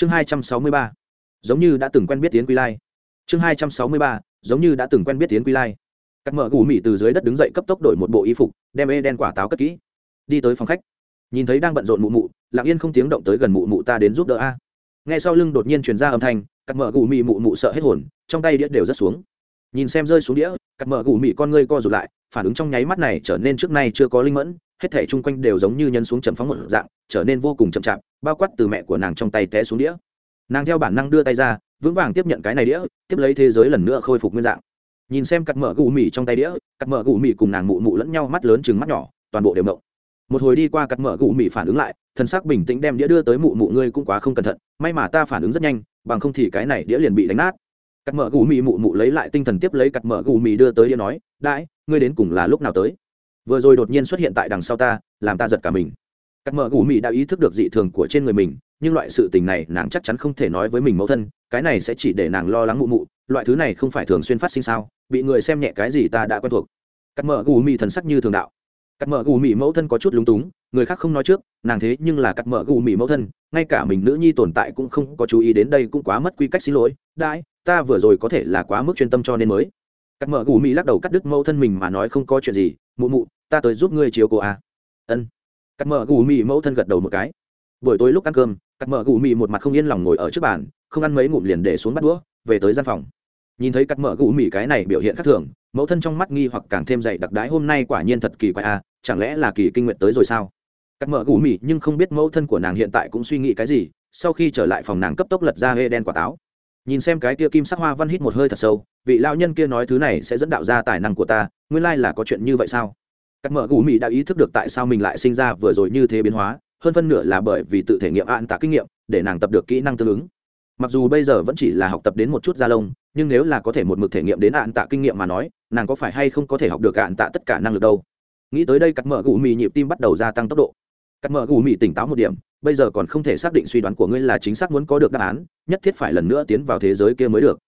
chương hai trăm sáu mươi ba. Giống như đã từng quen biết tiến quy lai. Chương hai trăm sáu mươi ba, giống như đã từng quen biết tiến quy lai. Cắt mở gù mị từ dưới đất đứng dậy cấp tốc đổi một bộ y phục, đem ê đen quả táo cất kỹ. Đi tới phòng khách. Nhìn thấy đang bận rộn mụ mụ, lặng yên không tiếng động tới gần mụ mụ ta đến giúp đỡ a. Ngay sau lưng đột nhiên truyền ra âm thanh, cắt mở gù mị mụ mụ sợ hết hồn, trong tay đĩa đều rất xuống. Nhìn xem rơi xuống đĩa, cắt mở gù mị con ngươi co rụt lại, phản ứng trong nháy mắt này trở nên trước nay chưa có linh mẫn hết thể chung quanh đều giống như nhân xuống chầm phóng một dạng, trở nên vô cùng chậm chạp, bao quát từ mẹ của nàng trong tay té xuống đĩa. Nàng theo bản năng đưa tay ra, vững vàng tiếp nhận cái này đĩa, tiếp lấy thế giới lần nữa khôi phục nguyên dạng. Nhìn xem cặt mở gù mì trong tay đĩa cặt mở gù mì cùng nàng mụ mụ lẫn nhau mắt lớn chừng mắt nhỏ, toàn bộ đều mộng. Một hồi đi qua cặt mở gù mì phản ứng lại thân sắc bình tĩnh đem đĩa đưa tới mụ mụ ngươi cũng quá không cẩn thận, may mà ta phản ứng rất nhanh, bằng không thì cái này đĩa liền bị đánh nát. Cắt mở gù mì mụ mụ lấy lại tinh thần tiếp lấy cắt mở gù mì đưa tới đĩa nói, đãi, ngươi đến cùng là lúc nào tới? Vừa rồi đột nhiên xuất hiện tại đằng sau ta, làm ta giật cả mình. Cắt mở gù mị đã ý thức được dị thường của trên người mình, nhưng loại sự tình này nàng chắc chắn không thể nói với mình mẫu thân, cái này sẽ chỉ để nàng lo lắng mụ mụ, loại thứ này không phải thường xuyên phát sinh sao? Bị người xem nhẹ cái gì ta đã quen thuộc. Cắt mở gù mị thần sắc như thường đạo. Cắt mở gù mị mẫu thân có chút lúng túng, người khác không nói trước, nàng thế nhưng là cắt mở gù mị mẫu thân, ngay cả mình nữ nhi tồn tại cũng không có chú ý đến đây cũng quá mất quy cách xin lỗi. Đãi, ta vừa rồi có thể là quá mức chuyên tâm cho nên mới. Cắt mở gù mị lắc đầu cắt đứt mẫu thân mình mà nói không có chuyện gì, mụ mụ ta tới giúp ngươi chiếu cô à. ân. Cắt mở gù mì mẫu thân gật đầu một cái. Buổi tối lúc ăn cơm, cắt mở gù mì một mặt không yên lòng ngồi ở trước bàn, không ăn mấy ngụm liền để xuống bắt đũa, về tới gian phòng. Nhìn thấy cắt mở gù mì cái này biểu hiện khác thường, mẫu thân trong mắt nghi hoặc càng thêm dày đặc đái hôm nay quả nhiên thật kỳ quái à chẳng lẽ là kỳ kinh nguyện tới rồi sao? Cắt mở gù mì nhưng không biết mẫu thân của nàng hiện tại cũng suy nghĩ cái gì, sau khi trở lại phòng nàng cấp tốc lật ra hê đen quả táo. Nhìn xem cái kia kim sắc hoa văn hít một hơi thật sâu, vị lao nhân kia nói thứ này sẽ dẫn đạo ra tài năng của ta, nguyên lai là có chuyện như vậy sao? Cắt mở gù mỹ đã ý thức được tại sao mình lại sinh ra vừa rồi như thế biến hóa, hơn phân nửa là bởi vì tự thể nghiệm an tạ kinh nghiệm, để nàng tập được kỹ năng tương ứng. Mặc dù bây giờ vẫn chỉ là học tập đến một chút gia lông, nhưng nếu là có thể một mực thể nghiệm đến ạn tạ kinh nghiệm mà nói, nàng có phải hay không có thể học được ạn tạ tất cả năng lực đâu? Nghĩ tới đây, cắt mở gù mì nhịp tim bắt đầu gia tăng tốc độ. Cắt mở gù mì tỉnh táo một điểm, bây giờ còn không thể xác định suy đoán của ngươi là chính xác muốn có được đáp án, nhất thiết phải lần nữa tiến vào thế giới kia mới được.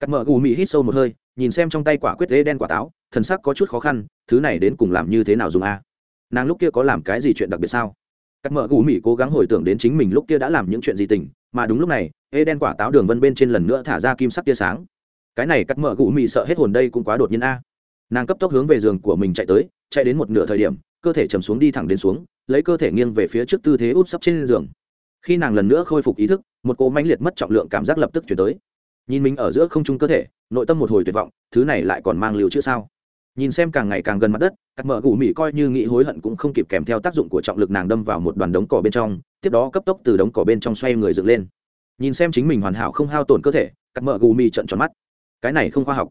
Cắt mở gù mì hít sâu một hơi, nhìn xem trong tay quả quyết lê đen quả táo thần sắc có chút khó khăn, thứ này đến cùng làm như thế nào dùng a? Nàng lúc kia có làm cái gì chuyện đặc biệt sao? Cắt mở gù mì cố gắng hồi tưởng đến chính mình lúc kia đã làm những chuyện gì tình, mà đúng lúc này, ê đen quả táo đường vân bên trên lần nữa thả ra kim sắc tia sáng. Cái này cắt mở gù mì sợ hết hồn đây cũng quá đột nhiên a. Nàng cấp tốc hướng về giường của mình chạy tới, chạy đến một nửa thời điểm, cơ thể chầm xuống đi thẳng đến xuống, lấy cơ thể nghiêng về phía trước tư thế úp sấp trên giường. Khi nàng lần nữa khôi phục ý thức, một cô mãnh liệt mất trọng lượng cảm giác lập tức chuyển tới. Nhìn mình ở giữa không trung cơ thể, nội tâm một hồi tuyệt vọng, thứ này lại còn mang liều chữ sao? Nhìn xem càng ngày càng gần mặt đất, cắt mở gù mỹ coi như nghĩ hối hận cũng không kịp kèm theo tác dụng của trọng lực nàng đâm vào một đoàn đống cỏ bên trong, tiếp đó cấp tốc từ đống cỏ bên trong xoay người dựng lên. Nhìn xem chính mình hoàn hảo không hao tổn cơ thể, cắt mở gù mỹ trận tròn mắt. Cái này không khoa học.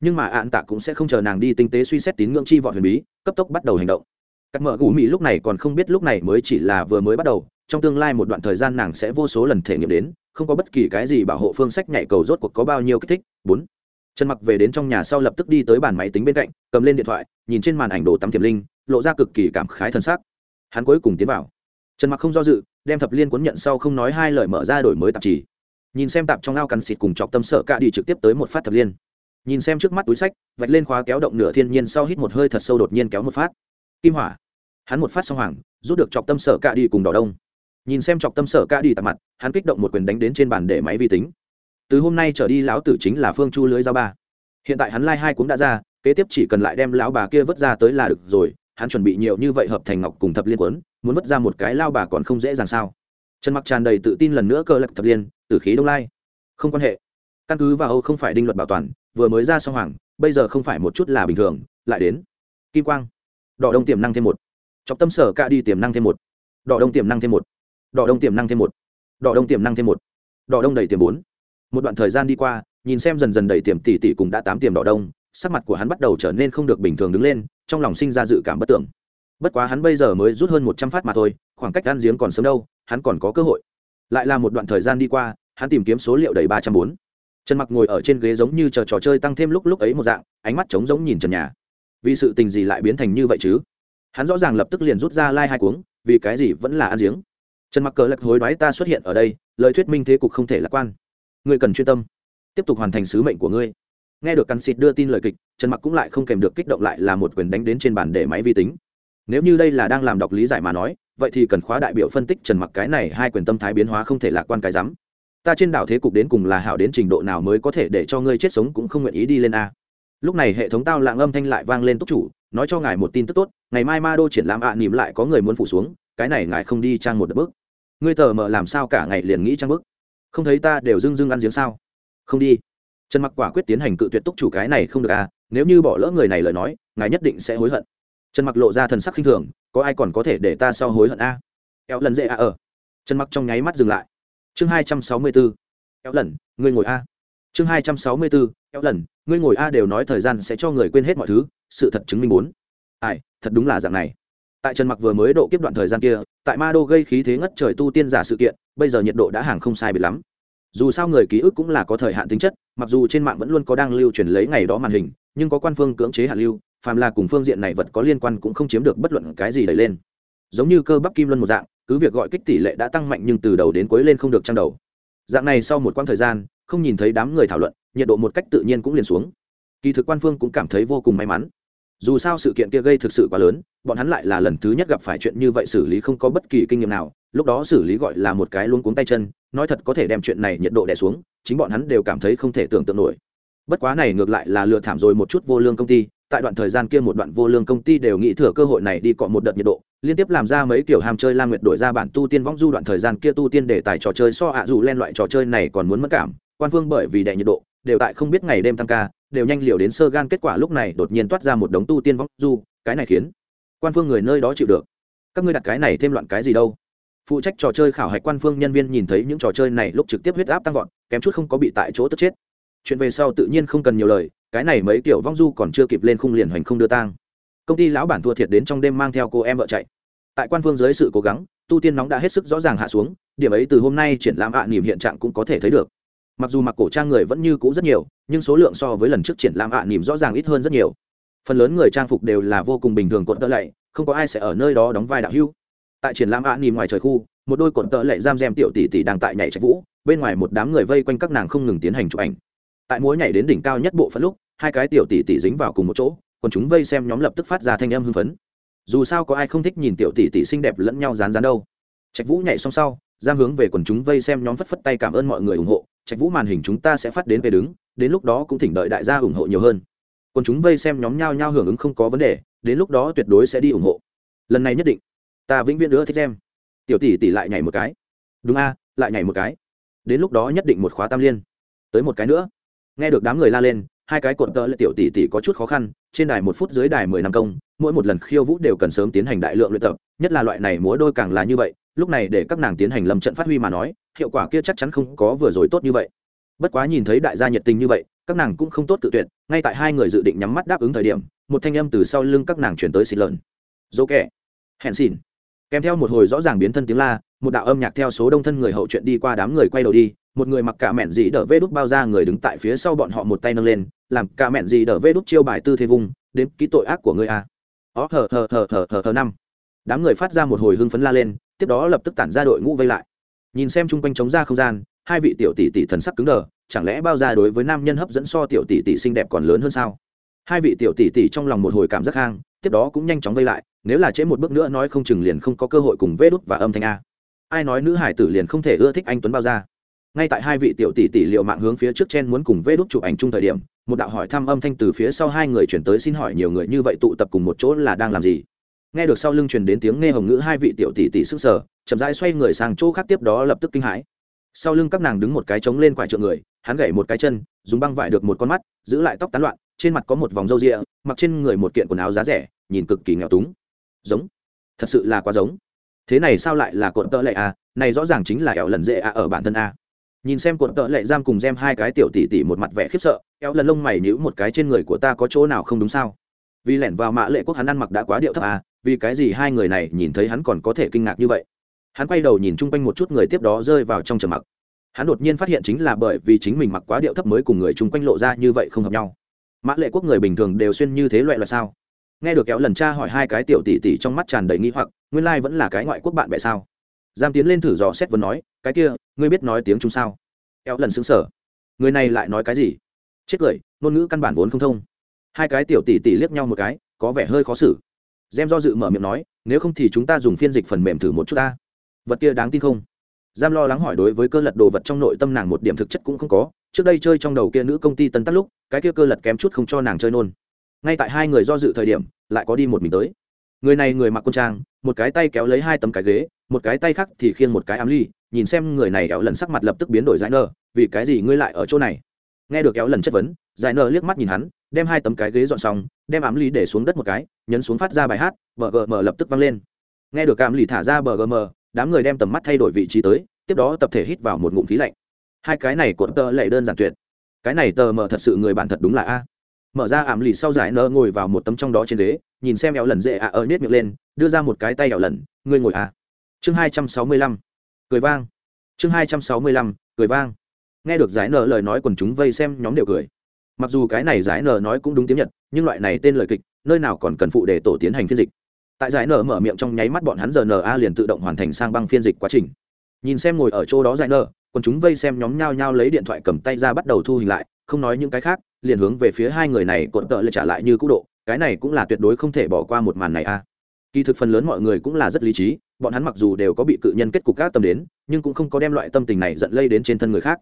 Nhưng mà ạn tạ cũng sẽ không chờ nàng đi tinh tế suy xét tín ngưỡng chi vọt huyền bí, cấp tốc bắt đầu hành động. Cắt mở gù mỹ lúc này còn không biết lúc này mới chỉ là vừa mới bắt đầu, trong tương lai một đoạn thời gian nàng sẽ vô số lần thể nghiệm đến, không có bất kỳ cái gì bảo hộ phương sách nhảy cầu rốt cuộc có bao nhiêu kích thích. Bốn trần mặc về đến trong nhà sau lập tức đi tới bàn máy tính bên cạnh, cầm lên điện thoại, nhìn trên màn ảnh đồ tắm tiềm linh, lộ ra cực kỳ cảm khái thân xác hắn cuối cùng tiến vào. Trần mặc không do dự, đem thập liên cuốn nhận sau không nói hai lời mở ra đổi mới tạp chí. Nhìn xem tạp trong ao cắn xịt cùng chọc tâm sợ cả đi trực tiếp tới một phát thập liên. Nhìn xem trước mắt túi sách, vạch lên khóa kéo động nửa thiên nhiên sau hít một hơi thật sâu đột nhiên kéo một phát. Kim hỏa. Hắn một phát xong hoàng, rút được chọc tâm sợ cả đi cùng đỏ đông. Nhìn xem chọc tâm sợ cả đi tạp mặt, hắn kích động một quyền đánh đến trên bàn để máy vi tính từ hôm nay trở đi lão tử chính là phương chu lưới giao ba. Hiện tại hắn hai cũng đã ra, kế tiếp chỉ cần lại đem lão bà kia vứt ra tới là được rồi, hắn chuẩn bị nhiều như vậy hợp thành ngọc cùng thập liên quấn muốn vứt ra một cái lao bà còn không dễ dàng sao? Trần mặc tràn đầy tự tin lần nữa cơ lạc thập liên, tử khí đông lai. Không quan hệ. Căn cứ vào âu không phải đinh luật bảo toàn, vừa mới ra xong hoàng, bây giờ không phải một chút là bình thường, lại đến. Kim quang. Đỏ đông tiềm năng thêm một. Chọc tâm sở ca đi tiềm năng thêm một. Đỏ đông tiềm năng thêm một. Đỏ đông tiềm năng thêm một. Đỏ đông tiềm năng thêm một. Đỏ đông đầy tiềm bốn một đoạn thời gian đi qua, nhìn xem dần dần đầy tiềm tỷ tỷ cùng đã tám tiềm đỏ đông, sắc mặt của hắn bắt đầu trở nên không được bình thường đứng lên, trong lòng sinh ra dự cảm bất tưởng. Bất quá hắn bây giờ mới rút hơn một trăm phát mà thôi, khoảng cách ăn giếng còn sớm đâu, hắn còn có cơ hội. Lại là một đoạn thời gian đi qua, hắn tìm kiếm số liệu đầy ba trăm bốn. Trần mặc ngồi ở trên ghế giống như chờ trò chơi tăng thêm lúc lúc ấy một dạng, ánh mắt trống giống nhìn trần nhà. Vì sự tình gì lại biến thành như vậy chứ? Hắn rõ ràng lập tức liền rút ra lai、like、hai cuống, vì cái gì vẫn là ăn giếng? Trần mặc cờ lạc hối đoái ta xuất hiện ở đây, lời thuyết minh thế cục không thể lạc quan ngươi cần chuyên tâm tiếp tục hoàn thành sứ mệnh của ngươi. Nghe được căn xịt đưa tin lời kịch trần mặc cũng lại không kèm được kích động lại là một quyền đánh đến trên bàn để máy vi tính. Nếu như đây là đang làm đọc lý giải mà nói vậy thì cần khóa đại biểu phân tích trần mặc cái này hai quyền tâm thái biến hóa không thể lạc quan cái rắm. Ta trên đảo thế cục đến cùng là hảo đến trình độ nào mới có thể để cho ngươi chết sống cũng không nguyện ý đi lên a. Lúc này hệ thống tao lạng âm thanh lại vang lên túc chủ nói cho ngài một tin tức tốt ngày mai ma đô triển lãm ạ à, nỉm lại có người muốn phủ xuống cái này ngài không đi trang một đợt bước. Ngươi tờ mờ làm sao cả ngày liền nghĩ trang bước không thấy ta đều dưng dưng ăn giếng sao? Không đi. Trần mặc quả quyết tiến hành cự tuyệt túc chủ cái này không được à nếu như bỏ lỡ người này lời nói, ngài nhất định sẽ hối hận. Trần mặc lộ ra thần sắc khinh thường, có ai còn có thể để ta sau hối hận a? À? éo lần dễ à ở trần mặc trong nháy mắt dừng lại. Chương hai trăm sáu mươi 264. éo lần, ngươi ngồi a. Chương hai trăm sáu mươi 264. éo lần, ngươi ngồi a đều nói thời gian sẽ cho người quên hết mọi thứ, sự thật chứng minh bốn. Ai, thật đúng là dạng này. Tại trần mặc vừa mới độ kiếp đoạn thời gian kia, tại ma đô gây khí thế ngất trời tu tiên giả sự kiện bây giờ nhiệt độ đã hàng không sai biệt lắm. Dù sao người ký ức cũng là có thời hạn tính chất, mặc dù trên mạng vẫn luôn có đang lưu truyền lấy ngày đó màn hình, nhưng có quan phương cưỡng chế hạ lưu, phàm là cùng phương diện này vật có liên quan cũng không chiếm được bất luận cái gì đẩy lên. Giống như cơ bắp kim luân một dạng, cứ việc gọi kích tỷ lệ đã tăng mạnh nhưng từ đầu đến cuối lên không được trang đầu. Dạng này sau một quãng thời gian, không nhìn thấy đám người thảo luận, nhiệt độ một cách tự nhiên cũng liền xuống. Kỳ thực quan phương cũng cảm thấy vô cùng may mắn dù sao sự kiện kia gây thực sự quá lớn, bọn hắn lại là lần thứ nhất gặp phải chuyện như vậy xử lý không có bất kỳ kinh nghiệm nào, lúc đó xử lý gọi là một cái luôn cuống tay chân, nói thật có thể đem chuyện này nhiệt độ đè xuống, chính bọn hắn đều cảm thấy không thể tưởng tượng nổi. Bất quá này ngược lại là lừa thảm rồi một chút vô lương công ty, tại đoạn thời gian kia một đoạn vô lương công ty đều nghĩ thừa cơ hội này đi cọ một đợt nhiệt độ, liên tiếp làm ra mấy kiểu ham chơi la nguyệt đổi ra bản tu tiên võng du đoạn thời gian kia tu tiên để tài trò chơi so ạ dù len loại trò chơi này còn muốn mất cảm, quan phương bởi vì đè nhiệt độ đều tại không biết ngày đêm tăng ca đều nhanh liều đến sơ gan kết quả lúc này đột nhiên toát ra một đống tu tiên võng du cái này khiến quan phương người nơi đó chịu được. Các ngươi đặt cái này thêm loạn cái gì đâu? Phụ trách trò chơi khảo hạch quan phương nhân viên nhìn thấy những trò chơi này lúc trực tiếp huyết áp tăng vọt kém chút không có bị tại chỗ tức chết. Chuyện về sau tự nhiên không cần nhiều lời cái này mấy kiểu vong du còn chưa kịp lên khung liền hoành không đưa tang. Công ty lão bản thua thiệt đến trong đêm mang theo cô em vợ chạy. Tại quan phương dưới sự cố gắng tu tiên nóng đã hết sức rõ ràng hạ xuống điểm ấy từ hôm nay triển lãm ạ à, niềm hiện trạng cũng có thể thấy được mặc dù mặc cổ trang người vẫn như cũ rất nhiều nhưng số lượng so với lần trước triển lãm ạ à, niềm rõ ràng ít hơn rất nhiều. Phần lớn người trang phục đều là vô cùng bình thường cột tợ lệ không có ai sẽ ở nơi đó đóng vai đạo hưu tại triển lãm ạ à, niềm ngoài trời khu một đôi cột tợ lệ giam gem tiểu tỷ tỷ đang tại nhảy trạch vũ bên ngoài một đám người vây quanh các nàng không ngừng tiến hành chụp ảnh. Tại múa nhảy đến đỉnh cao nhất bộ phận lúc hai cái tiểu tỷ tỷ dính vào cùng một chỗ còn chúng vây xem nhóm lập tức phát ra thanh âm hưng phấn. Dù sao có ai không thích nhìn tiểu tỷ tỷ xinh đẹp lẫn nhau rán rán đâu. Trạch vũ nhảy xong sau giang hướng về quần chúng vây xem nhóm phất phất tay cảm ơn mọi người ủng hộ trạch vũ màn hình chúng ta sẽ phát đến về đứng, đến lúc đó cũng thỉnh đợi đại gia ủng hộ nhiều hơn. Còn chúng vây xem nhóm nhau nhau hưởng ứng không có vấn đề, đến lúc đó tuyệt đối sẽ đi ủng hộ. Lần này nhất định, ta vĩnh viễn nữa thích xem. Tiểu tỷ tỷ lại nhảy một cái. Đúng a, lại nhảy một cái. Đến lúc đó nhất định một khóa tam liên. Tới một cái nữa. Nghe được đám người la lên, hai cái cột tơ là tiểu tỷ tỷ có chút khó khăn, trên đài một phút dưới đài mười năm công, mỗi một lần khiêu vũ đều cần sớm tiến hành đại lượng luyện tập, nhất là loại này múa đôi càng là như vậy, lúc này để các nàng tiến hành lâm trận phát huy mà nói hiệu quả kia chắc chắn không có vừa rồi tốt như vậy. Bất quá nhìn thấy đại gia nhiệt tình như vậy, các nàng cũng không tốt tự tuyệt, ngay tại hai người dự định nhắm mắt đáp ứng thời điểm, một thanh âm từ sau lưng các nàng chuyển tới xịt lợn. Dỗ kẻ, hẹn xỉn. Kèm theo một hồi rõ ràng biến thân tiếng la, một đạo âm nhạc theo số đông thân người hậu chuyện đi qua đám người quay đầu đi, một người mặc cả mẹn dị đỡ vê đút bao ra người đứng tại phía sau bọn họ một tay nâng lên, làm cả mẹn dị đỡ vê đút chiêu bài tư thế vùng đến ký tội ác của người a. Ó, hờ hờ hờ hờ hờ hờ, năm. Đám người phát ra một hồi hưng phấn la lên, tiếp đó lập tức tản ra đội ngũ vây lại nhìn xem chung quanh trống ra không gian, hai vị tiểu tỷ tỷ thần sắc cứng đờ, chẳng lẽ bao ra đối với nam nhân hấp dẫn so tiểu tỷ tỷ xinh đẹp còn lớn hơn sao? Hai vị tiểu tỷ tỷ trong lòng một hồi cảm giác hang, tiếp đó cũng nhanh chóng vây lại, nếu là trễ một bước nữa nói không chừng liền không có cơ hội cùng vê đút và âm thanh a. Ai nói nữ hải tử liền không thể ưa thích anh tuấn bao ra ngay tại hai vị tiểu tỷ tỷ liệu mạng hướng phía trước trên muốn cùng vê đút chụp ảnh chung thời điểm, một đạo hỏi thăm âm thanh từ phía sau hai người chuyển tới xin hỏi nhiều người như vậy tụ tập cùng một chỗ là đang làm gì? Nghe được sau lưng truyền đến tiếng nghe hồng ngữ hai vị tiểu tỷ tỷ sức sở chậm rãi xoay người sang chỗ khác tiếp đó lập tức kinh hãi. Sau lưng các nàng đứng một cái trống lên quải trượng người, hắn gãy một cái chân, dùng băng vải được một con mắt, giữ lại tóc tán loạn, trên mặt có một vòng râu rịa mặc trên người một kiện quần áo giá rẻ, nhìn cực kỳ nghèo túng. Giống. Thật sự là quá giống. Thế này sao lại là cuộn tợ lệ à? Này rõ ràng chính là ẻo lần dễ à ở bản thân a nhìn xem cuộn tợ lệ giam cùng gem hai cái tiểu tỷ tỷ một mặt vẻ khiếp sợ, eo lần lông mày nhữ một cái trên người của ta có chỗ nào không đúng sao? Vì lẻn vào mã lệ quốc hắn ăn mặc đã quá điệu thấp à vì cái gì hai người này nhìn thấy hắn còn có thể kinh ngạc như vậy? Hắn quay đầu nhìn chung quanh một chút người tiếp đó rơi vào trong trầm mặc. Hắn đột nhiên phát hiện chính là bởi vì chính mình mặc quá điệu thấp mới cùng người chung quanh lộ ra như vậy không hợp nhau. Mã lệ quốc người bình thường đều xuyên như thế loại loại sao? Nghe được kéo lần cha hỏi hai cái tiểu tỷ tỷ trong mắt tràn đầy nghi hoặc, nguyên lai vẫn là cái ngoại quốc bạn bè sao? Giam tiến lên thử dò xét vấn nói, cái kia, ngươi biết nói tiếng trung sao? Kéo lần xứng sở người này lại nói cái gì? Chết cười, ngôn ngữ căn bản vốn không thông. Hai cái tiểu tỷ tỷ liếc nhau một cái, có vẻ hơi khó xử gem do dự mở miệng nói, nếu không thì chúng ta dùng phiên dịch phần mềm thử một chút ta. Vật kia đáng tin không? Giam lo lắng hỏi đối với cơ lật đồ vật trong nội tâm nàng một điểm thực chất cũng không có. Trước đây chơi trong đầu kia nữ công ty tân tắc lúc, cái kia cơ lật kém chút không cho nàng chơi nôn. Ngay tại hai người do dự thời điểm, lại có đi một mình tới. Người này người mặc quân trang, một cái tay kéo lấy hai tấm cái ghế, một cái tay khác thì khiêng một cái ám ly, nhìn xem người này kéo lần sắc mặt lập tức biến đổi giải nơ vì cái gì ngươi lại ở chỗ này? Nghe được kéo lần chất vấn, giải nờ liếc mắt nhìn hắn, đem hai tấm cái ghế dọn xong, đem ám lì để xuống đất một cái, nhấn xuống phát ra bài hát, bờ gm lập tức vang lên. Nghe được cảm lì thả ra bờ gm đám người đem tầm mắt thay đổi vị trí tới, tiếp đó tập thể hít vào một ngụm khí lạnh. Hai cái này của tơ lệ đơn giản tuyệt. Cái này tờ mờ thật sự người bạn thật đúng là a. Mở ra ảm lì sau giải nơ ngồi vào một tấm trong đó trên ghế, nhìn xem éo lần dễ ạ ở nết miệng lên, đưa ra một cái tay éo lần, ngươi ngồi à. Chương hai trăm sáu mươi lăm. Cười vang. Chương hai trăm sáu mươi lăm, cười vang nghe được giải nở lời nói quần chúng vây xem, nhóm đều cười. Mặc dù cái này giải nở nói cũng đúng tiếng nhật, nhưng loại này tên lời kịch, nơi nào còn cần phụ để tổ tiến hành phiên dịch. Tại giải nở mở miệng trong nháy mắt bọn hắn giờ na liền tự động hoàn thành sang băng phiên dịch quá trình. Nhìn xem ngồi ở chỗ đó giải nở quần chúng vây xem nhóm nhao nhao lấy điện thoại cầm tay ra bắt đầu thu hình lại, không nói những cái khác, liền hướng về phía hai người này cuộn tợ lại trả lại như cũ độ, cái này cũng là tuyệt đối không thể bỏ qua một màn này a. Kỳ thực phần lớn mọi người cũng là rất lý trí, bọn hắn mặc dù đều có bị cự nhân kết cục các tâm đến, nhưng cũng không có đem loại tâm tình này giận lây đến trên thân người khác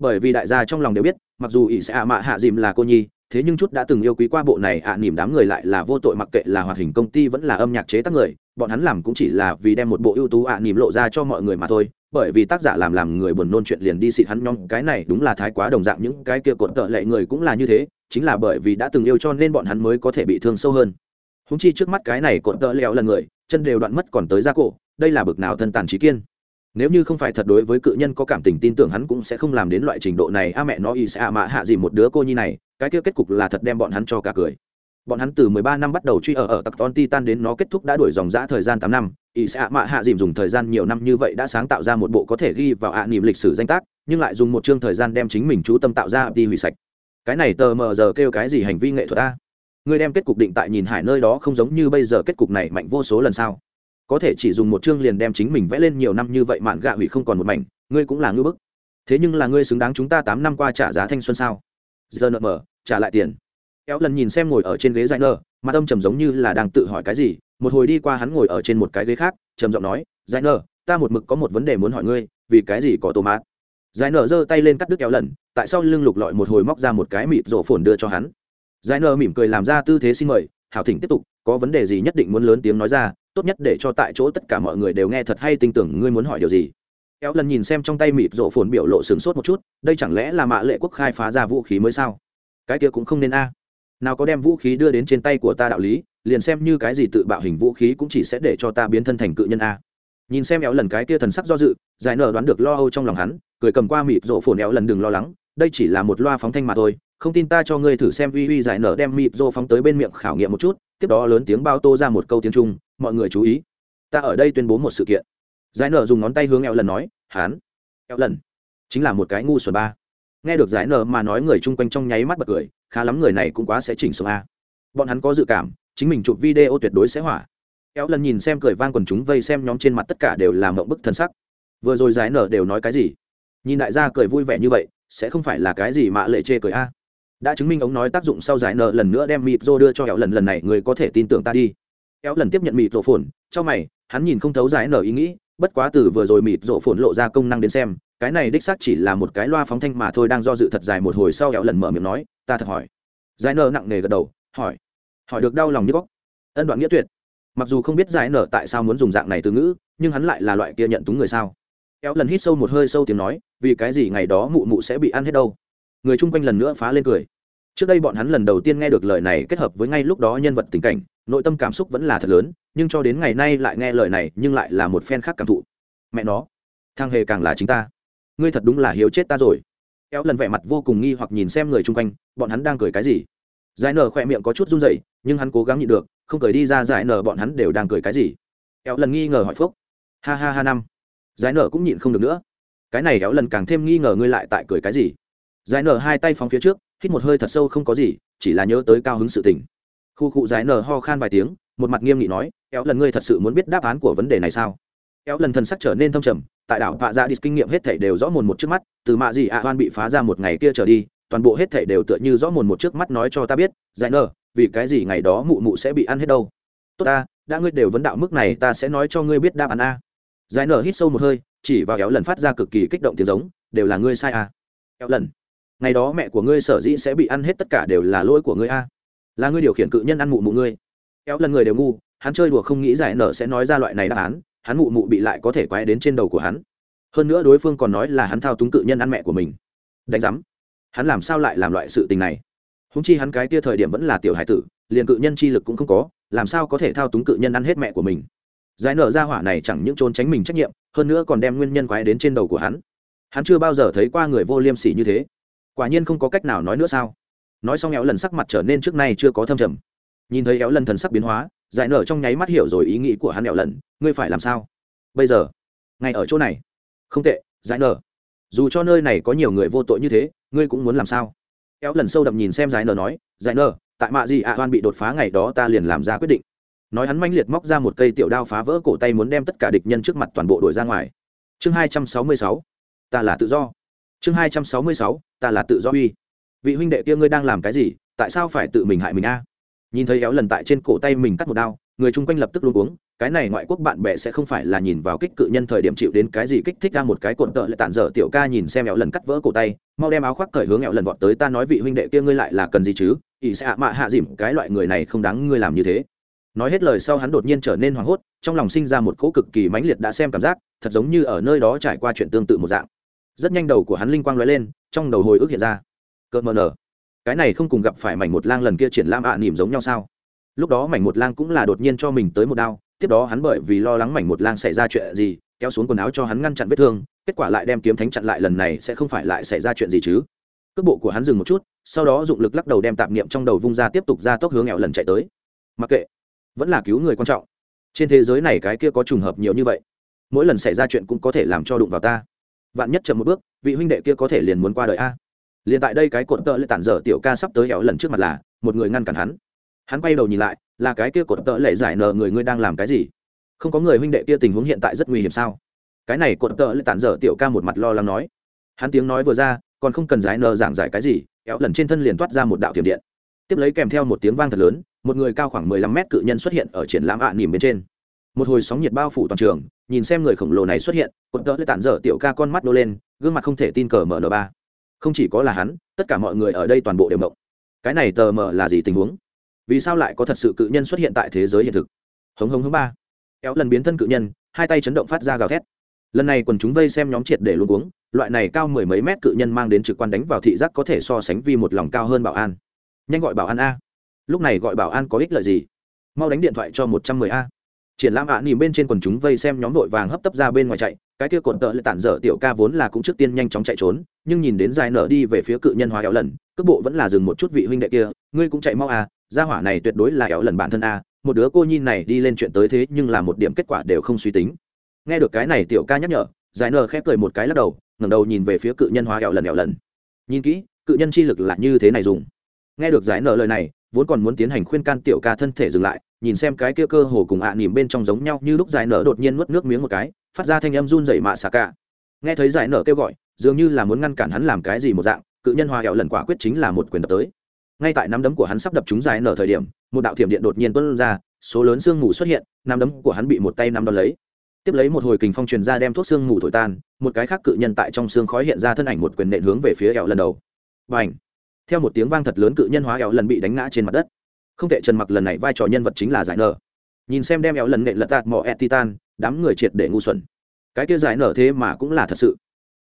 bởi vì đại gia trong lòng đều biết mặc dù ỷ sẽ ạ mạ hạ dìm là cô nhi thế nhưng chút đã từng yêu quý qua bộ này ạ à, nỉm đám người lại là vô tội mặc kệ là hoạt hình công ty vẫn là âm nhạc chế tác người bọn hắn làm cũng chỉ là vì đem một bộ ưu tú ạ à, nỉm lộ ra cho mọi người mà thôi bởi vì tác giả làm làm người buồn nôn chuyện liền đi xịt hắn nhóm cái này đúng là thái quá đồng dạng những cái kia cột tợ lệ người cũng là như thế chính là bởi vì đã từng yêu cho nên bọn hắn mới có thể bị thương sâu hơn. Húng chi trước mắt cái này cột tợ lẹo lần người chân đều đoạn mất còn tới ra cổ đây là bực nào thân tàn trí kiên nếu như không phải thật đối với cự nhân có cảm tình tin tưởng hắn cũng sẽ không làm đến loại trình độ này. A mẹ nó y sẽ a mạ hạ gì một đứa cô nhi này, cái kia kết cục là thật đem bọn hắn cho cả cười. Bọn hắn từ 13 năm bắt đầu truy ở ở tặc ton titan đến nó kết thúc đã đuổi dòng dã thời gian 8 năm. Y sẽ a mạ hạ dìm dùng thời gian nhiều năm như vậy đã sáng tạo ra một bộ có thể ghi vào ạ niệm lịch sử danh tác, nhưng lại dùng một chương thời gian đem chính mình chú tâm tạo ra đi hủy sạch. Cái này tờ mờ giờ kêu cái gì hành vi nghệ thuật ta ngươi đem kết cục định tại nhìn hải nơi đó không giống như bây giờ kết cục này mạnh vô số lần sao? Có thể chỉ dùng một chương liền đem chính mình vẽ lên nhiều năm như vậy mạn gạ hủy không còn một mảnh, ngươi cũng là ngưỡng bức. Thế nhưng là ngươi xứng đáng chúng ta tám năm qua trả giá thanh xuân sao? Giờ nợ mở, trả lại tiền. Kéo lần nhìn xem ngồi ở trên ghế dài nơ mà tâm trầm giống như là đang tự hỏi cái gì, một hồi đi qua hắn ngồi ở trên một cái ghế khác, trầm giọng nói dài nơ ta một mực có một vấn đề muốn hỏi ngươi, vì cái gì có tô mát dài nở giơ tay lên cắt đứt kéo lần, tại sao lưng lục lọi một hồi móc ra một cái mịt rổ phồn đưa cho hắn. Dài nở mỉm cười làm ra tư thế xin mời, hảo thỉnh tiếp tục, có vấn đề gì nhất định muốn lớn tiếng nói ra tốt nhất để cho tại chỗ tất cả mọi người đều nghe thật hay tin tưởng ngươi muốn hỏi điều gì. Kéo lần nhìn xem trong tay mịt rổ phồn biểu lộ sửng sốt một chút, đây chẳng lẽ là mạ lệ quốc khai phá ra vũ khí mới sao? Cái kia cũng không nên a. À. Nào có đem vũ khí đưa đến trên tay của ta đạo lý, liền xem như cái gì tự bạo hình vũ khí cũng chỉ sẽ để cho ta biến thân thành cự nhân a. À. Nhìn xem éo lần cái kia thần sắc do dự, giải nở đoán được lo âu trong lòng hắn, cười cầm qua mịt rổ phồn éo lần đừng lo lắng, đây chỉ là một loa phóng thanh mà thôi, không tin ta cho ngươi thử xem uy uy giải nở đem mịt rổ phóng tới bên miệng khảo nghiệm một chút, tiếp đó lớn tiếng bao tô ra một câu tiếng trung mọi người chú ý. Ta ở đây tuyên bố một sự kiện. Giải nở dùng ngón tay hướng Eo lần nói, hán, Eo lần, chính là một cái ngu xuẩn ba. Nghe được giải nở mà nói người chung quanh trong nháy mắt bật cười, khá lắm người này cũng quá sẽ chỉnh xuống a. Bọn hắn có dự cảm, chính mình chụp video tuyệt đối sẽ hỏa. Eo lần nhìn xem cười vang quần chúng vây xem nhóm trên mặt tất cả đều là mộng bức thân sắc. Vừa rồi giải nở đều nói cái gì? Nhìn đại gia cười vui vẻ như vậy, sẽ không phải là cái gì mà lệ chê cười a. Đã chứng minh ống nói tác dụng sau giải nở lần nữa đem mịp rô đưa cho hẹo lần lần này người có thể tin tưởng ta đi éo lần tiếp nhận mịt rổ phồn trong mày, hắn nhìn không thấu giải nở ý nghĩ, bất quá từ vừa rồi mịt rổ phồn lộ ra công năng đến xem, cái này đích xác chỉ là một cái loa phóng thanh mà thôi đang do dự thật dài một hồi sau éo lần mở miệng nói, ta thật hỏi. Giải nở nặng nề gật đầu, hỏi. Hỏi được đau lòng như góc ân đoạn nghĩa tuyệt. Mặc dù không biết giải nở tại sao muốn dùng dạng này từ ngữ, nhưng hắn lại là loại kia nhận túng người sao. Kéo lần hít sâu một hơi sâu tiếng nói, vì cái gì ngày đó mụ mụ sẽ bị ăn hết đâu? Người chung quanh lần nữa phá lên cười. Trước đây bọn hắn lần đầu tiên nghe được lời này kết hợp với ngay lúc đó nhân vật tình cảnh nội tâm cảm xúc vẫn là thật lớn, nhưng cho đến ngày nay lại nghe lời này, nhưng lại là một phen khác cảm thụ. Mẹ nó thang hề càng là chính ta. Ngươi thật đúng là hiếu chết ta rồi. Kéo lần vẻ mặt vô cùng nghi hoặc nhìn xem người chung quanh, bọn hắn đang cười cái gì? Giải nở khỏe miệng có chút run rẩy, nhưng hắn cố gắng nhịn được, không cười đi ra giải nở bọn hắn đều đang cười cái gì? Kéo lần nghi ngờ hỏi phúc. Ha ha ha năm. Giải nở cũng nhịn không được nữa. Cái này kéo lần càng thêm nghi ngờ ngươi lại tại cười cái gì? Giải nở hai tay phóng phía trước, hít một hơi thật sâu không có gì, chỉ là nhớ tới cao hứng sự tình khu cụ giải nở ho khan vài tiếng, một mặt nghiêm nghị nói éo lần ngươi thật sự muốn biết đáp án của vấn đề này sao? Éo lần thần sắc trở nên thâm trầm, tại đảo vạ dạ ra đi kinh nghiệm hết thảy đều rõ mồn một trước mắt, từ mạ gì ạ hoan bị phá ra một ngày kia trở đi, toàn bộ hết thảy đều tựa như rõ mồn một trước mắt nói cho ta biết, giải nở, vì cái gì ngày đó mụ mụ sẽ bị ăn hết đâu? Tốt ta, đã ngươi đều vấn đạo mức này ta sẽ nói cho ngươi biết đáp án a. Giải nở hít sâu một hơi, chỉ vào éo lần phát ra cực kỳ kích động tiếng giống, đều là ngươi sai à? a. éo lần, ngày đó mẹ của ngươi sở dĩ sẽ bị ăn hết tất cả đều là lỗi của ngươi a là ngươi điều khiển cự nhân ăn mụ mụ ngươi. Kéo lần người đều ngu, hắn chơi đùa không nghĩ giải nở sẽ nói ra loại này đáp án, hắn mụ mụ bị lại có thể quái đến trên đầu của hắn. Hơn nữa đối phương còn nói là hắn thao túng cự nhân ăn mẹ của mình. Đánh giám. Hắn làm sao lại làm loại sự tình này? Húng chi hắn cái tia thời điểm vẫn là tiểu hải tử, liền cự nhân chi lực cũng không có, làm sao có thể thao túng cự nhân ăn hết mẹ của mình? Giải nở ra hỏa này chẳng những trốn tránh mình trách nhiệm, hơn nữa còn đem nguyên nhân quái đến trên đầu của hắn. Hắn chưa bao giờ thấy qua người vô liêm sỉ như thế. Quả nhiên không có cách nào nói nữa sao? Nói xong éo lần sắc mặt trở nên trước nay chưa có thâm trầm. Nhìn thấy éo lần thần sắc biến hóa, giải nở trong nháy mắt hiểu rồi ý nghĩ của hắn éo lần, ngươi phải làm sao? Bây giờ, ngay ở chỗ này. Không tệ, giải nở. Dù cho nơi này có nhiều người vô tội như thế, ngươi cũng muốn làm sao? Éo lần sâu đậm nhìn xem giải nở nói, giải nở, tại mạ gì ạ, hoan bị đột phá ngày đó ta liền làm ra quyết định. Nói hắn manh liệt móc ra một cây tiểu đao phá vỡ cổ tay muốn đem tất cả địch nhân trước mặt toàn bộ đuổi ra ngoài. Chương hai trăm sáu mươi sáu, ta là tự do. Chương hai trăm sáu mươi sáu, ta là tự do uy vị huynh đệ kia ngươi đang làm cái gì? Tại sao phải tự mình hại mình a? Nhìn thấy éo lần tại trên cổ tay mình cắt một đao, người chung quanh lập tức luôn uống cái này ngoại quốc bạn bè sẽ không phải là nhìn vào kích cự nhân thời điểm chịu đến cái gì kích thích ra một cái cuộn tợ lại tản dở tiểu ca nhìn xem éo lần cắt vỡ cổ tay, mau đem áo khoác cởi hướng éo lần vọt tới, ta nói vị huynh đệ kia ngươi lại là cần gì chứ? Ỷ sẽ ạ mạ hạ dìm cái loại người này không đáng ngươi làm như thế. Nói hết lời sau hắn đột nhiên trở nên hoảng hốt, trong lòng sinh ra một cỗ cực kỳ mãnh liệt đã xem cảm giác, thật giống như ở nơi đó trải qua chuyện tương tự một dạng. Rất nhanh đầu của hắn linh quang lóe lên, trong đầu hồi ức hiện ra cợt mờ nở cái này không cùng gặp phải mảnh một lang lần kia triển lãm ạ à nỉm giống nhau sao? Lúc đó mảnh một lang cũng là đột nhiên cho mình tới một đao, tiếp đó hắn bởi vì lo lắng mảnh một lang xảy ra chuyện gì, kéo xuống quần áo cho hắn ngăn chặn vết thương, kết quả lại đem kiếm thánh chặn lại lần này sẽ không phải lại xảy ra chuyện gì chứ? Cước bộ của hắn dừng một chút, sau đó dụng lực lắc đầu đem tạp niệm trong đầu vung ra tiếp tục ra tốc hướng nghèo lần chạy tới. Mặc kệ, vẫn là cứu người quan trọng. Trên thế giới này cái kia có trùng hợp nhiều như vậy, mỗi lần xảy ra chuyện cũng có thể làm cho đụng vào ta. Vạn nhất chậm một bước, vị huynh đệ kia có thể liền muốn qua đời a liền tại đây cái cột tợ lệ tản dở tiểu ca sắp tới éo lần trước mặt là, một người ngăn cản hắn. Hắn quay đầu nhìn lại, là cái kia cột tợ lệ giải nờ người ngươi đang làm cái gì? Không có người huynh đệ kia tình huống hiện tại rất nguy hiểm sao? Cái này cột tợ lệ tản dở tiểu ca một mặt lo lắng nói. Hắn tiếng nói vừa ra, còn không cần giải nờ giảng giải cái gì éo lần trên thân liền toát ra một đạo thiểm điện. Tiếp lấy kèm theo một tiếng vang thật lớn, một người cao khoảng mười lăm mét cự nhân xuất hiện ở triển lãm ạ à nỉm bên trên. Một hồi sóng nhiệt bao phủ toàn trường, nhìn xem người khổng lồ này xuất hiện, cột tợ lệ tản dở tiểu ca con mắt đô lên, gương mặt không thể tin cờ mn ba không chỉ có là hắn, tất cả mọi người ở đây toàn bộ đều mộng cái này tờ mờ là gì tình huống? Vì sao lại có thật sự cự nhân xuất hiện tại thế giới hiện thực? Hống hống hống ba. Kéo lần biến thân cự nhân, hai tay chấn động phát ra gào thét. Lần này quần chúng vây xem nhóm triệt để luôn uống loại này cao mười mấy mét cự nhân mang đến trực quan đánh vào thị giác có thể so sánh vi một lòng cao hơn bảo an. Nhanh gọi bảo an a. Lúc này gọi bảo an có ích lợi gì? Mau đánh điện thoại cho một trăm mười a triển lãm ạ à, nỉm bên trên quần chúng vây xem nhóm vội vàng hấp tấp ra bên ngoài chạy cái kia cột tợ lại tản dở tiểu ca vốn là cũng trước tiên nhanh chóng chạy trốn nhưng nhìn đến dài nở đi về phía cự nhân hóa éo lần cước bộ vẫn là dừng một chút vị huynh đệ kia ngươi cũng chạy mau à gia hỏa này tuyệt đối là éo lần bản thân à một đứa cô nhi này đi lên chuyện tới thế nhưng là một điểm kết quả đều không suy tính. Nghe được cái này tiểu ca nhắc nhở dài nở khép cười một cái lắc đầu ngẩng đầu nhìn về phía cự nhân hóa éo lần éo lần. Nhìn kỹ cự nhân chi lực là như thế này dùng. Nghe được giải nở lời này vốn còn muốn tiến hành khuyên can tiểu ca thân thể dừng lại nhìn xem cái kia cơ hồ cùng ạ à nỉm bên trong giống nhau như lúc giải nở đột nhiên nuốt nước miếng một cái, phát ra thanh âm run rẩy mạ xạ cả. Nghe thấy giải nở kêu gọi, dường như là muốn ngăn cản hắn làm cái gì một dạng, cự nhân hòa hẹo lần quả quyết chính là một quyền đập tới. Ngay tại nắm đấm của hắn sắp đập trúng giải nở thời điểm, một đạo thiểm điện đột nhiên tuân ra, số lớn xương mù xuất hiện, nắm đấm của hắn bị một tay nắm đón lấy. Tiếp lấy một hồi kình phong truyền ra đem thuốc xương mù thổi tan, một cái khác cự nhân tại trong xương khói hiện ra thân ảnh một quyền nện hướng về phía hẹo lần đầu. Và ảnh theo một tiếng vang thật lớn cự nhân hóa hẹo lần bị đánh ngã trên mặt đất không thể trần mặc lần này vai trò nhân vật chính là giải nở. Nhìn xem đem éo lần nện lật tạt mỏ e titan, đám người triệt để ngu xuẩn. Cái kia giải nở thế mà cũng là thật sự.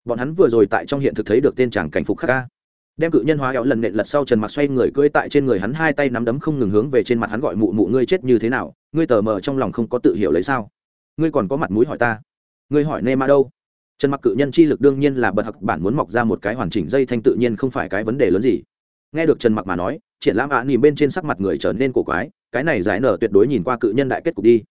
Bọn hắn vừa rồi tại trong hiện thực thấy được tên chàng cảnh phục khắc ca. Đem cự nhân hóa éo lần nện lật sau, trần mặc xoay người cưỡi tại trên người hắn, hai tay nắm đấm không ngừng hướng về trên mặt hắn gọi, mụ mụ, ngươi chết như thế nào? Ngươi tờ mờ trong lòng không có tự hiểu lấy sao? Ngươi còn có mặt mũi hỏi ta? Ngươi hỏi nê ma đâu? Trần mặc cự nhân chi lực đương nhiên là bật học, bản muốn mọc ra một cái hoàn chỉnh dây thanh tự nhiên không phải cái vấn đề lớn gì nghe được trần mặc mà nói triển lãm ạ à, nhìn bên trên sắc mặt người trở nên cổ quái cái này giải nở tuyệt đối nhìn qua cự nhân đại kết cục đi.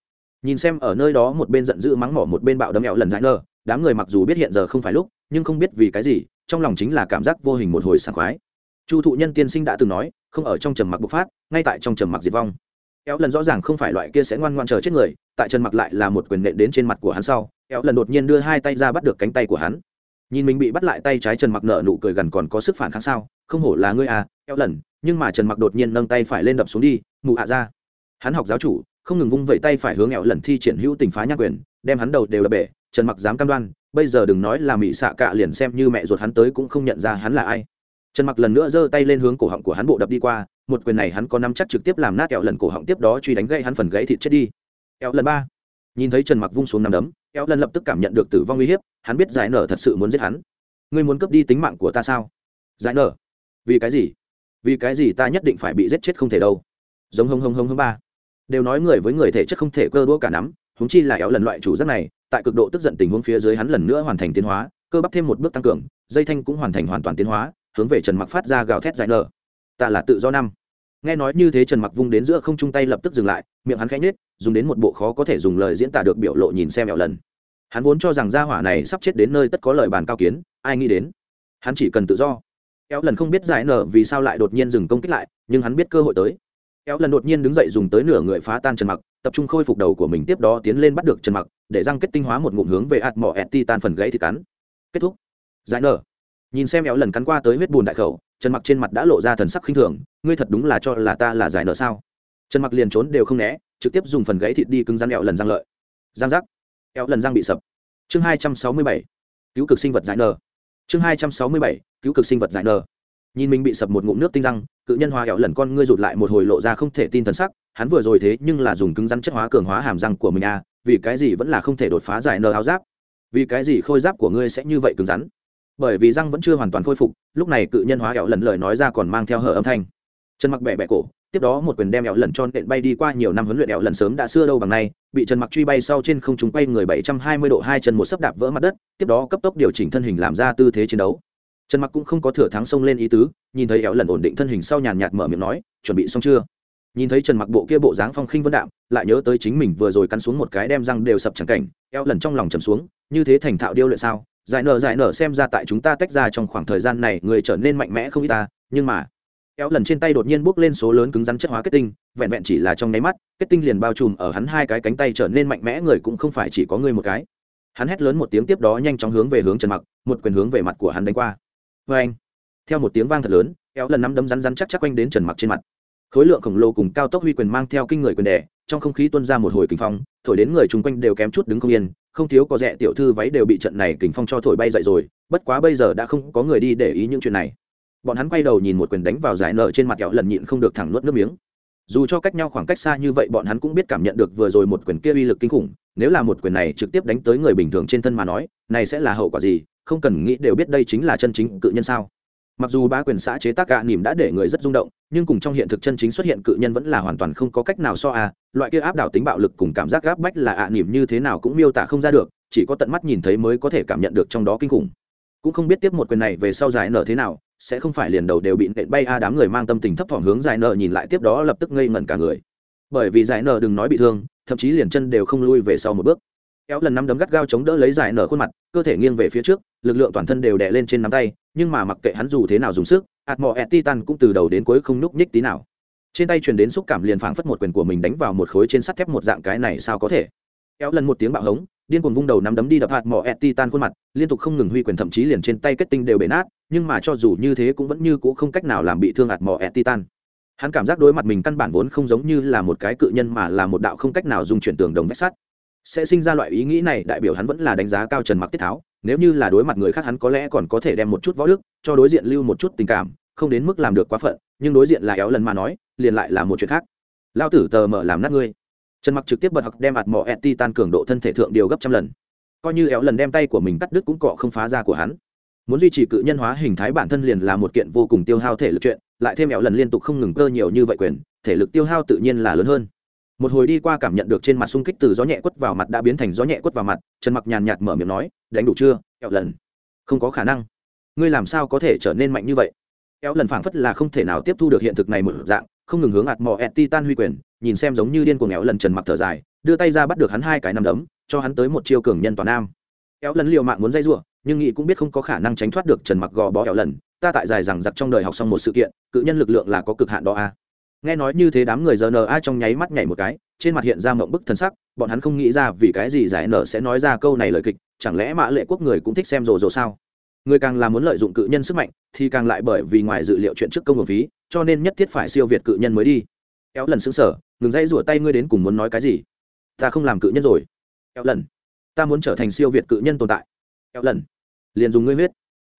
Nhìn xem ở nơi đó một bên giận dữ mắng mỏ một bên bạo đấm ẹo lần giải nở đám người mặc dù biết hiện giờ không phải lúc nhưng không biết vì cái gì trong lòng chính là cảm giác vô hình một hồi sảng khoái. Chu thụ nhân tiên sinh đã từng nói không ở trong trầm mặc bộc phát ngay tại trong trầm mặc diệt vong. Éo lần rõ ràng không phải loại kia sẽ ngoan ngoan chờ chết người tại trần mặc lại là một quyền nện đến trên mặt của hắn sau éo lần đột nhiên đưa hai tay ra bắt được cánh tay của hắn. Nhìn mình bị bắt lại tay trái trần mặc nợ nụ cười gần còn có sức phản kháng sao không hổ là ngươi à eo lần, nhưng mà trần mặc đột nhiên nâng tay phải lên đập xuống đi, mụ hạ ra. Hắn học giáo chủ, không ngừng vung vẩy tay phải hướng eo lần thi triển hữu tình phá nhạc quyền, đem hắn đầu đều đập bể, trần mặc dám cam đoan, bây giờ đừng nói là mỹ xạ cạ liền xem như mẹ ruột hắn tới cũng không nhận ra hắn là ai. Trần mặc lần nữa giơ tay lên hướng cổ họng của hắn bộ đập đi qua, một quyền này hắn có nắm chắc trực tiếp làm nát kẹo lần cổ họng tiếp đó truy đánh gãy hắn phần gãy thịt chết đi. Kẹo lần ba. Nhìn thấy trần mặc vung xuống nằm đấm kẹo lần lập tức cảm nhận được tử vong uy hiếp, hắn biết giải nở thật sự muốn giết hắn. Ngươi muốn cướp đi tính mạng của ta sao? Giải nở vì cái gì? Vì cái gì ta nhất định phải bị giết chết không thể đâu? Giống hông hông hông hông ba. Đều nói người với người thể chất không thể cơ đũa cả nắm húng chi là éo lần loại chủ giác này, tại cực độ tức giận tình huống phía dưới hắn lần nữa hoàn thành tiến hóa, cơ bắp thêm một bước tăng cường, dây thanh cũng hoàn thành hoàn toàn tiến hóa, hướng về trần mặc phát ra gào thét dài nở. Ta là tự do năm. Nghe nói như thế trần mặc vung đến giữa không trung tay lập tức dừng lại, miệng hắn khẽ nhếch, dùng đến một bộ khó có thể dùng lời diễn tả được biểu lộ nhìn xem éo lần. Hắn vốn cho rằng gia hỏa này sắp chết đến nơi tất có lời bàn cao kiến, ai nghĩ đến? Hắn chỉ cần tự do éo lần không biết giải nở vì sao lại đột nhiên dừng công kích lại, nhưng hắn biết cơ hội tới. Éo lần đột nhiên đứng dậy dùng tới nửa người phá tan trần mặc, tập trung khôi phục đầu của mình tiếp đó tiến lên bắt được trần mặc, để răng kết tinh hóa một ngụm hướng về ạt mỏ ẹt ti tan phần gãy thì cắn. Kết thúc. Giải nở. Nhìn xem éo lần cắn qua tới huyết bùn đại khẩu, trần mặc trên mặt đã lộ ra thần sắc khinh thường, ngươi thật đúng là cho là ta là giải nở sao? Trần mặc liền trốn đều không né, trực tiếp dùng phần gãy thịt đi cứng rắn éo lần răng lợi. Răng rắc éo lần răng bị sập. Chương hai trăm sáu mươi bảy. Cứu cực sinh vật giải nở. Chương hai trăm sáu mươi bảy cứu cực sinh vật giải nở nhìn mình bị sập một ngụm nước tinh răng, cự nhân hoa hẹo lần con ngươi rụt lại một hồi lộ ra không thể tin thần sắc, hắn vừa rồi thế nhưng là dùng cứng rắn chất hóa cường hóa hàm răng của mình à vì cái gì vẫn là không thể đột phá giải nờ áo giáp? Vì cái gì khôi giáp của ngươi sẽ như vậy cứng rắn? Bởi vì răng vẫn chưa hoàn toàn khôi phục, lúc này cự nhân hóa hẹo lần lời nói ra còn mang theo hở âm thanh. Chân mặc bẹ bẹ cổ, tiếp đó một quyền đem hẹo lần tròn đện bay đi qua nhiều năm huấn luyện hẹo lần sớm đã xưa đâu bằng nay, bị trần mặc truy bay sau trên không chúng quay người bảy trăm hai mươi độ hai chân một sấp đạp vỡ mặt đất, tiếp đó cấp tốc điều chỉnh thân hình làm ra tư thế chiến đấu trần mặc cũng không có thừa thắng xông lên ý tứ, nhìn thấy éo lần ổn định thân hình sau nhàn nhạt mở miệng nói, chuẩn bị xong chưa? Nhìn thấy trần mặc bộ kia bộ dáng phong khinh vân đạm, lại nhớ tới chính mình vừa rồi cắn xuống một cái đem răng đều sập chẳng cảnh, éo lần trong lòng trầm xuống, như thế thành thạo điêu luyện sao? Giải nở giải nở xem ra tại chúng ta tách ra trong khoảng thời gian này người trở nên mạnh mẽ không ít ta, nhưng mà éo lần trên tay đột nhiên bốc lên số lớn cứng rắn chất hóa kết tinh, vẹn vẹn chỉ là trong nháy mắt, kết tinh liền bao trùm ở hắn hai cái cánh tay trở nên mạnh mẽ, người cũng không phải chỉ có người một cái. Hắn hét lớn một tiếng tiếp đó nhanh chóng hướng về hướng trần mặc, một quyền hướng về mặt của hắn đánh qua vê anh, theo một tiếng vang thật lớn éo lần năm đấm rắn rắn chắc chắc quanh đến trần mặc trên mặt. Khối lượng khổng lồ cùng cao tốc huy quyền mang theo kinh người quyền đẻ trong không khí tuôn ra một hồi kinh phong, thổi đến người chung quanh đều kém chút đứng không yên, không thiếu có rẻ tiểu thư váy đều bị trận này kinh phong cho thổi bay dậy rồi, bất quá bây giờ đã không có người đi để ý những chuyện này. Bọn hắn quay đầu nhìn một quyền đánh vào giải nợ trên mặt kẹo lần nhịn không được thẳng nuốt nước miếng. Dù cho cách nhau khoảng cách xa như vậy, bọn hắn cũng biết cảm nhận được vừa rồi một quyền kia uy lực kinh khủng, nếu là một quyền này trực tiếp đánh tới người bình thường trên thân mà nói, này sẽ là hậu quả gì không cần nghĩ đều biết đây chính là chân chính cự nhân sao. Mặc dù ba quyền xã chế tác gạ nỉm đã để người rất rung động, nhưng cùng trong hiện thực chân chính xuất hiện cự nhân vẫn là hoàn toàn không có cách nào so à loại kia áp đảo tính bạo lực cùng cảm giác gáp bách là ạ nỉm như thế nào cũng miêu tả không ra được, chỉ có tận mắt nhìn thấy mới có thể cảm nhận được trong đó kinh khủng. Cũng không biết tiếp một quyền này về sau giải nở thế nào, sẽ không phải liền đầu đều bị nện bay a đám người mang tâm tình thấp thỏm hướng giải nở nhìn lại tiếp đó lập tức ngây ngẩn cả người. Bởi vì giải nở đừng nói bị thương, thậm chí liền chân đều không lui về sau một bước. Kéo lần năm đấm gắt gao chống đỡ lấy giải nở khuôn mặt, cơ thể nghiêng về phía trước lực lượng toàn thân đều đè lên trên nắm tay, nhưng mà mặc kệ hắn dù thế nào dùng sức ạt mò ẹt titan cũng từ đầu đến cuối không nhúc nhích tí nào. Trên tay truyền đến xúc cảm liền phảng phất một quyền của mình đánh vào một khối trên sắt thép một dạng cái này sao có thể? Kéo lần một tiếng bạo hống, điên cuồng vung đầu nắm đấm đi đập hạt mỏ ẹt titan khuôn mặt, liên tục không ngừng huy quyền thậm chí liền trên tay kết tinh đều bể nát, nhưng mà cho dù như thế cũng vẫn như cũ không cách nào làm bị thương hạt mỏ ẹt titan. Hắn cảm giác đối mặt mình căn bản vốn không giống như là một cái cự nhân mà là một đạo không cách nào dùng chuyển tường đồng vách sắt. Sẽ sinh ra loại ý nghĩ này, đại biểu hắn vẫn là đánh giá cao trần mặc tiết tháo nếu như là đối mặt người khác hắn có lẽ còn có thể đem một chút võ đức, cho đối diện lưu một chút tình cảm, không đến mức làm được quá phận, nhưng đối diện là éo lần mà nói, liền lại là một chuyện khác. Lao tử tờ mở làm nát ngươi. Trần mặc trực tiếp bật học đem hạt mỏ et tan cường độ thân thể thượng điều gấp trăm lần. Coi như éo lần đem tay của mình cắt đứt cũng cọ không phá ra của hắn. Muốn duy trì cự nhân hóa hình thái bản thân liền là một kiện vô cùng tiêu hao thể lực chuyện, lại thêm éo lần liên tục không ngừng cơ nhiều như vậy quyền, thể lực tiêu hao tự nhiên là lớn hơn. Một hồi đi qua cảm nhận được trên mặt xung kích từ gió nhẹ quất vào mặt đã biến thành gió nhẹ quất vào mặt, trần mặc nhàn nhạt mở miệng nói đánh đủ chưa, kẹo lần. Không có khả năng. Ngươi làm sao có thể trở nên mạnh như vậy? Kéo lần phảng phất là không thể nào tiếp thu được hiện thực này một dạng, không ngừng hướng ạt mò ẹt titan huy quyền, nhìn xem giống như điên cuồng kéo lần trần mặc thở dài, đưa tay ra bắt được hắn hai cái nằm đấm, cho hắn tới một chiêu cường nhân toàn nam kéo lần liều mạng muốn dây rủa, nhưng nghị cũng biết không có khả năng tránh thoát được trần mặc gò bó kéo lần, ta tại dài rằng giặc trong đời học xong một sự kiện, cự nhân lực lượng là có cực hạn đó a nghe nói như thế đám người giờ nờ a trong nháy mắt nhảy một cái trên mặt hiện ra mộng bức thần sắc, bọn hắn không nghĩ ra vì cái gì giải nở sẽ nói ra câu này lời kịch, chẳng lẽ mã lệ quốc người cũng thích xem rồ rồ sao? Người càng là muốn lợi dụng cự nhân sức mạnh, thì càng lại bởi vì ngoài dự liệu chuyện trước công hợp phí, cho nên nhất thiết phải siêu việt cự nhân mới đi. Éo lần xứng sở ngừng dãy rủa tay ngươi đến cùng muốn nói cái gì? Ta không làm cự nhân rồi. Éo lần, ta muốn trở thành siêu việt cự nhân tồn tại. Éo lần, liền dùng ngươi huyết.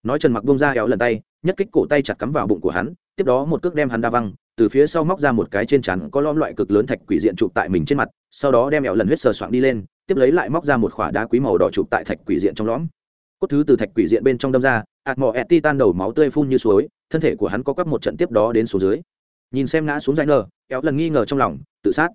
Nói trần mặc bông ra éo lần tay, nhất kích cổ tay chặt cắm vào bụng của hắn, tiếp đó một cước đem hắn đa văng từ phía sau móc ra một cái trên chắn có lõm loại cực lớn thạch quỷ diện chụp tại mình trên mặt, sau đó đem éo lần huyết sờ soạng đi lên, tiếp lấy lại móc ra một khỏa đá quý màu đỏ chụp tại thạch quỷ diện trong lõm. Cốt thứ từ thạch quỷ diện bên trong đâm ra, ạt mỏ ẹt ti tan đầu máu tươi phun như suối, thân thể của hắn có quắp một trận tiếp đó đến số dưới. Nhìn xem ngã xuống dãy nờ éo lần nghi ngờ trong lòng, tự sát.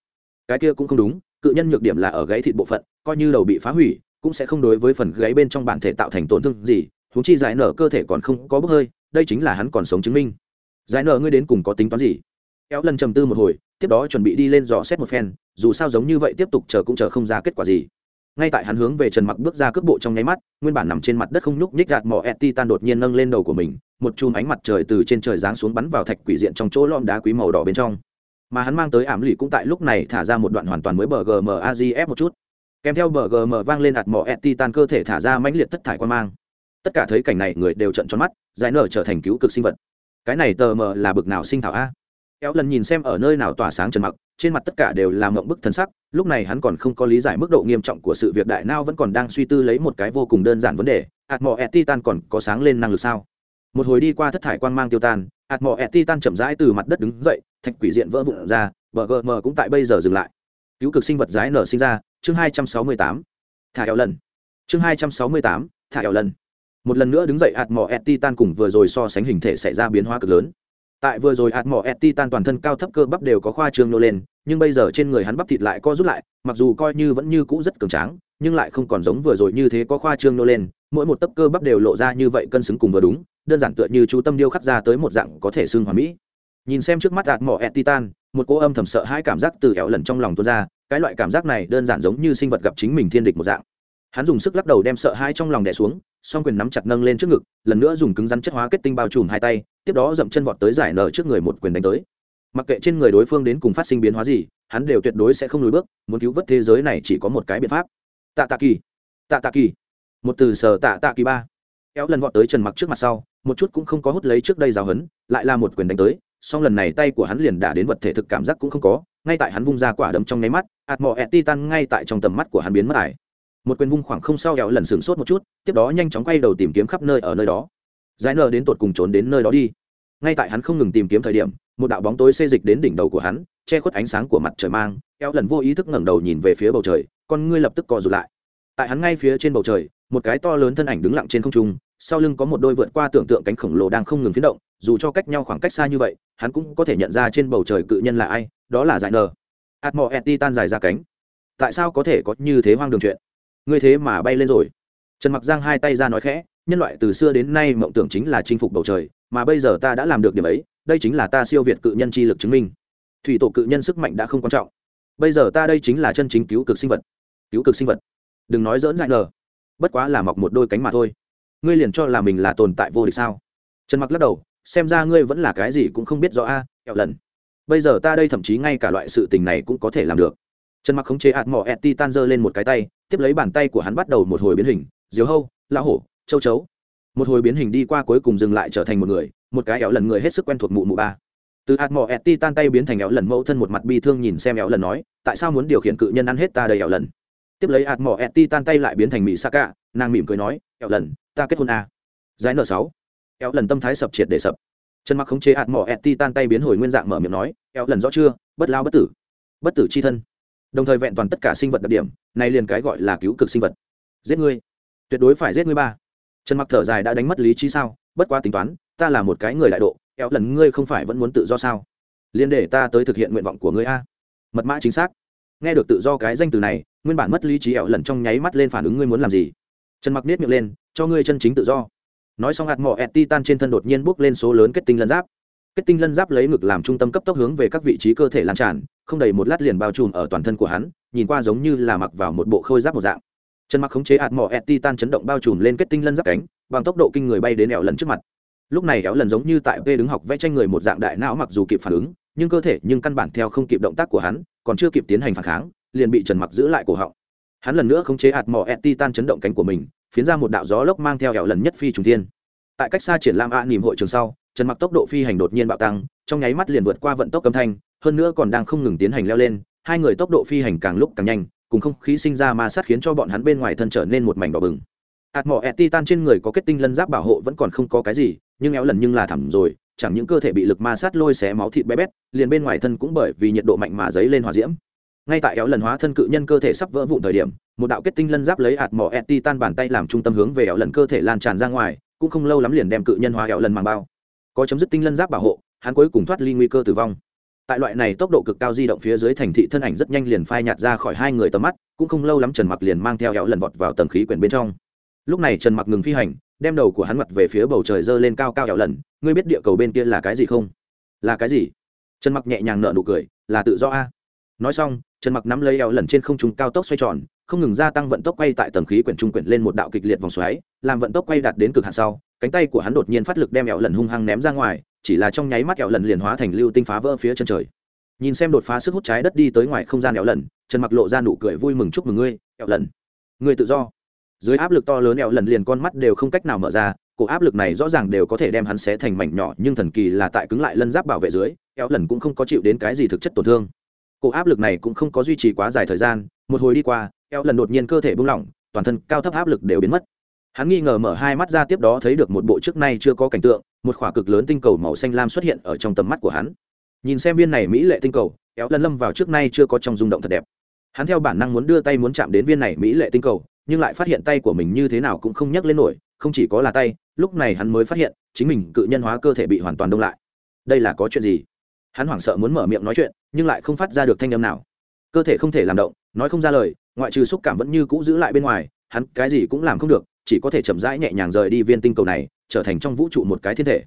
Cái kia cũng không đúng, cự nhân nhược điểm là ở gáy thịt bộ phận, coi như đầu bị phá hủy, cũng sẽ không đối với phần gáy bên trong bản thể tạo thành tổn thương gì húng chi dãy nở cơ thể còn không có bốc hơi, đây chính là hắn còn sống chứng minh. Dãy nở ngươi đến cùng có tính toán gì? Éo lần trầm tư một hồi, tiếp đó chuẩn bị đi lên dò xét một phen, dù sao giống như vậy tiếp tục chờ cũng chờ không ra kết quả gì. Ngay tại hắn hướng về trần mặc bước ra cước bộ trong nháy mắt, nguyên bản nằm trên mặt đất không nhúc nhích gạt mỏ eti tan đột nhiên nâng lên đầu của mình, một chùm ánh mặt trời từ trên trời giáng xuống bắn vào thạch quỷ diện trong chỗ lom đá quý màu đỏ bên trong. Mà hắn mang tới ảm lì cũng tại lúc này thả ra một đoạn hoàn toàn mới bờ gm agf một chút. Kèm theo bờ gm vang lên ạt mỏ eti tan cơ thể thả ra mãnh liệt tất thải quan mang. Tất cả thấy cảnh này, người đều trận tròn mắt, giải nở trở thành cứu cực sinh vật. Cái này tờ mờ là bực nào sinh thảo a? Kéo lần nhìn xem ở nơi nào tỏa sáng trần mặc, trên mặt tất cả đều là mộng bức thần sắc, lúc này hắn còn không có lý giải mức độ nghiêm trọng của sự việc đại nao vẫn còn đang suy tư lấy một cái vô cùng đơn giản vấn đề, ạt mỏ et titan còn có sáng lên năng lực sao? Một hồi đi qua thất thải quang mang tiêu tan, ạt mỏ et titan chậm rãi từ mặt đất đứng dậy, thạch quỷ diện vỡ vụn ra, bờ gm cũng tại bây giờ dừng lại. Cứu cực sinh vật giái nở sinh ra, chương hai trăm sáu mươi tám, thả eo lần. Chương hai trăm sáu mươi tám, thả eo lần. Một lần nữa đứng dậy ạt mỏ et titan cùng vừa rồi so sánh hình thể xảy ra biến hóa cực lớn tại vừa rồi hạt mỏ et titan toàn thân cao thấp cơ bắp đều có khoa trương nô lên, nhưng bây giờ trên người hắn bắp thịt lại co rút lại, mặc dù coi như vẫn như cũ rất cường tráng, nhưng lại không còn giống vừa rồi như thế có khoa trương nô lên, mỗi một tấc cơ bắp đều lộ ra như vậy cân xứng cùng vừa đúng, đơn giản tựa như chú tâm điêu khắc ra tới một dạng có thể xưng hòa mỹ. Nhìn xem trước mắt hạt mỏ et titan một cô âm thầm sợ hai cảm giác từ ẻo lần trong lòng tuôn ra, cái loại cảm giác này đơn giản giống như sinh vật gặp chính mình thiên địch một dạng. Hắn dùng sức lắc đầu đem sợ hai trong lòng đè xuống, song quyền nắm chặt nâng lên trước ngực, lần nữa dùng cứng rắn chất hóa kết tinh bao trùm hai tay tiếp đó dậm chân vọt tới giải nở trước người một quyền đánh tới. Mặc kệ trên người đối phương đến cùng phát sinh biến hóa gì, hắn đều tuyệt đối sẽ không lùi bước, muốn cứu vớt thế giới này chỉ có một cái biện pháp. Tạ tạ kỳ, tạ tạ kỳ. Một từ sở tạ tạ kỳ ba. Kéo lần vọt tới trần mặc trước mặt sau, một chút cũng không có hút lấy trước đây giáo hấn lại là một quyền đánh tới, song lần này tay của hắn liền đả đến vật thể thực cảm giác cũng không có, ngay tại hắn vung ra quả đấm trong nháy mắt ạt mò ẹt titan ngay tại trong tầm mắt của hắn biến mất ải một quyền vung khoảng không sau kéo lần sửng sốt một chút, tiếp đó nhanh chóng quay đầu tìm kiếm khắp nơi ở nơi đó giải nở đến tột cùng trốn đến nơi đó đi. Ngay tại hắn không ngừng tìm kiếm thời điểm, một đạo bóng tối xê dịch đến đỉnh đầu của hắn, che khuất ánh sáng của mặt trời mang eo lần vô ý thức ngẩng đầu nhìn về phía bầu trời, con ngươi lập tức co rụt lại. Tại hắn ngay phía trên bầu trời, một cái to lớn thân ảnh đứng lặng trên không trung, sau lưng có một đôi vượt qua tưởng tượng cánh khổng lồ đang không ngừng phiến động, dù cho cách nhau khoảng cách xa như vậy, hắn cũng có thể nhận ra trên bầu trời cự nhân là ai, đó là giải nờ ạt mò eti tan dài ra cánh. Tại sao có thể có như thế hoang đường chuyện? Ngươi thế mà bay lên rồi. Trần mặc giang hai tay ra nói khẽ nhân loại từ xưa đến nay mộng tưởng chính là chinh phục bầu trời mà bây giờ ta đã làm được điểm ấy đây chính là ta siêu việt cự nhân chi lực chứng minh. Thủy tổ cự nhân sức mạnh đã không quan trọng. Bây giờ ta đây chính là chân chính cứu cực sinh vật. Cứu cực sinh vật. Đừng nói dỡn dại nờ. Bất quá là mọc một đôi cánh mà thôi. Ngươi liền cho là mình là tồn tại vô địch sao? Trần mặc lắc đầu xem ra ngươi vẫn là cái gì cũng không biết rõ a à, lần. Bây giờ ta đây thậm chí ngay cả loại sự tình này cũng có thể làm được. Trần mặc khống chế hạt mỏ et tan giơ lên một cái tay tiếp lấy bàn tay của hắn bắt đầu một hồi biến hình diều hâu lão hổ châu chấu. Một hồi biến hình đi qua cuối cùng dừng lại trở thành một người, một cái éo lần người hết sức quen thuộc mụ mụ ba. Từ hạt mỏ et tan tay biến thành éo lần mẫu thân một mặt bi thương nhìn xem éo lần nói, tại sao muốn điều khiển cự nhân ăn hết ta đầy éo lần? Tiếp lấy hạt mỏ et tan tay lại biến thành mỹ sa cả nàng mỉm cười nói, éo lần, ta kết hôn à. giải n sáu. Éo lần tâm thái sập triệt để sập. Chân mặc khống chế hạt mỏ et tan tay biến hồi nguyên dạng mở miệng nói, éo lần rõ chưa? Bất lao bất tử. Bất tử chi thân. Đồng thời vẹn toàn tất cả sinh vật đặc điểm, này liền cái gọi là cứu cực sinh vật. Giết ngươi. Tuyệt đối phải giết ngươi ba trần mặc thở dài đã đánh mất lý trí sao? Bất quá tính toán, ta là một cái người đại độ éo lần ngươi không phải vẫn muốn tự do sao? Liên để ta tới thực hiện nguyện vọng của ngươi a. Mật mã chính xác. Nghe được tự do cái danh từ này, nguyên bản mất lý trí éo lần trong nháy mắt lên phản ứng ngươi muốn làm gì? Trần mặc nết miệng lên, cho ngươi chân chính tự do. Nói xong hạt mỏ ẹt titan trên thân đột nhiên bốc lên số lớn kết tinh lân giáp. Kết tinh lân giáp lấy ngực làm trung tâm cấp tốc hướng về các vị trí cơ thể lan tràn, không đầy một lát liền bao trùm ở toàn thân của hắn, nhìn qua giống như là mặc vào một bộ khôi giáp một dạng chân mặc khống chế ạt mỏ ẹt titan chấn động bao trùm lên kết tinh lân giáp cánh, bằng tốc độ kinh người bay đến ẻo lần trước mặt. Lúc này éo lần giống như tại v đứng học vẽ tranh người một dạng đại não mặc dù kịp phản ứng, nhưng cơ thể nhưng căn bản theo không kịp động tác của hắn, còn chưa kịp tiến hành phản kháng, liền bị trần mặc giữ lại cổ họng. Hắn lần nữa khống chế ạt mỏ ẹt titan chấn động cánh của mình, phiến ra một đạo gió lốc mang theo ẻo lần nhất phi trùng thiên. Tại cách xa triển lãm a nỉm hội trường sau, trần mặc tốc độ phi hành đột nhiên bạo tăng, trong nháy mắt liền vượt qua vận tốc âm thanh, hơn nữa còn đang không ngừng tiến hành leo lên, hai người tốc độ phi hành càng lúc càng nhanh cùng không khí sinh ra ma sát khiến cho bọn hắn bên ngoài thân trở nên một mảnh đỏ bừng. Hạt mỏ ẹt titan trên người có kết tinh lân giáp bảo hộ vẫn còn không có cái gì, nhưng éo lần nhưng là thẳm rồi, chẳng những cơ thể bị lực ma sát lôi xé máu thịt bé bét, liền bên ngoài thân cũng bởi vì nhiệt độ mạnh mà dấy lên hòa diễm. Ngay tại éo lần hóa thân cự nhân cơ thể sắp vỡ vụn thời điểm, một đạo kết tinh lân giáp lấy hạt mỏ ẹt titan bàn tay làm trung tâm hướng về éo lần cơ thể lan tràn ra ngoài, cũng không lâu lắm liền đem cự nhân hóa éo lần màng bao. Có chấm dứt tinh lân giáp bảo hộ, hắn cuối cùng thoát ly nguy cơ tử vong tại loại này tốc độ cực cao di động phía dưới thành thị thân ảnh rất nhanh liền phai nhạt ra khỏi hai người tầm mắt, cũng không lâu lắm trần mặc liền mang theo éo lần vọt vào tầng khí quyển bên trong. Lúc này trần mặc ngừng phi hành, đem đầu của hắn mặt về phía bầu trời dơ lên cao cao éo lần, ngươi biết địa cầu bên kia là cái gì không? Là cái gì? Trần mặc nhẹ nhàng nở nụ cười, là tự do a. Nói xong, trần mặc nắm lấy éo lần trên không trung cao tốc xoay tròn, không ngừng gia tăng vận tốc quay tại tầng khí quyển trung quyển lên một đạo kịch liệt vòng xoáy, làm vận tốc quay đạt đến cực hạn sau, cánh tay của hắn đột nhiên phát lực đem éo lần hung hăng ném ra ngoài chỉ là trong nháy mắt kẹo lần liền hóa thành lưu tinh phá vỡ phía chân trời. Nhìn xem đột phá sức hút trái đất đi tới ngoài không gian kẹo lần, trần mặc lộ ra nụ cười vui mừng chúc mừng ngươi kẹo lần. Ngươi tự do. Dưới áp lực to lớn kẹo lần liền con mắt đều không cách nào mở ra, cổ áp lực này rõ ràng đều có thể đem hắn xé thành mảnh nhỏ, nhưng thần kỳ là tại cứng lại lân giáp bảo vệ dưới kẹo lần cũng không có chịu đến cái gì thực chất tổn thương. Cổ áp lực này cũng không có duy trì quá dài thời gian, một hồi đi qua kẹo lần đột nhiên cơ thể buông lỏng, toàn thân cao thấp áp lực đều biến mất. Hắn nghi ngờ mở hai mắt ra tiếp đó thấy được một bộ trước nay chưa có cảnh tượng một khỏa cực lớn tinh cầu màu xanh lam xuất hiện ở trong tầm mắt của hắn. Nhìn xem viên này mỹ lệ tinh cầu éo lần lâm vào trước nay chưa có trong rung động thật đẹp. Hắn theo bản năng muốn đưa tay muốn chạm đến viên này mỹ lệ tinh cầu, nhưng lại phát hiện tay của mình như thế nào cũng không nhấc lên nổi, không chỉ có là tay, lúc này hắn mới phát hiện, chính mình cự nhân hóa cơ thể bị hoàn toàn đông lại. Đây là có chuyện gì? Hắn hoảng sợ muốn mở miệng nói chuyện, nhưng lại không phát ra được thanh âm nào. Cơ thể không thể làm động, nói không ra lời, ngoại trừ xúc cảm vẫn như cũ giữ lại bên ngoài, hắn cái gì cũng làm không được chỉ có thể chậm rãi nhẹ nhàng rời đi viên tinh cầu này, trở thành trong vũ trụ một cái thiên thể.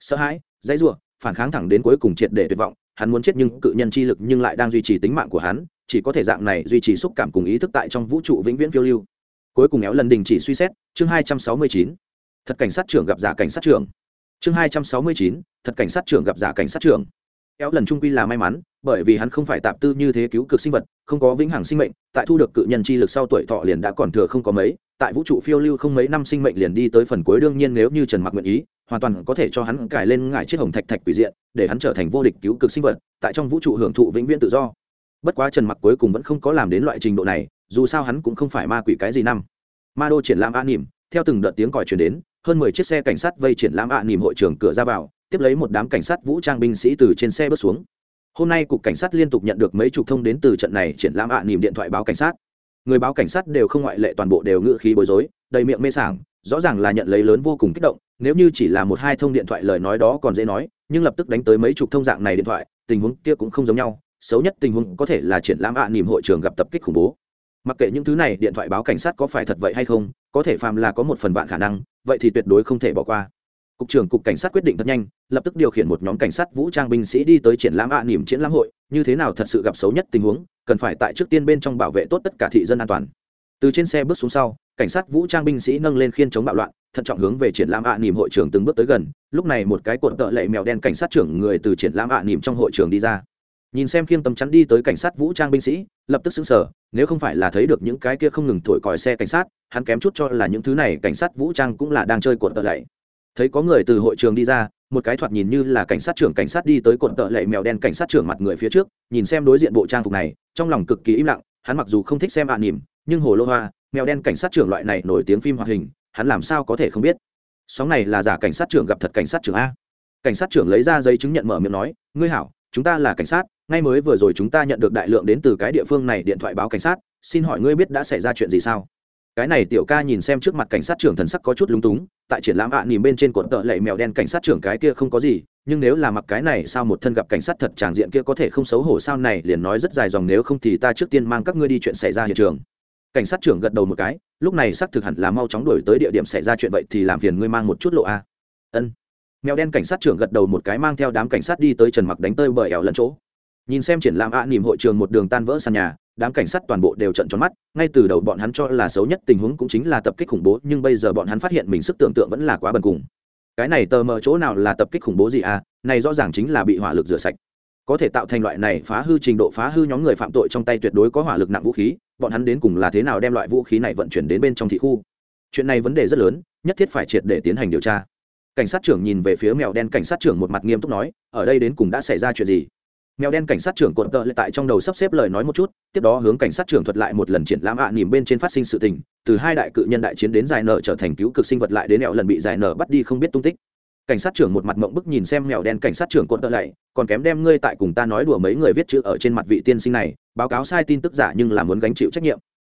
Sợ hãi, dãy r u ộ phản kháng thẳng đến cuối cùng triệt để tuyệt vọng, hắn muốn chết nhưng cự nhân chi lực nhưng lại đang duy trì tính mạng của hắn, chỉ có thể dạng này duy trì xúc cảm cùng ý thức tại trong vũ trụ vĩnh viễn phiêu lưu. Cuối cùng éo lần đình chỉ suy xét, chương hai trăm sáu mươi chín. Thật cảnh sát trưởng gặp giả cảnh sát trưởng. Chương hai trăm sáu mươi chín, thật cảnh sát trưởng gặp giả cảnh sát trưởng éo lần trung quy là may mắn, bởi vì hắn không phải tạp tư như thế cứu cực sinh vật, không có vĩnh hằng sinh mệnh, tại thu được cự nhân chi lực sau tuổi thọ liền đã còn thừa không có mấy, tại vũ trụ phiêu lưu không mấy năm sinh mệnh liền đi tới phần cuối đương nhiên nếu như trần mặc nguyện ý, hoàn toàn có thể cho hắn cải lên ngải chiếc hồng thạch thạch quỷ diện, để hắn trở thành vô địch cứu cực sinh vật, tại trong vũ trụ hưởng thụ vĩnh viễn tự do. Bất quá trần mặc cuối cùng vẫn không có làm đến loại trình độ này, dù sao hắn cũng không phải ma quỷ cái gì năm. Ma đô triển lãm a nỉm theo từng đợt tiếng còi truyền đến, hơn mười chiếc xe cảnh sát vây triển lãm a nỉm hội trường cửa ra vào tiếp lấy một đám cảnh sát vũ trang binh sĩ từ trên xe bước xuống. Hôm nay cục cảnh sát liên tục nhận được mấy chục thông đến từ trận này triển lãm ạ nỉm điện thoại báo cảnh sát. Người báo cảnh sát đều không ngoại lệ toàn bộ đều ngự khí bối rối đầy miệng mê sảng rõ ràng là nhận lấy lớn vô cùng kích động nếu như chỉ là một hai thông điện thoại lời nói đó còn dễ nói nhưng lập tức đánh tới mấy chục thông dạng này điện thoại tình huống kia cũng không giống nhau xấu nhất tình huống có thể là triển lãm ạ à, nỉm hội trường gặp tập kích khủng bố. Mặc kệ những thứ này điện thoại báo cảnh sát có phải thật vậy hay không có thể phàm là có một phần vạn khả năng vậy thì tuyệt đối không thể bỏ qua cục trưởng cục cảnh sát quyết định thật nhanh lập tức điều khiển một nhóm cảnh sát vũ trang binh sĩ đi tới triển lãm ạ à, triển lãm hội như thế nào thật sự gặp xấu nhất tình huống cần phải tại trước tiên bên trong bảo vệ tốt tất cả thị dân an toàn. Từ trên xe bước xuống sau cảnh sát vũ trang binh sĩ nâng lên khiên chống bạo loạn thận trọng hướng về triển lãm ạ à hội trưởng từng bước tới gần lúc này một cái cuộn tợ lệ mèo đen cảnh sát trưởng người từ triển lãm ạ à trong hội trường đi ra. Nhìn xem khiêng tấm chắn đi tới cảnh sát vũ trang binh sĩ lập tức xứng sở nếu không phải là thấy được những cái kia không ngừng thổi còi xe cảnh sát hắn kém chút cho là những thứ này cảnh sát vũ trang cũng là đang chơi cuộn tợ lệ thấy có người từ hội trường đi ra, một cái thoạt nhìn như là cảnh sát trưởng cảnh sát đi tới cột tợ lệ mèo đen cảnh sát trưởng mặt người phía trước, nhìn xem đối diện bộ trang phục này, trong lòng cực kỳ im lặng, hắn mặc dù không thích xem ạ à nỉm, nhưng hồ lô hoa, mèo đen cảnh sát trưởng loại này nổi tiếng phim hoạt hình, hắn làm sao có thể không biết? Sóng này là giả cảnh sát trưởng gặp thật cảnh sát trưởng a. Cảnh sát trưởng lấy ra giấy chứng nhận mở miệng nói, ngươi hảo, chúng ta là cảnh sát, ngay mới vừa rồi chúng ta nhận được đại lượng đến từ cái địa phương này điện thoại báo cảnh sát, xin hỏi ngươi biết đã xảy ra chuyện gì sao? Cái này tiểu ca nhìn xem trước mặt cảnh sát trưởng thần sắc có chút lúng túng tại triển lãm ạ à, nhìn bên trên cột tợ lệ mèo đen cảnh sát trưởng cái kia không có gì nhưng nếu là mặc cái này sao một thân gặp cảnh sát thật tràng diện kia có thể không xấu hổ sao này liền nói rất dài dòng nếu không thì ta trước tiên mang các ngươi đi chuyện xảy ra hiện trường. Cảnh sát trưởng gật đầu một cái lúc này xác thực hẳn là mau chóng đuổi tới địa điểm xảy ra chuyện vậy thì làm phiền ngươi mang một chút lộ a. Ân. Mèo đen cảnh sát trưởng gật đầu một cái mang theo đám cảnh sát đi tới trần mặc đánh tơi bởi ẻo lẫn chỗ. Nhìn xem triển lãm ạ à, hội trường một đường tan vỡ sàn nhà đám cảnh sát toàn bộ đều trận tròn mắt, ngay từ đầu bọn hắn cho là xấu nhất tình huống cũng chính là tập kích khủng bố, nhưng bây giờ bọn hắn phát hiện mình sức tưởng tượng vẫn là quá bần cùng. Cái này tờ mờ chỗ nào là tập kích khủng bố gì à? Này rõ ràng chính là bị hỏa lực rửa sạch. Có thể tạo thành loại này phá hư trình độ, phá hư nhóm người phạm tội trong tay tuyệt đối có hỏa lực nặng vũ khí, bọn hắn đến cùng là thế nào đem loại vũ khí này vận chuyển đến bên trong thị khu? Chuyện này vấn đề rất lớn, nhất thiết phải triệt để tiến hành điều tra. Cảnh sát trưởng nhìn về phía mèo đen, cảnh sát trưởng một mặt nghiêm túc nói, ở đây đến cùng đã xảy ra chuyện gì? Mèo đen cảnh sát trưởng cuộn tợ lại tại trong đầu sắp xếp lời nói một chút tiếp đó hướng cảnh sát trưởng thuật lại một lần triển lãm ạ à, nỉm bên trên phát sinh sự tình từ hai đại cự nhân đại chiến đến giải nợ trở thành cứu cực sinh vật lại đến mẹo lần bị giải nợ bắt đi không biết tung tích. Cảnh sát trưởng một mặt mộng bức nhìn xem mèo đen cảnh sát trưởng cuộn tợ lại còn kém đem ngươi tại cùng ta nói đùa mấy người viết chữ ở trên mặt vị tiên sinh này báo cáo sai tin tức giả nhưng là muốn gánh chịu trách nhiệm.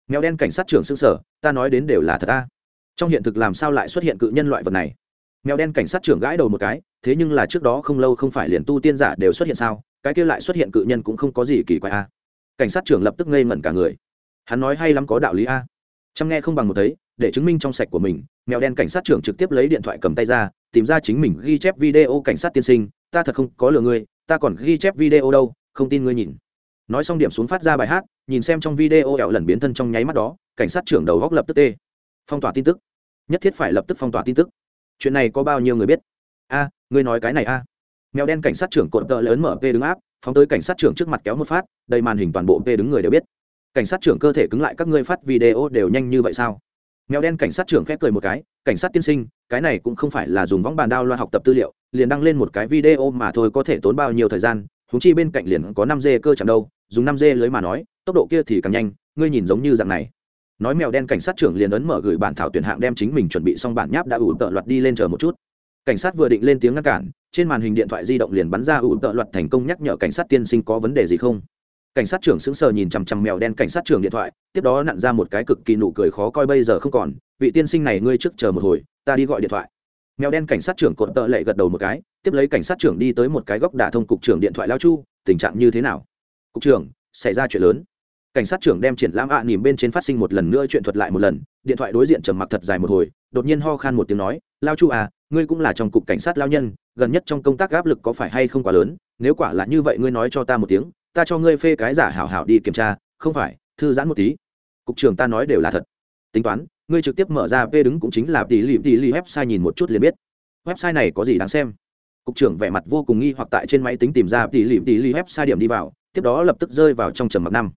Mèo đen cảnh sát trưởng xương sở ta nói đến đều là thật ta trong hiện thực làm sao lại xuất hiện cự nhân loại vật này? Mèo đen cảnh sát trưởng gãi đầu một cái thế nhưng là trước đó không lâu không phải liền tu tiên giả đều xuất hiện sao? Cái kia lại xuất hiện cự nhân cũng không có gì kỳ quái a. Cảnh sát trưởng lập tức ngây ngẩn cả người. Hắn nói hay lắm có đạo lý a. Chăm nghe không bằng một thấy, để chứng minh trong sạch của mình, mèo đen cảnh sát trưởng trực tiếp lấy điện thoại cầm tay ra, tìm ra chính mình ghi chép video cảnh sát tiên sinh, ta thật không có lừa ngươi, ta còn ghi chép video đâu, không tin ngươi nhìn. Nói xong điểm xuống phát ra bài hát, nhìn xem trong video ẹo lần biến thân trong nháy mắt đó, cảnh sát trưởng đầu góc lập tức tê. Phong tỏa tin tức. Nhất thiết phải lập tức phong tỏa tin tức. Chuyện này có bao nhiêu người biết? A, ngươi nói cái này a mèo đen cảnh sát trưởng cột tợ lớn mở p đứng áp, phóng tới cảnh sát trưởng trước mặt kéo một phát, đầy màn hình toàn bộ p đứng người đều biết. Cảnh sát trưởng cơ thể cứng lại, các ngươi phát video đều nhanh như vậy sao? Mèo đen cảnh sát trưởng khép cười một cái, cảnh sát tiên sinh, cái này cũng không phải là dùng võng bàn đao loa học tập tư liệu, liền đăng lên một cái video mà thôi có thể tốn bao nhiêu thời gian húng chi bên cạnh liền có năm dê cơ chẳng đâu, dùng năm dê lưới mà nói, tốc độ kia thì càng nhanh, ngươi nhìn giống như dạng này. Nói mèo đen cảnh sát trưởng liền ấn mở gửi bản thảo tuyển hạng đem chính mình chuẩn bị xong bản nháp đã ủ tợ loạt đi lên chờ một chút cảnh sát vừa định lên tiếng ngăn cản, trên màn hình điện thoại di động liền bắn ra ủ tợ luật thành công nhắc nhở cảnh sát tiên sinh có vấn đề gì không. Cảnh sát trưởng sững sờ nhìn chằm chằm mèo đen cảnh sát trưởng điện thoại, tiếp đó nặn ra một cái cực kỳ nụ cười khó coi bây giờ không còn, vị tiên sinh này ngươi trước chờ một hồi, ta đi gọi điện thoại. Mèo đen cảnh sát trưởng cột tợ lệ gật đầu một cái, tiếp lấy cảnh sát trưởng đi tới một cái góc đả thông cục trưởng điện thoại lao chu, tình trạng như thế nào? Cục trưởng, xảy ra chuyện lớn. Cảnh sát trưởng đem triển lãm ạ à nỉm bên trên phát sinh một lần nữa chuyện thuật lại một lần, điện thoại đối diện trầm mặc thật dài một hồi, đột nhiên ho khan một tiếng nói, lao chu à ngươi cũng là trong cục cảnh sát lao nhân, gần nhất trong công tác áp lực có phải hay không quá lớn? Nếu quả là như vậy ngươi nói cho ta một tiếng, ta cho ngươi phê cái giả hảo hảo đi kiểm tra, không phải, thư giãn một tí. Cục trưởng ta nói đều là thật. Tính toán, ngươi trực tiếp mở ra p đứng cũng chính là tỷ lì tỷ lì website nhìn một chút liền biết. Website này có gì đáng xem? Cục trưởng vẻ mặt vô cùng nghi hoặc tại trên máy tính tìm ra tỷ lì tỷ lì website điểm đi vào, tiếp đó lập tức rơi vào trong trầm mặc năm.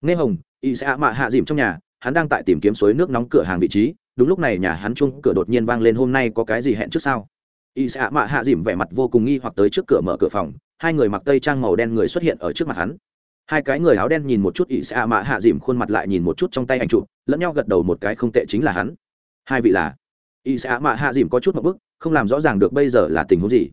Nghe hồng, y sẽ mạ hạ dìm trong nhà, hắn đang tại tìm kiếm suối nước nóng cửa hàng vị trí đúng lúc này nhà hắn chung cửa đột nhiên vang lên, hôm nay có cái gì hẹn trước sao? Y xạ mạ hạ dìm vẻ mặt vô cùng nghi hoặc tới trước cửa mở cửa phòng, hai người mặc tây trang màu đen người xuất hiện ở trước mặt hắn. Hai cái người áo đen nhìn một chút Y xạ mạ hạ dìm khuôn mặt lại nhìn một chút trong tay anh chụp, lẫn nhau gật đầu một cái, không tệ, chính là hắn. Hai vị là? Y xạ mạ hạ dìm có chút một bức, không làm rõ ràng được bây giờ là tình huống gì.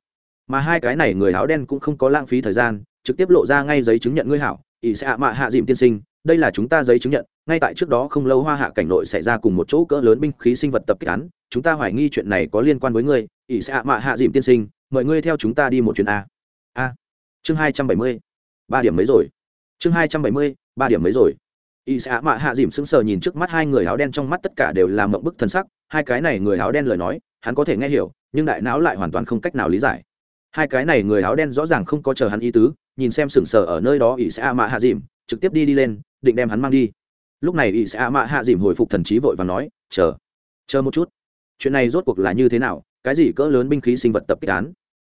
Mà hai cái này người áo đen cũng không có lãng phí thời gian, trực tiếp lộ ra ngay giấy chứng nhận ngươi hảo. Y xạ mạ hạ dìm tiên sinh, đây là chúng ta giấy chứng nhận ngay tại trước đó không lâu hoa hạ cảnh nội xảy ra cùng một chỗ cỡ lớn binh khí sinh vật tập kích án, chúng ta hoài nghi chuyện này có liên quan với ngươi, ỷ xạ mạ hạ dìm tiên sinh, mời ngươi theo chúng ta đi một chuyến a. A. Chương hai trăm bảy mươi. Ba điểm mấy rồi? Chương hai trăm bảy mươi, ba điểm mấy rồi? Y xạ mạ hạ dìm sững sờ nhìn trước mắt hai người áo đen trong mắt tất cả đều là mộng bức thần sắc, hai cái này người áo đen lời nói, hắn có thể nghe hiểu, nhưng đại não lại hoàn toàn không cách nào lý giải. Hai cái này người áo đen rõ ràng không có chờ hắn ý tứ, nhìn xem sững sờ ở nơi đó y xạ mạ hạ dìm, trực tiếp đi đi lên, định đem hắn mang đi lúc này y ạ mạ hạ dìm hồi phục thần trí vội và nói, chờ chờ một chút. Chuyện này rốt cuộc là như thế nào? Cái gì cỡ lớn binh khí sinh vật tập kích án?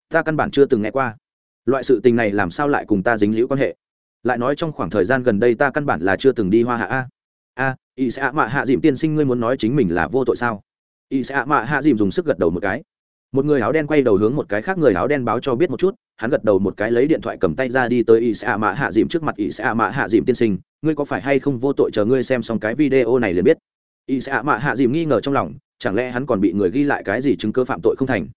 Ta căn bản chưa từng nghe qua. Loại sự tình này làm sao lại cùng ta dính liễu quan hệ? Lại nói trong khoảng thời gian gần đây ta căn bản là chưa từng đi hoa hạ a. A, y sẽ ạ mạ hạ dìm tiên sinh ngươi muốn nói chính mình là vô tội sao? Y sẽ ạ mạ hạ dìm dùng sức gật đầu một cái. Một người áo đen quay đầu hướng một cái khác người áo đen báo cho biết một chút, hắn gật đầu một cái lấy điện thoại cầm tay ra đi tới y sẽ ạ mạ hạ dìm trước mặt y sẽ ạ mạ hạ dìm tiên sinh ngươi có phải hay không vô tội chờ ngươi xem xong cái video này liền biết? Y sẽ ạ mạ hạ dìm nghi ngờ trong lòng, chẳng lẽ hắn còn bị người ghi lại cái gì chứng cơ phạm tội không thành?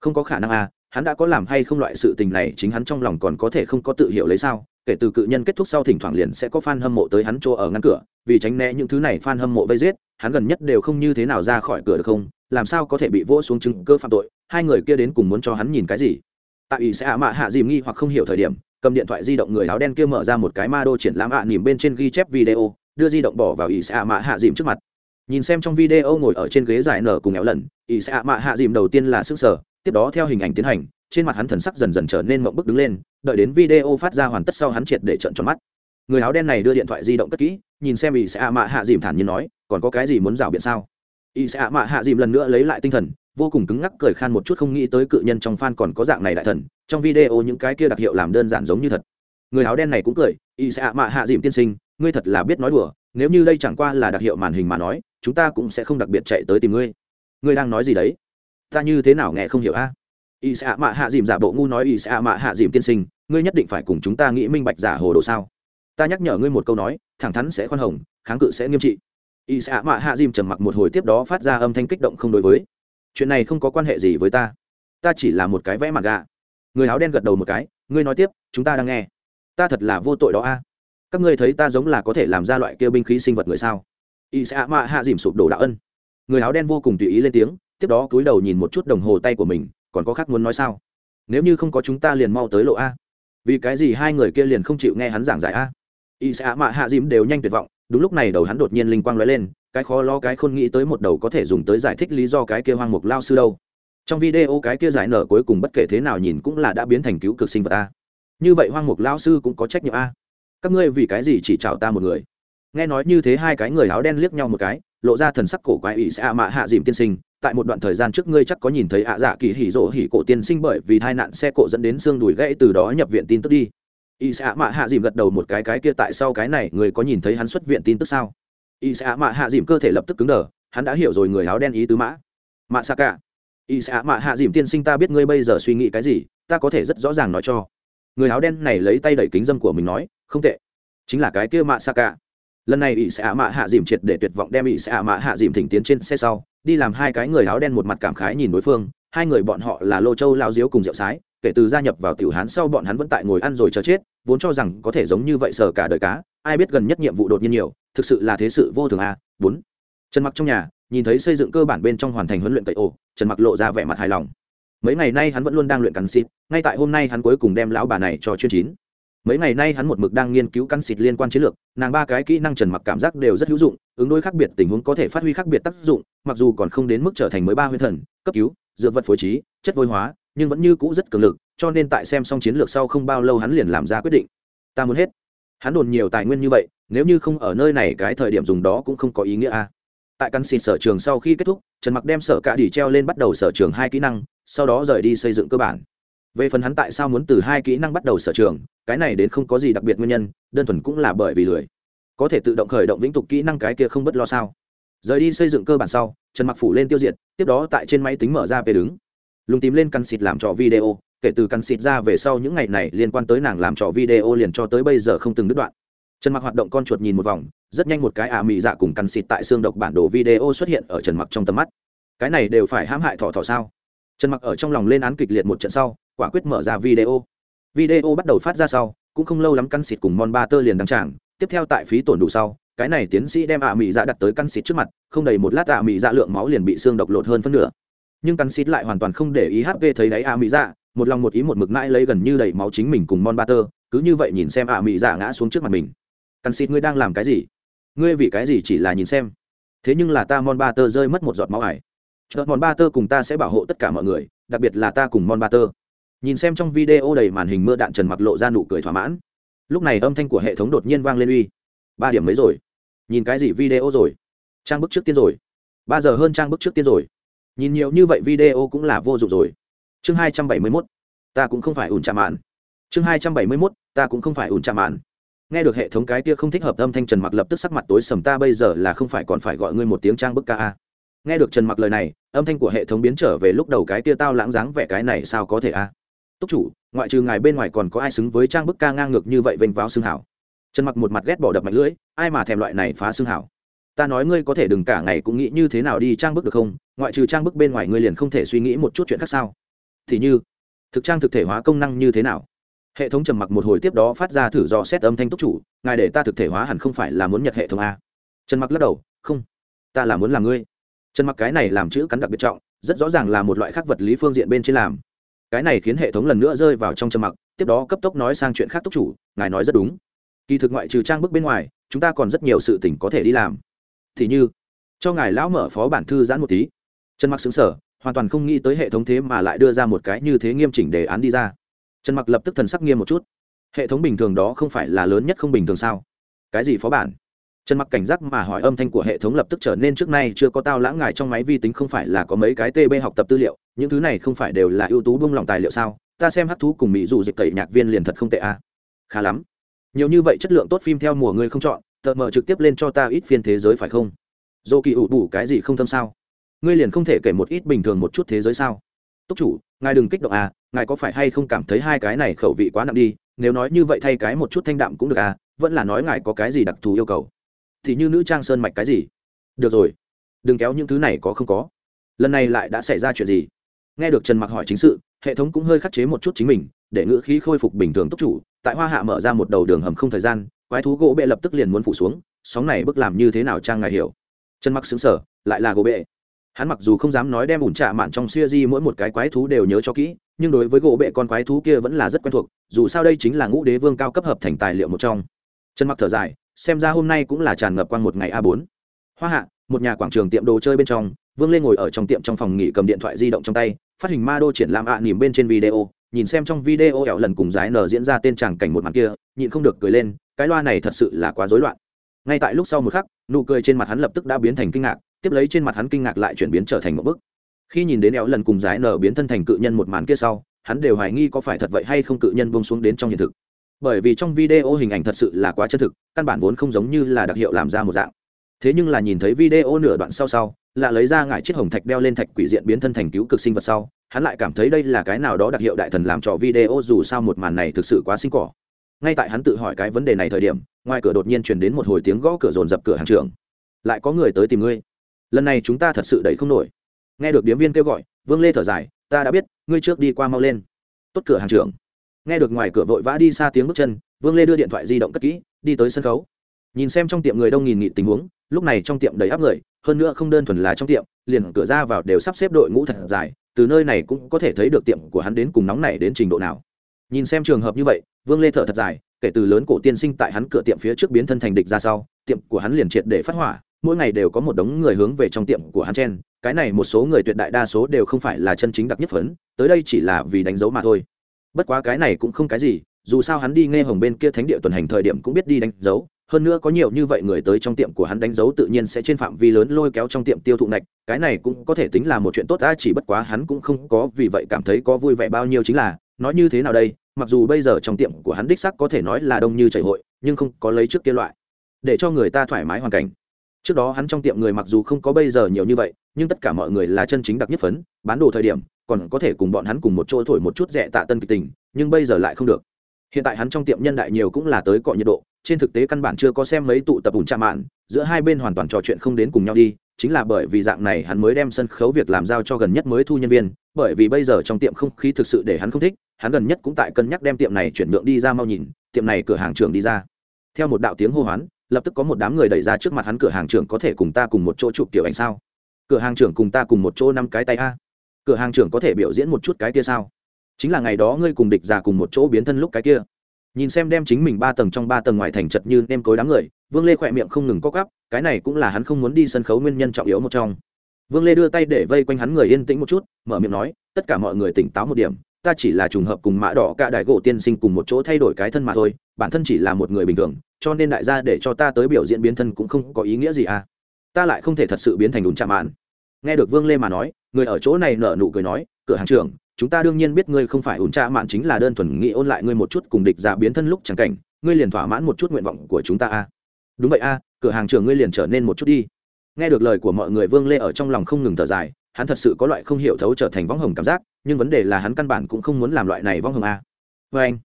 Không có khả năng à hắn đã có làm hay không loại sự tình này chính hắn trong lòng còn có thể không có tự hiểu lấy sao? Kể từ cự nhân kết thúc sau thỉnh thoảng liền sẽ có fan hâm mộ tới hắn chỗ ở ngăn cửa, vì tránh né những thứ này fan hâm mộ vây giết, hắn gần nhất đều không như thế nào ra khỏi cửa được không? Làm sao có thể bị vỗ xuống chứng cơ phạm tội? Hai người kia đến cùng muốn cho hắn nhìn cái gì? Tại ý sẽ ạ mạ hạ dìm nghi hoặc không hiểu thời điểm cầm điện thoại di động người áo đen kia mở ra một cái ma đô triển lãm ạ à nỉm bên trên ghi chép video, đưa di động bỏ vào ỷ sẽ mạ hạ dìm trước mặt. Nhìn xem trong video ngồi ở trên ghế dài nở cùng éo lần, ỷ sẽ mạ hạ dìm đầu tiên là sức sở, tiếp đó theo hình ảnh tiến hành, trên mặt hắn thần sắc dần dần trở nên mộng bức đứng lên, đợi đến video phát ra hoàn tất sau hắn triệt để trận tròn mắt. Người áo đen này đưa điện thoại di động cất kỹ, nhìn xem ỷ sẽ mạ hạ dìm thản nhiên nói, còn có cái gì muốn rào biện sao? Ỷ sẽ mạ hạ dìm lần nữa lấy lại tinh thần, vô cùng cứng ngắc cười khan một chút không nghĩ tới cự nhân trong fan còn có dạng này đại thần trong video những cái kia đặc hiệu làm đơn giản giống như thật. Người áo đen này cũng cười, y sẽ ạ mạ hạ dìm tiên sinh, ngươi thật là biết nói đùa, nếu như đây chẳng qua là đặc hiệu màn hình mà nói, chúng ta cũng sẽ không đặc biệt chạy tới tìm ngươi. Ngươi đang nói gì đấy? Ta như thế nào nghe không hiểu a? Y sẽ mạ hạ dìm giả bộ ngu nói, y sẽ mạ hạ dìm tiên sinh, ngươi nhất định phải cùng chúng ta nghĩ minh bạch giả hồ đồ sao? Ta nhắc nhở ngươi một câu nói, thẳng thắn sẽ khoan hồng, kháng cự sẽ nghiêm trị. Y xã mạ hạ dìm trầm mặc một hồi tiếp đó phát ra âm thanh kích động không đối với. Chuyện này không có quan hệ gì với ta. Ta chỉ là một cái vẽ mặt gà người áo đen gật đầu một cái, ngươi nói tiếp, chúng ta đang nghe. Ta thật là vô tội đó a. Các ngươi thấy ta giống là có thể làm ra loại kêu binh khí sinh vật người sao? Y sẽ ạ mạ hạ dìm sụp đổ đạo ân. Người áo đen vô cùng tùy ý lên tiếng, tiếp đó cúi đầu nhìn một chút đồng hồ tay của mình, còn có khác muốn nói sao? Nếu như không có chúng ta liền mau tới lộ a. Vì cái gì hai người kia liền không chịu nghe hắn giảng giải a? Y sẽ ạ mạ hạ dìm đều nhanh tuyệt vọng, đúng lúc này đầu hắn đột nhiên linh quang lóe lên, cái khó lo cái khôn nghĩ tới một đầu có thể dùng tới giải thích lý do cái kia hoang mục lao sư đâu trong video cái kia giải nở cuối cùng bất kể thế nào nhìn cũng là đã biến thành cứu cực sinh vật a. Như vậy hoang mục lao sư cũng có trách nhiệm a. Các ngươi vì cái gì chỉ chào ta một người? Nghe nói như thế hai cái người áo đen liếc nhau một cái, lộ ra thần sắc cổ quái ỷ sẽ mạ hạ dìm tiên sinh. Tại một đoạn thời gian trước ngươi chắc có nhìn thấy ạ dạ kỳ hỉ rỗ hỉ cổ tiên sinh bởi vì tai nạn xe cộ dẫn đến xương đùi gãy từ đó nhập viện tin tức đi. Y sẽ mạ hạ dìm gật đầu một cái cái kia tại sau cái này? Người có nhìn thấy hắn xuất viện tin tức sao? Y sẽ mạ hạ dìm cơ thể lập tức cứng đờ, hắn đã hiểu rồi người áo đen ý tứ mã. Mạ xạ cả y sẽ mạ hạ dìm tiên sinh ta biết ngươi bây giờ suy nghĩ cái gì, ta có thể rất rõ ràng nói cho. Người áo đen này lấy tay đẩy kính dâm của mình nói, không tệ. Chính là cái kia mạ sa cả lần này ỷ sẽ mạ hạ dìm triệt để tuyệt vọng đem ỷ sẽ mạ hạ dìm thỉnh tiến trên xe sau, đi làm hai cái người áo đen một mặt cảm khái nhìn đối phương, hai người bọn họ là lô châu lao diếu cùng rượu sái, kể từ gia nhập vào tiểu hán sau bọn hắn vẫn tại ngồi ăn rồi chờ chết, vốn cho rằng có thể giống như vậy sờ cả đời cá, ai biết gần nhất nhiệm vụ đột nhiên nhiều, thực sự là thế sự vô thường a, bốn. Chân mặc trong nhà nhìn thấy xây dựng cơ bản bên trong hoàn thành huấn luyện tẩy ổ, trần mặc lộ ra vẻ mặt hài lòng. Mấy ngày nay hắn vẫn luôn đang luyện cắn xịt, ngay tại hôm nay hắn cuối cùng đem lão bà này cho chuyên chín. Mấy ngày nay hắn một mực đang nghiên cứu cắn xịt liên quan chiến lược, nàng ba cái kỹ năng trần mặc cảm giác đều rất hữu dụng, ứng đối khác biệt tình huống có thể phát huy khác biệt tác dụng, mặc dù còn không đến mức trở thành mới ba huyên thần, cấp cứu, dược vật phối trí, chất vôi hóa, nhưng vẫn như cũ rất cường lực, cho nên tại xem xong chiến lược sau không bao lâu hắn liền làm ra quyết định. Ta muốn hết. Hắn đồn nhiều tài nguyên như vậy, nếu như không ở nơi này cái thời điểm dùng đó cũng không có ý nghĩa a tại căn xịt sở trường sau khi kết thúc, trần mặc đem sở cả đỉ treo lên bắt đầu sở trường hai kỹ năng, sau đó rời đi xây dựng cơ bản. Về phần hắn tại sao muốn từ hai kỹ năng bắt đầu sở trường, cái này đến không có gì đặc biệt nguyên nhân, đơn thuần cũng là bởi vì lười. Có thể tự động khởi động vĩnh tục kỹ năng cái kia không bất lo sao. Rời đi xây dựng cơ bản sau, trần mặc phủ lên tiêu diệt, tiếp đó tại trên máy tính mở ra về đứng. Lùng tìm lên căn xịt làm trò video, kể từ căn xịt ra về sau những ngày này liên quan tới nàng làm trò video liền cho tới bây giờ không từng đứt đoạn trần mặc hoạt động con chuột nhìn một vòng, rất nhanh một cái ả mị dạ cùng căn xịt tại xương độc bản đồ video xuất hiện ở trần mặc trong tầm mắt. Cái này đều phải hãm hại thỏ thỏ sao? Trần mặc ở trong lòng lên án kịch liệt một trận sau, quả quyết mở ra video. Video bắt đầu phát ra sau, cũng không lâu lắm căn xịt cùng mon ba tơ liền đăng tràng, tiếp theo tại phí tổn đủ sau, cái này tiến sĩ đem ạ mị dạ đặt tới căn xịt trước mặt, không đầy một lát ạ mị dạ lượng máu liền bị xương độc lột hơn phân nửa. Nhưng căn xịt lại hoàn toàn không để ý hp thấy đáy ạ mị dạ một lòng một ý một mực mãi lấy gần như đầy máu chính mình cùng mon ba tơ cứ như vậy nhìn xem ạ mị dạ ngã xuống trước mặt mình căn xịt ngươi đang làm cái gì? Ngươi vì cái gì chỉ là nhìn xem? Thế nhưng là ta mon ba tơ rơi mất một giọt máu ải. Chợt mon ba tơ cùng ta sẽ bảo hộ tất cả mọi người, đặc biệt là ta cùng mon ba tơ nhìn xem trong video đầy màn hình mưa đạn trần mặc lộ ra nụ cười thỏa mãn. Lúc này âm thanh của hệ thống đột nhiên vang lên uy. Ba điểm mấy rồi? Nhìn cái gì video rồi? Trang bức trước tiên rồi. Ba giờ hơn trang bức trước tiên rồi. Nhìn nhiều như vậy video cũng là vô dụng rồi. Chương hai trăm bảy mươi mốt, ta cũng không phải ủn chạm mạn. Chương hai trăm bảy mươi mốt, ta cũng không phải ủn chạm mạn nghe được hệ thống cái kia không thích hợp âm thanh trần mặc lập tức sắc mặt tối sầm ta bây giờ là không phải còn phải gọi ngươi một tiếng trang bức ca a. Nghe được trần mặc lời này, âm thanh của hệ thống biến trở về lúc đầu cái kia tao lãng dáng vẻ cái này sao có thể a? Túc chủ, ngoại trừ ngài bên ngoài còn có ai xứng với trang bức ca ngang ngược như vậy vênh váo xương hảo? Trần mặc một mặt ghét bỏ đập mạch lưỡi, ai mà thèm loại này phá xương hảo? Ta nói ngươi có thể đừng cả ngày cũng nghĩ như thế nào đi trang bức được không? Ngoại trừ trang bức bên ngoài ngươi liền không thể suy nghĩ một chút chuyện khác sao? Thì như, thực trang thực thể hóa công năng như thế nào? Hệ thống trầm mặc một hồi tiếp đó phát ra thử do xét âm thanh túc chủ, ngài để ta thực thể hóa hẳn không phải là muốn nhật hệ thống a. Trần mặc lắc đầu, không, ta là muốn làm ngươi. Trần mặc cái này làm chữ cắn đặc biệt trọng, rất rõ ràng là một loại khác vật lý phương diện bên trên làm. Cái này khiến hệ thống lần nữa rơi vào trong trầm mặc, tiếp đó cấp tốc nói sang chuyện khác túc chủ, ngài nói rất đúng. Kỳ thực ngoại trừ trang bức bên ngoài, chúng ta còn rất nhiều sự tỉnh có thể đi làm. Thì như, cho ngài lão mở phó bản thư giãn một tí. Trần mặc xứng sở hoàn toàn không nghĩ tới hệ thống thế mà lại đưa ra một cái như thế nghiêm chỉnh đề án đi ra trần mặc lập tức thần sắc nghiêm một chút. Hệ thống bình thường đó không phải là lớn nhất không bình thường sao? Cái gì phó bản? Trần mặc cảnh giác mà hỏi âm thanh của hệ thống lập tức trở nên trước nay chưa có tao lãng ngài trong máy vi tính không phải là có mấy cái tb học tập tư liệu, những thứ này không phải đều là ưu tú bông lòng tài liệu sao? Ta xem hát thú cùng mỹ dù dịch tẩy nhạc viên liền thật không tệ à. khá lắm. Nhiều như vậy chất lượng tốt phim theo mùa ngươi không chọn, tờ mở trực tiếp lên cho ta ít phiên thế giới phải không? Dô kỳ ủ bủ cái gì không thâm sao? Ngươi liền không thể kể một ít bình thường một chút thế giới sao? Túc chủ, ngài đừng kích động à ngài có phải hay không cảm thấy hai cái này khẩu vị quá nặng đi, nếu nói như vậy thay cái một chút thanh đạm cũng được à vẫn là nói ngài có cái gì đặc thù yêu cầu. Thì như nữ trang sơn mạch cái gì? Được rồi, đừng kéo những thứ này có không có. Lần này lại đã xảy ra chuyện gì? Nghe được trần mặc hỏi chính sự, hệ thống cũng hơi khắc chế một chút chính mình, để ngữ khí khôi phục bình thường túc chủ, tại hoa hạ mở ra một đầu đường hầm không thời gian, quái thú gỗ bệ lập tức liền muốn phủ xuống, sóng này bức làm như thế nào trang ngài hiểu? Trần mặc xứng sở lại là gỗ bệ hắn mặc dù không dám nói đem ủn trạ mạn trong siêu di mỗi một cái quái thú đều nhớ cho kỹ, nhưng đối với gỗ bệ con quái thú kia vẫn là rất quen thuộc, dù sao đây chính là ngũ đế vương cao cấp hợp thành tài liệu một trong. Trần mặc thở dài, xem ra hôm nay cũng là tràn ngập quang một ngày a 4 hoa hạ, một nhà quảng trường tiệm đồ chơi bên trong, vương lên ngồi ở trong tiệm trong phòng nghỉ cầm điện thoại di động trong tay, phát hình ma đô triển lãm ạ à nỉm bên trên video, nhìn xem trong video ẻo lần cùng giái nở diễn ra tên chàng cảnh một màn kia, nhịn không được cười lên, cái loa này thật sự là quá rối loạn. Ngay tại lúc sau một khắc, nụ cười trên mặt hắn lập tức đã biến thành kinh ngạc tiếp lấy trên mặt hắn kinh ngạc lại chuyển biến trở thành một bức. Khi nhìn đến éo lần cùng giải nở biến thân thành cự nhân một màn kia sau, hắn đều hoài nghi có phải thật vậy hay không cự nhân bông xuống đến trong hiện thực. Bởi vì trong video hình ảnh thật sự là quá chân thực, căn bản vốn không giống như là đặc hiệu làm ra một dạng. Thế nhưng là nhìn thấy video nửa đoạn sau sau là lấy ra ngải chiếc hồng thạch đeo lên thạch quỷ diện biến thân thành cứu cực sinh vật sau, hắn lại cảm thấy đây là cái nào đó đặc hiệu đại thần làm trò video dù sao một màn này thực sự quá sinh cỏ. Ngay tại hắn tự hỏi cái vấn đề này thời điểm, ngoài cửa đột nhiên truyền đến một hồi tiếng gõ cửa rồn dập cửa hàng trưởng. Lại có người tới tìm ngươi? Lần này chúng ta thật sự đẩy không nổi. Nghe được điếm viên kêu gọi, vương lê thở dài, ta đã biết, ngươi trước đi qua mau lên. Tốt cửa hàng trưởng. Nghe được ngoài cửa vội vã đi xa tiếng bước chân, vương lê đưa điện thoại di động cất kỹ, đi tới sân khấu. Nhìn xem trong tiệm người đông nghìn nghị tình huống, lúc này trong tiệm đầy áp người, hơn nữa không đơn thuần là trong tiệm, liền cửa ra vào đều sắp xếp đội ngũ thật dài, từ nơi này cũng có thể thấy được tiệm của hắn đến cùng nóng này đến trình độ nào. Nhìn xem trường hợp như vậy, vương lê thở thật dài, kể từ lớn cổ tiên sinh tại hắn cửa tiệm phía trước biến thân thành địch ra sau, tiệm của hắn liền triệt để phát hỏa mỗi ngày đều có một đống người hướng về trong tiệm của hắn chen, cái này một số người tuyệt đại đa số đều không phải là chân chính đặc nhất phấn, tới đây chỉ là vì đánh dấu mà thôi. Bất quá cái này cũng không cái gì, dù sao hắn đi nghe hồng bên kia thánh địa tuần hành thời điểm cũng biết đi đánh dấu, hơn nữa có nhiều như vậy người tới trong tiệm của hắn đánh dấu tự nhiên sẽ trên phạm vi lớn lôi kéo trong tiệm tiêu thụ nạch, cái này cũng có thể tính là một chuyện tốt ta chỉ bất quá hắn cũng không có vì vậy cảm thấy có vui vẻ bao nhiêu chính là, nói như thế nào đây, mặc dù bây giờ trong tiệm của hắn đích sắc có thể nói là đông như chảy hội, nhưng không có lấy trước kia loại, để cho người ta thoải mái hoàn cảnh trước đó hắn trong tiệm người mặc dù không có bây giờ nhiều như vậy, nhưng tất cả mọi người là chân chính đặc nhất phấn, bán đồ thời điểm, còn có thể cùng bọn hắn cùng một chỗ thổi một chút rẻ tạ tân kịch tình, nhưng bây giờ lại không được. Hiện tại hắn trong tiệm nhân đại nhiều cũng là tới cọ nhiệt độ, trên thực tế căn bản chưa có xem mấy tụ tập ủn chạm mạn, giữa hai bên hoàn toàn trò chuyện không đến cùng nhau đi, chính là bởi vì dạng này hắn mới đem sân khấu việc làm giao cho gần nhất mới thu nhân viên, bởi vì bây giờ trong tiệm không khí thực sự để hắn không thích, hắn gần nhất cũng tại cân nhắc đem tiệm này chuyển nhượng đi ra mau nhìn, tiệm này cửa hàng trưởng đi ra. Theo một đạo tiếng hô hoán lập tức có một đám người đẩy ra trước mặt hắn cửa hàng trưởng có thể cùng ta cùng một chỗ chụp tiểu ảnh sao? Cửa hàng trưởng cùng ta cùng một chỗ năm cái tay a. Cửa hàng trưởng có thể biểu diễn một chút cái kia sao? Chính là ngày đó ngươi cùng địch già cùng một chỗ biến thân lúc cái kia. Nhìn xem đem chính mình ba tầng trong ba tầng ngoài thành chật như nêm cối đám người, vương lê khỏe miệng không ngừng co cắp cái này cũng là hắn không muốn đi sân khấu nguyên nhân trọng yếu một trong. Vương lê đưa tay để vây quanh hắn người yên tĩnh một chút, mở miệng nói, tất cả mọi người tỉnh táo một điểm, ta chỉ là trùng hợp cùng mã đỏ cả đại gỗ tiên sinh cùng một chỗ thay đổi cái thân mà thôi, bản thân chỉ là một người bình thường cho nên đại gia để cho ta tới biểu diễn biến thân cũng không có ý nghĩa gì à. Ta lại không thể thật sự biến thành đùn chạm mạn. Nghe được vương lê mà nói, người ở chỗ này nở nụ cười nói, cửa hàng trưởng, chúng ta đương nhiên biết ngươi không phải ủn tra mạn chính là đơn thuần nghĩ ôn lại ngươi một chút cùng địch giả biến thân lúc chẳng cảnh, ngươi liền thỏa mãn một chút nguyện vọng của chúng ta a đúng vậy a cửa hàng trưởng ngươi liền trở nên một chút đi. Nghe được lời của mọi người, vương lê ở trong lòng không ngừng thở dài, hắn thật sự có loại không hiểu thấu trở thành võng hồng cảm giác, nhưng vấn đề là hắn căn bản cũng không muốn làm loại này võng hồng a vê anh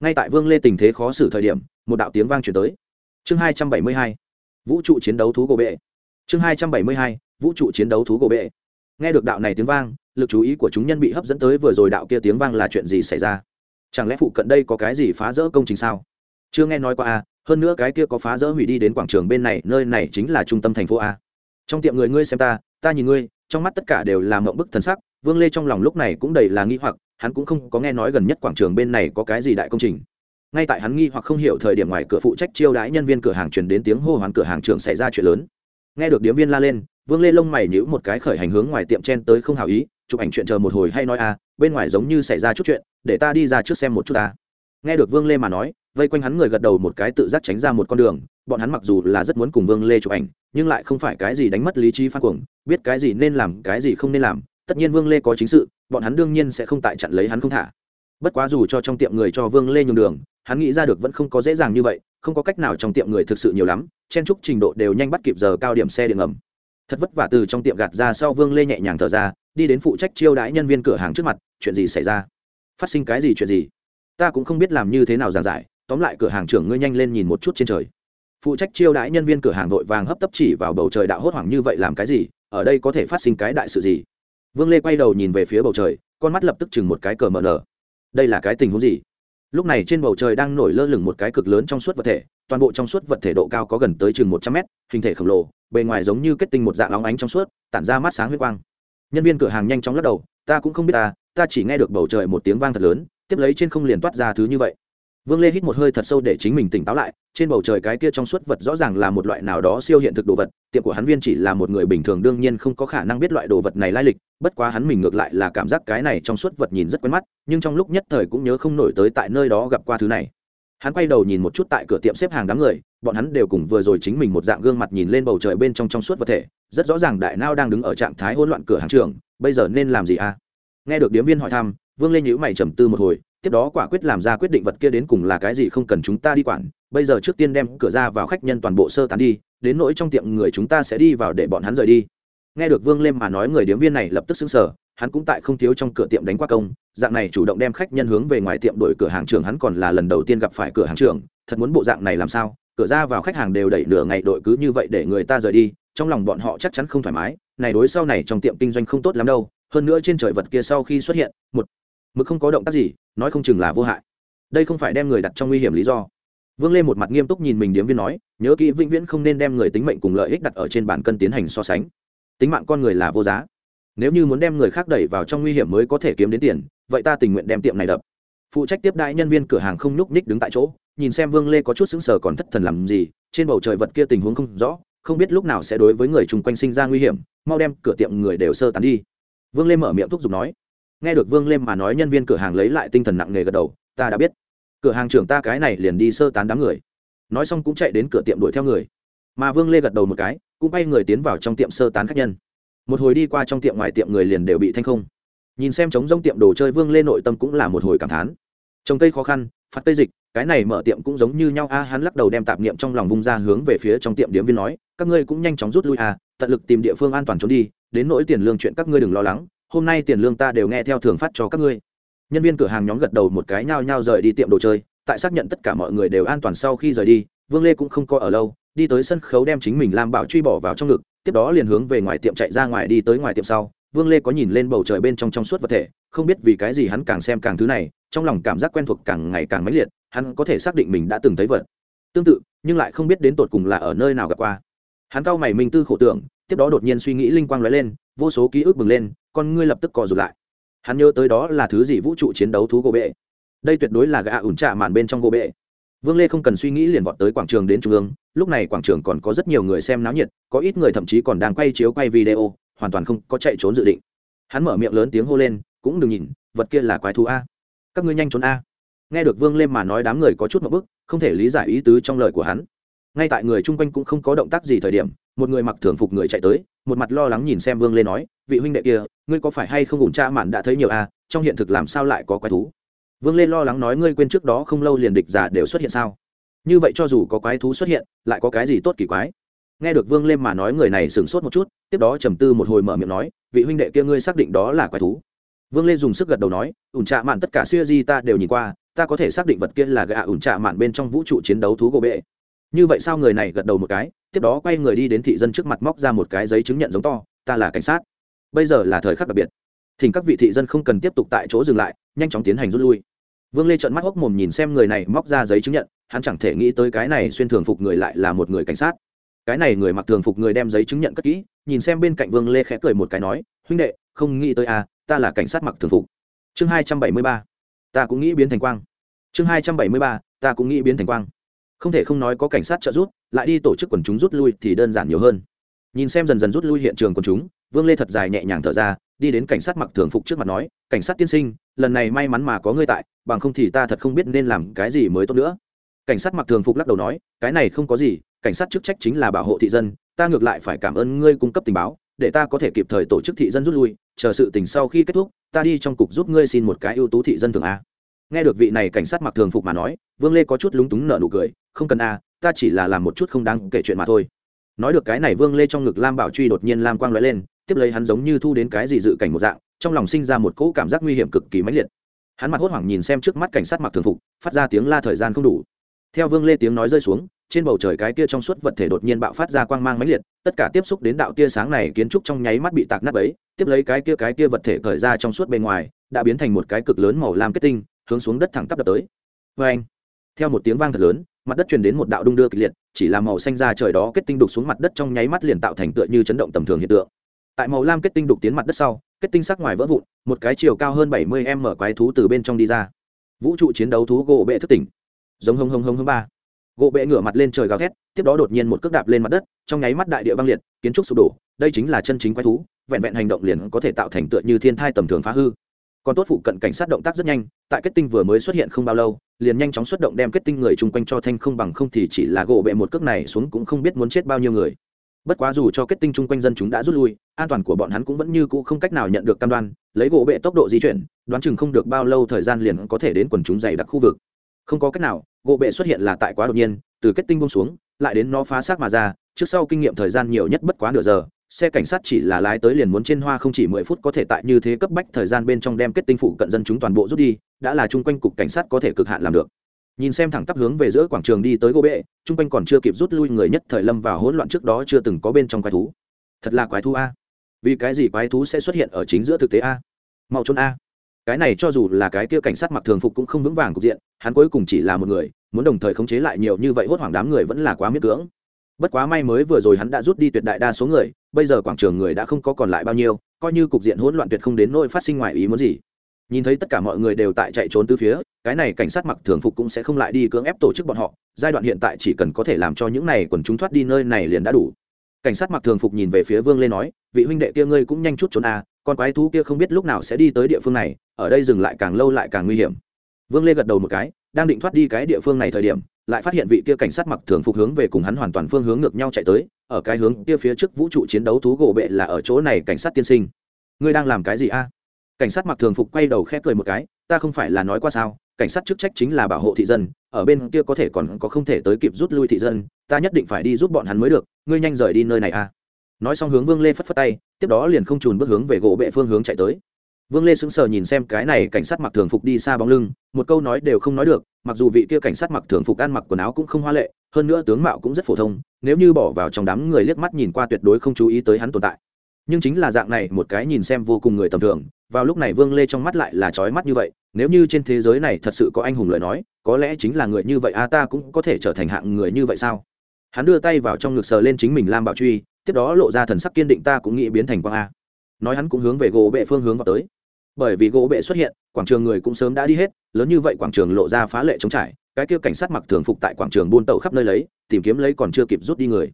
ngay tại vương lê tình thế khó xử thời điểm một đạo tiếng vang chuyển tới. Chương hai trăm bảy mươi hai, vũ trụ chiến đấu thú gỗ bệ. Chương hai trăm bảy mươi hai, vũ trụ chiến đấu thú gỗ bệ. Nghe được đạo này tiếng vang, lực chú ý của chúng nhân bị hấp dẫn tới vừa rồi đạo kia tiếng vang là chuyện gì xảy ra? Chẳng lẽ phụ cận đây có cái gì phá rỡ công trình sao? Chưa nghe nói qua a hơn nữa cái kia có phá rỡ hủy đi đến quảng trường bên này, nơi này chính là trung tâm thành phố a. Trong tiệm người ngươi xem ta ta nhìn ngươi, trong mắt tất cả đều là mộng bức thần sắc, vương lê trong lòng lúc này cũng đầy là nghi hoặc, hắn cũng không có nghe nói gần nhất quảng trường bên này có cái gì đại công trình ngay tại hắn nghi hoặc không hiểu thời điểm ngoài cửa phụ trách chiêu đãi nhân viên cửa hàng truyền đến tiếng hô hoán cửa hàng trưởng xảy ra chuyện lớn. Nghe được điếm viên la lên, vương lê lông mày nhíu một cái khởi hành hướng ngoài tiệm chen tới không hào ý, chụp ảnh chuyện chờ một hồi hay nói a bên ngoài giống như xảy ra chút chuyện, để ta đi ra trước xem một chút ta. Nghe được vương lê mà nói, vây quanh hắn người gật đầu một cái tự giác tránh ra một con đường, bọn hắn mặc dù là rất muốn cùng vương lê chụp ảnh, nhưng lại không phải cái gì đánh mất lý trí phan cuồng, biết cái gì nên làm, cái gì không nên làm, tất nhiên vương lê có chính sự, bọn hắn đương nhiên sẽ không tại chặn lấy hắn không thả. Bất quá dù cho trong tiệm người cho vương lê nhường đường hắn nghĩ ra được vẫn không có dễ dàng như vậy, không có cách nào trong tiệm người thực sự nhiều lắm, chen trúc trình độ đều nhanh bắt kịp giờ cao điểm xe điện ngầm. Thật vất vả từ trong tiệm gạt ra sau vương lê nhẹ nhàng thở ra, đi đến phụ trách chiêu đãi nhân viên cửa hàng trước mặt, chuyện gì xảy ra? Phát sinh cái gì chuyện gì? Ta cũng không biết làm như thế nào giảng giải, tóm lại cửa hàng trưởng ngươi nhanh lên nhìn một chút trên trời. Phụ trách chiêu đãi nhân viên cửa hàng vội vàng hấp tấp chỉ vào bầu trời đạo hốt hoảng như vậy làm cái gì, ở đây có thể phát sinh cái đại sự gì? Vương lê quay đầu nhìn về phía bầu trời, con mắt lập tức chừng một cái cờ mờ nở. Đây là cái tình huống gì? Lúc này trên bầu trời đang nổi lơ lửng một cái cực lớn trong suốt vật thể, toàn bộ trong suốt vật thể độ cao có gần tới chừng một trăm mét, hình thể khổng lồ, bề ngoài giống như kết tinh một dạng óng ánh trong suốt, tản ra mắt sáng huyết quang. Nhân viên cửa hàng nhanh chóng lắc đầu, ta cũng không biết ta ta chỉ nghe được bầu trời một tiếng vang thật lớn, tiếp lấy trên không liền toát ra thứ như vậy vương lê hít một hơi thật sâu để chính mình tỉnh táo lại, trên bầu trời cái kia trong suốt vật rõ ràng là một loại nào đó siêu hiện thực đồ vật, tiệm của hắn viên chỉ là một người bình thường đương nhiên không có khả năng biết loại đồ vật này lai lịch, bất quá hắn mình ngược lại là cảm giác cái này trong suốt vật nhìn rất quen mắt, nhưng trong lúc nhất thời cũng nhớ không nổi tới tại nơi đó gặp qua thứ này. Hắn quay đầu nhìn một chút tại cửa tiệm xếp hàng đám người, bọn hắn đều cùng vừa rồi chính mình một dạng gương mặt nhìn lên bầu trời bên trong trong suốt vật thể, rất rõ ràng đại nao đang đứng ở trạng thái hỗn loạn cửa hàng trường, bây giờ nên làm gì à? Nghe được điếm viên hỏi thăm, vương lê nhữ mày trầm tư một hồi tiếp đó quả quyết làm ra quyết định vật kia đến cùng là cái gì không cần chúng ta đi quản, bây giờ trước tiên đem cửa ra vào khách nhân toàn bộ sơ tán đi, đến nỗi trong tiệm người chúng ta sẽ đi vào để bọn hắn rời đi. Nghe được vương lêm mà nói người điếm viên này lập tức xứng sở hắn cũng tại không thiếu trong cửa tiệm đánh qua công, dạng này chủ động đem khách nhân hướng về ngoài tiệm đổi cửa hàng trường hắn còn là lần đầu tiên gặp phải cửa hàng trường thật muốn bộ dạng này làm sao? Cửa ra vào khách hàng đều đẩy nửa ngày đội cứ như vậy để người ta rời đi, trong lòng bọn họ chắc chắn không thoải mái, này đối sau này trong tiệm kinh doanh không tốt lắm đâu, hơn nữa trên trời vật kia sau khi xuất hiện, một, mực không có động tác gì nói không chừng là vô hại. Đây không phải đem người đặt trong nguy hiểm lý do. Vương lê một mặt nghiêm túc nhìn mình điếm viên nói, nhớ kỹ vĩnh viễn không nên đem người tính mệnh cùng lợi ích đặt ở trên bản cân tiến hành so sánh. Tính mạng con người là vô giá. Nếu như muốn đem người khác đẩy vào trong nguy hiểm mới có thể kiếm đến tiền, vậy ta tình nguyện đem tiệm này đập. Phụ trách tiếp đại nhân viên cửa hàng không nhúc nhích đứng tại chỗ, nhìn xem vương lê có chút sững sờ còn thất thần làm gì, trên bầu trời vật kia tình huống không rõ, không biết lúc nào sẽ đối với người chung quanh sinh ra nguy hiểm, mau đem cửa tiệm người đều sơ tán đi. Vương lê mở miệng thúc giục nói nghe được vương lên mà nói nhân viên cửa hàng lấy lại tinh thần nặng nề gật đầu, ta đã biết. Cửa hàng trưởng ta cái này liền đi sơ tán đám người. Nói xong cũng chạy đến cửa tiệm đuổi theo người. Mà vương lê gật đầu một cái, cũng bay người tiến vào trong tiệm sơ tán khách nhân. Một hồi đi qua trong tiệm ngoài tiệm người liền đều bị thanh không. Nhìn xem trống rông tiệm đồ chơi vương lê nội tâm cũng là một hồi cảm thán. Trồng cây khó khăn phạt cây dịch, cái này mở tiệm cũng giống như nhau a, hắn lắc đầu đem tạp niệm trong lòng vung ra hướng về phía trong tiệm điếm viên nói, các ngươi cũng nhanh chóng rút lui a, tận lực tìm địa phương an toàn trốn đi, đến nỗi tiền lương chuyện các ngươi đừng lo lắng hôm nay tiền lương ta đều nghe theo thường phát cho các ngươi. Nhân viên cửa hàng nhóm gật đầu một cái nhao nhao rời đi tiệm đồ chơi, tại xác nhận tất cả mọi người đều an toàn sau khi rời đi, vương lê cũng không coi ở lâu, đi tới sân khấu đem chính mình làm bảo truy bỏ vào trong ngực, tiếp đó liền hướng về ngoài tiệm chạy ra ngoài đi tới ngoài tiệm sau. Vương lê có nhìn lên bầu trời bên trong trong suốt vật thể, không biết vì cái gì hắn càng xem càng thứ này, trong lòng cảm giác quen thuộc càng ngày càng mãnh liệt, hắn có thể xác định mình đã từng thấy vật. Tương tự, nhưng lại không biết đến tột cùng là ở nơi nào gặp qua. Hắn cau mày minh tư khổ tưởng, tiếp đó đột nhiên suy nghĩ linh quang lóe lên vô số ký ức bừng lên, con ngươi lập tức co rụt lại. Hắn nhớ tới đó là thứ gì vũ trụ chiến đấu thú gỗ bệ. Đây tuyệt đối là gã ủn trạ màn bên trong gỗ bệ. Vương lê không cần suy nghĩ liền vọt tới quảng trường đến trung ương, lúc này quảng trường còn có rất nhiều người xem náo nhiệt, có ít người thậm chí còn đang quay chiếu quay video, hoàn toàn không có chạy trốn dự định. Hắn mở miệng lớn tiếng hô lên, cũng đừng nhìn, vật kia là quái thú a. Các ngươi nhanh trốn a. Nghe được vương lê mà nói đám người có chút một bức, không thể lý giải ý tứ trong lời của hắn. Ngay tại người chung quanh cũng không có động tác gì thời điểm một người mặc thường phục người chạy tới, một mặt lo lắng nhìn xem vương lê nói, vị huynh đệ kia, ngươi có phải hay không ủn cha mạn đã thấy nhiều à? trong hiện thực làm sao lại có quái thú? Vương lê lo lắng nói, ngươi quên trước đó không lâu liền địch giả đều xuất hiện sao? Như vậy cho dù có quái thú xuất hiện, lại có cái gì tốt kỳ quái? Nghe được vương lê mà nói, người này sửng sốt một chút, tiếp đó trầm tư một hồi mở miệng nói, vị huynh đệ kia ngươi xác định đó là quái thú? Vương lê dùng sức gật đầu nói, ủn trạ mạn tất cả siêu di ta đều nhìn qua, ta có thể xác định vật kia là gạ ủn trạ mạn bên trong vũ trụ chiến đấu thú gỗ bệ. Như vậy sao người này gật đầu một cái? Tiếp đó quay người đi đến thị dân trước mặt móc ra một cái giấy chứng nhận giống to, ta là cảnh sát. Bây giờ là thời khắc đặc biệt. Thỉnh các vị thị dân không cần tiếp tục tại chỗ dừng lại, nhanh chóng tiến hành rút lui. Vương lê trợn mắt hốc mồm nhìn xem người này móc ra giấy chứng nhận, hắn chẳng thể nghĩ tới cái này xuyên thường phục người lại là một người cảnh sát. Cái này người mặc thường phục người đem giấy chứng nhận cất kỹ, nhìn xem bên cạnh vương lê khẽ cười một cái nói, huynh đệ, không nghĩ tới à ta là cảnh sát mặc thường phục. Chương hai trăm bảy mươi ba, ta cũng nghĩ biến thành quang. Chương hai trăm bảy mươi ba, ta cũng nghĩ biến thành quang không thể không nói có cảnh sát trợ rút lại đi tổ chức quần chúng rút lui thì đơn giản nhiều hơn. Nhìn xem dần dần rút lui hiện trường quần chúng, vương lê thật dài nhẹ nhàng thở ra, đi đến cảnh sát mặc thường phục trước mặt nói, cảnh sát tiên sinh, lần này may mắn mà có ngươi tại, bằng không thì ta thật không biết nên làm cái gì mới tốt nữa. Cảnh sát mặc thường phục lắc đầu nói, cái này không có gì, cảnh sát chức trách chính là bảo hộ thị dân, ta ngược lại phải cảm ơn ngươi cung cấp tình báo, để ta có thể kịp thời tổ chức thị dân rút lui, chờ sự tình sau khi kết thúc, ta đi trong cục giúp ngươi xin một cái ưu tú thị dân thường a. Nghe được vị này cảnh sát mặc thường phục mà nói, vương lê có chút lúng túng nở nụ cười không cần a, ta chỉ là làm một chút không đáng kể chuyện mà thôi. Nói được cái này vương lê trong ngực lam bảo truy đột nhiên lam quang lóe lên, tiếp lấy hắn giống như thu đến cái gì dự cảnh một dạng, trong lòng sinh ra một cỗ cảm giác nguy hiểm cực kỳ mãnh liệt. Hắn mặt hốt hoảng nhìn xem trước mắt cảnh sát mặc thường phục, phát ra tiếng la thời gian không đủ. Theo vương lê tiếng nói rơi xuống, trên bầu trời cái kia trong suốt vật thể đột nhiên bạo phát ra quang mang mãnh liệt, tất cả tiếp xúc đến đạo tia sáng này kiến trúc trong nháy mắt bị tạc nát ấy tiếp lấy cái kia cái kia vật thể cởi ra trong suốt bề ngoài, đã biến thành một cái cực lớn màu lam kết tinh, hướng xuống đất thẳng tắp đập tới. Vê anh theo một tiếng vang thật lớn, mặt đất truyền đến một đạo đung đưa kịch liệt, chỉ là màu xanh ra trời đó kết tinh đục xuống mặt đất trong nháy mắt liền tạo thành tựa như chấn động tầm thường hiện tượng. Tại màu lam kết tinh đục tiến mặt đất sau, kết tinh sắc ngoài vỡ vụn, một cái chiều cao hơn bảy mươi m quái thú từ bên trong đi ra. Vũ trụ chiến đấu thú gỗ bệ thức tỉnh. Giống hông hông hông hông ba. Gỗ bệ ngửa mặt lên trời gào thét, tiếp đó đột nhiên một cước đạp lên mặt đất, trong nháy mắt đại địa băng liệt, kiến trúc sụp đổ, đây chính là chân chính quái thú, vẹn vẹn hành động liền có thể tạo thành tựa như thiên thai tầm thường phá hư còn tốt phụ cận cảnh sát động tác rất nhanh, tại kết tinh vừa mới xuất hiện không bao lâu, liền nhanh chóng xuất động đem kết tinh người chung quanh cho thanh không bằng không thì chỉ là gỗ bệ một cước này xuống cũng không biết muốn chết bao nhiêu người. Bất quá dù cho kết tinh chung quanh dân chúng đã rút lui, an toàn của bọn hắn cũng vẫn như cũ không cách nào nhận được cam đoan, lấy gỗ bệ tốc độ di chuyển, đoán chừng không được bao lâu thời gian liền có thể đến quần chúng dày đặc khu vực. Không có cách nào, gỗ bệ xuất hiện là tại quá đột nhiên, từ kết tinh bông xuống, lại đến nó phá xác mà ra, trước sau kinh nghiệm thời gian nhiều nhất bất quá nửa giờ xe cảnh sát chỉ là lái tới liền muốn trên hoa không chỉ mười phút có thể tại như thế cấp bách thời gian bên trong đem kết tinh phụ cận dân chúng toàn bộ rút đi, đã là chung quanh cục cảnh sát có thể cực hạn làm được. Nhìn xem thẳng tắp hướng về giữa quảng trường đi tới gỗ bệ, chung quanh còn chưa kịp rút lui người nhất thời lâm vào hỗn loạn trước đó chưa từng có bên trong quái thú. Thật là quái thú a. Vì cái gì quái thú sẽ xuất hiện ở chính giữa thực tế a? Mau trốn a. Cái này cho dù là cái kia cảnh sát mặc thường phục cũng không vững vàng cục diện, hắn cuối cùng chỉ là một người, muốn đồng thời khống chế lại nhiều như vậy hốt hoảng đám người vẫn là quá miễn cưỡng bất quá may mới vừa rồi hắn đã rút đi tuyệt đại đa số người, bây giờ quảng trường người đã không có còn lại bao nhiêu, coi như cục diện hỗn loạn tuyệt không đến nỗi phát sinh ngoài ý muốn gì. Nhìn thấy tất cả mọi người đều tại chạy trốn từ phía, cái này cảnh sát mặc thường phục cũng sẽ không lại đi cưỡng ép tổ chức bọn họ, giai đoạn hiện tại chỉ cần có thể làm cho những này quần chúng thoát đi nơi này liền đã đủ. Cảnh sát mặc thường phục nhìn về phía vương lê nói, vị huynh đệ kia ngươi cũng nhanh chút trốn a con quái thú kia không biết lúc nào sẽ đi tới địa phương này, ở đây dừng lại càng lâu lại càng nguy hiểm. Vương lê gật đầu một cái, đang định thoát đi cái địa phương này thời điểm lại phát hiện vị kia cảnh sát mặc thường phục hướng về cùng hắn hoàn toàn phương hướng ngược nhau chạy tới, ở cái hướng kia phía trước vũ trụ chiến đấu thú gỗ bệ là ở chỗ này cảnh sát tiên sinh. Ngươi đang làm cái gì a? Cảnh sát mặc thường phục quay đầu khép cười một cái, ta không phải là nói qua sao, cảnh sát chức trách chính là bảo hộ thị dân, ở bên kia có thể còn có không thể tới kịp rút lui thị dân, ta nhất định phải đi giúp bọn hắn mới được, ngươi nhanh rời đi nơi này a. Nói xong hướng vương lê phất phất tay, tiếp đó liền không trùn bước hướng về gỗ bệ phương hướng chạy tới vương lê sững sờ nhìn xem cái này cảnh sát mặc thường phục đi xa bóng lưng, một câu nói đều không nói được, mặc dù vị kia cảnh sát mặc thường phục ăn mặc quần áo cũng không hoa lệ, hơn nữa tướng mạo cũng rất phổ thông, nếu như bỏ vào trong đám người liếc mắt nhìn qua tuyệt đối không chú ý tới hắn tồn tại. Nhưng chính là dạng này một cái nhìn xem vô cùng người tầm thường, vào lúc này vương lê trong mắt lại là trói mắt như vậy, nếu như trên thế giới này thật sự có anh hùng lời nói, có lẽ chính là người như vậy a ta cũng có thể trở thành hạng người như vậy sao? Hắn đưa tay vào trong ngực sờ lên chính mình lam bảo truy, tiếp đó lộ ra thần sắc kiên định ta cũng nghĩ biến thành quang a nói hắn cũng hướng về gỗ bệ phương hướng vào tới bởi vì gỗ bệ xuất hiện, quảng trường người cũng sớm đã đi hết, lớn như vậy quảng trường lộ ra phá lệ chống trải, cái kia cảnh sát mặc thường phục tại quảng trường buôn tàu khắp nơi lấy, tìm kiếm lấy còn chưa kịp rút đi người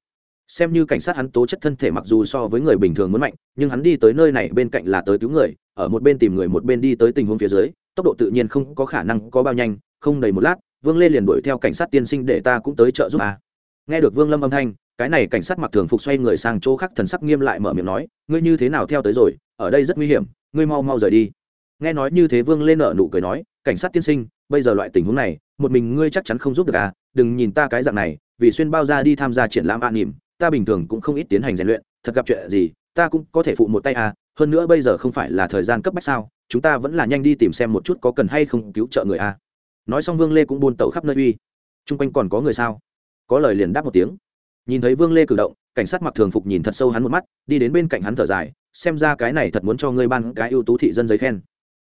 xem như cảnh sát hắn tố chất thân thể mặc dù so với người bình thường muốn mạnh, nhưng hắn đi tới nơi này bên cạnh là tới cứu người, ở một bên tìm người một bên đi tới tình huống phía dưới, tốc độ tự nhiên không có khả năng có bao nhanh, không đầy một lát, vương lê liền đuổi theo cảnh sát tiên sinh để ta cũng tới trợ giúp à. nghe được vương lâm âm thanh cái này cảnh sát mặc thường phục xoay người sang chỗ khác thần sắc nghiêm lại mở miệng nói, ngươi như thế nào theo tới rồi? Ở đây rất nguy hiểm, ngươi mau mau rời đi. Nghe nói như thế vương lên nợ nụ cười nói, cảnh sát tiên sinh, bây giờ loại tình huống này, một mình ngươi chắc chắn không giúp được à? Đừng nhìn ta cái dạng này, vì xuyên bao ra đi tham gia triển lãm an nỉm, ta bình thường cũng không ít tiến hành rèn luyện, thật gặp chuyện gì, ta cũng có thể phụ một tay à? Hơn nữa bây giờ không phải là thời gian cấp bách sao, chúng ta vẫn là nhanh đi tìm xem một chút có cần hay không cứu trợ người à? Nói xong vương lê cũng buôn tẩu khắp nơi uy. Chung quanh còn có người sao? Có lời liền đáp một tiếng nhìn thấy vương lê cử động, cảnh sát mặc thường phục nhìn thật sâu hắn một mắt, đi đến bên cạnh hắn thở dài, xem ra cái này thật muốn cho ngươi ban cái ưu tú thị dân giấy khen.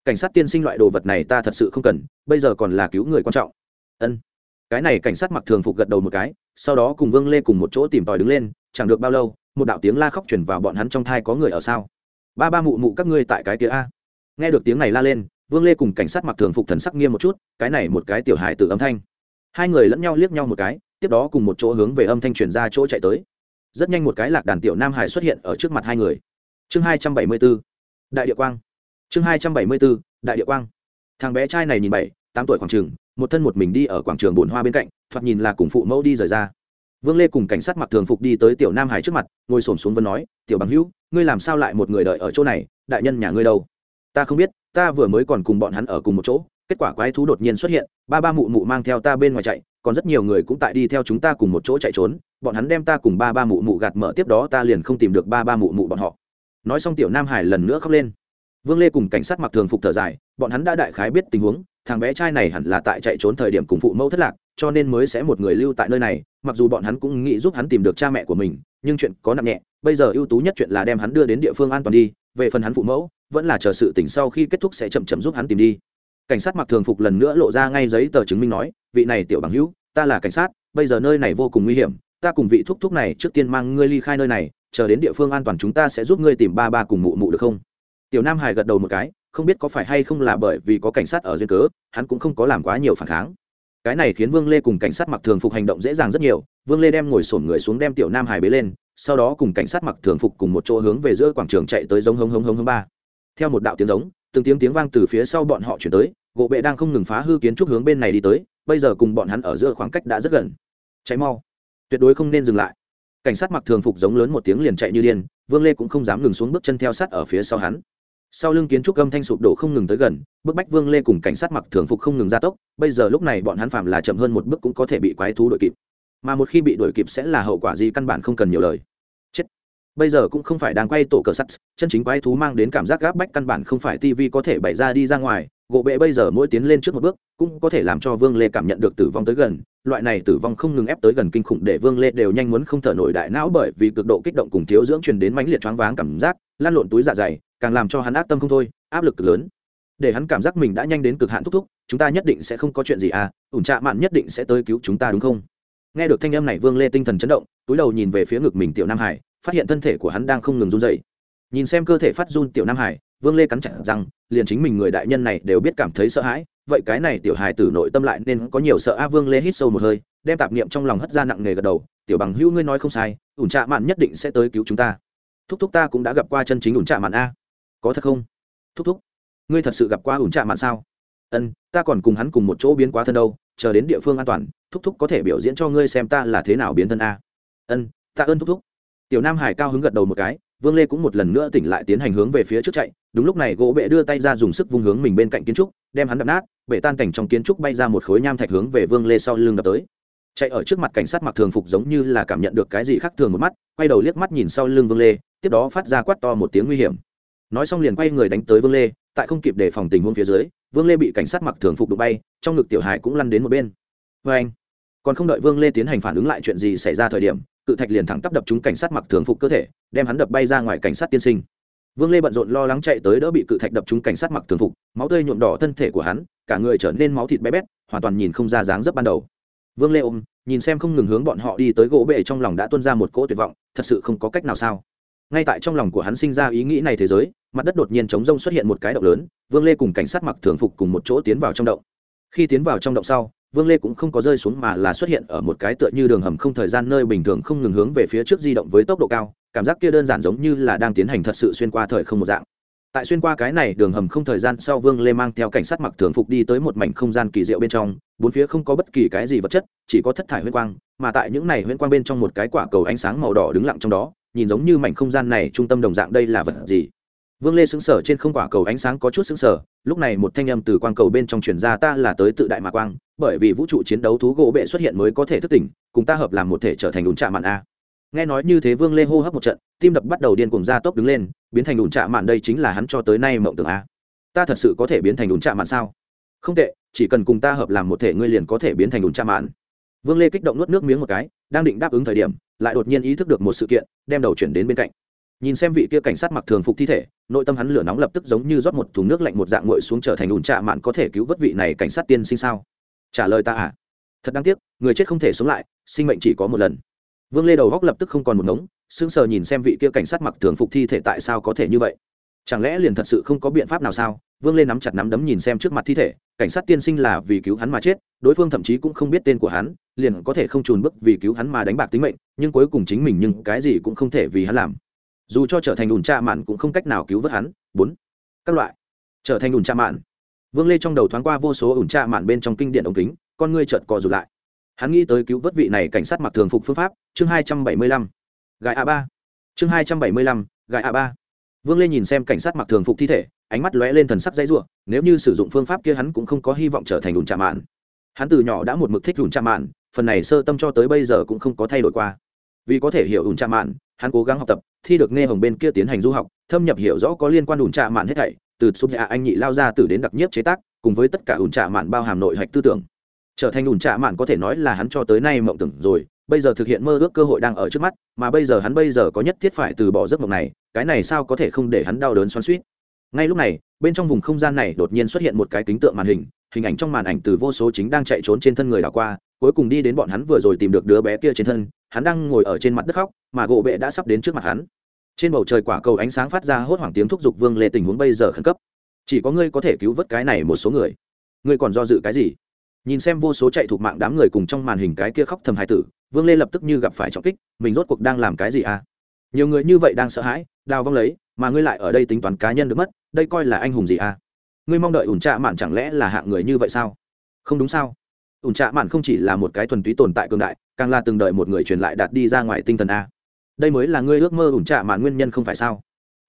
Cảnh sát tiên sinh loại đồ vật này ta thật sự không cần, bây giờ còn là cứu người quan trọng. Ân. Cái này cảnh sát mặc thường phục gật đầu một cái, sau đó cùng vương lê cùng một chỗ tìm tòi đứng lên, chẳng được bao lâu, một đạo tiếng la khóc chuyển vào bọn hắn trong thai có người ở sao? Ba ba mụ mụ các ngươi tại cái kia a. Nghe được tiếng này la lên, vương lê cùng cảnh sát mặc thường phục thần sắc nghiêm một chút, cái này một cái tiểu hài từ âm thanh. Hai người lẫn nhau liếc nhau một cái tiếp đó cùng một chỗ hướng về âm thanh truyền ra chỗ chạy tới. Rất nhanh một cái lạc đàn tiểu nam hải xuất hiện ở trước mặt hai người. Chương hai trăm bảy mươi b ố đại địa quang. Chương hai trăm bảy mươi bốn, đại địa quang. Thằng bé trai này nhìn bảy, tám tuổi khoảng trường, một thân một mình đi ở quảng trường bồn hoa bên cạnh, thoạt nhìn là cùng phụ mẫu đi rời ra. Vương lê cùng cảnh sát mặc thường phục đi tới tiểu nam hải trước mặt, ngồi s xuống vân nói, tiểu bằng hữu, ngươi làm sao lại một người đợi ở chỗ này? Đại nhân nhà ngươi đâu? Ta không biết, ta vừa mới còn cùng bọn hắn ở cùng một chỗ kết quả quái thú đột nhiên xuất hiện, ba ba mụ mụ mang theo ta bên ngoài chạy, còn rất nhiều người cũng tại đi theo chúng ta cùng một chỗ chạy trốn, bọn hắn đem ta cùng ba ba mụ mụ gạt mở tiếp đó ta liền không tìm được ba ba mụ mụ bọn họ. Nói xong tiểu nam hải lần nữa khóc lên. Vương lê cùng cảnh sát mặc thường phục thở dài, bọn hắn đã đại khái biết tình huống, thằng bé trai này hẳn là tại chạy trốn thời điểm cùng phụ mẫu thất lạc, cho nên mới sẽ một người lưu tại nơi này, mặc dù bọn hắn cũng nghĩ giúp hắn tìm được cha mẹ của mình, nhưng chuyện có nặng nhẹ, bây giờ ưu tú nhất chuyện là đem hắn đưa đến địa phương an toàn đi, về phần hắn phụ mẫu, vẫn là chờ sự tỉnh sau khi kết thúc sẽ chậm chậm giúp hắn tìm đi cảnh sát mặc thường phục lần nữa lộ ra ngay giấy tờ chứng minh nói, vị này tiểu bằng hữu, ta là cảnh sát, bây giờ nơi này vô cùng nguy hiểm, ta cùng vị thúc thúc này trước tiên mang ngươi ly khai nơi này, chờ đến địa phương an toàn chúng ta sẽ giúp ngươi tìm ba ba cùng mụ mụ được không? Tiểu nam hải gật đầu một cái, không biết có phải hay không là bởi vì có cảnh sát ở duyên cớ, hắn cũng không có làm quá nhiều phản kháng. Cái này khiến vương lê cùng cảnh sát mặc thường phục hành động dễ dàng rất nhiều, vương lê đem ngồi sổn người xuống đem tiểu nam hải bế lên, sau đó cùng cảnh sát mặc thường phục cùng một chỗ hướng về giữa quảng trường chạy tới giống hống hống hống hống ba. Theo một đạo tiếng giống, từng tiếng tiếng vang từ phía sau bọn họ chuyển tới gỗ bệ đang không ngừng phá hư kiến trúc hướng bên này đi tới, bây giờ cùng bọn hắn ở giữa khoảng cách đã rất gần. Cháy mau. Tuyệt đối không nên dừng lại. Cảnh sát mặc thường phục giống lớn một tiếng liền chạy như điên, vương lê cũng không dám ngừng xuống bước chân theo sát ở phía sau hắn. Sau lưng kiến trúc âm thanh sụp đổ không ngừng tới gần, bức bách vương lê cùng cảnh sát mặc thường phục không ngừng gia tốc, bây giờ lúc này bọn hắn phạm là chậm hơn một bước cũng có thể bị quái thú đội kịp. Mà một khi bị đuổi kịp sẽ là hậu quả gì căn bản không cần nhiều lời. Chết. Bây giờ cũng không phải đang quay tổ cờ sắt, chân chính quái thú mang đến cảm giác gáp bách căn bản không phải tv có thể bày ra đi ra ngoài gỗ bệ bây giờ mỗi tiến lên trước một bước, cũng có thể làm cho vương lê cảm nhận được tử vong tới gần. Loại này tử vong không ngừng ép tới gần kinh khủng để vương lê đều nhanh muốn không thở nổi đại não bởi vì cực độ kích động cùng thiếu dưỡng truyền đến mãnh liệt choáng váng cảm giác, lan lộn túi dạ dày, càng làm cho hắn ác tâm không thôi, áp lực cực lớn. Để hắn cảm giác mình đã nhanh đến cực hạn thúc thúc, chúng ta nhất định sẽ không có chuyện gì à ủn trạ mạn nhất định sẽ tới cứu chúng ta đúng không? Nghe được thanh âm này, vương lê tinh thần chấn động, túi đầu nhìn về phía ngực mình tiểu nam hải, phát hiện thân thể của hắn đang không ngừng run dậy nhìn xem cơ thể phát run tiểu nam hải vương lê cắn chặt rằng liền chính mình người đại nhân này đều biết cảm thấy sợ hãi, vậy cái này tiểu hài tử nội tâm lại nên có nhiều sợ a vương lê hít sâu một hơi, đem tạp niệm trong lòng hất ra nặng nề gật đầu, tiểu bằng hữu ngươi nói không sai, ủn trạ mạn nhất định sẽ tới cứu chúng ta. Thúc thúc ta cũng đã gặp qua chân chính ủn trạ mạn a. Có thật không? Thúc thúc, ngươi thật sự gặp qua ủn trạ mạn sao? Ân, ta còn cùng hắn cùng một chỗ biến quá thân đâu, chờ đến địa phương an toàn, thúc thúc có thể biểu diễn cho ngươi xem ta là thế nào biến thân a. Ân ta ơn thúc thúc. Tiểu nam hải cao hứng gật đầu một cái vương lê cũng một lần nữa tỉnh lại tiến hành hướng về phía trước chạy. Đúng lúc này, gỗ bệ đưa tay ra dùng sức vung hướng mình bên cạnh kiến trúc, đem hắn đập nát bệ tan cảnh trong kiến trúc bay ra một khối nham thạch hướng về vương lê sau lưng đập tới. Chạy ở trước mặt cảnh sát mặc thường phục giống như là cảm nhận được cái gì khác thường một mắt, quay đầu liếc mắt nhìn sau lưng vương lê, tiếp đó phát ra quát to một tiếng nguy hiểm. Nói xong liền quay người đánh tới vương lê, tại không kịp đề phòng tình huống phía dưới, vương lê bị cảnh sát mặc thường phục đụng bay, trong ngực tiểu hải cũng lăn đến một bên. Vê anh còn không đợi vương lê tiến hành phản ứng lại chuyện gì xảy ra thời điểm cự thạch liền thẳng tắp đập chúng cảnh sát mặc thường phục cơ thể, đem hắn đập bay ra ngoài cảnh sát tiên sinh. Vương lê bận rộn lo lắng chạy tới đỡ bị cự thạch đập chúng cảnh sát mặc thường phục, máu tươi nhuộm đỏ thân thể của hắn, cả người trở nên máu thịt bé bét, hoàn toàn nhìn không ra dáng dấp ban đầu. Vương lê ôm, nhìn xem không ngừng hướng bọn họ đi tới gỗ bể trong lòng đã tuôn ra một cỗ tuyệt vọng, thật sự không có cách nào sao. Ngay tại trong lòng của hắn sinh ra ý nghĩ này thế giới, mặt đất đột nhiên chống rông xuất hiện một cái động lớn, vương lê cùng cảnh sát mặc thường phục cùng một chỗ tiến vào trong động. Khi tiến vào trong động sau vương lê cũng không có rơi xuống mà là xuất hiện ở một cái tựa như đường hầm không thời gian nơi bình thường không ngừng hướng về phía trước di động với tốc độ cao, cảm giác kia đơn giản giống như là đang tiến hành thật sự xuyên qua thời không một dạng. Tại xuyên qua cái này đường hầm không thời gian sau, vương lê mang theo cảnh sát mặc thường phục đi tới một mảnh không gian kỳ diệu bên trong, bốn phía không có bất kỳ cái gì vật chất, chỉ có thất thải huyên quang, mà tại những này huyên quang bên trong một cái quả cầu ánh sáng màu đỏ đứng lặng trong đó, nhìn giống như mảnh không gian này trung tâm đồng dạng đây là vật gì? Vương lê xứng sở trên không quả cầu ánh sáng có chút xứng sở lúc này một thanh âm từ quang cầu bên trong truyền ra, ta là tới tự đại mạ quang, bởi vì vũ trụ chiến đấu thú gỗ bệ xuất hiện mới có thể thức tỉnh, cùng ta hợp làm một thể trở thành đùn trạ mạn a. Nghe nói như thế vương lê hô hấp một trận, tim đập bắt đầu điên cùng ra tốc đứng lên, biến thành đùn trạ mạn đây chính là hắn cho tới nay mộng tưởng a. Ta thật sự có thể biến thành đùn trạ mạn sao? Không tệ, chỉ cần cùng ta hợp làm một thể ngươi liền có thể biến thành đùn trạ mạn. Vương lê kích động nuốt nước miếng một cái, đang định đáp ứng thời điểm, lại đột nhiên ý thức được một sự kiện, đem đầu chuyển đến bên cạnh nhìn xem vị kia cảnh sát mặc thường phục thi thể, nội tâm hắn lửa nóng lập tức giống như rót một thùng nước lạnh một dạng nguội xuống trở thành ủn trạ mạn có thể cứu vớt vị này cảnh sát tiên sinh sao? Trả lời ta à. Thật đáng tiếc, người chết không thể sống lại, sinh mệnh chỉ có một lần. Vương lê đầu góc lập tức không còn một ngống, sững sờ nhìn xem vị kia cảnh sát mặc thường phục thi thể tại sao có thể như vậy. Chẳng lẽ liền thật sự không có biện pháp nào sao? Vương lê nắm chặt nắm đấm nhìn xem trước mặt thi thể, cảnh sát tiên sinh là vì cứu hắn mà chết, đối phương thậm chí cũng không biết tên của hắn, liền có thể không trùn bức vì cứu hắn mà đánh bạc tính mệnh, nhưng cuối cùng chính mình nhưng cái gì cũng không thể vì hắn làm dù cho trở thành ủn tra mạn cũng không cách nào cứu vớt hắn. Bốn, các loại. Trở thành ủn tra mạn. Vương lê trong đầu thoáng qua vô số ủn tra mạn bên trong kinh điện ống kính, con ngươi trợt cò rụt lại. Hắn nghĩ tới cứu vớt vị này cảnh sát mặc thường phục phương pháp, chương hai trăm bảy mươi lăm. Gài a ba. Chương hai trăm bảy mươi lăm gài a ba. Vương lê nhìn xem cảnh sát mặc thường phục thi thể, ánh mắt lóe lên thần sắc dãy ruộng nếu như sử dụng phương pháp kia hắn cũng không có hy vọng trở thành ủn tra mạn. Hắn từ nhỏ đã một mực thích ủn tra mạn, phần này sơ tâm cho tới bây giờ cũng không có thay đổi qua. Vì có thể hiểu ủn tra mạn hắn cố gắng học tập, thi được nghe hồng bên kia tiến hành du học, thâm nhập hiểu rõ có liên quan ủn tra mạn hết thảy, từ sụp dạ anh nhị lao ra từ đến đặc nhiếp chế tác, cùng với tất cả ủn trạ mạn bao hàm nội hạch tư tưởng. Trở thành ủn trạ mạn có thể nói là hắn cho tới nay mộng tưởng rồi, bây giờ thực hiện mơ ước cơ hội đang ở trước mắt, mà bây giờ hắn bây giờ có nhất thiết phải từ bỏ giấc mộng này, cái này sao có thể không để hắn đau đớn xoắn suýt ngay lúc này, bên trong vùng không gian này đột nhiên xuất hiện một cái kính tượng màn hình hình ảnh trong màn ảnh từ vô số chính đang chạy trốn trên thân người đảo qua, cuối cùng đi đến bọn hắn vừa rồi tìm được đứa bé kia trên thân hắn đang ngồi ở trên mặt đất khóc, mà gỗ bệ đã sắp đến trước mặt hắn. Trên bầu trời quả cầu ánh sáng phát ra hốt hoảng tiếng thúc giục vương lê tình huống bây giờ khẩn cấp. Chỉ có ngươi có thể cứu vớt cái này một số người. Ngươi còn do dự cái gì? Nhìn xem vô số chạy thuộc mạng đám người cùng trong màn hình cái kia khóc thầm hài tử, vương lê lập tức như gặp phải trọng kích, mình rốt cuộc đang làm cái gì à? Nhiều người như vậy đang sợ hãi, đào vong lấy, mà ngươi lại ở đây tính toán cá nhân được mất, đây coi là anh hùng gì à? Ngươi mong đợi ủn trạ mạn chẳng lẽ là hạng người như vậy sao? Không đúng sao? Ủn trạ mạn không chỉ là một cái thuần túy tồn tại cường đại càng là từng đợi một người truyền lại đạt đi ra ngoài tinh thần a. Đây mới là ngươi ước mơ ủn trạ mạn nguyên nhân không phải sao?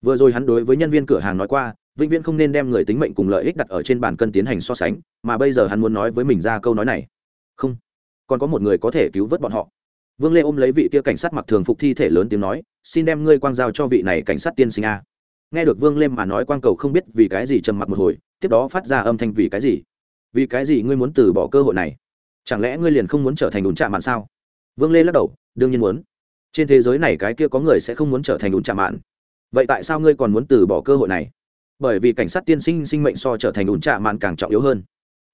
Vừa rồi hắn đối với nhân viên cửa hàng nói qua, vĩnh viễn không nên đem người tính mệnh cùng lợi ích đặt ở trên bàn cân tiến hành so sánh, mà bây giờ hắn muốn nói với mình ra câu nói này. Không. Còn có một người có thể cứu vớt bọn họ. Vương lê ôm lấy vị kia cảnh sát mặc thường phục thi thể lớn tiếng nói, xin đem ngươi quang giao cho vị này cảnh sát tiên sinh a. Nghe được vương lê mà nói quang cầu không biết vì cái gì trầm mặc một hồi, tiếp đó phát ra âm thanh vì cái gì? Vì cái gì ngươi muốn từ bỏ cơ hội này? Chẳng lẽ ngươi liền không muốn trở thành ủn trạ mạn sao? Vương lê lắc đầu, đương nhiên muốn. Trên thế giới này cái kia có người sẽ không muốn trở thành ủn trạm mạn. Vậy tại sao ngươi còn muốn từ bỏ cơ hội này? Bởi vì cảnh sát tiên sinh sinh mệnh so trở thành ủn trạm mạn càng trọng yếu hơn.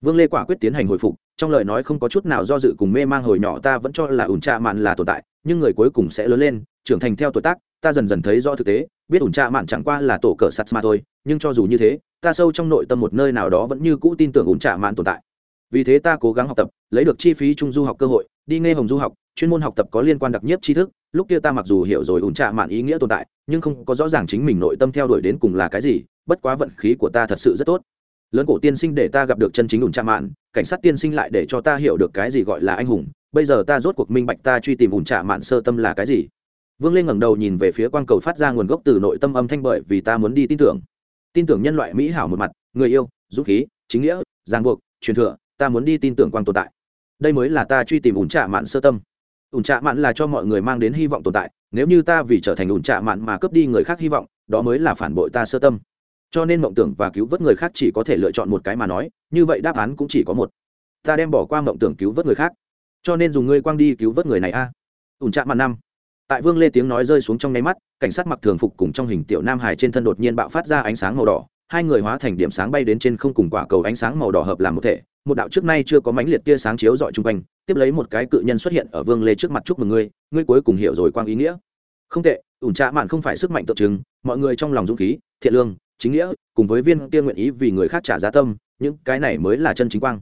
Vương lê quả quyết tiến hành hồi phục, trong lời nói không có chút nào do dự cùng mê mang hồi nhỏ ta vẫn cho là ủn trạ mạn là tồn tại, nhưng người cuối cùng sẽ lớn lên, trưởng thành theo tuổi tác, ta dần dần thấy do thực tế, biết ủn trạ mạn chẳng qua là tổ cờ sắt mà thôi, nhưng cho dù như thế, ta sâu trong nội tâm một nơi nào đó vẫn như cũ tin tưởng ủn trạ mạn tồn tại. Vì thế ta cố gắng học tập, lấy được chi phí trung du học cơ hội, đi nghe hồng du học chuyên môn học tập có liên quan đặc nhất tri thức, lúc kia ta mặc dù hiểu rồi ủn trạ mạn ý nghĩa tồn tại, nhưng không có rõ ràng chính mình nội tâm theo đuổi đến cùng là cái gì, bất quá vận khí của ta thật sự rất tốt. Lớn cổ tiên sinh để ta gặp được chân chính ủn trạ mạn, cảnh sát tiên sinh lại để cho ta hiểu được cái gì gọi là anh hùng, bây giờ ta rốt cuộc minh bạch ta truy tìm ủn trạ mạn sơ tâm là cái gì. Vương lên ngẩng đầu nhìn về phía quang cầu phát ra nguồn gốc từ nội tâm âm thanh bởi vì ta muốn đi tin tưởng. Tin tưởng nhân loại mỹ hảo một mặt, người yêu, dũng khí, chính nghĩa giang buộc, truyền thừa, ta muốn đi tin tưởng quang tồn tại. Đây mới là ta truy tìm ủn trạ mạn sơ tâm ủn trạ mạn là cho mọi người mang đến hy vọng tồn tại, nếu như ta vì trở thành ủn trạ mạn mà cướp đi người khác hy vọng, đó mới là phản bội ta sơ tâm. Cho nên mộng tưởng và cứu vớt người khác chỉ có thể lựa chọn một cái mà nói, như vậy đáp án cũng chỉ có một. Ta đem bỏ qua mộng tưởng cứu vớt người khác. Cho nên dùng ngươi quang đi cứu vớt người này a. Ủn trạ mạn năm. Tại vương lê tiếng nói rơi xuống trong nháy mắt, cảnh sát mặc thường phục cùng trong hình tiểu nam hải trên thân đột nhiên bạo phát ra ánh sáng màu đỏ, hai người hóa thành điểm sáng bay đến trên không cùng quả cầu ánh sáng màu đỏ hợp làm một thể một đạo trước nay chưa có mãnh liệt tia sáng chiếu dọi chung quanh, tiếp lấy một cái cự nhân xuất hiện ở vương lê trước mặt chúc mừng ngươi ngươi cuối cùng hiểu rồi quang ý nghĩa. Không tệ, ủn trạ mạn không phải sức mạnh tượng trưng, mọi người trong lòng dũng khí, thiện lương, chính nghĩa, cùng với viên tiên nguyện ý vì người khác trả giá tâm, những cái này mới là chân chính quang.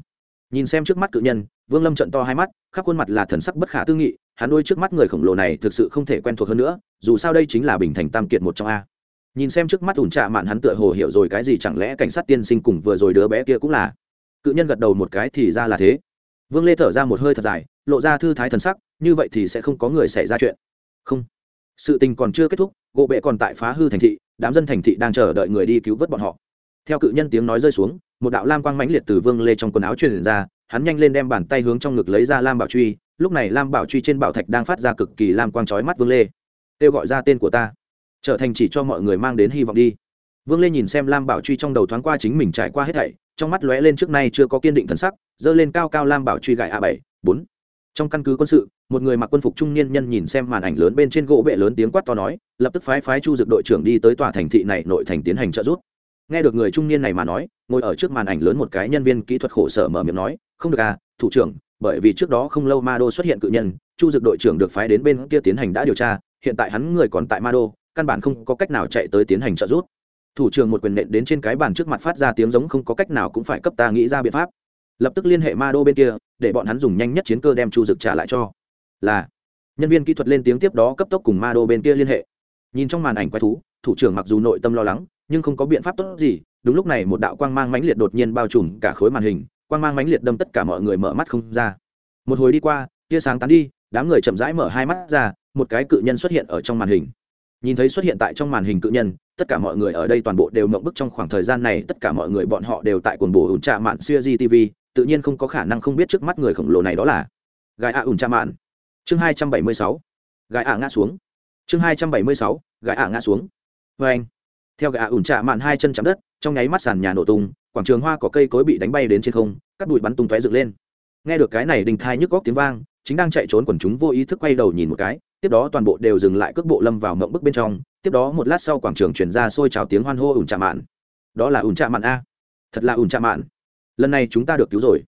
Nhìn xem trước mắt cự nhân, vương lâm trận to hai mắt, khắp khuôn mặt là thần sắc bất khả tư nghị, hắn đôi trước mắt người khổng lồ này thực sự không thể quen thuộc hơn nữa, dù sao đây chính là bình thành tam kiệt một trong a. Nhìn xem trước mắt ủn trạ mạn hắn tựa hồ hiểu rồi cái gì chẳng lẽ cảnh sát tiên sinh cùng vừa rồi đứa bé kia cũng là cự nhân gật đầu một cái thì ra là thế. Vương lê thở ra một hơi thật dài, lộ ra thư thái thần sắc, như vậy thì sẽ không có người xảy ra chuyện. Không. Sự tình còn chưa kết thúc, gỗ bệ còn tại phá hư thành thị, đám dân thành thị đang chờ đợi người đi cứu vớt bọn họ. Theo cự nhân tiếng nói rơi xuống, một đạo lam quang mãnh liệt từ vương lê trong quần áo truyền ra, hắn nhanh lên đem bàn tay hướng trong ngực lấy ra lam bảo truy, lúc này lam bảo truy trên bảo thạch đang phát ra cực kỳ lam quang trói mắt vương lê. Kêu gọi ra tên của ta, trở thành chỉ cho mọi người mang đến hy vọng đi. Vương lê nhìn xem lam bảo truy trong đầu thoáng qua chính mình trải qua hết thảy trong mắt lóe lên trước nay chưa có kiên định thần sắc, giơ lên cao cao lam bảo truy gại a bảy, bốn. Trong căn cứ quân sự, một người mặc quân phục trung niên nhân nhìn xem màn ảnh lớn bên trên gỗ bệ lớn tiếng quát to nói, lập tức phái phái chu dực đội trưởng đi tới tòa thành thị này nội thành tiến hành trợ giúp. Nghe được người trung niên này mà nói, ngồi ở trước màn ảnh lớn một cái nhân viên kỹ thuật khổ sở mở miệng nói, không được à thủ trưởng, bởi vì trước đó không lâu ma đô xuất hiện cự nhân, chu dực đội trưởng được phái đến bên kia tiến hành đã điều tra, hiện tại hắn người còn tại ma đô, căn bản không có cách nào chạy tới tiến hành trợ giúp thủ trưởng một quyền nện đến trên cái bàn trước mặt phát ra tiếng giống không có cách nào cũng phải cấp ta nghĩ ra biện pháp. Lập tức liên hệ ma đô bên kia, để bọn hắn dùng nhanh nhất chiến cơ đem chu dực trả lại cho. Là, nhân viên kỹ thuật lên tiếng tiếp đó cấp tốc cùng ma đô bên kia liên hệ. Nhìn trong màn ảnh quái thú, thủ trưởng mặc dù nội tâm lo lắng, nhưng không có biện pháp tốt gì, đúng lúc này một đạo quang mang mãnh liệt đột nhiên bao trùm cả khối màn hình, quang mang mãnh liệt đâm tất cả mọi người mở mắt không ra. Một hồi đi qua, tia sáng tán đi, đám người chậm rãi mở hai mắt ra, một cái cự nhân xuất hiện ở trong màn hình nhìn thấy xuất hiện tại trong màn hình cự nhân, tất cả mọi người ở đây toàn bộ đều mộng bức trong khoảng thời gian này, tất cả mọi người bọn họ đều tại quần bồ ủn trạ mạn siêu di tv tự nhiên không có khả năng không biết trước mắt người khổng lồ này đó là gai ạ ủn trạ mạn. Chương hai trăm bảy mươi sáu, gai ạ ngã xuống. Chương hai trăm bảy mươi sáu, gai ạ ngã xuống. Vê anh, theo gã ủn trạ mạn hai chân chạm đất, trong nháy mắt sàn nhà nổ tung, quảng trường hoa có cây cối bị đánh bay đến trên không cắt bụi bắn tung tóe dựng lên. Nghe được cái này đình thai nhức góc tiếng vang, chính đang chạy trốn quần chúng vô ý thức quay đầu nhìn một cái tiếp đó toàn bộ đều dừng lại cước bộ lâm vào mộng bức bên trong, tiếp đó một lát sau quảng trường chuyển ra xôi trào tiếng hoan hô ủn trạ mạn. Đó là ủn trạ mạn a. Thật là ủn trạ mạn. Lần này chúng ta được cứu rồi.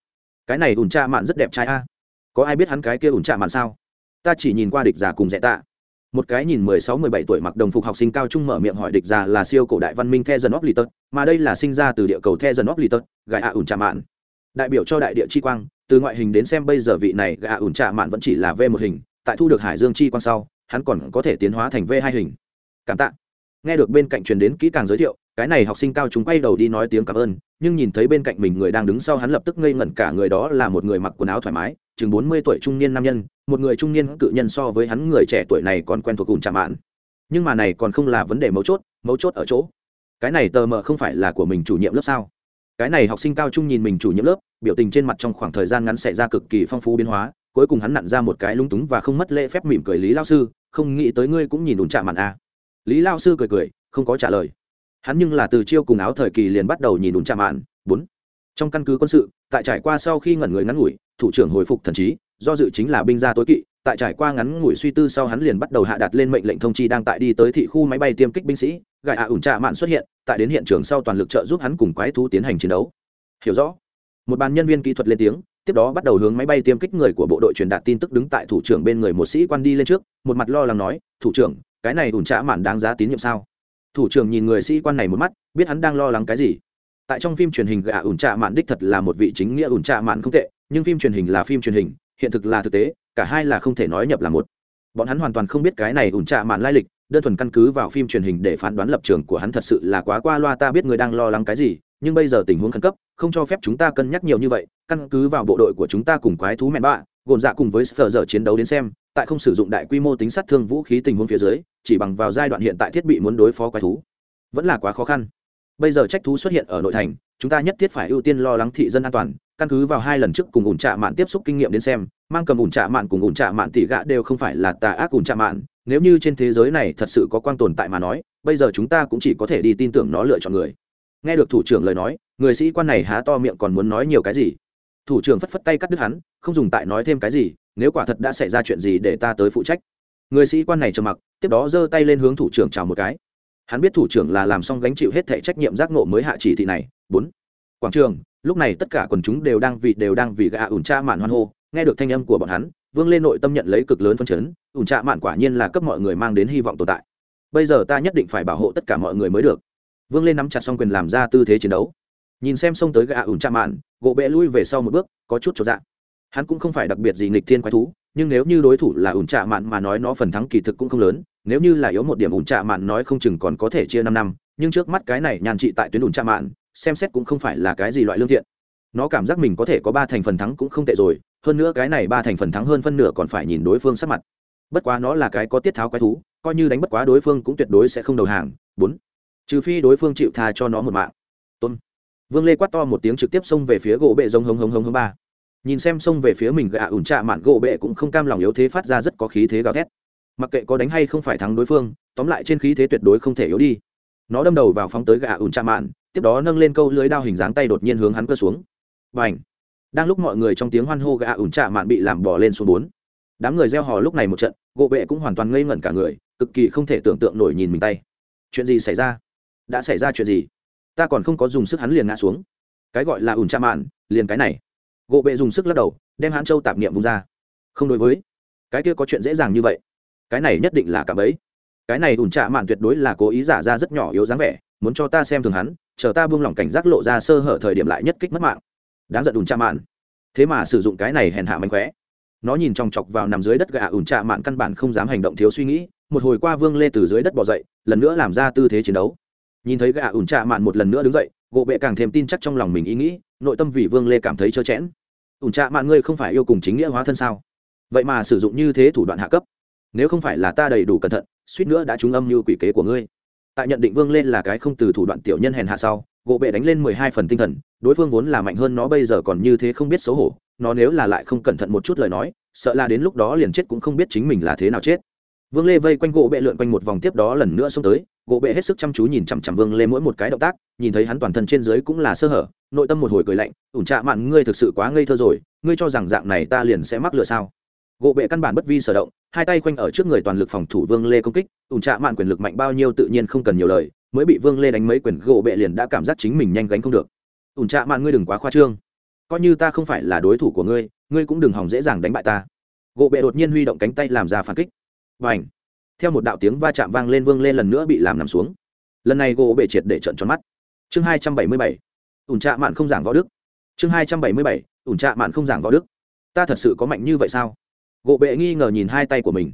Cái này ủn trạ mạn rất đẹp trai a. Có ai biết hắn cái kia ủn trạ mạn sao? Ta chỉ nhìn qua địch giả cùng dẹ tạ. Một cái nhìn mười sáu, mười bảy tuổi mặc đồng phục học sinh cao trung mở miệng hỏi địch giả là siêu cổ đại văn minh the dân óc lì mà đây là sinh ra từ địa cầu the dân óc lì tật ạ ủn trà mạn. Đại biểu cho đại địa chi quang, từ ngoại hình đến xem bây giờ vị này gã ủn trạ mạn vẫn chỉ là v một hình tại thu được hải dương chi quan sau, hắn còn có thể tiến hóa thành v hai hình. Cảm tạ. Nghe được bên cạnh truyền đến kỹ càng giới thiệu, cái này học sinh cao chúng quay đầu đi nói tiếng cảm ơn, nhưng nhìn thấy bên cạnh mình người đang đứng sau hắn lập tức ngây ngẩn cả người đó là một người mặc quần áo thoải mái, chừng bốn mươi tuổi trung niên nam nhân, một người trung niên cự nhân so với hắn người trẻ tuổi này còn quen thuộc cùng chạm mạn. Nhưng mà này còn không là vấn đề mấu chốt mấu chốt ở chỗ, cái này tờ mờ không phải là của mình chủ nhiệm lớp sao? Cái này học sinh cao trung nhìn mình chủ nhiệm lớp, biểu tình trên mặt trong khoảng thời gian ngắn xảy ra cực kỳ phong phú biến hóa cuối cùng hắn nặn ra một cái lúng túng và không mất lễ phép mỉm cười lý lao sư, không nghĩ tới ngươi cũng nhìn đùn chạm mặn a. À. lý lao sư cười cười, không có trả lời. Hắn nhưng là từ chiêu cùng áo thời kỳ liền bắt đầu nhìn đùn chạm mặn bốn. Trong căn cứ quân sự, tại trải qua sau khi ngẩn người ngắn ngủi, thủ trưởng hồi phục thần trí, do dự chính là binh gia tối kỵ, tại trải qua ngắn ngủi suy tư sau hắn liền bắt đầu hạ đặt lên mệnh lệnh thông chi đang tại đi tới thị khu máy bay tiêm kích binh sĩ gại ạ ủn trạ mạn xuất hiện, tại đến hiện trường sau toàn lực trợ giúp hắn cùng quái thú tiến hành chiến đấu. Hiểu rõ. Một bàn nhân viên kỹ thuật lên tiếng tiếp đó bắt đầu hướng máy bay tiêm kích người của bộ đội truyền đạt tin tức đứng tại thủ trưởng bên người một sĩ quan đi lên trước, một mặt lo lắng nói, thủ trưởng, cái này ủn trạ mạn đáng giá tín nhiệm sao? Thủ trưởng nhìn người sĩ quan này một mắt, biết hắn đang lo lắng cái gì. Tại trong phim truyền hình gạ ủn trạ mạn đích thật là một vị chính nghĩa ủn trạ mạn không tệ, nhưng phim truyền hình là phim truyền hình, hiện thực là thực tế, cả hai là không thể nói nhập là một. Bọn hắn hoàn toàn không biết cái này ủn trạ mạn lai lịch, đơn thuần căn cứ vào phim truyền hình để phán đoán lập trường của hắn thật sự là quá qua loa, ta biết người đang lo lắng cái gì nhưng bây giờ tình huống khẩn cấp, không cho phép chúng ta cân nhắc nhiều như vậy, căn cứ vào bộ đội của chúng ta cùng quái thú mẹn bạ gồn dạ cùng với sờ giờ chiến đấu đến xem, tại không sử dụng đại quy mô tính sát thương vũ khí tình huống phía dưới, chỉ bằng vào giai đoạn hiện tại thiết bị muốn đối phó quái thú, vẫn là quá khó khăn. Bây giờ trách thú xuất hiện ở nội thành, chúng ta nhất thiết phải ưu tiên lo lắng thị dân an toàn, căn cứ vào hai lần trước cùng ủn trạ mạn tiếp xúc kinh nghiệm đến xem, mang cầm ủn trạ mạn cùng ủn trạ mạn tỉ gạ đều không phải là tà ác ủn trạ mạn, nếu như trên thế giới này thật sự có quang tồn tại mà nói, bây giờ chúng ta cũng chỉ có thể đi tin tưởng nó lựa chọn người nghe được thủ trưởng lời nói, người sĩ quan này há to miệng còn muốn nói nhiều cái gì? Thủ trưởng phất phất tay cắt đứt hắn, không dùng tại nói thêm cái gì, nếu quả thật đã xảy ra chuyện gì để ta tới phụ trách. Người sĩ quan này trầm mặc, tiếp đó giơ tay lên hướng thủ trưởng chào một cái. Hắn biết thủ trưởng là làm xong gánh chịu hết thể trách nhiệm giác ngộ mới hạ chỉ thị này. Bốn. Quảng trường, lúc này tất cả quần chúng đều đang vì, đều đang vì gạ ủn tra mạn hoan hô. Nghe được thanh âm của bọn hắn, vương lên nội tâm nhận lấy cực lớn phân chấn. Ủn tra mạn quả nhiên là cấp mọi người mang đến hy vọng tồn tại. Bây giờ ta nhất định phải bảo hộ tất cả mọi người mới được vương lên nắm chặt xong quyền làm ra tư thế chiến đấu. Nhìn xem xông tới gạ ủn chạm mạn, gỗ bệ lui về sau một bước, có chút cho dạ. Hắn cũng không phải đặc biệt gì nghịch thiên quái thú, nhưng nếu như đối thủ là ủn trạ mạn mà nói nó phần thắng kỳ thực cũng không lớn. Nếu như là yếu một điểm ủn trạ mạn nói không chừng còn có thể chia năm năm, nhưng trước mắt cái này nhàn trị tại tuyến ủn trạ mạn, xem xét cũng không phải là cái gì loại lương thiện. Nó cảm giác mình có thể có ba thành phần thắng cũng không tệ rồi, hơn nữa cái này ba thành phần thắng hơn phân nửa còn phải nhìn đối phương sắc mặt. Bất quá nó là cái có tiết tháo quái thú, coi như đánh bất quá đối phương cũng tuyệt đối sẽ không đầu hàng. Bốn trừ phi đối phương chịu tha cho nó một mạng. Tôn. Vương lê quát to một tiếng trực tiếp xông về phía gỗ bệ giống hống hống hống hống ba. Nhìn xem xông về phía mình gạ ủn trạ mạn, gỗ bệ cũng không cam lòng yếu thế phát ra rất có khí thế gào thét. Mặc kệ có đánh hay không phải thắng đối phương, tóm lại trên khí thế tuyệt đối không thể yếu đi. Nó đâm đầu vào phóng tới gạ ủn trạ mạn, tiếp đó nâng lên câu lưới đao hình dáng tay đột nhiên hướng hắn cơ xuống. Và ảnh đang lúc mọi người trong tiếng hoan hô gạ ủn trạ mạn bị làm bỏ lên xuống bốn. Đám người gieo hò lúc này một trận, gỗ bệ cũng hoàn toàn ngây ngẩn cả người, cực kỳ không thể tưởng tượng nổi nhìn mình tay. Chuyện gì xảy ra? Đã xảy ra chuyện gì? Ta còn không có dùng sức hắn liền ngã xuống. Cái gọi là ủn cha mạn, liền cái này. Gộ bệ dùng sức lắc đầu, đem hãn châu tạp niệm vung ra. Không đối với. Cái kia có chuyện dễ dàng như vậy. Cái này nhất định là cả bấy cái này ủn trạ mạn tuyệt đối là cố ý giả ra rất nhỏ yếu dáng vẻ, muốn cho ta xem thường hắn, chờ ta buông lỏng cảnh giác lộ ra sơ hở thời điểm lại nhất kích mất mạng. Đáng giận ủn trạ mạn. Thế mà sử dụng cái này hèn hạ mánh khóe. Nó nhìn chòng chọc vào nằm dưới đất gà ủn trạ mạn căn bản không dám hành động thiếu suy nghĩ, một hồi qua vương lê từ dưới đất bỏ dậy, lần nữa làm ra tư thế chiến đấu nhìn thấy gã ủn trạ mạn một lần nữa đứng dậy gộ bệ càng thêm tin chắc trong lòng mình ý nghĩ, nội tâm vì vương lê cảm thấy trơ chẽn. Ủn trạ mạn ngươi không phải yêu cùng chính nghĩa hóa thân sao? Vậy mà sử dụng như thế thủ đoạn hạ cấp. Nếu không phải là ta đầy đủ cẩn thận, suýt nữa đã trúng âm như quỷ kế của ngươi. Tại nhận định vương lên là cái không từ thủ đoạn tiểu nhân hèn hạ sau, gỗ bệ đánh lên mười hai phần tinh thần, đối phương vốn là mạnh hơn nó bây giờ còn như thế không biết xấu hổ, nó nếu là lại không cẩn thận một chút lời nói, sợ là đến lúc đó liền chết cũng không biết chính mình là thế nào chết vương lê vây quanh gỗ bệ lượn quanh một vòng tiếp đó lần nữa xông tới, gỗ bệ hết sức chăm chú nhìn chằm chằm vương lê mỗi một cái động tác, nhìn thấy hắn toàn thân trên dưới cũng là sơ hở, nội tâm một hồi cười lạnh, ủn trạ mạn, ngươi thực sự quá ngây thơ rồi, ngươi cho rằng dạng này ta liền sẽ mắc lựa sao? Gỗ bệ căn bản bất vi sở động, hai tay quanh ở trước người toàn lực phòng thủ vương lê công kích, ủn trạ mạn, quyền lực mạnh bao nhiêu tự nhiên không cần nhiều lời, mới bị vương lê đánh mấy quyền, gỗ bệ liền đã cảm giác chính mình nhanh gánh không được. Ủn trạ mạn, ngươi đừng quá khoa trương. Coi như ta không phải là đối thủ của ngươi ngươi cũng đừng hòng dễ dàng đánh bại ta. Gỗ bệ đột nhiên huy động cánh tay làm ra phản kích và ảnh. Theo một đạo tiếng va chạm vang lên, vương lên lần nữa bị làm nằm xuống. Lần này gỗ bệ triệt để trận tròn mắt. Chương hai trăm bảy mươi bảy. Ủn trạ mạn không giảng võ đức. Chương hai trăm bảy mươi bảy. Ủn trạ mạn không giảng võ đức. Ta thật sự có mạnh như vậy sao? Gỗ bệ nghi ngờ nhìn hai tay của mình.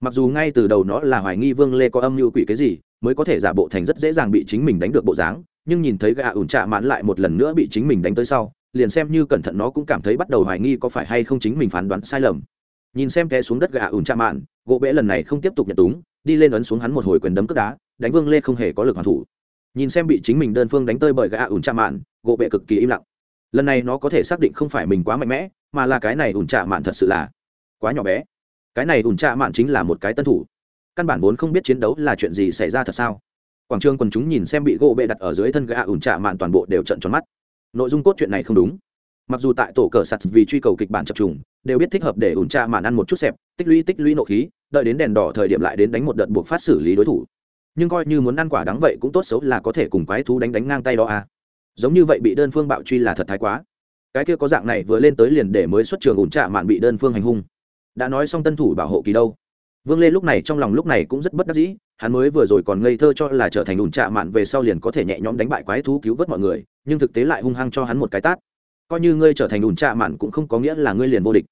Mặc dù ngay từ đầu nó là hoài nghi vương lê có âm mưu quỷ cái gì, mới có thể giả bộ thành rất dễ dàng bị chính mình đánh được bộ dáng, nhưng nhìn thấy gã ủn trạ mãn lại một lần nữa bị chính mình đánh tới sau, liền xem như cẩn thận nó cũng cảm thấy bắt đầu hoài nghi có phải hay không chính mình phán đoán sai lầm nhìn xem té xuống đất gã ủn chạm mạn, gỗ bệ lần này không tiếp tục nhận túng, đi lên ấn xuống hắn một hồi quyền đấm cất đá, đánh vương lê không hề có lực hoàn thủ. Nhìn xem bị chính mình đơn phương đánh tơi bởi gã ủn chạm mạn, gỗ bệ cực kỳ im lặng. Lần này nó có thể xác định không phải mình quá mạnh mẽ, mà là cái này ủn chạm mạn thật sự là quá nhỏ bé. Cái này ủn chạm mạn chính là một cái tân thủ. Căn bản vốn không biết chiến đấu là chuyện gì xảy ra thật sao. Quảng trường quần chúng nhìn xem bị gỗ bệ đặt ở dưới thân gã ủn chạm mạn toàn bộ đều trận tròn mắt. Nội dung cốt truyện này không đúng mặc dù tại tổ cờ sạt vì truy cầu kịch bản chập trùng, đều biết thích hợp để ủn tra mạn ăn một chút xẹp, tích lũy tích lũy nộ khí, đợi đến đèn đỏ thời điểm lại đến đánh một đợt buộc phát xử lý đối thủ. Nhưng coi như muốn ăn quả đắng vậy cũng tốt xấu là có thể cùng quái thú đánh đánh ngang tay đó à. Giống như vậy bị đơn phương bạo truy là thật thái quá. Cái kia có dạng này vừa lên tới liền để mới xuất trường ủn trạ mạn bị đơn phương hành hung. Đã nói xong tân thủ bảo hộ kỳ đâu. Vương lê lúc này trong lòng lúc này cũng rất bất đắc dĩ, hắn mới vừa rồi còn ngây thơ cho là trở thành ủn trạ mạn về sau liền có thể nhẹ nhõm đánh bại quái thú cứu vớt mọi người, nhưng thực tế lại hung hăng cho hắn một cái tát coi như ngươi trở thành ủn trạ mạn cũng không có nghĩa là ngươi liền vô địch.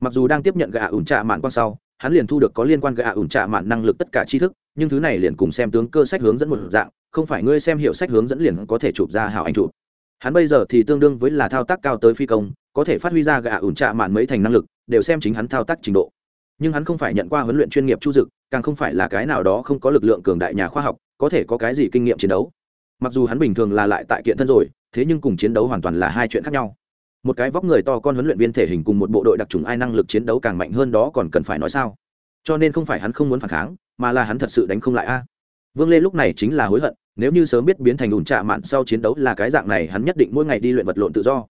Mặc dù đang tiếp nhận gạ ủn trạ mạn quan sau, hắn liền thu được có liên quan gạ ủn trạ mạn năng lực tất cả tri thức, nhưng thứ này liền cùng xem tướng cơ sách hướng dẫn một dạng, không phải ngươi xem hiểu sách hướng dẫn liền có thể chụp ra hảo ảnh chụp. Hắn bây giờ thì tương đương với là thao tác cao tới phi công, có thể phát huy ra gạ ủn trạ mạn mấy thành năng lực, đều xem chính hắn thao tác trình độ. Nhưng hắn không phải nhận qua huấn luyện chuyên nghiệp chu dực, càng không phải là cái nào đó không có lực lượng cường đại nhà khoa học, có thể có cái gì kinh nghiệm chiến đấu. Mặc dù hắn bình thường là lại tại kiện thân rồi thế nhưng cùng chiến đấu hoàn toàn là hai chuyện khác nhau. Một cái vóc người to con huấn luyện viên thể hình cùng một bộ đội đặc trùng ai năng lực chiến đấu càng mạnh hơn đó còn cần phải nói sao? Cho nên không phải hắn không muốn phản kháng, mà là hắn thật sự đánh không lại a. Vương lê lúc này chính là hối hận, nếu như sớm biết biến thành ủn trạ mạn sau chiến đấu là cái dạng này, hắn nhất định mỗi ngày đi luyện vật lộn tự do.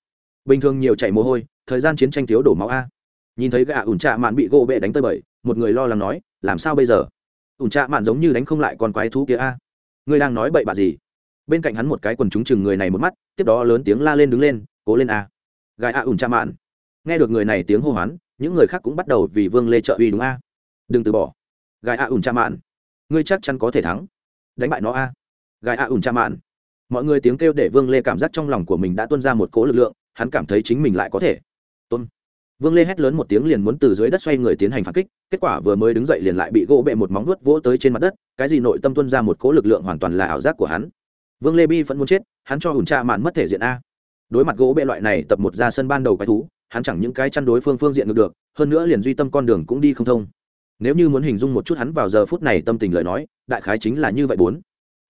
Bình thường nhiều chảy mồ hôi, thời gian chiến tranh thiếu đổ máu a. Nhìn thấy gã ủn trạ mạn bị gỗ bệ đánh tơi bời một người lo lắng nói, làm sao bây giờ? Ủn trạ mạn giống như đánh không lại con quái thú kia a. Ngươi đang nói bậy bạ gì? Bên cạnh hắn một cái quần chúng chừng người này một mắt tiếp đó lớn tiếng la lên đứng lên, cố lên a. Gái a ủn cha mạn. Nghe được người này tiếng hô hoán, những người khác cũng bắt đầu vì vương lê trợ uy đúng a. Đừng từ bỏ. Gái a ủn cha mạn. Ngươi chắc chắn có thể thắng. Đánh bại nó a. Gái a ủn cha mạn. Mọi người tiếng kêu để vương lê cảm giác trong lòng của mình đã tuân ra một cỗ lực lượng, hắn cảm thấy chính mình lại có thể. Tôn. Vương lê hét lớn một tiếng liền muốn từ dưới đất xoay người tiến hành phản kích, kết quả vừa mới đứng dậy liền lại bị gỗ bệ một móng vuốt vỗ tới trên mặt đất, cái gì nội tâm tuân ra một cỗ lực lượng hoàn toàn là ảo giác của hắn. Vương lê bi vẫn muốn chết hắn cho hùn cha mạn mất thể diện a. Đối mặt gỗ bệ loại này tập một ra sân ban đầu cái thú, hắn chẳng những cái chăn đối phương phương diện được được, hơn nữa liền duy tâm con đường cũng đi không thông. Nếu như muốn hình dung một chút hắn vào giờ phút này tâm tình lời nói, đại khái chính là như vậy bốn.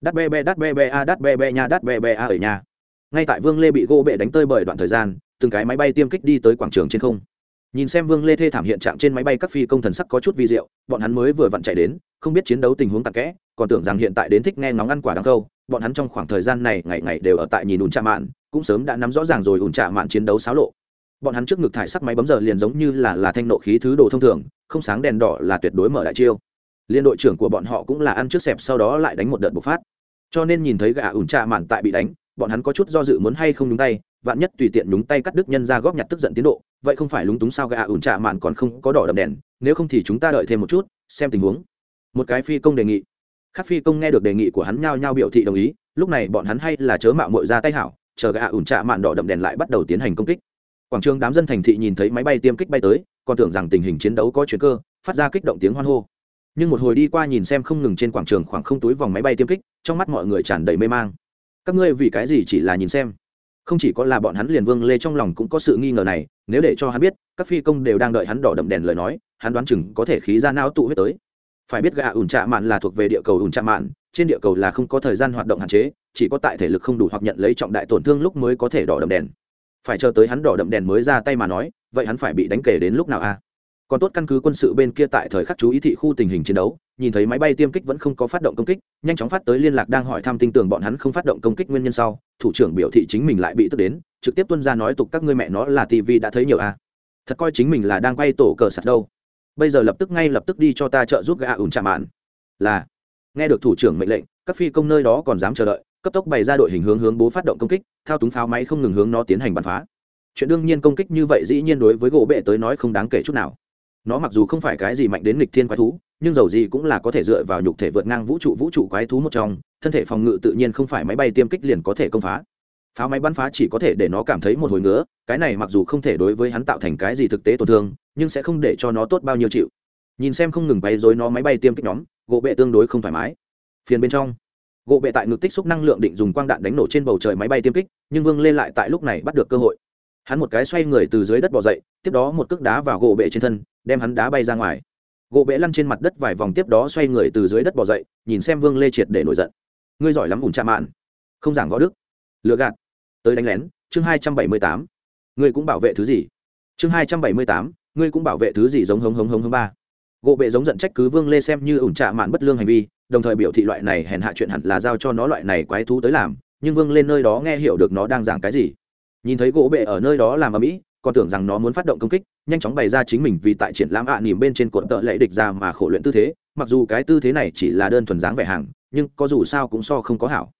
Đắt be be đắt be be a đắt be be nha đắt be be a ở nhà. Ngay tại vương lê bị gỗ bệ đánh tơi bởi đoạn thời gian, từng cái máy bay tiêm kích đi tới quảng trường trên không. Nhìn xem vương lê thê thảm hiện trạng trên máy bay các phi công thần sắc có chút vi diệu, bọn hắn mới vừa vặn chạy đến, không biết chiến đấu tình huống tạc kẽ, còn tưởng rằng hiện tại đến thích nghe ngóng ăn quả đáng câu bọn hắn trong khoảng thời gian này ngày ngày đều ở tại nhìn ủn trạ mạn, cũng sớm đã nắm rõ ràng rồi ủn trạ mạn chiến đấu xáo lộ. Bọn hắn trước ngực thải sắc máy bấm giờ liền giống như là là thanh nộ khí thứ đồ thông thường, không sáng đèn đỏ là tuyệt đối mở đại chiêu. Liên đội trưởng của bọn họ cũng là ăn trước xẹp sau đó lại đánh một đợt bộc phát. Cho nên nhìn thấy gã ủn trạ mạn tại bị đánh, bọn hắn có chút do dự muốn hay không nhúng tay, vạn nhất tùy tiện nhúng tay cắt đứt nhân ra góp nhặt tức giận tiến độ, vậy không phải lúng túng sao gã ủn trạ mạn còn không có đỏ đậm đèn, nếu không thì chúng ta đợi thêm một chút, xem tình huống. Một cái phi công đề nghị các phi công nghe được đề nghị của hắn nhao nhao biểu thị đồng ý, lúc này bọn hắn hay là chớ mạo mội ra tay hảo, chờ gã ủn trạ mạn đỏ đậm đèn lại bắt đầu tiến hành công kích. Quảng trường đám dân thành thị nhìn thấy máy bay tiêm kích bay tới, còn tưởng rằng tình hình chiến đấu có chuyện cơ, phát ra kích động tiếng hoan hô. Nhưng một hồi đi qua nhìn xem không ngừng trên quảng trường khoảng không túi vòng máy bay tiêm kích, trong mắt mọi người tràn đầy mê mang. Các ngươi vì cái gì chỉ là nhìn xem? Không chỉ có là bọn hắn liền vương lê trong lòng cũng có sự nghi ngờ này, nếu để cho hắn biết, các phi công đều đang đợi hắn đỏ đậm đèn lời nói, hắn đoán chừng có thể khí ra não tụ huyết tới phải biết gà ủn trạ mạn là thuộc về địa cầu ủn trạ mạn, trên địa cầu là không có thời gian hoạt động hạn chế, chỉ có tại thể lực không đủ hoặc nhận lấy trọng đại tổn thương lúc mới có thể đỏ đậm đèn. Phải chờ tới hắn đỏ đậm đèn mới ra tay mà nói, vậy hắn phải bị đánh kể đến lúc nào a? Còn tốt căn cứ quân sự bên kia tại thời khắc chú ý thị khu tình hình chiến đấu, nhìn thấy máy bay tiêm kích vẫn không có phát động công kích, nhanh chóng phát tới liên lạc đang hỏi thăm tin tưởng bọn hắn không phát động công kích nguyên nhân sau, thủ trưởng biểu thị chính mình lại bị tức đến, trực tiếp tuân ra nói tục các ngươi mẹ nó là tv đã thấy nhiều a. À. thật coi chính mình là đang quay tổ cờ sạt đâu bây giờ lập tức ngay lập tức đi cho ta trợ giúp gã ủn chạm mạn. Là. Nghe được thủ trưởng mệnh lệnh, các phi công nơi đó còn dám chờ đợi, cấp tốc bày ra đội hình hướng hướng bố phát động công kích, thao túng pháo máy không ngừng hướng nó tiến hành bắn phá. Chuyện đương nhiên công kích như vậy dĩ nhiên đối với gỗ bệ tới nói không đáng kể chút nào. Nó mặc dù không phải cái gì mạnh đến nghịch thiên quái thú, nhưng dầu gì cũng là có thể dựa vào nhục thể vượt ngang vũ trụ vũ trụ quái thú một trong, thân thể phòng ngự tự nhiên không phải máy bay tiêm kích liền có thể công phá pháo máy bắn phá chỉ có thể để nó cảm thấy một hồi ngứa, cái này mặc dù không thể đối với hắn tạo thành cái gì thực tế tổn thương, nhưng sẽ không để cho nó tốt bao nhiêu chịu. Nhìn xem không ngừng bay dối nó máy bay tiêm kích nhóm, gỗ bệ tương đối không thoải mái. Phiền bên trong, gỗ bệ tại ngực tích xúc năng lượng định dùng quang đạn đánh nổ trên bầu trời máy bay tiêm kích, nhưng vương lên lại tại lúc này bắt được cơ hội. Hắn một cái xoay người từ dưới đất bỏ dậy, tiếp đó một cước đá vào gỗ bệ trên thân, đem hắn đá bay ra ngoài. Gỗ bệ lăn trên mặt đất vài vòng tiếp đó xoay người từ dưới đất bỏ dậy, nhìn xem vương lê triệt để nổi giận. Ngươi giỏi lắm ủn cha mạn. Không giảng võ đức. Lựa gạt tới đánh lén, chương hai trăm bảy mươi tám. Ngươi cũng bảo vệ thứ gì? Chương hai trăm bảy mươi tám, ngươi cũng bảo vệ thứ gì giống hống hống hống hống ba. Gỗ bệ giống giận trách cứ vương lê xem như ủn trạ mạn bất lương hành vi, đồng thời biểu thị loại này hèn hạ chuyện hẳn là giao cho nó loại này quái thú tới làm, nhưng vương lên nơi đó nghe hiểu được nó đang giảng cái gì. Nhìn thấy gỗ bệ ở nơi đó làm ở mỹ còn tưởng rằng nó muốn phát động công kích, nhanh chóng bày ra chính mình vì tại triển lãm ạ à nỉm bên trên cột tợ lệ địch ra mà khổ luyện tư thế, mặc dù cái tư thế này chỉ là đơn thuần dáng vẻ hàng, nhưng có dù sao cũng so không có hảo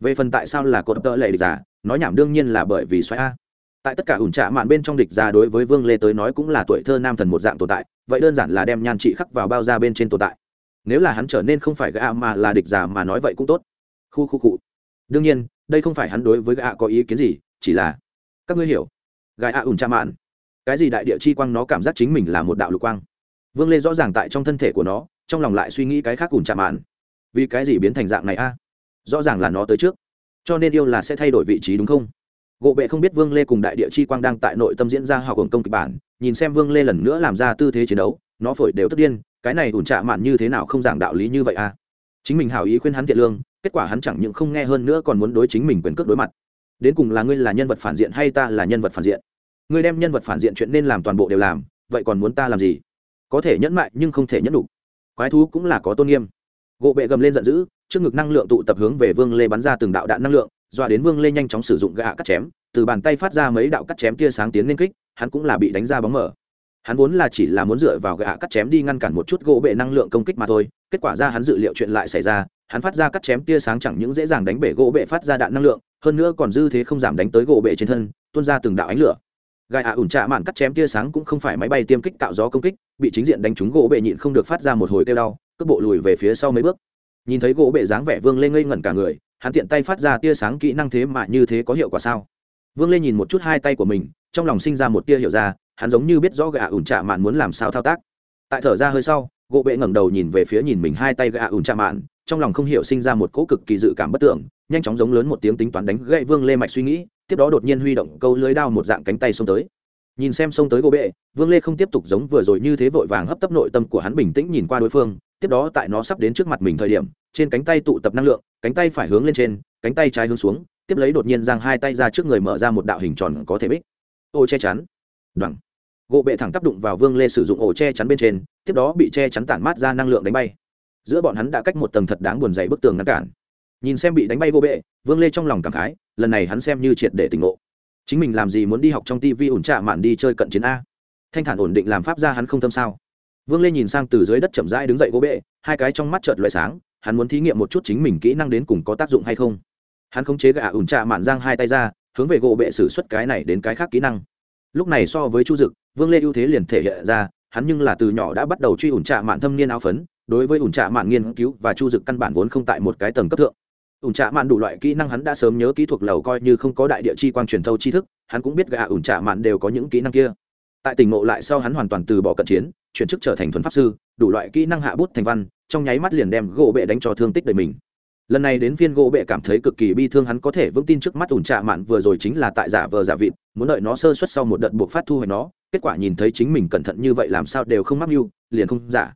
về phần tại sao là cột tợ lệ địch giả, nói nhảm đương nhiên là bởi vì xoáy a. Tại tất cả ủn trạ mạn bên trong địch giả đối với vương lê tới nói cũng là tuổi thơ nam thần một dạng tồn tại vậy đơn giản là đem nhan trị khắc vào bao da bên trên tồn tại. Nếu là hắn trở nên không phải gã mà là địch giả mà nói vậy cũng tốt. Khu khu cụ đương nhiên đây không phải hắn đối với gã có ý kiến gì chỉ là các ngươi hiểu. Gã ạ ủn trạ mạn. Cái gì đại địa chi quang nó cảm giác chính mình là một đạo lục quang. Vương lê rõ ràng tại trong thân thể của nó trong lòng lại suy nghĩ cái khác ủn trạ mạn. Vì cái gì biến thành dạng này a? Rõ ràng là nó tới trước. Cho nên yêu là sẽ thay đổi vị trí đúng không? Gộ bệ không biết vương lê cùng đại địa chi quang đang tại nội tâm diễn ra hào hồng công kịch bản, nhìn xem vương lê lần nữa làm ra tư thế chiến đấu, nó phổi đều tức điên, cái này ủn trạ mạn như thế nào không giảng đạo lý như vậy à? Chính mình hảo ý khuyên hắn thiện lương, kết quả hắn chẳng những không nghe hơn nữa còn muốn đối chính mình quyền cước đối mặt. Đến cùng là ngươi là nhân vật phản diện hay ta là nhân vật phản diện? Ngươi đem nhân vật phản diện chuyện nên làm toàn bộ đều làm, vậy còn muốn ta làm gì? Có thể nhẫn mại nhưng không thể nhẫn đủ quái thú cũng là có tôn nghiêm. Gỗ bệ gầm lên giận dữ, trước ngực năng lượng tụ tập hướng về vương lê bắn ra từng đạo đạn năng lượng dọa đến vương lê nhanh chóng sử dụng gạ cắt chém, từ bàn tay phát ra mấy đạo cắt chém tia sáng tiến lên kích, hắn cũng là bị đánh ra bóng mở hắn vốn là chỉ là muốn dựa vào gạ cắt chém đi ngăn cản một chút gỗ bệ năng lượng công kích mà thôi, kết quả ra hắn dự liệu chuyện lại xảy ra, hắn phát ra cắt chém tia sáng chẳng những dễ dàng đánh bể gỗ bệ phát ra đạn năng lượng, hơn nữa còn dư thế không giảm đánh tới gỗ bệ trên thân, tuôn ra từng đạo ánh lửa gai ạ ủn trạ mạn cắt chém tia sáng cũng không phải máy bay tiêm kích tạo gió công kích, bị chính diện đánh trúng gỗ bệ nhịn không được phát ra một hồi kêu đau, cước bộ lùi về phía sau mấy bước. Nhìn thấy gỗ bệ dáng vẻ vương lên ngây ngẩn cả người, hắn tiện tay phát ra tia sáng kỹ năng thế mà như thế có hiệu quả sao? Vương lên nhìn một chút hai tay của mình, trong lòng sinh ra một tia hiểu ra, hắn giống như biết rõ gạ ủn trạ mạn muốn làm sao thao tác. Tại thở ra hơi sau, gỗ bệ ngẩng đầu nhìn về phía nhìn mình hai tay gạ ủn trạ mạn, trong lòng không hiểu sinh ra một cỗ cực kỳ dự cảm bất tưởng, nhanh chóng giống lớn một tiếng tính toán đánh gậy vương lê mạch suy nghĩ tiếp đó đột nhiên huy động câu lưới đao một dạng cánh tay xông tới. Nhìn xem xông tới gỗ bệ, vương lê không tiếp tục giống vừa rồi như thế vội vàng hấp tấp nội tâm của hắn bình tĩnh nhìn qua đối phương, tiếp đó tại nó sắp đến trước mặt mình thời điểm, trên cánh tay tụ tập năng lượng, cánh tay phải hướng lên trên, cánh tay trái hướng xuống, tiếp lấy đột nhiên giang hai tay ra trước người mở ra một đạo hình tròn có thể bích. Ô che chắn. Đoẳng gỗ bệ thẳng tác đụng vào vương lê sử dụng ổ che chắn bên trên, tiếp đó bị che chắn tản mát ra năng lượng đánh bay. Giữa bọn hắn đã cách một tầng thật đáng buồn dày bức tường ngăn cản nhìn xem bị đánh bay gỗ bệ, vương lê trong lòng cảm khái, lần này hắn xem như triệt để tỉnh ngộ. Chính mình làm gì muốn đi học trong tv ủn trạ mạn đi chơi cận chiến a? Thanh thản ổn định làm pháp ra hắn không tâm sao? Vương lê nhìn sang từ dưới đất chậm rãi đứng dậy gỗ bệ, hai cái trong mắt trợt loại sáng, hắn muốn thí nghiệm một chút chính mình kỹ năng đến cùng có tác dụng hay không. Hắn khống chế gạ ủn trạ mạn giang hai tay ra, hướng về gỗ bệ xử suất cái này đến cái khác kỹ năng. Lúc này so với chu dực, vương lê ưu thế liền thể hiện ra, hắn nhưng là từ nhỏ đã bắt đầu truy ủn trạ mạn thâm niên áo phấn, đối với ủn trạ mạn nghiên cứu và chu dực căn bản vốn không tại một cái tầng cấp thượng ủn trạ mạn đủ loại kỹ năng hắn đã sớm nhớ kỹ thuật lầu coi như không có đại địa chi quang truyền thâu tri thức, hắn cũng biết gạ ủn trạ mạn đều có những kỹ năng kia. Tại tỉnh ngộ lại sau hắn hoàn toàn từ bỏ cận chiến, chuyển chức trở thành thuần pháp sư, đủ loại kỹ năng hạ bút thành văn, trong nháy mắt liền đem gỗ bệ đánh cho thương tích đầy mình. Lần này đến phiên gỗ bệ cảm thấy cực kỳ bi thương hắn có thể vững tin trước mắt ủn trạ mạn vừa rồi chính là tại giả vờ giả vịt, muốn đợi nó sơ xuất sau một đợt buộc phát thu hồi nó, kết quả nhìn thấy chính mình cẩn thận như vậy làm sao đều không mắc mưu, liền không giả.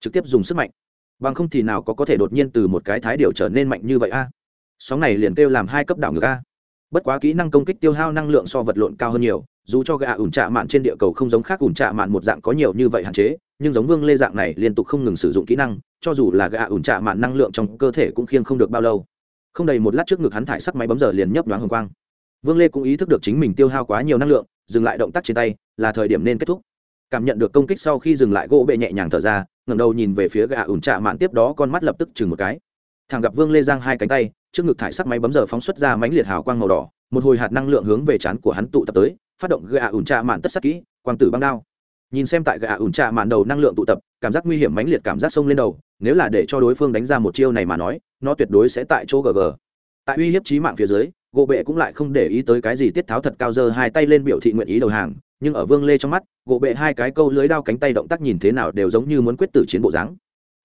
Trực tiếp dùng sức mạnh bằng không thì nào có có thể đột nhiên từ một cái thái điều trở nên mạnh như vậy a? Sóng này liền kêu làm hai cấp đảo ngược a. Bất quá kỹ năng công kích tiêu hao năng lượng so vật lộn cao hơn nhiều, dù cho gạ ủn trạ mạn trên địa cầu không giống khác ủn trạ mạn một dạng có nhiều như vậy hạn chế, nhưng giống vương lê dạng này liên tục không ngừng sử dụng kỹ năng, cho dù là gạ ủn trạ mạn năng lượng trong cơ thể cũng khiêng không được bao lâu. Không đầy một lát trước ngực hắn thải sắc máy bấm giờ liền nhấp nhoáng hồng quang. Vương lê cũng ý thức được chính mình tiêu hao quá nhiều năng lượng, dừng lại động tác trên tay, là thời điểm nên kết thúc. Cảm nhận được công kích sau khi dừng lại, gỗ bệ nhẹ nhàng thở ra ngẩng đầu nhìn về phía gã ủn trạ mạn tiếp đó con mắt lập tức chừng một cái. Thằng gặp vương lê giang hai cánh tay, trước ngực thải sắc máy bấm giờ phóng xuất ra mánh liệt hào quang màu đỏ, một hồi hạt năng lượng hướng về chán của hắn tụ tập tới, phát động gã ủn trạ mạn tất sắc kỹ, quang tử băng đao. Nhìn xem tại gã ủn trạ mạn đầu năng lượng tụ tập, cảm giác nguy hiểm mãnh liệt cảm giác sông lên đầu, nếu là để cho đối phương đánh ra một chiêu này mà nói, nó tuyệt đối sẽ tại chỗ gg tại uy hiếp trí mạng phía dưới, gỗ bệ cũng lại không để ý tới cái gì tiết tháo thật cao dơ hai tay lên biểu thị nguyện ý đầu hàng nhưng ở vương lê trong mắt, gỗ bệ hai cái câu lưới đao cánh tay động tác nhìn thế nào đều giống như muốn quyết tử chiến bộ dáng.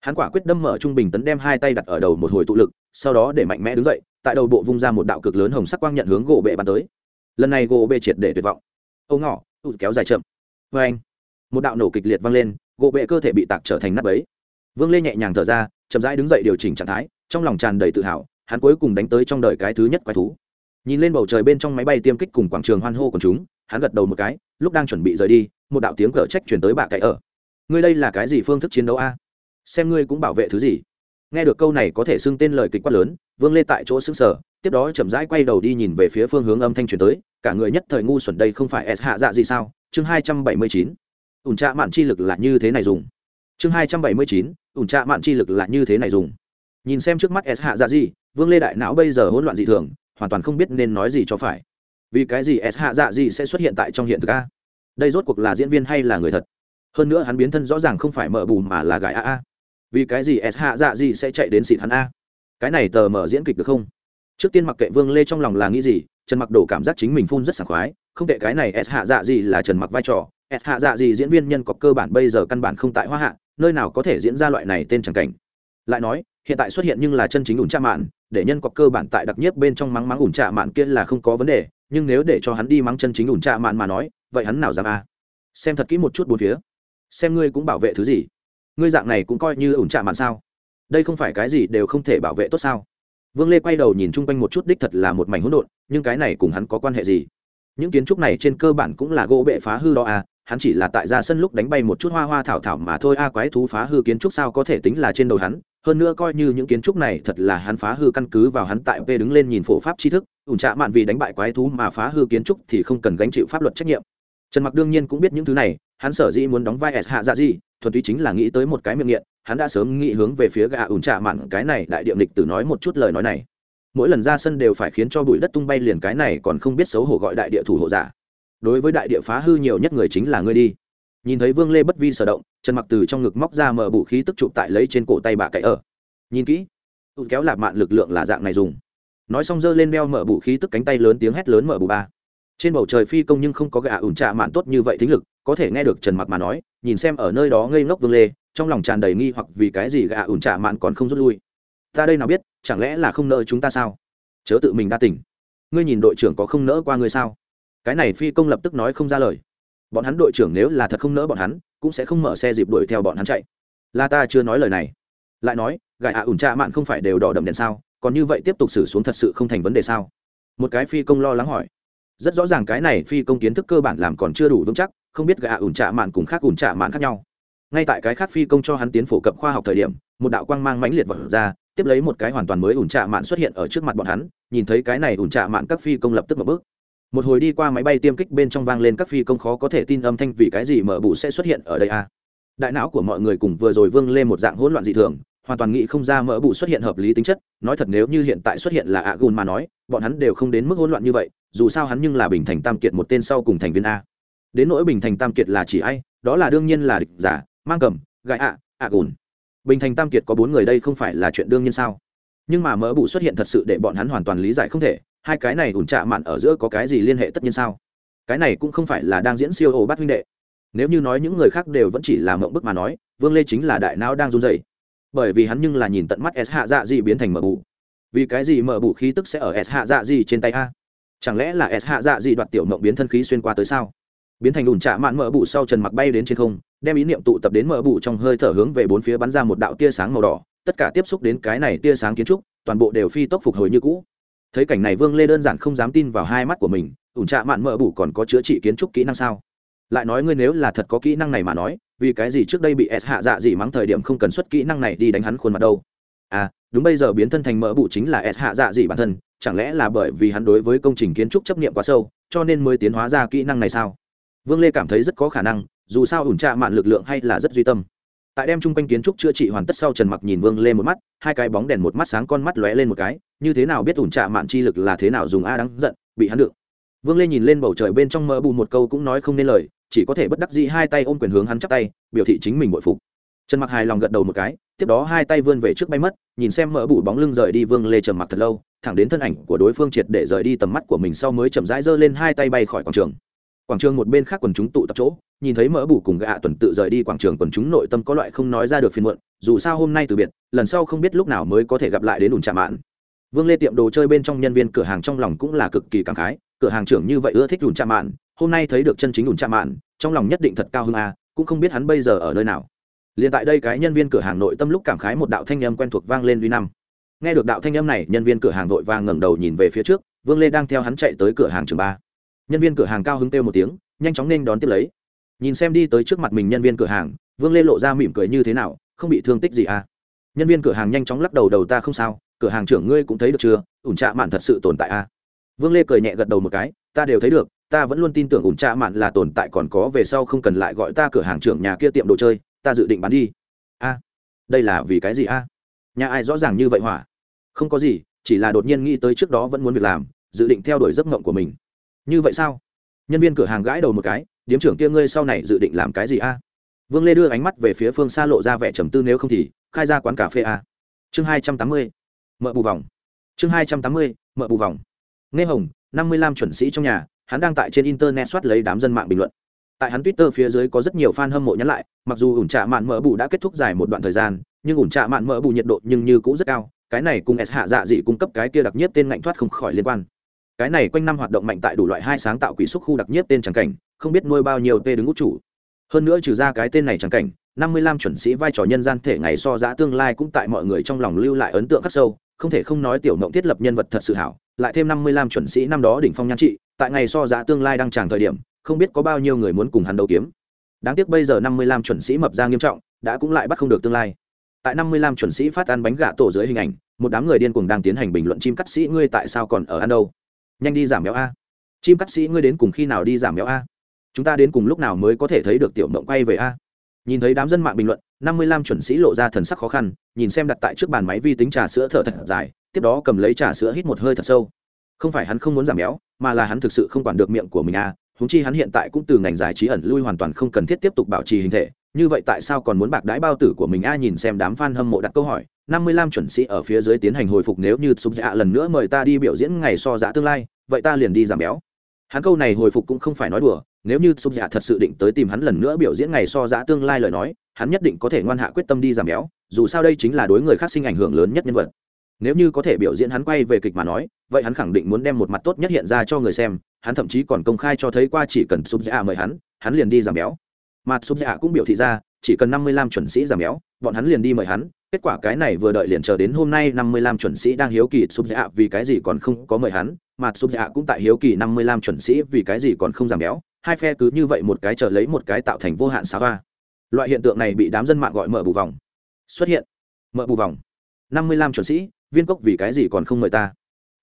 Hắn quả quyết đâm mở trung bình tấn đem hai tay đặt ở đầu một hồi tụ lực, sau đó để mạnh mẽ đứng dậy, tại đầu bộ vung ra một đạo cực lớn hồng sắc quang nhận hướng gỗ bệ bắn tới. Lần này gỗ bệ triệt để tuyệt vọng. Âu ngỏ tụt kéo dài chậm. Vê anh. Một đạo nổ kịch liệt vang lên, gỗ bệ cơ thể bị tạc trở thành nắp ấy vương lê nhẹ nhàng thở ra, chậm rãi đứng dậy điều chỉnh trạng thái, trong lòng tràn đầy tự hào, hắn cuối cùng đánh tới trong đời cái thứ nhất quái thú nhìn lên bầu trời bên trong máy bay tiêm kích cùng quảng trường hoan hô của chúng, hắn gật đầu một cái, lúc đang chuẩn bị rời đi, một đạo tiếng cờ trách chuyển tới bà cậy ở. Ngươi đây là cái gì phương thức chiến đấu a? Xem ngươi cũng bảo vệ thứ gì. Nghe được câu này có thể xưng tên lời kịch quát lớn, vương lê tại chỗ xứng sở tiếp đó chậm rãi quay đầu đi nhìn về phía phương hướng âm thanh truyền tới, cả người nhất thời ngu xuẩn đây không phải s hạ dạ gì sao? Chương hai trăm bảy mươi chín, ủn trạ mạn chi lực là như thế này dùng. Chương hai trăm bảy mươi chín, ủn trạ mạn chi lực là như thế này dùng. Nhìn xem trước mắt s hạ dạ gì, vương lê đại não bây giờ hỗn loạn dị thường hoàn toàn không biết nên nói gì cho phải. Vì cái gì s hạ dạ gì sẽ xuất hiện tại trong hiện thực a? Đây rốt cuộc là diễn viên hay là người thật? Hơn nữa hắn biến thân rõ ràng không phải mở bù mà là gái a a. Vì cái gì s hạ dạ gì sẽ chạy đến xịt hắn a? Cái này tờ mở diễn kịch được không? Trước tiên mặc kệ vương lê trong lòng là nghĩ gì, trần mặc đổ cảm giác chính mình phun rất sảng khoái, không tệ cái này s hạ dạ gì là trần mặc vai trò. S hạ dạ gì diễn viên nhân cọc cơ bản bây giờ căn bản không tại hoa hạ, nơi nào có thể diễn ra loại này tên chẳng cảnh. Lại nói, hiện tại xuất hiện nhưng là chân chính ủn cha mạn để nhân cọc cơ bản tại đặc nhiếp bên trong mắng mắng ủn trạ mạn kia là không có vấn đề, nhưng nếu để cho hắn đi mắng chân chính ủn trạ mạn mà nói, vậy hắn nào dám a xem thật kỹ một chút bốn phía. Xem ngươi cũng bảo vệ thứ gì. Ngươi dạng này cũng coi như ủn trạ mạn sao? Đây không phải cái gì đều không thể bảo vệ tốt sao? Vương lê quay đầu nhìn chung quanh một chút đích thật là một mảnh hỗn độn, nhưng cái này cùng hắn có quan hệ gì? Những kiến trúc này trên cơ bản cũng là gỗ bệ phá hư đó à hắn chỉ là tại ra sân lúc đánh bay một chút hoa hoa thảo thảo mà thôi. A, quái thú phá hư kiến trúc sao có thể tính là trên đầu hắn? Hơn nữa coi như những kiến trúc này thật là hắn phá hư căn cứ vào hắn tại p đứng lên nhìn phổ pháp tri thức, ủn trạ mạn vì đánh bại quái thú mà phá hư kiến trúc thì không cần gánh chịu pháp luật trách nhiệm. Trần mặc đương nhiên cũng biết những thứ này, hắn sở dĩ muốn đóng vai s hạ dạ gì thuần túy chính là nghĩ tới một cái miệng nghiện, hắn đã sớm nghĩ hướng về phía gà ủn trạ mạn, cái này đại điệm lịch từ nói một chút lời nói này. Mỗi lần ra sân đều phải khiến cho bụi đất tung bay liền cái này còn không biết xấu hổ gọi đại địa thủ hộ giả. Đối với đại địa phá hư nhiều nhất người chính là ngươi đi nhìn thấy vương lê bất vi sở động trần mặc từ trong ngực móc ra mở bù khí tức chụp tại lấy trên cổ tay bà cậy ở nhìn kỹ tụt kéo lạp mạn lực lượng là dạng này dùng nói xong giơ lên đeo mở bù khí tức cánh tay lớn tiếng hét lớn mở bù ba trên bầu trời phi công nhưng không có gà ủn trạ mạn tốt như vậy thính lực có thể nghe được trần mặc mà nói nhìn xem ở nơi đó ngây ngốc vương lê trong lòng tràn đầy nghi hoặc vì cái gì gà ủn trạ mạn còn không rút lui ta đây nào biết chẳng lẽ là không nợ chúng ta sao chớ tự mình đa tỉnh ngươi nhìn đội trưởng có không nỡ qua ngươi sao cái này phi công lập tức nói không ra lời bọn hắn đội trưởng nếu là thật không nỡ bọn hắn, cũng sẽ không mở xe dịp đuổi theo bọn hắn chạy. Là ta chưa nói lời này. Lại nói gài ạ ủn trạ mạn không phải đều đỏ đậm đèn sao, còn như vậy tiếp tục xử xuống thật sự không thành vấn đề sao? Một cái phi công lo lắng hỏi. Rất rõ ràng cái này phi công kiến thức cơ bản làm còn chưa đủ vững chắc, không biết gạ ủn trạ mạn cùng khác ủn trạ mạn khác nhau. Ngay tại cái khác phi công cho hắn tiến phổ cập khoa học thời điểm, một đạo quang mang mãnh liệt vật ra, tiếp lấy một cái hoàn toàn mới ủn trạ mạn xuất hiện ở trước mặt bọn hắn, nhìn thấy cái này ủn trạ mạn các phi công lập tức một bước một hồi đi qua máy bay tiêm kích bên trong vang lên các phi công khó có thể tin âm thanh vì cái gì mở bụ sẽ xuất hiện ở đây a à? đại não của mọi người cùng vừa rồi vương lên một dạng hỗn loạn dị thường, hoàn toàn nghĩ không ra mỡ bụ xuất hiện hợp lý tính chất, nói thật nếu như hiện tại xuất hiện là ạ gùn mà nói, bọn hắn đều không đến mức hỗn loạn như vậy, dù sao hắn nhưng là bình thành tam kiệt một tên sau cùng thành viên a. Đến nỗi bình thành tam kiệt là chỉ ai, đó là đương nhiên là địch giả, mang cầm gãi ạ ạ gùn bình thành tam kiệt có bốn người đây không phải là chuyện đương nhiên sao? Nhưng mà mỡ bụ xuất hiện thật sự để bọn hắn hoàn toàn lý giải không thể hai cái này ủn trạ mạn ở giữa có cái gì liên hệ tất nhiên sao? Cái này cũng không phải là đang diễn siêu ổ bắt huynh đệ. Nếu như nói những người khác đều vẫn chỉ là mộng bức mà nói, vương lê chính là đại não đang run dày bởi vì hắn nhưng là nhìn tận mắt s hạ dạ gì biến thành mở bụ vì cái gì mở bụ khí tức sẽ ở s hạ dạ gì trên tay a? Chẳng lẽ là s hạ dạ gì đoạt tiểu mộng biến thân khí xuyên qua tới sao? Biến thành ủn trạ mạn mở bụ sau trần mặc bay đến trên không, đem ý niệm tụ tập đến mở bụ trong hơi thở hướng về bốn phía bắn ra một đạo tia sáng màu đỏ. Tất cả tiếp xúc đến cái này tia sáng kiến trúc, toàn bộ đều phi tốc phục hồi như cũ thấy cảnh này vương lê đơn giản không dám tin vào hai mắt của mình, ủn trạ mạn mỡ bù còn có chữa trị kiến trúc kỹ năng sao? Lại nói ngươi nếu là thật có kỹ năng này mà nói, vì cái gì trước đây bị s hạ dạ gì mắng thời điểm không cần xuất kỹ năng này đi đánh hắn khuôn mặt đâu? À đúng bây giờ biến thân thành mỡ bụ chính là s hạ dạ gì bản thân, chẳng lẽ là bởi vì hắn đối với công trình kiến trúc chấp nghiệm quá sâu, cho nên mới tiến hóa ra kỹ năng này sao? Vương lê cảm thấy rất có khả năng, dù sao ủn trạ mạn lực lượng hay là rất duy tâm. Tại đem chung quanh kiến trúc chữa trị hoàn tất sau trần mặc nhìn vương lê một mắt, hai cái bóng đèn một mắt sáng con mắt lóe lên một cái như thế nào biết ủn trạ mạn chi lực là thế nào dùng a đáng giận, bị hắn được vương lê nhìn lên bầu trời bên trong mơ bù một câu cũng nói không nên lời, chỉ có thể bất đắc dĩ hai tay ôm quyền hướng hắn chắp tay, biểu thị chính mình bội phục. Trần mặc hài lòng gật đầu một cái, tiếp đó hai tay vươn về trước bay mất, nhìn xem mỡ bù bóng lưng rời đi vương lê trầm mặc thật lâu, thẳng đến thân ảnh của đối phương triệt để rời đi tầm mắt của mình sau mới chậm rãi giơ lên hai tay bay khỏi quảng trường. Quảng trường một bên khác quần chúng tụ tập chỗ, nhìn thấy mỡ bù cùng gạ tuần tự rời đi quảng trường, quần chúng nội tâm có loại không nói ra được phiên muộn, dù sao hôm nay từ biệt, lần sau không biết lúc nào mới có thể gặp lại đến ủn trạm mạn vương lê tiệm đồ chơi bên trong nhân viên cửa hàng trong lòng cũng là cực kỳ cảm khái, cửa hàng trưởng như vậy ưa thích ủn trà mạn, hôm nay thấy được chân chính ủn trà mạn, trong lòng nhất định thật cao hơn a à, cũng không biết hắn bây giờ ở nơi nào. Liền tại đây cái nhân viên cửa hàng nội tâm lúc cảm khái một đạo thanh âm quen thuộc vang lên duy năm. Nghe được đạo thanh âm này, nhân viên cửa hàng vội vàng ngẩng đầu nhìn về phía trước, vương lê đang theo hắn chạy tới cửa hàng trường ba. Nhân viên cửa hàng cao hứng kêu một tiếng, nhanh chóng nên đón tiếp lấy. Nhìn xem đi tới trước mặt mình nhân viên cửa hàng, vương lê lộ ra mỉm cười như thế nào, không bị thương tích gì à. Nhân viên cửa hàng nhanh chóng lắc đầu đầu ta không sao cửa hàng trưởng ngươi cũng thấy được chưa? Ủn trạ mạn thật sự tồn tại à? Vương lê cười nhẹ gật đầu một cái, ta đều thấy được, ta vẫn luôn tin tưởng ủn trạ mạn là tồn tại còn có về sau không cần lại gọi ta cửa hàng trưởng nhà kia tiệm đồ chơi, ta dự định bán đi. A, đây là vì cái gì a? Nhà ai rõ ràng như vậy hỏa không có gì, chỉ là đột nhiên nghĩ tới trước đó vẫn muốn việc làm, dự định theo đuổi giấc mộng của mình. Như vậy sao? Nhân viên cửa hàng gãi đầu một cái, điếm trưởng kia ngươi sau này dự định làm cái gì a? Vương lê đưa ánh mắt về phía phương xa lộ ra vẻ trầm tư nếu không thì, khai ra quán cà phê a. Chương hai trăm tám mươi mợ bù vòng. Chương hai trăm tám mươi, mợ bù vòng. Nghe hồng, năm mươi lăm chuẩn sĩ trong nhà, hắn đang tại trên internet soát lấy đám dân mạng bình luận. Tại hắn twitter phía dưới có rất nhiều fan hâm mộ nhắn lại, mặc dù ủn trạ mạn mỡ bù đã kết thúc dài một đoạn thời gian, nhưng ủn trạ mạn mỡ bù nhiệt độ nhưng như cũ rất cao, cái này cùng s hạ dạ dị cung cấp cái kia đặc nhất tên ngạnh thoát không khỏi liên quan. Cái này quanh năm hoạt động mạnh tại đủ loại hai sáng tạo quỷ xúc khu đặc nhất tên tràng cảnh, không biết nuôi bao nhiêu tê đứng út chủ. Hơn nữa trừ ra cái tên này tràng cảnh, năm mươi lăm chuẩn sĩ vai trò nhân gian thể ngày so giã tương lai cũng tại mọi người trong lòng lưu lại ấn tượng khắc sâu không thể không nói tiểu mộng thiết lập nhân vật thật sự hảo, lại thêm năm mươi lăm chuẩn sĩ năm đó đỉnh phong nhan trị, tại ngày so giá tương lai đang tràng thời điểm, không biết có bao nhiêu người muốn cùng hắn đấu kiếm. Đáng tiếc bây giờ năm mươi lăm chuẩn sĩ mập ra nghiêm trọng, đã cũng lại bắt không được tương lai. Tại năm mươi lăm chuẩn sĩ phát ăn bánh gà tổ dưới hình ảnh, một đám người điên cuồng đang tiến hành bình luận chim cắt sĩ ngươi tại sao còn ở ăn đâu? Nhanh đi giảm béo a. Chim cắt sĩ ngươi đến cùng khi nào đi giảm béo a? Chúng ta đến cùng lúc nào mới có thể thấy được tiểu mộng quay về a? Nhìn thấy đám dân mạng bình luận năm mươi lăm chuẩn sĩ lộ ra thần sắc khó khăn, nhìn xem đặt tại trước bàn máy vi tính trà sữa thở thật dài, tiếp đó cầm lấy trà sữa hít một hơi thật sâu. Không phải hắn không muốn giảm béo, mà là hắn thực sự không quản được miệng của mình à, a húng chi hắn hiện tại cũng từ ngành giải trí ẩn lui hoàn toàn không cần thiết tiếp tục bảo trì hình thể. Như vậy tại sao còn muốn bạc đãi bao tử của mình a nhìn xem đám fan hâm mộ đặt câu hỏi. năm mươi lăm chuẩn sĩ ở phía dưới tiến hành hồi phục nếu như sụp dạ lần nữa mời ta đi biểu diễn ngày so giá tương lai, vậy ta liền đi giảm béo. Hắn câu này hồi phục cũng không phải nói đùa nếu như sụp dạ thật sự định tới tìm hắn lần nữa biểu diễn ngày so giá tương lai lời nói, hắn nhất định có thể ngoan hạ quyết tâm đi giảm béo, dù sao đây chính là đối người khác sinh ảnh hưởng lớn nhất nhân vật. Nếu như có thể biểu diễn hắn quay về kịch mà nói, vậy hắn khẳng định muốn đem một mặt tốt nhất hiện ra cho người xem, hắn thậm chí còn công khai cho thấy qua chỉ cần sụp dạ mời hắn hắn liền đi giảm béo. Mà sụp dạ cũng biểu thị ra, chỉ cần năm mươi lăm chuẩn sĩ giảm béo, bọn hắn liền đi mời hắn, kết quả cái này vừa đợi liền chờ đến hôm nay năm mươi lăm chuẩn sĩ đang hiếu kỳ sụp dạ vì cái gì còn không có mời hắn, mà sụp dạ cũng tại hiếu kỳ năm mươi lăm chuẩn sĩ vì cái gì còn không giảm béo hai phe cứ như vậy một cái chờ lấy một cái tạo thành vô hạn xá hoa. Loại hiện tượng này bị đám dân mạng gọi mở bù vòng. Xuất hiện. Mở bù vòng. Năm mươi lăm chuẩn sĩ, viên cốc vì cái gì còn không mời ta?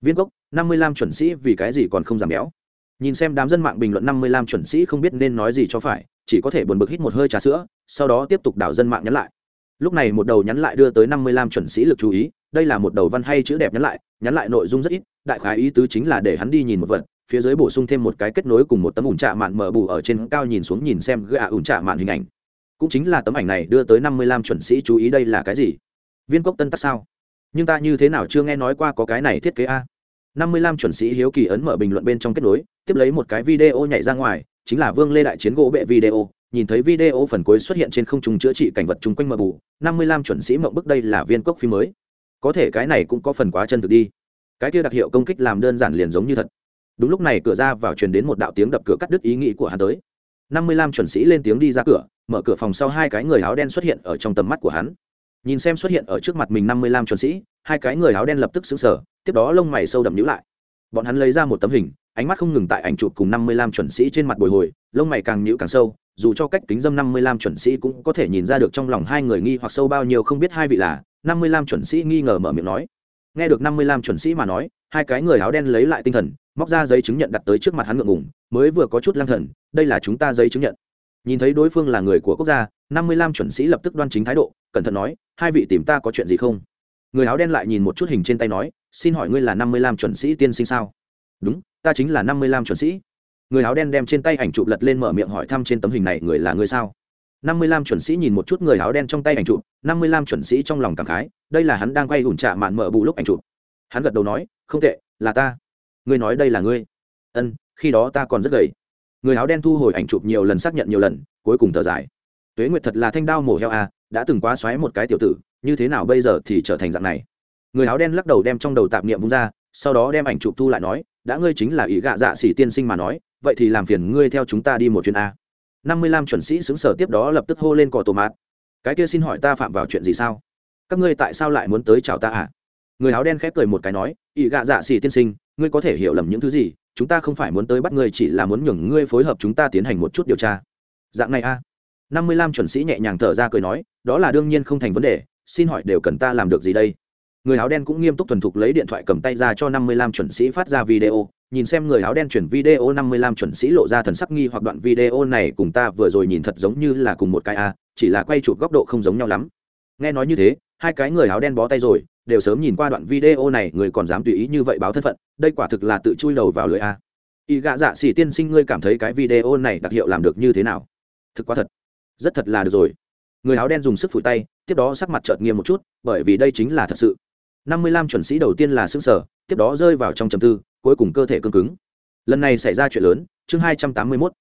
Viên cốc, năm mươi lăm chuẩn sĩ vì cái gì còn không giảm béo? Nhìn xem đám dân mạng bình luận năm mươi lăm chuẩn sĩ không biết nên nói gì cho phải, chỉ có thể buồn bực hít một hơi trà sữa, sau đó tiếp tục đảo dân mạng nhắn lại. Lúc này một đầu nhắn lại đưa tới năm mươi lăm chuẩn sĩ lực chú ý, đây là một đầu văn hay chữ đẹp nhắn lại nhắn lại nội dung rất ít, đại khái ý tứ chính là để hắn đi nhìn một vật phía dưới bổ sung thêm một cái kết nối cùng một tấm ủn trạ mạn mở bù ở trên cao nhìn xuống nhìn xem gạ ủn trạ mạn hình ảnh. Cũng chính là tấm ảnh này đưa tới năm mươi lăm chuẩn sĩ chú ý đây là cái gì? Viên cốc tân tắc sao? Nhưng ta như thế nào chưa nghe nói qua có cái này thiết kế a? năm mươi lăm chuẩn sĩ hiếu kỳ ấn mở bình luận bên trong kết nối, tiếp lấy một cái video nhảy ra ngoài, chính là vương lê đại chiến gỗ bệ video. Nhìn thấy video phần cuối xuất hiện trên không trung chữa trị cảnh vật chung quanh mờ bù, năm mươi lăm chuẩn sĩ mộng bức đây là viên cốc phim mới. Có thể cái này cũng có phần quá chân thực đi. Cái kia đặc hiệu công kích làm đơn giản liền giống như thật đúng lúc này cửa ra vào truyền đến một đạo tiếng đập cửa cắt đứt ý nghĩ của hắn tới. Năm mươi lăm chuẩn sĩ lên tiếng đi ra cửa, mở cửa phòng sau hai cái người áo đen xuất hiện ở trong tầm mắt của hắn. Nhìn xem xuất hiện ở trước mặt mình năm mươi lăm chuẩn sĩ, hai cái người áo đen lập tức xứng sở tiếp đó lông mày sâu đậm nhữ lại. Bọn hắn lấy ra một tấm hình, ánh mắt không ngừng tại ảnh chụp cùng năm mươi lăm chuẩn sĩ trên mặt bồi hồi, lông mày càng nhữ càng sâu, dù cho cách kính dâm năm mươi lăm chuẩn sĩ cũng có thể nhìn ra được trong lòng hai người nghi hoặc sâu bao nhiêu không biết hai vị là, năm mươi lăm chuẩn sĩ nghi ngờ mở miệng nói nghe được năm mươi lăm chuẩn sĩ mà nói, hai cái người áo đen lấy lại tinh thần, móc ra giấy chứng nhận đặt tới trước mặt hắn ngượng ngùng, mới vừa có chút lang thần, đây là chúng ta giấy chứng nhận. Nhìn thấy đối phương là người của quốc gia, năm mươi lăm chuẩn sĩ lập tức đoan chính thái độ, cẩn thận nói, hai vị tìm ta có chuyện gì không? Người áo đen lại nhìn một chút hình trên tay nói, xin hỏi ngươi là năm mươi lăm chuẩn sĩ tiên sinh sao? Đúng, ta chính là năm mươi lăm chuẩn sĩ. Người áo đen đem trên tay ảnh chụp lật lên mở miệng hỏi thăm trên tấm hình này người là ngươi sao? Năm mươi lăm chuẩn sĩ nhìn một chút người áo đen trong tay ảnh chụp, năm mươi lăm chuẩn sĩ trong lòng cảm khái, đây là hắn đang quay ủn trạ mạn mở bù lúc ảnh chụp. Hắn gật đầu nói, không tệ, là ta. Ngươi nói đây là ngươi. Ân, khi đó ta còn rất gầy. Người áo đen thu hồi ảnh chụp nhiều lần xác nhận nhiều lần, cuối cùng thở dài. Tuế nguyệt thật là thanh đao mổ heo à đã từng quá xoáy một cái tiểu tử, như thế nào bây giờ thì trở thành dạng này? Người áo đen lắc đầu đem trong đầu tạp niệm vung ra, sau đó đem ảnh chụp thu lại nói, đã ngươi chính là ý gạ dạ xỉ tiên sinh mà nói, vậy thì làm phiền ngươi theo chúng ta đi một chuyến a năm mươi lăm chuẩn sĩ xứng sở tiếp đó lập tức hô lên cỏ tổ mạt. Cái kia xin hỏi ta phạm vào chuyện gì sao? Các ngươi tại sao lại muốn tới chào ta à? Người áo đen khép cười một cái nói ị gạ dạ xỉ tiên sinh, ngươi có thể hiểu lầm những thứ gì? Chúng ta không phải muốn tới bắt ngươi, chỉ là muốn nhường ngươi phối hợp chúng ta tiến hành một chút điều tra. Dạng này a. Năm mươi lăm chuẩn sĩ nhẹ nhàng thở ra cười nói, đó là đương nhiên không thành vấn đề, xin hỏi đều cần ta làm được gì đây? Người áo đen cũng nghiêm túc thuần thục lấy điện thoại cầm tay ra cho năm mươi lăm chuẩn sĩ phát ra video nhìn xem người áo đen chuyển video năm mươi lăm chuẩn sĩ lộ ra thần sắc nghi hoặc đoạn video này cùng ta vừa rồi nhìn thật giống như là cùng một cái a, chỉ là quay chụp góc độ không giống nhau lắm. Nghe nói như thế, hai cái người áo đen bó tay rồi, đều sớm nhìn qua đoạn video này, người còn dám tùy ý như vậy báo thân phận, đây quả thực là tự chui đầu vào lưới a. Y gạ dạ sĩ tiên sinh, ngươi cảm thấy cái video này đặc hiệu làm được như thế nào? Thực quá thật. Rất thật là được rồi. Người áo đen dùng sức phủi tay, tiếp đó sắc mặt chợt nghiêm một chút, bởi vì đây chính là thật sự. Năm mươi lăm chuẩn sĩ đầu tiên là xương sở, tiếp đó rơi vào trong trầm tư cuối cùng cơ thể cương cứng. Lần này xảy ra chuyện lớn, chương hai trăm tám mươi mốt.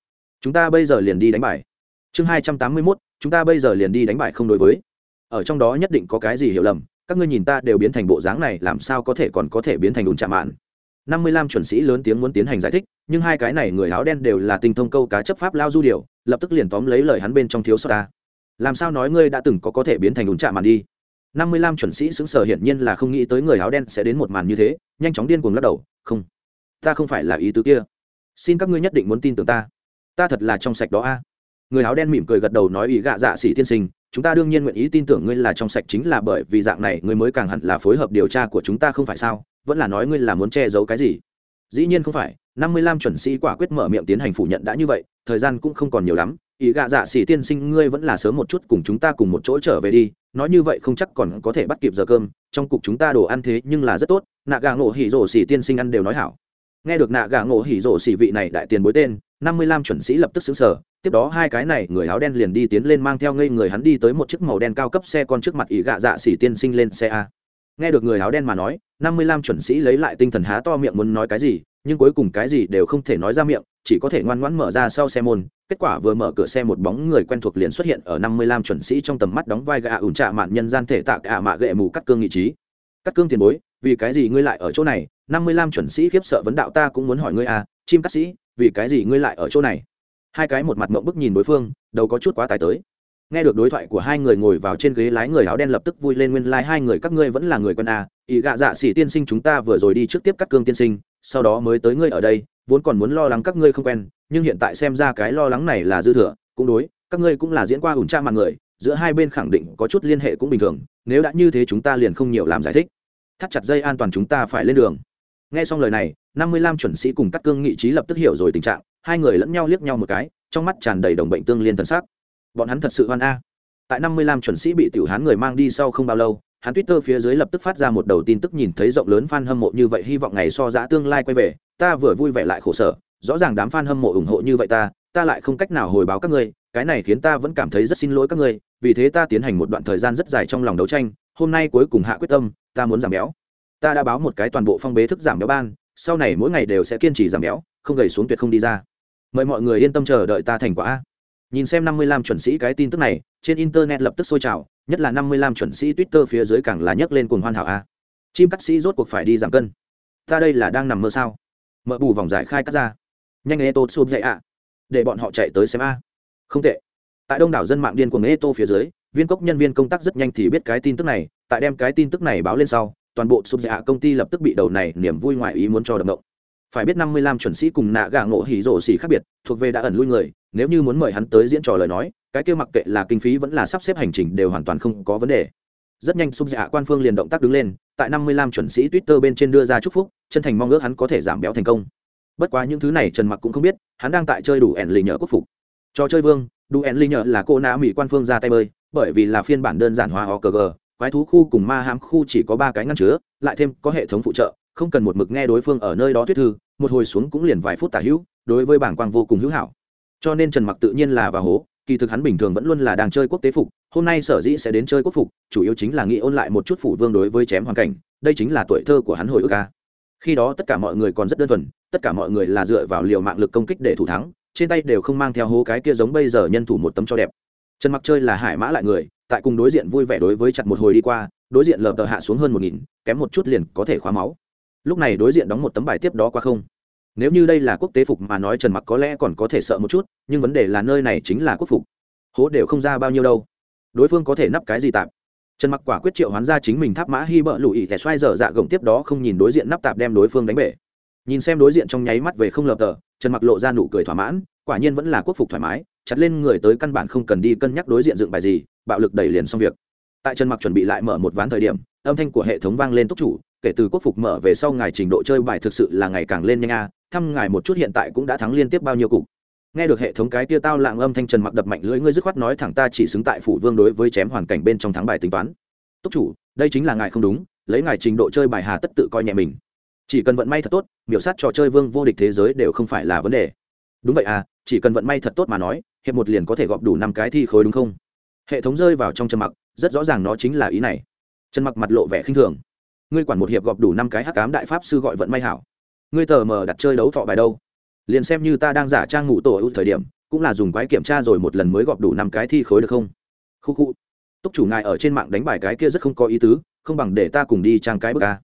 Chúng ta bây giờ liền đi đánh bài. Chương hai trăm tám mươi mốt, chúng ta bây giờ liền đi đánh bài không đối với. Ở trong đó nhất định có cái gì hiểu lầm, các ngươi nhìn ta đều biến thành bộ dáng này, làm sao có thể còn có thể biến thành đùn chạm mạn? Năm mươi lăm chuẩn sĩ lớn tiếng muốn tiến hành giải thích, nhưng hai cái này người áo đen đều là tinh thông câu cá chấp pháp lao du điều lập tức liền tóm lấy lời hắn bên trong thiếu sót ta. Làm sao nói ngươi đã từng có có thể biến thành đùn chạm mạn đi? Năm mươi lăm chuẩn sĩ xứng sở hiển nhiên là không nghĩ tới người áo đen sẽ đến một màn như thế, nhanh chóng điên cuồng lắc đầu, không, ta không phải là ý tứ kia. Xin các ngươi nhất định muốn tin tưởng ta. Ta thật là trong sạch đó a. Người áo đen mỉm cười gật đầu nói, ý gạ dạ sĩ tiên sinh, chúng ta đương nhiên nguyện ý tin tưởng ngươi là trong sạch chính là bởi vì dạng này ngươi mới càng hẳn là phối hợp điều tra của chúng ta không phải sao? Vẫn là nói ngươi là muốn che giấu cái gì? Dĩ nhiên không phải, năm mươi lăm chuẩn sĩ quả quyết mở miệng tiến hành phủ nhận đã như vậy, thời gian cũng không còn nhiều lắm, ý gạ dạ xỉ tiên sinh ngươi vẫn là sớm một chút cùng chúng ta cùng một chỗ trở về đi, nói như vậy không chắc còn có thể bắt kịp giờ cơm, trong cục chúng ta đồ ăn thế nhưng là rất tốt, nạ gà ngộ hỉ rổ xỉ tiên sinh ăn đều nói hảo. Nghe được nạ gà ngộ hỉ rổ xỉ vị này đại tiền bối tên, năm mươi lăm chuẩn sĩ lập tức xứng sở tiếp đó hai cái này người áo đen liền đi tiến lên mang theo ngây người hắn đi tới một chiếc màu đen cao cấp xe con trước mặt ý gạ dạ xỉ tiên sinh lên xe a nghe được người áo đen mà nói, năm mươi lăm chuẩn sĩ lấy lại tinh thần há to miệng muốn nói cái gì, nhưng cuối cùng cái gì đều không thể nói ra miệng, chỉ có thể ngoan ngoãn mở ra sau xe môn. Kết quả vừa mở cửa xe một bóng người quen thuộc liền xuất hiện ở năm mươi lăm chuẩn sĩ trong tầm mắt đóng vai gạ ủn trạ mạn nhân gian thể tạ cả mạ gệ mù cắt cương nghị trí. Cắt cương tiền bối, vì cái gì ngươi lại ở chỗ này? năm mươi lăm chuẩn sĩ khiếp sợ vấn đạo ta cũng muốn hỏi ngươi à chim cắt sĩ, vì cái gì ngươi lại ở chỗ này? Hai cái một mặt mộng bức nhìn đối phương, đầu có chút quá tài tới nghe được đối thoại của hai người ngồi vào trên ghế lái người áo đen lập tức vui lên nguyên lai、like、hai người các ngươi vẫn là người quân à. ý gạ dạ xỉ tiên sinh chúng ta vừa rồi đi trước tiếp các cương tiên sinh, sau đó mới tới ngươi ở đây, vốn còn muốn lo lắng các ngươi không quen, nhưng hiện tại xem ra cái lo lắng này là dư thừa, cũng đối, các ngươi cũng là diễn qua ủn tra mạng người, giữa hai bên khẳng định có chút liên hệ cũng bình thường, nếu đã như thế chúng ta liền không nhiều làm giải thích thắt chặt dây an toàn chúng ta phải lên đường nghe xong lời này, năm mươi lăm chuẩn sĩ cùng các cương nghị trí lập tức hiểu rồi tình trạng, hai người lẫn nhau liếc nhau một cái, trong mắt tràn đầy đồng bệnh tương liên thân xác bọn hắn thật sự hoan a. Tại năm mươi lăm chuẩn sĩ bị tiểu hán người mang đi sau không bao lâu, hắn twitter phía dưới lập tức phát ra một đầu tin tức nhìn thấy rộng lớn fan hâm mộ như vậy, hy vọng ngày so giã tương lai quay về, ta vừa vui vẻ lại khổ sở, rõ ràng đám fan hâm mộ ủng hộ như vậy ta ta lại không cách nào hồi báo các ngươi, cái này khiến ta vẫn cảm thấy rất xin lỗi các ngươi, vì thế ta tiến hành một đoạn thời gian rất dài trong lòng đấu tranh, hôm nay cuối cùng hạ quyết tâm, ta muốn giảm béo. Ta đã báo một cái toàn bộ phong bế thức giảm béo ban, sau này mỗi ngày đều sẽ kiên trì giảm béo, không gầy xuống tuyệt không đi ra. Mời mọi người yên tâm chờ đợi ta thành quả nhìn xem năm mươi lăm chuẩn sĩ cái tin tức này, trên internet lập tức sôi trào, nhất là năm mươi lăm chuẩn sĩ twitter phía dưới càng là nhấc lên cuồng hoan hảo a. Chim cắt sĩ rốt cuộc phải đi giảm cân. Ta đây là đang nằm mơ sao? Mở bù vòng giải khai cắt ra. Nhanh Eto tô dậy ạ. Để bọn họ chạy tới xem a. Không tệ. Tại đông đảo dân mạng điên cuồng Eto phía dưới, viên cốc nhân viên công tác rất nhanh thì biết cái tin tức này, tại đem cái tin tức này báo lên sau, toàn bộ sụp dạ công ty lập tức bị đầu này niềm vui ngoài ý muốn cho động động phải biết năm mươi lăm chuẩn sĩ cùng nạ gà ngộ hỉ rổ xỉ khác biệt, thuộc về đã ẩn lui người nếu như muốn mời hắn tới diễn trò lời nói, cái kia mặc kệ là kinh phí vẫn là sắp xếp hành trình đều hoàn toàn không có vấn đề. Rất nhanh sụp dạ quan phương liền động tác đứng lên, tại năm mươi lăm chuẩn sĩ twitter bên trên đưa ra chúc phúc, chân thành mong ước hắn có thể giảm béo thành công. Bất quá những thứ này trần mặc cũng không biết, hắn đang tại chơi đủ ẻn lì nhờ quốc phục. Trò chơi vương, đủ ẻn lì nhờ là cô nã mỹ quan phương ra tay bơi, bởi vì là phiên bản đơn giản hóa okg quái thú khu cùng ma hãm khu chỉ có ba cái ngăn chứa, lại thêm có hệ thống phụ trợ, không cần một mực nghe đối phương ở nơi đó thuyết thư, một hồi xuống cũng liền vài phút tả hữu, đối với bảng quang vô cùng hữu hảo cho nên trần mặc tự nhiên là và hố, kỳ thực hắn bình thường vẫn luôn là đang chơi quốc tế phục, hôm nay sở dĩ sẽ đến chơi quốc phục, chủ yếu chính là nghĩ ôn lại một chút phủ vương đối với chém hoàn cảnh, đây chính là tuổi thơ của hắn hồi ức ca khi đó tất cả mọi người còn rất đơn thuần, tất cả mọi người là dựa vào liều mạng lực công kích để thủ thắng, trên tay đều không mang theo hố cái kia giống bây giờ nhân thủ một tấm cho đẹp. Trần mặc chơi là hải mã lại người, tại cùng đối diện vui vẻ đối với chặt một hồi đi qua, đối diện lờ tờ hạ xuống hơn một nghìn, kém một chút liền có thể khóa máu. Lúc này đối diện đóng một tấm bài tiếp đó qua không nếu như đây là quốc tế phục mà nói trần mặc có lẽ còn có thể sợ một chút, nhưng vấn đề là nơi này chính là quốc phục. Hố đều không ra bao nhiêu đâu. Đối phương có thể nắp cái gì tạm? Trần mặc quả quyết triệu hoán ra chính mình tháp mã hy bợ lụy thẻ xoay dở dạ gồng tiếp đó không nhìn đối diện nắp tạp đem đối phương đánh bể. Nhìn xem đối diện trong nháy mắt về không lợp tờ, trần mặc lộ ra nụ cười thỏa mãn, quả nhiên vẫn là quốc phục thoải mái, chặt lên người tới căn bản không cần đi cân nhắc đối diện dựng bài gì, bạo lực đẩy liền xong việc. Tại trần mặc chuẩn bị lại mở một ván thời điểm, âm thanh của hệ thống vang lên túc chủ kể từ quốc phục mở về sau ngài trình độ chơi bài thực sự là ngày càng lên nhanh a, thăm ngài một chút hiện tại cũng đã thắng liên tiếp bao nhiêu cục. Nghe được hệ thống cái tia tao lạng âm thanh trần mặc đập mạnh lưỡi ngươi dứt khoát nói thẳng ta chỉ xứng tại phủ vương đối với chém hoàn cảnh bên trong thắng bài tính toán. Túc chủ, đây chính là ngài không đúng, lấy ngài trình độ chơi bài hà tất tự coi nhẹ mình. Chỉ cần vận may thật tốt, miểu sát trò chơi vương vô địch thế giới đều không phải là vấn đề. Đúng vậy à chỉ cần vận may thật tốt mà nói, hiệp một liền có thể gọp đủ năm cái thi khối đúng không? Hệ thống rơi vào trong trần mặc, rất rõ ràng nó chính là ý này. Trần mặc mặt lộ vẻ khinh thường ngươi quản một hiệp gọp đủ năm cái hắc cám đại pháp sư gọi vận may hảo. Ngươi tờ mờ đặt chơi đấu thọ bài đâu? Liền xem như ta đang giả trang ngủ tổ ưu thời điểm, cũng là dùng quái kiểm tra rồi một lần mới gọp đủ năm cái thi khối được không? Khu khu. Túc chủ ngài ở trên mạng đánh bài cái kia rất không có ý tứ, không bằng để ta cùng đi trang cái bờ ca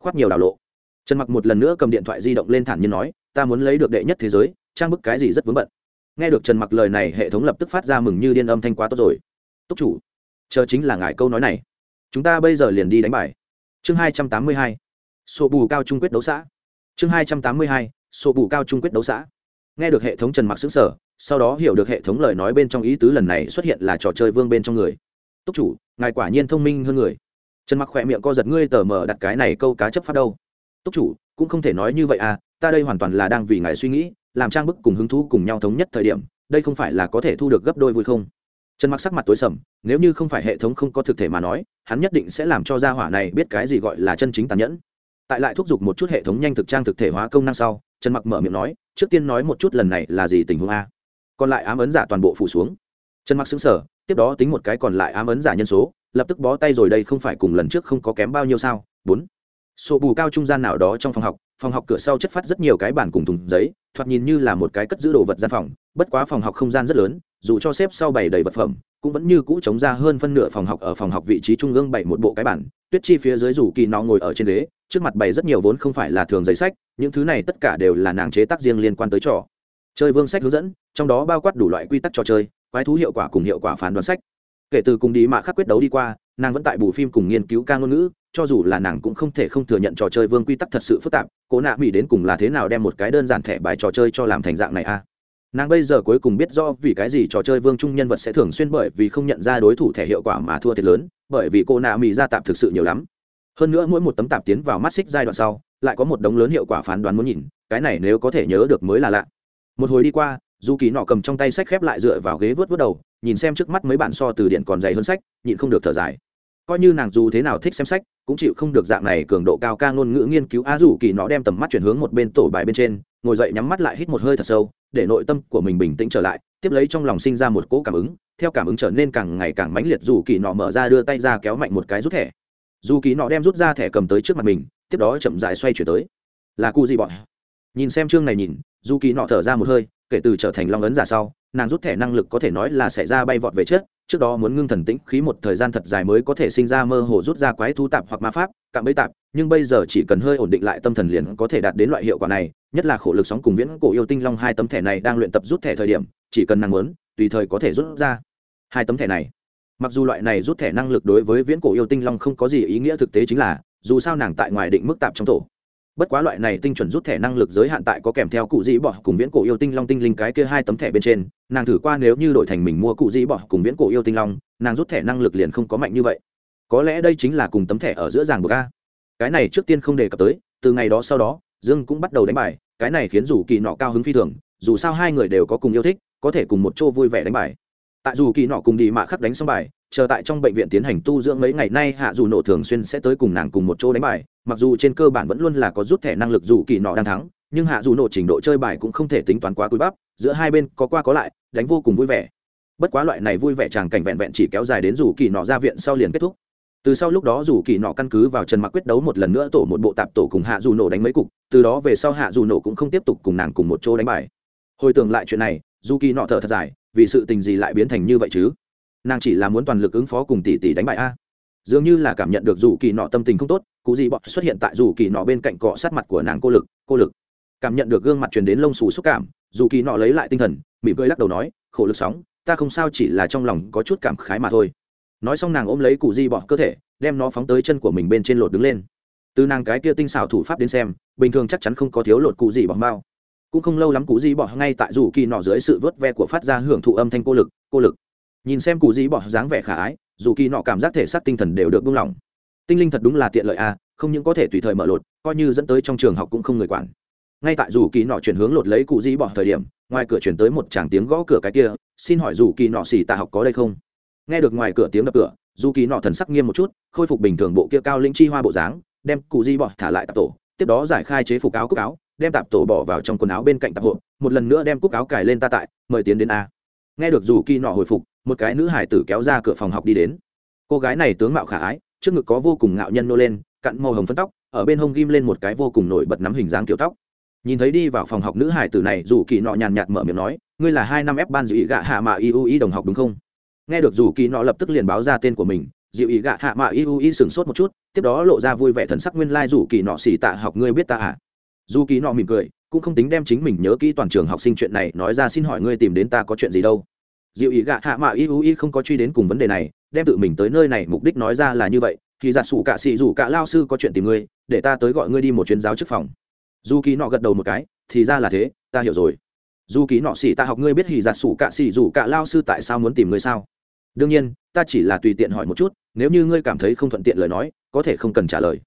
khoát nhiều đảo lộ. Trần mặc một lần nữa cầm điện thoại di động lên thản nhiên nói, ta muốn lấy được đệ nhất thế giới, trang bức cái gì rất vướng bận. Nghe được trần mặc lời này, hệ thống lập tức phát ra mừng như điên âm thanh quá tốt rồi. Túc chủ, chờ chính là ngài câu nói này. Chúng ta bây giờ liền đi đánh bài chương hai trăm tám mươi hai, sổ bù cao trung quyết đấu xã. Chương hai trăm tám mươi hai, sổ bù cao trung quyết đấu xã. Nghe được hệ thống trần mặc xứng sở, sau đó hiểu được hệ thống lời nói bên trong ý tứ lần này xuất hiện là trò chơi vương bên trong người. Túc chủ, ngài quả nhiên thông minh hơn người. Trần mặc khỏe miệng co giật ngươi tờ mờ đặt cái này câu cá chấp pháp đâu. Túc chủ, cũng không thể nói như vậy à ta đây hoàn toàn là đang vì ngài suy nghĩ, làm trang bức cùng hứng thú cùng nhau thống nhất thời điểm, đây không phải là có thể thu được gấp đôi vui không? Trần mặc sắc mặt tối sầm, nếu như không phải hệ thống không có thực thể mà nói, hắn nhất định sẽ làm cho gia hỏa này biết cái gì gọi là chân chính tàn nhẫn. Tại lại thúc giục một chút hệ thống nhanh thực trang thực thể hóa công năng sau, trần mặc mở miệng nói, trước tiên nói một chút lần này là gì tình huống a? Còn lại ám ấn giả toàn bộ phủ xuống. Trần mặc xứng sở tiếp đó tính một cái còn lại ám ấn giả nhân số, lập tức bó tay rồi đây không phải cùng lần trước không có kém bao nhiêu sao? Bốn. Sổ bù cao trung gian nào đó trong phòng học phòng học cửa sau chất phát rất nhiều cái bản cùng thùng giấy, thoạt nhìn như là một cái cất giữ đồ vật gian phòng, bất quá phòng học không gian rất lớn, dù cho xếp sau bày đầy vật phẩm, cũng vẫn như cũ chống ra hơn phân nửa phòng học ở phòng học vị trí trung ương bày một bộ cái bản tuyết chi phía dưới rủ kỳ nó ngồi ở trên đế trước mặt bày rất nhiều vốn không phải là thường giấy sách, những thứ này tất cả đều là nàng chế tác riêng liên quan tới trò. Chơi vương sách hướng dẫn, trong đó bao quát đủ loại quy tắc trò chơi, quái thú hiệu quả cùng hiệu quả phán đoán sách. Kể từ cùng đi mạ khắc quyết đấu đi qua, nàng vẫn tại bù phim cùng nghiên cứu ca ngôn ngữ cho dù là nàng cũng không thể không thừa nhận trò chơi vương quy tắc thật sự phức tạp cố nạ mỹ đến cùng là thế nào đem một cái đơn giản thẻ bài trò chơi cho làm thành dạng này a? Nàng bây giờ cuối cùng biết do vì cái gì trò chơi vương trung nhân vật sẽ thường xuyên bởi vì không nhận ra đối thủ thẻ hiệu quả mà thua thiệt lớn, bởi vì cô nạ mỹ ra tạp thực sự nhiều lắm. Hơn nữa mỗi một tấm tạp tiến vào mắt xích giai đoạn sau, lại có một đống lớn hiệu quả phán đoán muốn nhìn, cái này nếu có thể nhớ được mới là lạ. Một hồi đi qua dù kỳ nọ cầm trong tay sách khép lại dựa vào ghế vớt vớt đầu, nhìn xem trước mắt mấy bạn so từ điện còn dày hơn sách, nhịn không được thở dài coi như nàng dù thế nào thích xem sách, cũng chịu không được dạng này cường độ cao ca ngôn ngữ nghiên cứu a dù kỳ nó đem tầm mắt chuyển hướng một bên tổ bài bên trên, ngồi dậy nhắm mắt lại hít một hơi thật sâu, để nội tâm của mình bình tĩnh trở lại, tiếp lấy trong lòng sinh ra một cỗ cảm ứng, theo cảm ứng trở nên càng ngày càng mãnh liệt dù kỳ nọ mở ra đưa tay ra kéo mạnh một cái rút thẻ. Dù kỳ nọ đem rút ra thẻ cầm tới trước mặt mình, tiếp đó chậm dại xoay chuyển tới. Là cu gì bọn? Nhìn xem chương này nhìn, dù kỳ nọ thở ra một hơi, kể từ trở thành long ấn giả sau, nàng rút thẻ năng lực có thể nói là xảy ra bay vọt về trước trước đó muốn ngưng thần tĩnh khí một thời gian thật dài mới có thể sinh ra mơ hồ rút ra quái thú tạp hoặc ma pháp, cạm bẫy tạp, nhưng bây giờ chỉ cần hơi ổn định lại tâm thần liền có thể đạt đến loại hiệu quả này, nhất là khổ lực sóng cùng viễn cổ yêu tinh long hai tấm thẻ này đang luyện tập rút thẻ thời điểm, chỉ cần nàng muốn, tùy thời có thể rút ra hai tấm thẻ này. Mặc dù loại này rút thẻ năng lực đối với viễn cổ yêu tinh long không có gì ý nghĩa thực tế chính là, dù sao nàng tại ngoài định mức tạp trong tổ bất quá loại này tinh chuẩn rút thẻ năng lực giới hạn tại có kèm theo cụ dĩ bỏ cùng viễn cổ yêu tinh long tinh linh cái kia hai tấm thẻ bên trên, nàng thử qua nếu như đổi thành mình mua cụ dĩ bỏ cùng viễn cổ yêu tinh long, nàng rút thẻ năng lực liền không có mạnh như vậy. Có lẽ đây chính là cùng tấm thẻ ở giữa ràng bờ ga cái này trước tiên không đề cập tới, từ ngày đó sau đó, dương cũng bắt đầu đánh bài, cái này khiến dù kỳ nọ cao hứng phi thường, dù sao hai người đều có cùng yêu thích, có thể cùng một chỗ vui vẻ đánh bài tại dù kỳ nọ cùng đi mạ khắc đánh xong bài, chờ tại trong bệnh viện tiến hành tu dưỡng mấy ngày nay, hạ dù nổ thường xuyên sẽ tới cùng nàng cùng một chỗ đánh bài. Mặc dù trên cơ bản vẫn luôn là có rút thẻ năng lực dù kỳ nọ đang thắng, nhưng hạ dù nổ trình độ chơi bài cũng không thể tính toán quá cúi bắp, giữa hai bên có qua có lại, đánh vô cùng vui vẻ. Bất quá loại này vui vẻ chàng cảnh vẹn vẹn chỉ kéo dài đến dù kỳ nọ ra viện sau liền kết thúc. Từ sau lúc đó dù kỳ nọ căn cứ vào trần mặc quyết đấu một lần nữa tổ một bộ tạp tổ cùng hạ dù nổ đánh mấy cục, từ đó về sau hạ dù nổ cũng không tiếp tục cùng nàng cùng một chỗ đánh bài. Hồi tưởng lại chuyện này, dù kỳ nọ thở thật dài vì sự tình gì lại biến thành như vậy chứ? Nàng chỉ là muốn toàn lực ứng phó cùng tỷ tỷ đánh bại a. Dường như là cảm nhận được dù kỳ nọ tâm tình không tốt, cụ gì bọn xuất hiện tại dù kỳ nọ bên cạnh cọ sát mặt của nàng cô lực cô lực. Cảm nhận được gương mặt truyền đến lông xù xúc cảm, dù kỳ nọ lấy lại tinh thần, mỉm cười lắc đầu nói, khổ lực sóng, ta không sao chỉ là trong lòng có chút cảm khái mà thôi. Nói xong nàng ôm lấy cụ di bỏ cơ thể, đem nó phóng tới chân của mình bên trên lột đứng lên. Từ nàng cái kia tinh xảo thủ pháp đến xem, bình thường chắc chắn không có thiếu lột cụ gì bỏ bao cũng không lâu lắm cụ di bỏ ngay tại dù kỳ nọ dưới sự vớt ve của phát ra hưởng thụ âm thanh cô lực cô lực. Nhìn xem cụ di bỏ dáng vẻ khả ái, dù kỳ nọ cảm giác thể xác tinh thần đều được buông lỏng. Tinh linh thật đúng là tiện lợi a không những có thể tùy thời mở lột, coi như dẫn tới trong trường học cũng không người quản. Ngay tại dù kỳ nọ chuyển hướng lột lấy cụ di bỏ thời điểm, ngoài cửa chuyển tới một chàng tiếng gõ cửa cái kia, xin hỏi dù kỳ nọ xỉ tạ học có đây không? Nghe được ngoài cửa tiếng đập cửa, dù kỳ nọ thần sắc nghiêm một chút, khôi phục bình thường bộ kia cao linh chi hoa bộ dáng, đem cụ di bỏ thả lại tạp tổ, tiếp đó giải khai chế phục áo cúc áo đem tạp tổ bỏ vào trong quần áo bên cạnh tạp hộ, một lần nữa đem cúc áo cài lên ta tại, mời tiến đến a. Nghe được dù kỳ nọ hồi phục, một cái nữ hải tử kéo ra cửa phòng học đi đến. Cô gái này tướng mạo khả ái, trước ngực có vô cùng ngạo nhân nô lên, cặn màu hồng phân tóc, ở bên hông ghim lên một cái vô cùng nổi bật nắm hình dáng kiểu tóc. Nhìn thấy đi vào phòng học nữ hải tử này, dù kỳ nọ nhàn nhạt mở miệng nói, ngươi là hai năm ép ban dự ý gạ hạ mạ iu ý đồng học đúng không? Nghe được dù kỳ nọ lập tức liền báo ra tên của mình, dịu ý gạ hạ mạ iu y sửng sốt một chút, tiếp đó lộ ra vui vẻ thần sắc nguyên lai、like、dù kỳ nọ xì tạ học ngươi biết ta à? Dù kỳ nọ mỉm cười, cũng không tính đem chính mình nhớ kỹ toàn trường học sinh chuyện này nói ra xin hỏi ngươi tìm đến ta có chuyện gì đâu. Dịu ý gạ hạ mạ u y không có truy đến cùng vấn đề này, đem tự mình tới nơi này mục đích nói ra là như vậy, thì giả sủ cạ xị rủ cạ lao sư có chuyện tìm ngươi, để ta tới gọi ngươi đi một chuyến giáo chức phòng. Dù kỳ nọ gật đầu một cái, thì ra là thế, ta hiểu rồi. Dù kỳ nọ xỉ ta học ngươi biết hì giặt sủ cạ xỉ rủ cạ lao sư tại sao muốn tìm ngươi sao? Đương nhiên, ta chỉ là tùy tiện hỏi một chút, nếu như ngươi cảm thấy không thuận tiện lời nói, có thể không cần trả lời.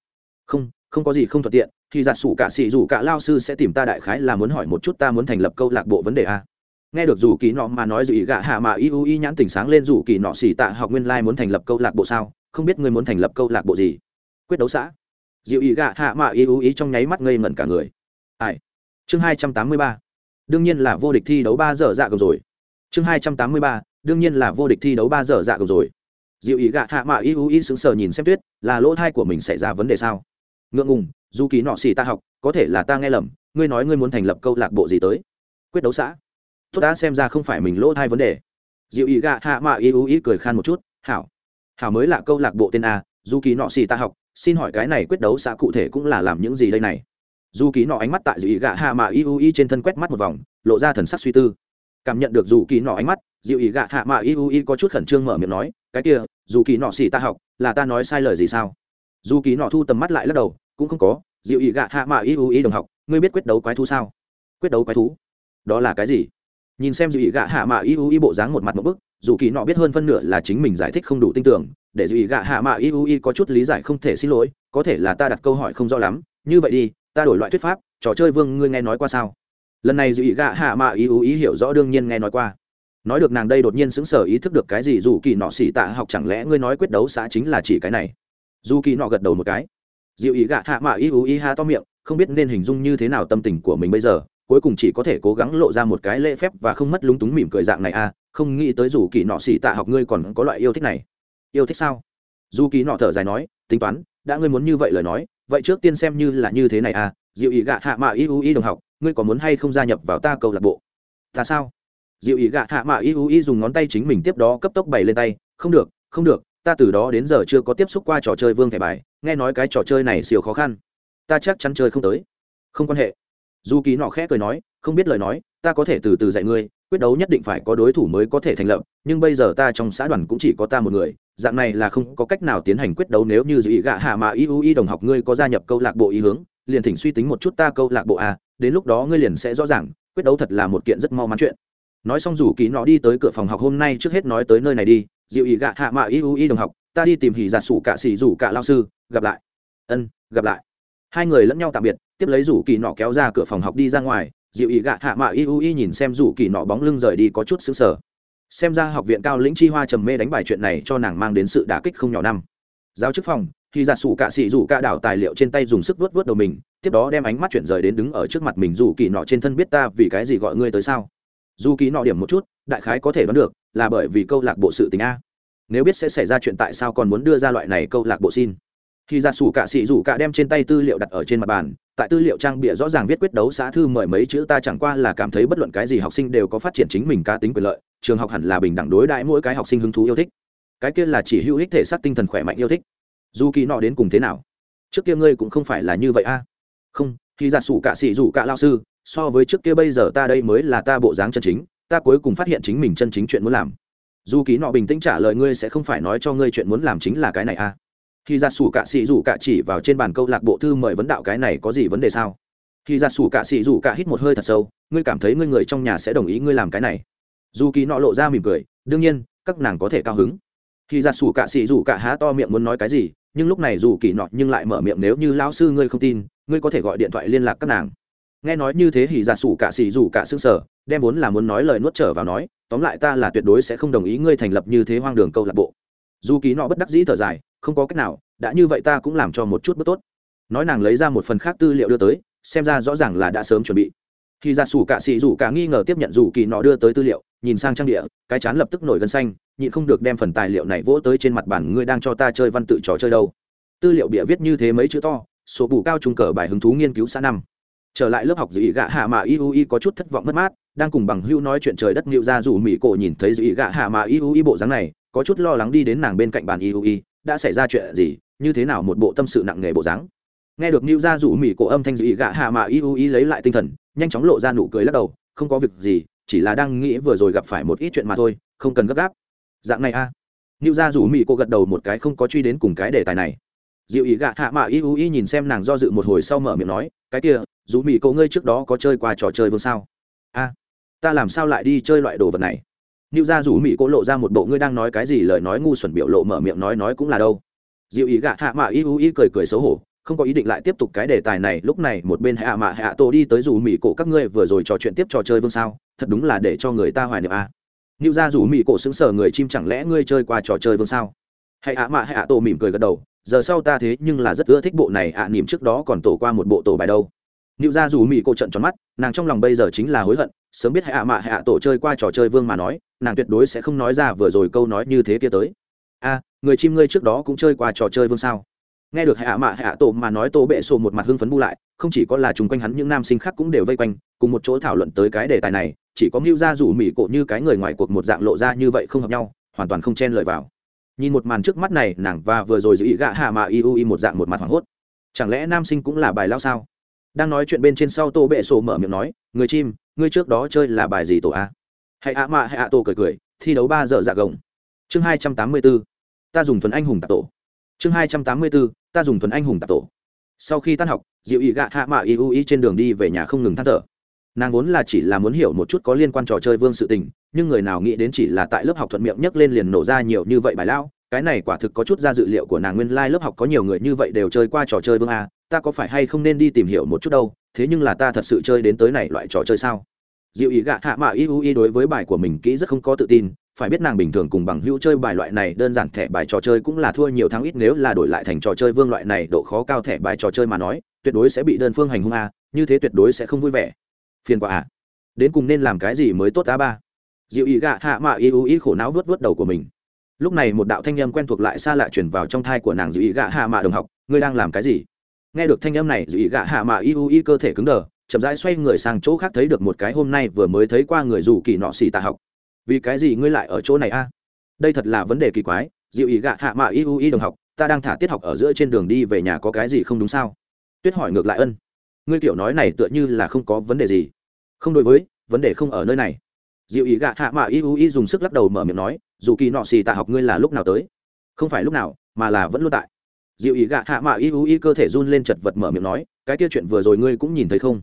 Không không có gì không thuận tiện thì giả sủ cả xì dù cả lao sư sẽ tìm ta đại khái là muốn hỏi một chút ta muốn thành lập câu lạc bộ vấn đề a. Nghe được dù kỳ nọ mà nói dù ý gạ hạ mà iu y nhãn tỉnh sáng lên dù kỳ nọ xì tạ học nguyên lai、like、muốn thành lập câu lạc bộ sao? Không biết ngươi muốn thành lập câu lạc bộ gì? Quyết đấu xã. Dịu ý gạ hạ mà iu y trong nháy mắt ngây ngẩn cả người. Ai? Chương hai trăm tám mươi ba. Đương nhiên là vô địch thi đấu ba giờ dạ gồng rồi. Chương hai trăm tám mươi ba, đương nhiên là vô địch thi đấu ba giờ dạ gồng rồi. Dịu ý gạ hạ mà y u y sững sờ nhìn xem tuyết, là lỗ thai của mình xảy ra vấn đề sao? Ngượng ngùng dù ký nọ xì ta học, có thể là ta nghe lầm, ngươi nói ngươi muốn thành lập câu lạc bộ gì tới? Quyết đấu xã. Tốt đã xem ra không phải mình lỗ thai vấn đề. Dịu ý gạ hạ mạ y u y cười khan một chút, hảo. Hảo mới là câu lạc bộ tên a, dù ký nọ xì ta học, xin hỏi cái này quyết đấu xã cụ thể cũng là làm những gì đây này? Dù ký nọ ánh mắt tại dịu ý gạ hạ mạ y u y trên thân quét mắt một vòng, lộ ra thần sắc suy tư. Cảm nhận được dù kỳ nọ ánh mắt dịu ý gạ hạ mạ y u y có chút khẩn trương mở miệng nói, cái kia, dù kỳ nọ xì ta học, là ta nói sai lời gì sao? Dù kỳ nọ thu tầm mắt lại lắc đầu cũng không có dịu ý gạ hạ mạ ý ưu y đồng học, ngươi biết quyết đấu quái thú sao? Quyết đấu quái thú? Đó là cái gì? Nhìn xem dịu ý gạ hạ mạ ý ưu y bộ dáng một mặt một bức, dù kỳ nọ biết hơn phân nửa là chính mình giải thích không đủ tin tưởng, để dịu ý gạ hạ mạ ý ưu y có chút lý giải không thể xin lỗi, có thể là ta đặt câu hỏi không rõ lắm, như vậy đi, ta đổi loại thuyết pháp, trò chơi vương ngươi nghe nói qua sao? Lần này dịu ý gạ hạ mạ ý ưu y hiểu rõ đương nhiên nghe nói qua. Nói được nàng đây đột nhiên sững sờ ý thức được cái gì dù kỳ nọ xỉ tạ học chẳng lẽ ngươi nói quyết đấu xã chính là chỉ cái này? Dù kỳ nọ gật đầu một cái dịu ý gạ hạ mạ y u y ha to miệng, không biết nên hình dung như thế nào tâm tình của mình bây giờ, cuối cùng chỉ có thể cố gắng lộ ra một cái lễ phép và không mất lúng túng mỉm cười dạng này à không nghĩ tới dù kỳ nọ xỉ tạ học ngươi còn có loại yêu thích này. Yêu thích sao? Dù kỳ nọ thở dài nói, tính toán, đã ngươi muốn như vậy lời nói, vậy trước tiên xem như là như thế này à dịu ý gạ hạ mạ y u y đồng học, ngươi có muốn hay không gia nhập vào ta câu lạc bộ? Ta sao? Dịu ý gạ hạ mạ y u y dùng ngón tay chính mình tiếp đó cấp tốc bày lên tay, không được không được, ta từ đó đến giờ chưa có tiếp xúc qua trò chơi vương thẻ bài nghe nói cái trò chơi này siêu khó khăn. Ta chắc chắn chơi không tới. Không quan hệ. Dù kỳ nọ khẽ cười nói, không biết lời nói, ta có thể từ từ dạy ngươi, quyết đấu nhất định phải có đối thủ mới có thể thành lập, nhưng bây giờ ta trong xã đoàn cũng chỉ có ta một người, dạng này là không có cách nào tiến hành quyết đấu nếu như dự ý gạ hạ mà y u y đồng học ngươi có gia nhập câu lạc bộ ý hướng, liền thỉnh suy tính một chút ta câu lạc bộ a, đến lúc đó ngươi liền sẽ rõ ràng, quyết đấu thật là một kiện rất mau mắn chuyện. Nói xong rủ kỳ nọ đi tới cửa phòng học hôm nay trước hết nói tới nơi này đi dịu ý gạ hạ mạ y u y đồng học ta đi tìm hỉ giả sủ cả xỉ rủ cả lao sư, gặp lại. Ân, gặp lại. Hai người lẫn nhau tạm biệt, tiếp lấy rủ kỳ nọ kéo ra cửa phòng học đi ra ngoài, dịu ý gạ hạ mạ y u y nhìn xem rủ kỳ nọ bóng lưng rời đi có chút xứng sở xem ra học viện cao lĩnh chi hoa trầm mê đánh bài chuyện này cho nàng mang đến sự đả kích không nhỏ năm. Giáo chức phòng khi giả sủ cả xỉ rủ cả đảo tài liệu trên tay dùng sức vớt vớt đầu mình, tiếp đó đem ánh mắt chuyển rời đến đứng ở trước mặt mình dù kỳ nọ trên thân biết ta vì cái gì gọi ngươi tới sao? Dù kỳ nọ điểm một chút, đại khái có thể đoán được, là bởi vì câu lạc bộ sự tình a nếu biết sẽ xảy ra chuyện tại sao còn muốn đưa ra loại này câu lạc bộ xin. Khi ra sủ cạ sĩ rủ cạ đem trên tay tư liệu đặt ở trên mặt bàn, tại tư liệu trang bịa rõ ràng viết quyết đấu xã thư mời mấy chữ ta chẳng qua là cảm thấy bất luận cái gì học sinh đều có phát triển chính mình cá tính quyền lợi, trường học hẳn là bình đẳng đối đãi mỗi cái học sinh hứng thú yêu thích. Cái kia là chỉ hữu ích thể xác tinh thần khỏe mạnh yêu thích. Dù kỳ nọ đến cùng thế nào? Trước kia ngươi cũng không phải là như vậy a. Không, khi ra sủ cạ sĩ rủ cạ lao sư, so với trước kia bây giờ ta đây mới là ta bộ dáng chân chính, ta cuối cùng phát hiện chính mình chân chính chuyện muốn làm dù kỳ nọ bình tĩnh trả lời ngươi sẽ không phải nói cho ngươi chuyện muốn làm chính là cái này à. Khi ra sủ cạ xì rủ cạ chỉ vào trên bàn câu lạc bộ thư mời vấn đạo cái này có gì vấn đề sao? Khi ra sủ cạ xì rủ cạ hít một hơi thật sâu, ngươi cảm thấy ngươi người trong nhà sẽ đồng ý ngươi làm cái này. Dù kỳ nọ lộ ra mỉm cười, đương nhiên, các nàng có thể cao hứng. Khi ra sủ cạ xì rủ cạ há to miệng muốn nói cái gì, nhưng lúc này dù kỳ nọ nhưng lại mở miệng nếu như lão sư ngươi không tin, ngươi có thể gọi điện thoại liên lạc các nàng. Nghe nói như thế thì giả sủ cạ xì rủ cạ xương sở đem vốn là muốn nói lời nuốt trở vào nói tóm lại ta là tuyệt đối sẽ không đồng ý ngươi thành lập như thế hoang đường câu lạc bộ. Dù ký nọ bất đắc dĩ thở dài, không có cách nào, đã như vậy ta cũng làm cho một chút bất tốt. Nói nàng lấy ra một phần khác tư liệu đưa tới, xem ra rõ ràng là đã sớm chuẩn bị. Khi ra sủ cạ xì rủ cả nghi ngờ tiếp nhận dù kỳ nọ đưa tới tư liệu, nhìn sang trang địa, cái chán lập tức nổi gân xanh, nhịn không được đem phần tài liệu này vỗ tới trên mặt bản ngươi đang cho ta chơi văn tự trò chơi đâu? Tư liệu bịa viết như thế mấy chữ to, số bù cao trung cờ bài hứng thú nghiên cứu xã năm. Trở lại lớp học dị gạ hạ mà iui có chút thất vọng mất mát đang cùng bằng hữu nói chuyện trời đất nịu ra dù mỹ cổ nhìn thấy dị gạ hạ mà Y U Y bộ dáng này, có chút lo lắng đi đến nàng bên cạnh bàn Y U Y, đã xảy ra chuyện gì, như thế nào một bộ tâm sự nặng nề bộ dáng. Nghe được nịu ra dù mỹ cổ âm thanh dị gạ hạ mà Y U Y lấy lại tinh thần, nhanh chóng lộ ra nụ cười lắc đầu, không có việc gì, chỉ là đang nghĩ vừa rồi gặp phải một ít chuyện mà thôi, không cần gấp gáp. Dạng này a. À. nghịu ra dù mỹ cổ gật đầu một cái không có truy đến cùng cái đề tài này. Dịu ý gạ hạ mà y nhìn xem nàng do dự một hồi sau mở miệng nói, cái kia, dù mỹ cậu ngươi trước đó có chơi qua trò chơi vương sao? A ta làm sao lại đi chơi loại đồ vật này Nưu gia rủ mỹ cô lộ ra một bộ ngươi đang nói cái gì lời nói ngu xuẩn biểu lộ mở miệng nói nói cũng là đâu. Diệu ý gạ hạ mạ y u y cười cười xấu hổ, không có ý định lại tiếp tục cái đề tài này. Lúc này một bên hạ mạ hạ tổ đi tới rủ mỹ cổ các ngươi vừa rồi trò chuyện tiếp trò chơi vương sao, thật đúng là để cho người ta hoài niệm a. À. Nưu gia rủ mỹ cổ sững sờ người chim chẳng lẽ ngươi chơi qua trò chơi vương sao? Hạ mạ hạ tổ mỉm cười gật đầu, giờ sau ta thế nhưng là rất ưa thích bộ này ạ à, niệm trước đó còn tổ qua một bộ tổ bài đâu Nữu gia rủ mỹ cô trận tròn mắt, nàng trong lòng bây giờ chính là hối hận, sớm biết hạ mạ hạ tổ chơi qua trò chơi vương mà nói, nàng tuyệt đối sẽ không nói ra vừa rồi câu nói như thế kia tới. A, người chim ngươi trước đó cũng chơi qua trò chơi vương sao? Nghe được hạ mạ hạ tổ mà nói tổ bệ sổ một mặt hưng phấn bu lại, không chỉ có là chung quanh hắn những nam sinh khác cũng đều vây quanh, cùng một chỗ thảo luận tới cái đề tài này, chỉ có Nữu ra rủ mỹ cổ như cái người ngoài cuộc một dạng lộ ra như vậy không hợp nhau, hoàn toàn không chen lời vào. Nhìn một màn trước mắt này, nàng và vừa rồi giữ ý gạ hạ mạ iu một dạng một mặt hoảng hốt. Chẳng lẽ nam sinh cũng là bài lao sao? Đang nói chuyện bên trên sau tô bệ sổ mở miệng nói, người chim, ngươi trước đó chơi là bài gì tổ a? Hãy ạ mạ hãy ạ tổ cười cười, thi đấu ba giờ dạ gồng. Chương hai trăm tám mươi b ố ta dùng thuần anh hùng tạp tổ. Chương hai trăm tám mươi b ố ta dùng thuần anh hùng tạp tổ. Sau khi tan học, diệu ý gạ hạ mạ ý u y trên đường đi về nhà không ngừng than thở. Nàng vốn là chỉ là muốn hiểu một chút có liên quan trò chơi vương sự tình, nhưng người nào nghĩ đến chỉ là tại lớp học thuận miệng nhấc lên liền nổ ra nhiều như vậy bài lao cái này quả thực có chút ra dự liệu của nàng nguyên lai、like、lớp học có nhiều người như vậy đều chơi qua trò chơi vương a, ta có phải hay không nên đi tìm hiểu một chút đâu, thế nhưng là ta thật sự chơi đến tới này loại trò chơi sao? Diệu ý gạ hạ mạ y u y đối với bài của mình kỹ rất không có tự tin, phải biết nàng bình thường cùng bằng hữu chơi bài loại này đơn giản thẻ bài trò chơi cũng là thua nhiều thắng ít nếu là đổi lại thành trò chơi vương loại này độ khó cao thẻ bài trò chơi mà nói, tuyệt đối sẽ bị đơn phương hành hung a, như thế tuyệt đối sẽ không vui vẻ. Phiền quả à. Đến cùng nên làm cái gì mới tốt a ba? Diệu ý gạ hạ mạ y u y khổ não vớt vớt đầu của mình lúc này một đạo thanh âm quen thuộc lại xa lạ chuyển vào trong thai của nàng dư ý gạ hạ mạ đồng học, ngươi đang làm cái gì? Nghe được thanh âm này dị gạ hạ mạ y u y cơ thể cứng đờ, chậm rãi xoay người sang chỗ khác thấy được một cái hôm nay vừa mới thấy qua người dù kỳ nọ xì tạ học. Vì cái gì ngươi lại ở chỗ này a? Đây thật là vấn đề kỳ quái dịu ý gạ hạ mạ y u y đồng học, ta đang thả tiết học ở giữa trên đường đi về nhà có cái gì không đúng sao? Tuyết hỏi ngược lại, ân, ngươi kiểu nói này tựa như là không có vấn đề gì. Không đối với, vấn đề không ở nơi này. Dịu ý gạ hạ mạ y u y dùng sức lắc đầu mở miệng nói dù kỳ nọ xì tạ học ngươi là lúc nào tới? Không phải lúc nào, mà là vẫn luôn tại. Dịu ý gạ hạ mạ y u y cơ thể run lên chật vật mở miệng nói, cái kia chuyện vừa rồi ngươi cũng nhìn thấy không?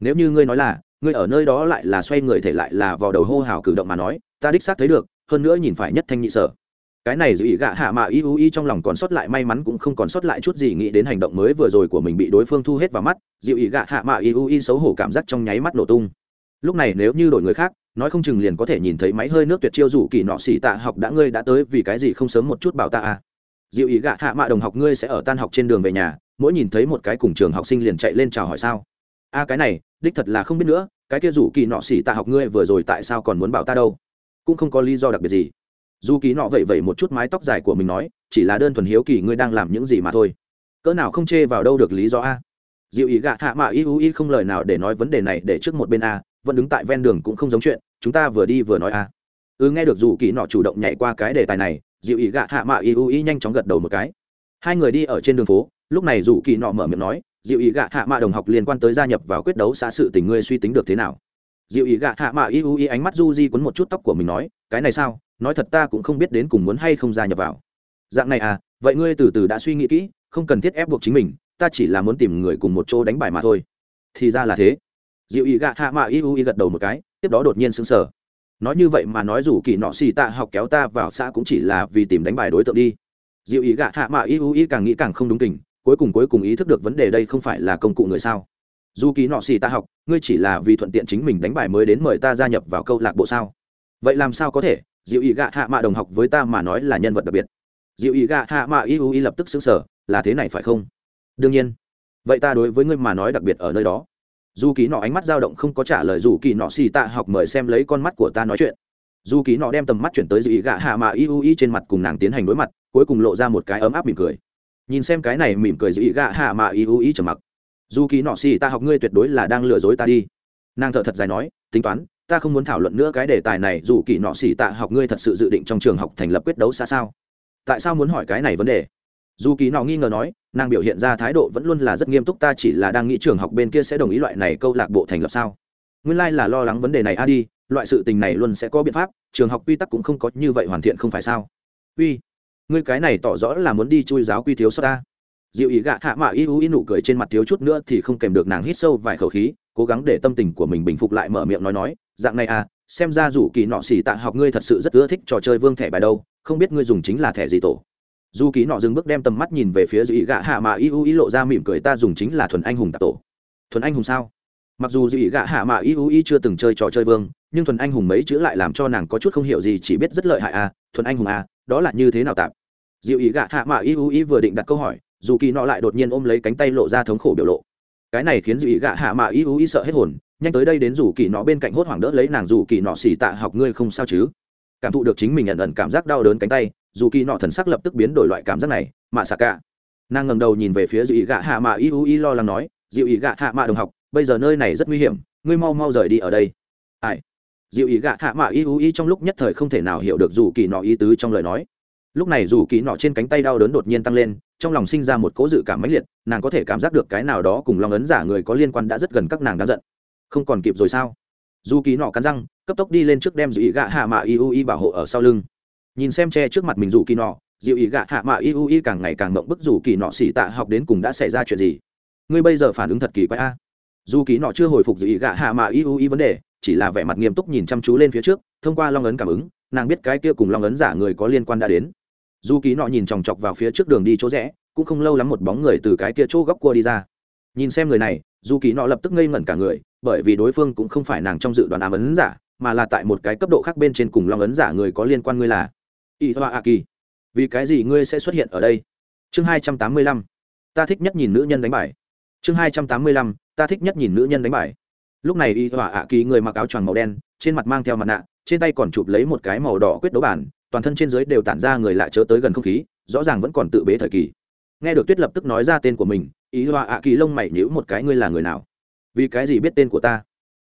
Nếu như ngươi nói là, ngươi ở nơi đó lại là xoay người thể lại là vào đầu hô hào cử động mà nói, ta đích xác thấy được, hơn nữa nhìn phải nhất thanh nhị sở. Cái này dịu ý gạ hạ mạ y u y trong lòng còn sót lại, may mắn cũng không còn sót lại chút gì nghĩ đến hành động mới vừa rồi của mình bị đối phương thu hết vào mắt dịu ý gạ hạ mạ y u y xấu hổ cảm giác trong nháy mắt nổ tung lúc này nếu như đổi người khác, nói không chừng liền có thể nhìn thấy máy hơi nước tuyệt chiêu rủ kỳ nọ xỉ tạ học đã ngươi đã tới, vì cái gì không sớm một chút bảo ta à? Dịu ý gạ hạ mạ đồng học ngươi sẽ ở tan học trên đường về nhà, mỗi nhìn thấy một cái cùng trường học sinh liền chạy lên chào hỏi sao? A cái này, đích thật là không biết nữa, cái kia rủ kỳ nọ xỉ tạ học ngươi vừa rồi tại sao còn muốn bảo ta đâu? Cũng không có lý do đặc biệt gì. Dù kỳ nọ vậy vậy một chút mái tóc dài của mình nói, chỉ là đơn thuần hiếu kỳ ngươi đang làm những gì mà thôi. Cỡ nào không chê vào đâu được lý do a? Dịu ý gạ hạ mạ y u y không lời nào để nói vấn đề này để trước một bên a, vẫn đứng tại ven đường cũng không giống chuyện, chúng ta vừa đi vừa nói a. Ừ nghe được dù kỳ nọ chủ động nhảy qua cái đề tài này, dịu ý gạ hạ mạ y u y nhanh chóng gật đầu một cái. Hai người đi ở trên đường phố, lúc này dù kỳ nọ mở miệng nói, dịu ý gạ hạ mạ đồng học liên quan tới gia nhập vào quyết đấu xã sự tình ngươi suy tính được thế nào? Dịu ý gạ hạ mạ y u y ánh mắt du di quấn một chút tóc của mình nói, cái này sao? Nói thật ta cũng không biết đến cùng muốn hay không gia nhập vào. Dạng này à vậy ngươi từ từ đã suy nghĩ kỹ, không cần thiết ép buộc chính mình ta chỉ là muốn tìm người cùng một chỗ đánh bài mà thôi. Thì ra là thế. Dịu ý gạ hạ mạ y u y gật đầu một cái, tiếp đó đột nhiên sững sờ. Nói như vậy mà nói dù kỳ nọ xì tạ học kéo ta vào xã cũng chỉ là vì tìm đánh bài đối tượng đi. Dịu ý gạ hạ mạ y u y càng nghĩ càng không đúng tình, cuối cùng cuối cùng ý thức được vấn đề đây không phải là công cụ người sao. Dù kỳ nọ xì ta học, ngươi chỉ là vì thuận tiện chính mình đánh bài mới đến mời ta gia nhập vào câu lạc bộ sao? Vậy làm sao có thể? Dịu ý gạ hạ mạ đồng học với ta mà nói là nhân vật đặc biệt. Dịu ý gạ hạ mạ y u y lập tức xứng sở là thế này phải không? Đương nhiên. Vậy ta đối với ngươi mà nói đặc biệt ở nơi đó. Dù kỳ nọ ánh mắt dao động không có trả lời, dù kỳ nọ xì tạ học mời xem lấy con mắt của ta nói chuyện. Dù kỳ nọ đem tầm mắt chuyển tới dị gạ hạ mạ y u y trên mặt cùng nàng tiến hành đối mặt, cuối cùng lộ ra một cái ấm áp mỉm cười. Nhìn xem cái này mỉm cười dị gạ hạ mạ y u y trầm mặc. Dù kỳ nọ xì ta học ngươi tuyệt đối là đang lừa dối ta đi. Nàng thợ thật dài nói, tính toán, ta không muốn thảo luận nữa cái đề tài này, dù kỳ nọ xì tạ học ngươi thật sự dự định trong trường học thành lập quyết đấu xa sao? Tại sao muốn hỏi cái này vấn đề? Dù kỳ nọ nghi ngờ nói, nàng biểu hiện ra thái độ vẫn luôn là rất nghiêm túc, ta chỉ là đang nghĩ trường học bên kia sẽ đồng ý loại này câu lạc bộ thành lập sao. Nguyên lai、like、là lo lắng vấn đề này, a, đi, loại sự tình này luôn sẽ có biện pháp, trường học quy tắc cũng không có như vậy hoàn thiện không phải sao? Uy, ngươi cái này tỏ rõ là muốn đi chui giáo quy thiếu sót ta. Dịu ý gạ hạ mạ y u y nụ cười trên mặt thiếu chút nữa thì không kèm được nàng hít sâu vài khẩu khí, cố gắng để tâm tình của mình bình phục lại mở miệng nói nói, dạng này à xem ra dù kỳ nọ xỉ tạ học ngươi thật sự rất ưa thích trò chơi vương thẻ bài đâu, không biết ngươi dùng chính là thẻ gì tổ dù ký nọ dừng bước đem tầm mắt nhìn về phía dị gạ hạ mạ y u y lộ ra mỉm cười, ta dùng chính là thuần anh hùng tạp tổ. Thuần anh hùng sao? Mặc dù dị gạ hạ mạ y u y chưa từng chơi trò chơi vương, nhưng thuần anh hùng mấy chữ lại làm cho nàng có chút không hiểu gì, chỉ biết rất lợi hại à thuần anh hùng à đó là như thế nào tạp? Dịu ý gạ hạ mạ y u y vừa định đặt câu hỏi, dù kỳ nọ lại đột nhiên ôm lấy cánh tay lộ ra thống khổ biểu lộ. Cái này khiến dị ý gạ hạ mạ y u y sợ hết hồn, nhanh tới đây đến dù kỳ nọ bên cạnh hốt hoảng đỡ lấy nàng, dù kỳ nọ xỉ tạ học ngươi không sao chứ? Cảm thụ được chính mình nhận ẩn cảm giác đau đớn cánh tay dù kỳ nọ thần sắc lập tức biến đổi loại cảm giác này mạ xạ cả. Nàng ngẩng đầu nhìn về phía dịu ý gạ hạ mạ y u y lo lắng nói dịu ý gạ hạ mạ đồng học, bây giờ nơi này rất nguy hiểm, ngươi mau mau rời đi ở đây. Ai? Dịu ý gạ hạ mạ y u y trong lúc nhất thời không thể nào hiểu được dù kỳ nọ ý tứ trong lời nói. Lúc này dù kỳ nọ trên cánh tay đau đớn đột nhiên tăng lên, trong lòng sinh ra một cố dự cảm mãnh liệt, nàng có thể cảm giác được cái nào đó cùng long ấn giả người có liên quan đã rất gần các nàng đang giận. Không còn kịp rồi sao? Dù kỳ nọ cắn răng, cấp tốc đi lên trước đem dịu ý gạ hạ mạ y u y bảo hộ ở sau lưng nhìn xem che trước mặt mình dù kỳ nọ dịu ý gạ hạ mạ y u y càng ngày càng mộng bức dù kỳ nọ xỉ tạ học đến cùng đã xảy ra chuyện gì. Ngươi bây giờ phản ứng thật kỳ quái a. Dù kỳ nọ chưa hồi phục dịu ý gạ hạ mạ y u y vấn đề, chỉ là vẻ mặt nghiêm túc nhìn chăm chú lên phía trước, thông qua long ấn cảm ứng, nàng biết cái kia cùng long ấn giả người có liên quan đã đến. Dù kỳ nọ nhìn chòng chọc vào phía trước đường đi chỗ rẽ, cũng không lâu lắm một bóng người từ cái kia chỗ góc cua đi ra. Nhìn xem người này, dù kỳ nọ lập tức ngây ngẩn cả người, bởi vì đối phương cũng không phải nàng trong dự đoán ám ấn giả, mà là tại một cái cấp độ khác bên trên cùng long ấn giả người có liên quan ngươi là y hoa a kỳ vì cái gì ngươi sẽ xuất hiện ở đây? Chương hai trăm tám mươi lăm. Ta thích nhất nhìn nữ nhân đánh bài. Chương hai trăm tám mươi lăm. Ta thích nhất nhìn nữ nhân đánh bài. Lúc này y hoa a kỳ người mặc áo choàng màu đen trên mặt mang theo mặt nạ trên tay còn chụp lấy một cái màu đỏ quyết đấu bản toàn thân trên dưới đều tản ra người lạ, chớ tới gần không khí rõ ràng vẫn còn tự bế thời kỳ. Nghe được tuyết lập tức nói ra tên của mình ý dọa ạ kỳ lông mày nhữ một cái ngươi là người nào? Vì cái gì biết tên của ta?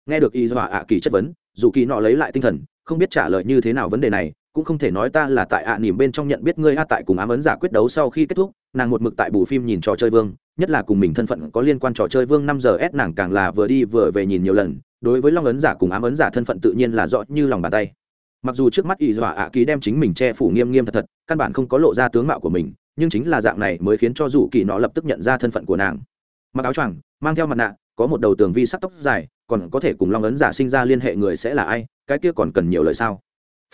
Nghe được ý dọa ạ kỳ chất vấn dù kỳ nọ lấy lại tinh thần không biết trả lời như thế nào vấn đề này cũng không thể nói ta là tại ạ à nỉm bên trong nhận biết ngươi a tại cùng ám ấn giả quyết đấu sau khi kết thúc, nàng một mực tại bù phim nhìn trò chơi vương, nhất là cùng mình thân phận có liên quan trò chơi vương năm giờ s nàng càng là vừa đi vừa về nhìn nhiều lần, đối với long ấn giả cùng ám ấn giả thân phận tự nhiên là rõ như lòng bàn tay. Mặc dù trước mắt y dọa ạ ký đem chính mình che phủ nghiêm nghiêm thật thật, căn bản không có lộ ra tướng mạo của mình, nhưng chính là dạng này mới khiến cho dù kỳ nó lập tức nhận ra thân phận của nàng. Mặc áo choàng, mang theo mặt nạ, có một đầu tường vi sắc tóc dài, còn có thể cùng long ấn giả sinh ra liên hệ người sẽ là ai, cái kia còn cần nhiều lời sao?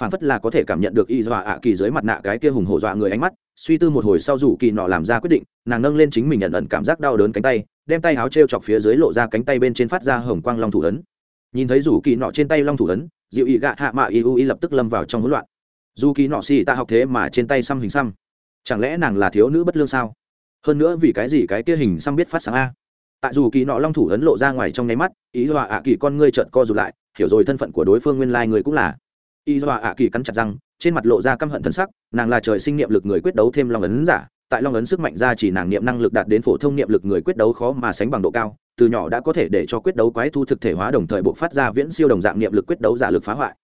Phản phất là có thể cảm nhận được y dọa ạ kỳ dưới mặt nạ cái kia hùng hổ dọa người ánh mắt, suy tư một hồi sau rủ kỳ nọ làm ra quyết định, nàng nâng lên chính mình nhận ẩn cảm giác đau đớn cánh tay, đem tay áo t r e o chọc phía dưới lộ ra cánh tay bên trên phát ra hồng quang long thủ ấn. Nhìn thấy rủ kỳ nọ trên tay long thủ ấn dịu ý gạ hạ mạ y u y lập tức lâm vào trong hỗn loạn. Dù kỳ nọ xì ta học thế mà trên tay xăm hình xăm. Chẳng lẽ nàng là thiếu nữ bất lương sao? Hơn nữa vì cái gì cái kia hình xăm biết phát sáng a? Tại dù kỳ nọ long thủ ấn lộ ra ngoài trong nháy mắt, ý dọa ạ kỳ con ngươi trợn co rụt lại, hiểu rồi thân phận của đối phương nguyên lai người cũng là y họa ạ kỳ cắn chặt răng, trên mặt lộ ra căm hận thân sắc, nàng là trời sinh niệm lực người quyết đấu thêm long ấn giả, tại long ấn sức mạnh ra chỉ nàng niệm năng lực đạt đến phổ thông niệm lực người quyết đấu khó mà sánh bằng độ cao, từ nhỏ đã có thể để cho quyết đấu quái thu thực thể hóa đồng thời buộc phát ra viễn siêu đồng dạng niệm lực quyết đấu giả lực phá hoại.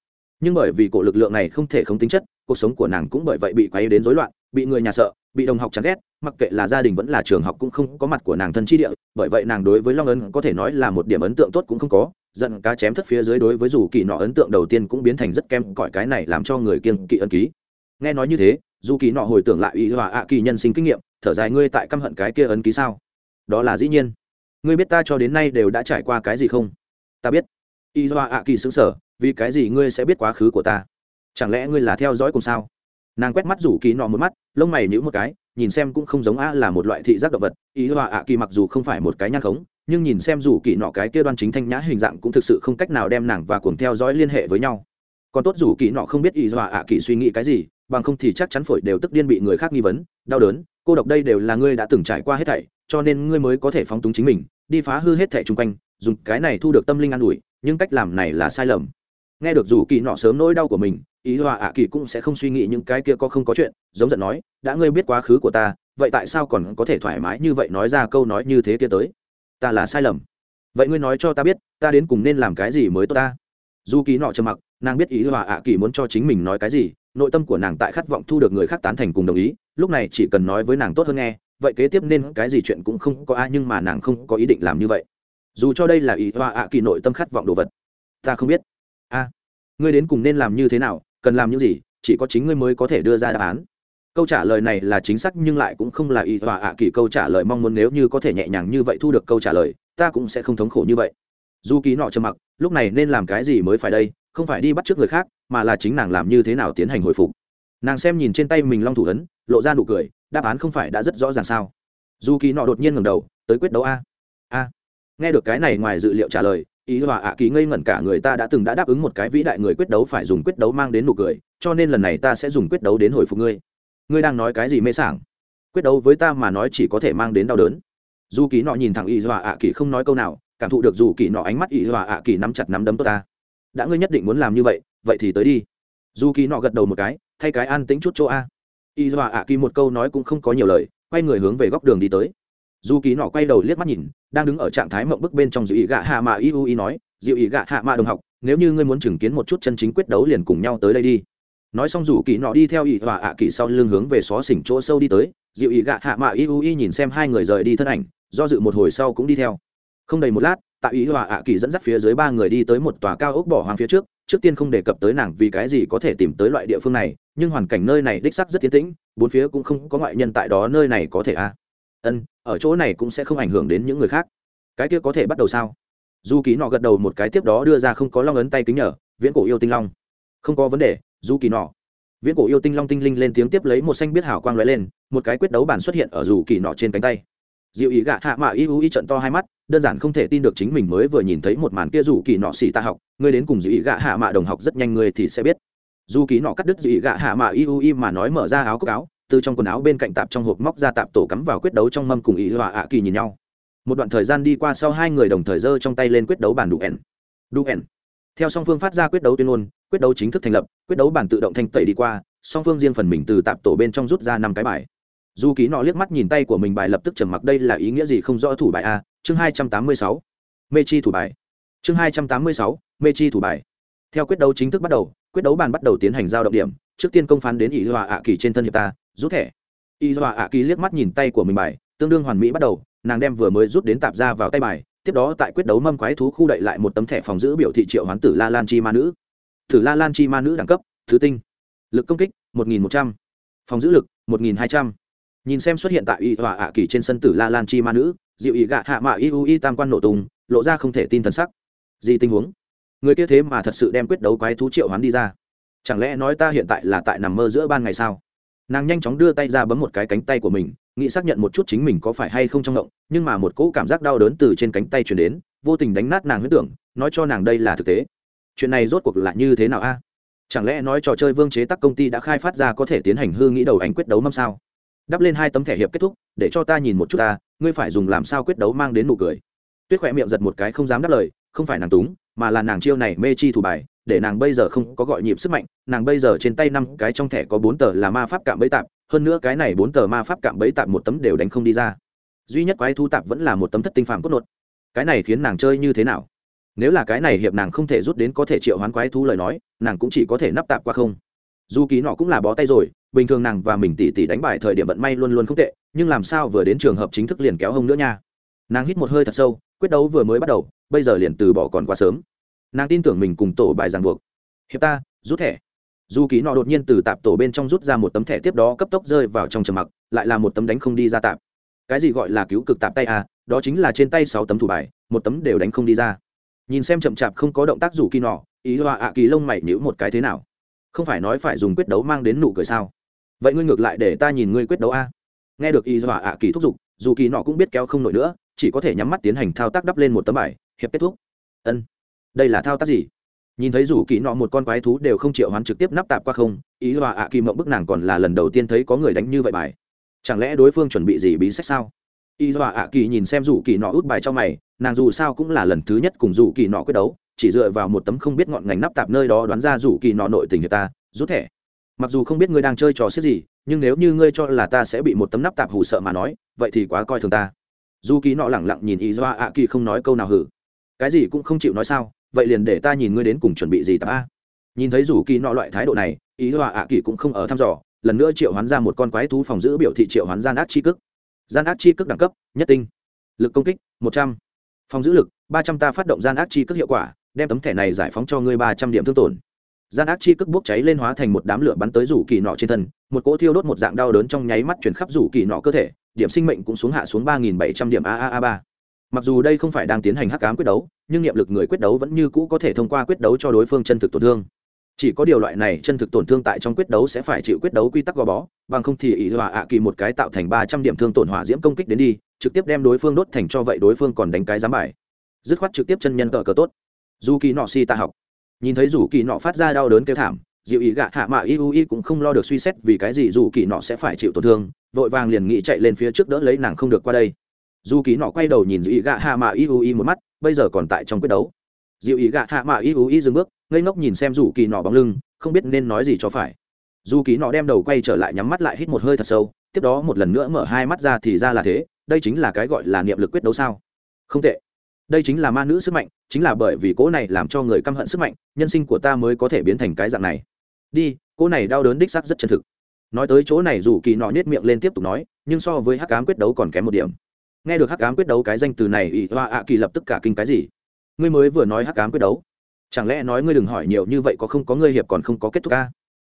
Nhưng bởi vì cổ lực lượng này không thể không tính chất, cuộc sống của nàng cũng bởi vậy bị quấy đến rối loạn, bị người nhà sợ, bị đồng học chán ghét, mặc kệ là gia đình vẫn là trường học cũng không có mặt của nàng thân chi địa, bởi vậy nàng đối với long ấn có thể nói là một điểm ấn tượng tốt cũng không có giận cá chém thất phía dưới đối với dù kỳ nọ ấn tượng đầu tiên cũng biến thành rất kem cỏi cái này làm cho người kiêng kỵ ân ký. Nghe nói như thế, dù kỳ nọ hồi tưởng lại ý hòa ạ kỳ nhân sinh kinh nghiệm, thở dài ngươi tại căm hận cái kia ấn ký sao? Đó là dĩ nhiên. Ngươi biết ta cho đến nay đều đã trải qua cái gì không? Ta biết. Y hòa ạ kỳ xứng sở vì cái gì ngươi sẽ biết quá khứ của ta? Chẳng lẽ ngươi là theo dõi cùng sao? Nàng quét mắt rủ kỳ nọ một mắt, lông mày nhíu một cái, nhìn xem cũng không giống a là một loại thị giác động vật. Y hòa ạ kỳ mặc dù không phải một cái nhan khống nhưng nhìn xem rủ kỳ nọ cái kia đoan chính thanh nhã hình dạng cũng thực sự không cách nào đem nàng và cuồng theo dõi liên hệ với nhau. Còn tốt rủ kỳ nọ không biết y dọa ạ kỳ suy nghĩ cái gì, bằng không thì chắc chắn phổi đều tức điên bị người khác nghi vấn, đau đớn, cô độc đây đều là ngươi đã từng trải qua hết thảy, cho nên ngươi mới có thể phóng túng chính mình, đi phá hư hết thảy chung quanh, dùng cái này thu được tâm linh an ủi, nhưng cách làm này là sai lầm. Nghe được dù kỳ nọ sớm nỗi đau của mình ý dọa ạ kỳ cũng sẽ không suy nghĩ những cái kia có không có chuyện, giống giận nói, đã ngươi biết quá khứ của ta, vậy tại sao còn có thể thoải mái như vậy nói ra câu nói như thế kia tới? Ta là sai lầm. Vậy ngươi nói cho ta biết, ta đến cùng nên làm cái gì mới tốt ta? Dù kỳ nọ trầm mặc, nàng biết ý hòa ạ kỳ muốn cho chính mình nói cái gì, nội tâm của nàng tại khát vọng thu được người khác tán thành cùng đồng ý, lúc này chỉ cần nói với nàng tốt hơn nghe, vậy kế tiếp nên cái gì chuyện cũng không có a nhưng mà nàng không có ý định làm như vậy. Dù cho đây là ý hòa ạ kỳ nội tâm khát vọng đồ vật, ta không biết. A, ngươi đến cùng nên làm như thế nào, cần làm những gì, chỉ có chính ngươi mới có thể đưa ra đáp án câu trả lời này là chính xác nhưng lại cũng không là ý tòa ạ kỳ câu trả lời mong muốn nếu như có thể nhẹ nhàng như vậy thu được câu trả lời, ta cũng sẽ không thống khổ như vậy. Dù ký nọ trầm mặc, lúc này nên làm cái gì mới phải đây, không phải đi bắt trước người khác, mà là chính nàng làm như thế nào tiến hành hồi phục. Nàng xem nhìn trên tay mình long thủ ấn, lộ ra nụ cười, đáp án không phải đã rất rõ ràng sao? Dù kỳ nọ đột nhiên ngầm đầu, tới quyết đấu a. A. Nghe được cái này ngoài dự liệu trả lời ý hòa ạ kỳ ngây ngẩn cả người ta đã từng đã đáp ứng một cái vĩ đại người quyết đấu phải dùng quyết đấu mang đến nụ cười, cho nên lần này ta sẽ dùng quyết đấu đến hồi phục ngươi ngươi đang nói cái gì mê sảng? Quyết đấu với ta mà nói chỉ có thể mang đến đau đớn. Dù kỳ nọ nhìn thẳng y dọa ạ kỳ không nói câu nào, cảm thụ được dù kỳ nọ ánh mắt y dọa ạ kỳ nắm chặt nắm đấm tốt ta. Đã ngươi nhất định muốn làm như vậy vậy thì tới đi. Dù kỳ nọ gật đầu một cái, thay cái an tĩnh chút chỗ a. Y dọa ạ kỳ một câu nói cũng không có nhiều lời, quay người hướng về góc đường đi tới. Dù kỳ nọ quay đầu liếc mắt nhìn, đang đứng ở trạng thái mộng bức bên trong dịu ý gạ hạ mạ y u y nói dịu ý gạ hạ mạ đồng học, nếu như ngươi muốn chứng kiến một chút chân chính quyết đấu liền cùng nhau tới đây đi nói xong rủ kỳ nọ đi theo y hòa ạ kỳ sau lưng hướng về xó xỉnh chỗ sâu đi tới, dịu ý gạ hạ mạ y u y nhìn xem hai người rời đi thân ảnh, do dự một hồi sau cũng đi theo. Không đầy một lát tại ý hòa ạ kỳ dẫn dắt phía dưới ba người đi tới một tòa cao ốc bỏ hoang phía trước trước tiên không đề cập tới nàng vì cái gì có thể tìm tới loại địa phương này, nhưng hoàn cảnh nơi này đích sắc rất tiến tĩnh, bốn phía cũng không có ngoại nhân tại đó nơi này có thể a à. ân, ở chỗ này cũng sẽ không ảnh hưởng đến những người khác. Cái kia có thể bắt đầu sao? Du ký nọ gật đầu một cái tiếp đó đưa ra không có long ấn tay kính nhở viễn cổ yêu tinh long. Không có vấn đề du kỳ nọ viễn cổ yêu tinh long tinh linh lên tiếng tiếp lấy một xanh biết hào quang lóe lên, một cái quyết đấu bản xuất hiện ở dù kỳ nọ trên cánh tay. Dịu ý gạ hạ mạ y u y trận to hai mắt, đơn giản không thể tin được chính mình mới vừa nhìn thấy một màn kia dù kỳ nọ xì ta học, ngươi đến cùng dịu ý gạ hạ mạ đồng học rất nhanh ngươi thì sẽ biết. Dù kỳ nọ cắt đứt dịu ý gạ hạ mạ y u y mà nói mở ra áo cốc áo, từ trong quần áo bên cạnh tạp trong hộp móc ra tạp tổ cắm vào quyết đấu trong mâm cùng ý họa ạ kỳ nhìn nhau. Một đoạn thời gian đi qua sau hai người đồng thời giơ trong tay lên quyết đấu bản đủ ẻn. Đủ ẻn. Theo song phương phát ra quyết đấu tuyên ngôn quyết đấu chính thức thành lập, quyết đấu bản tự động thanh tẩy đi qua, song phương riêng phần mình từ tạp tổ bên trong rút ra năm cái bài. Dù ký nọ liếc mắt nhìn tay của mình bài lập tức trầm mặc đây là ý nghĩa gì không rõ thủ bài a, chương hai trăm tám mươi sáu. Mê chi thủ bài. Chương hai trăm tám mươi sáu, mê chi thủ bài. Theo quyết đấu chính thức bắt đầu, quyết đấu bàn bắt đầu tiến hành giao động điểm, trước tiên công phán đến ý hòa ạ kỳ trên thân hiệp ta, rút thẻ. Ý hòa ạ kỳ liếc mắt nhìn tay của mình bài, tương đương hoàn mỹ bắt đầu, nàng đem vừa mới rút đến tạp ra vào tay bài, tiếp đó tại quyết đấu mâm quái thú khu đậy lại một tấm thẻ phòng giữ biểu thị triệu hoán tử la lan chi ma nữ. Thử la lan chi ma nữ đẳng cấp, thứ tinh. Lực công kích 1.100. phòng giữ lực 1.200. nhìn xem xuất hiện tại y tòa ạ kỳ trên sân tử la lan chi ma nữ dịu ý gạ hạ mạ y u y tam quan nổ tung, lộ ra không thể tin thần sắc. Gì tình huống? Người kia thế mà thật sự đem quyết đấu quái thú triệu hắn đi ra. Chẳng lẽ nói ta hiện tại là tại nằm mơ giữa ban ngày sao? Nàng nhanh chóng đưa tay ra bấm một cái cánh tay của mình, nghĩ xác nhận một chút chính mình có phải hay không trong ngộng, nhưng mà một cỗ cảm giác đau đớn từ trên cánh tay chuyển đến, vô tình đánh nát nàng huyết tưởng, nói cho nàng đây là thực tế chuyện này rốt cuộc là như thế nào a? Chẳng lẽ nói trò chơi vương chế tắc công ty đã khai phát ra có thể tiến hành hư nghĩ đầu ánh quyết đấu mâm sao? Đắp lên hai tấm thẻ hiệp kết thúc, để cho ta nhìn một chút ta, ngươi phải dùng làm sao quyết đấu mang đến nụ cười. Tuyết khỏe miệng giật một cái không dám đáp lời, không phải nàng túng, mà là nàng chiêu này mê chi thủ bài, để nàng bây giờ không có gọi nhịp sức mạnh, nàng bây giờ trên tay năm cái trong thẻ có bốn tờ là ma pháp cạm bẫy tạp, hơn nữa cái này bốn tờ ma pháp cạm bẫy tạp một tấm đều đánh không đi ra. Duy nhất quái thu tạp vẫn là một tấm thất tinh phạm cốt nột cái này khiến nàng chơi như thế nào? Nếu là cái này hiệp nàng không thể rút đến có thể triệu hoán quái thú lời nói, nàng cũng chỉ có thể nắp tạp qua không. Dù ký nọ cũng là bó tay rồi, bình thường nàng và mình tỉ tỉ đánh bài thời điểm vận may luôn luôn không tệ, nhưng làm sao vừa đến trường hợp chính thức liền kéo hông nữa nha. Nàng hít một hơi thật sâu, quyết đấu vừa mới bắt đầu, bây giờ liền từ bỏ còn quá sớm. Nàng tin tưởng mình cùng tổ bài ràng buộc. Hiệp ta, rút thẻ. Dù ký nọ đột nhiên từ tạp tổ bên trong rút ra một tấm thẻ tiếp đó cấp tốc rơi vào trong trầm mặc, lại là một tấm đánh không đi ra tạp. Cái gì gọi là cứu cực tạp tay à đó chính là trên tay sáu tấm thủ bài, một tấm đều đánh không đi ra nhìn xem chậm chạp không có động tác dù kỳ nọ ý họa ạ kỳ lông mày nhữ một cái thế nào. Không phải nói phải dùng quyết đấu mang đến nụ cười sao? Vậy ngươi ngược lại để ta nhìn ngươi quyết đấu a. Nghe được ý họa ạ kỳ thúc giục, dù kỳ nọ cũng biết kéo không nổi nữa, chỉ có thể nhắm mắt tiến hành thao tác đắp lên một tấm bài, hiệp kết thúc. Ân. Đây là thao tác gì? Nhìn thấy dù kỳ nọ một con quái thú đều không chịu hoán trực tiếp nắp tạp qua không, ý họa ạ kỳ mộng bức nàng còn là lần đầu tiên thấy có người đánh như vậy bài. Chẳng lẽ đối phương chuẩn bị gì bí sách sao? Ý hòa ạ kỳ nhìn xem dù kỳ nọ út bài cho mày nàng dù sao cũng là lần thứ nhất cùng dù kỳ nọ quyết đấu, chỉ dựa vào một tấm không biết ngọn ngành nắp tạp nơi đó đoán ra dù kỳ nọ nội tình người ta, rút thẻ. Mặc dù không biết ngươi đang chơi trò xếp gì, nhưng nếu như ngươi cho là ta sẽ bị một tấm nắp tạp hù sợ mà nói, vậy thì quá coi thường ta. Dù kỳ nọ lẳng lặng nhìn ý doa ạ kỳ không nói câu nào hử. Cái gì cũng không chịu nói sao, vậy liền để ta nhìn ngươi đến cùng chuẩn bị gì tạp a. Nhìn thấy dù kỳ nọ loại thái độ này ý doa ạ kỳ cũng không ở thăm dò, lần nữa triệu hoán ra một con quái thú phòng giữ biểu thị triệu hoán gian ác chi cức gian ác chi cức đẳng cấp, nhất tinh. Lực công kích, một trăm phòng giữ lực, ba trăm ta phát động gian ác chi cước hiệu quả, đem tấm thẻ này giải phóng cho ngươi ba trăm điểm thương tổn. Gian ác chi cước bốc cháy lên hóa thành một đám lửa bắn tới rủ kỳ nọ trên thân, một cỗ thiêu đốt một dạng đau đớn trong nháy mắt chuyển khắp rủ kỳ nọ cơ thể, điểm sinh mệnh cũng xuống hạ xuống ba nghìn bảy trăm điểm aaa ba. Mặc dù đây không phải đang tiến hành hắc cám quyết đấu, nhưng niệm lực người quyết đấu vẫn như cũ có thể thông qua quyết đấu cho đối phương chân thực tổn thương. Chỉ có điều loại này chân thực tổn thương tại trong quyết đấu sẽ phải chịu quyết đấu quy tắc gò bó, bằng không thì ỷ hòa ạ kỳ một cái tạo thành ba trăm điểm thương tổn hỏa diễm công kích đến đi trực tiếp đem đối phương đốt thành cho vậy đối phương còn đánh cái giám bài. Dứt khoát trực tiếp chân nhân cờ cờ tốt. Dù kỳ nọ si ta học. Nhìn thấy dù kỳ nọ phát ra đau đớn kêu thảm dịu ý gạ hạ mạ y u y cũng không lo được suy xét vì cái gì dù kỳ nọ sẽ phải chịu tổn thương, vội vàng liền nghĩ chạy lên phía trước đỡ lấy nàng không được qua đây. Dù kỳ nọ quay đầu nhìn dịu ý gạ hạ mạ y u y một mắt, bây giờ còn tại trong quyết đấu. Dịu ý gạ hạ mạ y u y dừng bước, ngây ngốc nhìn xem dù kỳ nọ bóng lưng, không biết nên nói gì cho phải. Dù kỳ nọ đem đầu quay trở lại nhắm mắt lại hít một hơi thật sâu, tiếp đó một lần nữa mở hai mắt ra thì ra là thế đây chính là cái gọi là niệm lực quyết đấu sao? Không tệ. Đây chính là ma nữ sức mạnh, chính là bởi vì cỗ này làm cho người căm hận sức mạnh, nhân sinh của ta mới có thể biến thành cái dạng này. Đi, cỗ này đau đớn đích sắc rất chân thực. Nói tới chỗ này dù kỳ nọ nhét miệng lên tiếp tục nói, nhưng so với hắc cám quyết đấu còn kém một điểm. Nghe được hắc cám quyết đấu cái danh từ này, ỷ hoa ạ kỳ lập tức cả kinh cái gì? Ngươi mới vừa nói hắc cám quyết đấu, chẳng lẽ nói ngươi đừng hỏi nhiều như vậy có không có ngươi hiệp còn không có kết thúc ca?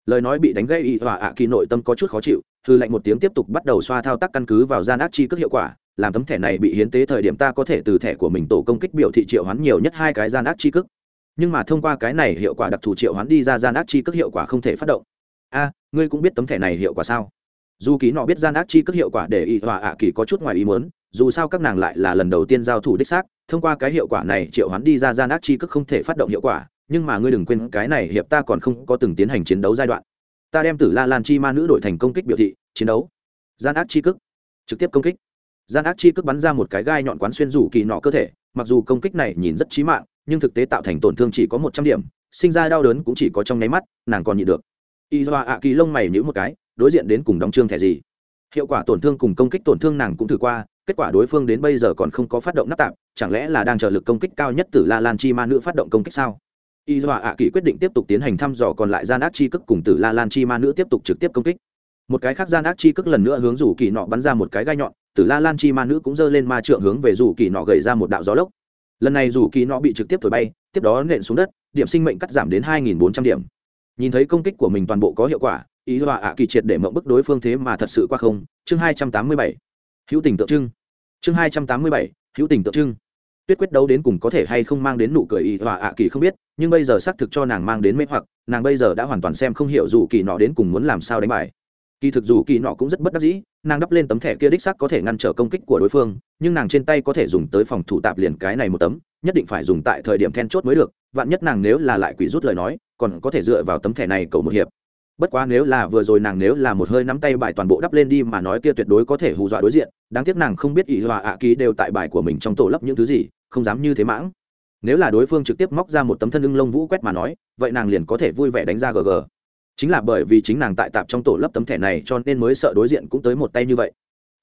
Lời nói bị đánh gây ỷ hoa ạ kỳ nội tâm có chút khó chịu hư lệnh một tiếng tiếp tục bắt đầu xoa thao tác căn cứ vào gian ác chi cước hiệu quả, làm tấm thẻ này bị hiến tế thời điểm ta có thể từ thẻ của mình tổ công kích biểu thị triệu hoán nhiều nhất hai cái gian ác chi cước. Nhưng mà thông qua cái này hiệu quả đặc thù triệu hoán đi ra gian ác chi cước hiệu quả không thể phát động. A, ngươi cũng biết tấm thẻ này hiệu quả sao? Dù ký nọ biết gian ác chi cước hiệu quả để y hòa ạ kỳ có chút ngoài ý muốn, dù sao các nàng lại là lần đầu tiên giao thủ đích xác, thông qua cái hiệu quả này triệu hoán đi ra gian ác chi cước không thể phát động hiệu quả, nhưng mà ngươi đừng quên cái này hiệp ta còn không có từng tiến hành chiến đấu giai đoạn ta đem tử la lan chi ma nữ đổi thành công kích biểu thị, chiến đấu. Gian ác chi cước. Trực tiếp công kích. Gian ác chi cước bắn ra một cái gai nhọn quán xuyên rủ kỳ nọ cơ thể, mặc dù công kích này nhìn rất chí mạng, nhưng thực tế tạo thành tổn thương chỉ có một trăm điểm, sinh ra đau đớn cũng chỉ có trong nháy mắt, nàng còn nhịn được. Y doa ạ kỳ lông mày nhữ một cái, đối diện đến cùng đóng trương thẻ gì? Hiệu quả tổn thương cùng công kích tổn thương nàng cũng thử qua, kết quả đối phương đến bây giờ còn không có phát động nắp tạp chẳng lẽ là đang chờ lực công kích cao nhất từ la lan chi ma nữ phát động công kích sao? Y doa ạ kỳ quyết định tiếp tục tiến hành thăm dò còn lại gian ác chi cức cùng Tử la lan chi ma nữ tiếp tục trực tiếp công kích. Một cái khác gian ác chi cức lần nữa hướng rủ kỳ nọ bắn ra một cái gai nhọn, tử la lan chi ma nữ cũng giơ lên ma trượng hướng về rủ kỳ nọ gầy ra một đạo gió lốc. Lần này rủ kỳ nọ bị trực tiếp thổi bay, tiếp đó nện xuống đất, điểm sinh mệnh cắt giảm đến 2.400 điểm. Nhìn thấy công kích của mình toàn bộ có hiệu quả ý dọa ạ kỳ triệt để mộng bức đối phương thế mà thật sự qua không. Chương 287. hữu tình tượng trưng. Chương 287. hữu tình tượng trưng. Tuyết quyết đấu đến cùng có thể hay không mang đến nụ cười ý dọa ạ kỳ không biết nhưng bây giờ xác thực cho nàng mang đến mê hoặc, nàng bây giờ đã hoàn toàn xem không hiểu dù kỳ nọ đến cùng muốn làm sao đánh bài kỳ thực dù kỳ nọ cũng rất bất đắc dĩ, nàng đắp lên tấm thẻ kia đích sắc có thể ngăn trở công kích của đối phương, nhưng nàng trên tay có thể dùng tới phòng thủ tạp liền cái này một tấm, nhất định phải dùng tại thời điểm then chốt mới được, vạn nhất nàng nếu là lại quỷ rút lời nói, còn có thể dựa vào tấm thẻ này cầu một hiệp. Bất quá nếu là vừa rồi nàng nếu là một hơi nắm tay bài toàn bộ đắp lên đi mà nói kia tuyệt đối có thể hù dọa đối diện, đáng tiếc nàng không biết ỷ hòa ạ ký đều tại bài của mình trong tổ lấp những thứ gì, không dám như thế mãng nếu là đối phương trực tiếp móc ra một tấm thân ưng lông vũ quét mà nói, vậy nàng liền có thể vui vẻ đánh ra gg chính là bởi vì chính nàng tại tạp trong tổ lấp tấm thẻ này cho nên mới sợ đối diện cũng tới một tay như vậy.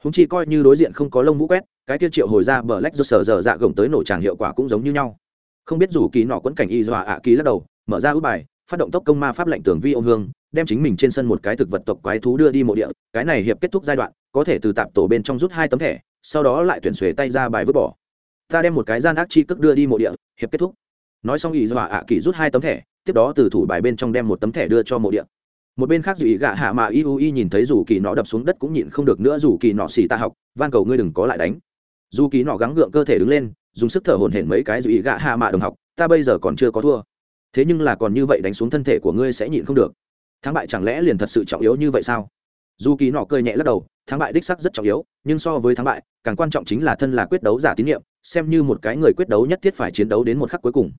Húng chi coi như đối diện không có lông vũ quét, cái tiêu triệu hồi ra bờ lách do sở dở dạ gồng tới nổ tràng hiệu quả cũng giống như nhau. Không biết dù kỳ nọ quẫn cảnh y dọa ạ ký lắc đầu, mở ra út bài, phát động tốc công ma pháp lệnh tường vi ông hương, đem chính mình trên sân một cái thực vật tộc quái thú đưa đi mộ địa, cái này hiệp kết thúc giai đoạn, có thể từ tạp tổ bên trong rút hai tấm thẻ, sau đó lại tuyển xuề tay ra bài vứt bỏ ta đem một cái gian ác chi cước đưa đi mộ địa, hiệp kết thúc. Nói xong ý dọa ạ kỳ rút hai tấm thẻ, tiếp đó từ thủ bài bên trong đem một tấm thẻ đưa cho mộ địa. Một bên khác dù ý gạ hạ mà y u y nhìn thấy dù kỳ nọ đập xuống đất cũng nhịn không được nữa, dù kỳ nọ xì ta học, van cầu ngươi đừng có lại đánh. Dù kỳ nọ gắng gượng cơ thể đứng lên, dùng sức thở hổn hển mấy cái dù ý gạ hạ mạ đồng học, ta bây giờ còn chưa có thua. Thế nhưng là còn như vậy đánh xuống thân thể của ngươi sẽ nhịn không được. Thắng bại chẳng lẽ liền thật sự trọng yếu như vậy sao? Dù kỳ nọ cười nhẹ lắc đầu, thắng bại đích sắc rất trọng yếu, nhưng so với thắng bại, càng quan trọng chính là thân là quyết đấu giả tín nhiệm, xem như một cái người quyết đấu nhất thiết phải chiến đấu đến một khắc cuối cùng.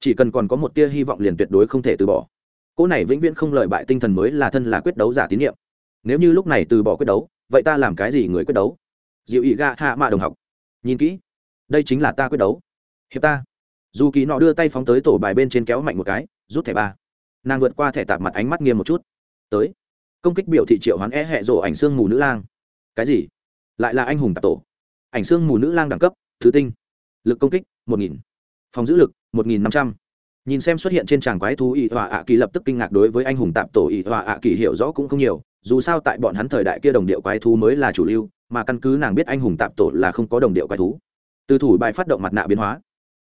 Chỉ cần còn có một tia hy vọng liền tuyệt đối không thể từ bỏ. Cỗ này vĩnh viễn không lợi bại tinh thần mới là thân là quyết đấu giả tín nhiệm. Nếu như lúc này từ bỏ quyết đấu, vậy ta làm cái gì người quyết đấu? Diệu ý ga hạ mạ đồng học. Nhìn kỹ. Đây chính là ta quyết đấu. Hiệp ta. Dù kỳ nọ đưa tay phóng tới tổ bài bên trên kéo mạnh một cái, rút thẻ ba. Nàng vượt qua thẻ tạp mặt ánh mắt nghiêm một chút. Tới công kích biểu thị triệu hoán e hẹ rổ ảnh xương mù nữ lang. Cái gì? Lại là anh hùng tạp tổ. Ảnh xương mù nữ lang đẳng cấp, thứ tinh. Lực công kích, một nghìn. Phòng giữ lực, một nghìn năm trăm. Nhìn xem xuất hiện trên tràng quái thú ỵ họa ạ kỳ lập tức kinh ngạc đối với anh hùng tạp tổ ỵ họa ạ kỳ hiểu rõ cũng không nhiều, dù sao tại bọn hắn thời đại kia đồng điệu quái thú mới là chủ lưu, mà căn cứ nàng biết anh hùng tạp tổ là không có đồng điệu quái thú. Từ thủ bài phát động mặt nạ biến hóa.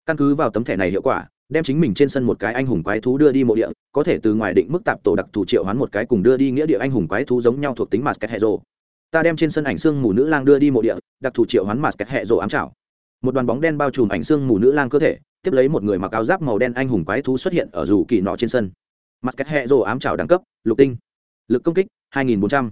Căn cứ vào tấm thẻ này hiệu quả đem chính mình trên sân một cái anh hùng quái thú đưa đi mộ địa, có thể từ ngoài định mức tạp tổ đặc thù triệu hoán một cái cùng đưa đi nghĩa địa anh hùng quái thú giống nhau thuộc tính masket hệ rồ ta đem trên sân ảnh xương mù nữ lang đưa đi mộ địa, đặc thù triệu hoán masket hệ rồ ám trảo. Một đoàn bóng đen bao trùm ảnh xương mù nữ lang cơ thể, tiếp lấy một người mặc áo giáp màu đen anh hùng quái thú xuất hiện ở dù kỳ nọ trên sân. Mặt cách hệ rồ ám trào đẳng cấp, lục tinh. Lực công kích 2.400.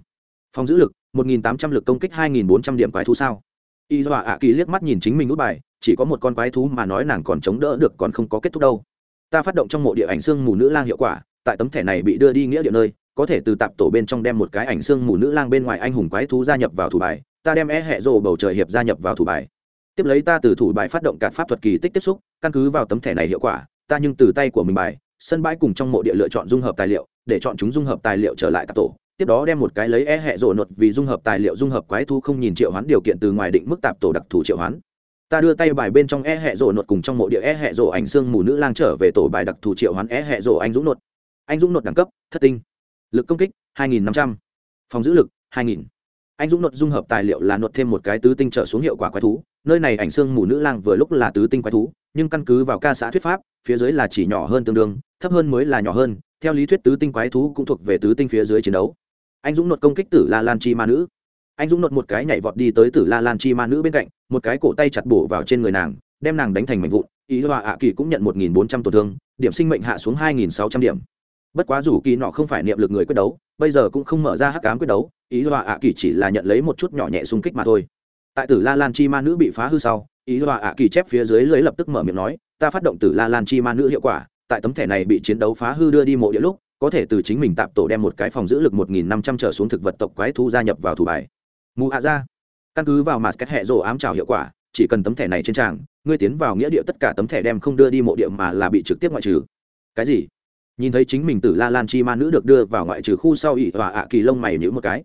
phòng giữ lực 1.800 lực công kích 2.400 điểm quái thú sao. Y dọa ạ kỳ liếc mắt nhìn chính mình út bài chỉ có một con quái thú mà nói nàng còn chống đỡ được còn không có kết thúc đâu. Ta phát động trong mộ địa ảnh xương mù nữ lang hiệu quả, tại tấm thẻ này bị đưa đi nghĩa địa nơi, có thể từ tạp tổ bên trong đem một cái ảnh xương mù nữ lang bên ngoài anh hùng quái thú gia nhập vào thủ bài, ta đem e hẹ rồ bầu trời hiệp gia nhập vào thủ bài. Tiếp lấy ta từ thủ bài phát động cản pháp thuật kỳ tích tiếp xúc, căn cứ vào tấm thẻ này hiệu quả, ta nhưng từ tay của mình bài, sân bãi cùng trong mộ địa lựa chọn dung hợp tài liệu, để chọn chúng dung hợp tài liệu trở lại tạp tổ. Tiếp đó đem một cái lấy e hẹ rồ nột vì dung hợp tài liệu dung hợp quái thu không nhìn triệu hoán điều kiện từ ngoài định mức tạp tổ đặc thù triệu hoán ta đưa tay bài bên trong e hẹ rộ nột cùng trong mộ địa e hẹ rộ ảnh xương mù nữ lang trở về tổ bài đặc thù triệu hoán e hẹ rộ anh dũng nột. Anh dũng nột đẳng cấp, thất tinh. Lực công kích 2.500. phòng giữ lực 2.000. anh dũng nột dung hợp tài liệu là nột thêm một cái tứ tinh trở xuống hiệu quả quái thú. Nơi này ảnh xương mù nữ lang vừa lúc là tứ tinh quái thú, nhưng căn cứ vào ca xã thuyết pháp, phía dưới là chỉ nhỏ hơn tương đương, thấp hơn mới là nhỏ hơn. Theo lý thuyết tứ tinh quái thú cũng thuộc về tứ tinh phía dưới chiến đấu. Anh dũng nột công kích tử la lan chi ma nữ anh dũng nột một cái nhảy vọt đi tới tử la lan chi ma nữ bên cạnh, một cái cổ tay chặt bổ vào trên người nàng, đem nàng đánh thành mảnh vụn. Ý hòa ạ kỳ cũng nhận một nghìn bốn trăm tổn thương, điểm sinh mệnh hạ xuống hai nghìn sáu trăm điểm. Bất quá dù kỳ nọ không phải niệm lực người quyết đấu, bây giờ cũng không mở ra hắc cám quyết đấu, ý hòa ạ kỳ chỉ là nhận lấy một chút nhỏ nhẹ xung kích mà thôi. Tại tử la lan chi ma nữ bị phá hư sau, ý hòa ạ kỳ chép phía dưới lưới lập tức mở miệng nói, ta phát động tử la lan chi ma nữ hiệu quả, tại tấm thẻ này bị chiến đấu phá hư đưa đi mộ địa lúc, có thể từ chính mình tạp tổ đem một cái phòng giữ lực một nghìn năm trăm trở xuống thực vật tộc quái thu gia nhập vào thủ bài mù ạ ra. Căn cứ vào mà cách hệ rổ ám trào hiệu quả, chỉ cần tấm thẻ này trên tràng, ngươi tiến vào nghĩa địa tất cả tấm thẻ đem không đưa đi mộ địa mà là bị trực tiếp ngoại trừ. Cái gì? Nhìn thấy chính mình tử la lan chi ma nữ được đưa vào ngoại trừ khu sau ỉ và ạ kỳ lông mày nhữ một cái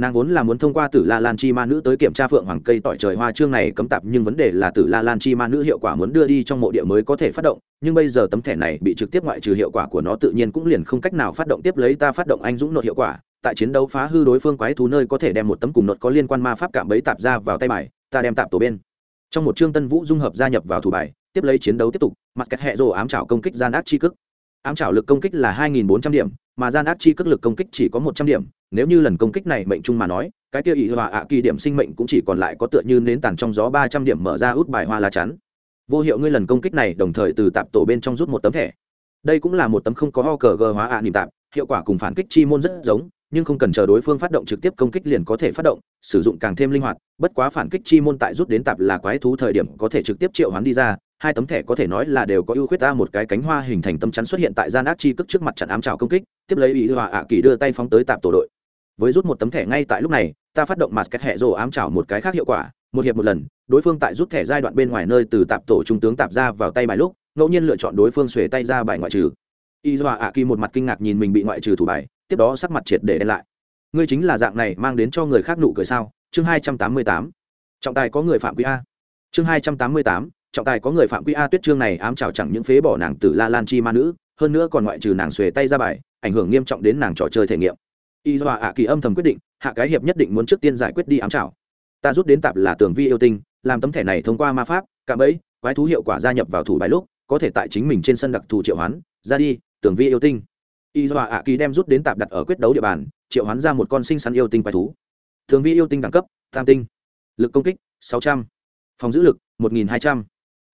nàng vốn là muốn thông qua tử la lan chi ma nữ tới kiểm tra phượng hoàng cây tỏi trời hoa chương này cấm tạp, nhưng vấn đề là tử la lan chi ma nữ hiệu quả muốn đưa đi trong mộ địa mới có thể phát động, nhưng bây giờ tấm thẻ này bị trực tiếp ngoại trừ hiệu quả của nó tự nhiên cũng liền không cách nào phát động tiếp lấy ta phát động anh dũng nội hiệu quả. Tại chiến đấu phá hư đối phương quái thú nơi có thể đem một tấm cùng nột có liên quan ma pháp cảm bấy tạp ra vào tay bài, ta đem tạp tổ bên. Trong một chương tân vũ dung hợp gia nhập vào thủ bài, tiếp lấy chiến đấu tiếp tục, mặt kẹt hẹ rồ ám trảo công kích gian ác chi cức ám trảo lực công kích là 2.400 điểm mà gian ác chi cước lực công kích chỉ có 100 điểm, nếu như lần công kích này mệnh trung mà nói, cái tiêu ý hòa ạ kỳ điểm sinh mệnh cũng chỉ còn lại có tựa như nến tàn trong gió 300 điểm mở ra út bài hoa lá chắn. Vô hiệu ngươi lần công kích này đồng thời từ tạp tổ bên trong rút một tấm thẻ. Đây cũng là một tấm không có ho cờ hóa ạ niệm tạp, hiệu quả cùng phản kích chi môn rất giống, nhưng không cần chờ đối phương phát động trực tiếp công kích liền có thể phát động, sử dụng càng thêm linh hoạt, bất quá phản kích chi môn tại rút đến tạp là quái thú thời điểm có thể trực tiếp triệu hoán đi ra hai tấm thẻ có thể nói là đều có ưu khuyết ta một cái cánh hoa hình thành tâm chắn xuất hiện tại gian ác chi cức trước mặt trận ám trào công kích, tiếp lấy ý hòa ạ kỳ đưa tay phóng tới tạp tổ đội. Với rút một tấm thẻ ngay tại lúc này, ta phát động mặt kết hệ rồ ám trào một cái khác hiệu quả, một hiệp một lần, đối phương tại rút thẻ giai đoạn bên ngoài nơi từ tạp tổ trung tướng tạp ra vào tay bài lúc, ngẫu nhiên lựa chọn đối phương xuề tay ra bài ngoại trừ. Y dọa ạ kỳ một mặt kinh ngạc nhìn mình bị ngoại trừ thủ bài, tiếp đó sắc mặt triệt để đen lại. Ngươi chính là dạng này mang đến cho người khác nụ cười sao? Chương hai trăm tám mươi tám. Trọng tài có người phạm quý a. Chương hai trăm tám mươi tám trọng tài có người phạm quy a tuyết trương này ám trào chẳng những phế bỏ nàng từ la lan chi ma nữ, hơn nữa còn ngoại trừ nàng xuề tay ra bài, ảnh hưởng nghiêm trọng đến nàng trò chơi thể nghiệm. Y dọa ạ kỳ âm thầm quyết định, hạ cái hiệp nhất định muốn trước tiên giải quyết đi ám trào. Ta rút đến tạp là tường vi yêu tinh, làm tấm thẻ này thông qua ma pháp, cạm bẫy, quái thú hiệu quả gia nhập vào thủ bài lúc, có thể tại chính mình trên sân đặc thù triệu hoán, ra đi, tường vi yêu tinh. Y dọa ạ kỳ đem rút đến tạp đặt ở quyết đấu địa bàn, triệu hoán ra một con sinh sắn yêu tinh quái thú. Tường vi yêu tinh đẳng cấp, tam tinh. Lực công kích, sáu trăm. Phòng giữ lực, một nghìn hai trăm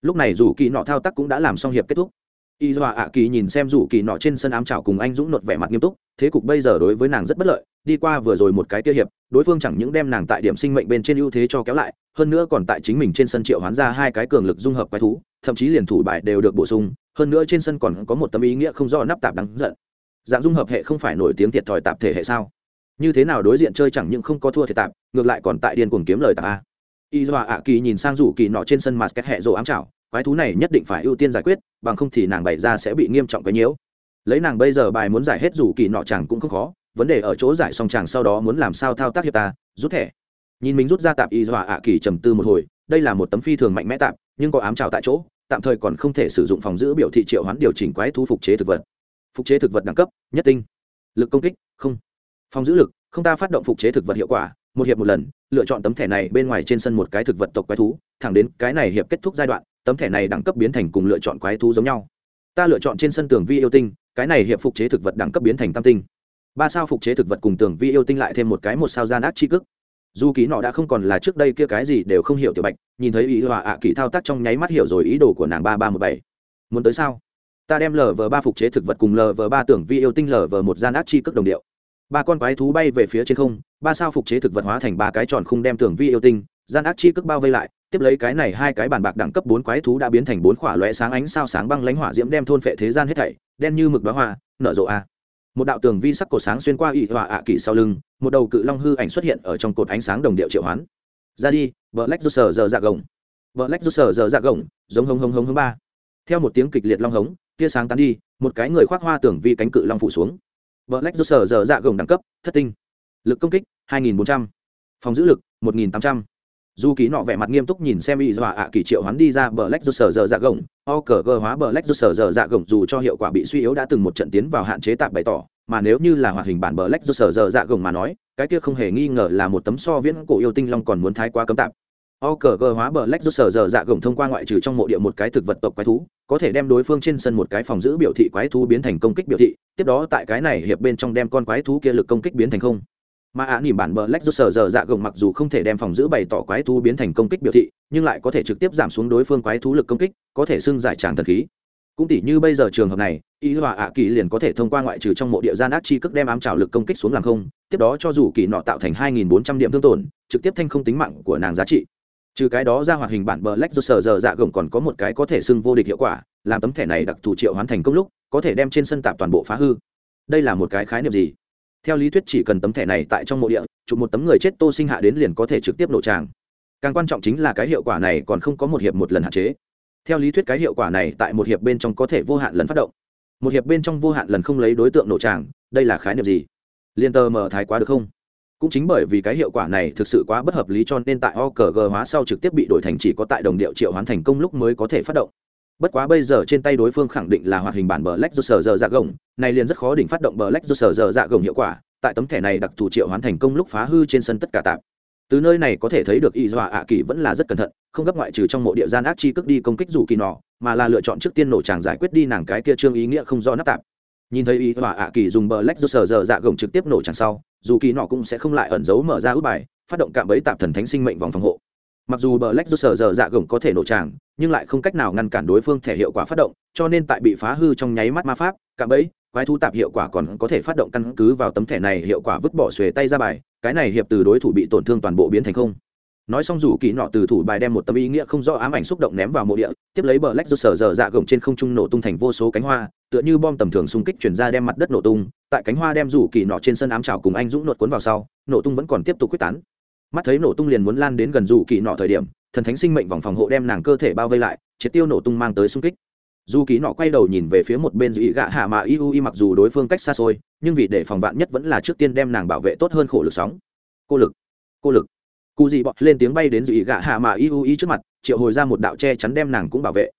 lúc này dù kỳ nọ thao tác cũng đã làm xong hiệp kết thúc. Y dọa ạ kỳ nhìn xem dù kỳ nọ trên sân ám trào cùng anh dũng nột vẻ mặt nghiêm túc, thế cục bây giờ đối với nàng rất bất lợi, đi qua vừa rồi một cái kia hiệp, đối phương chẳng những đem nàng tại điểm sinh mệnh bên trên ưu thế cho kéo lại, hơn nữa còn tại chính mình trên sân triệu hoán ra hai cái cường lực dung hợp quái thú, thậm chí liền thủ bài đều được bổ sung, hơn nữa trên sân còn có một tâm ý nghĩa không do nắp tạp đáng giận. Dạng dung hợp hệ không phải nổi tiếng thiệt thòi tạp thể hệ sao? Như thế nào đối diện chơi chẳng những không có thua thiệt tạp, ngược lại còn tại điên cuồng kiếm lời tạp a y dọa ạ kỳ nhìn sang rủ kỳ nọ trên sân mặt kết hệ rồ ám chảo quái thú này nhất định phải ưu tiên giải quyết, bằng không thì nàng bày ra sẽ bị nghiêm trọng cái nhiễu. Lấy nàng bây giờ bài muốn giải hết rủ kỳ nọ chẳng cũng không khó, vấn đề ở chỗ giải xong chàng sau đó muốn làm sao thao tác hiệp ta, rút thẻ. Nhìn mình rút ra tạp y dọa ạ kỳ trầm tư một hồi, đây là một tấm phi thường mạnh mẽ tạp, nhưng có ám trào tại chỗ, tạm thời còn không thể sử dụng phòng giữ biểu thị triệu hoán điều chỉnh quái thú phục chế thực vật. Phục chế thực vật đẳng cấp, nhất tinh. Lực công kích, không. Phòng giữ lực, không ta phát động phục chế thực vật hiệu quả một hiệp một lần, lựa chọn tấm thẻ này bên ngoài trên sân một cái thực vật tộc quái thú, thẳng đến cái này hiệp kết thúc giai đoạn, tấm thẻ này đẳng cấp biến thành cùng lựa chọn quái thú giống nhau. Ta lựa chọn trên sân tường vi yêu tinh, cái này hiệp phục chế thực vật đẳng cấp biến thành tam tinh. Ba sao phục chế thực vật cùng tường vi yêu tinh lại thêm một cái một sao gian ác chi cức dù ký nọ đã không còn là trước đây kia cái gì đều không hiểu tiểu bạch, nhìn thấy ý hòa ạ kỳ thao tác trong nháy mắt hiểu rồi ý đồ của nàng ba ba một bảy. Muốn tới sao? Ta đem lờ vờ ba phục chế thực vật cùng lờ vờ ba tưởng vi yêu tinh lờ vờ một gian ác chi cước đồng điệu ba con quái thú bay về phía trên không, ba sao phục chế thực vật hóa thành ba cái tròn khung đem tường vi yêu tinh, gian ác chi cước bao vây lại, tiếp lấy cái này hai cái bàn bạc đẳng cấp bốn quái thú đã biến thành bốn khỏa loe sáng ánh sao sáng băng lãnh hỏa diễm đem thôn phệ thế gian hết thảy, đen như mực đóa hoa, nở rộ a. Một đạo tường vi sắc cổ sáng xuyên qua ỵ hòa ạ kỳ sau lưng, một đầu cự long hư ảnh xuất hiện ở trong cột ánh sáng đồng điệu triệu hoán. Ra đi, vợ lách do sở giờ dạ gồng. Vợ lách do sở giờ dạ gồng, giống hống hống hống hống ba. Theo một tiếng kịch liệt long hống, tia sáng tán đi, một cái người khoác hoa tường vi cánh cự long phủ xuống vợ lách do sở giờ dạ gồng đẳng cấp, thất tinh. Lực công kích 2.400. phòng giữ lực 1.800 dù ký nọ vẻ mặt nghiêm túc nhìn xem y dọa ạ kỳ triệu hắn đi ra bờ lách do sở giờ dạ gồng. O cờ gờ hóa bờ lách do sở giờ dạ gồng dù cho hiệu quả bị suy yếu đã từng một trận tiến vào hạn chế tạm bày tỏ, mà nếu như là hoạt hình bản bờ lách do sở giờ dạ gồng mà nói, cái kia không hề nghi ngờ là một tấm so viễn cổ yêu tinh long còn muốn thái quá cấm tạp o cờ gờ hóa bờ lách do sở giờ dạ gồng thông qua ngoại trừ trong mộ địa một cái thực vật tộc quái thú, có thể đem đối phương trên sân một cái phòng giữ biểu thị quái thú biến thành công kích biểu thị, tiếp đó tại cái này hiệp bên trong đem con quái thú kia lực công kích biến thành không. Mà ạ nỉm bản bờ lách do sở giờ dạ gồng mặc dù không thể đem phòng giữ bày tỏ quái thú biến thành công kích biểu thị, nhưng lại có thể trực tiếp giảm xuống đối phương quái thú lực công kích, có thể xưng giải tràng thần khí. Cũng tỷ như bây giờ trường hợp này ý hòa ạ kỳ liền có thể thông qua ngoại trừ trong mộ địa gian ác chi cước đem ám trào lực công kích xuống làm không, tiếp đó cho dù kỳ nọ tạo thành 2.400 điểm thương tổn, trực tiếp thanh không tính mạng của nàng giá trị trừ cái đó ra hoạt hình bản bờ lách do sở giờ dạ gồng còn có một cái có thể xưng vô địch hiệu quả, làm tấm thẻ này đặc thù triệu hoàn thành công lúc, có thể đem trên sân tạp toàn bộ phá hư. Đây là một cái khái niệm gì? Theo lý thuyết chỉ cần tấm thẻ này tại trong mộ địa, chụp một tấm người chết tô sinh hạ đến liền có thể trực tiếp nổ tràng. Càng quan trọng chính là cái hiệu quả này còn không có một hiệp một lần hạn chế. Theo lý thuyết cái hiệu quả này tại một hiệp bên trong có thể vô hạn lần phát động. Một hiệp bên trong vô hạn lần không lấy đối tượng nổ tràng, đây là khái niệm gì? Liên tờ mở thái quá được không? Cũng chính bởi vì cái hiệu quả này thực sự quá bất hợp lý cho nên tại OKG hóa sau trực tiếp bị đổi thành chỉ có tại đồng điệu triệu hoán thành công lúc mới có thể phát động. Bất quá bây giờ trên tay đối phương khẳng định là hoạt hình bản Black Joker giờ dạ gồng, này liền rất khó đỉnh phát động Black Joker giờ dạ gồng hiệu quả, tại tấm thẻ này đặc thù triệu hoán thành công lúc phá hư trên sân tất cả tạp từ nơi này có thể thấy được y dọa ạ kỳ vẫn là rất cẩn thận, không gấp ngoại trừ trong mộ địa gian ác chi cước đi công kích dù kỳ nọ, mà là lựa chọn trước tiên nổ tràng giải quyết đi nàng cái kia trương ý nghĩa không do nắp tạp nhìn thấy ý và ạ kỳ dùng bờ lách do sờ dở dạ gồng trực tiếp nổ tràng sau, dù kỳ nọ cũng sẽ không lại ẩn giấu mở ra út bài, phát động cạm bẫy tạp thần thánh sinh mệnh vòng phòng hộ. Mặc dù bờ lách do sờ dở dạ gồng có thể nổ tràng, nhưng lại không cách nào ngăn cản đối phương thể hiệu quả phát động, cho nên tại bị phá hư trong nháy mắt ma pháp, cạm bẫy, quái thú tạp hiệu quả còn có thể phát động căn cứ vào tấm thẻ này hiệu quả vứt bỏ xuề tay ra bài, cái này hiệp từ đối thủ bị tổn thương toàn bộ biến thành không nói xong rủ kỳ nọ từ thủ bài đem một tâm ý nghĩa không rõ ám ảnh xúc động ném vào mộ địa, tiếp lấy bờ lách do sở dở dạ gồng trên không trung nổ tung thành vô số cánh hoa, tựa như bom tầm thường xung kích chuyển ra đem mặt đất nổ tung. Tại cánh hoa đem rủ kỳ nọ trên sân ám trào cùng anh dũng nột cuốn vào sau, nổ tung vẫn còn tiếp tục quyết tán. Mắt thấy nổ tung liền muốn lan đến gần rủ kỳ nọ thời điểm, thần thánh sinh mệnh vòng phòng hộ đem nàng cơ thể bao vây lại, triệt tiêu nổ tung mang tới xung kích. Dù kỳ nọ quay đầu nhìn về phía một bên dị gạ hạ mà iu mặc dù đối phương cách xa xôi, nhưng vì để phòng vạn nhất vẫn là trước tiên đem nàng bảo vệ tốt hơn khổ lực sóng. Cô lực cô lực cụ dị bọt lên tiếng bay đến dị gạ hạ mà iu i trước mặt, triệu hồi ra một đạo che chắn đem nàng cũng bảo vệ.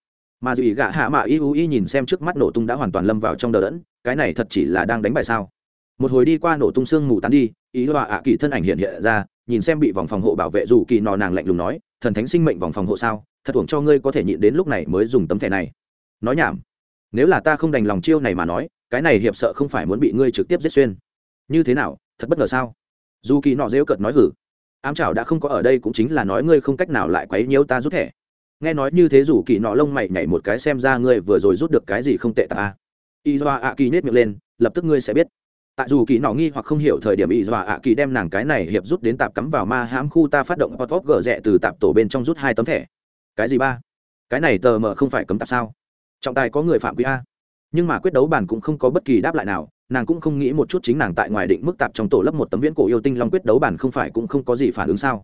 Mà dị gạ hạ mà iu i nhìn xem trước mắt nổ tung đã hoàn toàn lâm vào trong đờ đẫn, cái này thật chỉ là đang đánh bài sao? Một hồi đi qua nổ tung xương mù tán đi, ý họa ạ kỳ thân ảnh hiện hiện ra, nhìn xem bị vòng phòng hộ bảo vệ dù kỳ nọ nàng lạnh lùng nói, thần thánh sinh mệnh vòng phòng hộ sao? Thật thuồng cho ngươi có thể nhịn đến lúc này mới dùng tấm thẻ này. Nói nhảm. Nếu là ta không đành lòng chiêu này mà nói, cái này hiệp sợ không phải muốn bị ngươi trực tiếp giết xuyên. Như thế nào? Thật bất ngờ sao? Dù kỳ nọ dễu cợt nói hử ám chảo đã không có ở đây cũng chính là nói ngươi không cách nào lại quấy nhiễu ta rút thẻ. Nghe nói như thế rủ kỳ nọ lông mày nhảy một cái xem ra ngươi vừa rồi rút được cái gì không tệ ta. Y doa ạ kỳ nết miệng lên, lập tức ngươi sẽ biết. Tại dù kỳ nọ nghi hoặc không hiểu thời điểm y doa ạ kỳ đem nàng cái này hiệp rút đến tạp cắm vào ma hãm khu ta phát động hot hot gờ rẽ từ tạp tổ bên trong rút hai tấm thẻ. Cái gì ba? Cái này tờ mờ không phải cấm tạp sao? Trọng tài có người phạm quy a. Nhưng mà quyết đấu bản cũng không có bất kỳ đáp lại nào nàng cũng không nghĩ một chút chính nàng tại ngoài định mức tạp trong tổ lớp một tấm viễn cổ yêu tinh long quyết đấu bản không phải cũng không có gì phản ứng sao?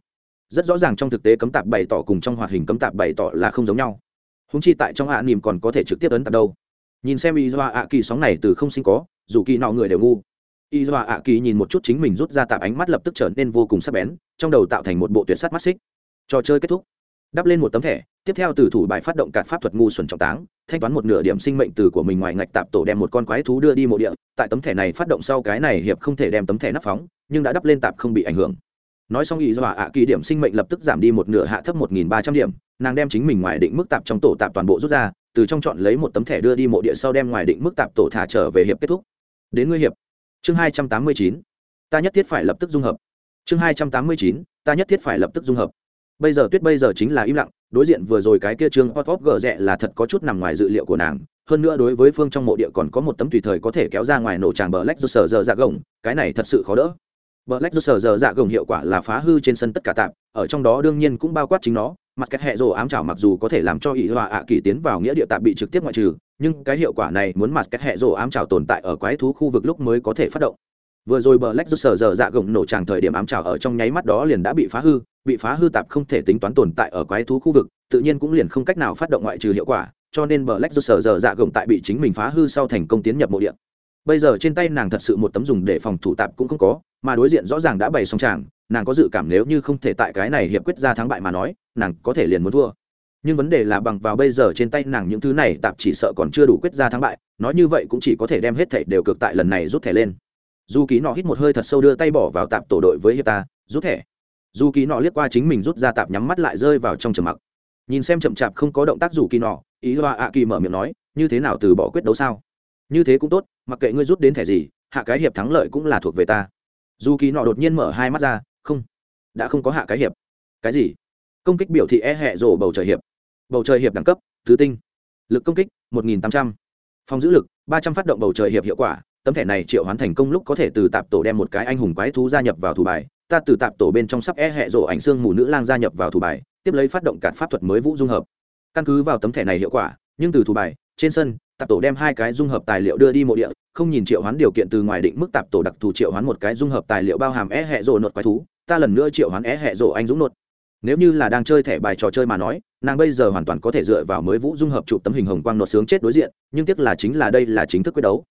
Rất rõ ràng trong thực tế cấm tạp bày tỏ cùng trong hoạt hình cấm tạp bày tỏ là không giống nhau. Húng chi tại trong hạ nìm còn có thể trực tiếp ấn tạp đâu. Nhìn xem y doa ạ kỳ sóng này từ không sinh có, dù kỳ nọ người đều ngu. Y doa ạ kỳ nhìn một chút chính mình rút ra tạp ánh mắt lập tức trở nên vô cùng sắc bén, trong đầu tạo thành một bộ tuyệt sắt mắt xích. Trò chơi kết thúc đắp lên một tấm thẻ, tiếp theo từ thủ bài phát động cạt pháp thuật ngu xuẩn trọng táng, thanh toán một nửa điểm sinh mệnh từ của mình ngoài ngạch tạp tổ đem một con quái thú đưa đi mộ địa, tại tấm thẻ này phát động sau cái này hiệp không thể đem tấm thẻ nắp phóng, nhưng đã đắp lên tạp không bị ảnh hưởng. Nói xong ý dọa ạ kỳ điểm sinh mệnh lập tức giảm đi một nửa hạ thấp một nghìn ba trăm điểm, nàng đem chính mình ngoài định mức tạp trong tổ tạp toàn bộ rút ra, từ trong chọn lấy một tấm thẻ đưa đi mộ địa sau đem ngoài định mức tạp tổ thả trở về hiệp kết thúc. Đến ngươi hiệp. Chương hai trăm tám mươi chín. Ta nhất thiết phải lập tức dung hợp. Chương hai trăm tám mươi chín. Ta nhất thiết phải lập tức dung hợp bây giờ tuyết bây giờ chính là im lặng, đối diện vừa rồi cái kia trương hot hot gờ rẽ là thật có chút nằm ngoài dự liệu của nàng. Hơn nữa đối với phương trong mộ địa còn có một tấm tùy thời có thể kéo ra ngoài nổ tràng bờ lách do sờ giờ dạ gồng, cái này thật sự khó đỡ. Bờ lách do sờ giờ dạ gồng hiệu quả là phá hư trên sân tất cả tạm, ở trong đó đương nhiên cũng bao quát chính nó mặt cách hệ rồ ám chảo mặc dù có thể làm cho ỷ hòa ạ kỳ tiến vào nghĩa địa tạm bị trực tiếp ngoại trừ, nhưng cái hiệu quả này muốn mặt cách hệ rồ ám chảo tồn tại ở quái thú khu vực lúc mới có thể phát động. Vừa rồi bờ lách do sờ giờ dạ gồng nổ tràng thời điểm ám chảo ở trong nháy mắt đó liền đã bị phá hư bị phá hư tạp không thể tính toán tồn tại ở quái thú khu vực, tự nhiên cũng liền không cách nào phát động ngoại trừ hiệu quả, cho nên bờ lách do sở giờ dạ gồng tại bị chính mình phá hư sau thành công tiến nhập mộ điện bây giờ trên tay nàng thật sự một tấm dùng để phòng thủ tạp cũng không có, mà đối diện rõ ràng đã bày xong tràng, nàng có dự cảm nếu như không thể tại cái này hiệp quyết ra thắng bại mà nói, nàng có thể liền muốn thua. Nhưng vấn đề là bằng vào bây giờ trên tay nàng những thứ này, tạp chỉ sợ còn chưa đủ quyết ra thắng bại, nói như vậy cũng chỉ có thể đem hết thẻ đều cực tại lần này rút thẻ lên. Dù ký nọ hít một hơi thật sâu đưa tay bỏ vào tạp tổ đội với hiệp ta, rút thẻ dù kỳ nọ liếc qua chính mình rút ra tạp nhắm mắt lại rơi vào trong trầm mặc. Nhìn xem chậm chạp không có động tác dù kỳ nọ, ý loa ạ kỳ mở miệng nói, như thế nào từ bỏ quyết đấu sao? Như thế cũng tốt, mặc kệ ngươi rút đến thẻ gì, hạ cái hiệp thắng lợi cũng là thuộc về ta. Dù kỳ nọ đột nhiên mở hai mắt ra, không, đã không có hạ cái hiệp. Cái gì? Công kích biểu thị e hẹ rổ bầu trời hiệp. Bầu trời hiệp đẳng cấp thứ tinh. Lực công kích, một nghìn tám trăm. Phòng giữ lực, ba trăm phát động bầu trời hiệp hiệu quả. Tấm thẻ này triệu hoán thành công lúc có thể từ tạp tổ đem một cái anh hùng quái thú gia nhập vào thủ bài ta từ tạp tổ bên trong sắp e hệ rộ ảnh xương mù nữ lang gia nhập vào thủ bài, tiếp lấy phát động cản pháp thuật mới vũ dung hợp. Căn cứ vào tấm thẻ này hiệu quả, nhưng từ thủ bài, trên sân, tạp tổ đem hai cái dung hợp tài liệu đưa đi mộ địa, không nhìn triệu hoán điều kiện từ ngoài định mức tạp tổ đặc thù triệu hoán một cái dung hợp tài liệu bao hàm e hẹ rộ nột quái thú, ta lần nữa triệu hoán e hẹ rộ anh dũng nột. Nếu như là đang chơi thẻ bài trò chơi mà nói, nàng bây giờ hoàn toàn có thể dựa vào mới vũ dung hợp chụp tấm hình hồng quang nột sướng chết đối diện, nhưng tiếc là chính là đây là chính thức quyết đấu.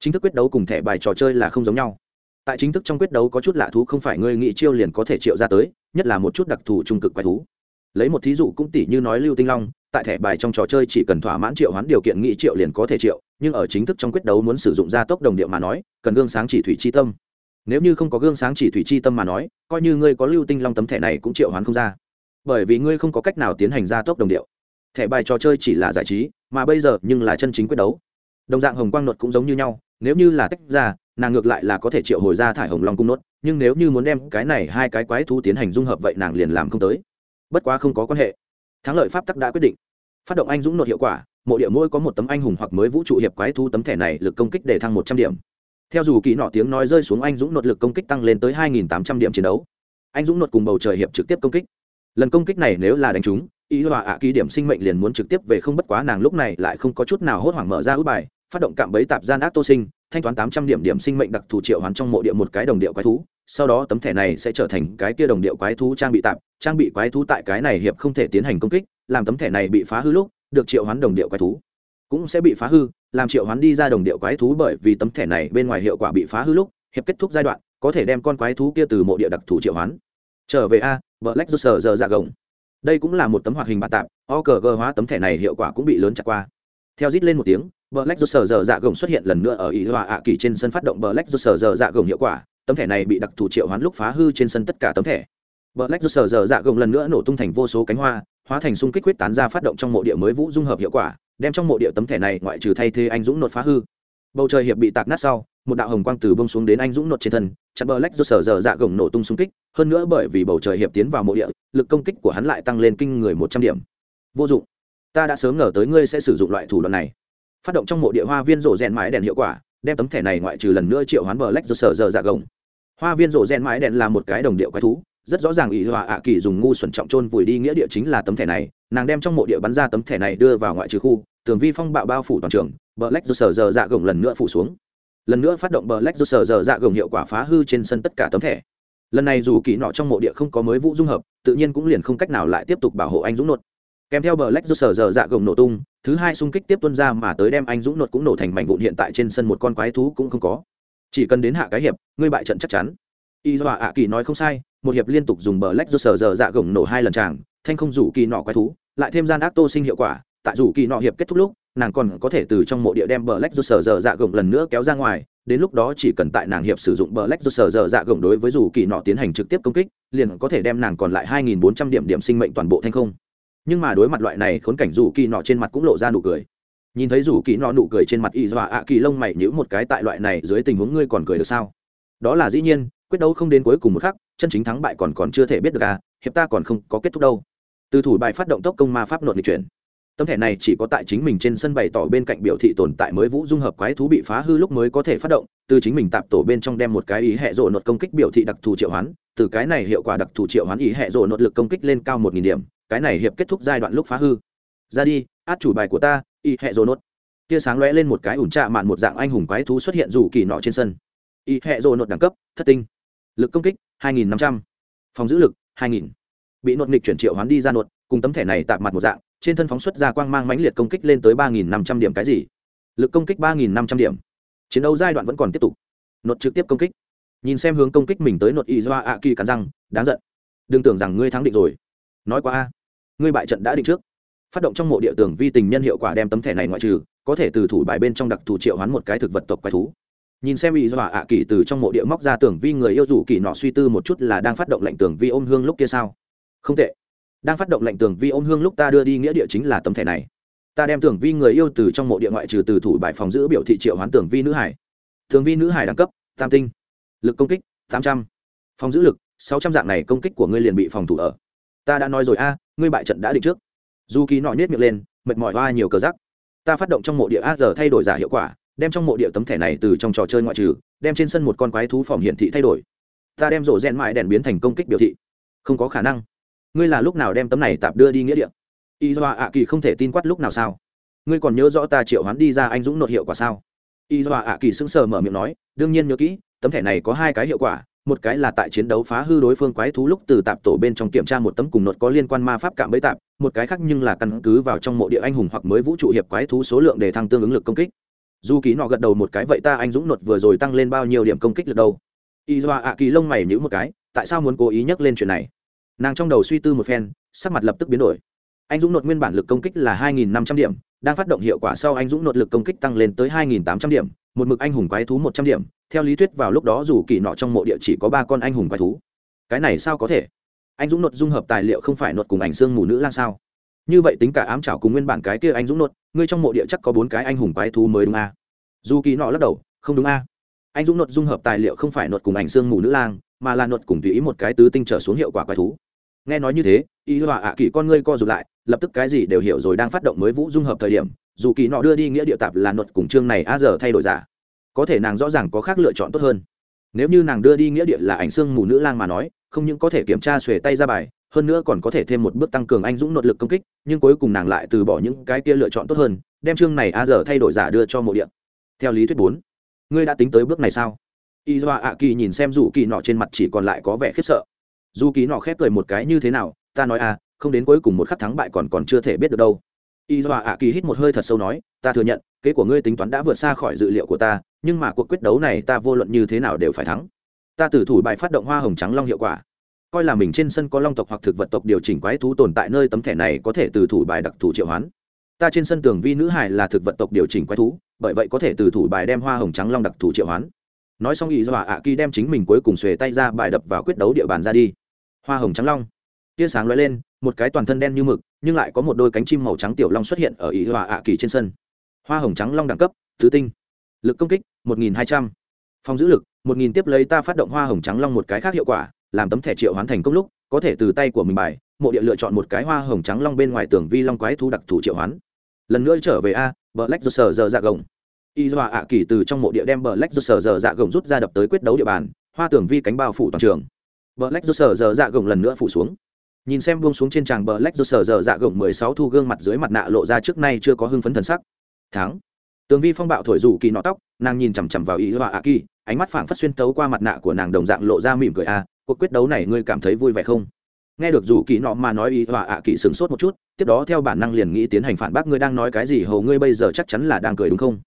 Chính thức quyết đấu cùng thẻ bài trò chơi là không giống nhau tại chính thức trong quyết đấu có chút lạ thú không phải ngươi nghĩ chiêu liền có thể triệu ra tới, nhất là một chút đặc thù trung cực quái thú. Lấy một thí dụ cũng tỷ như nói lưu tinh long, tại thẻ bài trong trò chơi chỉ cần thỏa mãn triệu hoán điều kiện nghị triệu liền có thể triệu, nhưng ở chính thức trong quyết đấu muốn sử dụng gia tốc đồng điệu mà nói, cần gương sáng chỉ thủy chi tâm. Nếu như không có gương sáng chỉ thủy chi tâm mà nói, coi như ngươi có lưu tinh long tấm thẻ này cũng triệu hoán không ra. Bởi vì ngươi không có cách nào tiến hành gia tốc đồng điệu. Thẻ bài trò chơi chỉ là giải trí, mà bây giờ nhưng là chân chính quyết đấu. Đồng dạng hồng quang luật cũng giống như nhau nếu như là tách ra, nàng ngược lại là có thể triệu hồi ra thải hồng long cung nốt, nhưng nếu như muốn đem cái này hai cái quái thú tiến hành dung hợp vậy nàng liền làm không tới. Bất quá không có quan hệ. Thắng lợi pháp tắc đã quyết định. Phát động anh dũng nộp hiệu quả, mộ địa mỗi có một tấm anh hùng hoặc mới vũ trụ hiệp quái thú tấm thẻ này lực công kích để thăng một trăm điểm. Theo dù kỳ nọ tiếng nói rơi xuống anh dũng nộp lực công kích tăng lên tới hai nghìn tám trăm điểm chiến đấu. Anh dũng nộp cùng bầu trời hiệp trực tiếp công kích. Lần công kích này nếu là đánh trúng, ý hòa ạ ký điểm sinh mệnh liền muốn trực tiếp về không bất quá nàng lúc này lại không có chút nào hốt hoảng mở ra út bài phát động cạm bẫy tạp gian ác tô sinh, thanh toán tám trăm điểm điểm sinh mệnh đặc thù triệu hoán trong mộ địa một cái đồng điệu quái thú. Sau đó tấm thẻ này sẽ trở thành cái kia đồng điệu quái thú trang bị tạp, trang bị quái thú tại cái này hiệp không thể tiến hành công kích, làm tấm thẻ này bị phá hư lúc, được triệu hoán đồng điệu quái thú. Cũng sẽ bị phá hư, làm triệu hoán đi ra đồng điệu quái thú bởi vì tấm thẻ này bên ngoài hiệu quả bị phá hư lúc, hiệp kết thúc giai đoạn, có thể đem con quái thú kia từ mộ địa đặc thù triệu hoán. Trở về a, vợ lách do sờ giờ dạ gồng. Đây cũng là một tấm hoạt hình bản tạp, o cờ gờ hóa tấm thẻ này hiệu quả cũng bị lớn chặt qua. Theo rít lên một tiếng Black Rosser giờ dạ gồng xuất hiện lần nữa ở ý hòa ạ kỳ trên sân phát động Black Rosser giờ dạ gồng hiệu quả, tấm thẻ này bị đặc thù triệu hoán lúc phá hư trên sân tất cả tấm thẻ. Black Rosser giờ dạ gồng lần nữa nổ tung thành vô số cánh hoa, hóa thành xung kích quyết tán ra phát động trong mộ địa mới vũ dung hợp hiệu quả, đem trong mộ địa tấm thẻ này ngoại trừ thay thế anh dũng nột phá hư. Bầu trời hiệp bị tạc nát sau, một đạo hồng quang từ bông xuống đến anh dũng nột trên thân, chặn Black Rosser giờ dạ gồng nổ tung xung kích, hơn nữa bởi vì bầu trời hiệp tiến vào mộ địa, lực công kích của hắn lại tăng lên kinh người một trăm điểm. Vô dụng. Ta đã sớm ngờ tới ngươi sẽ sử dụng loại thủ đoạn này phát động trong mộ địa hoa viên rổ rèn mái đèn hiệu quả, đem tấm thẻ này ngoại trừ lần nữa triệu hoán bờ lách do sở giờ dạ gồng. Hoa viên rổ rèn mái đèn là một cái đồng điệu quái thú, rất rõ ràng ủy hòa ạ kỳ dùng ngu xuẩn trọng trôn vùi đi nghĩa địa chính là tấm thẻ này, nàng đem trong mộ địa bắn ra tấm thẻ này đưa vào ngoại trừ khu, tường vi phong bạo bao phủ toàn trường bờ lách do sở giờ dạ gồng lần nữa phủ xuống. Lần nữa phát động bờ lách do sở giờ dạ gồng hiệu quả phá hư trên sân tất cả tấm thẻ. Lần này dù kỳ nọ trong mộ địa không có mới vũ dung hợp, tự nhiên cũng liền không cách nào lại tiếp tục bảo hộ anh dũng nột kèm theo bờ lách do sở giờ dạ gồng nổ tung, thứ hai xung kích tiếp tuân ra mà tới đem anh dũng nột cũng nổ thành mảnh vụn hiện tại trên sân một con quái thú cũng không có. Chỉ cần đến hạ cái hiệp, ngươi bại trận chắc chắn. Y dọa ạ kỳ nói không sai, một hiệp liên tục dùng bờ lách do sở giờ dạ gồng nổ hai lần tràng thanh không rủ kỳ nọ quái thú, lại thêm gian ác tô sinh hiệu quả, tại rủ kỳ nọ hiệp kết thúc lúc, nàng còn có thể từ trong mộ địa đem bờ lách do sở giờ dạ gồng lần nữa kéo ra ngoài, đến lúc đó chỉ cần tại nàng hiệp sử dụng bờ lách do sở giờ dạ gồng đối với rủ kỳ nọ tiến hành trực tiếp công kích, liền có thể đem nàng còn lại hai nghìn bốn trăm điểm điểm sinh mệnh toàn bộ thanh không nhưng mà đối mặt loại này khốn cảnh rủ kỳ nọ trên mặt cũng lộ ra nụ cười. Nhìn thấy rủ kỳ nọ nụ cười trên mặt y dọa ạ kỳ lông mày nhữ một cái tại loại này dưới tình huống ngươi còn cười được sao? Đó là dĩ nhiên, quyết đấu không đến cuối cùng một khắc, chân chính thắng bại còn còn chưa thể biết được à hiệp ta còn không có kết thúc đâu. Từ thủ bài phát động tốc công ma pháp nội lịch chuyển. Tấm thẻ này chỉ có tại chính mình trên sân bày tỏ bên cạnh biểu thị tồn tại mới vũ dung hợp quái thú bị phá hư lúc mới có thể phát động, từ chính mình tạp tổ bên trong đem một cái ý hệ rộ nột công kích biểu thị đặc thù triệu hoán, từ cái này hiệu quả đặc thù triệu hoán ý hệ rộ nột lực công kích lên cao một nghìn điểm cái này hiệp kết thúc giai đoạn lúc phá hư. Ra đi, át chủ bài của ta, y hệ rồ nốt. Tia sáng lóe lên một cái ủn trạ mạn một dạng anh hùng quái thú xuất hiện dù kỳ nọ trên sân. Y hệ rồ nốt đẳng cấp, thất tinh. Lực công kích 2.500. phòng giữ lực 2.000. bị nốt nghịch chuyển triệu hoán đi ra nốt, cùng tấm thẻ này tạp mặt một dạng, trên thân phóng xuất ra quang mang mãnh liệt công kích lên tới 3.500 điểm cái gì? Lực công kích 3.500 điểm. Chiến đấu giai đoạn vẫn còn tiếp tục. Nốt trực tiếp công kích. Nhìn xem hướng công kích mình tới nốt y doa ạ kỳ cắn răng, đáng giận. Đừng tưởng rằng ngươi thắng định rồi. Nói qua a ngươi bại trận đã định trước. Phát động trong mộ địa tường vi tình nhân hiệu quả đem tấm thẻ này ngoại trừ, có thể từ thủ bài bên trong đặc thù triệu hoán một cái thực vật tộc quái thú. Nhìn xem bị dọa ạ kỳ từ trong mộ địa móc ra tường vi người yêu rủ kỳ nọ suy tư một chút là đang phát động lệnh tường vi ôm hương lúc kia sao? Không tệ. Đang phát động lệnh tường vi ôm hương lúc ta đưa đi nghĩa địa chính là tấm thẻ này. Ta đem tường vi người yêu từ trong mộ địa ngoại trừ từ thủ bài phòng giữ biểu thị triệu hoán tường vi nữ hải. Tường vi nữ hải đẳng cấp, tam tinh. Lực công kích, tám trăm. Phòng giữ lực, sáu trăm dạng này công kích của ngươi liền bị phòng thủ ở. Ta đã nói rồi a ngươi bại trận đã định trước. Dù kỳ nọ nhét miệng lên, mệt mỏi hoa nhiều cờ rắc. Ta phát động trong mộ địa a giờ thay đổi giả hiệu quả, đem trong mộ địa tấm thẻ này từ trong trò chơi ngoại trừ, đem trên sân một con quái thú phòng hiển thị thay đổi. Ta đem rổ rèn mại đèn biến thành công kích biểu thị. Không có khả năng. Ngươi là lúc nào đem tấm này tạp đưa đi nghĩa địa? Y doa ạ kỳ không thể tin quát lúc nào sao? Ngươi còn nhớ rõ ta triệu hoán đi ra anh dũng nội hiệu quả sao? Y doa ạ kỳ sững sờ mở miệng nói, đương nhiên nhớ kỹ, tấm thẻ này có hai cái hiệu quả một cái là tại chiến đấu phá hư đối phương quái thú lúc từ tạp tổ bên trong kiểm tra một tấm cùng nốt có liên quan ma pháp cạm bẫy tạp, một cái khác nhưng là căn cứ vào trong mộ địa anh hùng hoặc mới vũ trụ hiệp quái thú số lượng để thăng tương ứng lực công kích. Dù ký nọ gật đầu một cái, vậy ta anh dũng nột vừa rồi tăng lên bao nhiêu điểm công kích được đâu? Y doa ạ kỳ lông mày nhữ một cái, tại sao muốn cố ý nhắc lên chuyện này? Nàng trong đầu suy tư một phen, sắc mặt lập tức biến đổi. Anh dũng nột nguyên bản lực công kích là hai nghìn năm trăm điểm đang phát động hiệu quả sau anh dũng nội lực công kích tăng lên tới hai nghìn tám trăm điểm, một mực anh hùng quái thú một trăm điểm. Theo lý thuyết vào lúc đó dù kỳ nọ trong mộ địa chỉ có ba con anh hùng quái thú. Cái này sao có thể? Anh dũng nội dung hợp tài liệu không phải nội cùng ảnh xương mù nữ lang sao? Như vậy tính cả ám chảo cùng nguyên bản cái kia anh dũng nội ngươi trong mộ địa chắc có bốn cái anh hùng quái thú mới đúng a? À? dù kỳ nọ lắc đầu, không đúng a. À? anh dũng nội dung hợp tài liệu không phải nội cùng ảnh xương mù nữ lang, mà là nội cùng tùy ý một cái tứ tinh trở xuống hiệu quả quái thú. Nghe nói như thế, ý là ạ kỳ con ngươi co rụt lại lập tức cái gì đều hiểu rồi đang phát động mới vũ dung hợp thời điểm, dù kỳ nọ đưa đi nghĩa địa tạp là luật cùng chương này a giờ thay đổi giả. Có thể nàng rõ ràng có khác lựa chọn tốt hơn. Nếu như nàng đưa đi nghĩa địa là ảnh xương mù nữ lang mà nói, không những có thể kiểm tra xuề tay ra bài, hơn nữa còn có thể thêm một bước tăng cường anh dũng nội lực công kích, nhưng cuối cùng nàng lại từ bỏ những cái kia lựa chọn tốt hơn, đem chương này a giờ thay đổi giả đưa cho mộ địa. Theo lý thuyết bốn, ngươi đã tính tới bước này sao? Y doa ạ kỳ nhìn xem dù kỳ nọ trên mặt chỉ còn lại có vẻ khiếp sợ. Dù kỳ nọ khép cười một cái như thế nào, ta nói à không đến cuối cùng một khắc thắng bại còn còn chưa thể biết được đâu. Y doa ạ kỳ hít một hơi thật sâu nói, ta thừa nhận, kế của ngươi tính toán đã vượt xa khỏi dự liệu của ta, nhưng mà cuộc quyết đấu này ta vô luận như thế nào đều phải thắng. Ta tử thủ bài phát động hoa hồng trắng long hiệu quả. Coi là mình trên sân có long tộc hoặc thực vật tộc điều chỉnh quái thú tồn tại nơi tấm thẻ này có thể từ thủ bài đặc thù triệu hoán. Ta trên sân tường vi nữ hải là thực vật tộc điều chỉnh quái thú, bởi vậy có thể từ thủ bài đem hoa hồng trắng long đặc thù triệu hoán. Nói xong ý Doa ạ kỳ đem chính mình cuối cùng xuề tay ra bài đập vào quyết đấu địa bàn ra đi. Hoa hồng trắng long tia sáng lóe lên, một cái toàn thân đen như mực, nhưng lại có một đôi cánh chim màu trắng tiểu long xuất hiện ở ý hòa ạ kỳ trên sân. Hoa hồng trắng long đẳng cấp, thứ tinh. Lực công kích, một nghìn hai trăm. Phòng giữ lực, một nghìn tiếp lấy ta phát động hoa hồng trắng long một cái khác hiệu quả, làm tấm thẻ triệu hoán thành công lúc, có thể từ tay của mình bài, mộ địa lựa chọn một cái hoa hồng trắng long bên ngoài tường vi long quái thú đặc thù triệu hoán. Lần nữa trở về a, bờ lách do sờ giờ dạ gồng. Y dọa ạ kỳ từ trong mộ địa đem bờ lách do sờ giờ dạ gồng rút ra đập tới quyết đấu địa bàn, hoa tường vi cánh bao phủ toàn trường. Bờ lách do sờ giờ dạ gồng lần nữa phủ xuống nhìn xem buông xuống trên tràng bờ lách do sở dở dạ gồng mười sáu thu gương mặt dưới mặt nạ lộ ra trước nay chưa có hưng phấn thần sắc. Thắng. Tường vi phong bạo thổi rủ kỳ nọ tóc, nàng nhìn chằm chằm vào y họa ạ kỳ ánh mắt phảng phất xuyên tấu qua mặt nạ của nàng đồng dạng lộ ra mỉm cười a cuộc quyết đấu này ngươi cảm thấy vui vẻ không? Nghe được rủ kỳ nọ mà nói ý họa ạ kỳ sửng sốt một chút, tiếp đó theo bản năng liền nghĩ tiến hành phản bác, ngươi đang nói cái gì? Hầu ngươi bây giờ chắc chắn là đang cười đúng không?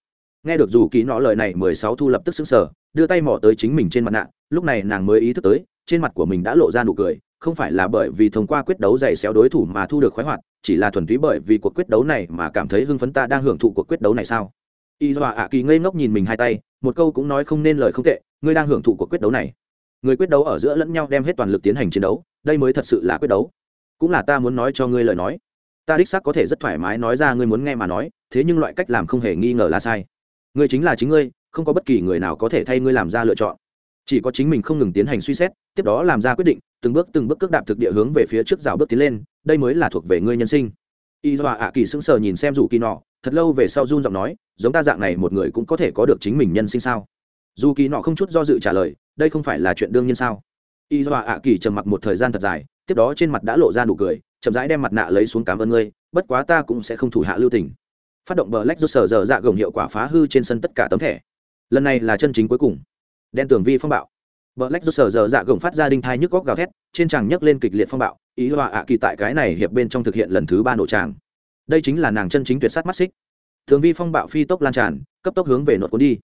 Nghe được rủ kỳ nọ lời này, mười sáu thu lập tức xứng sở đưa tay mỏ tới chính mình trên mặt nạ, lúc này nàng mới ý thức tới, trên mặt của mình đã lộ ra nụ cười không phải là bởi vì thông qua quyết đấu dày xéo đối thủ mà thu được khoái hoạt, chỉ là thuần túy bởi vì cuộc quyết đấu này mà cảm thấy hưng phấn ta đang hưởng thụ cuộc quyết đấu này sao? Y dọa ạ kỳ ngây ngốc nhìn mình hai tay, một câu cũng nói không nên lời không tệ, ngươi đang hưởng thụ cuộc quyết đấu này. Người quyết đấu ở giữa lẫn nhau đem hết toàn lực tiến hành chiến đấu, đây mới thật sự là quyết đấu. Cũng là ta muốn nói cho ngươi lời nói. Ta đích xác có thể rất thoải mái nói ra ngươi muốn nghe mà nói, thế nhưng loại cách làm không hề nghi ngờ là sai. Ngươi chính là chính ngươi, không có bất kỳ người nào có thể thay ngươi làm ra lựa chọn. Chỉ có chính mình không ngừng tiến hành suy xét, tiếp đó làm ra quyết định từng bước từng bước cước đạp thực địa hướng về phía trước rào bước tiến lên, đây mới là thuộc về ngươi nhân sinh. Y dọa ạ kỳ sững sờ nhìn xem rủ kỳ nọ, thật lâu về sau run giọng nói, giống ta dạng này một người cũng có thể có được chính mình nhân sinh sao? Dù kỳ nọ không chút do dự trả lời, đây không phải là chuyện đương nhiên sao? Y dọa ạ kỳ trầm mặc một thời gian thật dài, tiếp đó trên mặt đã lộ ra nụ cười, chậm rãi đem mặt nạ lấy xuống cảm ơn ngươi, bất quá ta cũng sẽ không thủ hạ lưu tình. Phát động bờ lách do sở giờ dạ gồng hiệu quả phá hư trên sân tất cả tấm thẻ. Lần này là chân chính cuối cùng. Đen tường vi phong bạo bờ lách do sở giờ dạ gồng phát ra đinh thai nhức góc gào thét, trên tràng nhấc lên kịch liệt phong bạo, ý hòa ạ kỳ tại cái này hiệp bên trong thực hiện lần thứ ba nổ tràng. Đây chính là nàng chân chính tuyệt sát mắt xích. Thường vi phong bạo phi tốc lan tràn, cấp tốc hướng về nội cuốn đi.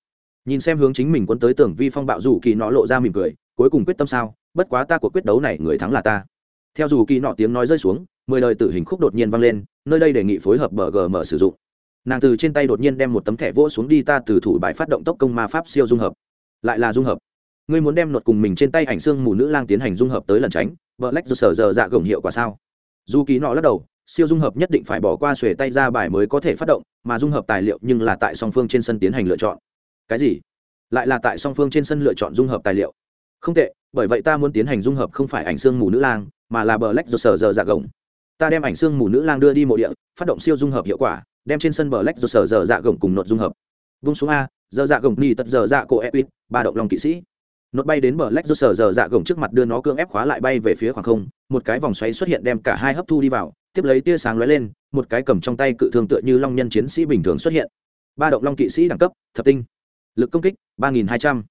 Nhìn xem hướng chính mình cuốn tới tưởng vi phong bạo dù kỳ nọ lộ ra mỉm cười, cuối cùng quyết tâm sao, bất quá ta của quyết đấu này người thắng là ta. Theo dù kỳ nọ tiếng nói rơi xuống, mười lời tử hình khúc đột nhiên vang lên, nơi đây đề nghị phối hợp bờ gm sử dụng. Nàng từ trên tay đột nhiên đem một tấm thẻ vỗ xuống đi, ta từ thủ bài phát động tốc công ma pháp siêu dung hợp. Lại là dung hợp ngươi muốn đem luật cùng mình trên tay ảnh xương mù nữ lang tiến hành dung hợp tới lần tránh, vợ lách rồi sở giờ dạ gồng hiệu quả sao? Dù ký nọ lắc đầu, siêu dung hợp nhất định phải bỏ qua xuề tay ra bài mới có thể phát động, mà dung hợp tài liệu nhưng là tại song phương trên sân tiến hành lựa chọn. Cái gì? Lại là tại song phương trên sân lựa chọn dung hợp tài liệu? Không tệ, bởi vậy ta muốn tiến hành dung hợp không phải ảnh xương mù nữ lang, mà là bờ lách do sở giờ dạ gồng. Ta đem ảnh xương mù nữ lang đưa đi mộ địa, phát động siêu dung hợp hiệu quả, đem trên sân bờ lách do sở giờ dạ gồng cùng nột dung hợp. Vung xuống a, giờ dạ gồng ni tật giờ dạ cổ e ba động lòng kỵ sĩ nốt bay đến bờ lách do sở giờ dạ gồng trước mặt đưa nó cương ép khóa lại bay về phía khoảng không, một cái vòng xoáy xuất hiện đem cả hai hấp thu đi vào, tiếp lấy tia sáng lóe lên, một cái cầm trong tay cự thương tựa như long nhân chiến sĩ bình thường xuất hiện. Ba động long kỵ sĩ đẳng cấp, thập tinh. Lực công kích, ba nghìn hai trăm.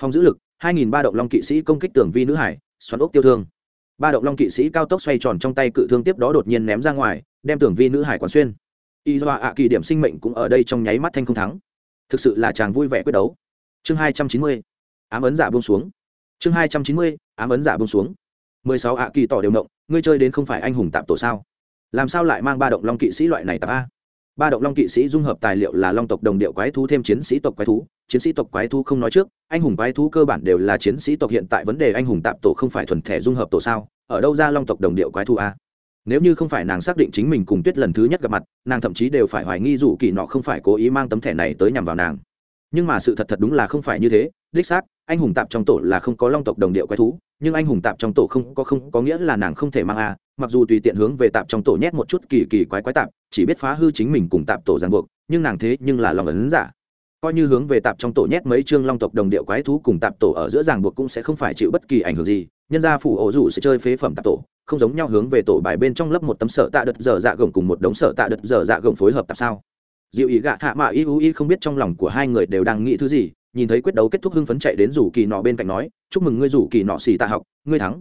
Phòng giữ lực, hai nghìn ba động long kỵ sĩ công kích tường vi nữ hải, xoắn ốc tiêu thương. Ba động long kỵ sĩ cao tốc xoay tròn trong tay cự thương tiếp đó đột nhiên ném ra ngoài, đem tường vi nữ hải quán xuyên. Y doa ạ kỳ điểm sinh mệnh cũng ở đây trong nháy mắt thanh không thắng. Thực sự là chàng vui vẻ quyết đấu. Chương hai trăm chín mươi ám ấn giả buông xuống. Chương hai trăm chín mươi, ám ấn giả buông xuống. Mười sáu ạ kỳ tỏ đều động ngươi chơi đến không phải anh hùng tạm tổ sao? Làm sao lại mang ba động long kỵ sĩ loại này tạp a? Ba động long kỵ sĩ dung hợp tài liệu là long tộc đồng điệu quái thú thêm chiến sĩ tộc quái thú. Chiến sĩ tộc quái thú không nói trước, anh hùng quái thú cơ bản đều là chiến sĩ tộc hiện tại vấn đề anh hùng tạm tổ không phải thuần thẻ dung hợp tổ sao? Ở đâu ra long tộc đồng điệu quái thú a? Nếu như không phải nàng xác định chính mình cùng tuyết lần thứ nhất gặp mặt, nàng thậm chí đều phải hoài nghi dù kỳ nọ không phải cố ý mang tấm thẻ này tới nhằm vào nàng. Nhưng mà sự thật thật đúng là không phải như thế, đích xác anh hùng tạp trong tổ là không có long tộc đồng điệu quái thú, nhưng anh hùng tạp trong tổ không có không có nghĩa là nàng không thể mang a, mặc dù tùy tiện hướng về tạp trong tổ nhét một chút kỳ kỳ quái quái tạp, chỉ biết phá hư chính mình cùng tạp tổ ràng buộc, nhưng nàng thế nhưng là lòng ấn giả. Coi như hướng về tạp trong tổ nhét mấy chương long tộc đồng điệu quái thú cùng tạp tổ ở giữa ràng buộc cũng sẽ không phải chịu bất kỳ ảnh hưởng gì, nhân gia phủ ổ rủ sẽ chơi phế phẩm tạp tổ, không giống nhau hướng về tổ bài bên trong lớp một tấm sở tạ đợt dở dạ gồng cùng một đống sở tạ đợt dở dạ gồng phối hợp tạp sao. Diệu ý gạ hạ mạ y u y không biết trong lòng của hai người đều đang nghĩ thứ gì nhìn thấy quyết đấu kết thúc hưng phấn chạy đến rủ kỳ nọ bên cạnh nói, chúc mừng ngươi rủ kỳ nọ xì tạ học, ngươi thắng.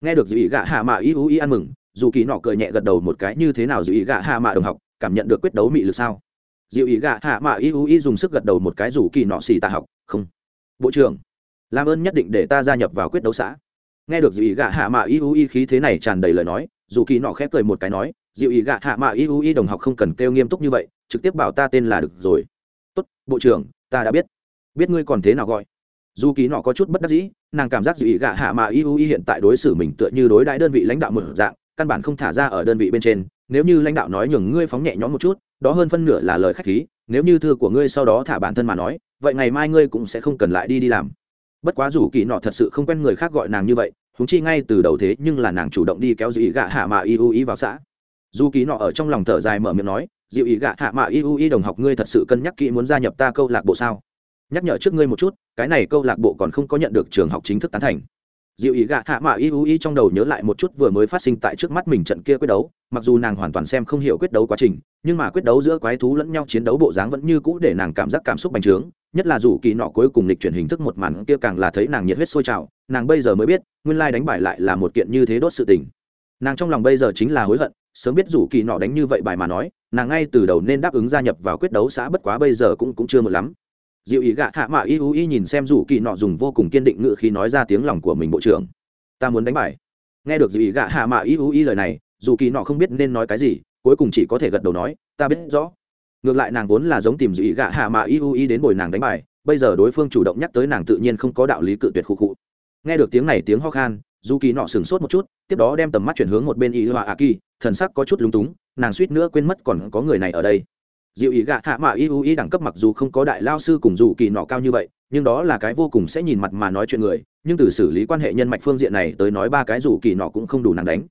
Nghe được diệu ý gạ hạ mạ ý u ý ăn mừng dù kỳ nọ cười nhẹ gật đầu một cái, như thế nào diệu ý gạ hạ mạ đồng học, cảm nhận được quyết đấu mị lực sao? Diệu ý gạ hạ mạ ý u ý dùng sức gật đầu một cái, rủ kỳ nọ xì tạ học, không. Bộ trưởng, làm ơn nhất định để ta gia nhập vào quyết đấu xã. Nghe được diệu ý gạ hạ mạ ý u ý khí thế này tràn đầy lời nói dù kỳ nọ khép cười một cái nói diệu ý gạ hạ mạ y u y đồng học không cần kêu nghiêm túc như vậy, trực tiếp bảo ta tên là được rồi. Tốt, bộ trưởng, ta đã biết biết ngươi còn thế nào gọi. Dù kỳ nọ có chút bất đắc dĩ, nàng cảm giác diệu ý gạ hạ mà y u y hiện tại đối xử mình tựa như đối đại đơn vị lãnh đạo mở dạng, căn bản không thả ra ở đơn vị bên trên. Nếu như lãnh đạo nói nhường ngươi phóng nhẹ nhõm một chút, đó hơn phân nửa là lời khách khí. Nếu như thư của ngươi sau đó thả bản thân mà nói, vậy ngày mai ngươi cũng sẽ không cần lại đi đi làm. Bất quá dù kỳ nọ thật sự không quen người khác gọi nàng như vậy húng chi ngay từ đầu thế nhưng là nàng chủ động đi kéo dị gạ hạ mạ y u ý vào xã. Dù kỳ nọ ở trong lòng thở dài mở miệng nói dịu ý gạ hạ mạ y u y đồng học ngươi thật sự cân nhắc kỹ muốn gia nhập ta câu lạc bộ sao? Nhắc nhở trước ngươi một chút, cái này câu lạc bộ còn không có nhận được trường học chính thức tán thành. Diệu ý gạ hạ mạ y u y trong đầu nhớ lại một chút vừa mới phát sinh tại trước mắt mình trận kia quyết đấu, mặc dù nàng hoàn toàn xem không hiểu quyết đấu quá trình, nhưng mà quyết đấu giữa quái thú lẫn nhau chiến đấu bộ dáng vẫn như cũ để nàng cảm giác cảm xúc bành trướng, nhất là dù kỳ nọ cuối cùng lịch chuyển hình thức một màn kia càng là thấy nàng nhiệt huyết sôi trào, nàng bây giờ mới biết, nguyên lai đánh bại lại là một kiện như thế đốt sự tình. Nàng trong lòng bây giờ chính là hối hận, sớm biết dù kỳ nọ đánh như vậy bài mà nói, nàng ngay từ đầu nên đáp ứng gia nhập vào quyết đấu xã bất quá bây giờ cũng cũng chưa một lắm diệu ý gạ hạ mạ y u y nhìn xem dù kỳ nọ dùng vô cùng kiên định ngự khi nói ra tiếng lòng của mình bộ trưởng. Ta muốn đánh bài. Nghe được diệu ý gạ hạ mạ y u y lời này dù kỳ nọ không biết nên nói cái gì, cuối cùng chỉ có thể gật đầu nói, ta biết rõ. Ngược lại nàng vốn là giống tìm diệu ý gạ hạ mạ y u y đến bồi nàng đánh bài, bây giờ đối phương chủ động nhắc tới nàng tự nhiên không có đạo lý cự tuyệt khu cụ nghe được tiếng này tiếng ho khan dù kỳ nọ sửng sốt một chút, tiếp đó đem tầm mắt chuyển hướng một bên y hoa a kỳ thần sắc có chút lúng túng, nàng suýt nữa quên mất còn có người này ở đây diệu ý gạ hạ mạ y ưu ý đẳng cấp mặc dù không có đại lao sư cùng dù kỳ nọ cao như vậy, nhưng đó là cái vô cùng sẽ nhìn mặt mà nói chuyện người, nhưng từ xử lý quan hệ nhân mạch phương diện này tới nói ba cái dù kỳ nọ cũng không đủ nàng đánh.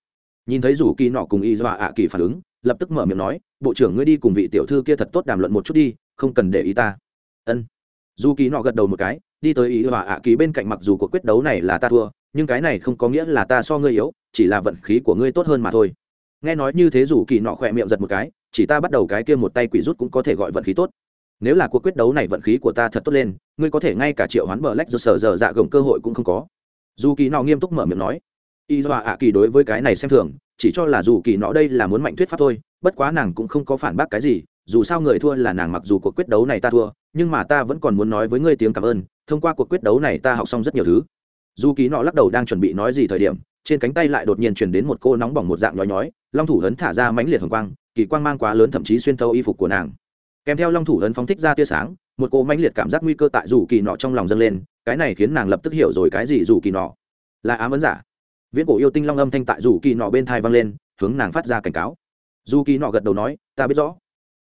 Nhìn thấy dù kỳ nọ cùng y hoa ạ kỳ phản ứng, lập tức mở miệng nói, bộ trưởng ngươi đi cùng vị tiểu thư kia thật tốt đàm luận một chút đi, không cần để ý ta. Ân. Dù kỳ nọ gật đầu một cái, đi tới y hoa ạ kỳ bên cạnh mặc dù cuộc quyết đấu này là ta thua, nhưng cái này không có nghĩa là ta so ngươi yếu, chỉ là vận khí của ngươi tốt hơn mà thôi. Nghe nói như thế dù kỳ nọ khỏe miệng giật một cái chỉ ta bắt đầu cái kia một tay quỷ rút cũng có thể gọi vận khí tốt. Nếu là cuộc quyết đấu này vận khí của ta thật tốt lên, ngươi có thể ngay cả triệu hoán bờ lách do sở giờ dạ gồng cơ hội cũng không có. Dù kỳ nọ nghiêm túc mở miệng nói, y do ạ, kỳ đối với cái này xem thường, chỉ cho là dù kỳ nọ đây là muốn mạnh thuyết pháp thôi, bất quá nàng cũng không có phản bác cái gì, dù sao người thua là nàng mặc dù cuộc quyết đấu này ta thua, nhưng mà ta vẫn còn muốn nói với ngươi tiếng cảm ơn, thông qua cuộc quyết đấu này ta học xong rất nhiều thứ. Dù kỳ nọ lắc đầu đang chuẩn bị nói gì thời điểm, trên cánh tay lại đột nhiên chuyển đến một cô nóng bỏng một dạng nhói nhói, long thủ hấn thả ra mãnh liệt hồng quang kỳ quang mang quá lớn thậm chí xuyên thấu y phục của nàng. Kèm theo long thủ ấn phóng thích ra tia sáng, một cô mãnh liệt cảm giác nguy cơ tại dù kỳ nọ trong lòng dâng lên, cái này khiến nàng lập tức hiểu rồi cái gì dù kỳ nọ. Là ám ấn giả. Viễn cổ yêu tinh long âm thanh tại dù kỳ nọ bên thai vang lên, hướng nàng phát ra cảnh cáo. Dù kỳ nọ gật đầu nói, ta biết rõ.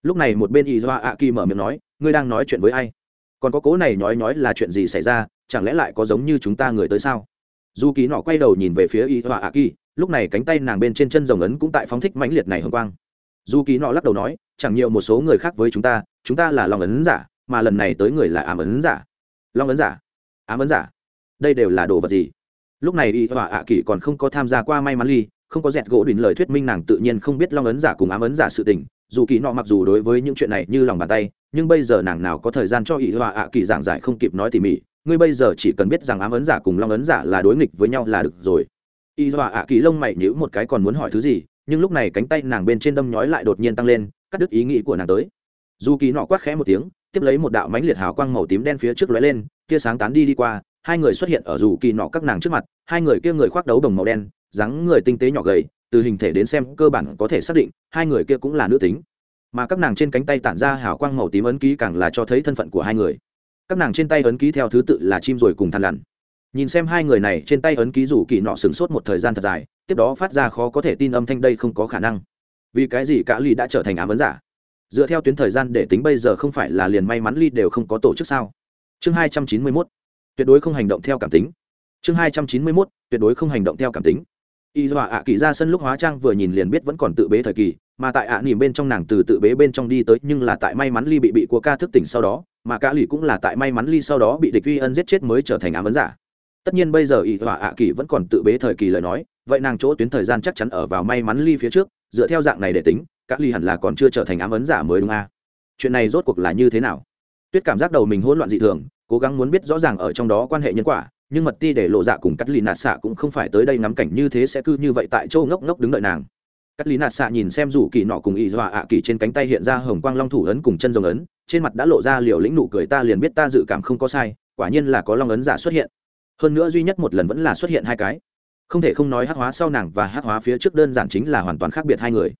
Lúc này một bên y doa ạ kỳ mở miệng nói, ngươi đang nói chuyện với ai? Còn có cố này nói nói là chuyện gì xảy ra? Chẳng lẽ lại có giống như chúng ta người tới sao? Dù kỳ nọ quay đầu nhìn về phía y doa ạ kỳ lúc này cánh tay nàng bên trên chân rồng ấn cũng tại phóng thích mãnh liệt này hồng quang dù kỳ nọ lắc đầu nói, chẳng nhiều một số người khác với chúng ta chúng ta là lòng ấn giả, mà lần này tới người là ám ấn giả. Long ấn giả? Ám ấn giả? Đây đều là đồ vật gì? Lúc này y họa ạ kỳ còn không có tham gia qua may mắn ly, không có dẹt gỗ đỉnh lời thuyết minh nàng tự nhiên không biết long ấn giả cùng ám ấn giả sự tình. Dù kỳ nọ mặc dù đối với những chuyện này như lòng bàn tay, nhưng bây giờ nàng nào có thời gian cho y họa ạ kỳ giảng giải không kịp nói tỉ mỉ. Ngươi bây giờ chỉ cần biết rằng ám ấn giả cùng long ấn giả là đối nghịch với nhau là được rồi. Y họa ạ kỳ lông mày nhữ một cái còn muốn hỏi thứ gì nhưng lúc này cánh tay nàng bên trên đâm nhói lại đột nhiên tăng lên, cắt đứt ý nghĩ của nàng tới. Dù kỳ nọ quát khẽ một tiếng, tiếp lấy một đạo mánh liệt hào quang màu tím đen phía trước lóe lên, tia sáng tán đi đi qua, hai người xuất hiện ở dù kỳ nọ các nàng trước mặt, hai người kia người khoác đấu đồng màu đen, dáng người tinh tế nhỏ gầy, từ hình thể đến xem cơ bản có thể xác định, hai người kia cũng là nữ tính. Mà các nàng trên cánh tay tản ra hào quang màu tím ấn ký càng là cho thấy thân phận của hai người. Các nàng trên tay ấn ký theo thứ tự là chim rồi cùng thằn lằn nhìn xem hai người này, trên tay ấn ký rủ kỳ nọ sửng sốt một thời gian thật dài tiếp đó phát ra khó có thể tin âm thanh đây không có khả năng. Vì cái gì cả ly đã trở thành ám ấn giả? Dựa theo tuyến thời gian để tính bây giờ không phải là liền may mắn ly đều không có tổ chức sao? Chương hai trăm chín mươi mốt. Tuyệt đối không hành động theo cảm tính. Chương hai trăm chín mươi mốt. Tuyệt đối không hành động theo cảm tính. Y dọa ạ kỳ ra sân lúc hóa trang vừa nhìn liền biết vẫn còn tự bế thời kỳ, mà tại ạ nỉm bên trong nàng từ tự bế bên trong đi tới, nhưng là tại may mắn ly bị bị của ca thức tỉnh sau đó, mà cả lì cũng là tại may mắn ly sau đó bị địch uy ân giết chết mới trở thành ám ấn giả. Tất nhiên bây giờ y dọa ạ kỳ vẫn còn tự bế thời kỳ lời nói vậy nàng chỗ tuyến thời gian chắc chắn ở vào may mắn ly phía trước, dựa theo dạng này để tính các ly hẳn là còn chưa trở thành ám ấn giả mới đúng a. À? chuyện này rốt cuộc là như thế nào? Tuyết cảm giác đầu mình hỗn loạn dị thường, cố gắng muốn biết rõ ràng ở trong đó quan hệ nhân quả, nhưng mật ti để lộ dạ cùng cắt lì nạt xạ cũng không phải tới đây ngắm cảnh như thế sẽ cứ như vậy tại châu ngốc ngốc đứng đợi nàng. Cắt lì nạt xạ nhìn xem rủ kỳ nọ cùng ý dọa ạ kỳ trên cánh tay hiện ra hồng quang long thủ ấn cùng chân rồng ấn, trên mặt đã lộ ra liều lĩnh nụ cười ta liền biết ta dự cảm không có sai, quả nhiên là có long ấn giả xuất hiện. Hơn nữa duy nhất một lần vẫn là xuất hiện hai cái không thể không nói hát hóa sau nàng và hát hóa phía trước đơn giản chính là hoàn toàn khác biệt hai người.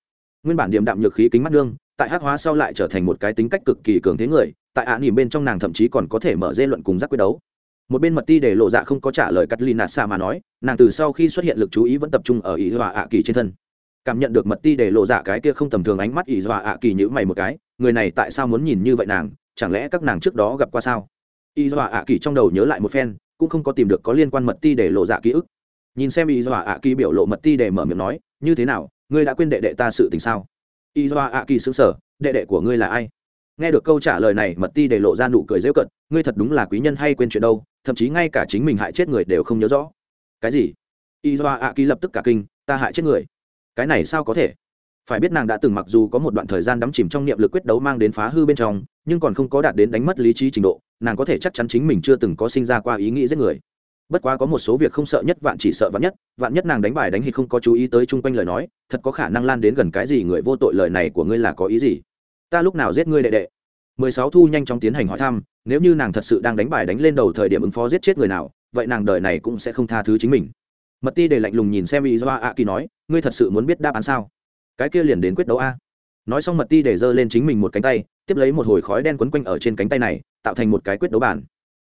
Nguyên bản điểm đạm nhược khí kính mắt đương tại hát hóa sau lại trở thành một cái tính cách cực kỳ cường thế người, tại ạ nỉm bên trong nàng thậm chí còn có thể mở dê luận cùng giác quyết đấu. Một bên mật ti để lộ dạ không có trả lời cắt lì nạt xạ mà nói, nàng từ sau khi xuất hiện lực chú ý vẫn tập trung ở ý hòa ạ kỳ trên thân. Cảm nhận được mật ti để lộ dạ cái kia không tầm thường ánh mắt ý hòa ạ kỳ nhữ mày một cái, người này tại sao muốn nhìn như vậy nàng, chẳng lẽ các nàng trước đó gặp qua sao? Ý hòa ạ kỳ trong đầu nhớ lại một phen, cũng không có tìm được có liên quan mật ti để lộ dạ ký ức nhìn xem y hòa ạ kỳ biểu lộ mật ti để mở miệng nói, như thế nào? Ngươi đã quên đệ đệ ta sự tình sao? Y hòa ạ kỳ xứng sở đệ đệ của ngươi là ai? Nghe được câu trả lời này, mật ti để lộ ra nụ cười dễ cận ngươi thật đúng là quý nhân hay quên chuyện đâu, thậm chí ngay cả chính mình hại chết người đều không nhớ rõ. Cái gì? Y doa ạ kỳ lập tức cả kinh, ta hại chết người? Cái này sao có thể? Phải biết nàng đã từng mặc dù có một đoạn thời gian đắm chìm trong niệm lực quyết đấu mang đến phá hư bên trong, nhưng còn không có đạt đến đánh mất lý trí trình độ, nàng có thể chắc chắn chính mình chưa từng có sinh ra qua ý nghĩ giết người bất quá có một số việc không sợ nhất, vạn chỉ sợ vạn nhất. Vạn nhất nàng đánh bài đánh thì không có chú ý tới chung quanh lời nói, thật có khả năng lan đến gần cái gì người vô tội lời này của ngươi là có ý gì? Ta lúc nào giết ngươi đệ đệ? Mười sáu thu nhanh chóng tiến hành hỏi thăm, nếu như nàng thật sự đang đánh bài đánh lên đầu thời điểm ứng phó giết chết người nào, vậy nàng đời này cũng sẽ không tha thứ chính mình. Mật ti để lạnh lùng nhìn xem y doa a kỳ nói, ngươi thật sự muốn biết đáp án sao? Cái kia liền đến quyết đấu a. Nói xong mật ti để giơ lên chính mình một cánh tay, tiếp lấy một hồi khói đen quấn quanh ở trên cánh tay này, tạo thành một cái quyết đấu bản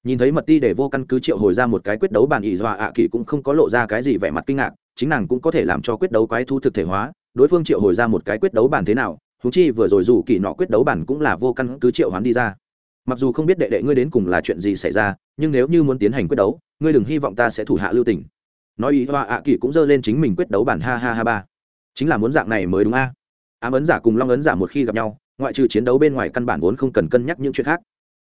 nhìn thấy mật ti để vô căn cứ triệu hồi ra một cái quyết đấu bản y doa ạ kỳ cũng không có lộ ra cái gì vẻ mặt kinh ngạc, chính nàng cũng có thể làm cho quyết đấu quái thu thực thể hóa, đối phương triệu hồi ra một cái quyết đấu bản thế nào thú chi vừa rồi dù kỳ nọ quyết đấu bản cũng là vô căn cứ triệu hoán đi ra. Mặc dù không biết đệ đệ ngươi đến cùng là chuyện gì xảy ra, nhưng nếu như muốn tiến hành quyết đấu, ngươi đừng hy vọng ta sẽ thủ hạ lưu tình. Nói ý hoa ạ kỳ cũng dơ lên chính mình quyết đấu bản ha ha ha ba. Chính là muốn dạng này mới đúng a. Ám ấn giả cùng long ấn giả một khi gặp nhau, ngoại trừ chiến đấu bên ngoài căn bản vốn không cần cân nhắc những chuyện khác.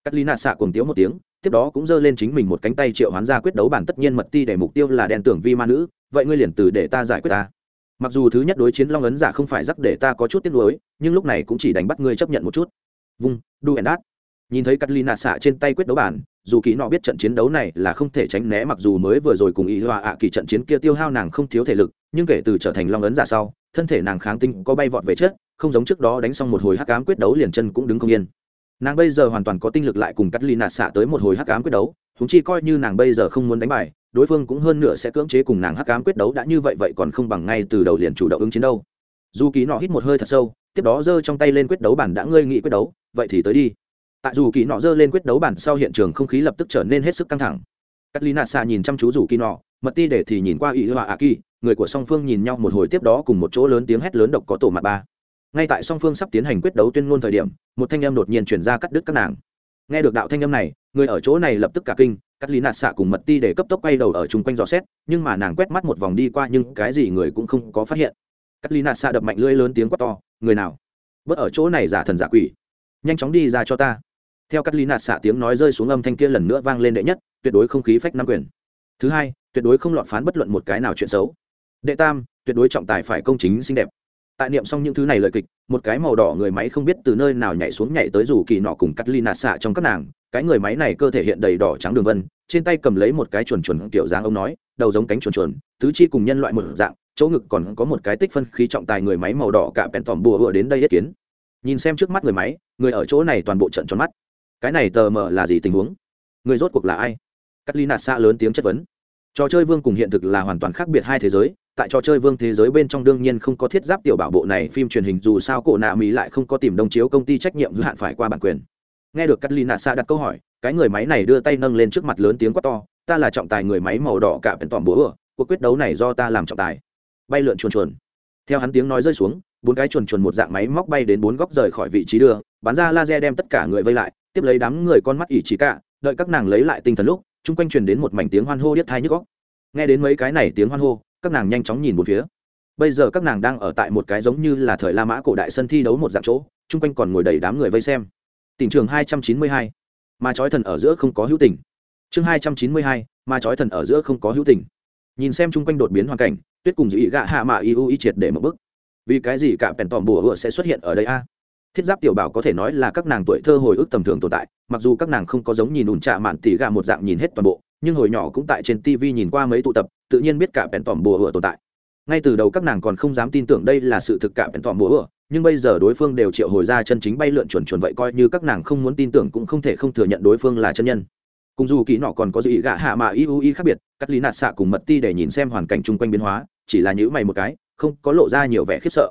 Cắt lý nạ xạ cùng tiếu một tiếng tiếp đó cũng giơ lên chính mình một cánh tay triệu hoán ra quyết đấu bản tất nhiên mật ti để mục tiêu là đèn tưởng vi ma nữ, vậy ngươi liền từ để ta giải quyết ta. Mặc dù thứ nhất đối chiến long ấn giả không phải rắc để ta có chút tiếc nuối, nhưng lúc này cũng chỉ đánh bắt ngươi chấp nhận một chút. Vung, đu ẻn đát. Nhìn thấy cắt lina xạ trên tay quyết đấu bản, dù kỳ nọ biết trận chiến đấu này là không thể tránh né mặc dù mới vừa rồi cùng ý hòa ạ kỳ trận chiến kia tiêu hao nàng không thiếu thể lực, nhưng kể từ trở thành long ấn giả sau, thân thể nàng kháng tinh có bay vọt về chết không giống trước đó đánh xong một hồi hắc ám quyết đấu liền chân cũng đứng không yên nàng bây giờ hoàn toàn có tinh lực lại cùng cắt lina xạ tới một hồi hắc ám quyết đấu húng chi coi như nàng bây giờ không muốn đánh bài, đối phương cũng hơn nửa sẽ cưỡng chế cùng nàng hắc ám quyết đấu đã như vậy vậy còn không bằng ngay từ đầu liền chủ động ứng chiến đâu. Dù kỳ nọ hít một hơi thật sâu, tiếp đó giơ trong tay lên quyết đấu bản đã ngơi nghị quyết đấu, vậy thì tới đi. Tại dù kỳ nọ giơ lên quyết đấu bản sau hiện trường không khí lập tức trở nên hết sức căng thẳng. Cắt ly nạt xạ nhìn chăm chú dù kỳ nọ, mật ti để thì nhìn qua ỵ họa a kỳ người của song phương nhìn nhau một hồi tiếp đó cùng một chỗ lớn tiếng hét lớn độc có tổ mặt ba ngay tại song phương sắp tiến hành quyết đấu tuyên ngôn thời điểm, một thanh âm đột nhiên chuyển ra cắt đứt các nàng. Nghe được đạo thanh âm này, người ở chỗ này lập tức cả kinh, cắt lý nạt xạ cùng mật ti để cấp tốc quay đầu ở chung quanh dò xét, nhưng mà nàng quét mắt một vòng đi qua nhưng cái gì người cũng không có phát hiện. Cắt lý nạt xạ đập mạnh lưỡi lớn tiếng quát to, người nào? Bớt ở chỗ này giả thần giả quỷ. Nhanh chóng đi ra cho ta. Theo cắt lý nạt xạ tiếng nói rơi xuống âm thanh kia lần nữa vang lên đệ nhất, tuyệt đối không khí phách nam quyền. Thứ hai, tuyệt đối không lọt phán bất luận một cái nào chuyện xấu. Đệ tam, tuyệt đối trọng tài phải công chính xinh đẹp tại niệm xong những thứ này lời kịch, một cái màu đỏ người máy không biết từ nơi nào nhảy xuống nhảy tới dù kỳ nọ cùng cắt ly nạt xạ trong các nàng. Cái người máy này cơ thể hiện đầy đỏ trắng đường vân, trên tay cầm lấy một cái chuồn chuồn kiểu dáng ông nói, đầu giống cánh chuồn chuồn, tứ chi cùng nhân loại một dạng, chỗ ngực còn có một cái tích phân khí trọng tài người máy màu đỏ cả bèn tòm bùa vừa đến đây yết kiến. Nhìn xem trước mắt người máy, người ở chỗ này toàn bộ trận tròn mắt. Cái này tờ mờ là gì tình huống? Người rốt cuộc là ai? Cắt ly nạt xạ lớn tiếng chất vấn. Trò chơi vương cùng hiện thực là hoàn toàn khác biệt hai thế giới tại trò chơi vương thế giới bên trong đương nhiên không có thiết giáp tiểu bảo bộ này, phim truyền hình dù sao cổ nạ mỹ lại không có tìm đồng chiếu công ty trách nhiệm hữu hạn phải qua bản quyền. Nghe được cắt ly nạ xa đặt câu hỏi, cái người máy này đưa tay nâng lên trước mặt lớn tiếng quát to, ta là trọng tài người máy màu đỏ cả bèn tòm búa cuộc quyết đấu này do ta làm trọng tài. Bay lượn chuồn chuồn. Theo hắn tiếng nói rơi xuống, bốn cái chuồn chuồn một dạng máy móc bay đến bốn góc rời khỏi vị trí đưa, bắn ra laser đem tất cả người vây lại, tiếp lấy đám người con mắt ỉ chỉ cả, đợi các nàng lấy lại tinh thần lúc, chung quanh truyền đến một mảnh tiếng hoan hô điếc thai nhức góc nghe đến mấy cái này tiếng hoan hô các nàng nhanh chóng nhìn một phía. Bây giờ các nàng đang ở tại một cái giống như là thời la mã cổ đại sân thi đấu một dạng chỗ, chung quanh còn ngồi đầy đám người vây xem. Tỉnh trường hai trăm chín mươi hai. Mà trói thần ở giữa không có hữu tình. Chương hai trăm chín mươi hai mà trói thần ở giữa không có hữu tình. Nhìn xem chung quanh đột biến hoàn cảnh, tuyết cùng dị gạ hạ mạ iu y triệt để một bức vì cái gì cả pèn tòm bùa hựa sẽ xuất hiện ở đây a? Thiết giáp tiểu bảo có thể nói là các nàng tuổi thơ hồi ức tầm thường tồn tại, mặc dù các nàng không có giống nhìn ủn trạ mạn tỉ gà một dạng nhìn hết toàn bộ, nhưng hồi nhỏ cũng tại trên tv nhìn qua mấy tụ tập tự nhiên biết cả bèn tòm bùa hựa tồn tại. Ngay từ đầu các nàng còn không dám tin tưởng đây là sự thực cả bèn tòm bùa hựa nhưng bây giờ đối phương đều triệu hồi ra chân chính bay lượn chuẩn chuẩn vậy coi như các nàng không muốn tin tưởng cũng không thể không thừa nhận đối phương là chân nhân. Cùng dù kỹ nọ còn có dự gạ hạ mà y u y khác biệt, cắt lý nạt xạ cùng mật ti để nhìn xem hoàn cảnh chung quanh biến hóa, chỉ là nhữ mày một cái, không có lộ ra nhiều vẻ khiếp sợ.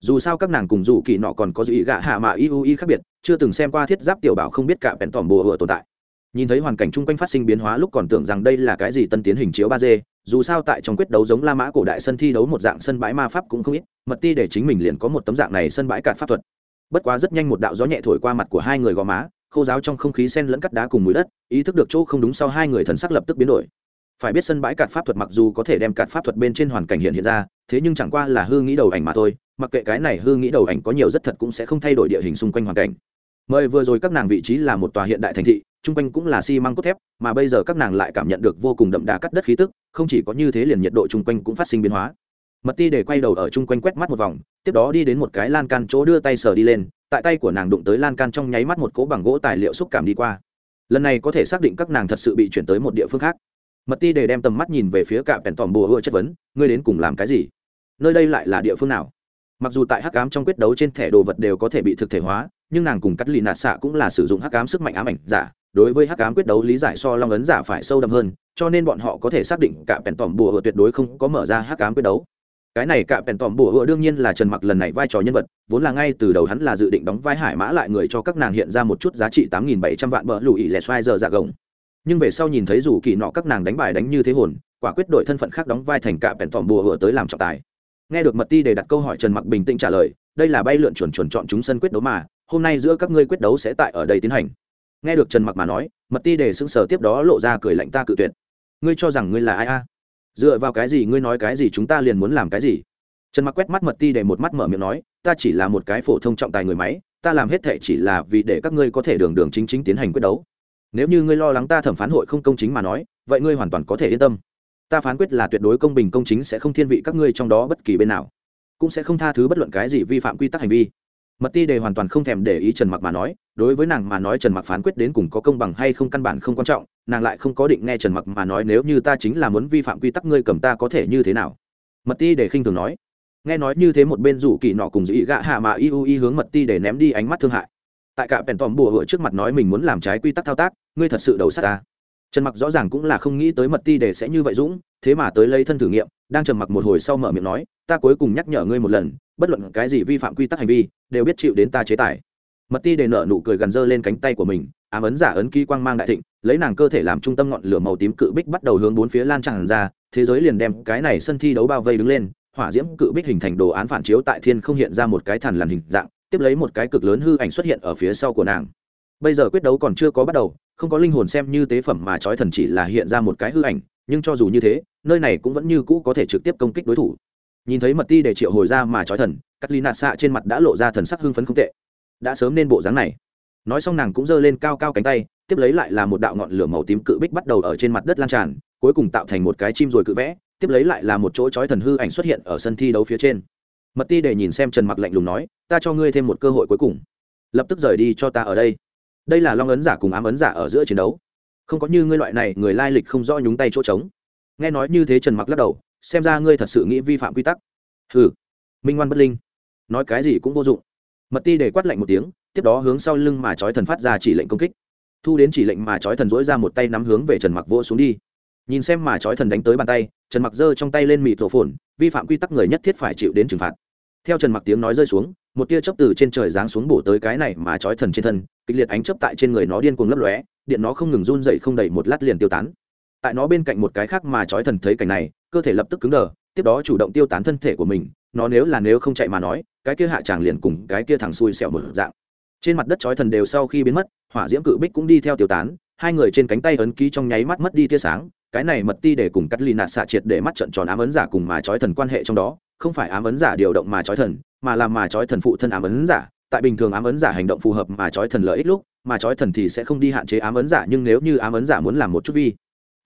Dù sao các nàng cùng dù kỳ nọ còn có dự gạ hạ mà y u y khác biệt, chưa từng xem qua thiết giáp tiểu bảo không biết cả bèn tỏm bùa hựa tồn tại. Nhìn thấy hoàn cảnh chung quanh phát sinh biến hóa lúc còn tưởng rằng đây là cái gì tân tiến hình chiếu ba d dù sao tại trong quyết đấu giống la mã cổ đại sân thi đấu một dạng sân bãi ma pháp cũng không ít, mật ti để chính mình liền có một tấm dạng này sân bãi cạn pháp thuật. Bất quá rất nhanh một đạo gió nhẹ thổi qua mặt của hai người gò má, khô giáo trong không khí sen lẫn cắt đá cùng mùi đất, ý thức được chỗ không đúng sau hai người thần sắc lập tức biến đổi. Phải biết sân bãi cạn pháp thuật mặc dù có thể đem cạn pháp thuật bên trên hoàn cảnh hiện hiện ra, thế nhưng chẳng qua là hư nghĩ đầu ảnh mà thôi, mặc kệ cái này hư nghĩ đầu ảnh có nhiều rất thật cũng sẽ không thay đổi địa hình xung quanh hoàn cảnh mời vừa rồi các nàng vị trí là một tòa hiện đại thành thị, chung quanh cũng là xi măng cốt thép, mà bây giờ các nàng lại cảm nhận được vô cùng đậm đà cắt đất khí tức, không chỉ có như thế liền nhiệt độ chung quanh cũng phát sinh biến hóa. Mật ti để quay đầu ở chung quanh quét mắt một vòng, tiếp đó đi đến một cái lan can chỗ đưa tay sờ đi lên, tại tay của nàng đụng tới lan can trong nháy mắt một cỗ bằng gỗ tài liệu xúc cảm đi qua. Lần này có thể xác định các nàng thật sự bị chuyển tới một địa phương khác. Mật ti để đem tầm mắt nhìn về phía cạm pèn tòm bùa hựa chất vấn, ngươi đến cùng làm cái gì? Nơi đây lại là địa phương nào? Mặc dù tại hắc ám trong quyết đấu trên thẻ đồ vật đều có thể bị thực thể hóa nhưng nàng cùng cắt lì nạt xạ cũng là sử dụng hắc ám sức mạnh ám ảnh giả. Đối với hắc ám quyết đấu lý giải so long ấn giả phải sâu đậm hơn, cho nên bọn họ có thể xác định cả bèn tòm bùa hựa tuyệt đối không có mở ra hắc ám quyết đấu. Cái này cả bèn tòm bùa hựa đương nhiên là trần mặc lần này vai trò nhân vật, vốn là ngay từ đầu hắn là dự định đóng vai hải mã lại người cho các nàng hiện ra một chút giá trị tám nghìn bảy trăm vạn bờ lùi rẻ xoai giờ dạ gồng. Nhưng về sau nhìn thấy dù kỳ nọ các nàng đánh bài đánh như thế hồn, quả quyết đội thân phận khác đóng vai thành cả bèn tòm bùa hựa tới làm trọng tài. Nghe được mật ti để đặt câu hỏi trần mặc bình tĩnh trả lời, đây là bay lượn chuẩn chuẩn chọn chúng sân quyết đấu mà hôm nay giữa các ngươi quyết đấu sẽ tại ở đây tiến hành. Nghe được trần mặc mà nói, mật ti để sững sờ tiếp đó lộ ra cười lạnh ta cự tuyệt. Ngươi cho rằng ngươi là ai a? Dựa vào cái gì ngươi nói cái gì chúng ta liền muốn làm cái gì? Trần mặc quét mắt mật ti để một mắt mở miệng nói, ta chỉ là một cái phổ thông trọng tài người máy, ta làm hết thệ chỉ là vì để các ngươi có thể đường đường chính chính tiến hành quyết đấu. Nếu như ngươi lo lắng ta thẩm phán hội không công chính mà nói, vậy ngươi hoàn toàn có thể yên tâm. Ta phán quyết là tuyệt đối công bình công chính sẽ không thiên vị các ngươi trong đó bất kỳ bên nào, cũng sẽ không tha thứ bất luận cái gì vi phạm quy tắc hành vi mật ti đề hoàn toàn không thèm để ý trần mặc mà nói, đối với nàng mà nói trần mặc phán quyết đến cùng có công bằng hay không căn bản không quan trọng, nàng lại không có định nghe trần mặc mà nói nếu như ta chính là muốn vi phạm quy tắc ngươi cầm ta có thể như thế nào. Mật ti để khinh thường nói. Nghe nói như thế một bên rủ kỳ nọ cùng dĩ gạ hạ mà y u y hướng mật ti để ném đi ánh mắt thương hại. Tại cả bèn tòm bùa hựa trước mặt nói mình muốn làm trái quy tắc thao tác, ngươi thật sự đầu sát ta. Trần mặc rõ ràng cũng là không nghĩ tới mật ti để sẽ như vậy dũng, thế mà tới lấy thân thử nghiệm, đang trầm mặc một hồi sau mở miệng nói, ta cuối cùng nhắc nhở ngươi một lần bất luận cái gì vi phạm quy tắc hành vi, đều biết chịu đến ta chế tài. Mật ti để nợ nụ cười gần dơ lên cánh tay của mình, ám ấn giả ấn ký quang mang đại thịnh, lấy nàng cơ thể làm trung tâm ngọn lửa màu tím cự bích bắt đầu hướng bốn phía lan tràn ra, thế giới liền đem cái này sân thi đấu bao vây đứng lên, hỏa diễm cự bích hình thành đồ án phản chiếu tại thiên không hiện ra một cái thằn lằn hình dạng, tiếp lấy một cái cực lớn hư ảnh xuất hiện ở phía sau của nàng. Bây giờ quyết đấu còn chưa có bắt đầu, không có linh hồn xem như tế phẩm mà trói thần chỉ là hiện ra một cái hư ảnh, nhưng cho dù như thế, nơi này cũng vẫn như cũ có thể trực tiếp công kích đối thủ nhìn thấy mật ti để triệu hồi ra mà trói thần, cắt ly nạt xạ trên mặt đã lộ ra thần sắc hưng phấn không tệ. Đã sớm nên bộ dáng này. Nói xong nàng cũng giơ lên cao cao cánh tay, tiếp lấy lại là một đạo ngọn lửa màu tím cự bích bắt đầu ở trên mặt đất lan tràn, cuối cùng tạo thành một cái chim rồi cự vẽ, tiếp lấy lại là một chỗ chói thần hư ảnh xuất hiện ở sân thi đấu phía trên. Mật ti để nhìn xem trần mặc lạnh lùng nói, ta cho ngươi thêm một cơ hội cuối cùng. Lập tức rời đi cho ta ở đây. Đây là long ấn giả cùng ám ấn giả ở giữa chiến đấu. Không có như ngươi loại này, người lai lịch không rõ nhúng tay chỗ trống. Nghe nói như thế trần mặc lắc đầu xem ra ngươi thật sự nghĩ vi phạm quy tắc. Hừ, minh ngoan bất linh. Nói cái gì cũng vô dụng. Mật ti để quát lạnh một tiếng, tiếp đó hướng sau lưng mà trói thần phát ra chỉ lệnh công kích. Thu đến chỉ lệnh mà trói thần dỗi ra một tay nắm hướng về trần mặc vỗ xuống đi. Nhìn xem mà trói thần đánh tới bàn tay, trần mặc giơ trong tay lên mịt thổ phồn, vi phạm quy tắc người nhất thiết phải chịu đến trừng phạt. Theo trần mặc tiếng nói rơi xuống, một tia chớp từ trên trời giáng xuống bổ tới cái này mà trói thần trên thân, kịch liệt ánh chớp tại trên người nó điên cuồng lấp lóe, điện nó không ngừng run dậy không đầy một lát liền tiêu tán tại nó bên cạnh một cái khác mà trói thần thấy cảnh này, cơ thể lập tức cứng đờ, tiếp đó chủ động tiêu tán thân thể của mình, nó nếu là nếu không chạy mà nói, cái kia hạ tràng liền cùng cái kia thằng xui xẻo một dạng. Trên mặt đất chói thần đều sau khi biến mất, hỏa diễm cự bích cũng đi theo tiêu tán, hai người trên cánh tay ấn ký trong nháy mắt mất đi tia sáng, cái này mật ti để cùng cắt ly nạt xạ triệt để mắt trận tròn ám ấn giả cùng mà chói thần quan hệ trong đó, không phải ám ấn giả điều động mà chói thần, mà là mà chói thần phụ thân ám ấn giả, tại bình thường ám ấn giả hành động phù hợp mà chói thần lợi ích lúc, mà chói thần thì sẽ không đi hạn chế ám ấn giả, nhưng nếu như ám ấn giả muốn làm một chút vi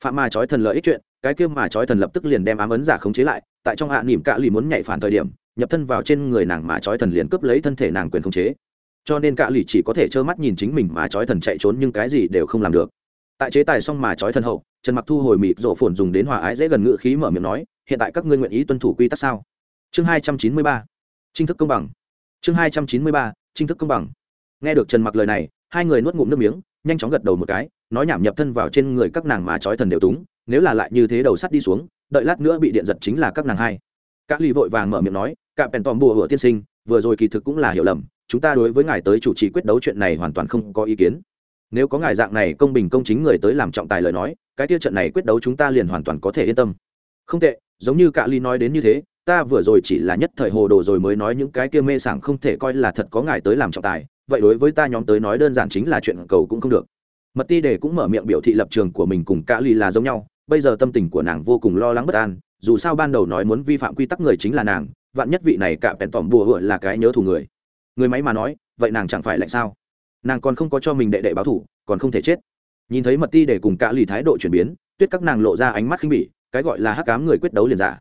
phạm mà chói thần lợi ích chuyện, cái kia mà chói thần lập tức liền đem ám ấn giả khống chế lại, tại trong hạ nỉm cạ lì muốn nhảy phản thời điểm, nhập thân vào trên người nàng mà chói thần liền cướp lấy thân thể nàng quyền khống chế. Cho nên cạ lì chỉ có thể trơ mắt nhìn chính mình mà chói thần chạy trốn nhưng cái gì đều không làm được. Tại chế tài xong mà chói thần hậu, trần mặc thu hồi mịt rộ phồn dùng đến hòa ái dễ gần ngự khí mở miệng nói, hiện tại các ngươi nguyện ý tuân thủ quy tắc sao? Chương hai trăm chín mươi ba, trinh thức công bằng. Chương hai trăm chín mươi ba, trinh thức công bằng. Nghe được trần mặc lời này, hai người nuốt ngụm nước miếng, nhanh chóng gật đầu một cái nói nhảm nhập thân vào trên người các nàng mà chói thần đều túng, nếu là lại như thế đầu sắt đi xuống, đợi lát nữa bị điện giật chính là các nàng hai. Các ly vội vàng mở miệng nói, cả pèn tòm bùa hựa tiên sinh, vừa rồi kỳ thực cũng là hiểu lầm, chúng ta đối với ngài tới chủ trì quyết đấu chuyện này hoàn toàn không có ý kiến. Nếu có ngài dạng này công bình công chính người tới làm trọng tài lời nói, cái tiêu trận này quyết đấu chúng ta liền hoàn toàn có thể yên tâm. Không tệ, giống như cả ly nói đến như thế, ta vừa rồi chỉ là nhất thời hồ đồ rồi mới nói những cái kia mê sảng không thể coi là thật có ngài tới làm trọng tài, vậy đối với ta nhóm tới nói đơn giản chính là chuyện cầu cũng không được mật ti để cũng mở miệng biểu thị lập trường của mình cùng cả ly là giống nhau, bây giờ tâm tình của nàng vô cùng lo lắng bất an, dù sao ban đầu nói muốn vi phạm quy tắc người chính là nàng, vạn nhất vị này cả bèn tỏm bùa hựa là cái nhớ thù người. Người máy mà nói, vậy nàng chẳng phải lạnh sao? Nàng còn không có cho mình đệ đệ báo thủ, còn không thể chết. Nhìn thấy mật ti để cùng cả lì thái độ chuyển biến, tuyết các nàng lộ ra ánh mắt khinh bỉ, cái gọi là hắc cám người quyết đấu liền giả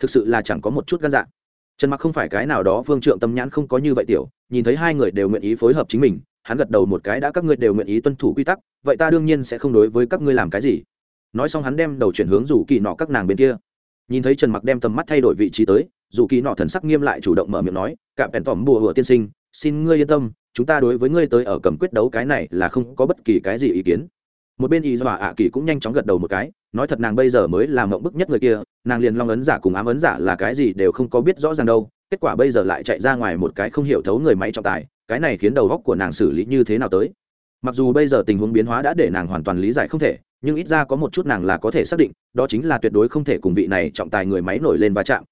thực sự là chẳng có một chút gan dạ. Trần mặc không phải cái nào đó phương trượng tâm nhãn không có như vậy tiểu, nhìn thấy hai người đều nguyện ý phối hợp chính mình hắn gật đầu một cái, đã các ngươi đều nguyện ý tuân thủ quy tắc, vậy ta đương nhiên sẽ không đối với các ngươi làm cái gì. Nói xong hắn đem đầu chuyển hướng rủ kỳ nọ các nàng bên kia. Nhìn thấy trần mặc đem tầm mắt thay đổi vị trí tới dù kỳ nọ thần sắc nghiêm lại chủ động mở miệng nói, cả bèn tỏm bùa hựa tiên sinh, xin ngươi yên tâm, chúng ta đối với ngươi tới ở cầm quyết đấu cái này là không có bất kỳ cái gì ý kiến. Một bên y dọa ạ kỳ cũng nhanh chóng gật đầu một cái, nói thật nàng bây giờ mới là mộng bức nhất người kia, nàng liền long ấn giả cùng ám ấn giả là cái gì đều không có biết rõ ràng đâu, kết quả bây giờ lại chạy ra ngoài một cái không hiểu thấu người máy trọng tài cái này khiến đầu góc của nàng xử lý như thế nào tới? Mặc dù bây giờ tình huống biến hóa đã để nàng hoàn toàn lý giải không thể, nhưng ít ra có một chút nàng là có thể xác định, đó chính là tuyệt đối không thể cùng vị này trọng tài người máy nổi lên va chạm.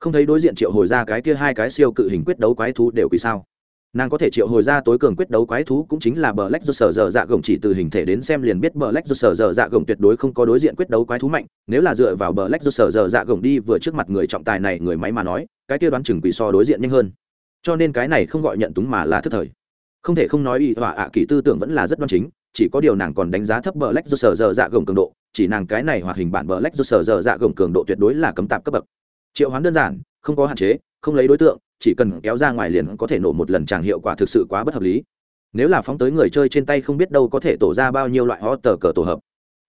Không thấy đối diện triệu hồi ra cái kia hai cái siêu cự hình quyết đấu quái thú đều vì sao? Nàng có thể triệu hồi ra tối cường quyết đấu quái thú cũng chính là bờ lách do sở dở dạ gồng chỉ từ hình thể đến xem liền biết bờ lách do sở dở dạ gồng tuyệt đối không có đối diện quyết đấu quái thú mạnh, nếu là dựa vào bờ lách do sở dở dạ gồng đi vừa trước mặt người trọng tài này người máy mà nói, cái kia đoán chừng quỷ so đối diện nhanh hơn cho nên cái này không gọi nhận túng mà là thất thời. Không thể không nói y họa ạ kỳ tư tưởng vẫn là rất đoan chính, chỉ có điều nàng còn đánh giá thấp bờ lách do sở dở dạ gồng cường độ, chỉ nàng cái này hoạt hình bản bờ lách do sở dở dạ gồng cường độ tuyệt đối là cấm tạp cấp bậc. Triệu hoán đơn giản, không có hạn chế, không lấy đối tượng, chỉ cần kéo ra ngoài liền có thể nổ một lần tràng hiệu quả thực sự quá bất hợp lý. Nếu là phóng tới người chơi trên tay không biết đâu có thể tổ ra bao nhiêu loại ho tờ cờ tổ hợp.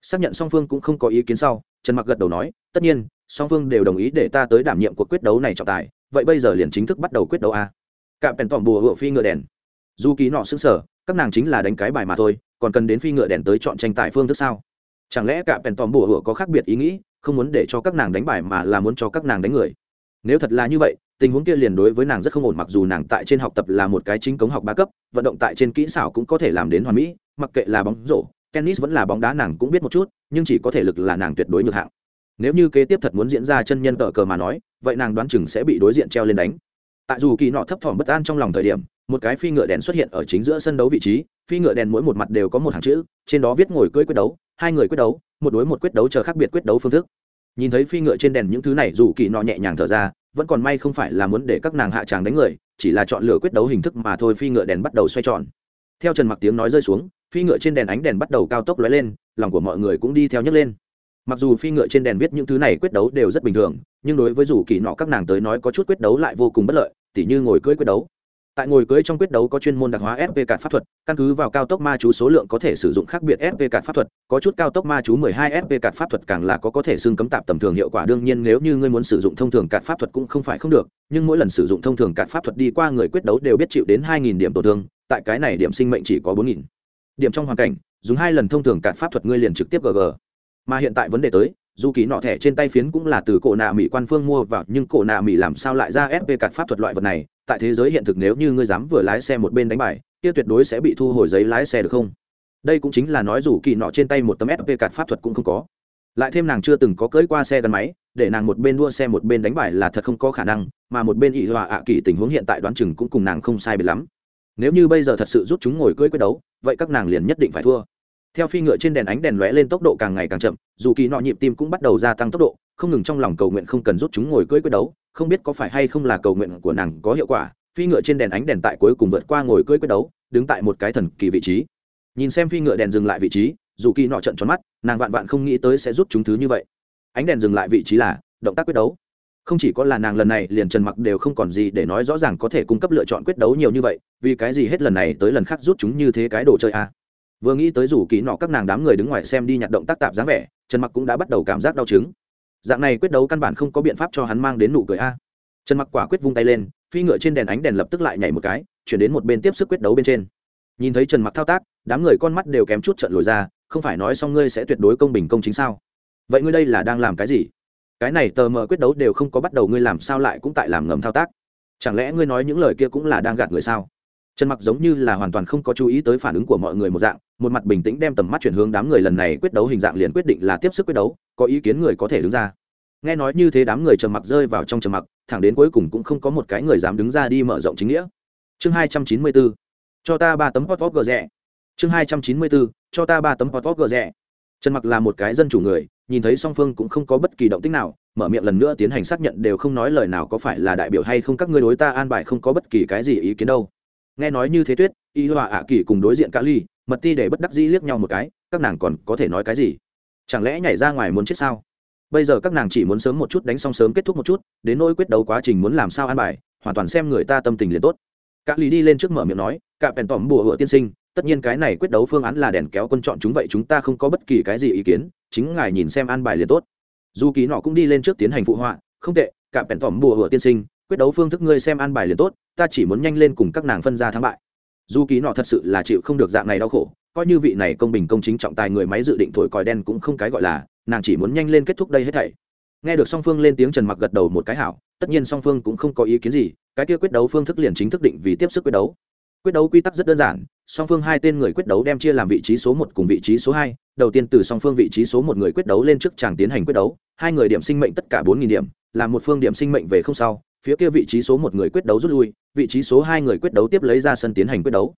Xác nhận song phương cũng không có ý kiến sau, trần mặc gật đầu nói, tất nhiên, song phương đều đồng ý để ta tới đảm nhiệm cuộc quyết đấu này trọng tài, vậy bây giờ liền chính thức bắt đầu quyết đấu a cạm pèn tỏm bùa hựa phi ngựa đèn. Dù ký nọ xứng sở các nàng chính là đánh cái bài mà thôi, còn cần đến phi ngựa đèn tới chọn tranh tài phương thức sao? Chẳng lẽ cạm pèn tỏm bùa hựa có khác biệt ý nghĩ, không muốn để cho các nàng đánh bài mà là muốn cho các nàng đánh người? Nếu thật là như vậy, tình huống kia liền đối với nàng rất không ổn, mặc dù nàng tại trên học tập là một cái chính cống học ba cấp, vận động tại trên kỹ xảo cũng có thể làm đến hoàn mỹ, mặc kệ là bóng rổ, tennis vẫn là bóng đá nàng cũng biết một chút, nhưng chỉ có thể lực là nàng tuyệt đối nhược hạng. Nếu như kế tiếp thật muốn diễn ra chân nhân tờ cờ mà nói, vậy nàng đoán chừng sẽ bị đối diện treo lên đánh tại dù kỳ nọ thấp thỏm bất an trong lòng thời điểm, một cái phi ngựa đèn xuất hiện ở chính giữa sân đấu vị trí, phi ngựa đèn mỗi một mặt đều có một hàng chữ, trên đó viết ngồi cưỡi quyết đấu, hai người quyết đấu, một đối một quyết đấu chờ khác biệt quyết đấu phương thức. Nhìn thấy phi ngựa trên đèn những thứ này, dù kỳ nọ nhẹ nhàng thở ra, vẫn còn may không phải là muốn để các nàng hạ tràng đánh người, chỉ là chọn lựa quyết đấu hình thức mà thôi, phi ngựa đèn bắt đầu xoay tròn. Theo trần mặc tiếng nói rơi xuống, phi ngựa trên đèn ánh đèn bắt đầu cao tốc lóe lên, lòng của mọi người cũng đi theo nhấc lên. Mặc dù phi ngựa trên đèn viết những thứ này quyết đấu đều rất bình thường, nhưng đối với dù kỳ nọ các nàng tới nói có chút quyết đấu lại vô cùng bất lợi tỉ như ngồi cưỡi quyết đấu. Tại ngồi cưới trong quyết đấu có chuyên môn đặc hóa sp cản pháp thuật, căn cứ vào cao tốc ma chú số lượng có thể sử dụng khác biệt sp cản pháp thuật, có chút cao tốc ma chú 12 sp cản pháp thuật càng là có có thể xưng cấm tạp tầm thường hiệu quả. Đương nhiên nếu như ngươi muốn sử dụng thông thường cản pháp thuật cũng không phải không được, nhưng mỗi lần sử dụng thông thường cản pháp thuật đi qua người quyết đấu đều biết chịu đến 2.000 điểm tổn thương, tại cái này điểm sinh mệnh chỉ có 4.000 điểm trong hoàn cảnh, dùng hai lần thông thường cản pháp thuật ngươi liền trực tiếp gg mà hiện tại vấn đề tới dù kỳ nọ thẻ trên tay phiến cũng là từ cổ nạ mỹ quan phương mua vào, nhưng cổ nạ mỹ làm sao lại ra sp card pháp thuật loại vật này? Tại thế giới hiện thực nếu như ngươi dám vừa lái xe một bên đánh bài, kia tuyệt đối sẽ bị thu hồi giấy lái xe được không? Đây cũng chính là nói dù kỳ nọ trên tay một tấm sp cạt pháp thuật cũng không có. Lại thêm nàng chưa từng có cưỡi qua xe gắn máy, để nàng một bên đua xe một bên đánh bài là thật không có khả năng, mà một bên ỷ hòa ạ kỳ tình huống hiện tại đoán chừng cũng cùng nàng không sai biệt lắm. Nếu như bây giờ thật sự rút chúng ngồi cưỡi quyết đấu, vậy các nàng liền nhất định phải thua theo phi ngựa trên đèn ánh đèn lóe lên tốc độ càng ngày càng chậm, dù kỳ nọ nhịp tim cũng bắt đầu gia tăng tốc độ, không ngừng trong lòng cầu nguyện không cần rút chúng ngồi cưỡi quyết đấu, không biết có phải hay không là cầu nguyện của nàng có hiệu quả, phi ngựa trên đèn ánh đèn tại cuối cùng vượt qua ngồi cưỡi quyết đấu, đứng tại một cái thần kỳ vị trí. Nhìn xem phi ngựa đèn dừng lại vị trí, dù kỳ nọ trận tròn mắt, nàng vạn vạn không nghĩ tới sẽ rút chúng thứ như vậy. Ánh đèn dừng lại vị trí là động tác quyết đấu. Không chỉ có là nàng lần này, liền trần mặc đều không còn gì để nói rõ ràng có thể cung cấp lựa chọn quyết đấu nhiều như vậy, vì cái gì hết lần này tới lần khác rút chúng như thế cái đồ chơi a à vừa nghĩ tới rủ kỳ nọ các nàng đám người đứng ngoài xem đi nhặt động tác tạp dáng vẻ, trần mặc cũng đã bắt đầu cảm giác đau chứng. Dạng này quyết đấu căn bản không có biện pháp cho hắn mang đến nụ cười a. Trần mặc quả quyết vung tay lên, phi ngựa trên đèn ánh đèn lập tức lại nhảy một cái, chuyển đến một bên tiếp sức quyết đấu bên trên. Nhìn thấy trần mặc thao tác, đám người con mắt đều kém chút trận lồi ra, không phải nói xong ngươi sẽ tuyệt đối công bình công chính sao? Vậy ngươi đây là đang làm cái gì? Cái này tờ mờ quyết đấu đều không có bắt đầu ngươi làm sao lại cũng tại làm ngầm thao tác. Chẳng lẽ ngươi nói những lời kia cũng là đang gạt người sao? Trần mặc giống như là hoàn toàn không có chú ý tới phản ứng của mọi người một dạng, một mặt bình tĩnh đem tầm mắt chuyển hướng đám người lần này quyết đấu hình dạng liền quyết định là tiếp sức quyết đấu, có ý kiến người có thể đứng ra. Nghe nói như thế đám người trầm mặc rơi vào trong trầm mặc, thẳng đến cuối cùng cũng không có một cái người dám đứng ra đi mở rộng chính nghĩa. Chương hai trăm chín mươi bốn, cho ta ba tấm hot vót gờ rẻ. Chương hai trăm chín mươi bốn, cho ta ba tấm hot vót gờ rẻ. Trần mặc là một cái dân chủ người, nhìn thấy song phương cũng không có bất kỳ động tích nào, mở miệng lần nữa tiến hành xác nhận đều không nói lời nào có phải là đại biểu hay không các ngươi đối ta an bài không có bất kỳ cái gì ý kiến đâu nghe nói như thế tuyết, y họa ạ kỳ cùng đối diện cả ly, mật ti để bất đắc dĩ liếc nhau một cái, các nàng còn có thể nói cái gì? Chẳng lẽ nhảy ra ngoài muốn chết sao? Bây giờ các nàng chỉ muốn sớm một chút đánh xong sớm kết thúc một chút, đến nỗi quyết đấu quá trình muốn làm sao an bài, hoàn toàn xem người ta tâm tình liền tốt. Cả lý đi lên trước mở miệng nói cả bèn tỏm bùa hựa tiên sinh, tất nhiên cái này quyết đấu phương án là đèn kéo quân chọn chúng vậy chúng ta không có bất kỳ cái gì ý kiến, chính ngài nhìn xem an bài liền tốt. Dù ký nọ cũng đi lên trước tiến hành phụ họa, không tệ cả bèn tỏm bùa hựa tiên sinh quyết đấu phương thức ngươi xem an bài liền tốt, ta chỉ muốn nhanh lên cùng các nàng phân ra thắng bại. Dù ký nọ thật sự là chịu không được dạng này đau khổ, coi như vị này công bình công chính trọng tài người máy dự định thổi còi đen cũng không cái gọi là, nàng chỉ muốn nhanh lên kết thúc đây hết thảy. Nghe được song phương lên tiếng trần mặc gật đầu một cái hảo, tất nhiên song phương cũng không có ý kiến gì, cái kia quyết đấu phương thức liền chính thức định vì tiếp sức quyết đấu. Quyết đấu quy tắc rất đơn giản, song phương hai tên người quyết đấu đem chia làm vị trí số một cùng vị trí số hai, đầu tiên từ song phương vị trí số một người quyết đấu lên trước chàng tiến hành quyết đấu, hai người điểm sinh mệnh tất cả bốn nghìn điểm là một phương điểm sinh mệnh về không sau phía kia vị trí số một người quyết đấu rút lui, vị trí số hai người quyết đấu tiếp lấy ra sân tiến hành quyết đấu.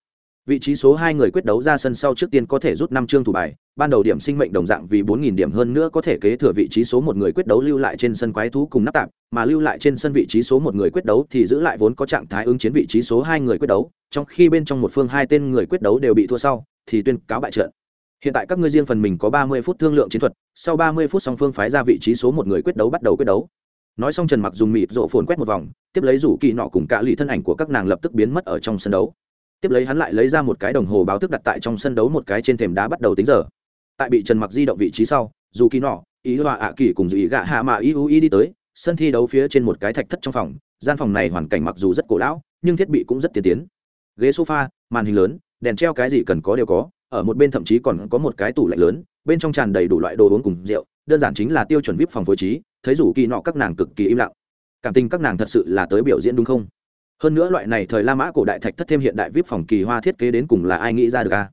Vị trí số hai người quyết đấu ra sân sau trước tiên có thể rút năm chương thủ bài, ban đầu điểm sinh mệnh đồng dạng vì bốn nghìn điểm hơn nữa có thể kế thừa vị trí số một người quyết đấu lưu lại trên sân quái thú cùng nắp tạp, mà lưu lại trên sân vị trí số một người quyết đấu thì giữ lại vốn có trạng thái ứng chiến vị trí số hai người quyết đấu, trong khi bên trong một phương hai tên người quyết đấu đều bị thua sau, thì tuyên cáo bại trận. Hiện tại các ngươi riêng phần mình có ba mươi phút thương lượng chiến thuật, sau ba mươi phút song phương phái ra vị trí số một người quyết đấu bắt đầu quyết đấu nói xong trần mặc dùng mịt rộ phồn quét một vòng, tiếp lấy rủ kỳ nọ cùng cả lì thân ảnh của các nàng lập tức biến mất ở trong sân đấu. Tiếp lấy hắn lại lấy ra một cái đồng hồ báo thức đặt tại trong sân đấu một cái trên thềm đá bắt đầu tính giờ. Tại bị trần mặc di động vị trí sau, dù kỳ nọ, ý hòa ạ kỳ cùng dù ý gạ hạ mà ý ưu ý đi tới, sân thi đấu phía trên một cái thạch thất trong phòng, gian phòng này hoàn cảnh mặc dù rất cổ lão, nhưng thiết bị cũng rất tiên tiến. Ghế sofa, màn hình lớn, đèn treo cái gì cần có đều có, ở một bên thậm chí còn có một cái tủ lạnh lớn, bên trong tràn đầy đủ loại đồ uống cùng rượu, đơn giản chính là tiêu chuẩn vip phòng phối trí thấy rủ kỳ nọ các nàng cực kỳ im lặng. Cảm tình các nàng thật sự là tới biểu diễn đúng không? Hơn nữa loại này thời la mã cổ đại thạch thất thêm hiện đại vip phòng kỳ hoa thiết kế đến cùng là ai nghĩ ra được a?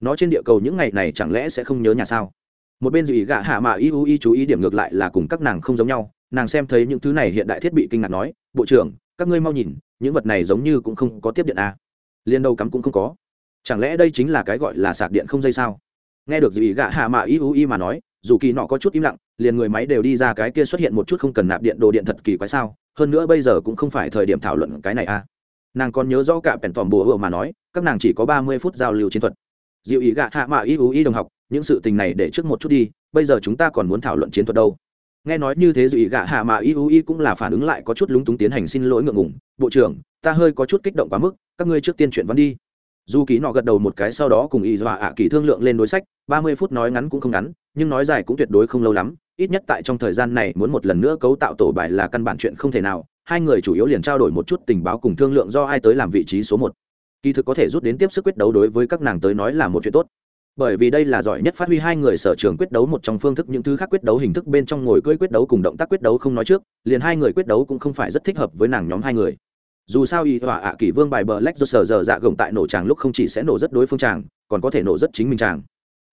Nó trên địa cầu những ngày này chẳng lẽ sẽ không nhớ nhà sao? Một bên dị gạ hạ mà y u y chú ý điểm ngược lại là cùng các nàng không giống nhau. Nàng xem thấy những thứ này hiện đại thiết bị kinh ngạc nói, bộ trưởng, các ngươi mau nhìn, những vật này giống như cũng không có tiếp điện a. Liên đâu cắm cũng không có. Chẳng lẽ đây chính là cái gọi là sạc điện không dây sao? Nghe được dị gạ hạ mà y u y mà nói, dù kỳ nọ có chút im lặng liền người máy đều đi ra cái kia xuất hiện một chút không cần nạp điện đồ điện thật kỳ quái sao, hơn nữa bây giờ cũng không phải thời điểm thảo luận cái này a nàng còn nhớ rõ cả bèn tòm bùa hựa mà nói, các nàng chỉ có ba mươi phút giao lưu chiến thuật. Diệu ý gạ hạ mạ ý ú y đồng học, những sự tình này để trước một chút đi, bây giờ chúng ta còn muốn thảo luận chiến thuật đâu. Nghe nói như thế diệu ý gạ hạ mạ ý ú y cũng là phản ứng lại có chút lúng túng tiến hành xin lỗi ngượng ngùng. Bộ trưởng, ta hơi có chút kích động quá mức, các ngươi trước tiên chuyện văn đi. Dù ký nọ gật đầu một cái sau đó cùng y dọa ạ kỳ thương lượng lên đối sách, ba mươi phút nói ngắn cũng không ngắn, nhưng nói dài cũng tuyệt đối không lâu lắm ít nhất tại trong thời gian này muốn một lần nữa cấu tạo tổ bài là căn bản chuyện không thể nào, hai người chủ yếu liền trao đổi một chút tình báo cùng thương lượng do ai tới làm vị trí số một. Kỳ thực có thể rút đến tiếp sức quyết đấu đối với các nàng tới nói là một chuyện tốt. Bởi vì đây là giỏi nhất phát huy hai người sở trường quyết đấu một trong phương thức những thứ khác quyết đấu hình thức bên trong ngồi cưỡi quyết đấu cùng động tác quyết đấu không nói trước, liền hai người quyết đấu cũng không phải rất thích hợp với nàng nhóm hai người. Dù sao y hỏa ạ kỷ vương bài bờ lách do sở giờ dạ gồng tại nổ tràng lúc không chỉ sẽ nổ rất đối phương tràng, còn có thể nổ rất chính mình tràng.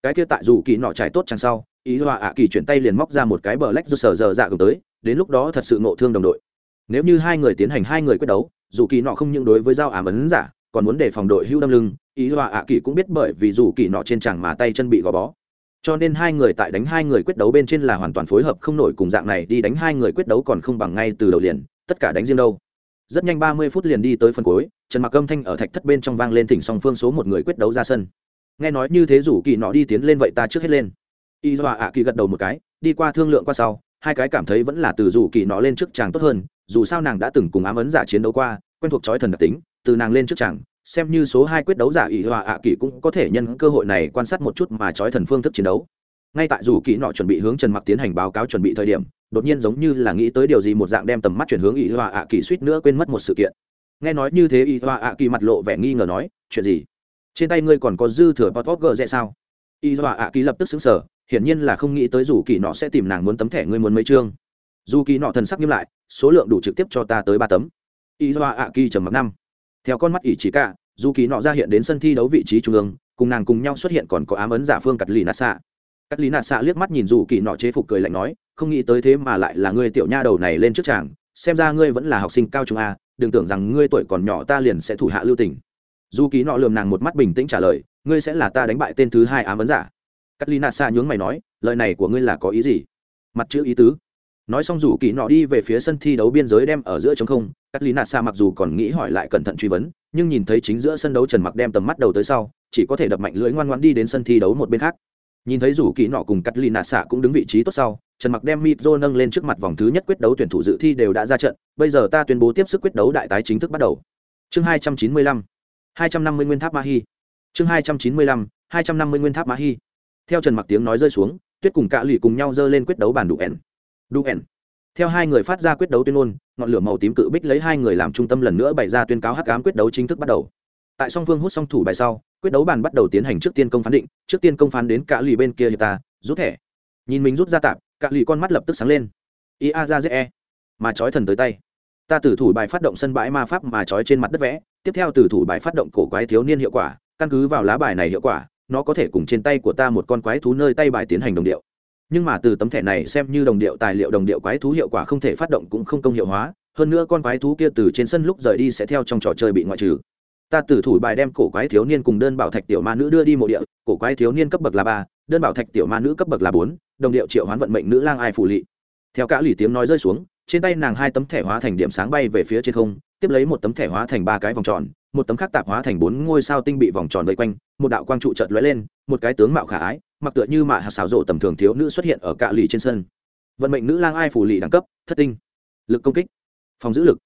Cái kia tại dù kỳ nọ trải tốt chẳng sau ý họa ạ kỳ chuyển tay liền móc ra một cái bờ lách do sở dở dạ gửi tới, đến lúc đó thật sự ngộ thương đồng đội. Nếu như hai người tiến hành hai người quyết đấu, dù kỳ nọ không những đối với dao ám ấn giả, còn muốn để phòng đội hưu đâm lưng, ý họa ạ kỳ cũng biết bởi vì dù kỳ nọ trên chẳng mà tay chân bị gò bó. Cho nên hai người tại đánh hai người quyết đấu bên trên là hoàn toàn phối hợp không nổi cùng dạng này đi đánh hai người quyết đấu còn không bằng ngay từ đầu liền, tất cả đánh riêng đâu. Rất nhanh ba mươi phút liền đi tới phần cuối, trần mặc âm thanh ở thạch thất bên trong vang lên thỉnh song phương số một người quyết đấu ra sân. Nghe nói như thế rủ kỳ nọ đi tiến lên vậy ta trước hết lên y dọa ạ kỳ gật đầu một cái, đi qua thương lượng qua sau, hai cái cảm thấy vẫn là từ rủ kỳ nó lên trước chàng tốt hơn, dù sao nàng đã từng cùng ám ấn giả chiến đấu qua, quen thuộc trói thần đặc tính, từ nàng lên trước chàng, xem như số hai quyết đấu giả y dọa ạ kỳ cũng có thể nhân cơ hội này quan sát một chút mà trói thần phương thức chiến đấu. Ngay tại rủ kỳ nọ chuẩn bị hướng trần mặc tiến hành báo cáo chuẩn bị thời điểm, đột nhiên giống như là nghĩ tới điều gì một dạng đem tầm mắt chuyển hướng y dọa ạ kỳ suýt nữa quên mất một sự kiện. Nghe nói như thế y dọa ạ kỳ mặt lộ vẻ nghi ngờ nói, chuyện gì? Trên tay ngươi còn có dư thừa pot gờ sao? Y dọa ạ kỳ lập tức xứng sở hiển nhiên là không nghĩ tới dù kỳ nọ sẽ tìm nàng muốn tấm thẻ ngươi muốn mấy chương. Dù kỳ nọ thần sắc nghiêm lại, số lượng đủ trực tiếp cho ta tới ba tấm. Y dọa ạ kỳ trầm mặc năm. Theo con mắt ỷ chỉ cả dù kỳ nọ ra hiện đến sân thi đấu vị trí trung ương, cùng nàng cùng nhau xuất hiện còn có ám ấn giả phương cắt lì nạ xạ cắt lì nạ xạ liếc mắt nhìn dù kỳ nọ chế phục cười lạnh nói, không nghĩ tới thế mà lại là ngươi tiểu nha đầu này lên trước chàng xem ra ngươi vẫn là học sinh cao trung a, đừng tưởng rằng ngươi tuổi còn nhỏ ta liền sẽ thủ hạ lưu tình. Dù kỳ nọ lườm nàng một mắt bình tĩnh trả lời, ngươi sẽ là ta đánh bại tên thứ hai ám ấn giả cắt lina xa nhướng mày nói, lời này của ngươi là có ý gì? Mặt chữ ý tứ. Nói xong rủ kỳ nọ đi về phía sân thi đấu biên giới đem ở giữa chống không cắt lina xa mặc dù còn nghĩ hỏi lại cẩn thận truy vấn, nhưng nhìn thấy chính giữa sân đấu trần mặc đem tầm mắt đầu tới sau, chỉ có thể đập mạnh lưỡi ngoan ngoan đi đến sân thi đấu một bên khác. Nhìn thấy rủ kỳ nọ cùng cắt lina xạ cũng đứng vị trí tốt sau, trần mặc đem mịp nâng lên trước mặt vòng thứ nhất quyết đấu tuyển thủ dự thi đều đã ra trận, bây giờ ta tuyên bố tiếp sức quyết đấu đại tái chính thức bắt đầu. Chương hai trăm chín mươi lăm, hai trăm năm mươi nguyên tháp ma hi. Chương hai trăm chín mươi lăm, hai trăm năm mươi nguyên tháp ma hi theo trần mặc tiếng nói rơi xuống, tuyết cùng cạ lụy cùng nhau giơ lên quyết đấu bàn đủ ẻn. Đủ ẻn. Theo hai người phát ra quyết đấu tuyên ngôn, ngọn lửa màu tím cự bích lấy hai người làm trung tâm lần nữa bày ra tuyên cáo hắc ám quyết đấu chính thức bắt đầu. Tại song phương hút song thủ bài sau, quyết đấu bàn bắt đầu tiến hành trước tiên công phán định, trước tiên công phán đến cạ lụy bên kia hiệp ta, rút thẻ. Nhìn mình rút ra tạm, cạ lụy con mắt lập tức sáng lên. Ia ra dễ mà trói thần tới tay. Ta tử thủ bài phát động sân bãi ma pháp mà trói trên mặt đất vẽ, tiếp theo tử thủ bài phát động cổ quái thiếu niên hiệu quả, căn cứ vào lá bài này hiệu quả nó có thể cùng trên tay của ta một con quái thú nơi tay bài tiến hành đồng điệu. Nhưng mà từ tấm thẻ này xem như đồng điệu, tài liệu đồng điệu quái thú hiệu quả không thể phát động cũng không công hiệu hóa. Hơn nữa con quái thú kia từ trên sân lúc rời đi sẽ theo trong trò chơi bị ngoại trừ. Ta tử thủ bài đem cổ quái thiếu niên cùng đơn bảo thạch tiểu ma nữ đưa đi mộ địa. Cổ quái thiếu niên cấp bậc là ba, đơn bảo thạch tiểu ma nữ cấp bậc là bốn, đồng điệu triệu hoán vận mệnh nữ lang ai phụ lị. Theo cả lì tiếng nói rơi xuống, trên tay nàng hai tấm thẻ hóa thành điểm sáng bay về phía trên không, tiếp lấy một tấm thẻ hóa thành ba cái vòng tròn một tấm khắc tạp hóa thành bốn ngôi sao tinh bị vòng tròn vây quanh, một đạo quang trụ chợt lóe lên, một cái tướng mạo khả ái, mặc tựa như mạ hạt xảo rộ tầm thường thiếu nữ xuất hiện ở cạ lì trên sân. Vận mệnh nữ lang ai phủ lì đẳng cấp, thất tinh. Lực công kích. Phòng giữ lực.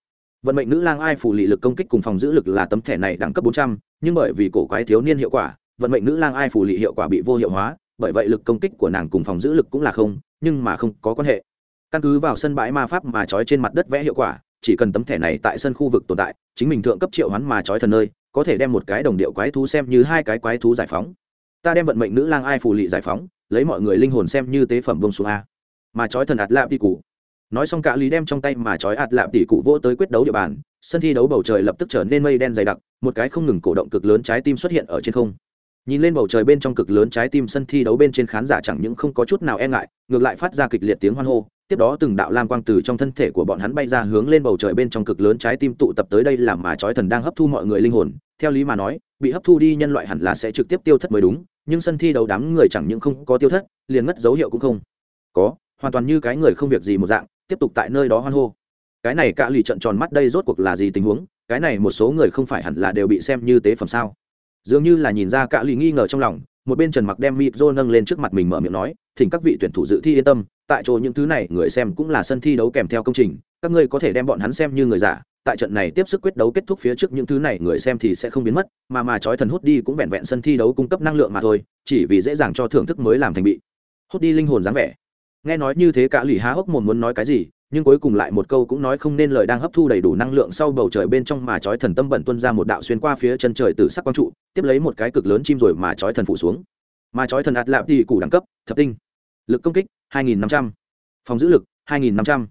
Vận mệnh nữ lang ai phủ lì lực công kích cùng phòng giữ lực là tấm thẻ này đẳng cấp bốn trăm, nhưng bởi vì cổ quái thiếu niên hiệu quả, vận mệnh nữ lang ai phủ lì hiệu quả bị vô hiệu hóa, bởi vậy lực công kích của nàng cùng phòng giữ lực cũng là không, nhưng mà không có quan hệ. Căn cứ vào sân bãi ma pháp mà trói trên mặt đất vẽ hiệu quả chỉ cần tấm thẻ này tại sân khu vực tồn tại, chính mình thượng cấp triệu hoán mà trói thần nơi, có thể đem một cái đồng điệu quái thú xem như hai cái quái thú giải phóng. Ta đem vận mệnh nữ lang ai phù lị giải phóng, lấy mọi người linh hồn xem như tế phẩm bông xuống a. Mà trói thần ạt lạp tỷ cụ nói xong cả lý đem trong tay mà trói ạt lạp tỷ cụ vô tới quyết đấu địa bàn, sân thi đấu bầu trời lập tức trở nên mây đen dày đặc, một cái không ngừng cổ động cực lớn trái tim xuất hiện ở trên không. Nhìn lên bầu trời bên trong cực lớn trái tim sân thi đấu bên trên khán giả chẳng những không có chút nào e ngại, ngược lại phát ra kịch liệt tiếng hoan hô tiếp đó từng đạo lam quang từ trong thân thể của bọn hắn bay ra hướng lên bầu trời bên trong cực lớn trái tim tụ tập tới đây làm mà chói thần đang hấp thu mọi người linh hồn. Theo lý mà nói, bị hấp thu đi nhân loại hẳn là sẽ trực tiếp tiêu thất mới đúng, nhưng sân thi đấu đám người chẳng những không có tiêu thất, liền mất dấu hiệu cũng không có, hoàn toàn như cái người không việc gì một dạng, tiếp tục tại nơi đó hoan hô. Cái này cả lì trận tròn mắt đây rốt cuộc là gì tình huống, cái này một số người không phải hẳn là đều bị xem như tế phẩm sao? Dường như là nhìn ra cả lì nghi ngờ trong lòng, một bên trần mặc đem mịp rô nâng lên trước mặt mình mở miệng nói, thỉnh các vị tuyển thủ dự thi yên tâm tại chỗ những thứ này người xem cũng là sân thi đấu kèm theo công trình, các ngươi có thể đem bọn hắn xem như người giả, tại trận này tiếp sức quyết đấu kết thúc phía trước những thứ này người xem thì sẽ không biến mất, mà mà trói thần hút đi cũng vẹn vẹn sân thi đấu cung cấp năng lượng mà thôi, chỉ vì dễ dàng cho thưởng thức mới làm thành bị. Hút đi linh hồn dáng vẻ. Nghe nói như thế cả lì há hốc mồm muốn nói cái gì, nhưng cuối cùng lại một câu cũng nói không nên lời đang hấp thu đầy đủ năng lượng sau bầu trời bên trong mà chói thần tâm bẩn tuân ra một đạo xuyên qua phía chân trời từ sắc quang trụ, tiếp lấy một cái cực lớn chim rồi mà chói thần phủ xuống. Mà chói thần ạt lạp thì củ đẳng cấp, thập tinh lực công kích 2.500. phòng giữ lực 2.500.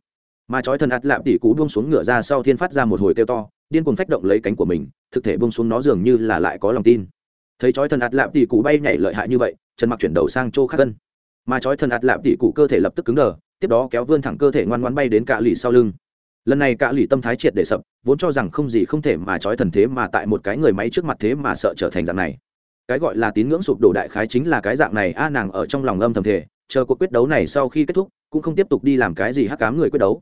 mà chói thần ạt lạp tỷ cú buông xuống ngựa ra sau thiên phát ra một hồi kêu to, điên cuồng phách động lấy cánh của mình, thực thể buông xuống nó dường như là lại có lòng tin. Thấy chói thần ạt lạp tỷ cú bay nhảy lợi hại như vậy trần mặc chuyển đầu sang chỗ khác cân mà trói thần ạt lạp tỷ cú cơ thể lập tức cứng đờ, tiếp đó kéo vươn thẳng cơ thể ngoan ngoan bay đến cạ lì sau lưng. Lần này cạ lì tâm thái triệt để sập, vốn cho rằng không gì không thể mà trói thần thế mà tại một cái người máy trước mặt thế mà sợ trở thành dạng này. Cái gọi là tín ngưỡng sụp đổ đại khái chính là cái dạng này, a nàng ở trong lòng âm thầm thể chờ cuộc quyết đấu này sau khi kết thúc, cũng không tiếp tục đi làm cái gì hắc cám người quyết đấu.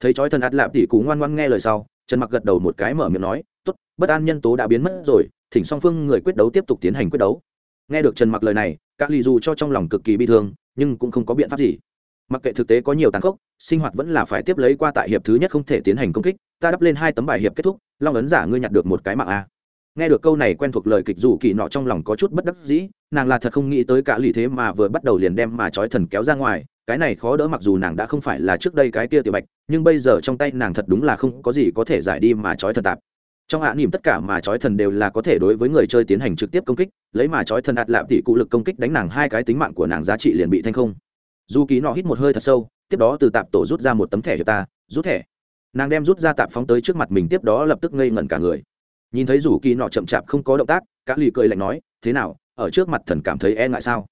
Thấy chói thần ạt lạp tỷ cú ngoan ngoan nghe lời sau, trần mặc gật đầu một cái mở miệng nói, tốt, bất an nhân tố đã biến mất rồi, thỉnh song phương người quyết đấu tiếp tục tiến hành quyết đấu. Nghe được trần mặc lời này các lì dù cho trong lòng cực kỳ bi thương, nhưng cũng không có biện pháp gì. Mặc kệ thực tế có nhiều tàn khốc, sinh hoạt vẫn là phải tiếp lấy qua tại hiệp thứ nhất không thể tiến hành công kích, ta đắp lên hai tấm bài hiệp kết thúc, long ấn giả ngươi nhặt được một cái mạng a nghe được câu này quen thuộc lời kịch dù kỳ nọ trong lòng có chút bất đắc dĩ, nàng là thật không nghĩ tới cả lì thế mà vừa bắt đầu liền đem mà trói thần kéo ra ngoài. Cái này khó đỡ mặc dù nàng đã không phải là trước đây cái kia tiểu bạch, nhưng bây giờ trong tay nàng thật đúng là không có gì có thể giải đi mà trói thần tạp. Trong hạ nỉm tất cả mà trói thần đều là có thể đối với người chơi tiến hành trực tiếp công kích, lấy mà trói thần ạt lạp tỷ cụ lực công kích đánh nàng hai cái tính mạng của nàng giá trị liền bị thanh không. Dù ký nọ hít một hơi thật sâu, tiếp đó từ tạp tổ rút ra một tấm thẻ cho ta, rút thẻ. Nàng đem rút ra tạp phóng tới trước mặt mình, tiếp đó lập tức ngây ngẩn cả người nhìn thấy rủ kỳ nọ chậm chạp không có động tác các lì cười lạnh nói, thế nào, ở trước mặt thần cảm thấy e ngại sao?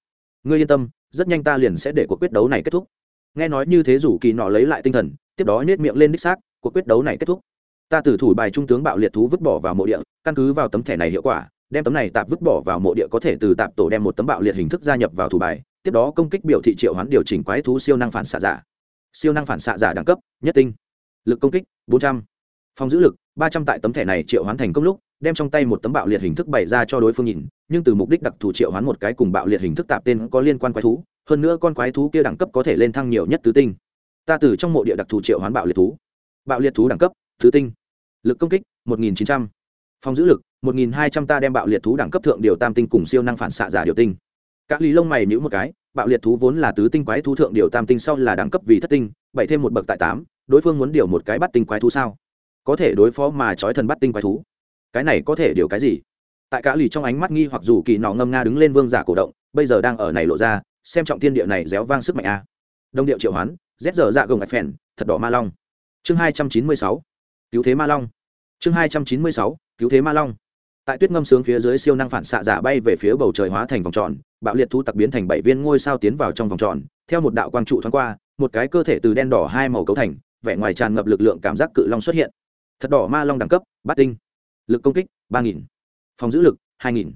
Ngươi yên tâm, rất nhanh ta liền sẽ để cuộc quyết đấu này kết thúc. Nghe nói như thế rủ kỳ nọ lấy lại tinh thần, tiếp đó nhét miệng lên đích xác, cuộc quyết đấu này kết thúc. Ta tử thủ bài trung tướng bạo liệt thú vứt bỏ vào mộ địa, căn cứ vào tấm thẻ này hiệu quả, đem tấm này tạp vứt bỏ vào mộ địa có thể từ tạp tổ đem một tấm bạo liệt hình thức gia nhập vào thủ bài, tiếp đó công kích biểu thị triệu hoán điều chỉnh quái thú siêu năng phản xạ giả. Siêu năng phản xạ giả đẳng cấp, nhất tinh. Lực công kích, bốn trăm phòng giữ lực, ba trăm tại tấm thẻ này triệu hoán thành công lúc, đem trong tay một tấm bạo liệt hình thức bày ra cho đối phương nhìn, nhưng từ mục đích đặc thù triệu hoán một cái cùng bạo liệt hình thức tạp tên có liên quan quái thú, hơn nữa con quái thú kia đẳng cấp có thể lên thăng nhiều nhất tứ tinh. Ta từ trong mộ địa đặc thù triệu hoán bạo liệt thú. Bạo liệt thú đẳng cấp, tứ tinh. Lực công kích 1900. phòng giữ lực 1200 ta đem bạo liệt thú đẳng cấp thượng điều tam tinh cùng siêu năng phản xạ giả điều tinh. Các lý lông mày nhữ một cái, bạo liệt thú vốn là tứ tinh quái thú thượng điều tam tinh sau là đẳng cấp vì thất tinh, bảy thêm một bậc tại tám, đối phương muốn điều một cái bắt tinh quái thú sao? Có thể đối phó mà trói thần bắt tinh quái thú. Cái này có thể điều cái gì? Tại cả lì trong ánh mắt nghi hoặc dù kỳ nọ ngâm nga đứng lên vương giả cổ động, bây giờ đang ở này lộ ra, xem trọng thiên địa này réo vang sức mạnh a. Đông điệu triệu hoán rét giờ dạ gồng ạch phèn, thật đỏ ma long. Chương hai trăm chín mươi sáu, cứu thế ma long. Chương hai trăm chín mươi sáu, cứu thế ma long. Tại tuyết ngâm sướng phía dưới siêu năng phản xạ giả bay về phía bầu trời hóa thành vòng tròn, bạo liệt thu tặc biến thành bảy viên ngôi sao tiến vào trong vòng tròn, theo một đạo quang trụ thoáng qua, một cái cơ thể từ đen đỏ hai màu cấu thành, vẻ ngoài tràn ngập lực lượng cảm giác cự long xuất hiện thật đỏ ma long đẳng cấp, bát tinh. Lực công kích, ba nghìn. Phòng giữ lực, hai nghìn.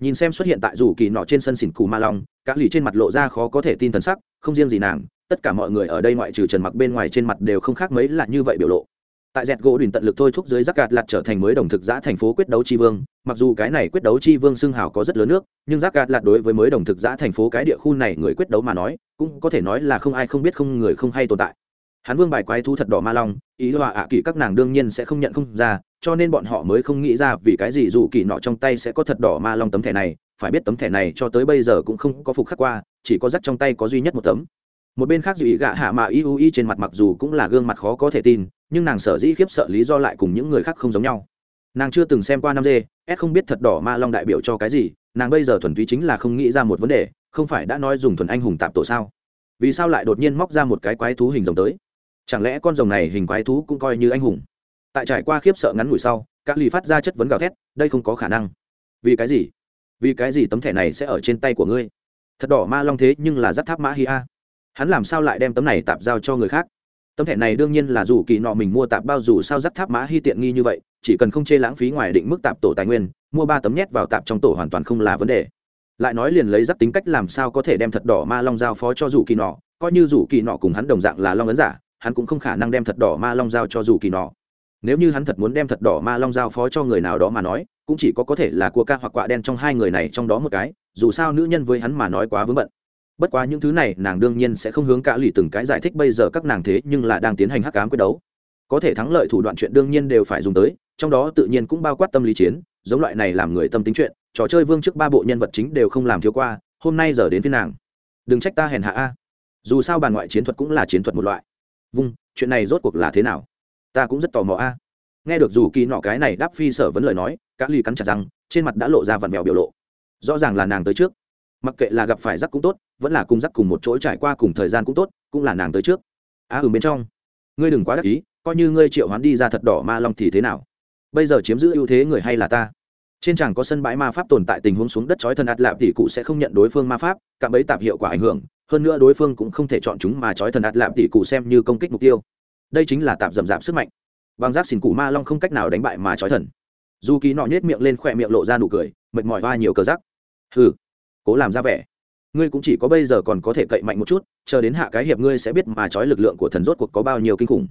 Nhìn xem xuất hiện tại rủ kỳ nọ trên sân xỉn cù ma long các lì trên mặt lộ ra khó có thể tin thần sắc, không riêng gì nàng, tất cả mọi người ở đây ngoại trừ trần mặc bên ngoài trên mặt đều không khác mấy là như vậy biểu lộ. Tại dẹt gỗ đùn tận lực thôi thúc dưới giác gạt lạt trở thành mới đồng thực giã thành phố quyết đấu tri vương, mặc dù cái này quyết đấu tri vương xưng hào có rất lớn nước, nhưng giác gạt lạt đối với mới đồng thực giã thành phố cái địa khu này người quyết đấu mà nói, cũng có thể nói là không ai không biết không người không hay tồn tại hắn vương bài quái thú thật đỏ ma long, ý họa ạ kỳ các nàng đương nhiên sẽ không nhận không ra, cho nên bọn họ mới không nghĩ ra vì cái gì dù kỳ nọ trong tay sẽ có thật đỏ ma long tấm thẻ này, phải biết tấm thẻ này cho tới bây giờ cũng không có phục khắc qua, chỉ có rắc trong tay có duy nhất một tấm. Một bên khác dù ý gạ hạ mà y u y trên mặt mặc dù cũng là gương mặt khó có thể tin, nhưng nàng sở dĩ khiếp sợ lý do lại cùng những người khác không giống nhau. Nàng chưa từng xem qua năm d, s không biết thật đỏ ma long đại biểu cho cái gì, nàng bây giờ thuần túy chính là không nghĩ ra một vấn đề, không phải đã nói dùng thuần anh hùng tạp tổ sao? Vì sao lại đột nhiên móc ra một cái quái thú hình rồng tới? Chẳng lẽ con rồng này hình quái thú cũng coi như anh hùng? Tại trải qua khiếp sợ ngắn ngủi sau các lì phát ra chất vấn gào thét, đây không có khả năng. Vì cái gì? Vì cái gì tấm thẻ này sẽ ở trên tay của ngươi? Thật đỏ ma long thế nhưng là giáp tháp mã hi a hắn làm sao lại đem tấm này tạp giao cho người khác? Tấm thẻ này đương nhiên là dù kỳ nọ mình mua tạp bao dù sao giáp tháp mã hi tiện nghi như vậy, chỉ cần không chê lãng phí ngoài định mức tạp tổ tài nguyên, mua ba tấm nhét vào tạp trong tổ hoàn toàn không là vấn đề. Lại nói liền lấy giáp tính cách làm sao có thể đem thật đỏ ma long giao phó cho dù kỳ nọ, coi như dù kỳ nọ cùng hắn đồng dạng là long ấn giả hắn cũng không khả năng đem thật đỏ ma long giao cho dù kỳ nọ. Nếu như hắn thật muốn đem thật đỏ ma long giao phó cho người nào đó mà nói, cũng chỉ có có thể là cua ca hoặc quạ đen trong hai người này trong đó một cái, dù sao nữ nhân với hắn mà nói quá vướng bận. Bất quá những thứ này, nàng đương nhiên sẽ không hướng cả lì từng cái giải thích bây giờ các nàng thế nhưng là đang tiến hành hắc ám quyết đấu. Có thể thắng lợi thủ đoạn chuyện đương nhiên đều phải dùng tới, trong đó tự nhiên cũng bao quát tâm lý chiến, giống loại này làm người tâm tính chuyện, trò chơi vương trước ba bộ nhân vật chính đều không làm thiếu qua, hôm nay giờ đến phía nàng. Đừng trách ta hèn hạ a. Dù sao bàn ngoại chiến thuật cũng là chiến thuật một loại vung chuyện này rốt cuộc là thế nào? Ta cũng rất tò mò a. Nghe được dù kỳ nọ cái này đáp phi sở vấn lời nói các ly cắn chặt rằng trên mặt đã lộ ra vặn vẹo biểu lộ. Rõ ràng là nàng tới trước. Mặc kệ là gặp phải rắc cũng tốt vẫn là cùng rắc cùng một chỗ trải qua cùng thời gian cũng tốt cũng là nàng tới trước. A à, ừ bên trong. Ngươi đừng quá đắc ý coi như ngươi triệu hoán đi ra thật đỏ ma long thì thế nào? Bây giờ chiếm giữ ưu thế người hay là ta? Trên chẳng có sân bãi ma pháp tồn tại tình huống xuống đất chói thần ạt lạp thì cụ sẽ không nhận đối phương ma pháp cạm bấy tạp hiệu quả ảnh hưởng hơn nữa đối phương cũng không thể chọn chúng mà trói thần ạt lạp tỷ cụ xem như công kích mục tiêu. Đây chính là tạp dầm dạp sức mạnh. Bằng giáp xin cụ ma long không cách nào đánh bại mà trói thần. Dù kỳ nọ nhét miệng lên khỏe miệng lộ ra nụ cười, mệt mỏi hoa nhiều cờ giắc. Hừ, cố làm ra vẻ. Ngươi cũng chỉ có bây giờ còn có thể cậy mạnh một chút, chờ đến hạ cái hiệp ngươi sẽ biết mà trói lực lượng của thần rốt cuộc có bao nhiêu kinh khủng.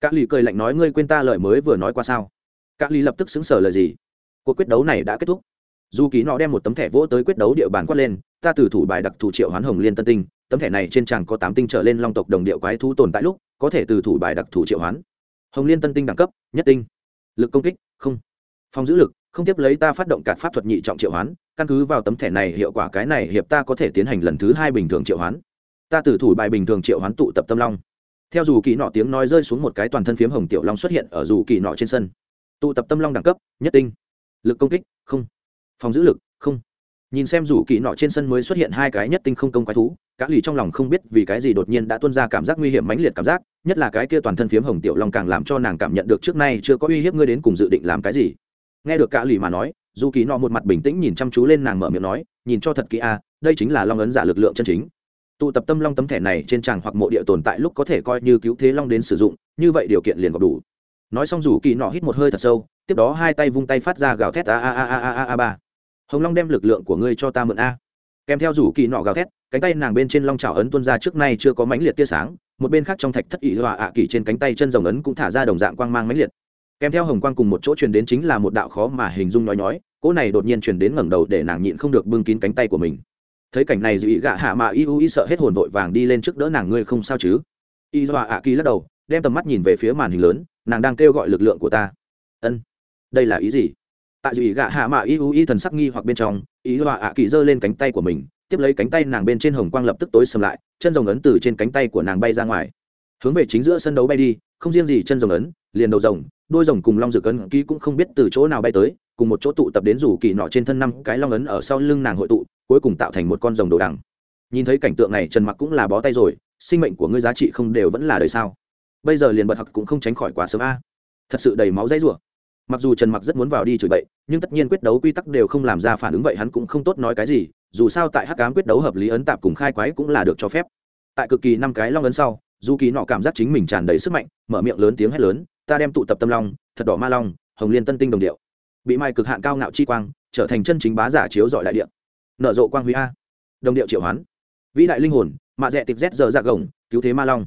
Các lì cười lạnh nói, ngươi quên ta lời mới vừa nói qua sao? Các lì lập tức xứng sở lời gì? Cuộc quyết đấu này đã kết thúc. Dù ký nọ đem một tấm thẻ vỗ tới quyết đấu địa bàn quát lên, ta từ thủ bài đặc thù triệu hoán hồng liên tân tinh tấm thẻ này trên tràng có tám tinh trở lên long tộc đồng điệu quái thú tồn tại lúc, có thể từ thủ bài đặc thù triệu hoán. Hồng liên tân tinh đẳng cấp, nhất tinh. Lực công kích, không. Phòng giữ lực, không tiếp lấy ta phát động cạt pháp thuật nhị trọng triệu hoán, căn cứ vào tấm thẻ này hiệu quả cái này hiệp ta có thể tiến hành lần thứ hai bình thường triệu hoán. Ta từ thủ bài bình thường triệu hoán tụ tập tâm long. Theo dù kỳ nọ tiếng nói rơi xuống một cái toàn thân phiếm hồng tiểu long xuất hiện ở dù kỳ nọ trên sân. Tụ tập tâm long đẳng cấp, nhất tinh. Lực công kích, không. Phòng giữ lực, không nhìn xem rủ kỳ nọ trên sân mới xuất hiện hai cái nhất tinh không công quái thú cá lì trong lòng không biết vì cái gì đột nhiên đã tuân ra cảm giác nguy hiểm mãnh liệt cảm giác, nhất là cái kia toàn thân phiếm hồng tiểu long càng làm cho nàng cảm nhận được trước nay chưa có uy hiếp ngươi đến cùng dự định làm cái gì. Nghe được cá lì mà nói dù kỳ nọ một mặt bình tĩnh nhìn chăm chú lên nàng mở miệng nói, nhìn cho thật kỹ a, đây chính là long ấn giả lực lượng chân chính. Tụ tập tâm long tấm thẻ này trên tràng hoặc mộ địa tồn tại lúc có thể coi như cứu thế long đến sử dụng, như vậy điều kiện liền gặp đủ. Nói xong rủ kỳ nọ hít một hơi thật sâu, tiếp đó hai tay vung tay phát ra gào thét a a a a a a ba hồng long đem lực lượng của ngươi cho ta mượn a. Kèm theo rủ kỳ nọ gào thét, cánh tay nàng bên trên long trào ấn tuân ra trước nay chưa có mãnh liệt tia sáng, một bên khác trong thạch thất ỵ họa ạ kỳ trên cánh tay chân rồng ấn cũng thả ra đồng dạng quang mang mãnh liệt. Kèm theo hồng quang cùng một chỗ truyền đến chính là một đạo khó mà hình dung nói nhói, cỗ này đột nhiên truyền đến ngẩng đầu để nàng nhịn không được bưng kín cánh tay của mình. Thấy cảnh này dị gạ hạ mà y u y sợ hết hồn vội vàng đi lên trước đỡ nàng, ngươi không sao chứ? Y họa ạ kỳ lắc đầu, đem tầm mắt nhìn về phía màn hình lớn, nàng đang kêu gọi lực lượng của ta. Ân, đây là ý gì? Tại dị gạ hạ mạ y u y thần sắc nghi hoặc bên trong, ý họa ạ kỳ giơ lên cánh tay của mình, tiếp lấy cánh tay nàng bên trên hồng quang lập tức tối sầm lại, chân rồng ấn từ trên cánh tay của nàng bay ra ngoài. Hướng về chính giữa sân đấu bay đi, không riêng gì chân rồng ấn, liền đầu rồng, đôi rồng cùng long dược ấn ký cũng không biết từ chỗ nào bay tới, cùng một chỗ tụ tập đến rủ kỳ nọ trên thân năm cái long ấn ở sau lưng nàng hội tụ, cuối cùng tạo thành một con rồng đồ đằng. Nhìn thấy cảnh tượng này, trần mặc cũng là bó tay rồi, sinh mệnh của ngươi giá trị không đều vẫn là đời sao bây giờ liền bật hặc cũng không tránh khỏi quá sớm a. Thật sự đầy máu dãy rủa mặc dù trần mặc rất muốn vào đi chửi bậy, nhưng tất nhiên quyết đấu quy tắc đều không làm ra phản ứng vậy hắn cũng không tốt nói cái gì, dù sao tại hắc cám quyết đấu hợp lý ấn tạp cùng khai quái cũng là được cho phép. Tại cực kỳ năm cái long ấn sau, dù kỳ nọ cảm giác chính mình tràn đầy sức mạnh, mở miệng lớn tiếng hét lớn, ta đem tụ tập tâm long, thật đỏ ma long, hồng liên tân tinh đồng điệu. Bị mai cực hạn cao ngạo chi quang, trở thành chân chính bá giả chiếu dọi đại điện nở rộ quang huy a. Đồng điệu triệu hoán. Vĩ đại linh hồn, mạ dẹ tịch z giờ dạ gồng, cứu thế ma long.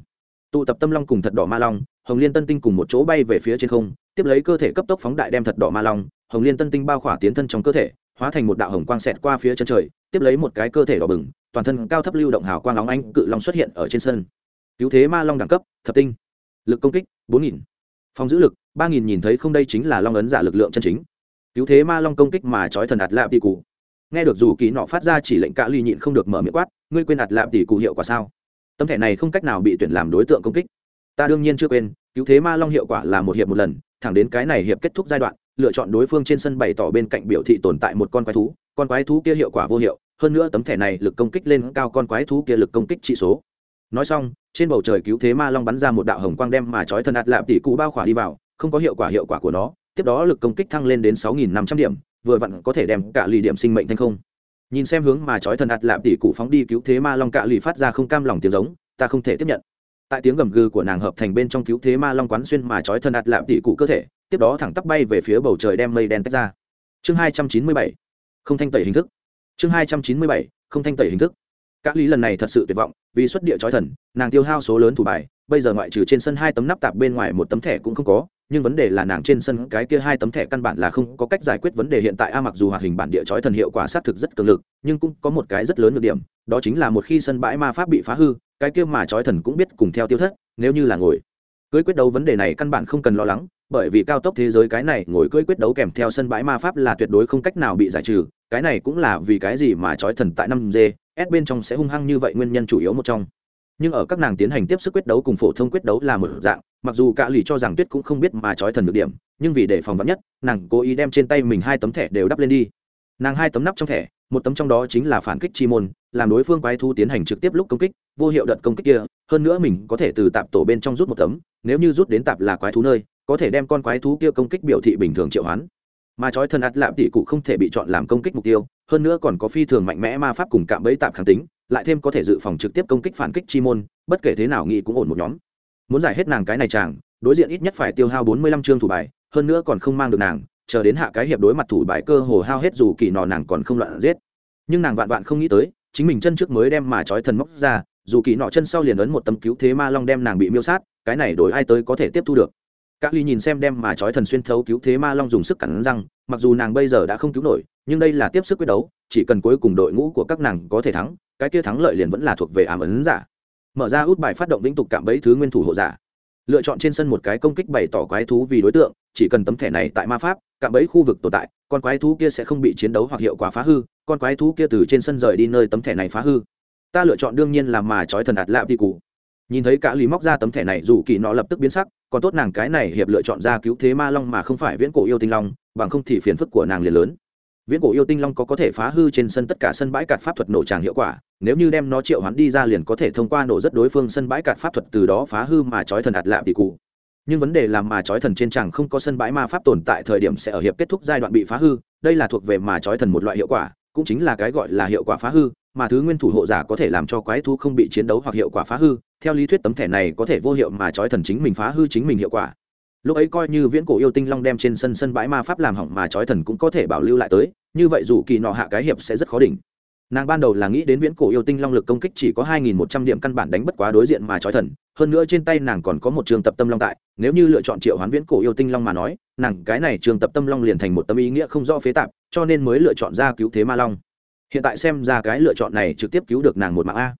Tụ tập tâm long cùng thật đỏ ma long hồng liên tân tinh cùng một chỗ bay về phía trên không, tiếp lấy cơ thể cấp tốc phóng đại đem thật đỏ ma long, hồng liên tân tinh bao khỏa tiến thân trong cơ thể, hóa thành một đạo hồng quang xẹt qua phía chân trời, tiếp lấy một cái cơ thể đỏ bừng, toàn thân cao thấp lưu động hào quang óng ánh cự long xuất hiện ở trên sân. Cứu thế ma long đẳng cấp, thập tinh. Lực công kích, bốn nghìn. Phòng giữ lực, ba nghìn nhìn thấy không đây chính là long ấn giả lực lượng chân chính. Cứu thế ma long công kích mà trói thần ạt lạp tỷ cụ. Nghe được dù kỳ nọ phát ra chỉ lệnh cạ ly nhịn không được mở miệng quát, ngươi quên ạt lạp tỷ cụ hiệu quả sao? Tấm thẻ này không cách nào bị tuyển làm đối tượng công kích. Ta đương nhiên chưa quên cứu thế ma long hiệu quả là một hiệp một lần, thẳng đến cái này hiệp kết thúc giai đoạn, lựa chọn đối phương trên sân bày tỏ bên cạnh biểu thị tồn tại một con quái thú, con quái thú kia hiệu quả vô hiệu, hơn nữa tấm thẻ này lực công kích lên cao con quái thú kia lực công kích trị số. Nói xong, trên bầu trời cứu thế ma long bắn ra một đạo hồng quang đem mà trói thân ạt lạp tỷ cụ bao khỏa đi vào, không có hiệu quả hiệu quả của nó, tiếp đó lực công kích thăng lên đến sáu nghìn năm trăm điểm, vừa vặn có thể đem cả lì điểm sinh mệnh thành không. Nhìn xem hướng mà trói thân ạt lạp tỷ cụ phóng đi cứu thế ma long, cả lì phát ra không cam lòng tiếng giống, ta không thể tiếp nhận tại tiếng gầm gừ của nàng hợp thành bên trong cứu thế ma long quán xuyên mà trói thân ạt lạm tỷ cụ cơ thể, tiếp đó thẳng tắp bay về phía bầu trời đem mây đen tách ra. Chương hai trăm chín mươi bảy, không thanh tẩy hình thức. Chương hai trăm chín mươi bảy, không thanh tẩy hình thức. Các lý lần này thật sự tuyệt vọng, vì xuất địa trói thần, nàng tiêu hao số lớn thủ bài, bây giờ ngoại trừ trên sân hai tấm nắp tạp bên ngoài một tấm thẻ cũng không có, nhưng vấn đề là nàng trên sân cái kia hai tấm thẻ căn bản là không có cách giải quyết vấn đề hiện tại a mặc dù hoạt hình bản địa trói thần hiệu quả xác thực rất cường lực, nhưng cũng có một cái rất lớn được điểm, đó chính là một khi sân bãi ma pháp bị phá hư cái kia mà trói thần cũng biết cùng theo tiêu thất, nếu như là ngồi. Cưới quyết đấu vấn đề này căn bản không cần lo lắng, bởi vì cao tốc thế giới cái này ngồi cưỡi quyết đấu kèm theo sân bãi ma pháp là tuyệt đối không cách nào bị giải trừ, cái này cũng là vì cái gì mà trói thần tại năm g, s bên trong sẽ hung hăng như vậy nguyên nhân chủ yếu một trong. Nhưng ở các nàng tiến hành tiếp sức quyết đấu cùng phổ thông quyết đấu là một dạng, mặc dù cả lì cho rằng tuyết cũng không biết mà trói thần được điểm, nhưng vì để phòng vắn nhất, nàng cố ý đem trên tay mình hai tấm thẻ đều đắp lên đi. Nàng hai tấm nắp trong thẻ một tấm trong đó chính là phản kích chi môn, làm đối phương quái thu tiến hành trực tiếp lúc công kích, vô hiệu đợt công kích kia, hơn nữa mình có thể từ tạp tổ bên trong rút một tấm, nếu như rút đến tạp là quái thú nơi, có thể đem con quái thú kia công kích biểu thị bình thường triệu hoán. Mà trói thần ắt lạm tỷ cụ không thể bị chọn làm công kích mục tiêu, hơn nữa còn có phi thường mạnh mẽ ma pháp cùng cạm bẫy tạm kháng tính, lại thêm có thể dự phòng trực tiếp công kích phản kích chi môn, bất kể thế nào nghĩ cũng ổn một nhóm. Muốn giải hết nàng cái này chàng, đối diện ít nhất phải tiêu hao bốn mươi lăm chương thủ bài, hơn nữa còn không mang được nàng chờ đến hạ cái hiệp đối mặt thủ bài cơ hồ hao hết dù kỳ nọ nàng còn không loạn giết. Nhưng nàng vạn vạn không nghĩ tới, chính mình chân trước mới đem mà trói thần móc ra, dù kỳ nọ chân sau liền ấn một tấm cứu thế ma long đem nàng bị miêu sát, cái này đổi ai tới có thể tiếp thu được. Các ly nhìn xem đem mà trói thần xuyên thấu cứu thế ma long dùng sức cắn răng, mặc dù nàng bây giờ đã không cứu nổi, nhưng đây là tiếp sức quyết đấu, chỉ cần cuối cùng đội ngũ của các nàng có thể thắng, cái kia thắng lợi liền vẫn là thuộc về ám ấn giả. Mở ra út bài phát động vĩnh tục cạm bẫy thứ nguyên thủ hộ giả. Lựa chọn trên sân một cái công kích bày tỏ quái thú vì đối tượng chỉ cần tấm thẻ này tại ma pháp, cạm bẫy khu vực tồn tại, con quái thú kia sẽ không bị chiến đấu hoặc hiệu quả phá hư, con quái thú kia từ trên sân rời đi nơi tấm thẻ này phá hư. Ta lựa chọn đương nhiên là mà trói thần ạt lạ đi cụ. Nhìn thấy cả lý móc ra tấm thẻ này, dù kỳ nọ lập tức biến sắc, còn tốt nàng cái này hiệp lựa chọn ra cứu thế ma long mà không phải viễn cổ yêu tinh long, bằng không thì phiền phức của nàng liền lớn. Viễn cổ yêu tinh long có có thể phá hư trên sân tất cả sân bãi cạt pháp thuật nổ tràng hiệu quả, nếu như đem nó triệu hắn đi ra liền có thể thông qua nổ rất đối phương sân bãi cạt pháp thuật từ đó phá hư mà trói thần ạt lạ tỷ cụ nhưng vấn đề là mà chói thần trên tràng không có sân bãi ma pháp tồn tại thời điểm sẽ ở hiệp kết thúc giai đoạn bị phá hư, đây là thuộc về mà chói thần một loại hiệu quả, cũng chính là cái gọi là hiệu quả phá hư, mà thứ nguyên thủ hộ giả có thể làm cho quái thú không bị chiến đấu hoặc hiệu quả phá hư, theo lý thuyết tấm thẻ này có thể vô hiệu mà chói thần chính mình phá hư chính mình hiệu quả. Lúc ấy coi như viễn cổ yêu tinh long đem trên sân sân bãi ma pháp làm hỏng mà chói thần cũng có thể bảo lưu lại tới, như vậy dù kỳ nọ hạ cái hiệp sẽ rất khó đỉnh nàng ban đầu là nghĩ đến viễn cổ yêu tinh long lực công kích chỉ có hai nghìn một trăm điểm căn bản đánh bất quá đối diện mà trói thần, hơn nữa trên tay nàng còn có một trường tập tâm long tại, nếu như lựa chọn triệu hoán viễn cổ yêu tinh long mà nói, nàng cái này trường tập tâm long liền thành một tâm ý nghĩa không rõ phế tạp, cho nên mới lựa chọn ra cứu thế ma long. Hiện tại xem ra cái lựa chọn này trực tiếp cứu được nàng một mạng a.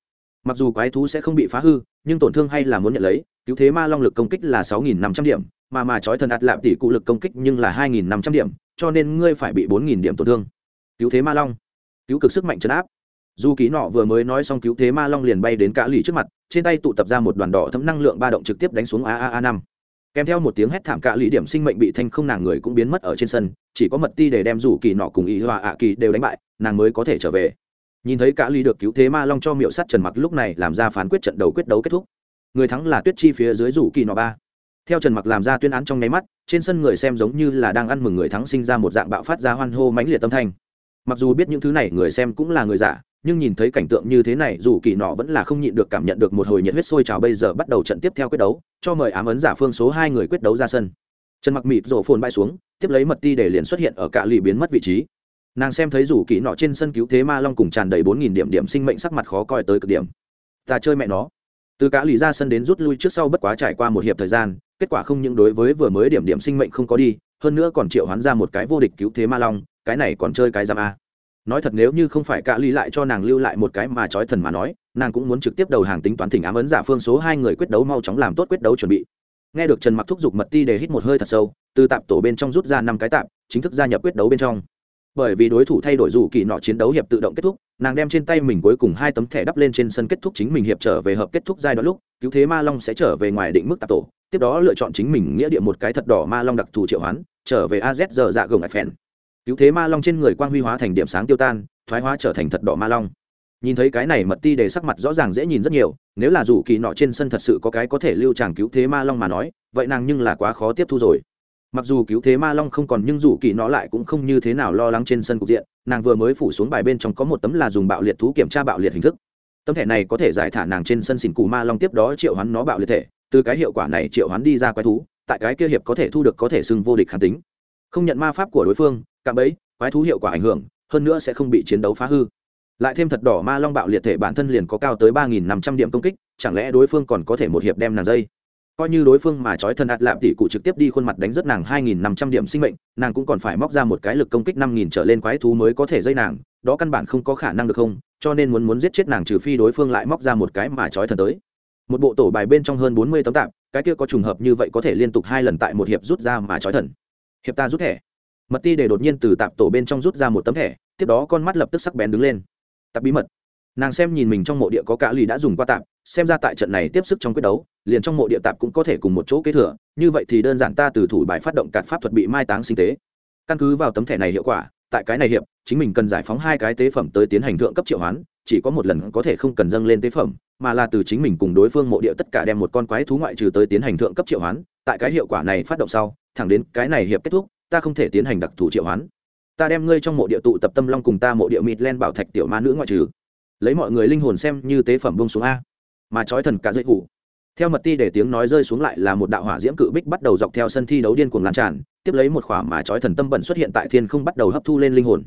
Mặc dù quái thú sẽ không bị phá hư, nhưng tổn thương hay là muốn nhận lấy, cứu thế ma long lực công kích là sáu nghìn năm trăm điểm, mà mà trói thần ạt lạp tỷ cụ lực công kích nhưng là hai nghìn năm trăm điểm, cho nên ngươi phải bị bốn nghìn điểm tổn thương. Cứu thế ma long cứu cực sức mạnh chấn áp. Dù ký nọ vừa mới nói xong cứu thế ma long liền bay đến cả lì trước mặt, trên tay tụ tập ra một đoàn đỏ thấm năng lượng ba động trực tiếp đánh xuống a a a năm. Kèm theo một tiếng hét thảm cả lì điểm sinh mệnh bị thanh không nàng người cũng biến mất ở trên sân, chỉ có mật ti để đem rủ kỳ nọ cùng ý hòa ạ kỳ đều đánh bại, nàng mới có thể trở về. Nhìn thấy cả lì được cứu thế ma long cho miệu sắt trần mặc lúc này làm ra phán quyết trận đầu quyết đấu kết thúc. Người thắng là tuyết chi phía dưới rủ kỳ nọ ba. Theo trần mặc làm ra tuyên án trong nháy mắt, trên sân người xem giống như là đang ăn mừng người thắng sinh ra một dạng bạo phát ra hoan hô mãnh liệt tâm thanh mặc dù biết những thứ này người xem cũng là người giả, nhưng nhìn thấy cảnh tượng như thế này, dù kỳ nọ vẫn là không nhịn được cảm nhận được một hồi nhiệt huyết sôi trào bây giờ bắt đầu trận tiếp theo quyết đấu, cho mời ám ấn giả phương số hai người quyết đấu ra sân. Trần mặc mịt rổ phồn bay xuống, tiếp lấy mật ti để liền xuất hiện ở cả lì biến mất vị trí. Nàng xem thấy rủ kỳ nọ trên sân cứu thế ma long cùng tràn đầy bốn nghìn điểm điểm sinh mệnh sắc mặt khó coi tới cực điểm. Ta chơi mẹ nó. Từ cả lì ra sân đến rút lui trước sau bất quá trải qua một hiệp thời gian, kết quả không những đối với vừa mới điểm điểm sinh mệnh không có đi, hơn nữa còn triệu hoán ra một cái vô địch cứu thế ma long cái này còn chơi cái giam a. Nói thật nếu như không phải cạ ly lại cho nàng lưu lại một cái mà trói thần mà nói, nàng cũng muốn trực tiếp đầu hàng tính toán thỉnh ám ấn giả phương số hai người quyết đấu mau chóng làm tốt quyết đấu chuẩn bị. Nghe được trần mặc thúc giục mật ti để hít một hơi thật sâu, từ tạp tổ bên trong rút ra năm cái tạp, chính thức gia nhập quyết đấu bên trong. Bởi vì đối thủ thay đổi dù kỳ nọ chiến đấu hiệp tự động kết thúc, nàng đem trên tay mình cuối cùng hai tấm thẻ đắp lên trên sân kết thúc chính mình hiệp trở về hợp kết thúc giai đoạn lúc, cứu thế ma long sẽ trở về ngoài định mức tạp tổ, tiếp đó lựa chọn chính mình nghĩa địa một cái thật đỏ ma long đặc thù triệu hoán, trở về az giờ dạ gồng phèn cứu thế ma long trên người quang huy hóa thành điểm sáng tiêu tan, thoái hóa trở thành thật đỏ ma long. Nhìn thấy cái này mật ti để sắc mặt rõ ràng dễ nhìn rất nhiều, nếu là dù kỳ nọ trên sân thật sự có cái có thể lưu tràng cứu thế ma long mà nói, vậy nàng nhưng là quá khó tiếp thu rồi. Mặc dù cứu thế ma long không còn nhưng dù kỳ nó lại cũng không như thế nào lo lắng trên sân cục diện, nàng vừa mới phủ xuống bài bên trong có một tấm là dùng bạo liệt thú kiểm tra bạo liệt hình thức. Tấm thẻ này có thể giải thả nàng trên sân xỉn cù ma long tiếp đó triệu hoán nó bạo liệt thể, từ cái hiệu quả này triệu hoán đi ra quái thú, tại cái kia hiệp có thể thu được có thể xưng vô địch kháng tính. Không nhận ma pháp của đối phương cạm bẫy, quái thú hiệu quả ảnh hưởng, hơn nữa sẽ không bị chiến đấu phá hư. Lại thêm thật đỏ ma long bạo liệt thể bản thân liền có cao tới ba nghìn năm trăm điểm công kích, chẳng lẽ đối phương còn có thể một hiệp đem nàng dây? Coi như đối phương mà trói thân ạt lạp tỷ cụ trực tiếp đi khuôn mặt đánh rất nàng hai nghìn năm trăm điểm sinh mệnh, nàng cũng còn phải móc ra một cái lực công kích năm nghìn trở lên quái thú mới có thể dây nàng, đó căn bản không có khả năng được không? Cho nên muốn muốn giết chết nàng trừ phi đối phương lại móc ra một cái mà trói thần tới. Một bộ tổ bài bên trong hơn bốn mươi tấm tạp, cái kia có trùng hợp như vậy có thể liên tục hai lần tại một hiệp rút ra mà trói thần. Hiệp ta rút thẻ mật ti để đột nhiên từ tạp tổ bên trong rút ra một tấm thẻ, tiếp đó con mắt lập tức sắc bén đứng lên. Tạp bí mật. Nàng xem nhìn mình trong mộ địa có cả lì đã dùng qua tạp, xem ra tại trận này tiếp sức trong quyết đấu, liền trong mộ địa tạp cũng có thể cùng một chỗ kế thừa, như vậy thì đơn giản ta từ thủ bài phát động cạt pháp thuật bị mai táng sinh tế. Căn cứ vào tấm thẻ này hiệu quả, tại cái này hiệp, chính mình cần giải phóng hai cái tế phẩm tới tiến hành thượng cấp triệu hoán, chỉ có một lần có thể không cần dâng lên tế phẩm, mà là từ chính mình cùng đối phương mộ địa tất cả đem một con quái thú ngoại trừ tới tiến hành thượng cấp triệu hoán, tại cái hiệu quả này phát động sau, thẳng đến cái này hiệp kết thúc ta không thể tiến hành đặc thù triệu hoán. Ta đem ngươi trong mộ địa tụ tập tâm long cùng ta mộ địa mịt len bảo thạch tiểu ma nữ ngoại trừ. Lấy mọi người linh hồn xem như tế phẩm bông xuống a. Mà trói thần cả dây hủ. Theo mật ti để tiếng nói rơi xuống lại là một đạo hỏa diễm cự bích bắt đầu dọc theo sân thi đấu điên cuồng lan tràn tiếp lấy một khỏa mà trói thần tâm bẩn xuất hiện tại thiên không bắt đầu hấp thu lên linh hồn.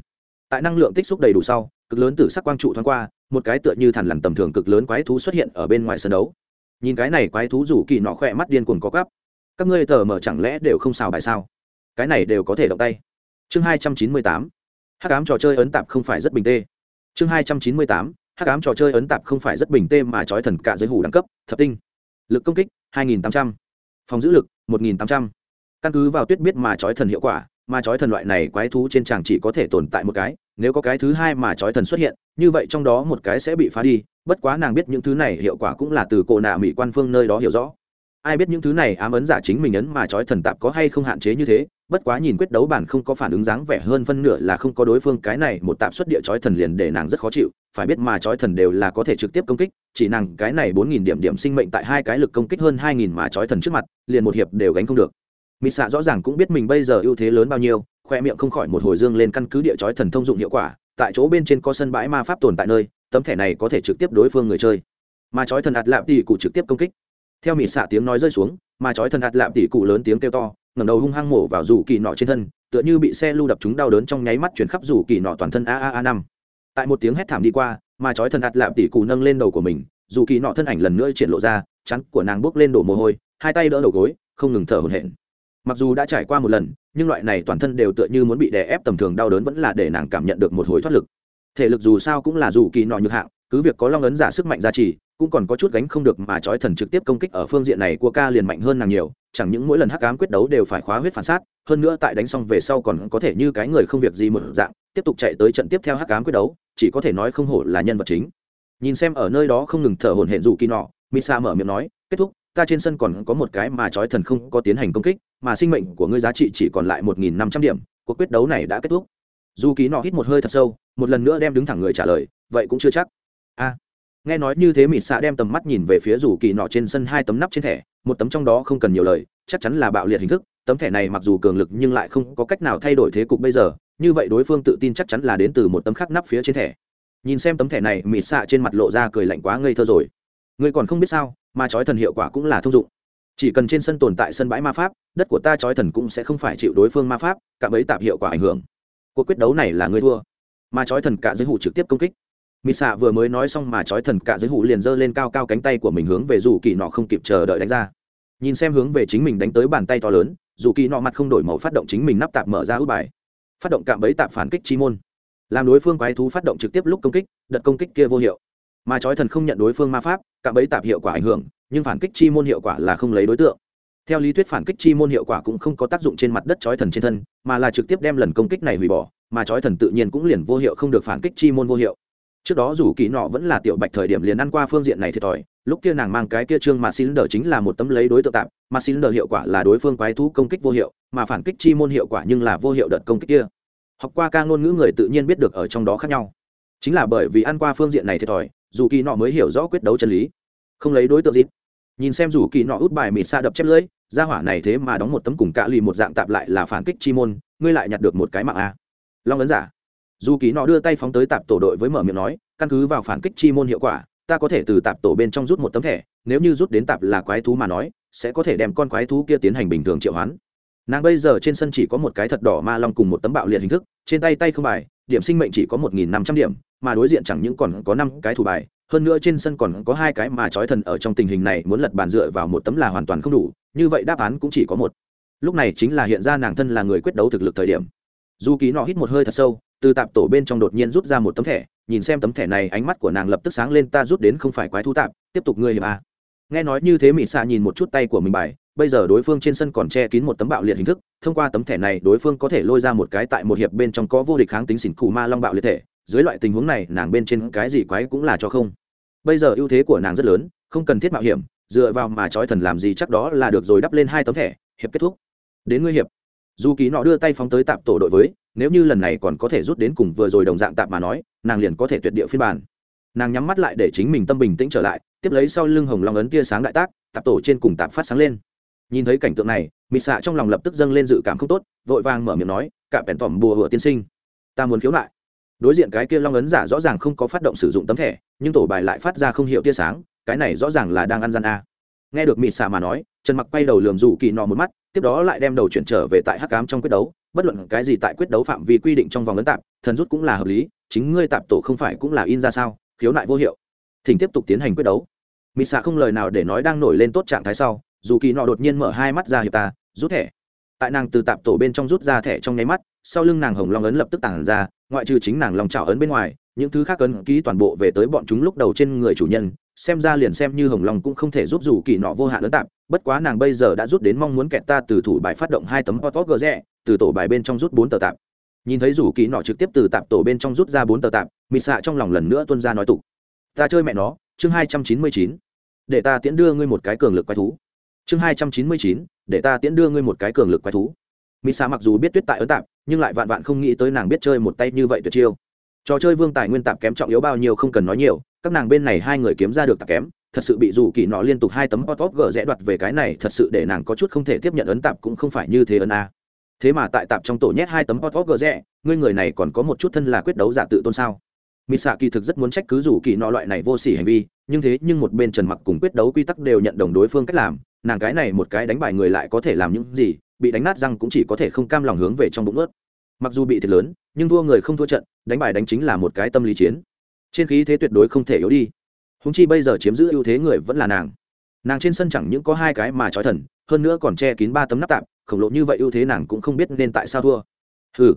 Tại năng lượng tích xúc đầy đủ sau cực lớn từ sắc quang trụ thoáng qua một cái tựa như thằn lằn tầm thường cực lớn quái thú xuất hiện ở bên ngoài sân đấu. Nhìn cái này quái thú rủ kỳ nọ khỏe mắt điên cuồng có gấp, các ngươi tờ mở chẳng lẽ đều không xào bài sao? Cái này đều có thể động tay. Chương hai trăm chín mươi tám hát cám trò chơi ấn tạp không phải rất bình tê. Chương hai trăm chín mươi tám hát cám trò chơi ấn tạp không phải rất bình tê mà trói thần cả giới hủ đẳng cấp, thập tinh. Lực công kích, hai nghìn tám trăm. Phòng giữ lực, một nghìn tám trăm. Căn cứ vào tuyết biết mà trói thần hiệu quả, mà trói thần loại này quái thú trên tràng chỉ có thể tồn tại một cái, nếu có cái thứ hai mà trói thần xuất hiện, như vậy trong đó một cái sẽ bị phá đi, bất quá nàng biết những thứ này hiệu quả cũng là từ cổ nạ mỹ quan phương nơi đó hiểu rõ. Ai biết những thứ này ám ấn giả chính mình ấn mà trói thần tạp có hay không hạn chế như thế bất quá nhìn quyết đấu bản không có phản ứng dáng vẻ hơn phân nửa là không có đối phương, cái này một tạp xuất địa chói thần liền để nàng rất khó chịu, phải biết mà chói thần đều là có thể trực tiếp công kích, chỉ nàng cái này bốn nghìn điểm điểm sinh mệnh tại hai cái lực công kích hơn hai nghìn mà chói thần trước mặt, liền một hiệp đều gánh không được. Mỹ xạ rõ ràng cũng biết mình bây giờ ưu thế lớn bao nhiêu, khoe miệng không khỏi một hồi dương lên căn cứ địa chói thần thông dụng hiệu quả, tại chỗ bên trên có sân bãi ma pháp tồn tại nơi, tấm thẻ này có thể trực tiếp đối phương người chơi. Mà chói thần ạt lạp tỷ cụ trực tiếp công kích. Theo mỹ xạ tiếng nói rơi xuống, mà chói thần ạt lạp tỷ cụ lớn tiếng kêu to ngẩng đầu hung hăng mổ vào rủ kỳ nọ trên thân, tựa như bị xe lưu đập chúng đau đớn trong nháy mắt chuyển khắp rủ kỳ nọ toàn thân a a a năm. Tại một tiếng hét thảm đi qua mà chói thần ạt lạp tỷ cù nâng lên đầu của mình dù kỳ nọ thân ảnh lần nữa triển lộ ra, chắn của nàng bốc lên đổ mồ hôi, hai tay đỡ đầu gối, không ngừng thở hổn hển. Mặc dù đã trải qua một lần, nhưng loại này toàn thân đều tựa như muốn bị đè ép tầm thường đau đớn vẫn là để nàng cảm nhận được một hồi thoát lực. Thể lực dù sao cũng là dù kỳ nọ nhược hạng, cứ việc có long ấn giả sức mạnh gia trì, cũng còn có chút gánh không được mà chói thần trực tiếp công kích ở phương diện này của ca liền mạnh hơn nàng nhiều chẳng những mỗi lần hắc ám quyết đấu đều phải khóa huyết phản sát, hơn nữa tại đánh xong về sau còn có thể như cái người không việc gì một dạng, tiếp tục chạy tới trận tiếp theo hắc ám quyết đấu, chỉ có thể nói không hổ là nhân vật chính. Nhìn xem ở nơi đó không ngừng thở hổn hển dù kỳ nọ, misa mở miệng nói, kết thúc, ta trên sân còn có một cái mà trói thần không có tiến hành công kích, mà sinh mệnh của ngươi giá trị chỉ còn lại một nghìn năm trăm điểm, cuộc quyết đấu này đã kết thúc. Dù kỳ nọ hít một hơi thật sâu, một lần nữa đem đứng thẳng người trả lời, vậy cũng chưa chắc. A. Nghe nói như thế mịt xạ đem tầm mắt nhìn về phía rủ kỳ nọ trên sân hai tấm nắp trên thẻ một tấm trong đó không cần nhiều lời, chắc chắn là bạo liệt hình thức, tấm thẻ này mặc dù cường lực nhưng lại không có cách nào thay đổi thế cục bây giờ, như vậy đối phương tự tin chắc chắn là đến từ một tấm khác nắp phía trên thẻ. Nhìn xem tấm thẻ này mịt xạ trên mặt lộ ra cười lạnh quá ngây thơ rồi. Ngươi còn không biết sao mà trói thần hiệu quả cũng là thông dụng. Chỉ cần trên sân tồn tại sân bãi ma pháp, đất của ta trói thần cũng sẽ không phải chịu đối phương ma pháp, cả mấy tạp hiệu quả ảnh hưởng. Cuộc quyết đấu này là ngươi thua. Mà trói thần cả giới hụ trực tiếp công kích mỹ xạ vừa mới nói xong mà trói thần cả giới hụ liền giơ lên cao cao cánh tay của mình hướng về dù kỳ nọ không kịp chờ đợi đánh ra. Nhìn xem hướng về chính mình đánh tới bàn tay to lớn, dù kỳ nọ mặt không đổi màu phát động chính mình nắp tạp mở ra út bài. Phát động cạm bẫy tạp phản kích chi môn. Làm đối phương quái thú phát động trực tiếp lúc công kích, đợt công kích kia vô hiệu. Mà trói thần không nhận đối phương ma pháp, cạm bẫy tạp hiệu quả ảnh hưởng, nhưng phản kích chi môn hiệu quả là không lấy đối tượng. Theo lý thuyết phản kích chi môn hiệu quả cũng không có tác dụng trên mặt đất trói thần trên thân, mà là trực tiếp đem lần công kích này hủy bỏ, mà trói thần tự nhiên cũng liền vô hiệu không được phản kích chi môn vô hiệu trước đó dù kỳ nọ vẫn là tiểu bạch thời điểm liền ăn qua phương diện này thiệt thòi, lúc kia nàng mang cái kia trương mà xin đờ chính là một tấm lấy đối tượng tạm, mà xin đờ hiệu quả là đối phương quái thú công kích vô hiệu, mà phản kích chi môn hiệu quả nhưng là vô hiệu đợt công kích kia. Học qua ca ngôn ngữ người tự nhiên biết được ở trong đó khác nhau. Chính là bởi vì ăn qua phương diện này thiệt thòi, dù kỳ nọ mới hiểu rõ quyết đấu chân lý. Không lấy đối tượng gì. Nhìn xem dù kỳ nọ út bài mịt xa đập chép lưỡi ra hỏa này thế mà đóng một tấm cùng cạ lì một dạng tạp lại là phản kích chi môn, ngươi lại nhặt được một cái mạng a. Long ấn giả dù kỳ nọ đưa tay phóng tới tạp tổ đội với mở miệng nói, căn cứ vào phản kích chi môn hiệu quả, ta có thể từ tạp tổ bên trong rút một tấm thẻ, nếu như rút đến tạp là quái thú mà nói, sẽ có thể đem con quái thú kia tiến hành bình thường triệu hoán. Nàng bây giờ trên sân chỉ có một cái thật đỏ ma long cùng một tấm bạo liệt hình thức, trên tay tay không bài, điểm sinh mệnh chỉ có một nghìn năm trăm điểm, mà đối diện chẳng những còn có năm cái thủ bài, hơn nữa trên sân còn có hai cái mà trói thần ở trong tình hình này muốn lật bàn dựa vào một tấm là hoàn toàn không đủ, như vậy đáp án cũng chỉ có một. Lúc này chính là hiện ra nàng thân là người quyết đấu thực lực thời điểm. Dù ký nọ hít một hơi thật sâu từ tạp tổ bên trong đột nhiên rút ra một tấm thẻ, nhìn xem tấm thẻ này, ánh mắt của nàng lập tức sáng lên, ta rút đến không phải quái thú tạp, tiếp tục ngươi hiệp a nghe nói như thế mỹ xạ nhìn một chút tay của mình bài, bây giờ đối phương trên sân còn che kín một tấm bạo liệt hình thức, thông qua tấm thẻ này đối phương có thể lôi ra một cái tại một hiệp bên trong có vô địch kháng tính xỉn cù ma long bạo liệt thể, dưới loại tình huống này, nàng bên trên cái gì quái cũng là cho không. Bây giờ ưu thế của nàng rất lớn, không cần thiết mạo hiểm, dựa vào mà trói thần làm gì chắc đó là được rồi đắp lên hai tấm thẻ, hiệp kết thúc. Đến ngươi hiệp. Dù ký nọ đưa tay phóng tới tạp tổ đội với nếu như lần này còn có thể rút đến cùng vừa rồi đồng dạng tạp mà nói, nàng liền có thể tuyệt địa phiên bản. Nàng nhắm mắt lại để chính mình tâm bình tĩnh trở lại, tiếp lấy sau lưng hồng long ấn tia sáng đại tác, tạp tổ trên cùng tạp phát sáng lên. Nhìn thấy cảnh tượng này mị xạ trong lòng lập tức dâng lên dự cảm không tốt, vội vàng mở miệng nói, cả bèn tỏm bùa hựa tiên sinh, ta muốn khiếu nại. Đối diện cái kia long ấn giả rõ ràng không có phát động sử dụng tấm thẻ, nhưng tổ bài lại phát ra không hiệu tia sáng, cái này rõ ràng là đang ăn gian a. Nghe được mị xạ mà nói, trần mặc quay đầu lườm rủ kỳ nọ một mắt, tiếp đó lại đem đầu chuyển trở về tại hắc cám trong quyết đấu bất luận cái gì tại quyết đấu phạm vi quy định trong vòng lớn tạp, thần rút cũng là hợp lý, chính ngươi tạp tổ không phải cũng là in ra sao, khiếu nại vô hiệu. Thỉnh tiếp tục tiến hành quyết đấu. Mị xạ không lời nào để nói đang nổi lên tốt trạng thái sau, dù kỳ nọ đột nhiên mở hai mắt ra hiệp ta, rút thẻ. Tại nàng từ tạp tổ bên trong rút ra thẻ trong nháy mắt, sau lưng nàng hồng long ấn lập tức tản ra, ngoại trừ chính nàng lòng trào ấn bên ngoài, những thứ khác ấn ký toàn bộ về tới bọn chúng lúc đầu trên người chủ nhân, xem ra liền xem như hồng long cũng không thể giúp dù kỳ nọ vô hạn ấn tạp, bất quá nàng bây giờ đã rút đến mong muốn kẹt ta từ thủ bài phát động hai tấm hot gờ rẽ từ tổ bài bên trong rút bốn tờ tạp. Nhìn thấy rủ kỳ nọ trực tiếp từ tạp tổ bên trong rút ra bốn tờ tạp mị xạ trong lòng lần nữa tuân ra nói tục. Ta chơi mẹ nó, chương hai trăm chín mươi chín. Để ta tiễn đưa ngươi một cái cường lực quái thú. Chương hai trăm chín mươi chín, để ta tiễn đưa ngươi một cái cường lực quái thú. Mỹ xạ mặc dù biết tuyết tại ấn tạp, nhưng lại vạn vạn không nghĩ tới nàng biết chơi một tay như vậy tuyệt chiêu. Trò chơi vương tài nguyên tạp kém trọng yếu bao nhiêu không cần nói nhiều, các nàng bên này hai người kiếm ra được tạp kém, thật sự bị dù kỳ nọ liên tục hai tấm hot top gỡ rẽ đoạt về cái này thật sự để nàng có chút không thể tiếp nhận ấn tạp cũng không phải như thế ấn a thế mà tại tạp trong tổ nhét hai tấm hot top gờ rẽ, ngươi người này còn có một chút thân là quyết đấu giả tự tôn sao? Mỹ xạ kỳ thực rất muốn trách cứ dù kỳ nọ loại này vô sỉ hành vi, nhưng thế nhưng một bên trần mặc cùng quyết đấu quy tắc đều nhận đồng đối phương cách làm, nàng cái này một cái đánh bại người lại có thể làm những gì, bị đánh nát răng cũng chỉ có thể không cam lòng hướng về trong bụng ướt. Mặc dù bị thiệt lớn, nhưng thua người không thua trận, đánh bài đánh chính là một cái tâm lý chiến. Trên khí thế tuyệt đối không thể yếu đi. Húng chi bây giờ chiếm giữ ưu thế người vẫn là nàng nàng trên sân chẳng những có hai cái mà trói thần, hơn nữa còn che kín ba tấm nắp tạm, khổng lộ như vậy ưu thế nàng cũng không biết nên tại sao thua. Ừ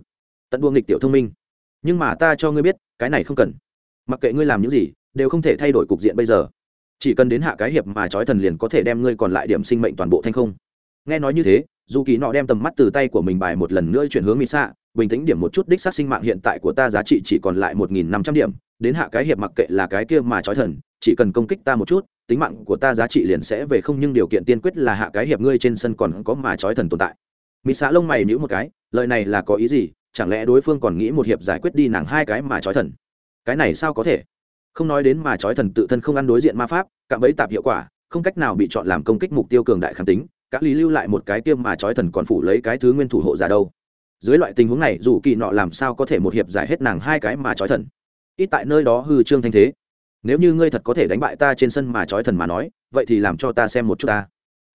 tận đua nghịch tiểu thông minh. Nhưng mà ta cho ngươi biết, cái này không cần. Mặc kệ ngươi làm những gì, đều không thể thay đổi cục diện bây giờ. Chỉ cần đến hạ cái hiệp mà trói thần liền có thể đem ngươi còn lại điểm sinh mệnh toàn bộ thanh không. Nghe nói như thế, dù kỳ nọ đem tầm mắt từ tay của mình bài một lần nữa chuyển hướng mỹ xạ bình tĩnh điểm một chút đích xác sinh mạng hiện tại của ta giá trị chỉ còn lại một nghìn năm trăm điểm, đến hạ cái hiệp mặc kệ là cái kia mà trói thần, chỉ cần công kích ta một chút tính mạng của ta giá trị liền sẽ về không, nhưng điều kiện tiên quyết là hạ cái hiệp ngươi trên sân còn có mà trói thần tồn tại. Mỹ xã lông mày nhữ một cái, lời này là có ý gì? Chẳng lẽ đối phương còn nghĩ một hiệp giải quyết đi nàng hai cái mà trói thần? Cái này sao có thể? Không nói đến mà trói thần tự thân không ăn đối diện ma pháp, cạm bẫy tạp hiệu quả, không cách nào bị chọn làm công kích mục tiêu cường đại kháng tính, các lý lưu lại một cái tiêm mà trói thần còn phủ lấy cái thứ nguyên thủ hộ giả đâu. Dưới loại tình huống này, dù kỳ nọ làm sao có thể một hiệp giải hết nàng hai cái mà trói thần? Ít tại nơi đó hư trương thanh thế nếu như ngươi thật có thể đánh bại ta trên sân mà trói thần mà nói, vậy thì làm cho ta xem một chút ta.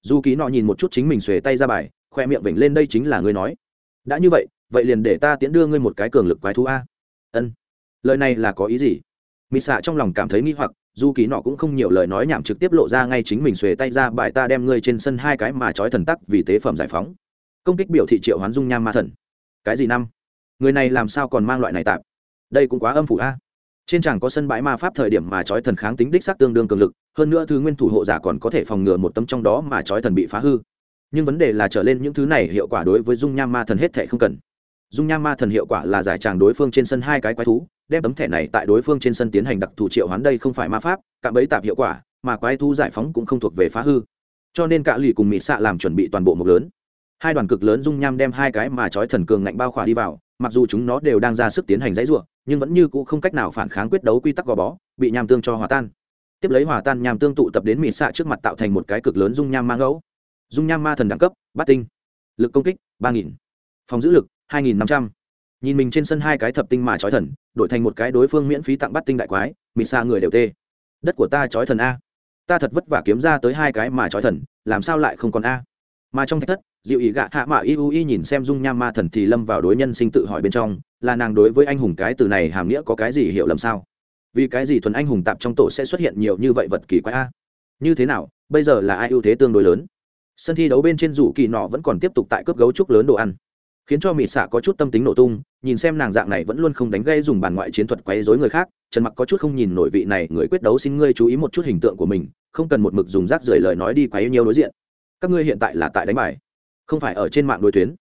Dù ký nọ nhìn một chút chính mình xuề tay ra bài, khoe miệng vểnh lên đây chính là ngươi nói. Đã như vậy vậy liền để ta tiễn đưa ngươi một cái cường lực quái thú a. Ân. Lời này là có ý gì? Mỹ xạ trong lòng cảm thấy nghi hoặc, dù kỳ nọ cũng không nhiều lời nói nhảm trực tiếp lộ ra ngay chính mình xuề tay ra bài ta đem ngươi trên sân hai cái mà trói thần tắc vì tế phẩm giải phóng. Công kích biểu thị triệu hoán dung nham ma thần. Cái gì năm? Người này làm sao còn mang loại này tạp? Đây cũng quá âm phủ a trên chẳng có sân bãi ma pháp thời điểm mà chói thần kháng tính đích xác tương đương cường lực, hơn nữa thứ nguyên thủ hộ giả còn có thể phòng ngừa một tấm trong đó mà chói thần bị phá hư. Nhưng vấn đề là trở lên những thứ này hiệu quả đối với dung nham ma thần hết thể không cần. Dung nham ma thần hiệu quả là giải tràng đối phương trên sân hai cái quái thú, đem tấm thẻ này tại đối phương trên sân tiến hành đặc thù triệu hoán đây không phải ma pháp, cạm bẫy tạp hiệu quả, mà quái thú giải phóng cũng không thuộc về phá hư. Cho nên cả lì cùng mỹ xạ làm chuẩn bị toàn bộ một lớn. Hai đoàn cực lớn dung nham đem hai cái mà chói thần cường ngạnh bao khỏa đi vào, mặc dù chúng nó đều đang ra sức tiến hành dãy ruộng nhưng vẫn như cũ không cách nào phản kháng quyết đấu quy tắc gò bó, bị nham tương cho hòa tan. Tiếp lấy hòa tan, nham tương tụ tập đến mỹ xạ trước mặt tạo thành một cái cực lớn dung nham ma ngẫu. Dung nham ma thần đẳng cấp, bát tinh. Lực công kích, ba nghìn. Phòng giữ lực, hai nghìn năm trăm. Nhìn mình trên sân hai cái thập tinh mà trói thần, đổi thành một cái đối phương miễn phí tặng bát tinh đại quái, mịt xạ người đều tê. Đất của ta trói thần a. Ta thật vất vả kiếm ra tới hai cái mà trói thần, làm sao lại không còn a? Mà trong thách thất dịu ý gạ hạ mạ y u y nhìn xem dung nham ma thần thì lâm vào đối nhân sinh tự hỏi bên trong, là nàng đối với anh hùng cái từ này hàm nghĩa có cái gì hiểu lầm sao? Vì cái gì thuần anh hùng tạp trong tổ sẽ xuất hiện nhiều như vậy vật kỳ quái a? Như thế nào, bây giờ là ai ưu thế tương đối lớn? Sân thi đấu bên trên rủ kỳ nọ vẫn còn tiếp tục tại cướp gấu trúc lớn đồ ăn. Khiến cho mỹ xạ có chút tâm tính nổ tung, nhìn xem nàng dạng này vẫn luôn không đánh gây dùng bàn ngoại chiến thuật quấy dối người khác, trần mặc có chút không nhìn nổi vị này, người quyết đấu xin ngươi chú ý một chút hình tượng của mình, không cần một mực dùng rác rưởi lời nói đi quấy nhiều đối diện. Các ngươi hiện tại là tại đánh bài không phải ở trên mạng đối tuyến.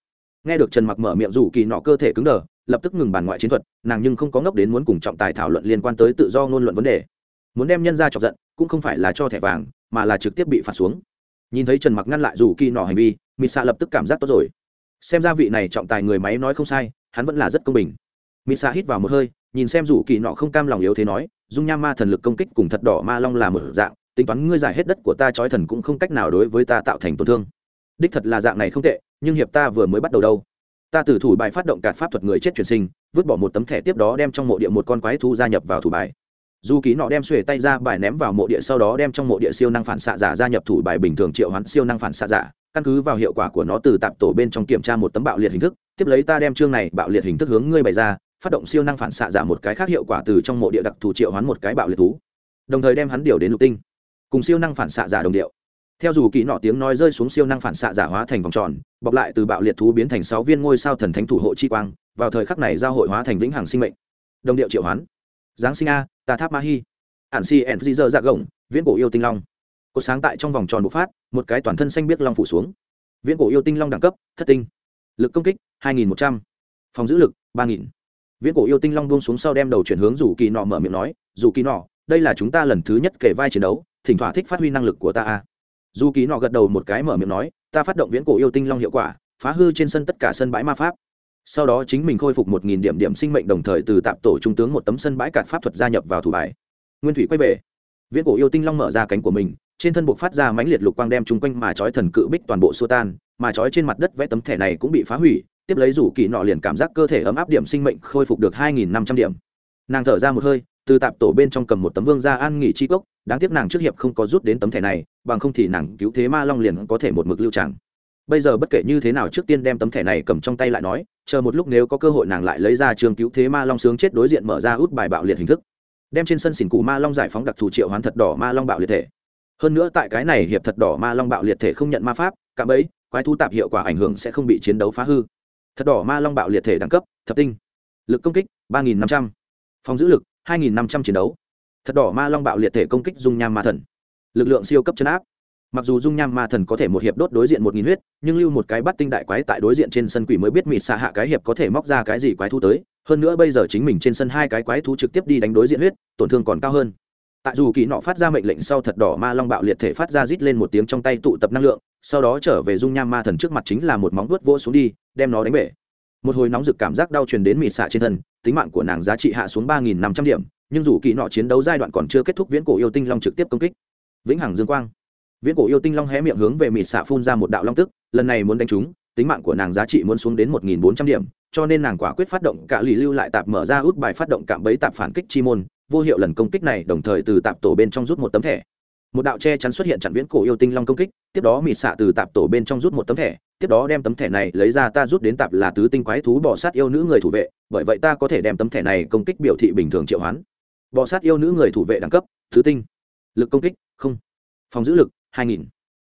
Nghe được trần mặc mở miệng rủ kỳ nọ cơ thể cứng đờ, lập tức ngừng bàn ngoại chiến thuật, nàng nhưng không có ngốc đến muốn cùng trọng tài thảo luận liên quan tới tự do ngôn luận vấn đề. Muốn đem nhân ra chọc giận, cũng không phải là cho thẻ vàng, mà là trực tiếp bị phạt xuống. Nhìn thấy trần mặc ngăn lại rủ kỳ nọ hành vi mỹ xạ lập tức cảm giác tốt rồi. Xem ra vị này trọng tài người máy nói không sai, hắn vẫn là rất công bình. Mỹ xạ hít vào một hơi, nhìn xem rủ kỳ nọ không cam lòng yếu thế nói, dung nham ma thần lực công kích cùng thật đỏ ma long là một dạng, tính toán ngươi giải hết đất của ta trói thần cũng không cách nào đối với ta tạo thành tổn thương đích thật là dạng này không tệ, nhưng hiệp ta vừa mới bắt đầu đâu. Ta từ thủ bài phát động cạt pháp thuật người chết truyền sinh, vứt bỏ một tấm thẻ tiếp đó đem trong mộ địa một con quái thu gia nhập vào thủ bài. Dù ký nọ đem xuề tay ra bài ném vào mộ địa sau đó đem trong mộ địa siêu năng phản xạ giả gia nhập thủ bài bình thường triệu hoán siêu năng phản xạ giả, căn cứ vào hiệu quả của nó từ tạp tổ bên trong kiểm tra một tấm bạo liệt hình thức, tiếp lấy ta đem chương này bạo liệt hình thức hướng ngươi bày ra, phát động siêu năng phản xạ giả một cái khác hiệu quả từ trong mộ địa đặc thù triệu hoán một cái bạo liệt thú. Đồng thời đem hắn điều đến lục tinh, cùng siêu năng phản xạ giả đồng điệu theo dù kỳ nọ tiếng nói rơi xuống siêu năng phản xạ giả hóa thành vòng tròn, bọc lại từ bạo liệt thú biến thành sáu viên ngôi sao thần thánh thủ hộ chi quang, vào thời khắc này giao hội hóa thành vĩnh hằng sinh mệnh. Đồng điệu triệu hoán. Giáng sinh a ta tháp ma hi. Ản si ẩn di dơ dạ gồng, viễn cổ yêu tinh long. Cột sáng tại trong vòng tròn bộc phát, một cái toàn thân xanh biết long phủ xuống. Viễn cổ yêu tinh long đẳng cấp, thất tinh. Lực công kích 2.100. phòng giữ lực 3.000. viễn cổ yêu tinh long buông xuống sau đem đầu chuyển hướng dù kỳ nọ mở miệng nói, dù kỳ nọ, đây là chúng ta lần thứ nhất kể vai chiến đấu, thỉnh thoảng thích phát huy năng lực của ta a dù kỳ nọ gật đầu một cái mở miệng nói, ta phát động viễn cổ yêu tinh long hiệu quả, phá hư trên sân tất cả sân bãi ma pháp. Sau đó chính mình khôi phục một nghìn điểm điểm sinh mệnh đồng thời từ tạm tổ trung tướng một tấm sân bãi cạn pháp thuật gia nhập vào thủ bài. Nguyên thủy quay về. Viễn cổ yêu tinh long mở ra cánh của mình, trên thân buộc phát ra mãnh liệt lục quang đem chung quanh mà trói thần cự bích toàn bộ xua tan, mà trói trên mặt đất vẽ tấm thẻ này cũng bị phá hủy, tiếp lấy rủ kỳ nọ liền cảm giác cơ thể ấm áp điểm sinh mệnh khôi phục được hai nghìn năm trăm điểm. Nàng thở ra một hơi từ tạp tổ bên trong cầm một tấm vương ra an nghỉ chi cốc, đáng tiếc nàng trước hiệp không có rút đến tấm thẻ này, bằng không thì nàng cứu thế ma long liền có thể một mực lưu tràng. Bây giờ bất kể như thế nào trước tiên đem tấm thẻ này cầm trong tay lại nói, chờ một lúc nếu có cơ hội nàng lại lấy ra trường cứu thế ma long sướng chết đối diện mở ra út bài bạo liệt hình thức. Đem trên sân xỉn cụ ma long giải phóng đặc thù triệu hoán thật đỏ ma long bạo liệt thể. Hơn nữa tại cái này hiệp thật đỏ ma long bạo liệt thể không nhận ma pháp cạm ấy quái thu tạp hiệu quả ảnh hưởng sẽ không bị chiến đấu phá hư. Thật đỏ ma long bạo liệt thể đẳng cấp, thập tinh. Lực công kích, ba nghìn năm trăm. Phòng giữ lực hai nghìn năm trăm chiến đấu. Thật đỏ ma long bạo liệt thể công kích dung nham ma thần. Lực lượng siêu cấp chấn áp. Mặc dù dung nham ma thần có thể một hiệp đốt đối diện một nghìn huyết, nhưng lưu một cái bắt tinh đại quái tại đối diện trên sân quỷ mới biết mịt xa hạ cái hiệp có thể móc ra cái gì quái thu tới. Hơn nữa bây giờ chính mình trên sân hai cái quái thú trực tiếp đi đánh đối diện huyết, tổn thương còn cao hơn. Tại dù kỳ nọ phát ra mệnh lệnh sau thật đỏ ma long bạo liệt thể phát ra rít lên một tiếng trong tay tụ tập năng lượng, sau đó trở về dung nham ma thần trước mặt chính là một móng vuốt vỗ xuống đi, đem nó đánh bể một hồi nóng rực cảm giác đau truyền đến mịt xạ trên thân, tính mạng của nàng giá trị hạ xuống ba nghìn năm trăm điểm, nhưng dù kỳ nọ chiến đấu giai đoạn còn chưa kết thúc viễn cổ yêu tinh long trực tiếp công kích. Vĩnh hằng dương quang. Viễn cổ yêu tinh long hé miệng hướng về mịt xạ phun ra một đạo long tức, lần này muốn đánh chúng, tính mạng của nàng giá trị muốn xuống đến một nghìn bốn trăm điểm, cho nên nàng quả quyết phát động cả lì lưu lại tạp mở ra út bài phát động cạm bẫy tạp phản kích chi môn, vô hiệu lần công kích này đồng thời từ tạp tổ bên trong rút một tấm thẻ một đạo che chắn xuất hiện chặn viễn cổ yêu tinh long công kích, tiếp đó mịt xạ từ tạp tổ bên trong rút một tấm thẻ, tiếp đó đem tấm thẻ này lấy ra ta rút đến tạp là tứ tinh quái thú bỏ sát yêu nữ người thủ vệ, bởi vậy ta có thể đem tấm thẻ này công kích biểu thị bình thường triệu hoán. Bỏ sát yêu nữ người thủ vệ đẳng cấp thứ tinh. Lực công kích, không. Phòng giữ lực, hai nghìn.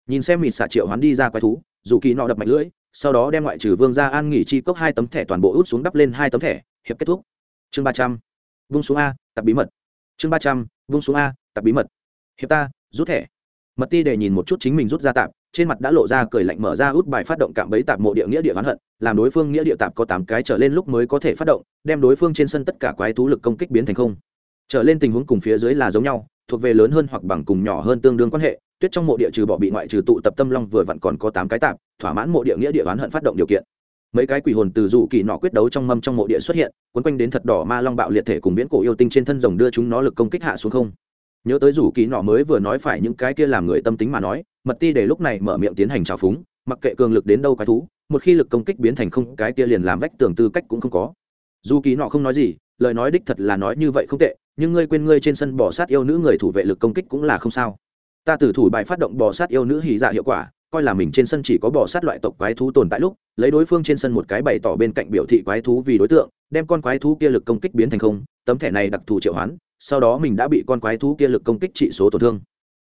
Nhìn xem mịt xạ triệu hoán đi ra quái thú, dù kỳ nọ đập mạnh lưỡi, sau đó đem ngoại trừ vương gia an nghỉ chi cốc hai tấm thẻ toàn bộ út xuống đắp lên hai tấm thẻ, hiệp kết thúc. Chương ba trăm. Vung xuống a tập bí mật. Chương ba trăm. Vung xuống a tập bí mật. Hiệp ta rút thẻ. Mật ti để nhìn một chút chính mình rút ra tạp, trên mặt đã lộ ra cười lạnh mở ra út bài phát động cạm bẫy tạp mộ địa nghĩa địa oán hận, làm đối phương nghĩa địa tạp có tám cái trở lên lúc mới có thể phát động, đem đối phương trên sân tất cả quái thú lực công kích biến thành không. Trở lên tình huống cùng phía dưới là giống nhau, thuộc về lớn hơn hoặc bằng cùng nhỏ hơn tương đương quan hệ, tuyết trong mộ địa trừ bỏ bị ngoại trừ tụ tập tâm long vừa vặn còn có tám cái tạp, thỏa mãn mộ địa nghĩa địa oán hận phát động điều kiện. Mấy cái quỷ hồn từ dụ kỳ nọ quyết đấu trong mâm trong mộ địa xuất hiện quấn quanh đến thật đỏ ma long bạo liệt thể cùng viễn cổ yêu tinh trên thân rồng đưa chúng nó lực công kích hạ xuống không nhớ tới rủ kỳ nọ mới vừa nói phải những cái kia làm người tâm tính mà nói, mật ti để lúc này mở miệng tiến hành trào phúng, mặc kệ cường lực đến đâu cái thú, một khi lực công kích biến thành không, cái kia liền làm vách tường tư cách cũng không có. Dù kỳ nọ không nói gì, lời nói đích thật là nói như vậy không tệ, nhưng ngươi quên ngươi trên sân bỏ sát yêu nữ người thủ vệ lực công kích cũng là không sao. Ta tử thủ bài phát động bỏ sát yêu nữ hỉ dạ hiệu quả coi là mình trên sân chỉ có bỏ sát loại tộc quái thú tồn tại lúc, lấy đối phương trên sân một cái bày tỏ bên cạnh biểu thị quái thú vì đối tượng, đem con quái thú kia lực công kích biến thành không, tấm thẻ này đặc thù triệu hoán, sau đó mình đã bị con quái thú kia lực công kích trị số tổn thương.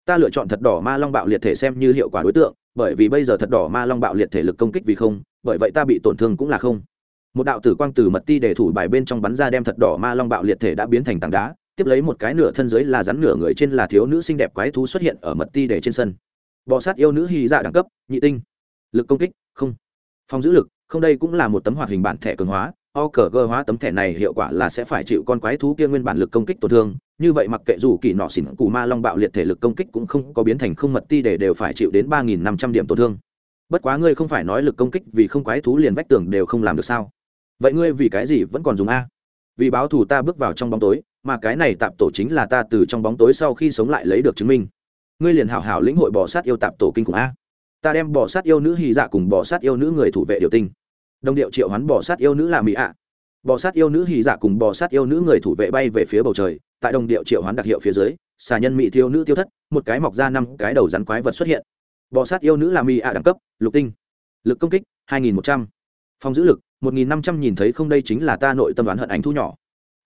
Ta lựa chọn thật đỏ ma long bạo liệt thể xem như hiệu quả đối tượng, bởi vì bây giờ thật đỏ ma long bạo liệt thể lực công kích vì không, bởi vậy ta bị tổn thương cũng là không. Một đạo tử quang từ mật ti để thủ bài bên trong bắn ra đem thật đỏ ma long bạo liệt thể đã biến thành tảng đá, tiếp lấy một cái nửa thân dưới là rắn nửa người trên là thiếu nữ xinh đẹp quái thú xuất hiện ở mật ti để trên sân bò sát yêu nữ hy dạ đẳng cấp, nhị tinh. Lực công kích, không. Phòng giữ lực, không đây cũng là một tấm hoạt hình bản thẻ cường hóa. O cờ gơ hóa tấm thẻ này hiệu quả là sẽ phải chịu con quái thú kia nguyên bản lực công kích tổn thương. Như vậy mặc kệ dù kỳ nọ xỉn cù ma long bạo liệt thể lực công kích cũng không có biến thành không mật ti để đều phải chịu đến ba nghìn năm trăm điểm tổn thương. Bất quá ngươi không phải nói lực công kích vì không quái thú liền vách tường đều không làm được sao? Vậy ngươi vì cái gì vẫn còn dùng a? Vì báo thù ta bước vào trong bóng tối, mà cái này tạm tổ chính là ta từ trong bóng tối sau khi sống lại lấy được chứng minh ngươi liền hảo hảo lĩnh hội bỏ sát yêu tạp tổ kinh cùng a. Ta đem bỏ sát yêu nữ hy dạ cùng bỏ sát yêu nữ người thủ vệ điều tinh. Đồng điệu triệu hoán bỏ sát yêu nữ là mỹ ạ. Bò sát yêu nữ hy dạ cùng bò sát yêu nữ người thủ vệ bay về phía bầu trời, tại đồng điệu triệu hoán đặc hiệu phía dưới, xà nhân mỹ thiêu nữ tiêu thất, một cái mọc ra năm cái đầu rắn quái vật xuất hiện. Bò sát yêu nữ là mỹ ạ đẳng cấp, lục tinh. Lực công kích 2.100. phòng giữ lực 1.500 nhìn thấy không đây chính là ta nội tâm đoán hận ảnh thu nhỏ.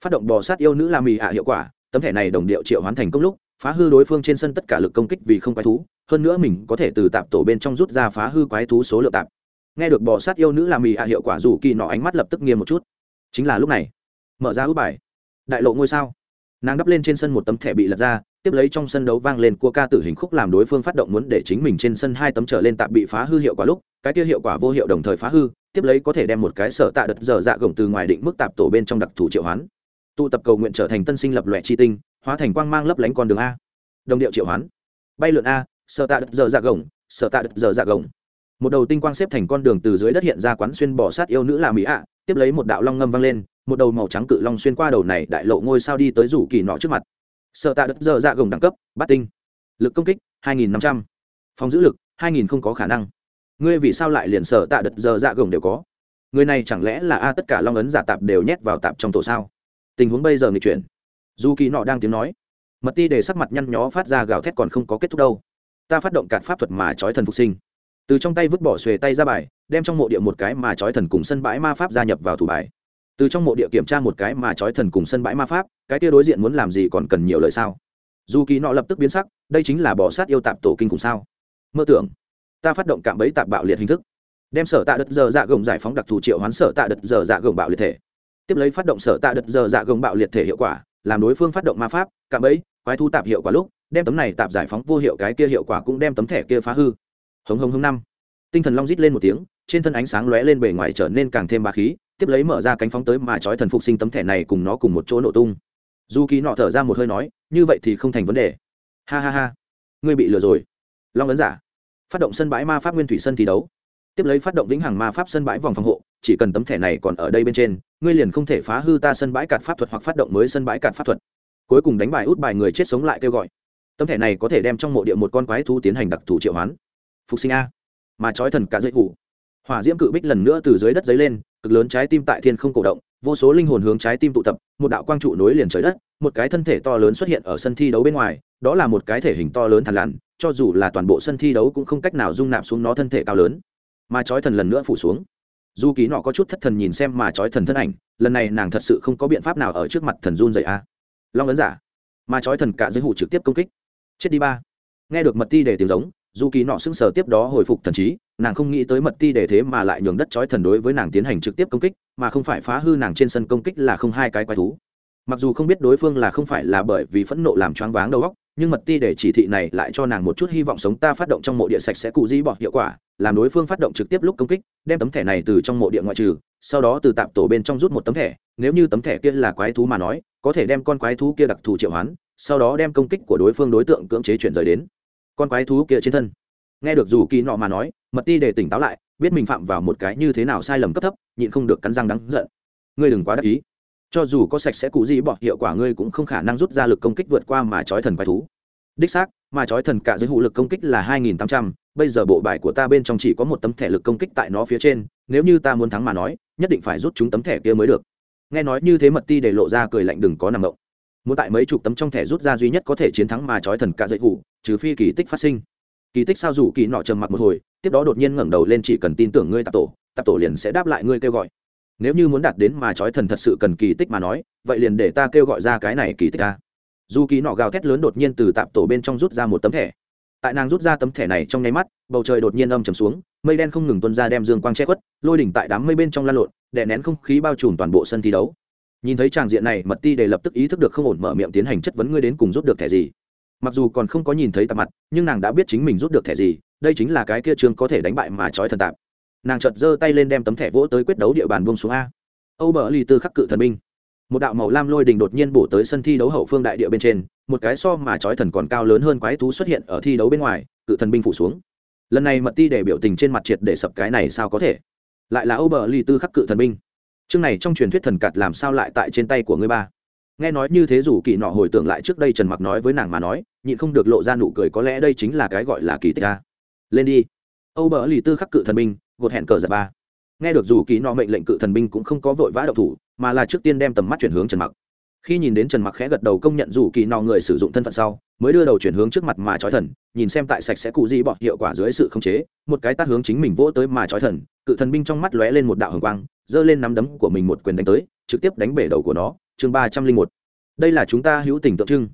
Phát động bò sát yêu nữ là mỹ ạ hiệu quả, tấm thẻ này đồng điệu triệu hoán thành công lúc phá hư đối phương trên sân tất cả lực công kích vì không quái thú, hơn nữa mình có thể từ tạp tổ bên trong rút ra phá hư quái thú số lượng tạp. Nghe được bò sát yêu nữ làm mì ạ, hiệu quả dù kỳ nọ ánh mắt lập tức nghiêm một chút. Chính là lúc này, mở ra út bài. Đại lộ ngôi sao. Nàng đắp lên trên sân một tấm thẻ bị lật ra, tiếp lấy trong sân đấu vang lên cua ca tử hình khúc làm đối phương phát động muốn để chính mình trên sân hai tấm trở lên tạm bị phá hư hiệu quả lúc, cái kia hiệu quả vô hiệu đồng thời phá hư, tiếp lấy có thể đem một cái sở tạ đật dở dạ gồng từ ngoài định mức tạp tổ bên trong đặc thù triệu hoán. Tụ tập cầu nguyện trở thành tân sinh lập loẹ chi tinh hóa thành quang mang lấp lánh con đường a. Đồng điệu triệu hoán. Bay lượn a, sở tạ đất dở dạ gồng, sở tạ đất dở dạ gồng. Một đầu tinh quang xếp thành con đường từ dưới đất hiện ra quán xuyên bỏ sát yêu nữ là mỹ ạ, tiếp lấy một đạo long ngâm vang lên, một đầu màu trắng cự long xuyên qua đầu này đại lộ ngôi sao đi tới rủ kỳ nọ trước mặt. Sợ tạ đất giờ dạ gồng đẳng cấp, bát tinh. Lực công kích 2.500. phòng giữ lực 2.000 không có khả năng. Ngươi vì sao lại liền sợ tạ đất giờ dạ gồng đều có? Người này chẳng lẽ là a tất cả long ấn giả tạp đều nhét vào tạp trong tổ sao? Tình huống bây giờ nghịch chuyển dù kỳ nọ đang tiếng nói, mật ti để sắc mặt nhăn nhó phát ra gào thét còn không có kết thúc đâu. Ta phát động cản pháp thuật mà trói thần phục sinh. Từ trong tay vứt bỏ xuề tay ra bài, đem trong mộ địa một cái mà trói thần cùng sân bãi ma pháp gia nhập vào thủ bài. Từ trong mộ địa kiểm tra một cái mà trói thần cùng sân bãi ma pháp, cái kia đối diện muốn làm gì còn cần nhiều lời sao? Dù kỳ nọ lập tức biến sắc, đây chính là bỏ sát yêu tạp tổ kinh cùng sao? Mơ tưởng, ta phát động cạm bẫy tạp bạo liệt hình thức. Đem sở tạ đất giờ dạ gồng giải phóng đặc thù triệu hoán sở tạ đất giờ dạ gồng bạo liệt thể. Tiếp lấy phát động sở tạ đất giờ dạ gồng bạo liệt thể hiệu quả làm đối phương phát động ma pháp, cạm ấy quái thu tạp hiệu quả lúc, đem tấm này tạp giải phóng vô hiệu cái kia hiệu quả cũng đem tấm thẻ kia phá hư. Hống hống hống năm. Tinh thần long rít lên một tiếng, trên thân ánh sáng lóe lên bề ngoài trở nên càng thêm ba khí, tiếp lấy mở ra cánh phóng tới mà trói thần phục sinh tấm thẻ này cùng nó cùng một chỗ nổ tung. Dù kỳ nọ thở ra một hơi nói, như vậy thì không thành vấn đề. Ha ha ha, ngươi bị lừa rồi. Long ấn giả. Phát động sân bãi ma pháp nguyên thủy sân thi đấu. Tiếp lấy phát động vĩnh hằng ma pháp sân bãi vòng phòng hộ chỉ cần tấm thẻ này còn ở đây bên trên, ngươi liền không thể phá hư ta sân bãi cạt pháp thuật hoặc phát động mới sân bãi cạt pháp thuật. Cuối cùng đánh bài út bài người chết sống lại kêu gọi. Tấm thẻ này có thể đem trong mộ địa một con quái thú tiến hành đặc thù triệu hoán. Phục sinh a. Mà trói thần cả dây hủ. Hỏa diễm cự bích lần nữa từ dưới đất dấy lên, cực lớn trái tim tại thiên không cổ động, vô số linh hồn hướng trái tim tụ tập, một đạo quang trụ nối liền trời đất, một cái thân thể to lớn xuất hiện ở sân thi đấu bên ngoài, đó là một cái thể hình to lớn thằn lằn, cho dù là toàn bộ sân thi đấu cũng không cách nào dung nạp xuống nó thân thể cao lớn. Mà trói thần lần nữa phủ xuống dù ký nọ có chút thất thần nhìn xem mà trói thần thân ảnh, lần này nàng thật sự không có biện pháp nào ở trước mặt thần run dậy a. Long ấn giả. Mà trói thần cả giới hụ trực tiếp công kích. Chết đi ba. Nghe được mật ti để tiếng giống, dù kỳ nọ sững sờ tiếp đó hồi phục thần trí, nàng không nghĩ tới mật ti để thế mà lại nhường đất trói thần đối với nàng tiến hành trực tiếp công kích, mà không phải phá hư nàng trên sân công kích là không hai cái quái thú. Mặc dù không biết đối phương là không phải là bởi vì phẫn nộ làm choáng váng đầu óc, nhưng mật ti để chỉ thị này lại cho nàng một chút hy vọng sống ta phát động trong mộ địa sạch sẽ cụ dĩ bỏ hiệu quả làm đối phương phát động trực tiếp lúc công kích, đem tấm thẻ này từ trong mộ địa ngoại trừ, sau đó từ tạm tổ bên trong rút một tấm thẻ, nếu như tấm thẻ kia là quái thú mà nói, có thể đem con quái thú kia đặc thù triệu hoán, sau đó đem công kích của đối phương đối tượng cưỡng chế chuyển rời đến con quái thú kia trên thân. Nghe được dù kỳ nọ mà nói, mật ti để tỉnh táo lại, biết mình phạm vào một cái như thế nào sai lầm cấp thấp, nhịn không được cắn răng đắng giận. Ngươi đừng quá đắc ý. Cho dù có sạch sẽ cụ gì bỏ, hiệu quả ngươi cũng không khả năng rút ra lực công kích vượt qua mà chói thần quái thú. Đích xác, mà chói thần cả dưới hụ lực công kích là hai nghìn tám trăm bây giờ bộ bài của ta bên trong chỉ có một tấm thẻ lực công kích tại nó phía trên, nếu như ta muốn thắng mà nói, nhất định phải rút chúng tấm thẻ kia mới được. Nghe nói như thế mật ti để lộ ra cười lạnh đừng có nằm động. Muốn tại mấy chục tấm trong thẻ rút ra duy nhất có thể chiến thắng mà trói thần cả dậy hủ, trừ phi kỳ tích phát sinh. Kỳ tích sao dù kỳ nọ trầm mặc một hồi, tiếp đó đột nhiên ngẩng đầu lên chỉ cần tin tưởng ngươi tạp tổ tạp tổ liền sẽ đáp lại ngươi kêu gọi. Nếu như muốn đạt đến mà trói thần thật sự cần kỳ tích mà nói, vậy liền để ta kêu gọi ra cái này kỳ tích ta dù kỳ nọ gào thét lớn đột nhiên từ tạp tổ bên trong rút ra một tấm thẻ tại nàng rút ra tấm thẻ này trong nháy mắt, bầu trời đột nhiên âm trầm xuống, mây đen không ngừng tuân ra đem dương quang che khuất, lôi đỉnh tại đám mây bên trong lan lộn, đè nén không khí bao trùm toàn bộ sân thi đấu. Nhìn thấy tràng diện này, mật ti để lập tức ý thức được không ổn mở miệng tiến hành chất vấn ngươi đến cùng rút được thẻ gì. Mặc dù còn không có nhìn thấy tạp mặt, nhưng nàng đã biết chính mình rút được thẻ gì, đây chính là cái kia trường có thể đánh bại mà trói thần tạp. Nàng chợt giơ tay lên đem tấm thẻ vỗ tới quyết đấu địa bàn buông xuống a. Âu bờ ly tư khắc cự thần binh một đạo màu lam lôi đình đột nhiên bổ tới sân thi đấu hậu phương đại địa bên trên, một cái so mà trói thần còn cao lớn hơn quái thú xuất hiện ở thi đấu bên ngoài, cự thần binh phủ xuống. Lần này mật ti để biểu tình trên mặt triệt để sập cái này sao có thể? Lại là ô bờ ly tư khắc cự thần binh. Chương này trong truyền thuyết thần cặt làm sao lại tại trên tay của ngươi ba? Nghe nói như thế dù kỳ nọ hồi tưởng lại trước đây trần mặc nói với nàng mà nói, nhịn không được lộ ra nụ cười có lẽ đây chính là cái gọi là kỳ tích a. Lên đi. Âu bờ lì tư khắc cự thần binh, gột hẹn cờ giật ba nghe được dù kỳ nọ mệnh lệnh cự thần binh cũng không có vội vã đậu thủ, mà là trước tiên đem tầm mắt chuyển hướng trần mặc. Khi nhìn đến trần mặc khẽ gật đầu công nhận dù kỳ nọ người sử dụng thân phận sau, mới đưa đầu chuyển hướng trước mặt mà trói thần, nhìn xem tại sạch sẽ cụ gì bọn hiệu quả dưới sự khống chế, một cái tát hướng chính mình vỗ tới mà trói thần, cự thần binh trong mắt lóe lên một đạo hồng quang, giơ lên nắm đấm của mình một quyền đánh tới, trực tiếp đánh bể đầu của nó. Chương ba trăm linh một. Đây là chúng ta hữu tình tượng trưng.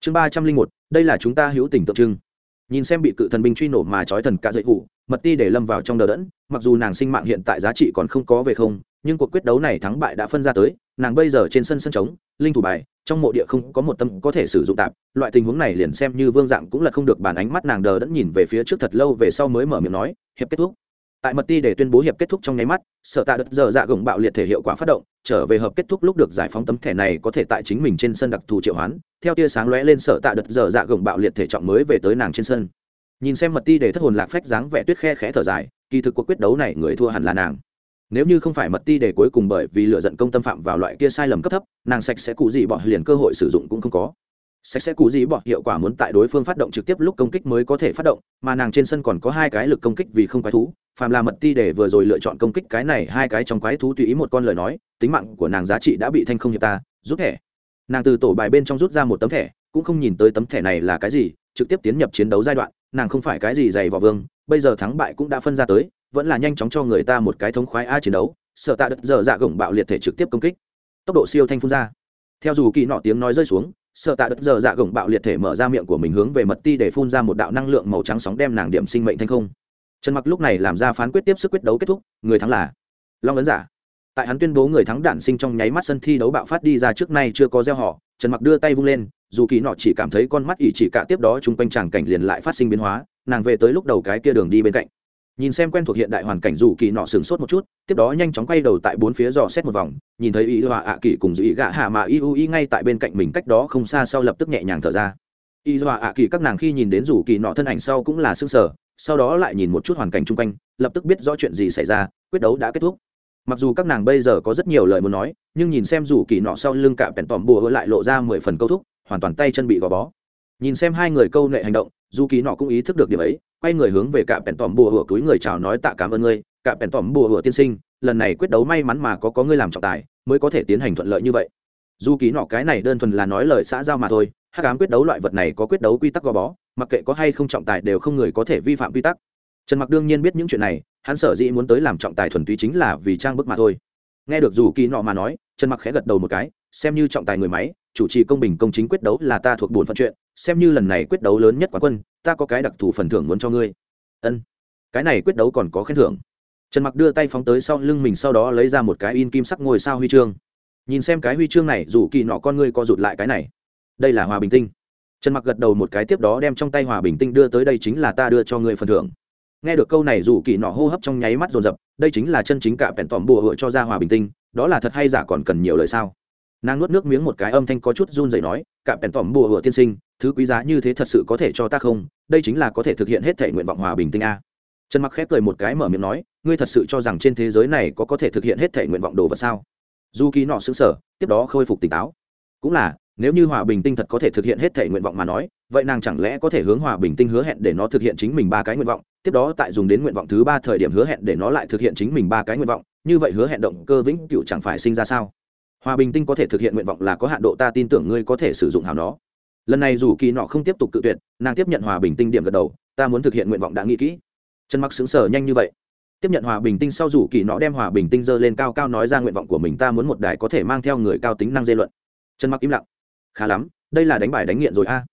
Chương ba trăm linh một. Đây là chúng ta hữu tình tượng trưng. Nhìn xem bị cự thần binh truy nổ mà trói thần cả dậy vụ mật ti để lâm vào trong đờ đẫn, mặc dù nàng sinh mạng hiện tại giá trị còn không có về không, nhưng cuộc quyết đấu này thắng bại đã phân ra tới, nàng bây giờ trên sân sân trống, linh thủ bài, trong mộ địa không có một tâm có thể sử dụng tạp, loại tình huống này liền xem như vương dạng cũng là không được bàn ánh mắt nàng đờ đẫn nhìn về phía trước thật lâu về sau mới mở miệng nói, hiệp kết thúc. Tại mật ti để tuyên bố hiệp kết thúc trong nháy mắt, sợ tạ đất giờ dạ gồng bạo liệt thể hiệu quả phát động, trở về hợp kết thúc lúc được giải phóng tấm thẻ này có thể tại chính mình trên sân đặc thù triệu hoán, theo tia sáng lóe lên sợ tạ đất giờ dạ gồng bạo liệt thể trọng mới về tới nàng trên sân nhìn xem mật ti để thất hồn lạc phách dáng vẻ tuyết khe khẽ thở dài, kỳ thực cuộc quyết đấu này người thua hẳn là nàng. Nếu như không phải mật ti để cuối cùng bởi vì lựa giận công tâm phạm vào loại kia sai lầm cấp thấp, nàng sạch sẽ cụ gì bỏ liền cơ hội sử dụng cũng không có. Sạch sẽ cụ gì bỏ hiệu quả muốn tại đối phương phát động trực tiếp lúc công kích mới có thể phát động, mà nàng trên sân còn có hai cái lực công kích vì không quái thú. Phàm là mật ti để vừa rồi lựa chọn công kích cái này, hai cái trong quái thú tùy ý một con lời nói, tính mạng của nàng giá trị đã bị thanh không hiệp ta, rút thẻ. Nàng từ tổ bài bên trong rút ra một tấm thẻ, cũng không nhìn tới tấm thẻ này là cái gì, trực tiếp tiến nhập chiến đấu giai đoạn nàng không phải cái gì dày vỏ vương, bây giờ thắng bại cũng đã phân ra tới, vẫn là nhanh chóng cho người ta một cái thống khoái a chiến đấu, sợ tạ đất dở dạ gồng bạo liệt thể trực tiếp công kích. Tốc độ siêu thanh phun ra. Theo dù kỳ nọ tiếng nói rơi xuống, sợ tạ đất dở dạ gồng bạo liệt thể mở ra miệng của mình hướng về mật ti để phun ra một đạo năng lượng màu trắng sóng đem nàng điểm sinh mệnh thanh không. Trần mặc lúc này làm ra phán quyết tiếp sức quyết đấu kết thúc, người thắng là long ấn giả. Tại hắn tuyên bố người thắng đản sinh trong nháy mắt sân thi đấu bạo phát đi ra trước nay chưa có gieo họ, trần mặc đưa tay vung lên dù kỳ nọ chỉ cảm thấy con mắt ỷ chỉ cả tiếp đó chung quanh tràng cảnh liền lại phát sinh biến hóa, nàng về tới lúc đầu cái kia đường đi bên cạnh. Nhìn xem quen thuộc hiện đại hoàn cảnh dù kỳ nọ sửng sốt một chút, tiếp đó nhanh chóng quay đầu tại bốn phía dò xét một vòng, nhìn thấy ý hòa ạ kỳ cùng dù ý gạ hạ mà y u y ngay tại bên cạnh mình cách đó không xa sau lập tức nhẹ nhàng thở ra. Ý hòa ạ kỳ các nàng khi nhìn đến dù kỳ nọ thân ảnh sau cũng là s ư ơ n g sở sau đó lại nhìn một chút hoàn cảnh chung quanh, lập tức biết rõ chuyện gì xảy ra, quyết đấu đã kết thúc. Mặc dù các nàng bây giờ có rất nhiều lời muốn nói, nhưng nhìn xem dù kỳ nọ sau lưng cả bèn tòm bùa lại lộ ra mười phần câu thúc hoàn toàn tay chân bị gò bó. Nhìn xem hai người câu nệ hành động dù kỳ nọ cũng ý thức được điểm ấy, quay người hướng về cả bèn tòm bùa hửa túi người chào nói tạ cảm ơn ngươi, cả bèn tòm bùa hửa tiên sinh, lần này quyết đấu may mắn mà có có ngươi làm trọng tài, mới có thể tiến hành thuận lợi như vậy. Dù kỳ nọ cái này đơn thuần là nói lời xã giao mà thôi hát cám quyết đấu loại vật này có quyết đấu quy tắc gò bó, mặc kệ có hay không trọng tài đều không người có thể vi phạm quy tắc. Trần mặc đương nhiên biết những chuyện này, hắn sở dĩ muốn tới làm trọng tài thuần túy chính là vì trang bức mà thôi. Nghe được dù kỳ nọ mà nói, trần mặc khẽ gật đầu một cái, xem như trọng tài người máy chủ trì công bình công chính quyết đấu là ta thuộc bổn phận chuyện, xem như lần này quyết đấu lớn nhất quán quân, ta có cái đặc thù phần thưởng muốn cho ngươi. Ân, cái này quyết đấu còn có khen thưởng. Trần mặc đưa tay phóng tới sau lưng mình sau đó lấy ra một cái in kim sắc ngôi sao huy chương. Nhìn xem cái huy chương này, dù kỳ nọ con ngươi co rụt lại cái này. Đây là hòa bình tinh. Trần mặc gật đầu một cái tiếp đó đem trong tay hòa bình tinh đưa tới đây chính là ta đưa cho ngươi phần thưởng. Nghe được câu này, dù kỳ nọ hô hấp trong nháy mắt dồn dập, đây chính là chân chính cả bèn tòm bùa hựa cho ra hòa bình tinh, đó là thật hay giả còn cần nhiều lời sao? Nàng nuốt nước miếng một cái âm thanh có chút run rẩy nói, cả bèn tòm bùa hựa tiên sinh, thứ quý giá như thế thật sự có thể cho ta không? Đây chính là có thể thực hiện hết thể nguyện vọng hòa bình tinh a. Trần mặc khép cười một cái mở miệng nói, ngươi thật sự cho rằng trên thế giới này có có thể thực hiện hết thể nguyện vọng đồ vật sao? Dù ký nọ xứng sở tiếp đó khôi phục tỉnh táo. Cũng là, nếu như hòa bình tinh thật có thể thực hiện hết thể nguyện vọng mà nói, vậy nàng chẳng lẽ có thể hướng hòa bình tinh hứa hẹn để nó thực hiện chính mình ba cái nguyện vọng, tiếp đó tại dùng đến nguyện vọng thứ ba thời điểm hứa hẹn để nó lại thực hiện chính mình ba cái nguyện vọng, như vậy hứa hẹn động cơ vĩnh cựu chẳng phải sinh ra sao? Hòa bình tinh có thể thực hiện nguyện vọng là có hạn độ ta tin tưởng ngươi có thể sử dụng hào nó. Lần này dù kỳ nọ không tiếp tục cự tuyệt, nàng tiếp nhận hòa bình tinh điểm gật đầu, ta muốn thực hiện nguyện vọng đã nghĩ kỹ. Trần mặc xứng sở nhanh như vậy. Tiếp nhận hòa bình tinh sau dù kỳ nọ đem hòa bình tinh dơ lên cao cao nói ra nguyện vọng của mình, ta muốn một đài có thể mang theo người cao tính năng dây luận. Trần mặc im lặng. Khá lắm, đây là đánh bài đánh nghiện rồi a.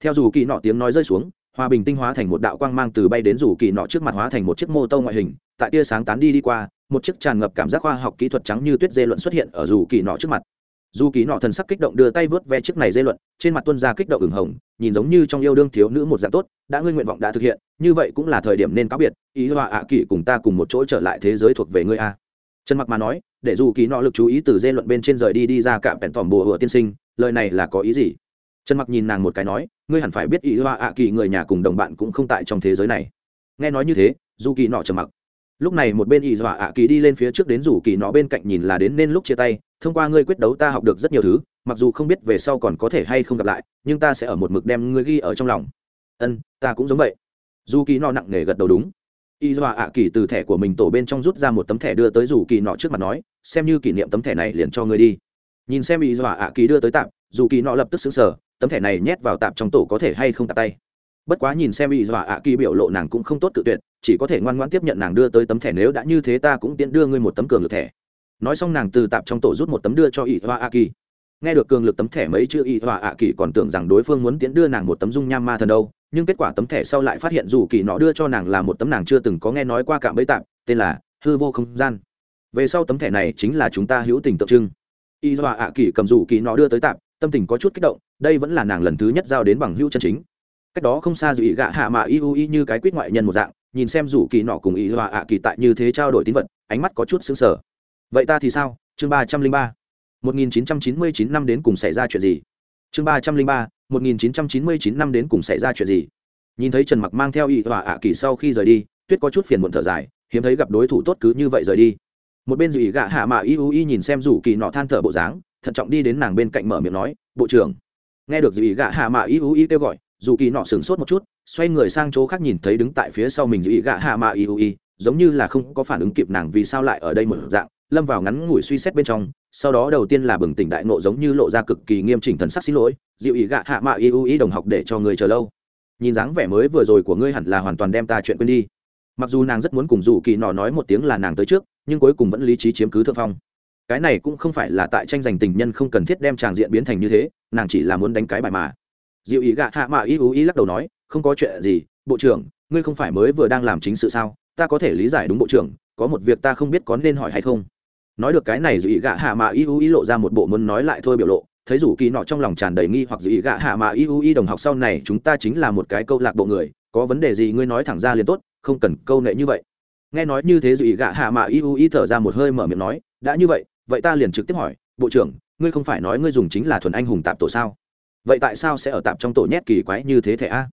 Theo dù kỳ nọ tiếng nói rơi xuống, hòa bình tinh hóa thành một đạo quang mang từ bay đến dù kỳ nọ trước mặt hóa thành một chiếc mô tô ngoại hình, tại tia sáng tán đi đi qua một chiếc tràn ngập cảm giác khoa học kỹ thuật trắng như tuyết dê luận xuất hiện ở dù kỳ nọ trước mặt. Dù kỳ nọ thần sắc kích động đưa tay vớt ve chiếc này dê luận, trên mặt tuân ra kích động ửng hồng, nhìn giống như trong yêu đương thiếu nữ một dạng tốt, đã ngươi nguyện vọng đã thực hiện, như vậy cũng là thời điểm nên cáo biệt, ý họa ạ kỳ cùng ta cùng một chỗ trở lại thế giới thuộc về ngươi a. Trần mặc mà nói, để dù kỳ nọ lực chú ý từ dê luận bên trên rời đi đi ra cạm bèn tòm bùa hựa tiên sinh, lời này là có ý gì? Trần mặc nhìn nàng một cái nói, ngươi hẳn phải biết ý hoa ạ kỳ người nhà cùng đồng bạn cũng không tại trong thế giới này. Nghe nói như thế, dù kỳ nọ trầm mặc lúc này một bên ỷ dọa ạ kỳ đi lên phía trước đến rủ kỳ nọ bên cạnh nhìn là đến nên lúc chia tay, thông qua ngươi quyết đấu ta học được rất nhiều thứ, mặc dù không biết về sau còn có thể hay không gặp lại, nhưng ta sẽ ở một mực đem ngươi ghi ở trong lòng. Ân, ta cũng giống vậy. Dù kỳ nọ nặng nề gật đầu đúng. Y dọa ạ kỳ từ thẻ của mình tổ bên trong rút ra một tấm thẻ đưa tới dù kỳ nọ trước mặt nói, xem như kỷ niệm tấm thẻ này liền cho ngươi đi. Nhìn xem y dọa ạ kỳ đưa tới tạm, dù kỳ nọ lập tức xứng sở tấm thẻ này nhét vào tạm trong tổ có thể hay không tạp tay. Bất quá nhìn xem y dọa ạ kỳ biểu lộ nàng cũng không tốt tự tuyệt chỉ có thể ngoan ngoãn tiếp nhận nàng đưa tới tấm thẻ, nếu đã như thế ta cũng tiện đưa ngươi một tấm cường lực thẻ. Nói xong nàng từ tạp trong tổ rút một tấm đưa cho ỷ dọa a kỳ nghe được cường lực tấm thẻ mấy chữ ỷ dọa a kỳ còn tưởng rằng đối phương muốn tiễn đưa nàng một tấm dung nham ma thần đâu, nhưng kết quả tấm thẻ sau lại phát hiện dù kỳ nọ đưa cho nàng là một tấm nàng chưa từng có nghe nói qua cạm bẫy tạm tên là hư vô không gian. Về sau tấm thẻ này chính là chúng ta hữu tình tượng trưng. Y dọa ạ kỳ cầm dù kỳ nọ đưa tới tạm tâm tình có chút kích động, đây vẫn là nàng lần thứ nhất giao đến bằng hữu chân chính. Cách đó không xa dù ý gạ hạ mà y u y như cái quýt ngoại nhân một dạng nhìn xem rủ kỳ nọ cùng ý hòa ạ kỳ tại như thế trao đổi tín vật, ánh mắt có chút xứng sở vậy ta thì sao? Chương ba trăm linh ba. một nghìn chín trăm chín mươi chín năm đến cùng xảy ra chuyện gì? Chương ba trăm linh ba, một nghìn chín trăm chín mươi chín năm đến cùng xảy ra chuyện gì? Nhìn thấy trần mặc mang theo ý hòa ạ kỳ sau khi rời đi, tuyết có chút phiền muộn thở dài, hiếm thấy gặp đối thủ tốt cứ như vậy rời đi. Một bên dù ý gạ hạ mạ y u y nhìn xem rủ kỳ nọ than thở bộ dáng, thận trọng đi đến nàng bên cạnh mở miệng nói, bộ trưởng. Nghe được dù ý gạ hạ mạ y u y kêu gọi, dù kỳ nọ sửng sốt một chút xoay người sang chỗ khác nhìn thấy đứng tại phía sau mình dị gạ hạ mạ y u y, giống như là không có phản ứng kịp nàng vì sao lại ở đây một dạng, lâm vào ngắn ngủi suy xét bên trong, sau đó đầu tiên là bừng tỉnh đại nộ giống như lộ ra cực kỳ nghiêm chỉnh thần sắc xin lỗi, dịu ý gạ hạ mạ y u đồng học để cho người chờ lâu. Nhìn dáng vẻ mới vừa rồi của ngươi hẳn là hoàn toàn đem ta chuyện quên đi. Mặc dù nàng rất muốn cùng dù kỳ nọ nói một tiếng là nàng tới trước, nhưng cuối cùng vẫn lý trí chiếm cứ thượng phong. Cái này cũng không phải là tại tranh giành tình nhân không cần thiết đem tràng diện biến thành như thế, nàng chỉ là muốn đánh cái bài mà. Dịu ý gạ hạ mạ y u ý lắc đầu nói không có chuyện gì, bộ trưởng, ngươi không phải mới vừa đang làm chính sự sao? Ta có thể lý giải đúng bộ trưởng, có một việc ta không biết có nên hỏi hay không. Nói được cái này dù ý gạ hạ mạ y u ý lộ ra một bộ muốn nói lại thôi biểu lộ. Thấy rủ kỳ nọ trong lòng tràn đầy nghi hoặc dù ý gạ hạ mạ y u ý đồng học sau này chúng ta chính là một cái câu lạc bộ người, có vấn đề gì ngươi nói thẳng ra liền tốt, không cần câu nệ như vậy. Nghe nói như thế dù ý gạ hạ mạ y u ý thở ra một hơi mở miệng nói, đã như vậy vậy ta liền trực tiếp hỏi, bộ trưởng, ngươi không phải nói ngươi dùng chính là thuần anh hùng tạp tổ sao? Vậy tại sao sẽ ở tạp trong tổ nhét kỳ quái như thế thẻ a?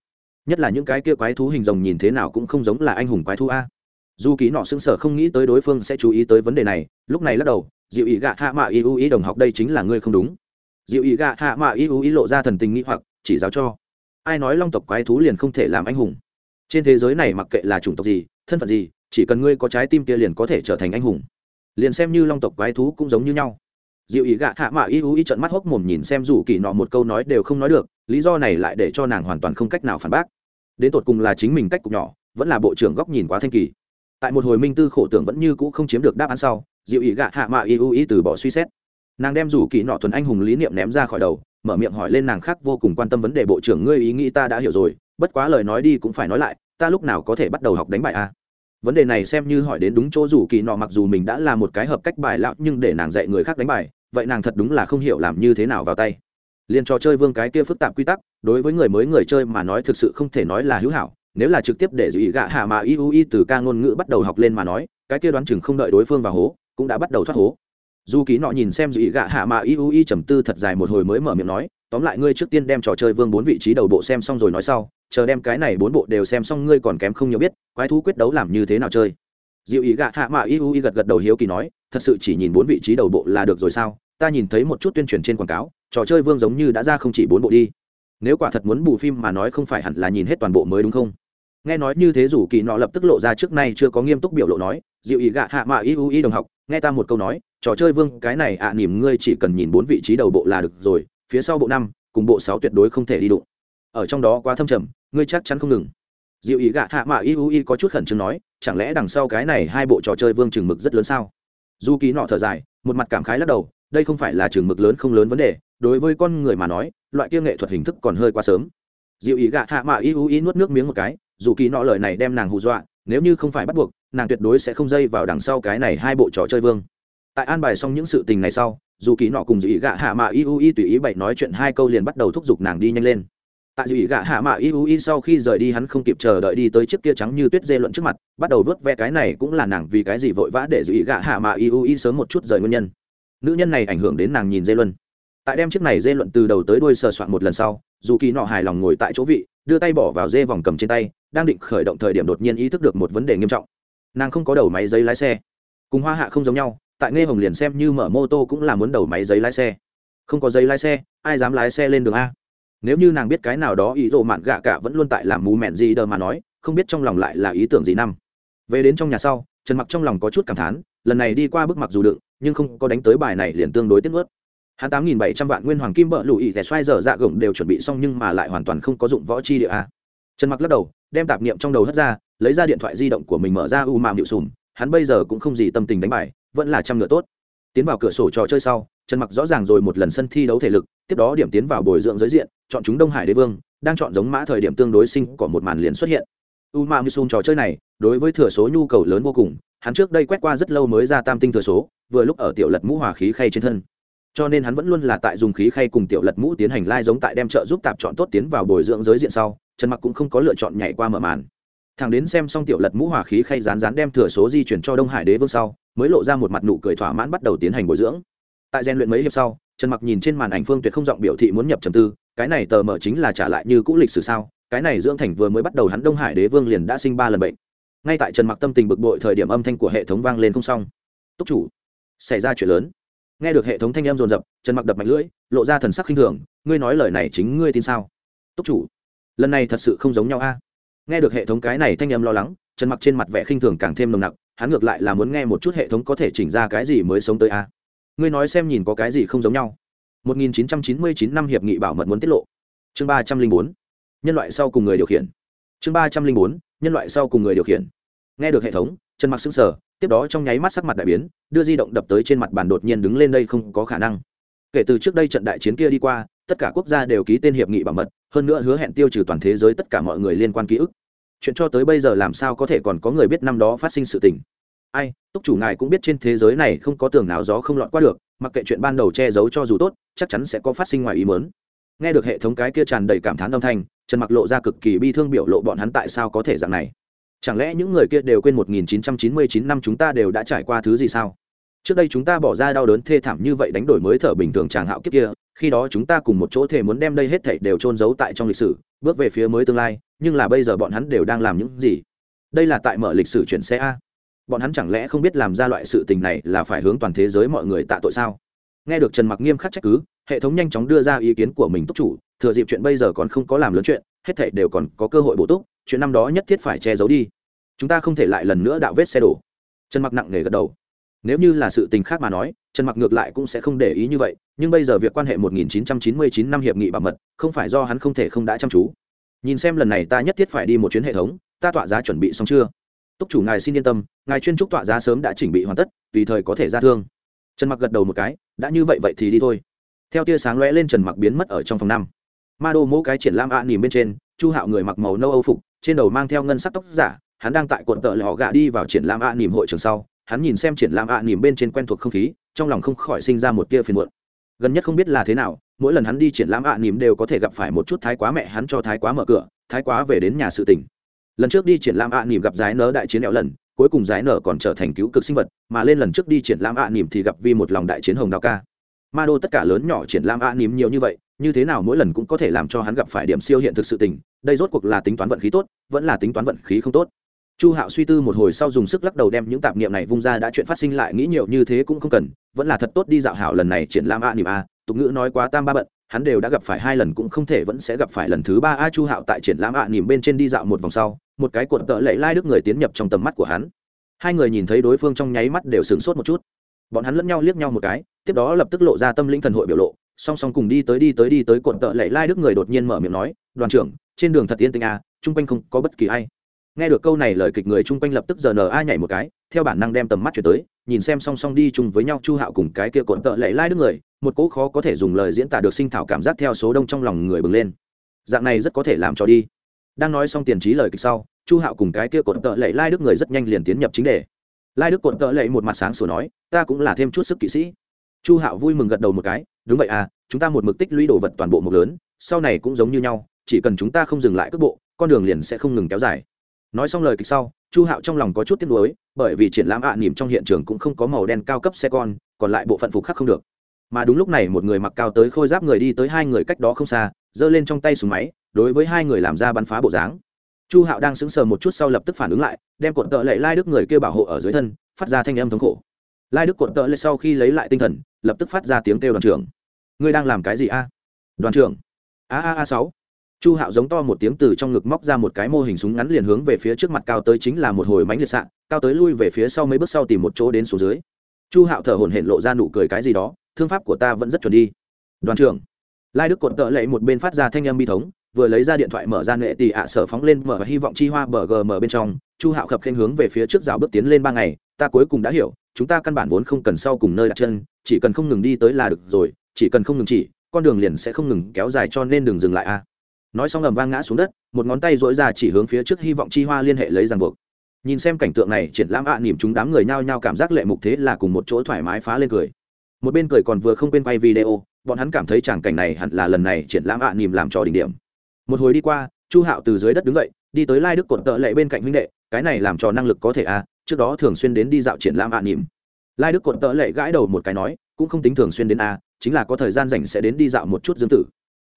Nhất là những cái kia quái thú hình rồng nhìn thế nào cũng không giống là anh hùng quái thú a. Dù ký nọ xứng sở không nghĩ tới đối phương sẽ chú ý tới vấn đề này, lúc này lắc đầu dịu ý gạ hạ mạ y u ý đồng học đây chính là ngươi không đúng. Dịu ý gạ hạ mạ y u ý lộ ra thần tình nghĩ hoặc, chỉ giáo cho. Ai nói long tộc quái thú liền không thể làm anh hùng? Trên thế giới này mặc kệ là chủng tộc gì, thân phận gì, chỉ cần ngươi có trái tim kia liền có thể trở thành anh hùng. Liền xem như long tộc quái thú cũng giống như nhau. Dịu ý gạ hạ mạ y u ý trận mắt hốc mồm nhìn xem dù kỳ nọ một câu nói đều không nói được, lý do này lại để cho nàng hoàn toàn không cách nào phản bác đến tột cùng là chính mình cách cục nhỏ, vẫn là bộ trưởng góc nhìn quá thanh kỳ. Tại một hồi minh tư khổ tưởng vẫn như cũ không chiếm được đáp án sau dịu ý gạ hạ mạ y ưu ý từ bỏ suy xét. Nàng đem rủ kỳ nọ thuần anh hùng lý niệm ném ra khỏi đầu, mở miệng hỏi lên nàng khác vô cùng quan tâm vấn đề bộ trưởng ngươi ý nghĩ ta đã hiểu rồi, bất quá lời nói đi cũng phải nói lại, ta lúc nào có thể bắt đầu học đánh bài a vấn đề này xem như hỏi đến đúng chỗ rủ kỳ nọ mặc dù mình đã là một cái hợp cách bài lão, nhưng để nàng dạy người khác đánh bài, vậy nàng thật đúng là không hiểu làm như thế nào vào tay liền trò chơi vương cái kia phức tạp quy tắc, đối với người mới người chơi mà nói thực sự không thể nói là hữu hảo, nếu là trực tiếp để dị gạ hạ mà iu y từ ca ngôn ngữ bắt đầu học lên mà nói, cái kia đoán chừng không đợi đối phương vào hố, cũng đã bắt đầu thoát hố. Dù ký nọ nhìn xem dị gạ hạ mà iu y trầm tư thật dài một hồi mới mở miệng nói, tóm lại ngươi trước tiên đem trò chơi vương bốn vị trí đầu bộ xem xong rồi nói sau, chờ đem cái này bốn bộ đều xem xong ngươi còn kém không nhiều biết, quái thú quyết đấu làm như thế nào chơi. Dịu ý gạ hạ mà iu y gật gật đầu hiếu kỳ nói, thật sự chỉ nhìn bốn vị trí đầu bộ là được rồi sao? Ta nhìn thấy một chút tuyên truyền trên quảng cáo trò chơi vương giống như đã ra không chỉ bốn bộ đi. Nếu quả thật muốn bù phim mà nói không phải hẳn là nhìn hết toàn bộ mới đúng không? Nghe nói như thế rủ kỳ nọ lập tức lộ ra trước nay chưa có nghiêm túc biểu lộ nói dịu ý gạ hạ mạ ý ưu y đồng học nghe ta một câu nói trò chơi vương cái này ạ à, nỉm ngươi chỉ cần nhìn bốn vị trí đầu bộ là được rồi phía sau bộ năm cùng bộ sáu tuyệt đối không thể đi đụng. Ở trong đó quá thâm trầm ngươi chắc chắn không ngừng. Dịu ý gạ hạ mạ ý ưu y có chút khẩn trương nói chẳng lẽ đằng sau cái này hai bộ trò chơi vương chừng mực rất lớn sao? Dù kỳ nọ thở dài một mặt cảm khái lắc đầu đây không phải là trường mực lớn không lớn vấn đề, đối với con người mà nói, loại kia nghệ thuật hình thức còn hơi quá sớm. Dịu ý gạ hạ mạ y u y nuốt nước miếng một cái, dù kỳ nọ lời này đem nàng hù dọa, nếu như không phải bắt buộc, nàng tuyệt đối sẽ không dây vào đằng sau cái này hai bộ trò chơi vương. Tại an bài xong những sự tình này sau, dù kỳ nọ cùng dị ý gạ hạ mạ y u y tùy ý bậy nói chuyện hai câu liền bắt đầu thúc giục nàng đi nhanh lên. Tại dị ý gạ hạ mạ y u y sau khi rời đi hắn không kịp chờ đợi đi tới chiếc kia trắng như tuyết dê luận trước mặt, bắt đầu vớt ve cái này cũng là nàng vì cái gì vội vã để dị ý gạ hạ mạ y u y sớm một chút rời nguyên nhân nữ nhân này ảnh hưởng đến nàng nhìn dê luân. Tại đem chiếc này dê luận từ đầu tới đuôi sờ soạn một lần sau, dù kỳ nọ hài lòng ngồi tại chỗ vị, đưa tay bỏ vào dê vòng cầm trên tay, đang định khởi động thời điểm đột nhiên ý thức được một vấn đề nghiêm trọng. Nàng không có đầu máy giấy lái xe. Cùng hoa hạ không giống nhau, tại nghe hồng liền xem như mở mô tô cũng là muốn đầu máy giấy lái xe. Không có giấy lái xe, ai dám lái xe lên đường a? Nếu như nàng biết cái nào đó ý rộ mạn gạ cả vẫn luôn tại làm mù mẹn gì đờ mà nói, không biết trong lòng lại là ý tưởng gì năm. Về đến trong nhà sau, trần mặc trong lòng có chút cảm thán, lần này đi qua bức mặc dù đựng nhưng không có đánh tới bài này liền tương đối tiếc nuốt. Hắn tám nghìn bảy trăm vạn nguyên hoàng kim bợ lụy để xoay dở dạ gồng đều chuẩn bị xong nhưng mà lại hoàn toàn không có dụng võ chi địa a. Trần mặc lắc đầu, đem tạp niệm trong đầu hất ra, lấy ra điện thoại di động của mình mở ra u mạm hiệu sùm. Hắn bây giờ cũng không gì tâm tình đánh bài, vẫn là trăm ngựa tốt. Tiến vào cửa sổ trò chơi sau, trần mặc rõ ràng rồi một lần sân thi đấu thể lực, tiếp đó điểm tiến vào bồi dưỡng giới diện, chọn chúng đông hải đế vương, đang chọn giống mã thời điểm tương đối sinh của một màn liền xuất hiện. U ma musun trò chơi này, đối với thừa số nhu cầu lớn vô cùng, hắn trước đây quét qua rất lâu mới ra tam tinh thừa số vừa lúc ở tiểu lật mũ hòa khí khay trên thân. Cho nên hắn vẫn luôn là tại dùng khí khay cùng tiểu lật mũ tiến hành lai giống tại đem trợ giúp tạp chọn tốt tiến vào bồi dưỡng giới diện sau, trần mặc cũng không có lựa chọn nhảy qua mở màn. Thằng đến xem xong tiểu lật mũ hòa khí khay rán rán đem thừa số di chuyển cho đông hải đế vương sau, mới lộ ra một mặt nụ cười thỏa mãn bắt đầu tiến hành bồi dưỡng. Tại gian luyện mấy hiệp sau, trần mặc nhìn trên màn ảnh phương tuyệt không giọng biểu thị muốn nhập trầm tư, cái này tờ mở chính là trả lại như cũ lịch sử sao, cái này dưỡng thành vừa mới bắt đầu hắn đông hải đế vương liền đã sinh ba lần bệnh. Ngay tại trần mặc tâm tình bực bội thời điểm âm thanh của hệ thống vang lên không xong. Túc chủ xảy ra chuyện lớn. Nghe được hệ thống thanh em dồn dập, trần mặc đập mạnh lưỡi, lộ ra thần sắc khinh thường, ngươi nói lời này chính ngươi tin sao? Túc chủ, lần này thật sự không giống nhau a. Nghe được hệ thống cái này thanh em lo lắng, trần mặc trên mặt vẻ khinh thường càng thêm nồng nặc, hắn ngược lại là muốn nghe một chút hệ thống có thể chỉnh ra cái gì mới sống tới a. Ngươi nói xem nhìn có cái gì không giống nhau. 1999 năm hiệp nghị bảo mật muốn tiết lộ. Chương 304 nhân loại sau cùng người điều khiển. Chương 304 nhân loại sau cùng người điều khiển. Nghe được hệ thống, trần mặc sững sờ tiếp đó trong nháy mắt sắc mặt đại biến, đưa di động đập tới trên mặt bàn đột nhiên đứng lên đây không có khả năng. Kể từ trước đây trận đại chiến kia đi qua, tất cả quốc gia đều ký tên hiệp nghị bảo mật, hơn nữa hứa hẹn tiêu trừ toàn thế giới tất cả mọi người liên quan ký ức. Chuyện cho tới bây giờ làm sao có thể còn có người biết năm đó phát sinh sự tình? Ai, túc chủ ngài cũng biết trên thế giới này không có tường nào gió không lọt qua được, mặc kệ chuyện ban đầu che giấu cho dù tốt, chắc chắn sẽ có phát sinh ngoài ý mớn nghe được hệ thống cái kia tràn đầy cảm thán âm thanh, trần mặc lộ ra cực kỳ bi thương biểu lộ bọn hắn tại sao có thể dạng này chẳng lẽ những người kia đều quên 1999 năm chúng ta đều đã trải qua thứ gì sao? Trước đây chúng ta bỏ ra đau đớn thê thảm như vậy đánh đổi mới thở bình thường chàng hạo kiếp kia, khi đó chúng ta cùng một chỗ thể muốn đem đây hết thảy đều trôn giấu tại trong lịch sử, bước về phía mới tương lai, nhưng là bây giờ bọn hắn đều đang làm những gì? Đây là tại mở lịch sử chuyển xe a. Bọn hắn chẳng lẽ không biết làm ra loại sự tình này là phải hướng toàn thế giới mọi người tạ tội sao? Nghe được trần mặc nghiêm khắc trách cứ, hệ thống nhanh chóng đưa ra ý kiến của mình túc chủ, thừa dịp chuyện bây giờ còn không có làm lớn chuyện hết thảy đều còn có cơ hội bổ túc, chuyện năm đó nhất thiết phải che giấu đi. Chúng ta không thể lại lần nữa đạo vết xe đổ. Trần mặc nặng nề gật đầu. Nếu như là sự tình khác mà nói, trần mặc ngược lại cũng sẽ không để ý như vậy, nhưng bây giờ việc quan hệ 1999 năm hiệp nghị bảo mật, không phải do hắn không thể không đã chăm chú. Nhìn xem lần này ta nhất thiết phải đi một chuyến hệ thống, ta tọa giá chuẩn bị xong chưa? Túc chủ ngài xin yên tâm, ngài chuyên trúc tọa giá sớm đã chỉnh bị hoàn tất, tùy thời có thể ra thương. Trần mặc gật đầu một cái, đã như vậy vậy thì đi thôi. Theo tia sáng lóe lên trần mặc biến mất ở trong phòng năm ma đô mỗi cái triển lãm ạ à nỉm bên trên, chu hạo người mặc màu nâu âu phục, trên đầu mang theo ngân sắc tóc giả, hắn đang tại cuộn tợ lò gạ đi vào triển lãm ạ à nỉm hội trường sau, hắn nhìn xem triển lãm ạ à nỉm bên trên quen thuộc không khí, trong lòng không khỏi sinh ra một tia phiền muộn. Gần nhất không biết là thế nào, mỗi lần hắn đi triển lãm ạ nỉm đều có thể gặp phải một chút thái quá mẹ hắn cho thái quá mở cửa, thái quá về đến nhà sự tỉnh lần trước đi triển lãm ạ nỉm gặp giái nở đại chiến đẹo lần, cuối cùng giái nở còn trở thành cứu cực sinh vật, mà lên lần trước đi triển lãm ạ nỉm thì gặp vi một lòng đại chiến hồng đào ca ma đô tất cả lớn nhỏ triển lãm ạ nỉm nhiều như vậy, như thế nào mỗi lần cũng có thể làm cho hắn gặp phải điểm siêu hiện thực sự tình, đây rốt cuộc là tính toán vận khí tốt, vẫn là tính toán vận khí không tốt. Chu hạo suy tư một hồi sau dùng sức lắc đầu đem những tạp niệm này vung ra đã chuyện phát sinh lại nghĩ nhiều như thế cũng không cần, vẫn là thật tốt đi dạo hảo lần này triển lãm a nỉm a, tục ngữ nói quá tam ba bận, hắn đều đã gặp phải hai lần cũng không thể vẫn sẽ gặp phải lần thứ ba a chu hạo tại triển lãm a nỉm bên trên đi dạo một vòng sau, một cái cuộn tợ lệ lai đức người tiến nhập trong tầm mắt của hắn. Hai người nhìn thấy đối phương trong nháy mắt đều sửng sốt một chút. Bọn hắn lẫn nhau liếc nhau một cái tiếp đó lập tức lộ ra tâm linh thần hội biểu lộ, song song cùng đi tới đi tới đi tới cuộn tợ lệ lai đức người đột nhiên mở miệng nói, đoàn trưởng, trên đường thật yên tĩnh a chung quanh không có bất kỳ ai. Nghe được câu này lời kịch người chung quanh lập tức giờ nờ ai nhảy một cái, theo bản năng đem tầm mắt chuyển tới, nhìn xem song song đi chung với nhau chu hạo cùng cái kia cuộn tợ lệ lai đức người, một cỗ khó có thể dùng lời diễn tả được sinh thảo cảm giác theo số đông trong lòng người bừng lên. Dạng này rất có thể làm cho đi. Đang nói xong tiền trí lời kịch sau, chu hạo cùng cái kia cuộn tợ lệ lai đức người rất nhanh liền tiến nhập chính đề. Lai đức cuộn tợ lệ một mặt sáng sủa nói, ta cũng là thêm chút sức kỵ sĩ chu hạo vui mừng gật đầu một cái, đúng vậy à chúng ta một mực tích lũy đồ vật toàn bộ một lớn, sau này cũng giống như nhau, chỉ cần chúng ta không dừng lại cước bộ, con đường liền sẽ không ngừng kéo dài. Nói xong lời kịch sau, chu hạo trong lòng có chút tiếc nuối, bởi vì triển lãm ạ à nỉm trong hiện trường cũng không có màu đen cao cấp xe con, còn lại bộ phận phục khác không được. Mà đúng lúc này một người mặc cao tới khôi giáp người đi tới hai người cách đó không xa, giơ lên trong tay súng máy, đối với hai người làm ra bắn phá bộ dáng. Chu hạo đang sững sờ một chút sau lập tức phản ứng lại, đem cuộn tợ lệ lai đức người kia bảo hộ ở dưới thân, phát ra thanh âm thống khổ lai đức cuộn tợ lệ sau khi lấy lại tinh thần, lập tức phát ra tiếng kêu đoàn trưởng. Ngươi đang làm cái gì a? Đoàn trưởng. A a a sáu. Chu hạo giống to một tiếng từ trong ngực móc ra một cái mô hình súng ngắn liền hướng về phía trước mặt cao tới chính là một hồi mánh liệt sạn cao tới lui về phía sau mấy bước sau tìm một chỗ đến số dưới. Chu hạo thở hổn hển lộ ra nụ cười cái gì đó, thương pháp của ta vẫn rất chuẩn đi. Đoàn trưởng. Lai đức cột tợ lệ một bên phát ra thanh âm bi thống, vừa lấy ra điện thoại mở ra nghệ tỷ ạ sở phóng lên mở hy vọng chi hoa bờ gm bên trong, chu hạo khập khen hướng về phía trước rào bước tiến lên ba ngày ta cuối cùng đã hiểu chúng ta căn bản vốn không cần sau cùng nơi đặt chân chỉ cần không ngừng đi tới là được rồi chỉ cần không ngừng chỉ con đường liền sẽ không ngừng kéo dài cho nên đừng dừng lại a. Nói xong ầm vang ngã xuống đất một ngón tay dỗi ra chỉ hướng phía trước hy vọng chi hoa liên hệ lấy ràng buộc. Nhìn xem cảnh tượng này triển lãm ạ à, nỉm chúng đám người nhao nhao cảm giác lệ mục thế là cùng một chỗ thoải mái phá lên cười. Một bên cười còn vừa không quên quay video bọn hắn cảm thấy tràng cảnh này hẳn là lần này triển lãm ạ à, nỉm làm trò đỉnh điểm. Một hồi đi qua chu hạo từ dưới đất đứng dậy đi tới lai đức cột tợ lệ bên cạnh huynh đệ cái này làm trò năng lực có thể à trước đó thường xuyên đến đi dạo triển lãm ạ à, nỉm. Lai đức cột tợ lệ gãi đầu một cái nói cũng không tính thường xuyên đến a chính là có thời gian rảnh sẽ đến đi dạo một chút dương tử.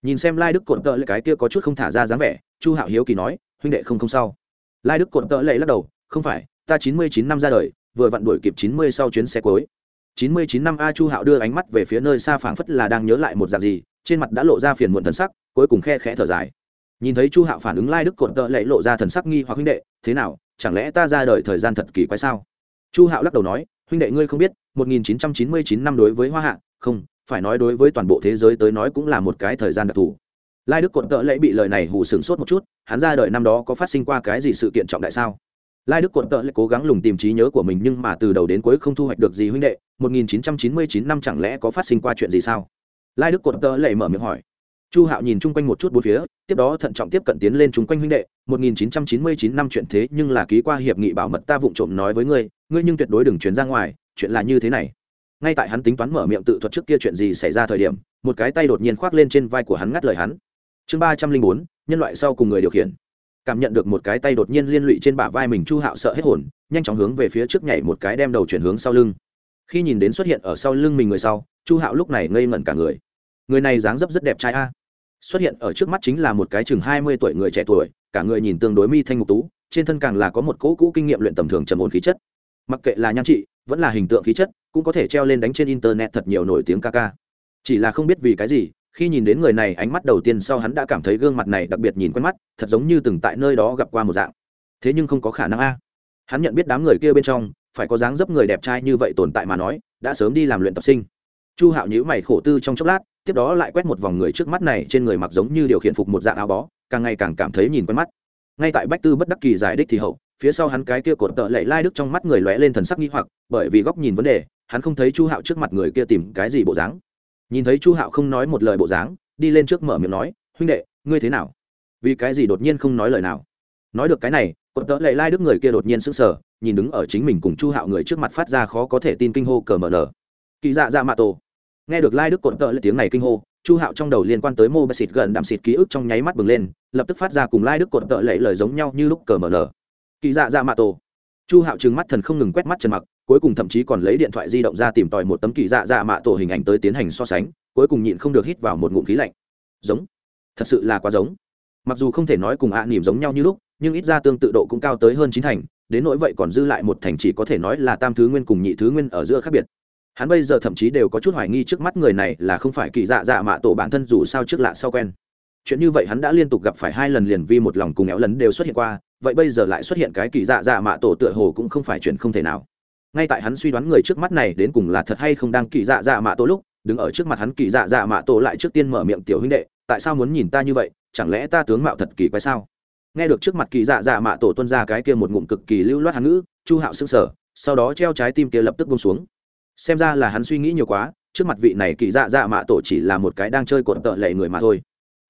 Nhìn xem lai đức cột tợ lệ cái kia có chút không thả ra dáng vẻ chu hạo hiếu kỳ nói huynh đệ không không sao. Lai đức cột tợ lệ lắc đầu không phải ta chín mươi chín năm ra đời vừa vặn đuổi kịp chín mươi sau chuyến xe cuối. chín mươi chín năm a chu hạo đưa ánh mắt về phía nơi xa phảng phất là đang nhớ lại một dạng gì trên mặt đã lộ ra phiền muộn thần sắc cuối cùng khe khẽ thở dài. Nhìn thấy chu hạo phản ứng lai đức cột tợ lệ lộ ra thần sắc nghi hoặc huynh đệ thế nào? Chẳng lẽ ta ra đời thời gian thật kỳ quái sao? Chu hạo lắc đầu nói, huynh đệ ngươi không biết 1999 năm đối với hoa hạ, không, phải nói đối với toàn bộ thế giới tới nói cũng là một cái thời gian đặc thù. Lai đức cột tợ lễ bị lời này hù sửng sốt một chút, hắn ra đời năm đó có phát sinh qua cái gì sự kiện trọng đại sao? Lai đức cột tợ lễ cố gắng lùng tìm trí nhớ của mình nhưng mà từ đầu đến cuối không thu hoạch được gì huynh đệ 1999 năm chẳng lẽ có phát sinh qua chuyện gì sao? Lai đức cột tợ lễ mở miệng hỏi chu hạo nhìn chung quanh một chút bốn phía, tiếp đó thận trọng tiếp cận tiến lên chung quanh huynh đệ. 1999 năm chuyện thế nhưng là ký qua hiệp nghị bảo mật ta vụng trộm nói với ngươi ngươi nhưng tuyệt đối đừng chuyển ra ngoài, chuyện là như thế này. Ngay tại hắn tính toán mở miệng tự thuật trước kia chuyện gì xảy ra thời điểm, một cái tay đột nhiên khoác lên trên vai của hắn ngắt lời hắn. Chương ba trăm linh bốn, nhân loại sau cùng người điều khiển. Cảm nhận được một cái tay đột nhiên liên lụy trên bả vai mình, chu hạo sợ hết hồn, nhanh chóng hướng về phía trước nhảy một cái đem đầu chuyển hướng sau lưng. Khi nhìn đến xuất hiện ở sau lưng mình người sau, chu hạo lúc này ngây ngẩn cả người. Người này dáng dấp rất đẹp trai a xuất hiện ở trước mắt chính là một cái chừng hai mươi tuổi người trẻ tuổi, cả người nhìn tương đối mi thanh ngục tú, trên thân càng là có một cỗ cũ kinh nghiệm luyện tầm thường trầm ổn khí chất. Mặc kệ là nhan trị, vẫn là hình tượng khí chất, cũng có thể treo lên đánh trên internet thật nhiều nổi tiếng ca ca. Chỉ là không biết vì cái gì, khi nhìn đến người này, ánh mắt đầu tiên sau hắn đã cảm thấy gương mặt này đặc biệt nhìn quen mắt, thật giống như từng tại nơi đó gặp qua một dạng. Thế nhưng không có khả năng a. Hắn nhận biết đám người kia bên trong, phải có dáng dấp người đẹp trai như vậy tồn tại mà nói, đã sớm đi làm luyện tập sinh chu hạo nhữ mày khổ tư trong chốc lát, tiếp đó lại quét một vòng người trước mắt này trên người mặc giống như điều khiển phục một dạng áo bó, càng ngày càng cảm thấy nhìn quen mắt. Ngay tại bách tư bất đắc kỳ giải đích thì hậu, phía sau hắn cái kia cột tợ lệ lai đức trong mắt người lóe lên thần sắc nghi hoặc, bởi vì góc nhìn vấn đề, hắn không thấy chu hạo trước mặt người kia tìm cái gì bộ dáng. Nhìn thấy chu hạo không nói một lời bộ dáng, đi lên trước mở miệng nói, huynh đệ, ngươi thế nào? Vì cái gì đột nhiên không nói lời nào? Nói được cái này, cột tợ lệ lai đức người kia đột nhiên sững sờ, nhìn đứng ở chính mình cùng chu hạo người trước mặt phát ra khó có thể tin kinh hô cờ mở nở kỳ dạ dạ mạ tổ. Nghe được lai đức cộn tợ lên tiếng này kinh hô, chu hạo trong đầu liên quan tới mô bà xịt gần đạm xịt ký ức trong nháy mắt bừng lên, lập tức phát ra cùng lai đức cộn tợ lệ lời giống nhau như lúc cờ mở lờ kỳ dạ dạ mạ tổ. Chu hạo trừng mắt thần không ngừng quét mắt trần mặc, cuối cùng thậm chí còn lấy điện thoại di động ra tìm tòi một tấm kỳ dạ dạ mạ tổ hình ảnh tới tiến hành so sánh, cuối cùng nhịn không được hít vào một ngụm khí lạnh. Giống. Thật sự là quá giống. Mặc dù không thể nói cùng ạ à nỉm giống nhau như lúc, nhưng ít ra tương tự độ cũng cao tới hơn chín thành, đến nỗi vậy còn dư lại một thành chỉ có thể nói là tam thứ nguyên cùng nhị thứ nguyên ở giữa khác biệt hắn bây giờ thậm chí đều có chút hoài nghi trước mắt người này là không phải kỳ dạ dạ mạ tổ bản thân dù sao trước lạ sau quen. Chuyện như vậy hắn đã liên tục gặp phải hai lần liền vi một lòng cùng éo lần đều xuất hiện qua, vậy bây giờ lại xuất hiện cái kỳ dạ dạ mạ tổ tựa hồ cũng không phải chuyện không thể nào. Ngay tại hắn suy đoán người trước mắt này đến cùng là thật hay không đang kỳ dạ dạ mạ tổ lúc, đứng ở trước mặt hắn kỳ dạ dạ mạ tổ lại trước tiên mở miệng, tiểu huynh đệ, tại sao muốn nhìn ta như vậy? Chẳng lẽ ta tướng mạo thật kỳ quái sao? Nghe được trước mặt kỳ dạ dạ mạ tổ tuân ra cái kia một ngụm cực kỳ lưu loát hắn ngữ, chu hạo s ư n g sở sau đó treo trái tim kia lập tức bông xuống xem ra là hắn suy nghĩ nhiều quá, trước mặt vị này kỳ dạ dạ mạ tổ chỉ là một cái đang chơi cột tợ lệ người mà thôi.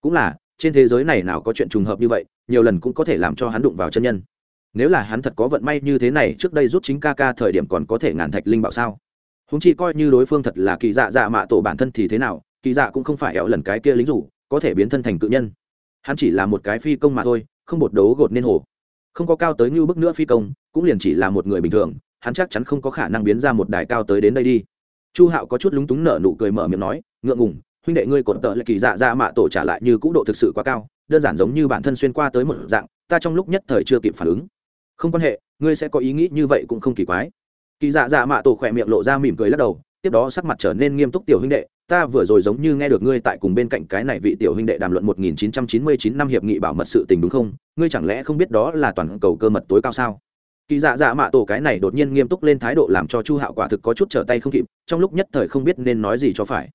Cũng là, trên thế giới này nào có chuyện trùng hợp như vậy, nhiều lần cũng có thể làm cho hắn đụng vào chân nhân. Nếu là hắn thật có vận may như thế này, trước đây rút chính ca ca thời điểm còn có thể ngàn thạch linh bảo sao? Húng chi coi như đối phương thật là kỳ dạ dạ mạ tổ bản thân thì thế nào, kỳ dạ cũng không phải ẹo lần cái kia lính rủ, có thể biến thân thành cự nhân. Hắn chỉ là một cái phi công mà thôi, không bột đấu gột nên hồ. Không có cao tới như bức nữa phi công, cũng liền chỉ là một người bình thường hắn chắc chắn không có khả năng biến ra một đài cao tới đến đây đi. Chu hạo có chút lúng túng nở nụ cười mở miệng nói, ngượng ngùng, huynh đệ ngươi cột tợ lại kỳ dạ dạ mạ tổ trả lại như cũ độ thực sự quá cao, đơn giản giống như bản thân xuyên qua tới một dạng, ta trong lúc nhất thời chưa kịp phản ứng. Không quan hệ, ngươi sẽ có ý nghĩ như vậy cũng không kỳ quái. Kỳ dạ dạ mạ tổ khỏe miệng lộ ra mỉm cười lắc đầu, tiếp đó sắc mặt trở nên nghiêm túc, tiểu huynh đệ, ta vừa rồi giống như nghe được ngươi tại cùng bên cạnh cái này vị tiểu huynh đệ đàm luận 1999 năm hiệp nghị bảo mật sự tình đúng không? Ngươi chẳng lẽ không biết đó là toàn cầu cơ mật tối cao sao? Kỳ dạ dạ mạ tổ cái này đột nhiên nghiêm túc lên thái độ làm cho chu hạo quả thực có chút trở tay không kịp, trong lúc nhất thời không biết nên nói gì cho phải.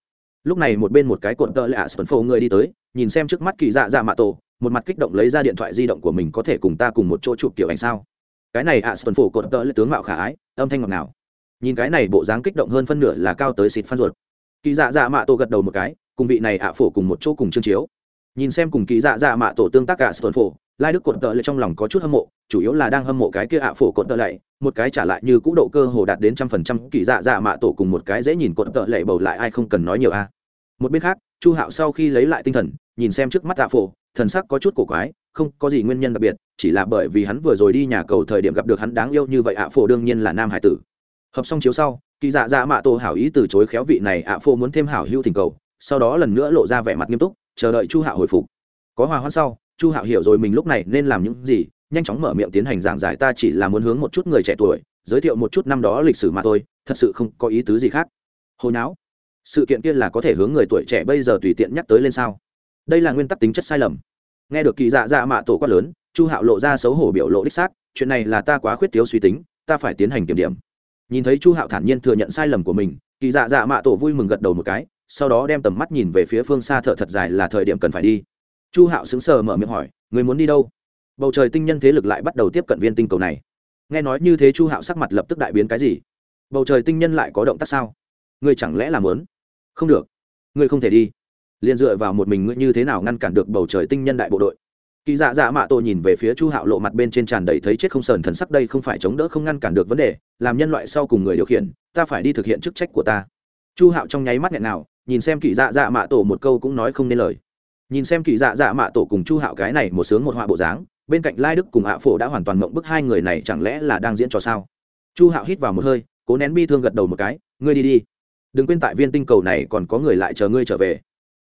Lúc này một bên một cái cuộn tợ lạ à sân phô người đi tới, nhìn xem trước mắt kỳ dạ dạ mạ tổ, một mặt kích động lấy ra điện thoại di động của mình có thể cùng ta cùng một chỗ chụp kiểu ảnh sao? Cái này ạ sân phô cuộn tợ lạ tướng mạo khả ái, âm thanh ngọt nào nhìn cái này bộ dáng kích động hơn phân nửa là cao tới xịt phan ruột. Kỳ dạ dạ mạ tổ gật đầu một cái, cùng vị này ạ phổ cùng một chỗ cùng chương chiếu. Nhìn xem cùng kỳ dạ dạ mạ tổ tương tác cả sơn phổ lai đức cột tợ lệ trong lòng có chút hâm mộ, chủ yếu là đang hâm mộ cái kia ạ phổ cột tợ lệ một cái trả lại như cũ độ cơ hồ đạt đến trăm phần trăm, kỳ dạ dạ mạ tổ cùng một cái dễ nhìn cột tợ lệ bầu lại ai không cần nói nhiều a. Một bên khác, chu hạo sau khi lấy lại tinh thần, nhìn xem trước mắt ạ phổ, thần sắc có chút cổ quái, không có gì nguyên nhân đặc biệt, chỉ là bởi vì hắn vừa rồi đi nhà cầu thời điểm gặp được hắn đáng yêu như vậy ạ phổ đương nhiên là nam hải tử. Hợp xong chiếu sau, kỳ dạ dạ mạ tổ hảo ý từ chối khéo vị này ạ phổ muốn thêm hảo hữu thỉnh cầu, sau đó lần nữa lộ ra vẻ mặt nghiêm túc, chờ đợi chu hạo hồi phục. Có hòa hoãn sau chu hạo hiểu rồi mình lúc này nên làm những gì, nhanh chóng mở miệng tiến hành giảng giải ta chỉ là muốn hướng một chút người trẻ tuổi, giới thiệu một chút năm đó lịch sử mà thôi, thật sự không có ý tứ gì khác. Hồi não sự kiện kia là có thể hướng người tuổi trẻ bây giờ tùy tiện nhắc tới lên sao? Đây là nguyên tắc tính chất sai lầm. Nghe được kỳ dạ dạ mạ tổ quát lớn, chu hạo lộ ra xấu hổ biểu lộ đích xác, chuyện này là ta quá khuyết thiếu suy tính, ta phải tiến hành kiểm điểm. Nhìn thấy chu hạo thản nhiên thừa nhận sai lầm của mình, kỳ dạ dạ mạ tổ vui mừng gật đầu một cái, sau đó đem tầm mắt nhìn về phía phương xa thợ thật dài là thời điểm cần phải đi chu hạo sững sờ mở miệng hỏi, người muốn đi đâu? Bầu trời tinh nhân thế lực lại bắt đầu tiếp cận viên tinh cầu này. Nghe nói như thế chu hạo sắc mặt lập tức đại biến cái gì? Bầu trời tinh nhân lại có động tác sao? Ngươi chẳng lẽ làm lớn không được. Ngươi không thể đi. Liền dựa vào một mình ngươi như thế nào ngăn cản được bầu trời tinh nhân đại bộ đội? Kỳ dạ dạ mạ tổ nhìn về phía chu hạo lộ mặt bên trên tràn đầy thấy chết không sờn thần sắc, đây không phải chống đỡ không ngăn cản được vấn đề, làm nhân loại sau cùng người điều khiển, ta phải đi thực hiện chức trách của ta. Chu hạo trong nháy mắt nghẹn nào, nhìn xem kỳ dạ dạ mạ tổ một câu cũng nói không nên lời nhìn xem kỳ dạ dạ mạ tổ cùng chu hạo cái này một sướng một họa bộ dáng bên cạnh lai đức cùng hạ phổ đã hoàn toàn mộng bức hai người này chẳng lẽ là đang diễn trò sao? Chu hạo hít vào một hơi cố nén bi thương gật đầu một cái ngươi đi đi. Đừng quên tại viên tinh cầu này còn có người lại chờ ngươi trở về.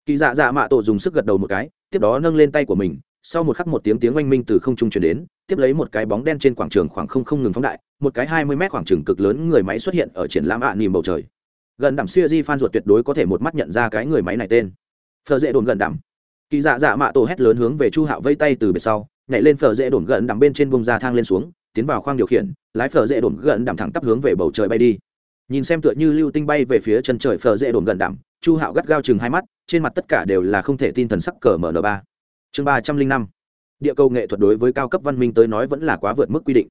Kỳ dạ dạ mạ tổ dùng sức gật đầu một cái tiếp đó nâng lên tay của mình sau một khắc một tiếng tiếng oanh minh từ không trung chuyển đến tiếp lấy một cái bóng đen trên quảng trường khoảng không không ngừng phóng đại một cái hai mươi mét khoảng trường cực lớn người máy xuất hiện ở triển lãm ạ à, nìm bầu trời. Gần đảm siêu di phan ruột tuyệt đối có thể một mắt nhận ra cái người máy này tên. Thợ dễ đồn gần đảm kỳ dạ dạ mạ tổ hét lớn hướng về chu hạo vây tay từ biệt sau, nhảy lên phở dễ đồn gần đằng bên trên bông ra thang lên xuống, tiến vào khoang điều khiển, lái phở dễ đồn gần đằng thẳng tắp hướng về bầu trời bay đi. Nhìn xem tựa như lưu tinh bay về phía chân trời phở dễ đồn gần đằng, chu hạo gắt gao chừng hai mắt, trên mặt tất cả đều là không thể tin thần sắc cờ mở ba. Chương ba trăm linh năm, địa cầu nghệ thuật đối với cao cấp văn minh tới nói vẫn là quá vượt mức quy định.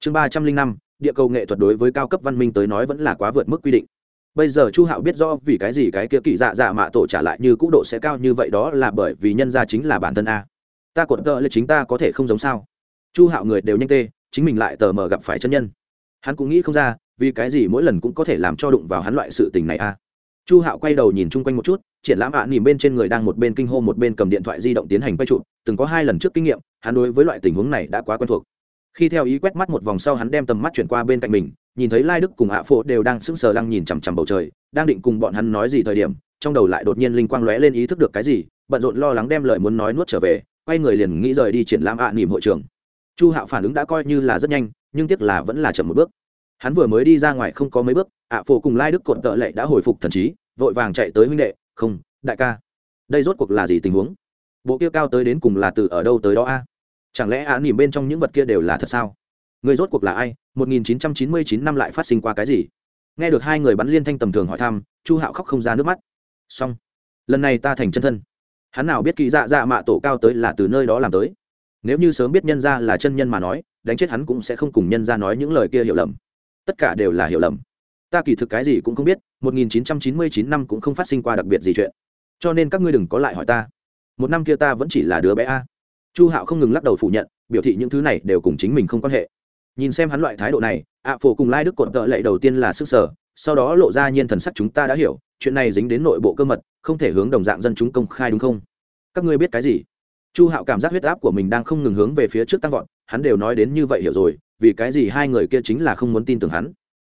Chương ba trăm linh năm, địa cầu nghệ thuật đối với cao cấp văn minh tới nói vẫn là quá vượt mức quy định bây giờ chu hạo biết rõ vì cái gì cái kia kỳ dạ dạ mạ tổ trả lại như cũ độ sẽ cao như vậy đó là bởi vì nhân gia chính là bản thân a. Ta cuộn tợ là chính ta có thể không giống sao? Chu hạo người đều nhanh tê chính mình lại tờ mờ gặp phải chân nhân. Hắn cũng nghĩ không ra vì cái gì mỗi lần cũng có thể làm cho đụng vào hắn loại sự tình này a. Chu hạo quay đầu nhìn chung quanh một chút triển lãm ạ à, nhìn bên trên người đang một bên kinh hô một bên cầm điện thoại di động tiến hành quay trụ từng có hai lần trước kinh nghiệm hắn đối với loại tình huống này đã quá quen thuộc. Khi theo ý quét mắt một vòng sau hắn đem tầm mắt chuyển qua bên cạnh mình nhìn thấy lai đức cùng ạ phổ đều đang sững sờ lăng nhìn chằm chằm bầu trời đang định cùng bọn hắn nói gì thời điểm trong đầu lại đột nhiên linh quang lóe lên ý thức được cái gì bận rộn lo lắng đem lời muốn nói nuốt trở về quay người liền nghĩ rời đi triển lãm ạ à, nỉm hội trường. Chu hạo phản ứng đã coi như là rất nhanh nhưng tiếc là vẫn là chậm một bước. Hắn vừa mới đi ra ngoài không có mấy bước ạ phổ cùng lai đức cộn tợ lệ đã hồi phục thần trí vội vàng chạy tới huynh đệ không đại ca đây rốt cuộc là gì tình huống? Bộ kia cao tới đến cùng là từ ở đâu tới đó a? Chẳng lẽ ạ nỉm bên trong những vật kia đều là thật sao? Người rốt cuộc là ai? 1999 năm lại phát sinh qua cái gì? Nghe được hai người bắn liên thanh tầm thường hỏi thăm, chu hạo khóc không ra nước mắt. Xong. Lần này ta thành chân thân. Hắn nào biết kỳ dạ dạ mạ tổ cao tới là từ nơi đó làm tới. Nếu như sớm biết nhân ra là chân nhân mà nói, đánh chết hắn cũng sẽ không cùng nhân ra nói những lời kia hiểu lầm. Tất cả đều là hiểu lầm. Ta kỳ thực cái gì cũng không biết 1999 năm cũng không phát sinh qua đặc biệt gì chuyện. Cho nên các ngươi đừng có lại hỏi ta. Một năm kia ta vẫn chỉ là đứa bé a. Chu hạo không ngừng lắc đầu phủ nhận, biểu thị những thứ này đều cùng chính mình không quan hệ nhìn xem hắn loại thái độ này, ạ phổ cùng lai đức cột tợ lệ đầu tiên là sức sở, sau đó lộ ra nhiên thần sắc chúng ta đã hiểu, chuyện này dính đến nội bộ cơ mật, không thể hướng đồng dạng dân chúng công khai đúng không? Các ngươi biết cái gì? Chu hạo cảm giác huyết áp của mình đang không ngừng hướng về phía trước tăng vọt, hắn đều nói đến như vậy hiểu rồi, vì cái gì hai người kia chính là không muốn tin tưởng hắn?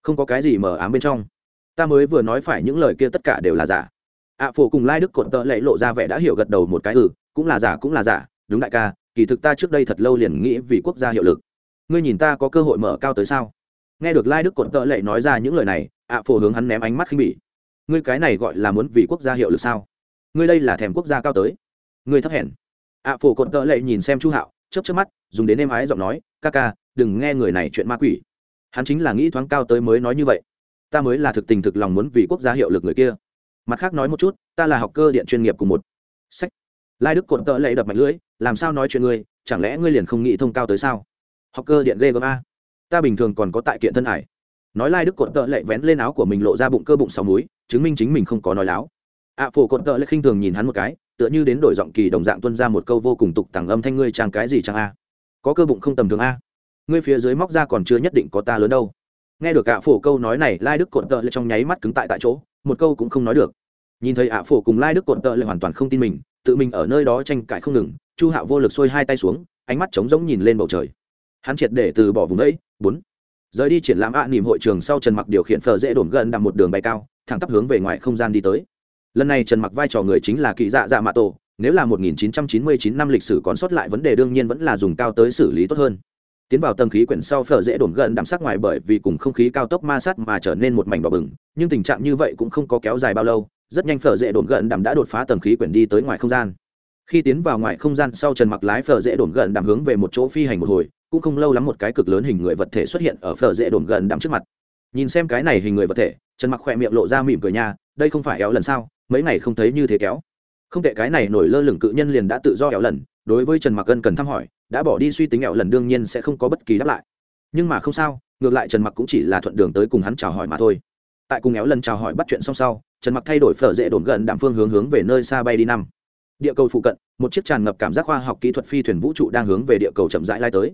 Không có cái gì mờ ám bên trong. Ta mới vừa nói phải những lời kia tất cả đều là giả. Ạ phổ cùng lai đức cột tợ lệ lộ ra vẻ đã hiểu gật đầu một cái ừ cũng là giả, cũng là giả. Đúng đại ca, kỳ thực ta trước đây thật lâu liền nghĩ vì quốc gia hiệu lực ngươi nhìn ta có cơ hội mở cao tới sao? Nghe được lai đức cột tợ lệ nói ra những lời này ạ phổ hướng hắn ném ánh mắt khinh bỉ. Ngươi cái này gọi là muốn vì quốc gia hiệu lực sao? Ngươi đây là thèm quốc gia cao tới. Ngươi thấp hèn. ạ à, phổ cột tợ lệ nhìn xem chu hạo chớp chớp mắt dùng đến êm ái giọng nói ca ca đừng nghe người này chuyện ma quỷ. Hắn chính là nghĩ thoáng cao tới mới nói như vậy. Ta mới là thực tình thực lòng muốn vì quốc gia hiệu lực người kia. Mặt khác nói một chút ta là học cơ điện chuyên nghiệp cùng một sách. Lai đức cột tợ lệ đập mạnh lưỡi làm sao nói chuyện ngươi? Chẳng lẽ ngươi liền không nghĩ thông cao tới sao? Học cơ điện ghê gớm a. Ta bình thường còn có tại kiện thân hải nói lai đức cột tợ lệ vén lên áo của mình lộ ra bụng cơ bụng sáu múi chứng minh chính mình không có nói láo. Ạ à, phổ cột tợ lệ khinh thường nhìn hắn một cái tựa như đến đổi giọng kỳ đồng dạng tuân ra một câu vô cùng tục tằng âm thanh ngươi trang cái gì trang a. Có cơ bụng không tầm thường a. Ngươi phía dưới móc ra còn chưa nhất định có ta lớn đâu. Nghe được ạ phổ câu nói này lai đức cột tợ lệ trong nháy mắt cứng tại tại chỗ một câu cũng không nói được. Nhìn thấy ạ phổ cùng lai đức cột tợ lệ hoàn toàn không tin mình tự mình ở nơi đó tranh cãi không ngừng chu hạo vô lực xuôi hai tay xuống ánh mắt trống rỗng nhìn lên bầu trời hắn triệt để từ bỏ vùng đấy. bốn rời đi triển lãm ạ à, nỉm hội trường sau trần mặc điều khiển phở dễ đổn gần đằng một đường bay cao thẳng tắp hướng về ngoài không gian đi tới. Lần này trần mặc vai trò người chính là kỳ dạ dạ mạ tổ nếu là 1999 năm lịch sử còn sót lại vấn đề đương nhiên vẫn là dùng cao tới xử lý tốt hơn. Tiến vào tầng khí quyển sau phở dễ đổn gần đạm sắc ngoài bởi vì cùng không khí cao tốc ma sát mà trở nên một mảnh đỏ bừng nhưng tình trạng như vậy cũng không có kéo dài bao lâu rất nhanh phở dễ đổn gần đạm đã đột phá tầng khí quyển đi tới ngoài không gian. Khi tiến vào ngoài không gian sau trần mặc lái phở dễ đổn gần đạm hướng về một chỗ phi hành một hồi cũng không lâu lắm một cái cực lớn hình người vật thể xuất hiện ở phở dễ đồn gần đạm trước mặt. Nhìn xem cái này hình người vật thể, trần mặc khỏe miệng lộ ra mỉm cười nha, đây không phải éo lần sau mấy ngày không thấy như thế kéo. Không tệ cái này nổi lơ lửng cự nhân liền đã tự do éo lần, đối với trần mặc ân cần thăm hỏi, đã bỏ đi suy tính éo lần đương nhiên sẽ không có bất kỳ đáp lại. Nhưng mà không sao, ngược lại trần mặc cũng chỉ là thuận đường tới cùng hắn chào hỏi mà thôi. Tại cùng éo lần chào hỏi bắt chuyện xong sau, trần mặc thay đổi phở dễ đồn gần đạm phương hướng hướng về nơi xa bay đi năm. Địa cầu phụ cận, một chiếc tràn ngập cảm giác khoa học kỹ thuật phi thuyền vũ trụ đang hướng về địa cầu chậm rãi lai tới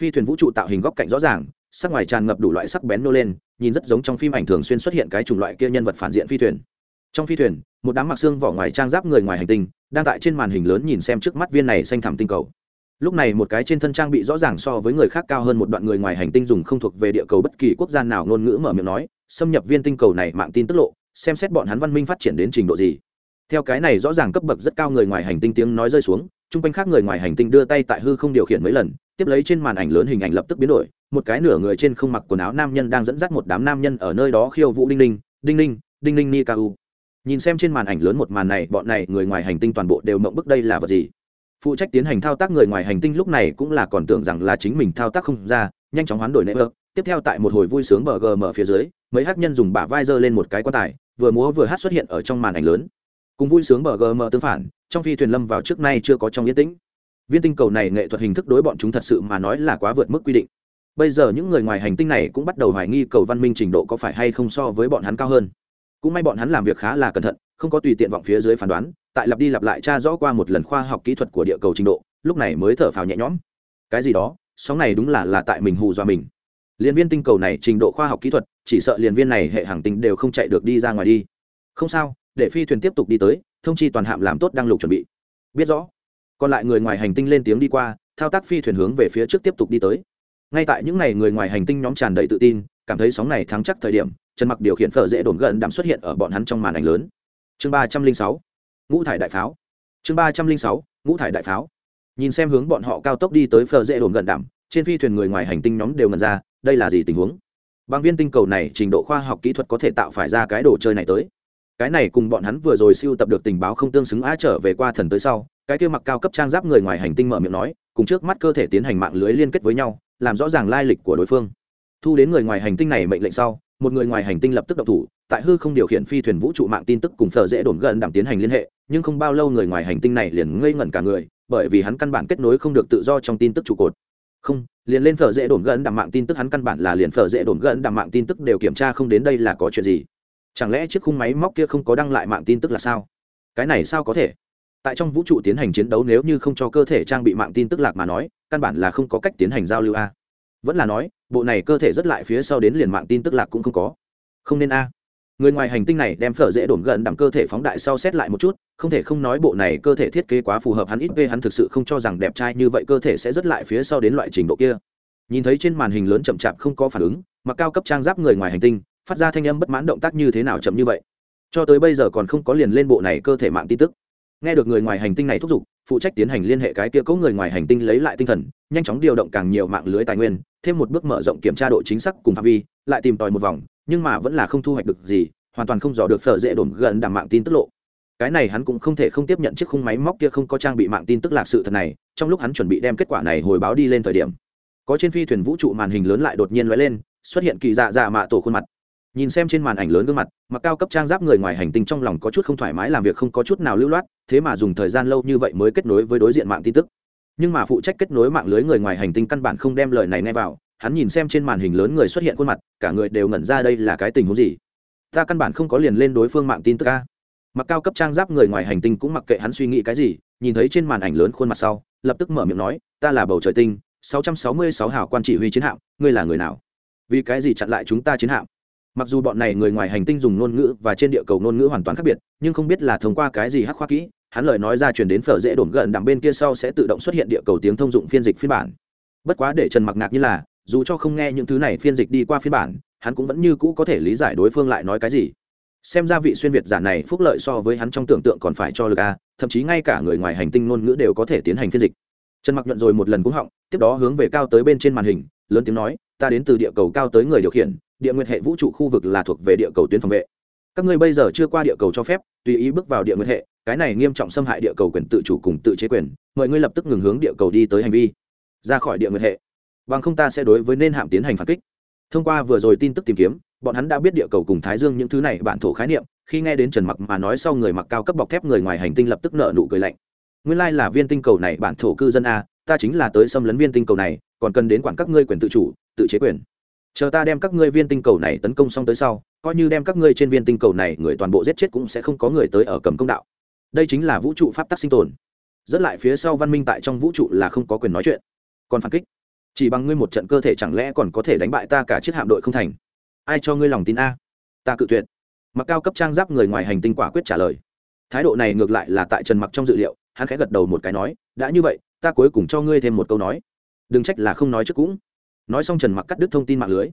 phi thuyền vũ trụ tạo hình góc cạnh rõ ràng, sắc ngoài tràn ngập đủ loại sắc bén nô lên, nhìn rất giống trong phim ảnh thường xuyên xuất hiện cái chủng loại kia nhân vật phản diện phi thuyền. Trong phi thuyền, một đám mặc xương vỏ ngoài trang giáp người ngoài hành tinh, đang tại trên màn hình lớn nhìn xem trước mắt viên này xanh thẳm tinh cầu. Lúc này một cái trên thân trang bị rõ ràng so với người khác cao hơn một đoạn người ngoài hành tinh dùng không thuộc về địa cầu bất kỳ quốc gia nào ngôn ngữ mở miệng nói, xâm nhập viên tinh cầu này mạng tin tức lộ, xem xét bọn hắn văn minh phát triển đến trình độ gì. Theo cái này rõ ràng cấp bậc rất cao người ngoài hành tinh tiếng nói rơi xuống, chung quanh khác người ngoài hành tinh đưa tay tại hư không điều khiển mấy lần tiếp lấy trên màn ảnh lớn hình ảnh lập tức biến đổi, một cái nửa người trên không mặc quần áo nam nhân đang dẫn dắt một đám nam nhân ở nơi đó khiêu vũ đinh ninh đinh ninh đinh ninh ni cao nhìn xem trên màn ảnh lớn một màn này, bọn này người ngoài hành tinh toàn bộ đều mộng bức đây là vật gì? Phụ trách tiến hành thao tác người ngoài hành tinh lúc này cũng là còn tưởng rằng là chính mình thao tác không ra, nhanh chóng hoán đổi nệ ơ tiếp theo tại một hồi vui sướng bờ gm phía dưới, mấy hát nhân dùng bả vai dơ lên một cái quan tài, vừa múa vừa hát xuất hiện ở trong màn ảnh lớn. Cùng vui sướng bờ gm tương phản, trong phi thuyền lâm vào trước nay chưa có trong yên tĩnh viên tinh cầu này nghệ thuật hình thức đối bọn chúng thật sự mà nói là quá vượt mức quy định. Bây giờ những người ngoài hành tinh này cũng bắt đầu hoài nghi cầu văn minh trình độ có phải hay không so với bọn hắn cao hơn. Cũng may bọn hắn làm việc khá là cẩn thận, không có tùy tiện vọng phía dưới phán đoán, tại lặp đi lặp lại tra rõ qua một lần khoa học kỹ thuật của địa cầu trình độ, lúc này mới thở phào nhẹ nhõm. Cái gì đó, sóng này đúng là là tại mình hù dọa mình. Liên viên tinh cầu này trình độ khoa học kỹ thuật, chỉ sợ liên viên này hệ hàng tinh đều không chạy được đi ra ngoài đi. Không sao, để phi thuyền tiếp tục đi tới, thông chi toàn hạm làm tốt đang lục chuẩn bị. Biết rõ còn lại người ngoài hành tinh lên tiếng đi qua, thao tác phi thuyền hướng về phía trước tiếp tục đi tới. Ngay tại những ngày người ngoài hành tinh nhóm tràn đầy tự tin, cảm thấy sóng này thắng chắc thời điểm, trần mặc điều khiển phở dễ đồn gần đạm xuất hiện ở bọn hắn trong màn ảnh lớn. Chương ba trăm linh sáu, ngũ thải đại pháo. Chương ba trăm linh sáu, ngũ thải đại pháo. Nhìn xem hướng bọn họ cao tốc đi tới phở dễ đồn gần đạm, trên phi thuyền người ngoài hành tinh nhóm đều ngần ra, đây là gì tình huống? Bằng viên tinh cầu này trình độ khoa học kỹ thuật có thể tạo phải ra cái đồ chơi này tới. Cái này cùng bọn hắn vừa rồi siêu tập được tình báo không tương xứng á trở về qua thần tới sau cái kia mặc cao cấp trang giáp người ngoài hành tinh mở miệng nói, cùng trước mắt cơ thể tiến hành mạng lưới liên kết với nhau, làm rõ ràng lai lịch của đối phương. Thu đến người ngoài hành tinh này mệnh lệnh sau, một người ngoài hành tinh lập tức độc thủ, tại hư không điều khiển phi thuyền vũ trụ mạng tin tức cùng phở dễ đồn gần đảm tiến hành liên hệ, nhưng không bao lâu người ngoài hành tinh này liền ngây ngẩn cả người, bởi vì hắn căn bản kết nối không được tự do trong tin tức trụ cột. Không, liền lên phở dễ đồn gần đảm mạng tin tức hắn căn bản là liền phở dễ đồn gần đảm mạng tin tức đều kiểm tra không đến đây là có chuyện gì. Chẳng lẽ chiếc khung máy móc kia không có đăng lại mạng tin tức là sao? Cái này sao có thể? Tại trong vũ trụ tiến hành chiến đấu nếu như không cho cơ thể trang bị mạng tin tức lạc mà nói, căn bản là không có cách tiến hành giao lưu a. Vẫn là nói, bộ này cơ thể rất lại phía sau đến liền mạng tin tức lạc cũng không có. Không nên a. Người ngoài hành tinh này đem phở dễ đổn gần đẳng cơ thể phóng đại sau xét lại một chút, không thể không nói bộ này cơ thể thiết kế quá phù hợp hắn ít về hắn thực sự không cho rằng đẹp trai như vậy cơ thể sẽ rất lại phía sau đến loại trình độ kia. Nhìn thấy trên màn hình lớn chậm chạp không có phản ứng, mặc cao cấp trang giáp người ngoài hành tinh, phát ra thanh âm bất mãn động tác như thế nào chậm như vậy. Cho tới bây giờ còn không có liền lên bộ này cơ thể mạng tin tức nghe được người ngoài hành tinh này thúc giục, phụ trách tiến hành liên hệ cái kia cố người ngoài hành tinh lấy lại tinh thần, nhanh chóng điều động càng nhiều mạng lưới tài nguyên, thêm một bước mở rộng kiểm tra độ chính xác cùng phạm vi, lại tìm tòi một vòng, nhưng mà vẫn là không thu hoạch được gì, hoàn toàn không dò được phở dễ đồn gần đảm mạng tin tức lộ. Cái này hắn cũng không thể không tiếp nhận chiếc khung máy móc kia không có trang bị mạng tin tức lạc sự thật này, trong lúc hắn chuẩn bị đem kết quả này hồi báo đi lên thời điểm, có trên phi thuyền vũ trụ màn hình lớn lại đột nhiên lóe lên, xuất hiện kỳ dạ dạ mạ tổ khuôn mặt nhìn xem trên màn ảnh lớn gương mặt, mặc cao cấp trang giáp người ngoài hành tinh trong lòng có chút không thoải mái làm việc không có chút nào lưu loát, thế mà dùng thời gian lâu như vậy mới kết nối với đối diện mạng tin tức. Nhưng mà phụ trách kết nối mạng lưới người ngoài hành tinh căn bản không đem lời này nghe vào, hắn nhìn xem trên màn hình lớn người xuất hiện khuôn mặt, cả người đều ngẩn ra đây là cái tình huống gì? Ta căn bản không có liền lên đối phương mạng tin tức a. Mặc cao cấp trang giáp người ngoài hành tinh cũng mặc kệ hắn suy nghĩ cái gì, nhìn thấy trên màn ảnh lớn khuôn mặt sau, lập tức mở miệng nói, ta là bầu trời tinh 666 hào quan chỉ huy chiến hạm, ngươi là người nào? Vì cái gì chặn lại chúng ta chiến hạm? Mặc dù bọn này người ngoài hành tinh dùng ngôn ngữ và trên địa cầu ngôn ngữ hoàn toàn khác biệt, nhưng không biết là thông qua cái gì hắc khoa kỹ, hắn lời nói ra truyền đến phở dễ đổn gần đằng bên kia sau sẽ tự động xuất hiện địa cầu tiếng thông dụng phiên dịch phiên bản. Bất quá để trần mặc ngạc như là, dù cho không nghe những thứ này phiên dịch đi qua phiên bản, hắn cũng vẫn như cũ có thể lý giải đối phương lại nói cái gì. Xem ra vị xuyên việt giả này phúc lợi so với hắn trong tưởng tượng còn phải cho lực a, thậm chí ngay cả người ngoài hành tinh ngôn ngữ đều có thể tiến hành phiên dịch. Trần mặc nhuận rồi một lần cúng họng, tiếp đó hướng về cao tới bên trên màn hình, lớn tiếng nói, ta đến từ địa cầu cao tới người điều khiển địa nguyệt hệ vũ trụ khu vực là thuộc về địa cầu tuyến phòng vệ. Các ngươi bây giờ chưa qua địa cầu cho phép, tùy ý bước vào địa nguyệt hệ, cái này nghiêm trọng xâm hại địa cầu quyền tự chủ cùng tự chế quyền mọi ngươi lập tức ngừng hướng địa cầu đi tới hành vi. Ra khỏi địa nguyệt hệ. Bằng không ta sẽ đối với nên hạm tiến hành phản kích. Thông qua vừa rồi tin tức tìm kiếm, bọn hắn đã biết địa cầu cùng thái dương những thứ này bản thổ khái niệm, khi nghe đến trần mặc mà nói sau người mặc cao cấp bọc thép người ngoài hành tinh lập tức nợ nụ cười lạnh. Nguyên lai là viên tinh cầu này bản thổ cư dân a, ta chính là tới xâm lấn viên tinh cầu này, còn cần đến quản các ngươi quyền tự chủ, tự chế quyền chờ ta đem các ngươi viên tinh cầu này tấn công xong tới sau, coi như đem các ngươi trên viên tinh cầu này người toàn bộ giết chết cũng sẽ không có người tới ở cầm công đạo. Đây chính là vũ trụ pháp tắc sinh tồn. Dẫn lại phía sau văn minh tại trong vũ trụ là không có quyền nói chuyện. Còn phản kích. Chỉ bằng ngươi một trận cơ thể chẳng lẽ còn có thể đánh bại ta cả chiếc hạm đội không thành? Ai cho ngươi lòng tin a? Ta cự tuyệt. Mặc cao cấp trang giáp người ngoài hành tinh quả quyết trả lời. Thái độ này ngược lại là tại trần mặc trong dự liệu, hắn khẽ gật đầu một cái nói, đã như vậy, ta cuối cùng cho ngươi thêm một câu nói. Đừng trách là không nói trước cũng nói xong trần mặc cắt đứt thông tin mạng lưới.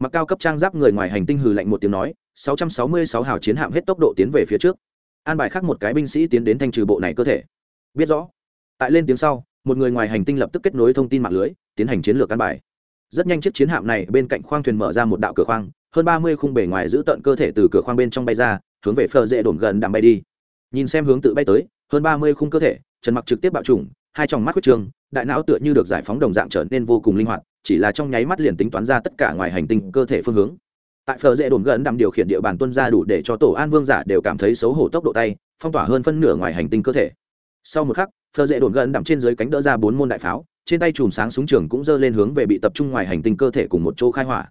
Mặc cao cấp trang giáp người ngoài hành tinh hừ lạnh một tiếng nói 666 hào chiến hạm hết tốc độ tiến về phía trước. An bài khác một cái binh sĩ tiến đến thanh trừ bộ này cơ thể. Biết rõ. Tại lên tiếng sau, một người ngoài hành tinh lập tức kết nối thông tin mạng lưới, tiến hành chiến lược căn bài. Rất nhanh chiếc chiến hạm này bên cạnh khoang thuyền mở ra một đạo cửa khoang, hơn ba mươi khung bể ngoài giữ tận cơ thể từ cửa khoang bên trong bay ra, hướng về phờ dễ đồn gần đạm bay đi. Nhìn xem hướng tự bay tới, hơn ba mươi khung cơ thể, trần mặc trực tiếp bạo trùng hai tròng mắt huyết trường, đại não tựa như được giải phóng đồng dạng trở nên vô cùng linh hoạt chỉ là trong nháy mắt liền tính toán ra tất cả ngoài hành tinh cơ thể phương hướng. Tại phở dễ đồn gần đạm điều khiển địa bàn tuân ra đủ để cho tổ an vương giả đều cảm thấy xấu hổ tốc độ tay, phong tỏa hơn phân nửa ngoài hành tinh cơ thể. Sau một khắc, phở dễ đồn gần đạm trên dưới cánh đỡ ra bốn môn đại pháo, trên tay chùm sáng súng trường cũng dơ lên hướng về bị tập trung ngoài hành tinh cơ thể cùng một chỗ khai hỏa.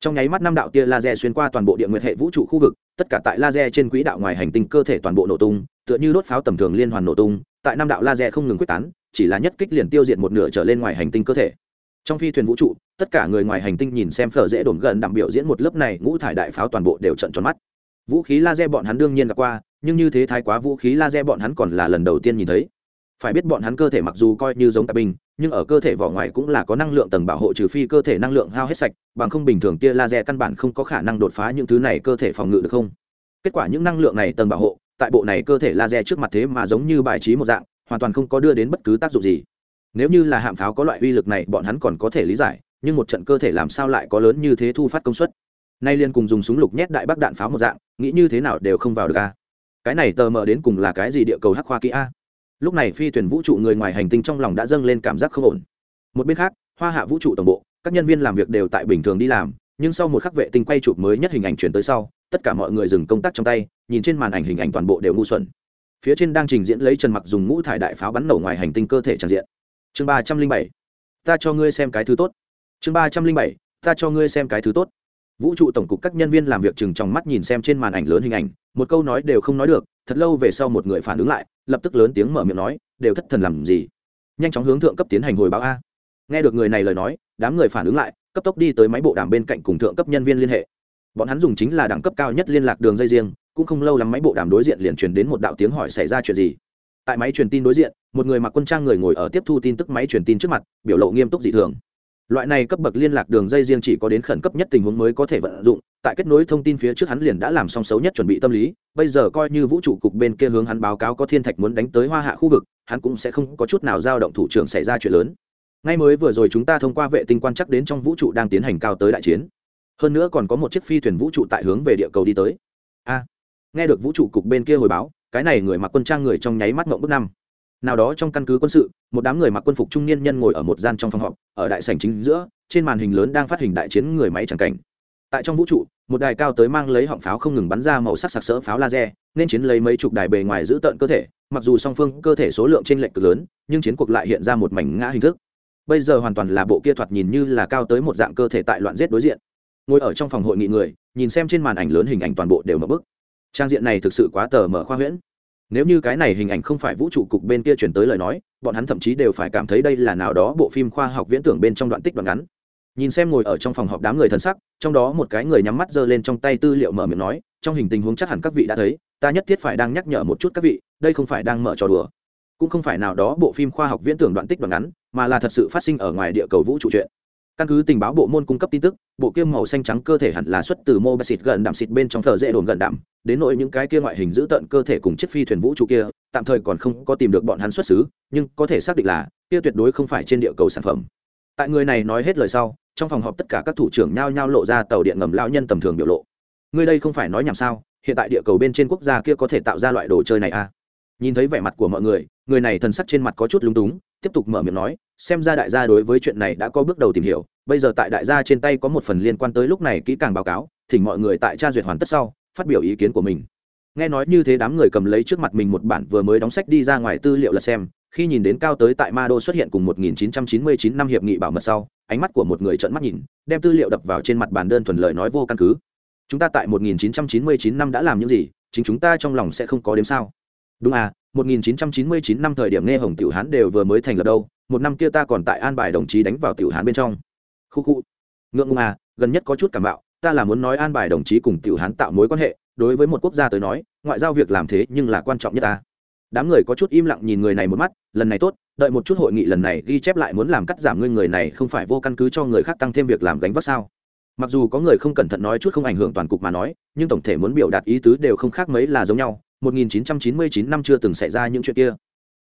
Trong nháy mắt năm đạo tia laser xuyên qua toàn bộ địa nguyệt hệ vũ trụ khu vực, tất cả tại laser trên quỹ đạo ngoài hành tinh cơ thể toàn bộ nổ tung, tựa như đốt pháo tầm thường liên hoàn nổ tung, tại năm đạo laser không ngừng quyết tán, chỉ là nhất kích liền tiêu diệt một nửa trở lên ngoài hành tinh cơ thể trong phi thuyền vũ trụ, tất cả người ngoài hành tinh nhìn xem phở dễ đổn gần đạm biểu diễn một lớp này, ngũ thải đại pháo toàn bộ đều trận tròn mắt. Vũ khí laser bọn hắn đương nhiên gặp qua, nhưng như thế thái quá vũ khí laser bọn hắn còn là lần đầu tiên nhìn thấy. Phải biết bọn hắn cơ thể mặc dù coi như giống tạp binh nhưng ở cơ thể vỏ ngoài cũng là có năng lượng tầng bảo hộ trừ phi cơ thể năng lượng hao hết sạch, bằng không bình thường tia laser căn bản không có khả năng đột phá những thứ này cơ thể phòng ngự được không? Kết quả những năng lượng này tầng bảo hộ, tại bộ này cơ thể laser trước mặt thế mà giống như bài trí một dạng, hoàn toàn không có đưa đến bất cứ tác dụng gì nếu như là hạm pháo có loại uy lực này, bọn hắn còn có thể lý giải, nhưng một trận cơ thể làm sao lại có lớn như thế thu phát công suất? Nay liên cùng dùng súng lục nhét đại bác đạn pháo một dạng, nghĩ như thế nào đều không vào được a cái này tờ mờ đến cùng là cái gì địa cầu hắc khoa kỹ a? Lúc này phi thuyền vũ trụ người ngoài hành tinh trong lòng đã dâng lên cảm giác không ổn. Một bên khác, hoa hạ vũ trụ tổng bộ, các nhân viên làm việc đều tại bình thường đi làm, nhưng sau một khắc vệ tinh quay chụp mới nhất hình ảnh chuyển tới sau, tất cả mọi người dừng công tác trong tay, nhìn trên màn ảnh hình ảnh toàn bộ đều ngu xuẩn. Phía trên đang trình diễn lấy trần mặc dùng ngũ thải đại pháo bắn nổ ngoài hành tinh cơ thể tràn diện chương ba trăm linh bảy. Ta cho ngươi xem cái thứ tốt. Chương ba trăm linh bảy, ta cho ngươi xem cái thứ tốt. Vũ trụ tổng cục các nhân viên làm việc chừng trong mắt nhìn xem trên màn ảnh lớn hình ảnh, một câu nói đều không nói được, thật lâu về sau một người phản ứng lại, lập tức lớn tiếng mở miệng nói, đều thất thần làm gì? Nhanh chóng hướng thượng cấp tiến hành hồi báo a. Nghe được người này lời nói, đám người phản ứng lại, cấp tốc đi tới máy bộ đàm bên cạnh cùng thượng cấp nhân viên liên hệ. Bọn hắn dùng chính là đẳng cấp cao nhất liên lạc đường dây riêng, cũng không lâu lắm máy bộ đàm đối diện liền truyền đến một đạo tiếng hỏi xảy ra chuyện gì. Tại máy truyền tin đối diện một người mặc quân trang người ngồi ở tiếp thu tin tức máy truyền tin trước mặt, biểu lộ nghiêm túc dị thường. Loại này cấp bậc liên lạc đường dây riêng chỉ có đến khẩn cấp nhất tình huống mới có thể vận dụng, tại kết nối thông tin phía trước hắn liền đã làm xong xấu nhất chuẩn bị tâm lý, bây giờ coi như vũ trụ cục bên kia hướng hắn báo cáo có thiên thạch muốn đánh tới hoa hạ khu vực, hắn cũng sẽ không có chút nào dao động thủ trưởng xảy ra chuyện lớn. Ngay mới vừa rồi chúng ta thông qua vệ tinh quan chắc đến trong vũ trụ đang tiến hành cao tới đại chiến. Hơn nữa còn có một chiếc phi thuyền vũ trụ tại hướng về địa cầu đi tới. A, nghe được vũ trụ cục bên kia hồi báo, cái này người mặc quân trang người trong nháy mắt ngộng bước năm nào đó trong căn cứ quân sự, một đám người mặc quân phục trung niên nhân ngồi ở một gian trong phòng họp, ở đại sảnh chính giữa, trên màn hình lớn đang phát hình đại chiến người máy chẳng cảnh. Tại trong vũ trụ, một đài cao tới mang lấy họng pháo không ngừng bắn ra màu sắc sặc sỡ pháo laser, nên chiến lấy mấy chục đài bề ngoài giữ tận cơ thể, mặc dù song phương cơ thể số lượng trên lệch cực lớn, nhưng chiến cuộc lại hiện ra một mảnh ngã hình thức. Bây giờ hoàn toàn là bộ kia thoạt nhìn như là cao tới một dạng cơ thể tại loạn giết đối diện. Ngồi ở trong phòng hội nghị người, nhìn xem trên màn ảnh lớn hình ảnh toàn bộ đều mở bức. Trang diện này thực sự quá tờ mở khoa huyễn nếu như cái này hình ảnh không phải vũ trụ cục bên kia chuyển tới lời nói, bọn hắn thậm chí đều phải cảm thấy đây là nào đó bộ phim khoa học viễn tưởng bên trong đoạn tích đoạn ngắn. Nhìn xem ngồi ở trong phòng họp đám người thân sắc, trong đó một cái người nhắm mắt giơ lên trong tay tư liệu mở miệng nói, trong hình tình huống chắc hẳn các vị đã thấy, ta nhất thiết phải đang nhắc nhở một chút các vị, đây không phải đang mở trò đùa. Cũng không phải nào đó bộ phim khoa học viễn tưởng đoạn tích đoạn ngắn, mà là thật sự phát sinh ở ngoài địa cầu vũ trụ chuyện căn cứ tình báo bộ môn cung cấp tin tức, bộ kim màu xanh trắng cơ thể hẳn là xuất từ mô bạch xịt gần đạm xịt bên trong thờ dễ đồn gần đạm, đến nỗi những cái kia ngoại hình giữ tận cơ thể cùng chiếc phi thuyền vũ trụ kia, tạm thời còn không có tìm được bọn hắn xuất xứ, nhưng có thể xác định là, kia tuyệt đối không phải trên địa cầu sản phẩm. Tại người này nói hết lời sau, trong phòng họp tất cả các thủ trưởng nhao nhao lộ ra tàu điện ngầm lao nhân tầm thường biểu lộ. Người đây không phải nói nhảm sao, hiện tại địa cầu bên trên quốc gia kia có thể tạo ra loại đồ chơi này à? Nhìn thấy vẻ mặt của mọi người người này thần sắc trên mặt có chút lúng túng, tiếp tục mở miệng nói xem ra đại gia đối với chuyện này đã có bước đầu tìm hiểu, bây giờ tại đại gia trên tay có một phần liên quan tới lúc này kỹ càng báo cáo, thỉnh mọi người tại tra duyệt hoàn tất sau, phát biểu ý kiến của mình. Nghe nói như thế đám người cầm lấy trước mặt mình một bản vừa mới đóng sách đi ra ngoài tư liệu là xem, khi nhìn đến cao tới tại ma đô xuất hiện cùng 1999 năm hiệp nghị bảo mật sau, ánh mắt của một người trợn mắt nhìn, đem tư liệu đập vào trên mặt bàn đơn thuần lời nói vô căn cứ. Chúng ta tại 1999 năm đã làm những gì, chính chúng ta trong lòng sẽ không có đếm sao đúng à 1999 năm thời điểm nghe hồng tiểu hán đều vừa mới thành lập đâu, một năm kia ta còn tại an bài đồng chí đánh vào tiểu hán bên trong. Khu khu. Ngượng ngùng à gần nhất có chút cảm bạo, ta là muốn nói an bài đồng chí cùng tiểu hán tạo mối quan hệ, đối với một quốc gia tới nói, ngoại giao việc làm thế nhưng là quan trọng nhất ta. Đám người có chút im lặng nhìn người này một mắt, lần này tốt, đợi một chút hội nghị lần này ghi chép lại muốn làm cắt giảm ngươi người này không phải vô căn cứ cho người khác tăng thêm việc làm gánh vác sao. Mặc dù có người không cẩn thận nói chút không ảnh hưởng toàn cục mà nói, nhưng tổng thể muốn biểu đạt ý tứ đều không khác mấy là giống nhau 1999 năm chưa từng xảy ra những chuyện kia.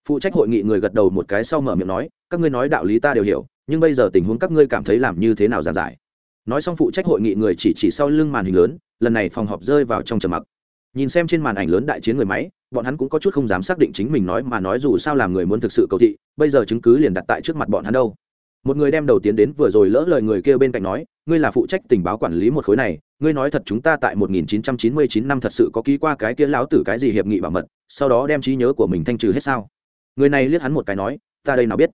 Phụ trách hội nghị người gật đầu một cái sau mở miệng nói, các ngươi nói đạo lý ta đều hiểu, nhưng bây giờ tình huống các ngươi cảm thấy làm như thế nào giàn giải? Nói xong phụ trách hội nghị người chỉ chỉ sau lưng màn hình lớn, lần này phòng họp rơi vào trong trầm mặc. Nhìn xem trên màn ảnh lớn đại chiến người máy, bọn hắn cũng có chút không dám xác định chính mình nói mà nói dù sao làm người muốn thực sự cầu thị, bây giờ chứng cứ liền đặt tại trước mặt bọn hắn đâu một người đem đầu tiến đến vừa rồi lỡ lời người kia bên cạnh nói, ngươi là phụ trách tình báo quản lý một khối này, ngươi nói thật chúng ta tại 1999 năm thật sự có ký qua cái kia láo tử cái gì hiệp nghị bảo mật, sau đó đem trí nhớ của mình thanh trừ hết sao? Người này liếc hắn một cái nói, ta đây nào biết?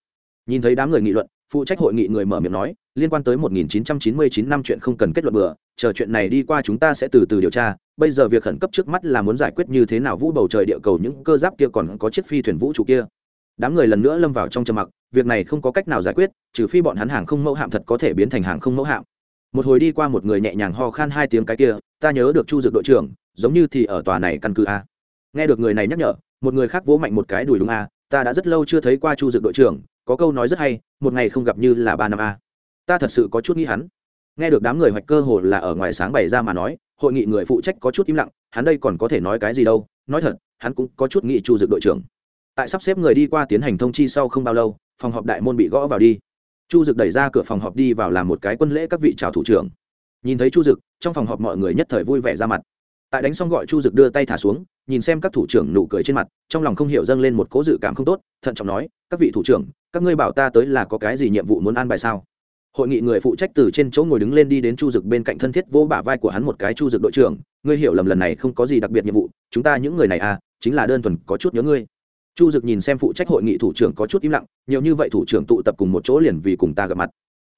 Nhìn thấy đám người nghị luận, phụ trách hội nghị người mở miệng nói, liên quan tới 1999 năm chuyện không cần kết luận bừa, chờ chuyện này đi qua chúng ta sẽ từ từ điều tra. Bây giờ việc khẩn cấp trước mắt là muốn giải quyết như thế nào vũ bầu trời địa cầu những cơ giáp kia còn có chiếc phi thuyền vũ trụ kia. Đám người lần nữa lâm vào trong trầm mặc việc này không có cách nào giải quyết, trừ phi bọn hắn hàng không mẫu hạm thật có thể biến thành hàng không mẫu hạm. Một hồi đi qua một người nhẹ nhàng ho khan hai tiếng cái kia, ta nhớ được chu dực đội trưởng, giống như thì ở tòa này căn cứ a. Nghe được người này nhắc nhở, một người khác vỗ mạnh một cái đùi đúng a, ta đã rất lâu chưa thấy qua chu dực đội trưởng, có câu nói rất hay, một ngày không gặp như là ba năm a. Ta thật sự có chút nghĩ hắn. Nghe được đám người hoạch cơ hồ là ở ngoài sáng bày ra mà nói, hội nghị người phụ trách có chút im lặng, hắn đây còn có thể nói cái gì đâu, nói thật, hắn cũng có chút nghĩ chu dực đội trưởng. Tại sắp xếp người đi qua tiến hành thông chi sau không bao lâu phòng họp đại môn bị gõ vào đi. Chu dực đẩy ra cửa phòng họp đi vào làm một cái quân lễ các vị chào thủ trưởng. Nhìn thấy chu dực, trong phòng họp mọi người nhất thời vui vẻ ra mặt. Tại đánh xong gọi chu dực đưa tay thả xuống, nhìn xem các thủ trưởng nụ cười trên mặt, trong lòng không hiểu dâng lên một cố dự cảm không tốt, thận trọng nói, các vị thủ trưởng, các ngươi bảo ta tới là có cái gì nhiệm vụ muốn an bài sao? Hội nghị người phụ trách từ trên chỗ ngồi đứng lên đi đến chu dực bên cạnh thân thiết vô bả vai của hắn một cái, chu dực đội trưởng, ngươi hiểu lầm lần này không có gì đặc biệt nhiệm vụ, chúng ta những người này à chính là đơn thuần có chút nhớ ngươi chu dực nhìn xem phụ trách hội nghị thủ trưởng có chút im lặng, nhiều như vậy thủ trưởng tụ tập cùng một chỗ liền vì cùng ta gặp mặt.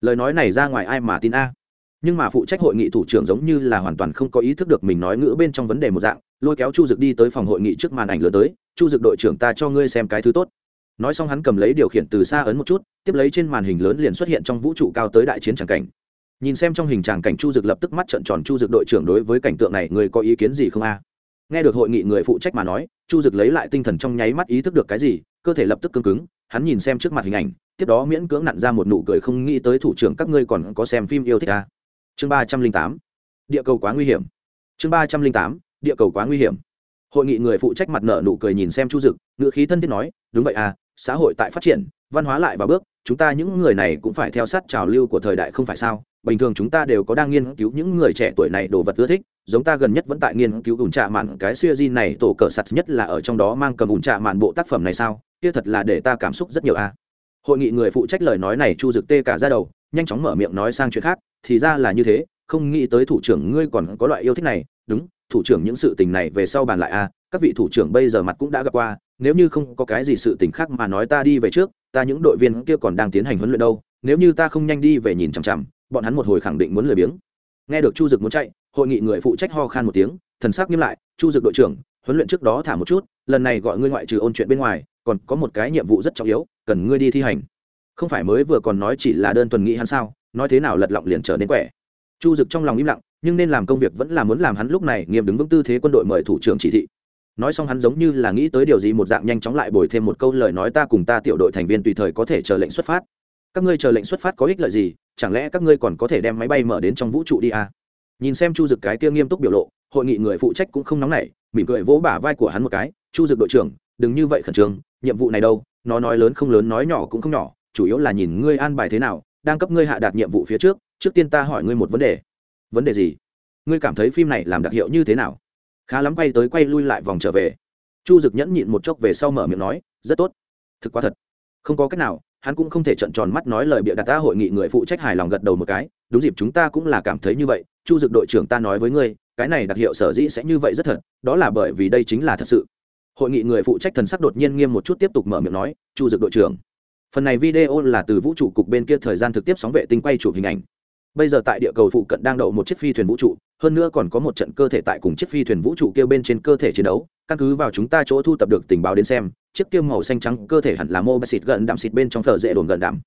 Lời nói này ra ngoài ai mà tin a? Nhưng mà phụ trách hội nghị thủ trưởng giống như là hoàn toàn không có ý thức được mình nói ngữ bên trong vấn đề một dạng, lôi kéo chu dực đi tới phòng hội nghị trước màn ảnh lớn tới, chu dực đội trưởng ta cho ngươi xem cái thứ tốt. Nói xong hắn cầm lấy điều khiển từ xa ấn một chút, tiếp lấy trên màn hình lớn liền xuất hiện trong vũ trụ cao tới đại chiến tràng cảnh. Nhìn xem trong hình tràng cảnh chu dực lập tức mắt trận tròn, chu dực đội trưởng đối với cảnh tượng này người có ý kiến gì không a? Nghe được hội nghị người phụ trách mà nói, chu dực lấy lại tinh thần trong nháy mắt ý thức được cái gì, cơ thể lập tức cứng cứng, hắn nhìn xem trước mặt hình ảnh, tiếp đó miễn cưỡng nặn ra một nụ cười không nghĩ tới thủ trưởng các ngươi còn có xem phim yêu thích à. chương ba trăm linh tám, địa cầu quá nguy hiểm chương ba trăm linh tám, địa cầu quá nguy hiểm hội nghị người phụ trách mặt nợ nụ cười nhìn xem chu dực, ngữ khí thân thiết nói, đúng vậy à xã hội tại phát triển, văn hóa lại vào bước chúng ta những người này cũng phải theo sát trào lưu của thời đại không phải sao? Bình thường chúng ta đều có đang nghiên cứu những người trẻ tuổi này đồ vật ưa thích, giống ta gần nhất vẫn tại nghiên cứu ủn trạ mạn, cái siêu di này tổ cờ sạt nhất là ở trong đó mang cầm ủn trạ mạn bộ tác phẩm này sao? Kia thật là để ta cảm xúc rất nhiều a hội nghị người phụ trách lời nói này chu dực tê cả ra đầu, nhanh chóng mở miệng nói sang chuyện khác, thì ra là như thế, không nghĩ tới thủ trưởng ngươi còn có loại yêu thích này. Đúng, thủ trưởng những sự tình này về sau bàn lại a các vị thủ trưởng bây giờ mặt cũng đã gặp qua nếu như không có cái gì sự tình khác mà nói ta đi về trước, ta những đội viên kia còn đang tiến hành huấn luyện đâu, nếu như ta không nhanh đi về nhìn chằm chằm, bọn hắn một hồi khẳng định muốn lười biếng. Nghe được chu dực muốn chạy, hội nghị người phụ trách ho khan một tiếng, thần sắc nghiêm lại, chu dực đội trưởng, huấn luyện trước đó thả một chút, lần này gọi ngươi ngoại trừ ôn chuyện bên ngoài, còn có một cái nhiệm vụ rất trọng yếu, cần ngươi đi thi hành. Không phải mới vừa còn nói chỉ là đơn thuần nghĩ hắn sao, nói thế nào lật lọng liền trở nên quẻ. Chu dực trong lòng im lặng, nhưng nên làm công việc vẫn là muốn làm hắn lúc này nghiêm đứng vững tư thế quân đội mời thủ trưởng chỉ thị nói xong hắn giống như là nghĩ tới điều gì một dạng nhanh chóng lại bồi thêm một câu lời nói ta cùng ta tiểu đội thành viên tùy thời có thể chờ lệnh xuất phát. Các ngươi chờ lệnh xuất phát có ích lợi gì? Chẳng lẽ các ngươi còn có thể đem máy bay mở đến trong vũ trụ đi à? nhìn xem chu dực cái kia nghiêm túc biểu lộ, hội nghị người phụ trách cũng không nóng nảy, mỉm cười vỗ bả vai của hắn một cái, chu dực đội trưởng, đừng như vậy khẩn trương, nhiệm vụ này đâu, nó nói lớn không lớn nói nhỏ cũng không nhỏ, chủ yếu là nhìn ngươi an bài thế nào, đang cấp ngươi hạ đạt nhiệm vụ phía trước trước tiên ta hỏi ngươi một vấn đề. Vấn đề gì? Ngươi cảm thấy phim này làm đặc hiệu như thế nào? Khá lắm quay tới quay lui lại vòng trở về. Chu dực nhẫn nhịn một chốc về sau mở miệng nói, rất tốt. Thực quá thật. Không có cách nào, hắn cũng không thể trận tròn mắt nói lời bịa đặt ta hội nghị người phụ trách hài lòng gật đầu một cái, đúng dịp chúng ta cũng là cảm thấy như vậy, chu dực đội trưởng ta nói với ngươi, cái này đặc hiệu sở dĩ sẽ như vậy rất thật, đó là bởi vì đây chính là thật sự. Hội nghị người phụ trách thần sắc đột nhiên nghiêm một chút tiếp tục mở miệng nói, chu dực đội trưởng, phần này video là từ vũ trụ cục bên kia thời gian thực tiếp sóng vệ tinh quay chụp hình ảnh bây giờ tại địa cầu phụ cận đang đậu một chiếc phi thuyền vũ trụ, hơn nữa còn có một trận cơ thể tại cùng chiếc phi thuyền vũ trụ kia bên trên cơ thể chiến đấu. Căn cứ vào chúng ta chỗ thu tập được tình báo đến xem, chiếc kia màu xanh trắng cơ thể hẳn là mô bạch xịt gần đạm xịt bên trong thợ dễ đồn gần đạm.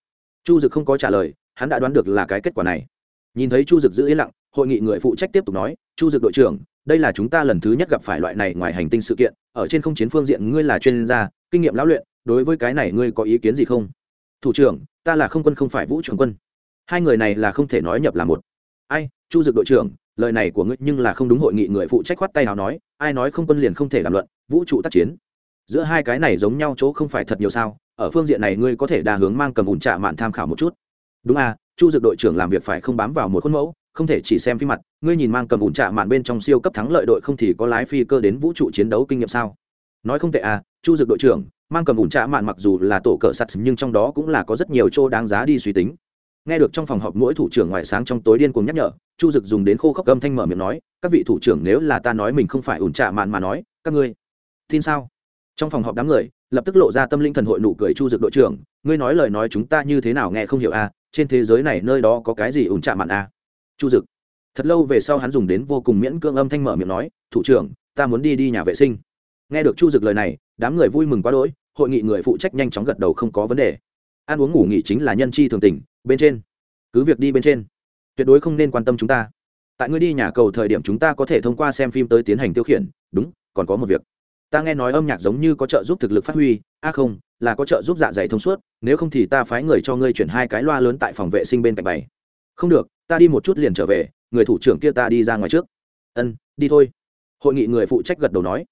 Chu dực không có trả lời, hắn đã đoán được là cái kết quả này. Nhìn thấy chu dực giữ yên lặng, hội nghị người phụ trách tiếp tục nói, chu dực đội trưởng, đây là chúng ta lần thứ nhất gặp phải loại này ngoài hành tinh sự kiện, ở trên không chiến phương diện ngươi là chuyên gia, kinh nghiệm lão luyện, đối với cái này ngươi có ý kiến gì không? Thủ trưởng, ta là không quân không phải vũ trưởng quân hai người này là không thể nói nhập là một. Ai, chu dực đội trưởng, lời này của ngươi nhưng là không đúng hội nghị người phụ trách khoát tay nào nói, ai nói không quân liền không thể làm luận, vũ trụ tác chiến. Giữa hai cái này giống nhau chỗ không phải thật nhiều sao, ở phương diện này ngươi có thể đa hướng mang cầm ủn trạ mạn tham khảo một chút. Đúng à chu dực đội trưởng làm việc phải không bám vào một khuôn mẫu, không thể chỉ xem phim mặt, ngươi nhìn mang cầm ủn trạ mạn bên trong siêu cấp thắng lợi đội không thì có lái phi cơ đến vũ trụ chiến đấu kinh nghiệm sao? Nói không tệ à chu dực đội trưởng, mang cầm ủn trạ mạn mặc dù là tổ cờ sắt nhưng trong đó cũng là có rất nhiều chỗ đáng giá đi suy tính nghe được trong phòng họp mỗi thủ trưởng ngoại sáng trong tối điên cuồng nhắc nhở, chu dực dùng đến khô khốc âm thanh mở miệng nói, các vị thủ trưởng nếu là ta nói mình không phải ủn trạ mạn mà nói, các ngươi tin sao trong phòng họp đám người, lập tức lộ ra tâm linh thần hội nụ cười chu dực đội trưởng, ngươi nói lời nói chúng ta như thế nào nghe không hiểu a à? trên thế giới này nơi đó có cái gì ủn trạ mạn a à? chu dực thật lâu về sau hắn dùng đến vô cùng miễn cưỡng âm thanh mở miệng nói, thủ trưởng, ta muốn đi đi nhà vệ sinh nghe được chu dực lời này, đám người vui mừng quá đỗi, hội nghị người phụ trách nhanh chóng gật đầu không có vấn đề ăn uống ngủ nghỉ chính là nhân chi thường tình bên trên. Cứ việc đi bên trên. Tuyệt đối không nên quan tâm chúng ta. Tại ngươi đi nhà cầu thời điểm chúng ta có thể thông qua xem phim tới tiến hành tiêu khiển, đúng, còn có một việc. Ta nghe nói âm nhạc giống như có trợ giúp thực lực phát huy, a à không, là có trợ giúp dạ dày thông suốt, nếu không thì ta phái người cho ngươi chuyển hai cái loa lớn tại phòng vệ sinh bên cạnh bày. Không được, ta đi một chút liền trở về, người thủ trưởng kia ta đi ra ngoài trước. Ân, đi thôi. Hội nghị người phụ trách gật đầu nói.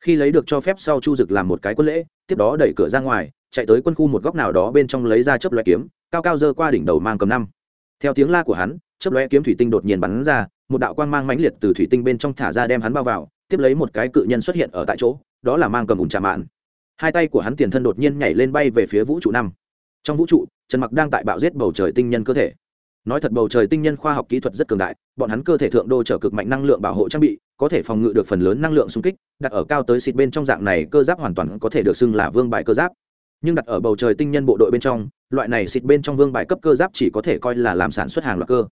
Khi lấy được cho phép sau chu dực làm một cái quân lễ, tiếp đó đẩy cửa ra ngoài chạy tới quân khu một góc nào đó bên trong lấy ra chớp loe kiếm, cao cao dơ qua đỉnh đầu mang cầm năm. Theo tiếng la của hắn, chớp lóe kiếm thủy tinh đột nhiên bắn ra, một đạo quang mang mãnh liệt từ thủy tinh bên trong thả ra đem hắn bao vào, tiếp lấy một cái cự nhân xuất hiện ở tại chỗ, đó là mang cầm ủn trà mạn. Hai tay của hắn tiền thân đột nhiên nhảy lên bay về phía vũ trụ năm. Trong vũ trụ, trần mặc đang tại bạo giết bầu trời tinh nhân cơ thể. Nói thật bầu trời tinh nhân khoa học kỹ thuật rất cường đại, bọn hắn cơ thể thượng đô trở cực mạnh năng lượng bảo hộ trang bị, có thể phòng ngự được phần lớn năng lượng xung kích, đặt ở cao tới xịt bên trong dạng này, cơ giáp hoàn toàn có thể được xưng là vương bài cơ giáp nhưng đặt ở bầu trời tinh nhân bộ đội bên trong, loại này xịt bên trong vương bài cấp cơ giáp chỉ có thể coi là làm sản xuất hàng loạt cơ.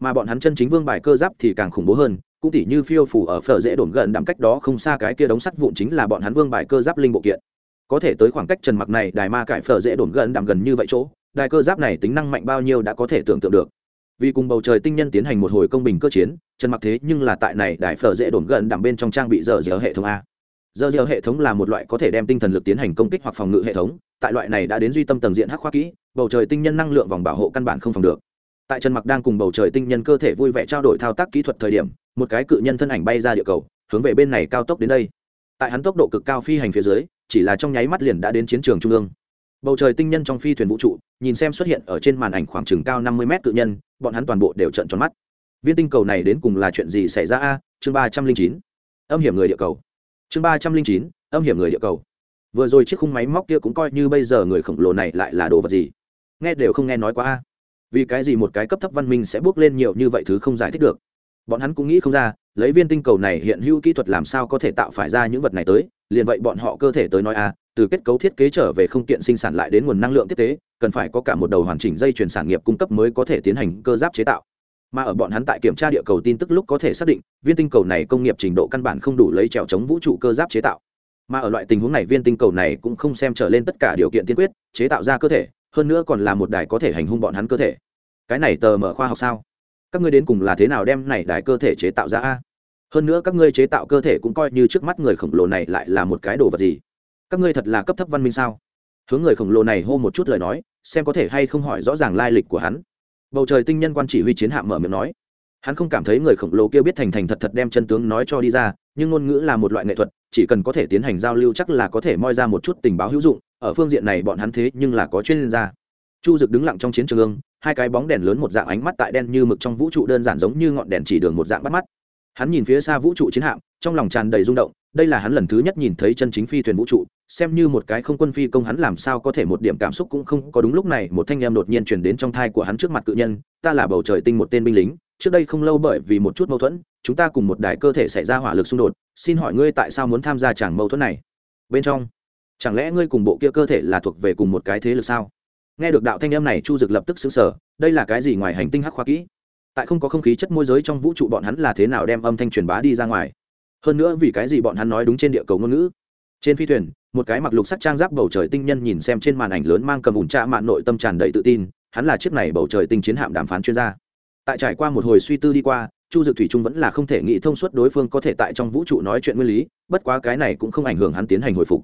Mà bọn hắn chân chính vương bài cơ giáp thì càng khủng bố hơn, cũng tỉ như phiêu phủ ở phở dễ đồn gần đạm cách đó không xa cái kia đống sắt vụn chính là bọn hắn vương bài cơ giáp linh bộ kiện. Có thể tới khoảng cách trần mặc này, đài ma cải phở dễ đồn gần đạm gần như vậy chỗ, đài cơ giáp này tính năng mạnh bao nhiêu đã có thể tưởng tượng được. Vì cùng bầu trời tinh nhân tiến hành một hồi công bình cơ chiến, trần mặc thế nhưng là tại này đài phở dễ đồn gần đạm bên trong trang bị dở dở hệ thống a giờ giờ hệ thống là một loại có thể đem tinh thần lực tiến hành công kích hoặc phòng ngự hệ thống, tại loại này đã đến duy tâm tầng diện hắc khoa kỹ, bầu trời tinh nhân năng lượng vòng bảo hộ căn bản không phòng được. Tại trần mặc đang cùng bầu trời tinh nhân cơ thể vui vẻ trao đổi thao tác kỹ thuật thời điểm, một cái cự nhân thân ảnh bay ra địa cầu, hướng về bên này cao tốc đến đây. Tại hắn tốc độ cực cao phi hành phía dưới, chỉ là trong nháy mắt liền đã đến chiến trường trung ương. Bầu trời tinh nhân trong phi thuyền vũ trụ, nhìn xem xuất hiện ở trên màn ảnh khoảng chừng cao năm mươi mét cự nhân, bọn hắn toàn bộ đều trận tròn mắt. Viên tinh cầu này đến cùng là chuyện gì xảy ra a? Chương ba trăm linh chín. Âm hiểm người địa cầu chương ba trăm linh chín, âm hiểm người địa cầu. Vừa rồi chiếc khung máy móc kia cũng coi như bây giờ người khổng lồ này lại là đồ vật gì? Nghe đều không nghe nói quá a. Vì cái gì một cái cấp thấp văn minh sẽ bước lên nhiều như vậy thứ không giải thích được? Bọn hắn cũng nghĩ không ra, lấy viên tinh cầu này hiện hữu kỹ thuật làm sao có thể tạo phải ra những vật này tới, liền vậy bọn họ cơ thể tới nói a, từ kết cấu thiết kế trở về không tiện sinh sản lại đến nguồn năng lượng tiếp tế, cần phải có cả một đầu hoàn chỉnh dây chuyển sản nghiệp cung cấp mới có thể tiến hành cơ giáp chế tạo mà ở bọn hắn tại kiểm tra địa cầu tin tức lúc có thể xác định, viên tinh cầu này công nghiệp trình độ căn bản không đủ lấy trèo chống vũ trụ cơ giáp chế tạo. Mà ở loại tình huống này, viên tinh cầu này cũng không xem trở lên tất cả điều kiện tiên quyết, chế tạo ra cơ thể, hơn nữa còn là một đài có thể hành hung bọn hắn cơ thể. Cái này tờ mở khoa học sao? Các ngươi đến cùng là thế nào đem này đài cơ thể chế tạo ra a? Hơn nữa các ngươi chế tạo cơ thể cũng coi như trước mắt người khổng lồ này lại là một cái đồ vật gì? Các ngươi thật là cấp thấp văn minh sao? Hướng người khổng lồ này hô một chút lời nói, xem có thể hay không hỏi rõ ràng lai lịch của hắn bầu trời tinh nhân quan chỉ huy chiến hạm mở miệng nói. Hắn không cảm thấy người khổng lồ kia biết thành thành thật thật đem chân tướng nói cho đi ra, nhưng ngôn ngữ là một loại nghệ thuật, chỉ cần có thể tiến hành giao lưu chắc là có thể moi ra một chút tình báo hữu dụng, ở phương diện này bọn hắn thế nhưng là có chuyên gia. Chu dực đứng lặng trong chiến trường hai cái bóng đèn lớn một dạng ánh mắt tại đen như mực trong vũ trụ đơn giản giống như ngọn đèn chỉ đường một dạng bắt mắt. Hắn nhìn phía xa vũ trụ chiến hạm, trong lòng tràn đầy rung động đây là hắn lần thứ nhất nhìn thấy chân chính phi thuyền vũ trụ, xem như một cái không quân phi công hắn làm sao có thể một điểm cảm xúc cũng không có. Đúng lúc này, một thanh em đột nhiên chuyển đến trong thai của hắn trước mặt cự nhân, ta là bầu trời tinh một tên binh lính, trước đây không lâu bởi vì một chút mâu thuẫn, chúng ta cùng một đài cơ thể xảy ra hỏa lực xung đột, xin hỏi ngươi tại sao muốn tham gia chẳng mâu thuẫn này? Bên trong, chẳng lẽ ngươi cùng bộ kia cơ thể là thuộc về cùng một cái thế lực sao? Nghe được đạo thanh em này, chu dực lập tức xứng sở đây là cái gì ngoài hành tinh hắc khoa kỹ? Tại không có không khí chất môi giới trong vũ trụ bọn hắn là thế nào đem âm thanh truyền bá đi ra ngoài? Hơn nữa vì cái gì bọn hắn nói đúng trên địa cầu ngôn ngữ? Trên phi thuyền, một cái mặc lục sắc trang giáp bầu trời tinh nhân nhìn xem trên màn ảnh lớn mang cầm ủn trạ mạn nội tâm tràn đầy tự tin, hắn là chiếc này bầu trời tinh chiến hạm đàm phán chuyên gia. Tại trải qua một hồi suy tư đi qua, chu dực thủy trung vẫn là không thể nghĩ thông suốt đối phương có thể tại trong vũ trụ nói chuyện nguyên lý, bất quá cái này cũng không ảnh hưởng hắn tiến hành hồi phục.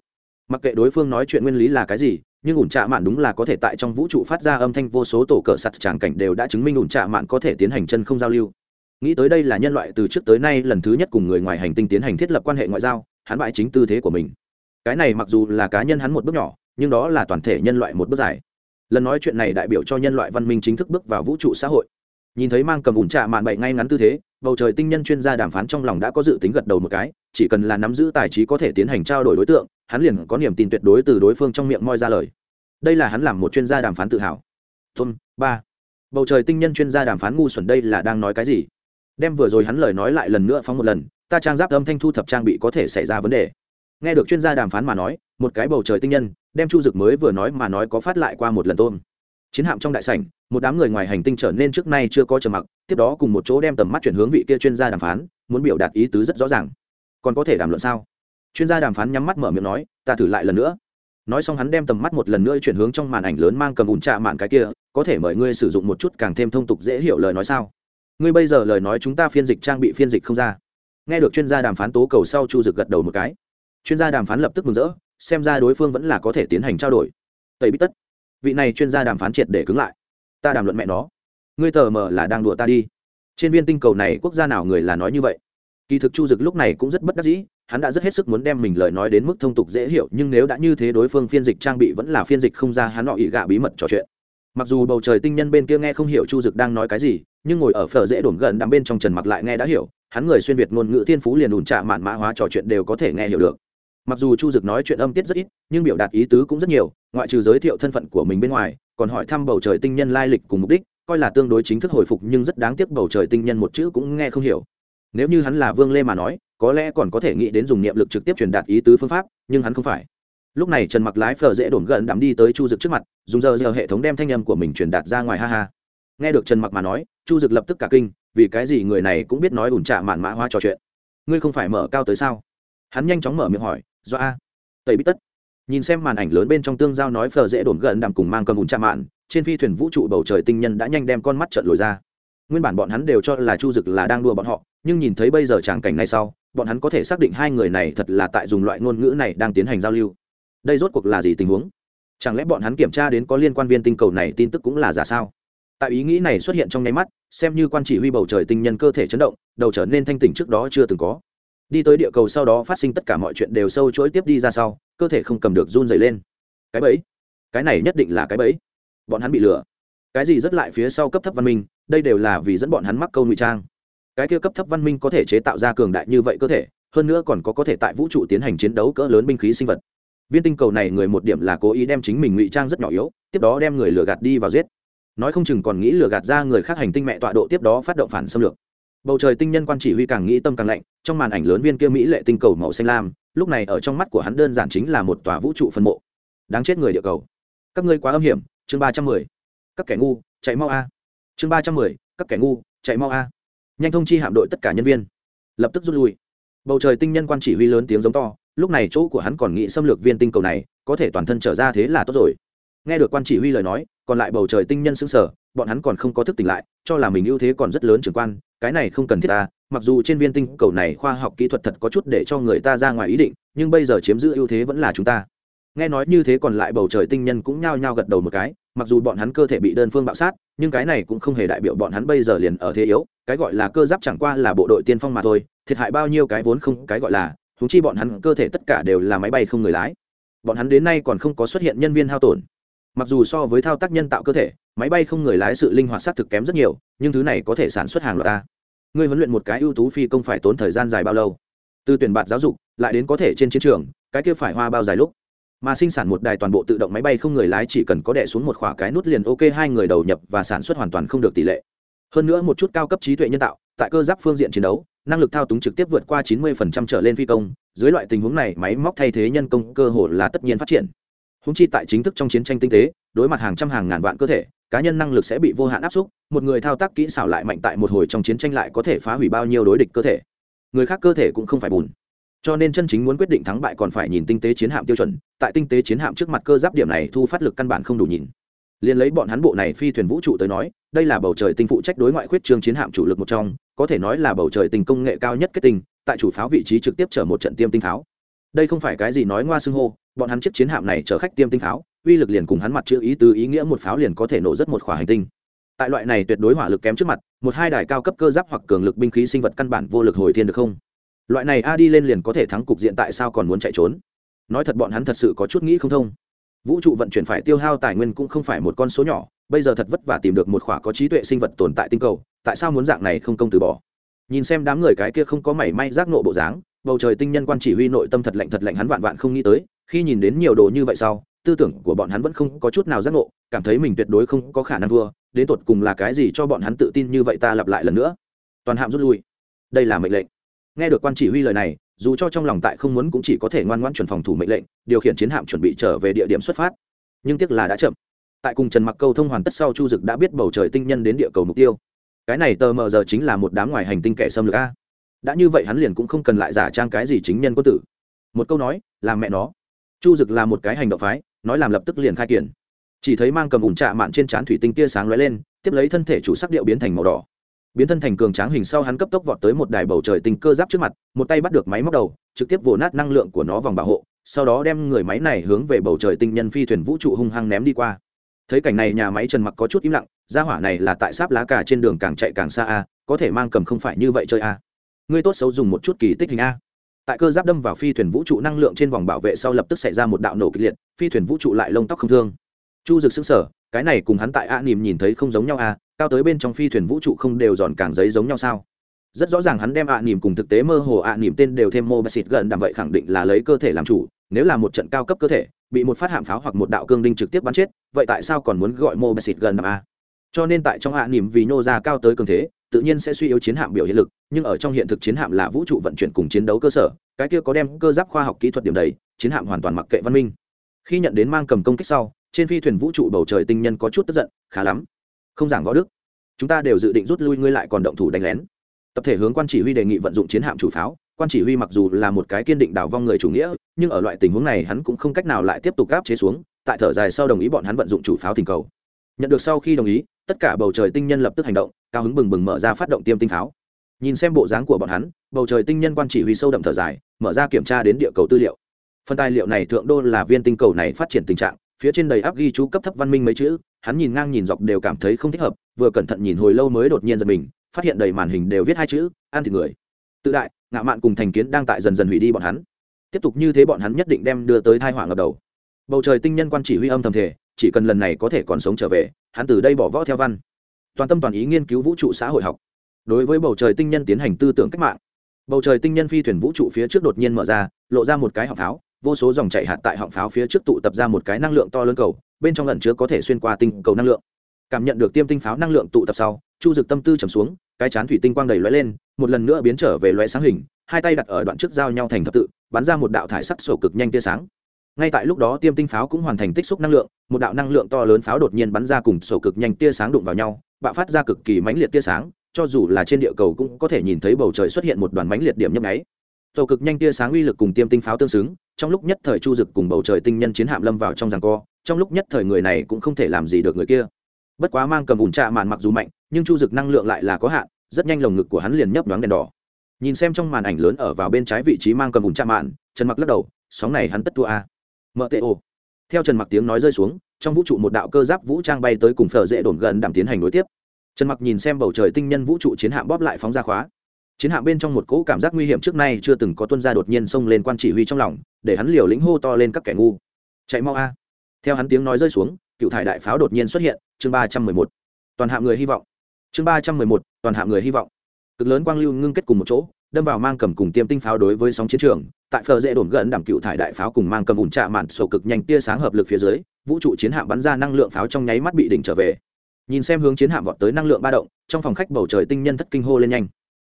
Mặc kệ đối phương nói chuyện nguyên lý là cái gì, nhưng ủn trạ mạn đúng là có thể tại trong vũ trụ phát ra âm thanh vô số tổ cờ sạt tràng cảnh đều đã chứng minh ủn trạ mạn có thể tiến hành chân không giao lưu nghĩ tới đây là nhân loại từ trước tới nay lần thứ nhất cùng người ngoài hành tinh tiến hành thiết lập quan hệ ngoại giao, hắn bại chính tư thế của mình. Cái này mặc dù là cá nhân hắn một bước nhỏ, nhưng đó là toàn thể nhân loại một bước dài. Lần nói chuyện này đại biểu cho nhân loại văn minh chính thức bước vào vũ trụ xã hội. Nhìn thấy mang cầm ủn trạ mạn bậy ngay ngắn tư thế, bầu trời tinh nhân chuyên gia đàm phán trong lòng đã có dự tính gật đầu một cái, chỉ cần là nắm giữ tài trí có thể tiến hành trao đổi đối tượng, hắn liền có niềm tin tuyệt đối từ đối phương trong miệng moi ra lời. Đây là hắn làm một chuyên gia đàm phán tự hào. Tôn ba. Bầu trời tinh nhân chuyên gia đàm phán ngu xuẩn đây là đang nói cái gì? Đem vừa rồi hắn lời nói lại lần nữa phóng một lần, ta trang giáp âm thanh thu thập trang bị có thể xảy ra vấn đề. Nghe được chuyên gia đàm phán mà nói, một cái bầu trời tinh nhân, đem chu dực mới vừa nói mà nói có phát lại qua một lần tôm. Chiến hạm trong đại sảnh, một đám người ngoài hành tinh trở nên trước nay chưa có trầm mặc, tiếp đó cùng một chỗ đem tầm mắt chuyển hướng vị kia chuyên gia đàm phán, muốn biểu đạt ý tứ rất rõ ràng. Còn có thể đàm luận sao? Chuyên gia đàm phán nhắm mắt mở miệng nói, ta thử lại lần nữa. Nói xong hắn đem tầm mắt một lần nữa chuyển hướng trong màn ảnh lớn mang cầm ủn trạ mạn cái kia, có thể mời ngươi sử dụng một chút càng thêm thông tục dễ hiểu lời nói sao? Ngươi bây giờ lời nói chúng ta phiên dịch trang bị phiên dịch không ra. Nghe được chuyên gia đàm phán tố cầu sau chu dực gật đầu một cái. Chuyên gia đàm phán lập tức mừng rỡ, xem ra đối phương vẫn là có thể tiến hành trao đổi. Tây bít tất. Vị này chuyên gia đàm phán triệt để cứng lại. Ta đàm luận mẹ nó. Ngươi tờ mờ là đang đùa ta đi. Trên viên tinh cầu này quốc gia nào người là nói như vậy? Kỳ thực chu dực lúc này cũng rất bất đắc dĩ, hắn đã rất hết sức muốn đem mình lời nói đến mức thông tục dễ hiểu, nhưng nếu đã như thế đối phương phiên dịch trang bị vẫn là phiên dịch không ra, hắn họ ị gạ bí mật trò chuyện. Mặc dù bầu trời tinh nhân bên kia nghe không hiểu chu dực đang nói cái gì nhưng ngồi ở phở dễ đổn gần đằng bên trong trần mặc lại nghe đã hiểu, hắn người xuyên việt ngôn ngữ thiên phú liền ủn trạ mạn mã hóa trò chuyện đều có thể nghe hiểu được. Mặc dù chu dực nói chuyện âm tiết rất ít, nhưng biểu đạt ý tứ cũng rất nhiều, ngoại trừ giới thiệu thân phận của mình bên ngoài, còn hỏi thăm bầu trời tinh nhân lai lịch cùng mục đích, coi là tương đối chính thức hồi phục nhưng rất đáng tiếc bầu trời tinh nhân một chữ cũng nghe không hiểu. Nếu như hắn là vương lê mà nói, có lẽ còn có thể nghĩ đến dùng niệm lực trực tiếp truyền đạt ý tứ phương pháp, nhưng hắn không phải. Lúc này trần mặc lái phở dễ đổn gần đắm đi tới chu dực trước mặt, dùng giờ giờ hệ thống đem thanh âm của mình truyền đạt ra ngoài ha ha. Nghe được trần mặc mà nói chu dực lập tức cả kinh, vì cái gì người này cũng biết nói ủn trạ mạn mã hoa trò chuyện? Ngươi không phải mở cao tới sao? Hắn nhanh chóng mở miệng hỏi do a, tẩy bít tất. Nhìn xem màn ảnh lớn bên trong tương giao nói phờ dễ đồn gần đàm cùng mang cầm ủn trạ mạn, trên phi thuyền vũ trụ bầu trời tinh nhân đã nhanh đem con mắt trợn lồi ra. Nguyên bản bọn hắn đều cho là chu dực là đang đua bọn họ, nhưng nhìn thấy bây giờ tràng cảnh này sau, bọn hắn có thể xác định hai người này thật là tại dùng loại ngôn ngữ này đang tiến hành giao lưu. Đây rốt cuộc là gì tình huống? Chẳng lẽ bọn hắn kiểm tra đến có liên quan viên tinh cầu này tin tức cũng là giả sao? Tại ý nghĩ này xuất hiện trong nháy mắt, xem như quan chỉ huy bầu trời tinh nhân cơ thể chấn động, đầu trở nên thanh tỉnh trước đó chưa từng có. Đi tới địa cầu sau đó phát sinh tất cả mọi chuyện đều sâu chuỗi tiếp đi ra sau, cơ thể không cầm được run dày lên. Cái bẫy? Cái này nhất định là cái bẫy. Bọn hắn bị lừa. Cái gì rất lại phía sau cấp thấp văn minh, đây đều là vì dẫn bọn hắn mắc câu ngụy trang. Cái kia cấp thấp văn minh có thể chế tạo ra cường đại như vậy cơ thể, hơn nữa còn có có thể tại vũ trụ tiến hành chiến đấu cỡ lớn binh khí sinh vật. Viên tinh cầu này người một điểm là cố ý đem chính mình ngụy trang rất nhỏ yếu, tiếp đó đem người lừa gạt đi vào giết nói không chừng còn nghĩ lừa gạt ra người khác hành tinh mẹ tọa độ tiếp đó phát động phản xâm lược. Bầu trời tinh nhân quan chỉ huy càng nghĩ tâm càng lạnh, trong màn ảnh lớn viên kia mỹ lệ tinh cầu màu xanh lam, lúc này ở trong mắt của hắn đơn giản chính là một tòa vũ trụ phân mộ. Đáng chết người địa cầu. Các ngươi quá âm hiểm, chương ba trăm mười. Các kẻ ngu, chạy mau a. Chương ba trăm mười, các kẻ ngu, chạy mau a. Nhanh thông chi hạm đội tất cả nhân viên. Lập tức rút lui. Bầu trời tinh nhân quan chỉ huy lớn tiếng giống to, lúc này chỗ của hắn còn nghĩ xâm lược viên tinh cầu này, có thể toàn thân trở ra thế là tốt rồi. Nghe được quan chỉ huy lời nói còn lại bầu trời tinh nhân xứng sở, bọn hắn còn không có thức tỉnh lại, cho là mình ưu thế còn rất lớn trưởng quan, cái này không cần thiết ta, mặc dù trên viên tinh cầu này khoa học kỹ thuật thật có chút để cho người ta ra ngoài ý định, nhưng bây giờ chiếm giữ ưu thế vẫn là chúng ta. Nghe nói như thế còn lại bầu trời tinh nhân cũng nhao nhao gật đầu một cái, mặc dù bọn hắn cơ thể bị đơn phương bạo sát, nhưng cái này cũng không hề đại biểu bọn hắn bây giờ liền ở thế yếu, cái gọi là cơ giáp chẳng qua là bộ đội tiên phong mà thôi, thiệt hại bao nhiêu cái vốn không, cái gọi là thú chi bọn hắn cơ thể tất cả đều là máy bay không người lái. Bọn hắn đến nay còn không có xuất hiện nhân viên hao tổn mặc dù so với thao tác nhân tạo cơ thể, máy bay không người lái sự linh hoạt xác thực kém rất nhiều, nhưng thứ này có thể sản xuất hàng loạt ta ngươi huấn luyện một cái ưu tú phi công phải tốn thời gian dài bao lâu? Từ tuyển bạt giáo dục, lại đến có thể trên chiến trường, cái kia phải hoa bao dài lúc. Mà sinh sản một đài toàn bộ tự động máy bay không người lái chỉ cần có đẻ xuống một khỏa cái nút liền ok, hai người đầu nhập và sản xuất hoàn toàn không được tỷ lệ. Hơn nữa một chút cao cấp trí tuệ nhân tạo, tại cơ giáp phương diện chiến đấu, năng lực thao túng trực tiếp vượt qua 90% trở lên phi công, dưới loại tình huống này, máy móc thay thế nhân công cơ hồ là tất nhiên phát triển húng chi tại chính thức trong chiến tranh tinh tế, đối mặt hàng trăm hàng ngàn vạn cơ thể, cá nhân năng lực sẽ bị vô hạn áp xúc, một người thao tác kỹ xảo lại mạnh tại một hồi trong chiến tranh lại có thể phá hủy bao nhiêu đối địch cơ thể. Người khác cơ thể cũng không phải bùn. Cho nên chân chính muốn quyết định thắng bại còn phải nhìn tinh tế chiến hạm tiêu chuẩn, tại tinh tế chiến hạm trước mặt cơ giáp điểm này thu phát lực căn bản không đủ nhìn. Liền lấy bọn hắn bộ này phi thuyền vũ trụ tới nói, đây là bầu trời tinh phụ trách đối ngoại khuyết trương chiến hạm chủ lực một trong, có thể nói là bầu trời tinh công nghệ cao nhất kết tinh, tại chủ pháo vị trí trực tiếp chở một trận tiêm tinh pháo. Đây không phải cái gì nói ngoa xưng hô bọn hắn chiếc chiến hạm này chở khách tiêm tinh pháo, uy lực liền cùng hắn mặt chữ ý từ ý nghĩa một pháo liền có thể nổ rất một khỏa hành tinh. Tại loại này tuyệt đối hỏa lực kém trước mặt, một hai đài cao cấp cơ giáp hoặc cường lực binh khí sinh vật căn bản vô lực hồi thiên được không? Loại này a đi lên liền có thể thắng cục diện tại sao còn muốn chạy trốn? Nói thật bọn hắn thật sự có chút nghĩ không thông. Vũ trụ vận chuyển phải tiêu hao tài nguyên cũng không phải một con số nhỏ, bây giờ thật vất vả tìm được một khỏa có trí tuệ sinh vật tồn tại tinh cầu, tại sao muốn dạng này không công từ bỏ? Nhìn xem đám người cái kia không có mảy may giác nộ bộ dáng, bầu trời tinh nhân quan chỉ huy nội tâm thật lạnh thật lạnh hắn vạn vạn không nghĩ tới khi nhìn đến nhiều đồ như vậy sau tư tưởng của bọn hắn vẫn không có chút nào giác ngộ, cảm thấy mình tuyệt đối không có khả năng thua đến tột cùng là cái gì cho bọn hắn tự tin như vậy ta lặp lại lần nữa. Toàn hạm rút lui. Đây là mệnh lệnh. Nghe được quan chỉ huy lời này dù cho trong lòng tại không muốn cũng chỉ có thể ngoan ngoãn chuẩn phòng thủ mệnh lệnh điều khiển chiến hạm chuẩn bị trở về địa điểm xuất phát. Nhưng tiếc là đã chậm. Tại cùng trần mặc câu thông hoàn tất sau chu dực đã biết bầu trời tinh nhân đến địa cầu mục tiêu. Cái này tờ mờ giờ chính là một đám ngoài hành tinh kẻ xâm lược a. Đã như vậy hắn liền cũng không cần lại giả trang cái gì chính nhân quân tử. Một câu nói làm mẹ nó chu dực là một cái hành động phái, nói làm lập tức liền khai kiển. Chỉ thấy mang cầm ủng trạ mạn trên trán thủy tinh tia sáng lóe lên, tiếp lấy thân thể chủ sắc điệu biến thành màu đỏ. Biến thân thành cường tráng hình sau hắn cấp tốc vọt tới một đài bầu trời tinh cơ giáp trước mặt, một tay bắt được máy móc đầu, trực tiếp vồ nát năng lượng của nó vòng bảo hộ, sau đó đem người máy này hướng về bầu trời tinh nhân phi thuyền vũ trụ hung hăng ném đi qua. Thấy cảnh này nhà máy trần mặc có chút im lặng, gia hỏa này là tại sáp lá cà trên đường càng chạy càng xa a, có thể mang cầm không phải như vậy chơi a. Ngươi tốt xấu dùng một chút kỳ tích hình a tại cơ giáp đâm vào phi thuyền vũ trụ năng lượng trên vòng bảo vệ sau lập tức xảy ra một đạo nổ kịch liệt, phi thuyền vũ trụ lại lông tóc không thương chu dực xứng sở cái này cùng hắn tại a nìm nhìn thấy không giống nhau à? cao tới bên trong phi thuyền vũ trụ không đều giòn càng giấy giống nhau sao rất rõ ràng hắn đem ạ nỉm cùng thực tế mơ hồ ạ nỉm tên đều thêm mô bạch xịt gần đảm vậy khẳng định là lấy cơ thể làm chủ, nếu là một trận cao cấp cơ thể, bị một phát hạm pháo hoặc một đạo cương đinh trực tiếp bắn chết, vậy tại sao còn muốn gọi mô bạch xịt gần đàm a cho nên tại trong ạ nỉm vì nhô ra cao tới cường thế tự nhiên sẽ suy yếu chiến hạm biểu hiện lực, nhưng ở trong hiện thực chiến hạm là vũ trụ vận chuyển cùng chiến đấu cơ sở, cái kia có đem cơ giáp khoa học kỹ thuật điểm đầy, chiến hạm hoàn toàn mặc kệ văn minh. Khi nhận đến mang cầm công kích sau, trên phi thuyền vũ trụ bầu trời tinh nhân có chút tức giận, khá lắm, không giảng võ đức, chúng ta đều dự định rút lui, ngươi lại còn động thủ đánh lén. Tập thể hướng quan chỉ huy đề nghị vận dụng chiến hạm chủ pháo, quan chỉ huy mặc dù là một cái kiên định đảo vong người chủ nghĩa, nhưng ở loại tình huống này hắn cũng không cách nào lại tiếp tục gáp chế xuống, tại thở dài sau đồng ý bọn hắn vận dụng chủ pháo thỉnh cầu. Nhận được sau khi đồng ý, tất cả bầu trời tinh nhân lập tức hành động cao hứng bừng bừng mở ra phát động tiêm tinh pháo. Nhìn xem bộ dáng của bọn hắn, bầu trời tinh nhân quan chỉ huy sâu đậm thở dài, mở ra kiểm tra đến địa cầu tư liệu. Phần tài liệu này thượng đô là viên tinh cầu này phát triển tình trạng, phía trên đầy áp ghi chú cấp thấp văn minh mấy chữ, hắn nhìn ngang nhìn dọc đều cảm thấy không thích hợp, vừa cẩn thận nhìn hồi lâu mới đột nhiên giật mình, phát hiện đầy màn hình đều viết hai chữ, ăn thịt người. Tự đại, ngạo mạn cùng thành kiến đang tại dần dần hủy đi bọn hắn. Tiếp tục như thế bọn hắn nhất định đem đưa tới thai họa ngập đầu. Bầu trời tinh nhân quan chỉ huy âm thầm thể chỉ cần lần này có thể còn sống trở về, hắn từ đây bỏ võ theo văn toàn tâm toàn ý nghiên cứu vũ trụ xã hội học. Đối với bầu trời tinh nhân tiến hành tư tưởng cách mạng, bầu trời tinh nhân phi thuyền vũ trụ phía trước đột nhiên mở ra, lộ ra một cái họng pháo, vô số dòng chạy hạt tại họng pháo phía trước tụ tập ra một cái năng lượng to lớn cầu, bên trong lần chứa có thể xuyên qua tinh cầu năng lượng. Cảm nhận được tiêm tinh pháo năng lượng tụ tập sau, chu dực tâm tư trầm xuống, cái chán thủy tinh quang đầy lóe lên, một lần nữa biến trở về lóe sáng hình, hai tay đặt ở đoạn trước giao nhau thành thập tự, bắn ra một đạo thải sắc sổ cực nhanh tia sáng ngay tại lúc đó tiêm tinh pháo cũng hoàn thành tích xúc năng lượng, một đạo năng lượng to lớn pháo đột nhiên bắn ra cùng sổ cực nhanh tia sáng đụng vào nhau, bạo phát ra cực kỳ mãnh liệt tia sáng, cho dù là trên địa cầu cũng có thể nhìn thấy bầu trời xuất hiện một đoàn mãnh liệt điểm nhấp nháy. Sổ cực nhanh tia sáng uy lực cùng tiêm tinh pháo tương xứng, trong lúc nhất thời chu dực cùng bầu trời tinh nhân chiến hạm lâm vào trong giằng co, trong lúc nhất thời người này cũng không thể làm gì được người kia. Bất quá mang cầm ủn trạ màn mặc dù mạnh, nhưng chu dực năng lượng lại là có hạn, rất nhanh lồng ngực của hắn liền nhấp nhoáng đèn đỏ. Nhìn xem trong màn ảnh lớn ở vào bên trái vị trí mang cầm ủn trạ màn trần mặc lắc đầu, sóng này hắn tất thua a mợ tệ ô. theo trần mặc tiếng nói rơi xuống, trong vũ trụ một đạo cơ giáp vũ trang bay tới cùng phở dễ đồn gần đảm tiến hành nối tiếp. Trần mặc nhìn xem bầu trời tinh nhân vũ trụ chiến hạm bóp lại phóng ra khóa. Chiến hạm bên trong một cỗ cảm giác nguy hiểm trước nay chưa từng có tuân ra đột nhiên xông lên quan chỉ huy trong lòng, để hắn liều lĩnh hô to lên các kẻ ngu. Chạy mau a. Theo hắn tiếng nói rơi xuống, cựu thải đại pháo đột nhiên xuất hiện, chương ba trăm mười một. Toàn hạm người hy vọng. Chương ba trăm mười một, toàn hạm người hy vọng. Cực lớn quang lưu ngưng kết cùng một chỗ đâm vào mang cầm cùng tiêm tinh pháo đối với sóng chiến trường, tại phờ dễ đồn gần đảm cựu thải đại pháo cùng mang cầm ủn trạ mạn sổ cực nhanh tia sáng hợp lực phía dưới, vũ trụ chiến hạm bắn ra năng lượng pháo trong nháy mắt bị đỉnh trở về. Nhìn xem hướng chiến hạm vọt tới năng lượng ba động, trong phòng khách bầu trời tinh nhân thất kinh hô lên nhanh.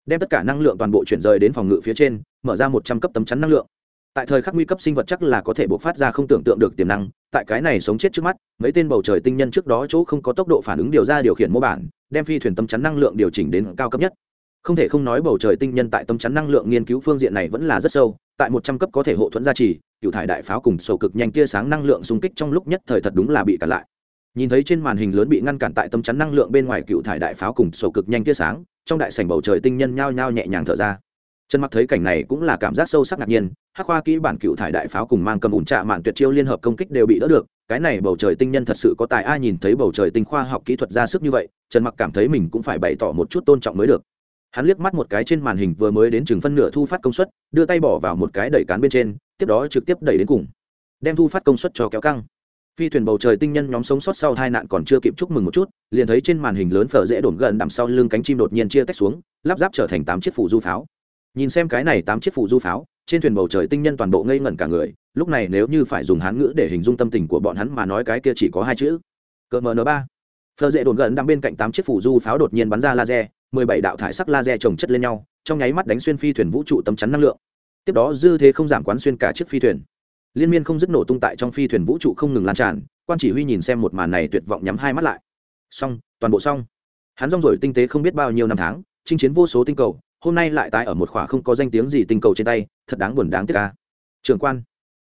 Đem tất cả năng lượng toàn bộ chuyển rời đến phòng ngự phía trên, mở ra một trăm cấp tấm chắn năng lượng. Tại thời khắc nguy cấp sinh vật chắc là có thể bộc phát ra không tưởng tượng được tiềm năng, tại cái này sống chết trước mắt, mấy tên bầu trời tinh nhân trước đó chỗ không có tốc độ phản ứng điều ra điều khiển mô bản, đem phi thuyền tấm chắn năng lượng điều chỉnh đến cao cấp nhất không thể không nói bầu trời tinh nhân tại tâm chắn năng lượng nghiên cứu phương diện này vẫn là rất sâu, tại một trăm cấp có thể hộ thuẫn gia trì, cựu thải đại pháo cùng sổ cực nhanh tia sáng năng lượng xung kích trong lúc nhất thời thật đúng là bị cản lại. Nhìn thấy trên màn hình lớn bị ngăn cản tại tâm chắn năng lượng bên ngoài cựu thải đại pháo cùng sổ cực nhanh tia sáng, trong đại sảnh bầu trời tinh nhân nhao nhao nhẹ nhàng thở ra. Trần mặc thấy cảnh này cũng là cảm giác sâu sắc ngạc nhiên, hắc khoa kỹ bản cựu thải đại pháo cùng mang cầm ủn trạ mạn tuyệt chiêu liên hợp công kích đều bị đỡ được, cái này bầu trời tinh nhân thật sự có tài ai nhìn thấy bầu trời tinh khoa học kỹ thuật ra sức như vậy, trần mặc cảm thấy mình cũng phải bày tỏ một chút tôn trọng mới được hắn liếc mắt một cái trên màn hình vừa mới đến chừng phân nửa thu phát công suất, đưa tay bỏ vào một cái đẩy cán bên trên, tiếp đó trực tiếp đẩy đến cùng. Đem thu phát công suất cho kéo căng. Phi thuyền bầu trời tinh nhân nhóm sống sót sau hai nạn còn chưa kịp chúc mừng một chút, liền thấy trên màn hình lớn phở dễ đổn gần đằng sau lưng cánh chim đột nhiên chia tách xuống, lắp ráp trở thành tám chiếc phủ du pháo. Nhìn xem cái này tám chiếc phủ du pháo, trên thuyền bầu trời tinh nhân toàn bộ ngây ngẩn cả người, lúc này nếu như phải dùng hán ngữ để hình dung tâm tình của bọn hắn mà nói cái kia chỉ có hai chữ. Cỡ mn ba. Phở dễ đồn gần đang bên cạnh tám chiếc phủ du pháo đột nhiên bắn ra laser mười bảy đạo thải sắc laser trồng chất lên nhau, trong nháy mắt đánh xuyên phi thuyền vũ trụ tấm chắn năng lượng. Tiếp đó dư thế không giảm quán xuyên cả chiếc phi thuyền. Liên miên không dứt nổ tung tại trong phi thuyền vũ trụ không ngừng lan tràn, quan chỉ huy nhìn xem một màn này tuyệt vọng nhắm hai mắt lại. Xong, toàn bộ xong. Hắn rong rồi tinh tế không biết bao nhiêu năm tháng, chinh chiến vô số tinh cầu, hôm nay lại tái ở một khỏa không có danh tiếng gì tinh cầu trên tay, thật đáng buồn đáng tiếc ca trường quan,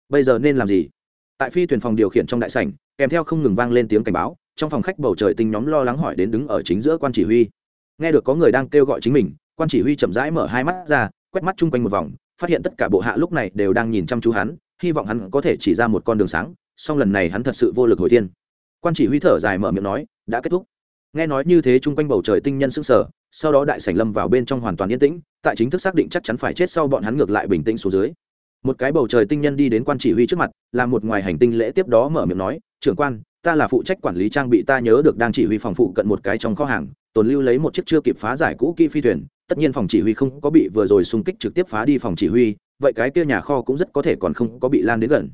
bây giờ nên làm gì? Tại phi thuyền phòng điều khiển trong đại sảnh, kèm theo không ngừng vang lên tiếng cảnh báo, trong phòng khách bầu trời tinh nhóm lo lắng hỏi đến đứng ở chính giữa quan chỉ huy nghe được có người đang kêu gọi chính mình, quan chỉ huy chậm rãi mở hai mắt ra, quét mắt chung quanh một vòng, phát hiện tất cả bộ hạ lúc này đều đang nhìn chăm chú hắn, hy vọng hắn có thể chỉ ra một con đường sáng, song lần này hắn thật sự vô lực hồi thiên. Quan chỉ huy thở dài mở miệng nói, đã kết thúc. Nghe nói như thế chung quanh bầu trời tinh nhân sững sờ, sau đó đại sảnh lâm vào bên trong hoàn toàn yên tĩnh, tại chính thức xác định chắc chắn phải chết sau bọn hắn ngược lại bình tĩnh xuống dưới. Một cái bầu trời tinh nhân đi đến quan chỉ huy trước mặt, làm một ngoài hành tinh lễ tiếp đó mở miệng nói, trưởng quan, ta là phụ trách quản lý trang bị, ta nhớ được đang chỉ huy phòng phụ cận một cái trong kho hàng tồn lưu lấy một chiếc chưa kịp phá giải cũ kỹ phi thuyền, tất nhiên phòng chỉ huy không có bị vừa rồi xung kích trực tiếp phá đi phòng chỉ huy, vậy cái kia nhà kho cũng rất có thể còn không có bị lan đến gần.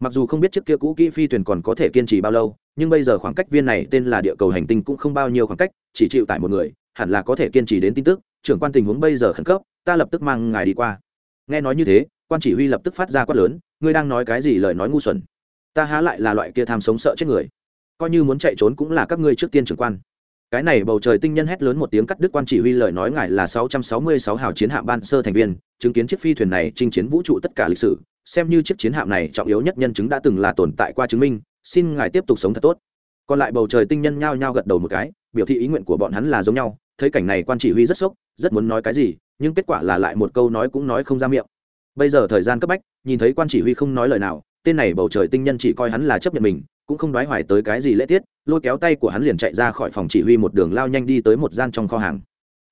Mặc dù không biết chiếc kia cũ kỹ phi thuyền còn có thể kiên trì bao lâu, nhưng bây giờ khoảng cách viên này tên là địa cầu hành tinh cũng không bao nhiêu khoảng cách, chỉ chịu tải một người, hẳn là có thể kiên trì đến tin tức, trưởng quan tình huống bây giờ khẩn cấp, ta lập tức mang ngài đi qua. Nghe nói như thế, quan chỉ huy lập tức phát ra quát lớn, ngươi đang nói cái gì lời nói ngu xuẩn? Ta há lại là loại kia tham sống sợ chết người. Coi như muốn chạy trốn cũng là các ngươi trước tiên trưởng quan cái này bầu trời tinh nhân hét lớn một tiếng cắt đứt quan chỉ huy lời nói ngài là sáu trăm sáu mươi sáu hào chiến hạm ban sơ thành viên, chứng kiến chiếc phi thuyền này chinh chiến vũ trụ tất cả lịch sử, xem như chiếc chiến hạm này trọng yếu nhất nhân chứng đã từng là tồn tại qua chứng minh, xin ngài tiếp tục sống thật tốt. Còn lại bầu trời tinh nhân nhao nhao gật đầu một cái, biểu thị ý nguyện của bọn hắn là giống nhau, thấy cảnh này quan chỉ huy rất sốc, rất muốn nói cái gì, nhưng kết quả là lại một câu nói cũng nói không ra miệng. Bây giờ thời gian cấp bách, nhìn thấy quan chỉ huy không nói lời nào, tên này bầu trời tinh nhân chỉ coi hắn là chấp nhận mình cũng không đoái hoài tới cái gì lễ tiết, lôi kéo tay của hắn liền chạy ra khỏi phòng chỉ huy một đường lao nhanh đi tới một gian trong kho hàng.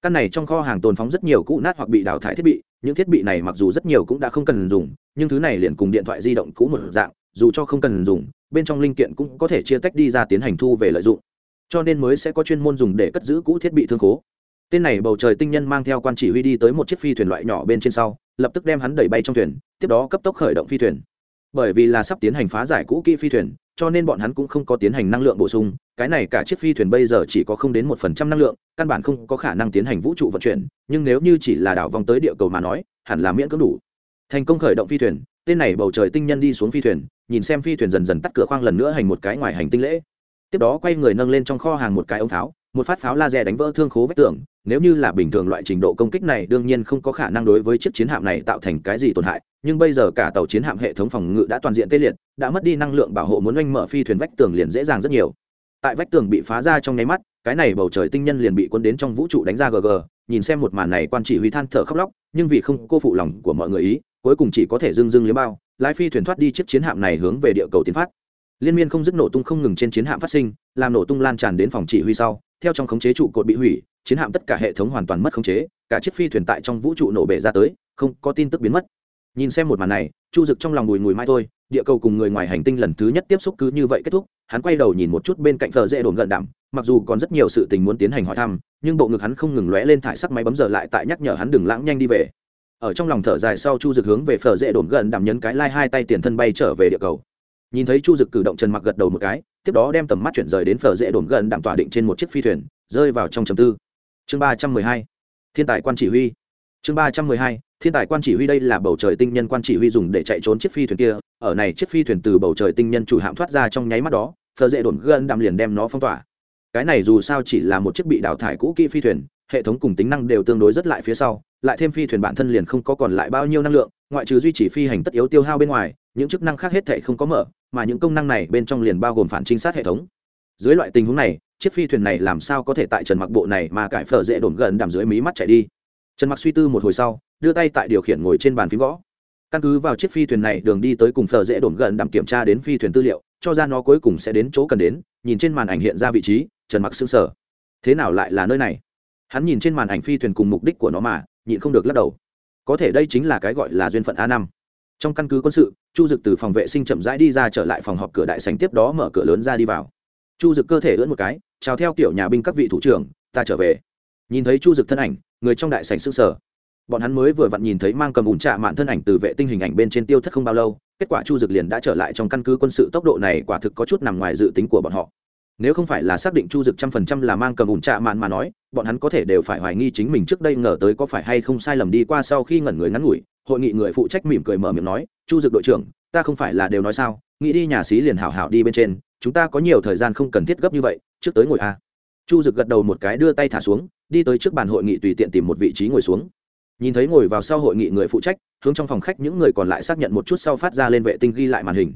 Căn này trong kho hàng tồn phóng rất nhiều cũ nát hoặc bị đào thải thiết bị, những thiết bị này mặc dù rất nhiều cũng đã không cần dùng, nhưng thứ này liền cùng điện thoại di động cũ một dạng, dù cho không cần dùng, bên trong linh kiện cũng có thể chia tách đi ra tiến hành thu về lợi dụng. Cho nên mới sẽ có chuyên môn dùng để cất giữ cũ thiết bị thương khố. Tên này bầu trời tinh nhân mang theo quan chỉ huy đi tới một chiếc phi thuyền loại nhỏ bên trên sau, lập tức đem hắn đẩy bay trong thuyền, tiếp đó cấp tốc khởi động phi thuyền. Bởi vì là sắp tiến hành phá giải cũ kỹ phi thuyền cho nên bọn hắn cũng không có tiến hành năng lượng bổ sung, cái này cả chiếc phi thuyền bây giờ chỉ có không đến một phần trăm năng lượng, căn bản không có khả năng tiến hành vũ trụ vận chuyển, nhưng nếu như chỉ là đảo vòng tới địa cầu mà nói, hẳn là miễn cưỡng đủ. Thành công khởi động phi thuyền, tên này bầu trời tinh nhân đi xuống phi thuyền, nhìn xem phi thuyền dần dần tắt cửa khoang lần nữa hành một cái ngoài hành tinh lễ. Tiếp đó quay người nâng lên trong kho hàng một cái ống pháo một phát pháo laser đánh vỡ thương khố vách tường, nếu như là bình thường loại trình độ công kích này, đương nhiên không có khả năng đối với chiếc chiến hạm này tạo thành cái gì tổn hại, nhưng bây giờ cả tàu chiến hạm hệ thống phòng ngự đã toàn diện tê liệt, đã mất đi năng lượng bảo hộ muốn oanh mở phi thuyền vách tường liền dễ dàng rất nhiều. Tại vách tường bị phá ra trong nháy mắt, cái này bầu trời tinh nhân liền bị quân đến trong vũ trụ đánh ra gg nhìn xem một màn này quan chỉ huy than thở khóc lóc, nhưng vì không cô phụ lòng của mọi người ý, cuối cùng chỉ có thể dưng dưng liếm bao, lái phi thuyền thoát đi chiếc chiến hạm này hướng về địa cầu tiến phát. Liên miên không dứt nổ tung không ngừng trên chiến hạm phát sinh, làm nổ tung lan tràn đến phòng chỉ huy sau theo trong khống chế trụ cột bị hủy, chiến hạm tất cả hệ thống hoàn toàn mất khống chế, cả chiếc phi thuyền tại trong vũ trụ nổ bể ra tới, không có tin tức biến mất. Nhìn xem một màn này, chu dực trong lòng bùi ngùi mai thôi, địa cầu cùng người ngoài hành tinh lần thứ nhất tiếp xúc cứ như vậy kết thúc, hắn quay đầu nhìn một chút bên cạnh thờ dễ đồn gần đảm mặc dù còn rất nhiều sự tình muốn tiến hành hỏi thăm, nhưng bộ ngực hắn không ngừng lóe lên thải sắc máy bấm giờ lại tại nhắc nhở hắn đừng lãng nhanh đi về. Ở trong lòng thở dài sau chu dực hướng về phở dễ đồn gần đảm nhấn cái lai hai tay tiền thân bay trở về địa cầu. Nhìn thấy chu dực cử động trần mặc gật đầu một cái tiếp đó đem tầm mắt chuyển rời đến phở dễ đồn gần đảm tỏa định trên một chiếc phi thuyền, rơi vào trong chầm tư. Chương ba trăm mười hai, thiên tài quan chỉ huy. Chương ba trăm mười hai, thiên tài quan chỉ huy đây là bầu trời tinh nhân quan chỉ huy dùng để chạy trốn chiếc phi thuyền kia. Ở này chiếc phi thuyền từ bầu trời tinh nhân chủ hạm thoát ra trong nháy mắt đó, phở dễ đồn gần đảm liền đem nó phong tỏa. Cái này dù sao chỉ là một chiếc bị đào thải cũ kỹ phi thuyền, hệ thống cùng tính năng đều tương đối rất lại phía sau lại thêm phi thuyền bản thân liền không có còn lại bao nhiêu năng lượng, ngoại trừ duy trì phi hành tất yếu tiêu hao bên ngoài, những chức năng khác hết thể không có mở, mà những công năng này bên trong liền bao gồm phản trinh sát hệ thống. Dưới loại tình huống này, chiếc phi thuyền này làm sao có thể tại trần mặc bộ này mà cải phở dễ đồn gần đàm dưới mí mắt chạy đi? Trần mặc suy tư một hồi sau, đưa tay tại điều khiển ngồi trên bàn phím gõ. Căn cứ vào chiếc phi thuyền này, đường đi tới cùng phở dễ đồn gần đàm kiểm tra đến phi thuyền tư liệu, cho ra nó cuối cùng sẽ đến chỗ cần đến, nhìn trên màn ảnh hiện ra vị trí, trần mặc xương sở thế nào lại là nơi này? Hắn nhìn trên màn ảnh phi thuyền cùng mục đích của nó mà nhịn không được lắc đầu. Có thể đây chính là cái gọi là duyên phận a năm. Trong căn cứ quân sự, chu dực từ phòng vệ sinh chậm rãi đi ra trở lại phòng họp cửa đại sành tiếp đó mở cửa lớn ra đi vào. Chu dực cơ thể ưỡn một cái, chào theo kiểu nhà binh các vị thủ trưởng, ta trở về. Nhìn thấy chu dực thân ảnh, người trong đại sành s ư sở bọn hắn mới vừa vặn nhìn thấy mang cầm ủn trạ mạn thân ảnh từ vệ tinh hình ảnh bên trên tiêu thất không bao lâu, kết quả chu dực liền đã trở lại trong căn cứ quân sự tốc độ này quả thực có chút nằm ngoài dự tính của bọn họ nếu không phải là xác định chu dực trăm phần trăm là mang cầm ủn trạ mạn mà nói, bọn hắn có thể đều phải hoài nghi chính mình trước đây ngờ tới có phải hay không sai lầm đi qua sau khi ngẩn người ngắn ngủi, hội nghị người phụ trách mỉm cười mở miệng nói, chu dực đội trưởng, ta không phải là đều nói sao, nghĩ đi nhà xí liền hảo hảo đi bên trên, chúng ta có nhiều thời gian không cần thiết gấp như vậy, trước tới ngồi a. Chu dực gật đầu một cái đưa tay thả xuống, đi tới trước bàn hội nghị tùy tiện tìm một vị trí ngồi xuống. Nhìn thấy ngồi vào sau hội nghị người phụ trách, hướng trong phòng khách những người còn lại xác nhận một chút sau phát ra lên vệ tinh ghi lại màn hình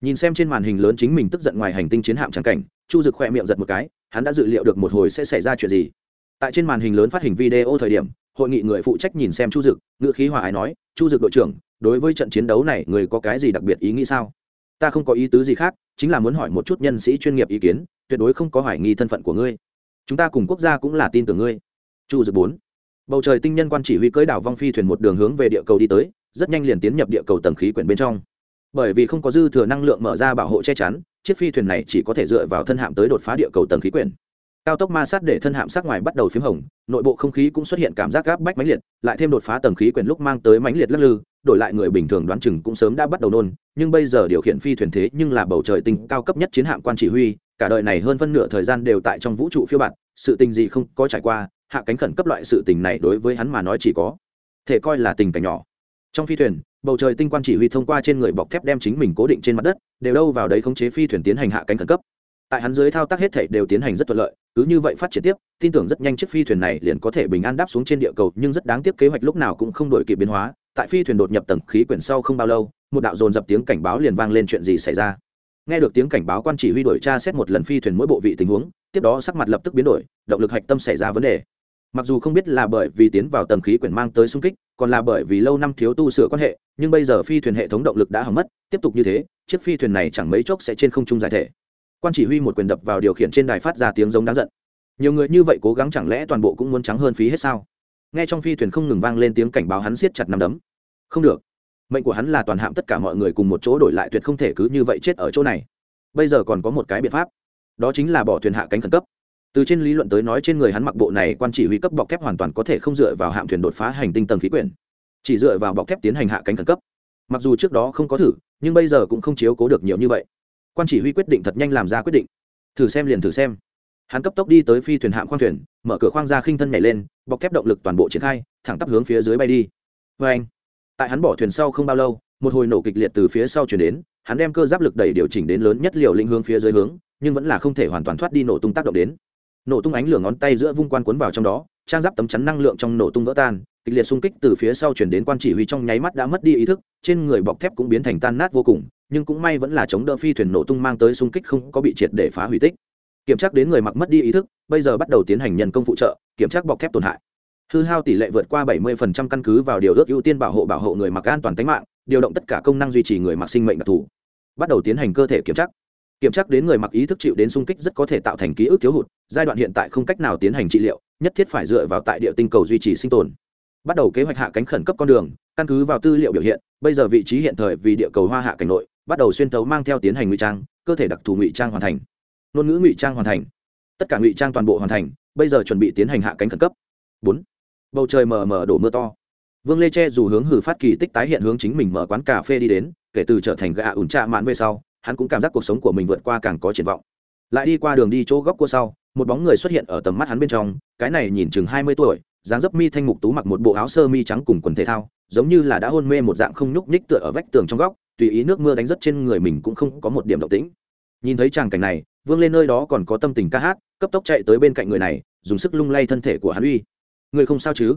nhìn xem trên màn hình lớn chính mình tức giận ngoài hành tinh chiến hạm trắng cảnh, chu dực khoe miệng giật một cái, hắn đã dự liệu được một hồi sẽ xảy ra chuyện gì. Tại trên màn hình lớn phát hình video thời điểm, hội nghị người phụ trách nhìn xem chu dực, ngữ khí hòa ái nói, chu dực đội trưởng, đối với trận chiến đấu này người có cái gì đặc biệt ý nghĩ sao? Ta không có ý tứ gì khác, chính là muốn hỏi một chút nhân sĩ chuyên nghiệp ý kiến, tuyệt đối không có hoài nghi thân phận của ngươi. Chúng ta cùng quốc gia cũng là tin tưởng ngươi. Chu dực bốn. Bầu trời tinh nhân quan chỉ huy cưỡi đảo vong phi thuyền một đường hướng về địa cầu đi tới, rất nhanh liền tiến nhập địa cầu tầng khí quyển bên trong bởi vì không có dư thừa năng lượng mở ra bảo hộ che chắn, chiếc phi thuyền này chỉ có thể dựa vào thân hạm tới đột phá địa cầu tầng khí quyển. Cao tốc ma sát để thân hạm sát ngoài bắt đầu p h í m hồng, nội bộ không khí cũng xuất hiện cảm giác gáp bách mãnh liệt, lại thêm đột phá tầng khí quyển lúc mang tới mãnh liệt lắc lư, đổi lại người bình thường đoán chừng cũng sớm đã bắt đầu nôn, nhưng bây giờ điều khiển phi thuyền thế nhưng là bầu trời tinh cao cấp nhất chiến hạm quan chỉ huy, cả đời này hơn phân nửa thời gian đều tại trong vũ trụ phiêu bạt, sự tình gì không có trải qua, hạ cánh khẩn cấp loại sự tình này đối với hắn mà nói chỉ có thể coi là tình cảnh nhỏ. Trong phi thuyền bầu trời tinh quan chỉ huy thông qua trên người bọc thép đem chính mình cố định trên mặt đất, đều đâu vào đấy khống chế phi thuyền tiến hành hạ cánh khẩn cấp. Tại hắn dưới thao tác hết thể đều tiến hành rất thuận lợi, cứ như vậy phát triển tiếp, tin tưởng rất nhanh chiếc phi thuyền này liền có thể bình an đáp xuống trên địa cầu, nhưng rất đáng tiếc kế hoạch lúc nào cũng không đổi kịp biến hóa, tại phi thuyền đột nhập tầng khí quyển sau không bao lâu, một đạo dồn dập tiếng cảnh báo liền vang lên chuyện gì xảy ra. Nghe được tiếng cảnh báo quan chỉ huy đổi tra xét một lần phi thuyền mỗi bộ vị tình huống, tiếp đó sắc mặt lập tức biến đổi, động lực hạch tâm xảy ra vấn đề mặc dù không biết là bởi vì tiến vào tầng khí quyển mang tới xung kích, còn là bởi vì lâu năm thiếu tu sửa quan hệ, nhưng bây giờ phi thuyền hệ thống động lực đã hỏng mất, tiếp tục như thế, chiếc phi thuyền này chẳng mấy chốc sẽ trên không trung giải thể. Quan chỉ huy một quyền đập vào điều khiển trên đài phát ra tiếng giống đáng giận. Nhiều người như vậy cố gắng chẳng lẽ toàn bộ cũng muốn trắng hơn phí hết sao? Nghe trong phi thuyền không ngừng vang lên tiếng cảnh báo hắn siết chặt nằm đấm. Không được. Mệnh của hắn là toàn hạm tất cả mọi người cùng một chỗ đổi lại tuyệt không thể cứ như vậy chết ở chỗ này. Bây giờ còn có một cái biện pháp. Đó chính là bỏ thuyền hạ cánh khẩn cấp từ trên lý luận tới nói trên người hắn mặc bộ này quan chỉ huy cấp bọc thép hoàn toàn có thể không dựa vào hạm thuyền đột phá hành tinh tầng khí quyển, chỉ dựa vào bọc thép tiến hành hạ cánh khẩn cấp. Mặc dù trước đó không có thử, nhưng bây giờ cũng không chiếu cố được nhiều như vậy. Quan chỉ huy quyết định thật nhanh làm ra quyết định. Thử xem liền thử xem. Hắn cấp tốc đi tới phi thuyền hạm khoang thuyền, mở cửa khoang ra khinh thân nhảy lên, bọc thép động lực toàn bộ triển khai, thẳng tắp hướng phía dưới bay đi. Vê anh. Tại hắn bỏ thuyền sau không bao lâu, một hồi nổ kịch liệt từ phía sau chuyển đến, hắn đem cơ giáp lực đẩy điều chỉnh đến lớn nhất liều linh hướng phía dưới hướng, nhưng vẫn là không thể hoàn toàn thoát đi nổ tung tác động đến nổ tung ánh lửa ngón tay giữa vung quan cuốn vào trong đó, trang giáp tấm chắn năng lượng trong nổ tung vỡ tan, kịch liệt xung kích từ phía sau chuyển đến quan chỉ huy trong nháy mắt đã mất đi ý thức, trên người bọc thép cũng biến thành tan nát vô cùng, nhưng cũng may vẫn là chống đỡ phi thuyền nổ tung mang tới xung kích không có bị triệt để phá hủy tích. Kiểm tra đến người mặc mất đi ý thức, bây giờ bắt đầu tiến hành nhân công phụ trợ, kiểm tra bọc thép tổn hại. Hư hao tỷ lệ vượt qua 70% căn cứ vào điều ước ưu tiên bảo hộ bảo hộ người mặc an toàn tính mạng, điều động tất cả công năng duy trì người mặc sinh mệnh đặc thù. Bắt đầu tiến hành cơ thể kiểm tra kiểm tra đến người mặc ý thức chịu đến xung kích rất có thể tạo thành ký ức thiếu hụt, giai đoạn hiện tại không cách nào tiến hành trị liệu, nhất thiết phải dựa vào tại địa tinh cầu duy trì sinh tồn. Bắt đầu kế hoạch hạ cánh khẩn cấp con đường, căn cứ vào tư liệu biểu hiện, bây giờ vị trí hiện thời vì địa cầu hoa hạ cảnh nội, bắt đầu xuyên tấu mang theo tiến hành ngụy trang, cơ thể đặc thù ngụy trang hoàn thành. Ngôn ngữ ngụy trang hoàn thành. Tất cả ngụy trang toàn bộ hoàn thành, bây giờ chuẩn bị tiến hành hạ cánh khẩn cấp. Bốn. Bầu trời mờ mờ đổ mưa to. Vương lê che dù hướng hử phát kỳ tích tái hiện hướng chính mình mở quán cà phê đi đến, kể từ trở thành gạ ủn trạ mãn về sau hắn cũng cảm giác cuộc sống của mình vượt qua càng có triển vọng. Lại đi qua đường đi chỗ góc cua sau, một bóng người xuất hiện ở tầm mắt hắn bên trong, cái này nhìn chừng hai mươi tuổi, dáng dấp mi thanh mục tú mặc một bộ áo sơ mi trắng cùng quần thể thao, giống như là đã hôn mê một dạng không nhúc nhích tựa ở vách tường trong góc, tùy ý nước mưa đánh rất trên người mình cũng không có một điểm động tĩnh. Nhìn thấy tràng cảnh này, vương lên nơi đó còn có tâm tình ca hát, cấp tốc chạy tới bên cạnh người này, dùng sức lung lay thân thể của hắn uy. Người không sao chứ?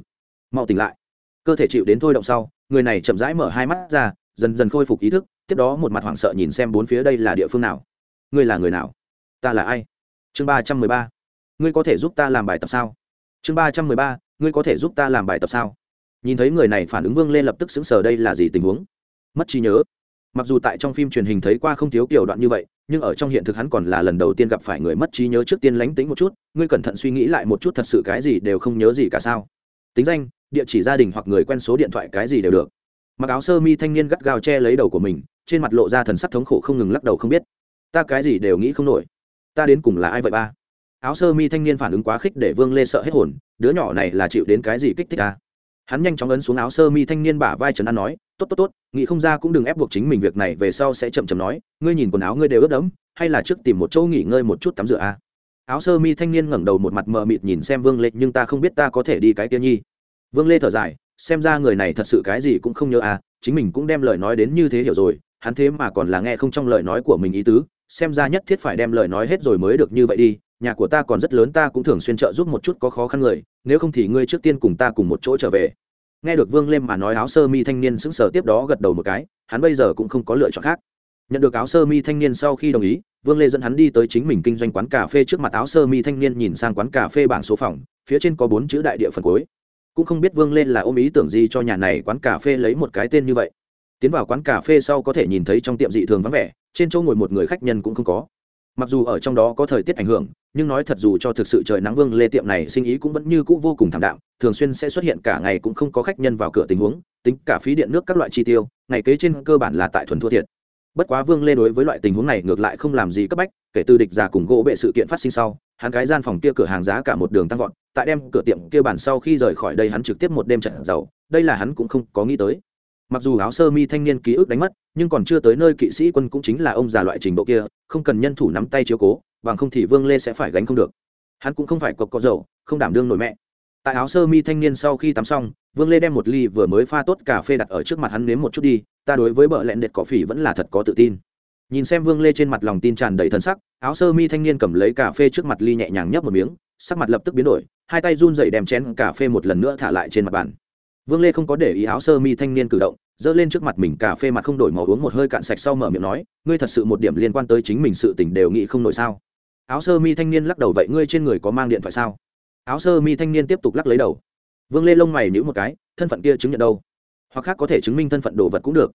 Mau tỉnh lại. Cơ thể chịu đến thôi động sau, người này chậm rãi mở hai mắt ra dần dần khôi phục ý thức, tiếp đó một mặt hoảng sợ nhìn xem bốn phía đây là địa phương nào. Ngươi là người nào? Ta là ai? Chương ba trăm mười ba. Ngươi có thể giúp ta làm bài tập sao? Chương ba trăm mười ba. Ngươi có thể giúp ta làm bài tập sao? Nhìn thấy người này phản ứng vương lên lập tức xứng sờ đây là gì tình huống? Mất trí nhớ. Mặc dù tại trong phim truyền hình thấy qua không thiếu kiểu đoạn như vậy, nhưng ở trong hiện thực hắn còn là lần đầu tiên gặp phải người mất trí nhớ trước tiên lánh tính một chút, ngươi cẩn thận suy nghĩ lại một chút thật sự cái gì đều không nhớ gì cả sao? Tính danh, địa chỉ gia đình hoặc người quen số điện thoại cái gì đều được mặc áo sơ mi thanh niên gắt gao che lấy đầu của mình, trên mặt lộ ra thần sắc thống khổ không ngừng lắc đầu không biết. Ta cái gì đều nghĩ không nổi. Ta đến cùng là ai vậy ba? Áo sơ mi thanh niên phản ứng quá khích để vương lê sợ hết hồn, đứa nhỏ này là chịu đến cái gì kích thích ta? Hắn nhanh chóng ấn xuống áo sơ mi thanh niên bả vai trần an nói, tốt tốt tốt, nghĩ không ra cũng đừng ép buộc chính mình việc này, về sau sẽ chậm chậm nói, ngươi nhìn quần áo ngươi đều ướt đẫm, hay là trước tìm một chỗ nghỉ ngơi một chút tắm rửa a? Áo sơ mi thanh niên ngẩng đầu một mặt mờ mịt nhìn xem vương lê, nhưng ta không biết ta có thể đi cái kia nhi. Vương lê thở dài xem ra người này thật sự cái gì cũng không nhớ à chính mình cũng đem lời nói đến như thế hiểu rồi, hắn thế mà còn là nghe không trong lời nói của mình ý tứ, xem ra nhất thiết phải đem lời nói hết rồi mới được như vậy đi, nhà của ta còn rất lớn ta cũng thường xuyên trợ giúp một chút có khó khăn người, nếu không thì ngươi trước tiên cùng ta cùng một chỗ trở về. Nghe được vương lêm mà nói áo sơ mi thanh niên sững sờ tiếp đó gật đầu một cái, hắn bây giờ cũng không có lựa chọn khác. Nhận được áo sơ mi thanh niên sau khi đồng ý, vương lê dẫn hắn đi tới chính mình kinh doanh quán cà phê trước mặt áo sơ mi thanh niên nhìn sang quán cà phê bảng số phòng, phía trên có bốn chữ đại địa phần cuối cũng không biết vương lên là ôm ý tưởng gì cho nhà này quán cà phê lấy một cái tên như vậy. Tiến vào quán cà phê sau có thể nhìn thấy trong tiệm dị thường vắng vẻ, trên chỗ ngồi một người khách nhân cũng không có. Mặc dù ở trong đó có thời tiết ảnh hưởng, nhưng nói thật dù cho thực sự trời nắng vương lê tiệm này sinh ý cũng vẫn như cũ vô cùng thảm đạm, thường xuyên sẽ xuất hiện cả ngày cũng không có khách nhân vào cửa tình huống, tính cả phí điện nước các loại chi tiêu, ngày kế trên cơ bản là tại thuần thua thiệt. Bất quá vương lê đối với loại tình huống này ngược lại không làm gì cấp bách, kể từ địch giả cùng gỗ bệ sự kiện phát sinh sau hắn cái gian phòng kia cửa hàng giá cả một đường tăng vọt, tại đem cửa tiệm kia bản sau khi rời khỏi đây hắn trực tiếp một đêm trận giàu, đây là hắn cũng không có nghĩ tới. Mặc dù áo sơ mi thanh niên ký ức đánh mất, nhưng còn chưa tới nơi kỵ sĩ quân cũng chính là ông già loại trình độ kia, không cần nhân thủ nắm tay chiếu cố, bằng không thì vương lê sẽ phải gánh không được. Hắn cũng không phải cọc có dầu, không đảm đương nổi mẹ. Tại áo sơ mi thanh niên sau khi tắm xong, vương lê đem một ly vừa mới pha tốt cà phê đặt ở trước mặt hắn nếm một chút đi, ta đối với bợ lẹn đệt cỏ phỉ vẫn là thật có tự tin nhìn xem vương lê trên mặt lòng tin tràn đầy thân sắc, áo sơ mi thanh niên cầm lấy cà phê trước mặt ly nhẹ nhàng nhấp một miếng, sắc mặt lập tức biến đổi, hai tay run dậy đem chén cà phê một lần nữa thả lại trên mặt bàn. Vương lê không có để ý áo sơ mi thanh niên cử động, giơ lên trước mặt mình cà phê mặt không đổi màu uống một hơi cạn sạch sau mở miệng nói, ngươi thật sự một điểm liên quan tới chính mình sự tình đều nghĩ không nổi sao? Áo sơ mi thanh niên lắc đầu, vậy ngươi trên người có mang điện thoại sao? Áo sơ mi thanh niên tiếp tục lắc lấy đầu. Vương lê lông mày nhữ một cái, thân phận kia chứng nhận đâu? Hoặc khác có thể chứng minh thân phận đồ vật cũng được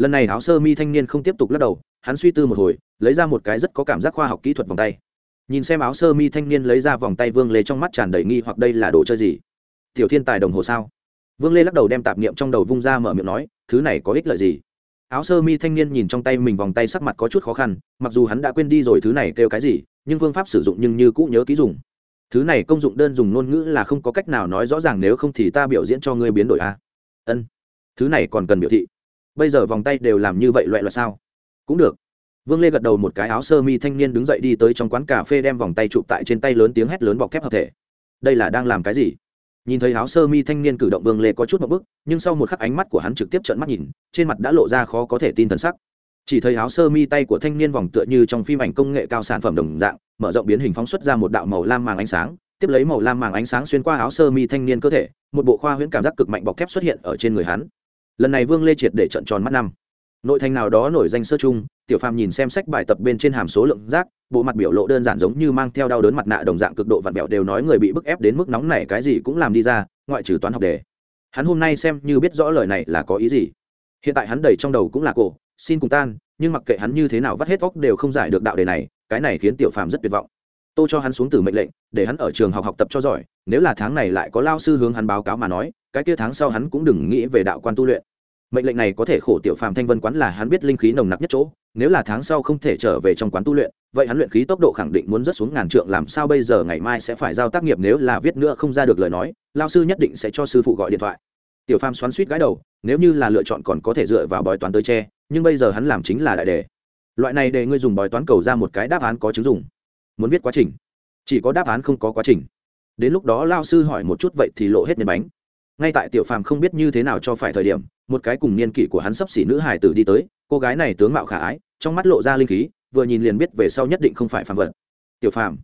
lần này áo sơ mi thanh niên không tiếp tục lắc đầu, hắn suy tư một hồi, lấy ra một cái rất có cảm giác khoa học kỹ thuật vòng tay. Nhìn xem áo sơ mi thanh niên lấy ra vòng tay vương lê trong mắt tràn đầy nghi hoặc đây là đồ chơi gì? Tiểu thiên tài đồng hồ sao? Vương lê lắc đầu đem tạp niệm trong đầu vung ra mở miệng nói, thứ này có ích lợi gì? Áo sơ mi thanh niên nhìn trong tay mình vòng tay sắc mặt có chút khó khăn, mặc dù hắn đã quên đi rồi thứ này kêu cái gì, nhưng phương pháp sử dụng nhưng như cũ nhớ ký dùng. Thứ này công dụng đơn dùng ngôn ngữ là không có cách nào nói rõ ràng, nếu không thì ta biểu diễn cho ngươi biến đổi a. Ân. Thứ này còn cần biểu thị bây giờ vòng tay đều làm như vậy loại loại sao? Cũng được. Vương lê gật đầu một cái áo sơ mi thanh niên đứng dậy đi tới trong quán cà phê đem vòng tay chụp tại trên tay lớn tiếng hét lớn bọc thép hợp thể. Đây là đang làm cái gì? Nhìn thấy áo sơ mi thanh niên cử động, vương lê có chút một bức, nhưng sau một khắc ánh mắt của hắn trực tiếp trợn mắt nhìn, trên mặt đã lộ ra khó có thể tin thần sắc. Chỉ thấy áo sơ mi tay của thanh niên vòng tựa như trong phim ảnh công nghệ cao sản phẩm đồng dạng, mở rộng biến hình phóng xuất ra một đạo màu lam màng ánh sáng, tiếp lấy màu lam màng ánh sáng xuyên qua áo sơ mi thanh niên cơ thể, một bộ khoa huyễn cảm giác cực mạnh bọc thép xuất hiện ở trên người hắn lần này vương lê triệt để trận tròn mắt năm nội thành nào đó nổi danh sơ chung tiểu phàm nhìn xem sách bài tập bên trên hàm số lượng rác bộ mặt biểu lộ đơn giản giống như mang theo đau đớn mặt nạ đồng dạng cực độ vặn vẹo đều nói người bị bức ép đến mức nóng này cái gì cũng làm đi ra ngoại trừ toán học đề hắn hôm nay xem như biết rõ lời này là có ý gì hiện tại hắn đầy trong đầu cũng là cổ xin cùng tan nhưng mặc kệ hắn như thế nào vắt hết vóc đều không giải được đạo đề này cái này khiến tiểu phàm rất tuyệt vọng tôi cho hắn xuống từ mệnh lệnh để hắn ở trường học học tập cho giỏi nếu là tháng này lại có lao sư hướng hắn báo cáo mà nói cái kia tháng sau hắn cũng đừng nghĩ về đạo quan tu luyện mệnh lệnh này có thể khổ tiểu phàm thanh vân quán là hắn biết linh khí nồng nặc nhất chỗ, nếu là tháng sau không thể trở về trong quán tu luyện, vậy hắn luyện khí tốc độ khẳng định muốn rất xuống ngàn trượng, làm sao bây giờ ngày mai sẽ phải giao tác nghiệp nếu là viết nữa không ra được lời nói, lao sư nhất định sẽ cho sư phụ gọi điện thoại. Tiểu phàm xoắn suýt gái đầu, nếu như là lựa chọn còn có thể dựa vào bói toán tới tre nhưng bây giờ hắn làm chính là đại đề. Loại này để ngươi dùng bói toán cầu ra một cái đáp án có chứng dùng. Muốn viết quá trình. Chỉ có đáp án không có quá trình. Đến lúc đó lao sư hỏi một chút vậy thì lộ hết nền bánh ngay tại tiểu phàm không biết như thế nào cho phải thời điểm, một cái cùng niên kỷ của hắn sắp xỉ nữ hải tử đi tới, cô gái này tướng mạo khả ái, trong mắt lộ ra linh khí, vừa nhìn liền biết về sau nhất định không phải phàm vật. Tiểu phàm,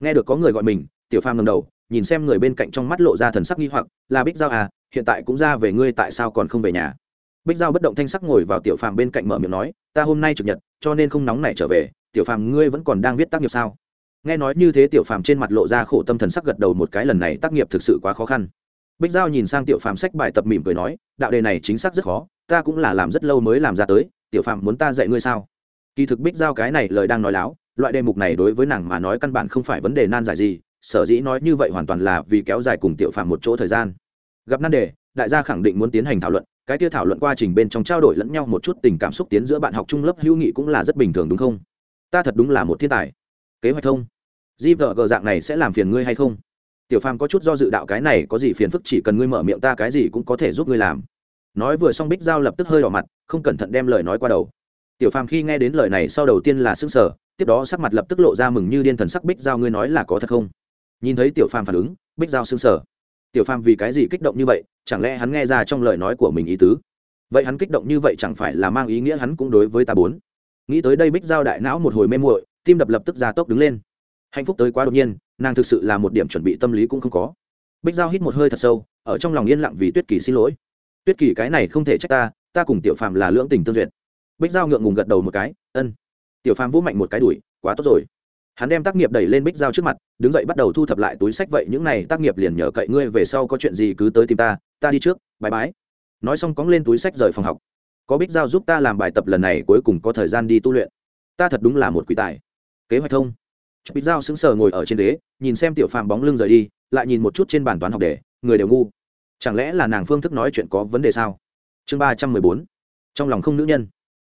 nghe được có người gọi mình, tiểu phàm ngầm đầu, nhìn xem người bên cạnh trong mắt lộ ra thần sắc nghi hoặc, là bích giao à hiện tại cũng ra về ngươi tại sao còn không về nhà? Bích giao bất động thanh sắc ngồi vào tiểu phàm bên cạnh mở miệng nói, ta hôm nay trực nhật, cho nên không nóng nảy trở về, tiểu phàm ngươi vẫn còn đang viết tác nghiệp sao? Nghe nói như thế tiểu phàm trên mặt lộ ra khổ tâm thần sắc gật đầu một cái, lần này tác nghiệp thực sự quá khó khăn bích giao nhìn sang tiểu phàm sách bài tập mỉm cười nói, đạo đề này chính xác rất khó, ta cũng là làm rất lâu mới làm ra tới, tiểu phàm muốn ta dạy ngươi sao? Kỳ thực bích giao cái này lời đang nói láo, loại đề mục này đối với nàng mà nói căn bản không phải vấn đề nan giải gì, sở dĩ nói như vậy hoàn toàn là vì kéo dài cùng tiểu phàm một chỗ thời gian. Gặp nan đề, đại gia khẳng định muốn tiến hành thảo luận, cái kia thảo luận quá trình bên trong trao đổi lẫn nhau một chút tình cảm xúc tiến giữa bạn học trung lớp hữu nghị cũng là rất bình thường đúng không? Ta thật đúng là một thiên tài. Kế hoạch thông di vợ gờ dạng này sẽ làm phiền ngươi hay không? Tiểu phàm có chút do dự đạo cái này có gì phiền phức chỉ cần ngươi mở miệng ta cái gì cũng có thể giúp ngươi làm. Nói vừa xong bích giao lập tức hơi đỏ mặt, không cẩn thận đem lời nói qua đầu. Tiểu phàm khi nghe đến lời này sau đầu tiên là s ư n g sở tiếp đó sắc mặt lập tức lộ ra mừng như điên thần sắc bích giao ngươi nói là có thật không? Nhìn thấy tiểu phàm phản ứng, bích giao s ư n g sở tiểu phàm vì cái gì kích động như vậy, chẳng lẽ hắn nghe ra trong lời nói của mình ý tứ? Vậy hắn kích động như vậy chẳng phải là mang ý nghĩa hắn cũng đối với ta bốn? Nghĩ tới đây bích giao đại não một hồi mê muội, tim đập lập tức ra tốc đứng lên. Hạnh phúc tới quá đột nhiên nàng thực sự là một điểm chuẩn bị tâm lý cũng không có. Bích giao hít một hơi thật sâu, ở trong lòng yên lặng vì tuyết kỳ xin lỗi. Tuyết kỳ, cái này không thể trách ta ta cùng tiểu phàm là lưỡng tình tương duyệt. Bích giao ngượng ngùng gật đầu một cái, ân. Tiểu phàm vũ mạnh một cái đuổi, quá tốt rồi. Hắn đem tác nghiệp đẩy lên bích giao trước mặt, đứng dậy bắt đầu thu thập lại túi sách vậy, những này tác nghiệp liền nhờ cậy ngươi, về sau có chuyện gì cứ tới tìm ta ta đi trước bãi bái. Nói xong cóng lên túi sách rời phòng học. Có bích giao giúp ta làm bài tập lần này, cuối cùng có thời gian đi tu luyện. Ta thật đúng là một quỷ tài. Kế hoạch thông chụp bích dao sững sờ ngồi ở trên ghế, nhìn xem tiểu phàm bóng lưng rời đi, lại nhìn một chút trên bản toán học đề, người đều ngu. Chẳng lẽ là nàng phương thức nói chuyện có vấn đề sao? Chương ba trăm mười bốn, trong lòng không nữ nhân.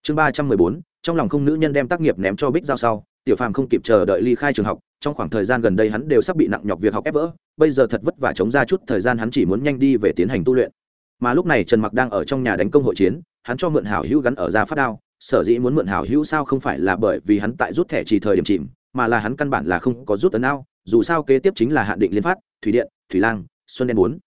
Chương ba trăm mười bốn, trong lòng không nữ nhân đem tác nghiệp ném cho bích giao sau, tiểu phàm không kịp chờ đợi ly khai trường học, trong khoảng thời gian gần đây hắn đều sắp bị nặng nhọc việc học ép vỡ, bây giờ thật vất vả chống ra chút thời gian hắn chỉ muốn nhanh đi về tiến hành tu luyện. Mà lúc này trần mặc đang ở trong nhà đánh công hội chiến, hắn cho mượn hảo hữu gắn ở ra phát đao, sở dĩ muốn mượn hảo hữu sao không phải là bởi vì hắn tại rút thẻ chỉ thời điểm chìm mà là hắn căn bản là không có rút tấn ao, dù sao kế tiếp chính là hạn định liên phát, thủy điện, thủy lang, xuân đen bốn.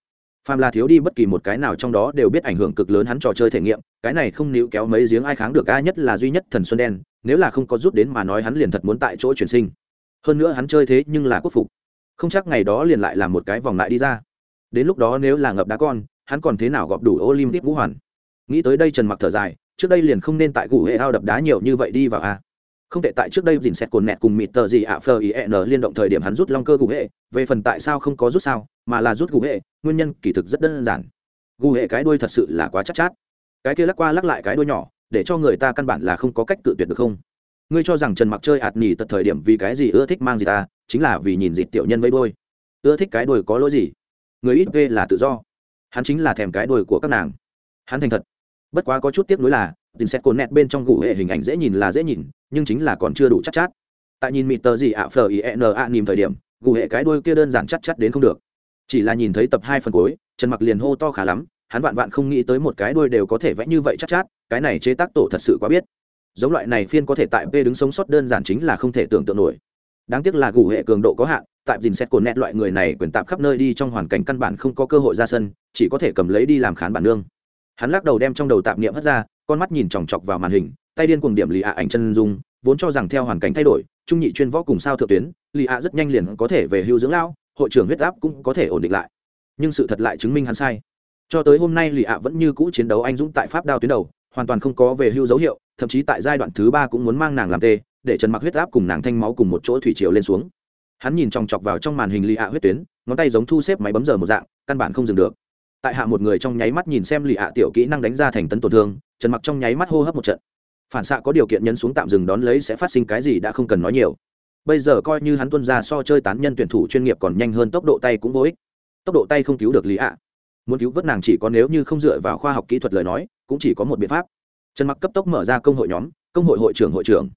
Phàm là thiếu đi bất kỳ một cái nào trong đó đều biết ảnh hưởng cực lớn hắn trò chơi thể nghiệm, cái này không níu kéo mấy giếng ai kháng được a nhất là duy nhất thần xuân đen, nếu là không có rút đến mà nói hắn liền thật muốn tại chỗ chuyển sinh. Hơn nữa hắn chơi thế nhưng là quốc phục. Không chắc ngày đó liền lại làm một cái vòng lại đi ra. Đến lúc đó nếu là ngập đá con, hắn còn thế nào gọp đủ olympic vũ hoàn? Nghĩ tới đây trần mặc thở dài, trước đây liền không nên tại củ hệ ao đập đá nhiều như vậy đi vào a không tệ tại trước đây dình xét cồn nẹt cùng mịt tờ gì ạ phờ ý n liên động thời điểm hắn rút long cơ gù hệ về phần tại sao không có rút sao mà là rút gù hệ nguyên nhân kỳ thực rất đơn giản. Gù hệ cái đuôi thật sự là quá chắc chát, chát cái kia lắc qua lắc lại cái đuôi nhỏ để cho người ta căn bản là không có cách cự tuyệt được không? Ngươi cho rằng trần mặc chơi ạt nỉ tật thời điểm vì cái gì ưa thích mang gì ta chính là vì nhìn dịt tiểu nhân với đôi ưa thích cái đuôi có lỗi gì? Người ít v là tự do. Hắn chính là thèm cái đuôi của các nàng. Hắn thành thật. Bất quá có chút tiếc nuối là tình xét cồn nẹt bên trong gù hệ hình ảnh dễ nhìn là dễ nhìn nhưng chính là còn chưa đủ chắc chát, chát tại nhìn mịt tờ gì ạ phờ ý n a nhìn thời điểm gù hệ cái đuôi kia đơn giản chắc chắn đến không được. Chỉ là nhìn thấy tập hai phần cuối trần mặc liền hô to khá lắm hắn vạn vạn không nghĩ tới một cái đuôi đều có thể vẽ như vậy chắc chát, chát cái này chế tác tổ thật sự quá biết. Giống loại này phiên có thể tại p đứng sống sót đơn giản chính là không thể tưởng tượng nổi. Đáng tiếc là gù hệ cường độ có hạn tại dình xét cồn nét loại người này quyền tạm khắp nơi đi trong hoàn cảnh căn bản không có cơ hội ra sân chỉ có thể cầm lấy đi làm khán bản nương. Hắn lắc đầu đem trong đầu tạp niệm hất ra con mắt nhìn chòng chọc vào màn hình tay điên cuồng điểm lì ạ ảnh chân dung, vốn cho rằng theo hoàn cảnh thay đổi, trung nhị chuyên võ cùng sao thượng tuyến, lì ạ rất nhanh liền có thể về hưu dưỡng lao hội trưởng huyết áp cũng có thể ổn định lại. Nhưng sự thật lại chứng minh hắn sai. Cho tới hôm nay lì ạ vẫn như cũ chiến đấu anh dũng tại pháp đao tuyến đầu, hoàn toàn không có về hưu dấu hiệu, thậm chí tại giai đoạn thứ ba cũng muốn mang nàng làm tê, để trần mặc huyết áp cùng nàng thanh máu cùng một chỗ thủy chiều lên xuống. Hắn nhìn chòng chọc vào trong màn hình lì ạ huyết tuyến, ngón tay giống thu xếp máy bấm giờ một dạng, căn bản không dừng được. Tại hạ một người trong nháy mắt nhìn xem lì ạ tiểu kỹ năng đánh ra thành tấn tổn thương, trần mặc trong nháy mắt hô hấp một trận phản xạ có điều kiện nhấn xuống tạm dừng đón lấy sẽ phát sinh cái gì đã không cần nói nhiều. Bây giờ coi như hắn tuân ra so chơi tán nhân tuyển thủ chuyên nghiệp còn nhanh hơn tốc độ tay cũng vô ích. Tốc độ tay không cứu được lý ạ. Muốn cứu vớt nàng chỉ có nếu như không dựa vào khoa học kỹ thuật lời nói, cũng chỉ có một biện pháp. Trần mặc cấp tốc mở ra công hội nhóm, công hội hội trưởng hội trưởng.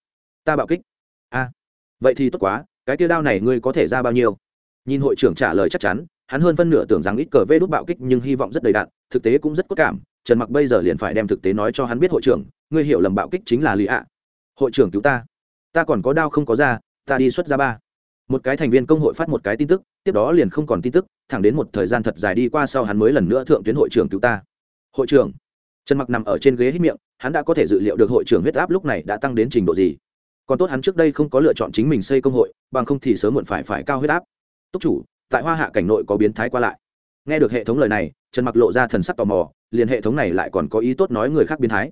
Ta bạo kích. A. Vậy thì tốt quá, cái tiêu đao này ngươi có thể ra bao nhiêu? Nhìn hội trưởng trả lời chắc chắn, hắn hơn phân nửa tưởng rằng ít cờ vê đút bạo kích nhưng hy vọng rất đầy đạn thực tế cũng rất cốt cảm. Trần mặc bây giờ liền phải đem thực tế nói cho hắn biết hội trưởng ngươi hiểu lầm bạo kích chính là lì ạ. Hội trưởng cứu ta. Ta còn có đao không có ra ta đi xuất ra ba. Một cái thành viên công hội phát một cái tin tức, tiếp đó liền không còn tin tức, thẳng đến một thời gian thật dài đi qua sau hắn mới lần nữa thượng tuyến hội trưởng cứu ta. Hội trưởng. Trần mặc nằm ở trên ghế hít miệng, hắn đã có thể dự liệu được hội trưởng huyết áp lúc này đã tăng đến trình độ gì. Còn tốt hắn trước đây không có lựa chọn chính mình xây công hội, bằng không thì sớm muộn phải phải cao huyết áp. Túc chủ, tại hoa hạ cảnh nội có biến thái qua lại. Nghe được hệ thống lời này, trần mặc lộ ra thần sắc tò mò, liền hệ thống này lại còn có ý tốt nói người khác biến thái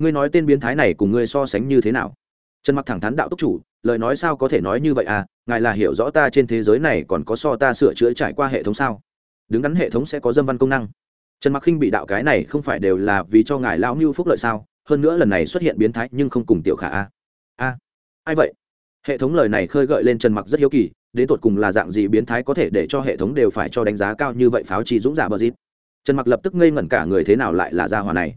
ngươi nói tên biến thái này cùng ngươi so sánh như thế nào? Trần mặc thẳng thắn đạo túc chủ, lời nói sao có thể nói như vậy à? Ngài là hiểu rõ ta trên thế giới này còn có so ta sửa chữa trải qua hệ thống sao? Đứng đắn hệ thống sẽ có dâm văn công năng. Trần mặc khinh bị đạo cái này không phải đều là vì cho ngài lão mưu phúc lợi sao? Hơn nữa lần này xuất hiện biến thái nhưng không cùng tiểu khả a. A. Ai vậy? Hệ thống lời này khơi gợi lên trần mặc rất hiếu kỳ, đến tột cùng là dạng gì biến thái có thể để cho hệ thống đều phải cho đánh giá cao như vậy pháo chi dũng giả bờ dịt? Trần mặc lập tức ngây ngẩn cả người thế nào lại là gia hòa này?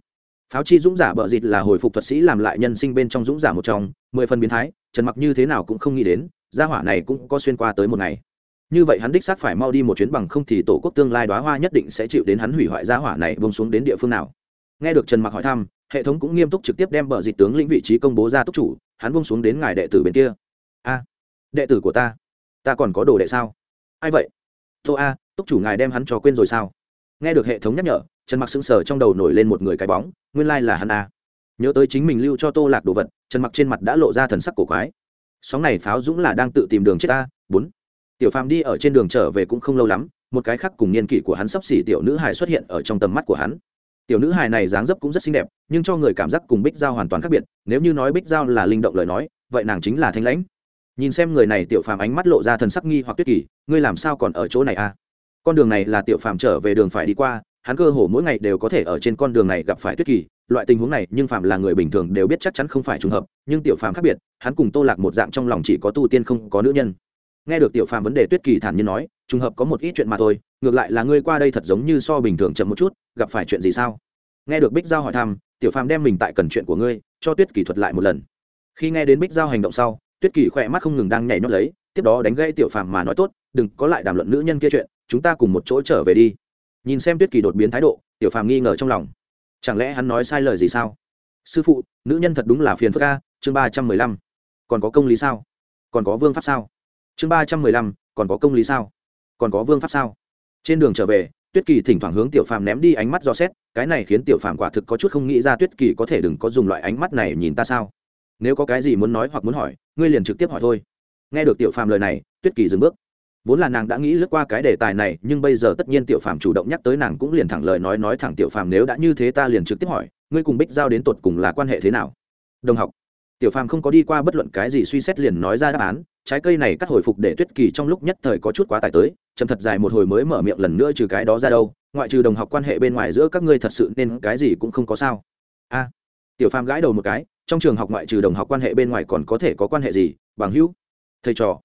Pháo chi dũng giả bờ dịt là hồi phục thuật sĩ làm lại nhân sinh bên trong dũng giả một trong, mười phần biến thái, trần mặc như thế nào cũng không nghĩ đến, gia hỏa này cũng có xuyên qua tới một ngày. Như vậy hắn đích xác phải mau đi một chuyến bằng không thì tổ quốc tương lai đoá hoa nhất định sẽ chịu đến hắn hủy hoại gia hỏa này bông xuống đến địa phương nào. Nghe được trần mặc hỏi thăm, hệ thống cũng nghiêm túc trực tiếp đem bờ dịch tướng lĩnh vị trí công bố ra túc chủ, hắn bông xuống đến ngài đệ tử bên kia. A, đệ tử của ta ta còn có đồ đệ sao? Ai vậy? Tô a, túc chủ ngài đem hắn cho quên rồi sao? Nghe được hệ thống nhắc nhở trần mặc sững sờ trong đầu nổi lên một người cái bóng, nguyên lai là hắn a. Nhớ tới chính mình lưu cho tô lạc đồ vật, trần mặc trên mặt đã lộ ra thần sắc cổ quái. Sóng này pháo dũng là đang tự tìm đường chết ta, bốn. Tiểu phàm đi ở trên đường trở về cũng không lâu lắm, một cái khác cùng niên kỷ của hắn sắp xỉ tiểu nữ hài xuất hiện ở trong tầm mắt của hắn. Tiểu nữ hài này dáng dấp cũng rất xinh đẹp, nhưng cho người cảm giác cùng bích giao hoàn toàn khác biệt, nếu như nói bích giao là linh động lời nói, vậy nàng chính là thanh lãnh. Nhìn xem người này, tiểu phàm ánh mắt lộ ra thần sắc nghi hoặc tuyết kỳ, ngươi làm sao còn ở chỗ này à con đường này là tiểu phàm trở về đường phải đi qua hắn cơ hồ mỗi ngày đều có thể ở trên con đường này gặp phải tuyết kỳ, loại tình huống này nhưng Phạm là người bình thường đều biết chắc chắn không phải trùng hợp, nhưng tiểu phàm khác biệt, hắn cùng tô lạc một dạng trong lòng chỉ có tu tiên không có nữ nhân. Nghe được tiểu phàm vấn đề tuyết kỳ thản nhiên nói, trùng hợp có một ít chuyện mà thôi, ngược lại là ngươi qua đây thật giống như so bình thường chậm một chút, gặp phải chuyện gì sao? Nghe được bích giao hỏi thăm, tiểu phàm đem mình tại cần chuyện của ngươi, cho tuyết kỳ thuật lại một lần. Khi nghe đến bích giao hành động sau, tuyết kỳ khỏe mắt không ngừng đang nhảy nhót lấy, tiếp đó đánh gây tiểu phàm mà nói, tốt, đừng có lại đàm luận nữ nhân kia chuyện, chúng ta cùng một chỗ trở về đi nhìn xem tuyết kỳ đột biến thái độ, tiểu phàm nghi ngờ trong lòng. Chẳng lẽ hắn nói sai lời gì sao? Sư phụ, nữ nhân thật đúng là phiền phức ca chương ba trăm mười lăm. Còn có công lý sao? Còn có vương pháp sao? Chương ba trăm mười lăm, còn có công lý sao? Còn có vương pháp sao? Trên đường trở về, tuyết kỳ thỉnh thoảng hướng tiểu phàm ném đi ánh mắt do xét, cái này khiến tiểu phàm quả thực có chút không nghĩ ra tuyết kỳ có thể đừng có dùng loại ánh mắt này nhìn ta sao? Nếu có cái gì muốn nói hoặc muốn hỏi, ngươi liền trực tiếp hỏi thôi. Nghe được tiểu phàm lời này, tuyết kỳ dừng bước vốn là nàng đã nghĩ lướt qua cái đề tài này, nhưng bây giờ tất nhiên tiểu phàm chủ động nhắc tới nàng cũng liền thẳng lời nói nói thẳng tiểu phàm nếu đã như thế ta liền trực tiếp hỏi, ngươi cùng bích giao đến tột cùng là quan hệ thế nào? Đồng học. Tiểu phàm không có đi qua bất luận cái gì suy xét liền nói ra đáp án, trái cây này cắt hồi phục để tuyết kỳ trong lúc nhất thời có chút quá tải tới chầm thật dài một hồi mới mở miệng lần nữa trừ cái đó ra đâu, ngoại trừ đồng học quan hệ bên ngoài giữa các ngươi thật sự nên cái gì cũng không có sao. A. Tiểu phàm gãi đầu một cái, trong trường học ngoại trừ đồng học quan hệ bên ngoài còn có thể có quan hệ gì, bằng hữu, thầy trò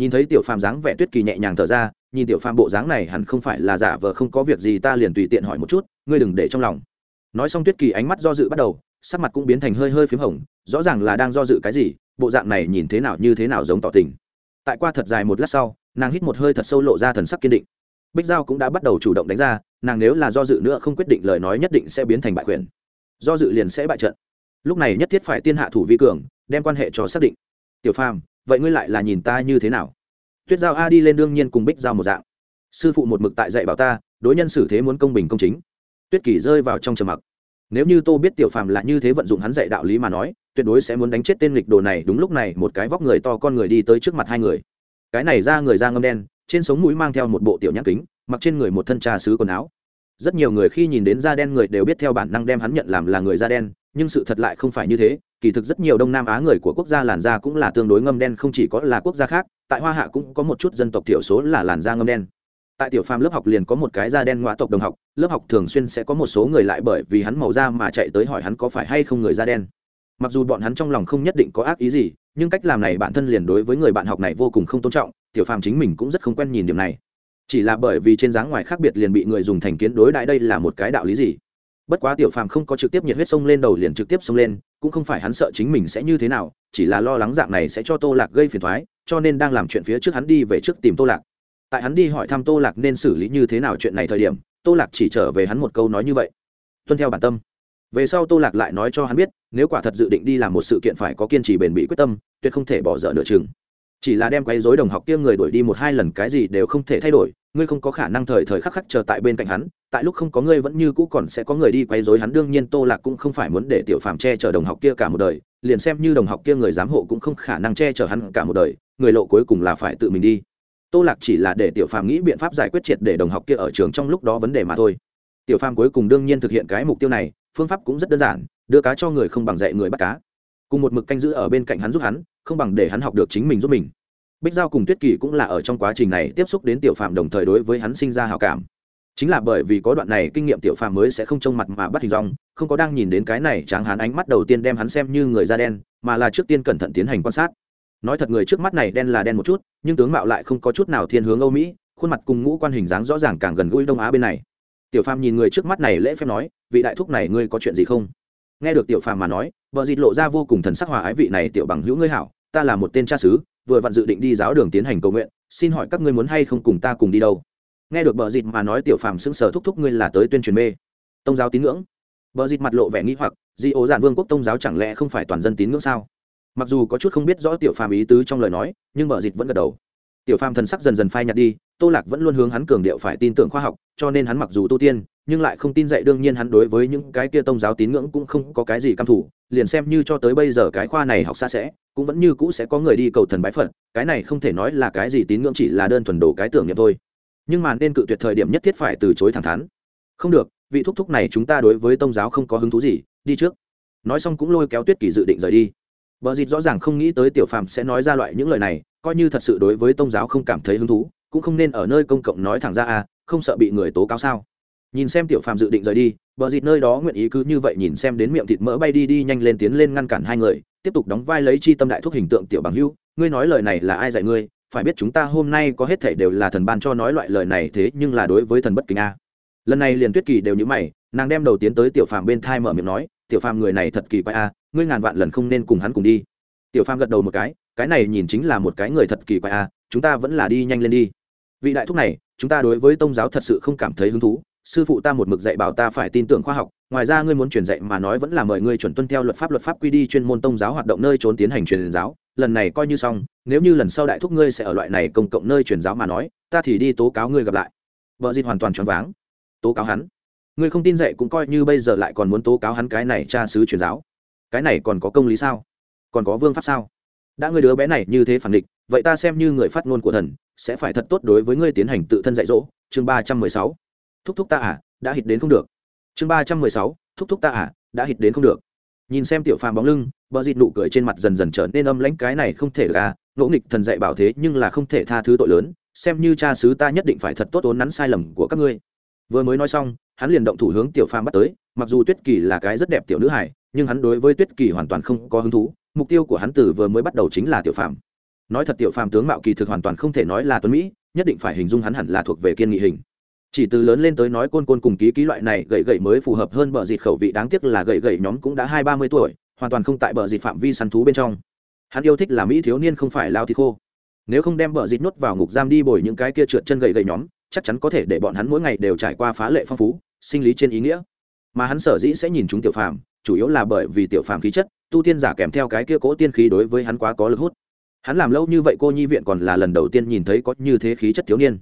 nhìn thấy tiểu phàm dáng vẻ tuyết kỳ nhẹ nhàng thở ra, nhìn tiểu phàm bộ dáng này hẳn không phải là giả vờ không có việc gì, ta liền tùy tiện hỏi một chút, ngươi đừng để trong lòng. Nói xong tuyết kỳ ánh mắt do dự bắt đầu, sắc mặt cũng biến thành hơi hơi p h í m hồng, rõ ràng là đang do dự cái gì, bộ dạng này nhìn thế nào như thế nào giống tỏ tình. Tại qua thật dài một lát sau, nàng hít một hơi thật sâu lộ ra thần sắc kiên định. Bích giao cũng đã bắt đầu chủ động đánh ra, nàng nếu là do dự nữa không quyết định lời nói nhất định sẽ biến thành bại quyền. Do dự liền sẽ bại trận. Lúc này nhất thiết phải tiên hạ thủ vi cường, đem quan hệ cho xác định. Tiểu phàm vậy ngươi lại là nhìn ta như thế nào? Tuyết giao a đi lên đương nhiên cùng bích giao một dạng. Sư phụ một mực tại dạy bảo ta, đối nhân xử thế muốn công bình công chính. Tuyết kỳ rơi vào trong trầm mặc. Nếu như tô biết tiểu phàm là như thế vận dụng hắn dạy đạo lý mà nói, tuyệt đối sẽ muốn đánh chết tên lịch đồ này, đúng lúc này một cái vóc người to con người đi tới trước mặt hai người. Cái này ra người da ngâm đen, trên sống mũi mang theo một bộ tiểu nhãn kính, mặc trên người một thân trà sứ quần áo. Rất nhiều người khi nhìn đến da đen người đều biết theo bản năng đem hắn nhận làm là người da đen nhưng sự thật lại không phải như thế, kỳ thực rất nhiều đông nam á người của quốc gia làn da cũng là tương đối ngâm đen, không chỉ có là quốc gia khác, tại hoa hạ cũng có một chút dân tộc thiểu số là làn da ngâm đen. Tại tiểu phàm lớp học liền có một cái da đen ngoại tộc đồng học, lớp học thường xuyên sẽ có một số người lại bởi vì hắn màu da mà chạy tới hỏi hắn có phải hay không người da đen. Mặc dù bọn hắn trong lòng không nhất định có ác ý gì, nhưng cách làm này bản thân liền đối với người bạn học này vô cùng không tôn trọng, tiểu phàm chính mình cũng rất không quen nhìn điểm này. Chỉ là bởi vì trên dáng ngoài khác biệt liền bị người dùng thành kiến đối đại đây là một cái đạo lý gì bất quá tiểu phàm không có trực tiếp nhiệt huyết sông lên đầu liền trực tiếp sông lên, cũng không phải hắn sợ chính mình sẽ như thế nào, chỉ là lo lắng dạng này sẽ cho tô lạc gây phiền thoái cho nên đang làm chuyện phía trước hắn đi về trước tìm tô lạc. Tại hắn đi hỏi thăm tô lạc nên xử lý như thế nào chuyện này thời điểm, tô lạc chỉ trở về hắn một câu nói như vậy. Tuân theo bản tâm. Về sau tô lạc lại nói cho hắn biết, nếu quả thật dự định đi làm một sự kiện phải có kiên trì bền bỉ quyết tâm, tuyệt không thể bỏ dở nửa chừng chỉ là đem quấy dối đồng học kia người đuổi đi một hai lần cái gì đều không thể thay đổi, ngươi không có khả năng thời thời khắc khắc chờ tại bên cạnh hắn, tại lúc không có ngươi vẫn như cũ còn sẽ có người đi quấy dối hắn, đương nhiên tô lạc cũng không phải muốn để tiểu phàm che chở đồng học kia cả một đời, liền xem như đồng học kia người giám hộ cũng không khả năng che chở hắn cả một đời, người lộ cuối cùng là phải tự mình đi. Tô lạc chỉ là để tiểu phàm nghĩ biện pháp giải quyết triệt để đồng học kia ở trường trong lúc đó vấn đề mà thôi. Tiểu phàm cuối cùng đương nhiên thực hiện cái mục tiêu này, phương pháp cũng rất đơn giản, đưa cá cho người không bằng dạy người bắt cá. Cùng một mực canh giữ ở bên cạnh hắn giúp hắn không bằng để hắn học được chính mình giúp mình. Bích giao cùng tuyết kỳ cũng là ở trong quá trình này tiếp xúc đến tiểu phạm đồng thời đối với hắn sinh ra hào cảm. Chính là bởi vì có đoạn này kinh nghiệm tiểu phạm mới sẽ không trông mặt mà bắt hình dong, không có đang nhìn đến cái này tráng hắn ánh mắt đầu tiên đem hắn xem như người da đen, mà là trước tiên cẩn thận tiến hành quan sát. Nói thật người trước mắt này đen là đen một chút, nhưng tướng mạo lại không có chút nào thiên hướng âu mỹ, khuôn mặt cùng ngũ quan hình dáng rõ ràng càng gần gũi đông á bên này. Tiểu phàm nhìn người trước mắt này lễ phép nói, vị đại thúc này ngươi có chuyện gì không? Nghe được tiểu phàm mà nói vợ dịt lộ ra vô cùng thần sắc hòa ái vị này, tiểu bằng hữu ngươi hảo, ta là một tên cha xứ, vừa vặn dự định đi giáo đường tiến hành cầu nguyện, xin hỏi các ngươi muốn hay không cùng ta cùng đi đâu? Nghe được bờ dịt mà nói, tiểu phàm sững sờ thúc thúc, ngươi là tới tuyên truyền mê, tông giáo tín ngưỡng. Bờ dịt mặt lộ vẻ nghĩ hoặc, di ố giản vương quốc tông giáo chẳng lẽ không phải toàn dân tín ngưỡng sao? Mặc dù có chút không biết rõ tiểu phàm ý tứ trong lời nói, nhưng bờ dịt vẫn gật đầu. Tiểu phàm thần sắc dần dần phai nhạt đi, tô lạc vẫn luôn hướng hắn cường điệu phải tin tưởng khoa học, cho nên hắn mặc dù tu tiên nhưng lại không tin dạy đương nhiên hắn đối với những cái kia tông giáo tín ngưỡng cũng không có cái gì căm thủ liền xem như cho tới bây giờ cái khoa này học xa sẽ cũng vẫn như cũ sẽ có người đi cầu thần bái phật cái này không thể nói là cái gì tín ngưỡng chỉ là đơn thuần đồ cái tưởng niệm thôi. Nhưng mà nên cự tuyệt thời điểm nhất thiết phải từ chối thẳng thắn. Không được vị thúc thúc này chúng ta đối với tông giáo không có hứng thú gì đi trước. Nói xong cũng lôi kéo tuyết kỳ dự định rời đi. Bờ dịt rõ ràng không nghĩ tới tiểu phàm sẽ nói ra loại những lời này, coi như thật sự đối với tôn giáo không cảm thấy hứng thú, cũng không nên ở nơi công cộng nói thẳng ra à, không sợ bị người tố cáo sao? Nhìn xem tiểu phàm dự định rời đi, bờ dịt nơi đó nguyện ý cứ như vậy nhìn xem đến miệng thịt mỡ bay đi đi nhanh lên tiến lên ngăn cản hai người, tiếp tục đóng vai lấy chi tâm đại thúc hình tượng tiểu bằng Hưu, ngươi nói lời này là ai dạy ngươi? Phải biết chúng ta hôm nay có hết thảy đều là thần ban cho nói loại lời này thế nhưng là đối với thần bất kính a. Lần này liền Tuyết Kỳ đều như mày, nàng đem đầu tiến tới tiểu phàm bên thai mở miệng nói, tiểu phàm người này thật kỳ quái a, ngươi ngàn vạn lần không nên cùng hắn cùng đi tiểu phàm gật đầu một cái cái này nhìn chính là một cái người thật kỳ quái a chúng ta vẫn là đi nhanh lên đi vị đại thúc này chúng ta đối với tôn giáo thật sự không cảm thấy hứng thú sư phụ ta một mực dạy bảo ta phải tin tưởng khoa học, ngoài ra ngươi muốn truyền dạy mà nói vẫn là mời ngươi chuẩn tuân theo luật pháp luật pháp quy đi chuyên môn tôn giáo hoạt động nơi trốn tiến hành truyền giáo, lần này coi như xong, nếu như lần sau đại thúc ngươi sẽ ở loại này công cộng nơi truyền giáo mà nói, ta thì đi tố cáo ngươi gặp lại. Vợ dịt hoàn toàn choáng váng. Tố cáo hắn? Ngươi không tin dạy cũng coi như bây giờ lại còn muốn tố cáo hắn cái này cha sứ truyền giáo. Cái này còn có công lý sao? Còn có vương pháp sao? Đã ngươi đứa bé này như thế phản địch, vậy ta xem như người phát ngôn của thần, sẽ phải thật tốt đối với ngươi tiến hành tự thân dạy dỗ. Chương ba trăm mười sáu thúc thúc ta à đã hít đến không được. Chương ba trăm mười sáu, thúc thúc ta à đã hít đến không được. Nhìn xem tiểu phàm bóng lưng, bờ dịt nụ cười trên mặt dần dần trở nên âm lãnh, cái này không thể ra. À, ngỗ nghịch thần dạy bảo thế nhưng là không thể tha thứ tội lớn, xem như cha xứ ta nhất định phải thật tốt ốn nắn sai lầm của các ngươi. Vừa mới nói xong, hắn liền động thủ hướng tiểu phàm bắt tới, mặc dù tuyết kỳ là cái rất đẹp tiểu nữ hải nhưng hắn đối với tuyết kỳ hoàn toàn không có hứng thú, mục tiêu của hắn từ vừa mới bắt đầu chính là tiểu phàm. Nói thật tiểu phàm tướng mạo kỳ thực hoàn toàn không thể nói là tuấn mỹ, nhất định phải hình dung hắn hẳn là thuộc về kiên nghị hình chỉ từ lớn lên tới nói côn côn cùng ký ký loại này gậy gậy mới phù hợp hơn bờ dịt khẩu vị, đáng tiếc là gậy gậy nhóm cũng đã hai ba mươi tuổi, hoàn toàn không tại bờ dịt phạm vi săn thú bên trong. Hắn yêu thích là mỹ thiếu niên không phải lao thì khô. Nếu không đem bờ dịt nuốt vào ngục giam đi bồi những cái kia trượt chân gậy gậy nhóm, chắc chắn có thể để bọn hắn mỗi ngày đều trải qua phá lệ phong phú, sinh lý trên ý nghĩa. Mà hắn sở dĩ sẽ nhìn chúng tiểu phàm, chủ yếu là bởi vì tiểu phàm khí chất, tu tiên giả kèm theo cái kia cố tiên khí đối với hắn quá có lực hút. Hắn làm lâu như vậy cô nhi viện còn là lần đầu tiên nhìn thấy có như thế khí chất thiếu niên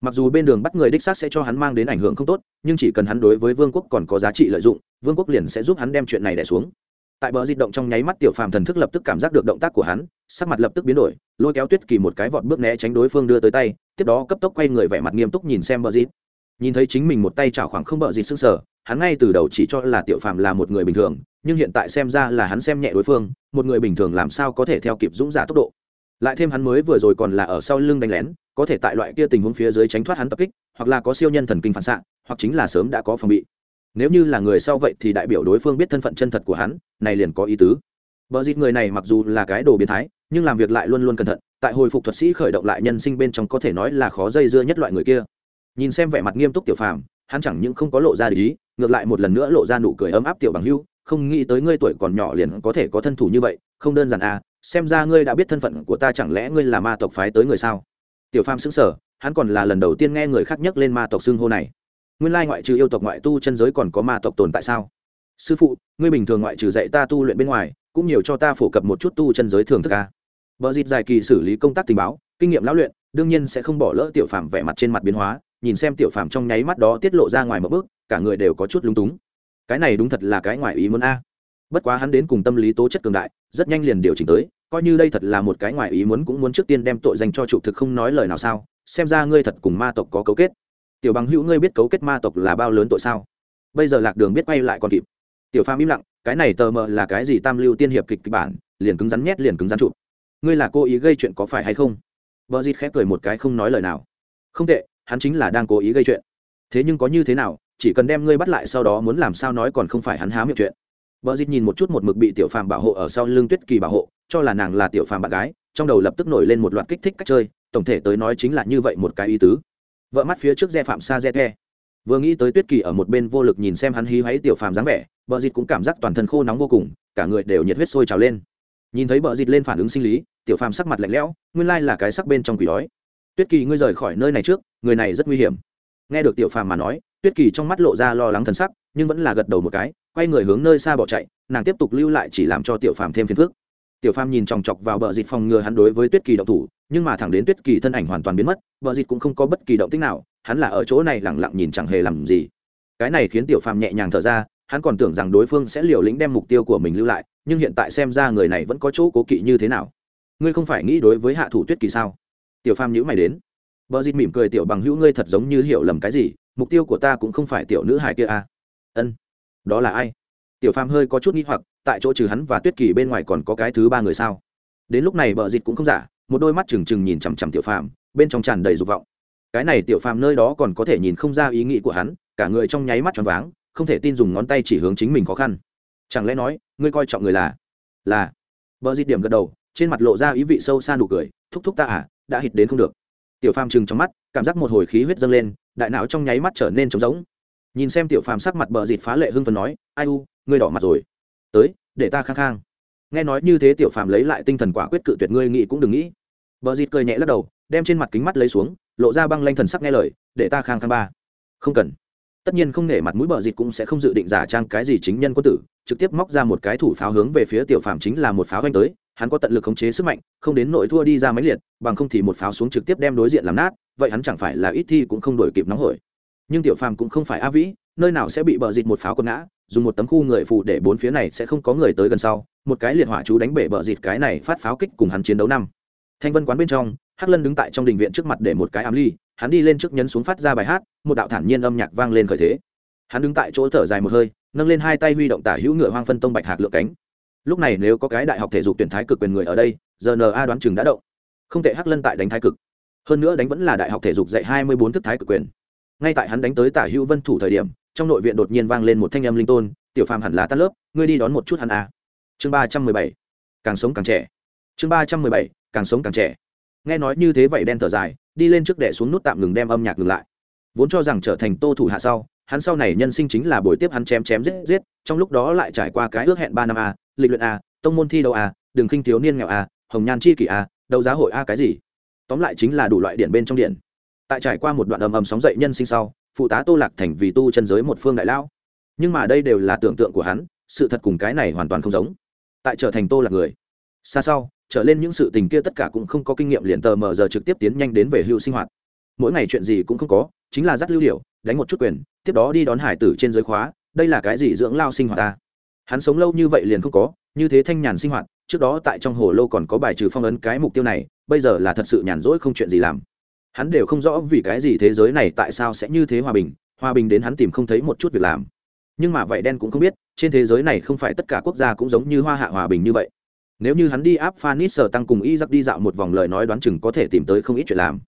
mặc dù bên đường bắt người đích xác sẽ cho hắn mang đến ảnh hưởng không tốt, nhưng chỉ cần hắn đối với vương quốc còn có giá trị lợi dụng, vương quốc liền sẽ giúp hắn đem chuyện này đẻ xuống. Tại bờ di động trong nháy mắt, tiểu phàm thần thức lập tức cảm giác được động tác của hắn, sắc mặt lập tức biến đổi, lôi kéo tuyết kỳ một cái vọt bước né tránh đối phương đưa tới tay, tiếp đó cấp tốc quay người vẻ mặt nghiêm túc nhìn xem bờ di. Nhìn thấy chính mình một tay chảo khoảng không bờ di sưng sờ, hắn ngay từ đầu chỉ cho là tiểu phàm là một người bình thường, nhưng hiện tại xem ra là hắn xem nhẹ đối phương, một người bình thường làm sao có thể theo kịp dũng giả tốc độ lại thêm hắn mới vừa rồi còn là ở sau lưng đánh lén có thể tại loại kia tình huống phía dưới tránh thoát hắn tập kích hoặc là có siêu nhân thần kinh phản xạ hoặc chính là sớm đã có phòng bị nếu như là người sau vậy thì đại biểu đối phương biết thân phận chân thật của hắn này liền có ý tứ Bờ dịt người này mặc dù là cái đồ biến thái, nhưng làm việc lại luôn luôn cẩn thận, tại hồi phục thuật sĩ khởi động lại nhân sinh bên trong có thể nói là khó dây dưa nhất loại người kia. Nhìn xem vẻ mặt nghiêm túc tiểu phàm, hắn chẳng những không có lộ ra ý, ngược lại một lần nữa lộ ra nụ cười ấm áp tiểu bằng hữu, không nghĩ tới ngươi tuổi còn nhỏ liền có thể có thân thủ như vậy, không đơn giản à, xem ra ngươi đã biết thân phận của ta chẳng lẽ ngươi là ma tộc phái tới người sao? Tiểu phàm sững sờ, hắn còn là lần đầu tiên nghe người khác nhắc lên ma tộc xưng hô này. Nguyên lai ngoại trừ yêu tộc ngoại tu chân giới còn có ma tộc tồn tại sao? Sư phụ, ngươi bình thường ngoại trừ dạy ta tu luyện bên ngoài, cũng nhiều cho ta phổ cập một chút tu chân giới thường thức ca vợ dịt dài kỳ xử lý công tác tình báo kinh nghiệm lão luyện đương nhiên sẽ không bỏ lỡ tiểu phàm vẻ mặt trên mặt biến hóa nhìn xem tiểu phàm trong nháy mắt đó tiết lộ ra ngoài một bước cả người đều có chút lúng túng cái này đúng thật là cái ngoài ý muốn a bất quá hắn đến cùng tâm lý tố chất cường đại, rất nhanh liền điều chỉnh tới, coi như đây thật là một cái ngoài ý muốn cũng muốn trước tiên đem tội dành cho chủ thực không nói lời nào sao, xem ra ngươi thật cùng ma tộc có cấu kết. Tiểu bằng hữu ngươi biết cấu kết ma tộc là bao lớn tội sao? Bây giờ lạc đường biết quay lại còn kịp. Tiểu phàm im lặng, cái này tờ mờ là cái gì tam lưu tiên hiệp kịch kịch bản, liền cứng rắn nhét liền cứng rắn chụp. Ngươi là cố ý gây chuyện có phải hay không? Vợ dịt khép cười một cái không nói lời nào. Không tệ, hắn chính là đang cố ý gây chuyện. Thế nhưng có như thế nào, chỉ cần đem ngươi bắt lại sau đó muốn làm sao nói còn không phải hắn há miệng chuyện vợ Dịch nhìn một chút một mực bị tiểu phàm bảo hộ ở sau lưng tuyết kỳ bảo hộ, cho là nàng là tiểu phàm bạn gái, trong đầu lập tức nổi lên một loạt kích thích cách chơi, tổng thể tới nói chính là như vậy một cái ý tứ. Vợ mắt phía trước dè phạm xa dè the. Vừa nghĩ tới tuyết kỳ ở một bên vô lực nhìn xem hắn hí hoáy tiểu phàm dáng vẻ, bờ Dịch cũng cảm giác toàn thân khô nóng vô cùng, cả người đều nhiệt huyết sôi trào lên. Nhìn thấy bờ Dịch lên phản ứng sinh lý, tiểu phàm sắc mặt lạnh lẽo, nguyên lai là cái sắc bên trong quỷ đói. Tuyết kỳ, ngươi rời khỏi nơi này trước, người này rất nguy hiểm. Nghe được tiểu phàm mà nói, tuyết kỳ trong mắt lộ ra lo lắng thần sắc nhưng vẫn là gật đầu một cái, quay người hướng nơi xa bỏ chạy, nàng tiếp tục lưu lại chỉ làm cho tiểu phàm thêm phiền phức. Tiểu phàm nhìn chòng chọc vào bờ dịt phòng ngừa hắn đối với tuyết kỳ động thủ, nhưng mà thẳng đến tuyết kỳ thân ảnh hoàn toàn biến mất, bờ dịt cũng không có bất kỳ động tích nào, hắn là ở chỗ này lẳng lặng nhìn chẳng hề làm gì. Cái này khiến tiểu phàm nhẹ nhàng thở ra, hắn còn tưởng rằng đối phương sẽ liều lĩnh đem mục tiêu của mình lưu lại, nhưng hiện tại xem ra người này vẫn có chỗ cố kỵ như thế nào. Ngươi không phải nghĩ đối với hạ thủ tuyết kỳ sao? Tiểu phàm nhữ mày đến. Bờ dịt mỉm cười, tiểu bằng hữu ngươi thật giống như hiểu lầm cái gì, mục tiêu của ta cũng không phải tiểu nữ hài kia à ân, đó là ai? Tiểu phàm hơi có chút nghi hoặc, tại chỗ trừ hắn và tuyết kỳ bên ngoài còn có cái thứ ba người sao? Đến lúc này bờ dịt cũng không giả, một đôi mắt trừng trừng nhìn chằm chằm tiểu phàm, bên trong tràn đầy dục vọng. Cái này tiểu phàm nơi đó còn có thể nhìn không ra ý nghĩ của hắn, cả người trong nháy mắt tròn váng, không thể tin dùng ngón tay chỉ hướng chính mình khó khăn. Chẳng lẽ nói, ngươi coi trọng người là là? Bờ dịch điểm gật đầu, trên mặt lộ ra ý vị sâu xa nụ cười, thúc thúc ta à đã hít đến không được. Tiểu phàm chừng trong mắt, cảm giác một hồi khí huyết dâng lên, đại não trong nháy mắt trở nên trống rỗng nhìn xem tiểu phàm sắc mặt bờ dịt phá lệ hưng phần nói, ai u, ngươi đỏ mặt rồi. Tới, để ta khang khang nghe nói như thế tiểu phàm lấy lại tinh thần quả quyết cự tuyệt ngươi nghĩ cũng đừng nghĩ. Bờ dịt cười nhẹ lắc đầu, đem trên mặt kính mắt lấy xuống, lộ ra băng lanh thần sắc nghe lời, để ta khang khang ba. Không cần. Tất nhiên không nể mặt mũi bờ dịt cũng sẽ không dự định giả trang cái gì chính nhân quân tử, trực tiếp móc ra một cái thủ pháo hướng về phía tiểu phàm chính là một pháo anh tới, hắn có tận lực khống chế sức mạnh, không đến nội thua đi ra máy liệt, bằng không thì một pháo xuống trực tiếp đem đối diện làm nát, vậy hắn chẳng phải là ít thi cũng không đổi kịp nóng hổi nhưng tiểu phàm cũng không phải a vĩ, nơi nào sẽ bị bờ dịt một pháo quân ngã, dùng một tấm khu người phụ để bốn phía này sẽ không có người tới gần sau, một cái liệt hỏa chú đánh bể bờ dịt cái này phát pháo kích cùng hắn chiến đấu năm. Thanh vân quán bên trong, hắc lân đứng tại trong đình viện trước mặt để một cái ám ly, hắn đi lên trước nhấn xuống phát ra bài hát, một đạo thản nhiên âm nhạc vang lên khởi thế. Hắn đứng tại chỗ thở dài một hơi, nâng lên hai tay huy động tả hữu ngựa hoang phân tông bạch hạc lượng cánh. Lúc này nếu có cái đại học thể dục tuyển thái cực quyền người ở đây, giờ na đoán chừng đã động. Không thể hắc lân tại đánh thái cực. Hơn nữa đánh vẫn là đại học thể dục dạy hai mươi bốn thức thái cực quyền ngay tại hắn đánh tới tả hữu vân thủ thời điểm, trong nội viện đột nhiên vang lên một thanh âm linh tôn, tiểu phàm hẳn là tắt lớp, ngươi đi đón một chút hắn a à. chương ba trăm mười bảy, càng sống càng trẻ. Chương ba trăm mười bảy, càng sống càng trẻ. Nghe nói như thế vậy đen thở dài, đi lên trước đẻ xuống nút tạm ngừng đem âm nhạc ngừng lại. Vốn cho rằng trở thành tô thủ hạ sau, hắn sau này nhân sinh chính là buổi tiếp hắn chém chém giết giết, trong lúc đó lại trải qua cái ước hẹn ba năm a lịch luyện a tông môn thi đấu a đường khinh thiếu niên nghèo a hồng nhan chi kỷ a đấu giá hội a cái gì? Tóm lại chính là đủ loại điện bên trong điện tại trải qua một đoạn ầm ầm sóng dậy nhân sinh sau, phụ tá tô lạc thành vì tu chân giới một phương đại lão. Nhưng mà đây đều là tưởng tượng của hắn, sự thật cùng cái này hoàn toàn không giống. Tại trở thành tô lạc người, xa sau, trở lên những sự tình kia tất cả cũng không có kinh nghiệm liền tờ mờ giờ trực tiếp tiến nhanh đến về hưu sinh hoạt. Mỗi ngày chuyện gì cũng không có, chính là dắt lưu điệu đánh một chút quyền, tiếp đó đi đón hải tử trên giới khóa, đây là cái gì dưỡng lao sinh hoạt ta? Hắn sống lâu như vậy liền không có, như thế thanh nhàn sinh hoạt, trước đó tại trong hồ lâu còn có bài trừ phong ấn cái mục tiêu này, bây giờ là thật sự nhàn rỗi không chuyện gì làm hắn đều không rõ vì cái gì thế giới này tại sao sẽ như thế hòa bình hòa bình đến hắn tìm không thấy một chút việc làm. Nhưng mà vậy đen cũng không biết, trên thế giới này không phải tất cả quốc gia cũng giống như hoa hạ hòa bình như vậy. Nếu như hắn đi áp phanis sở tăng cùng y giặc đi dạo một vòng lời nói đoán chừng có thể tìm tới không ít chuyện làm.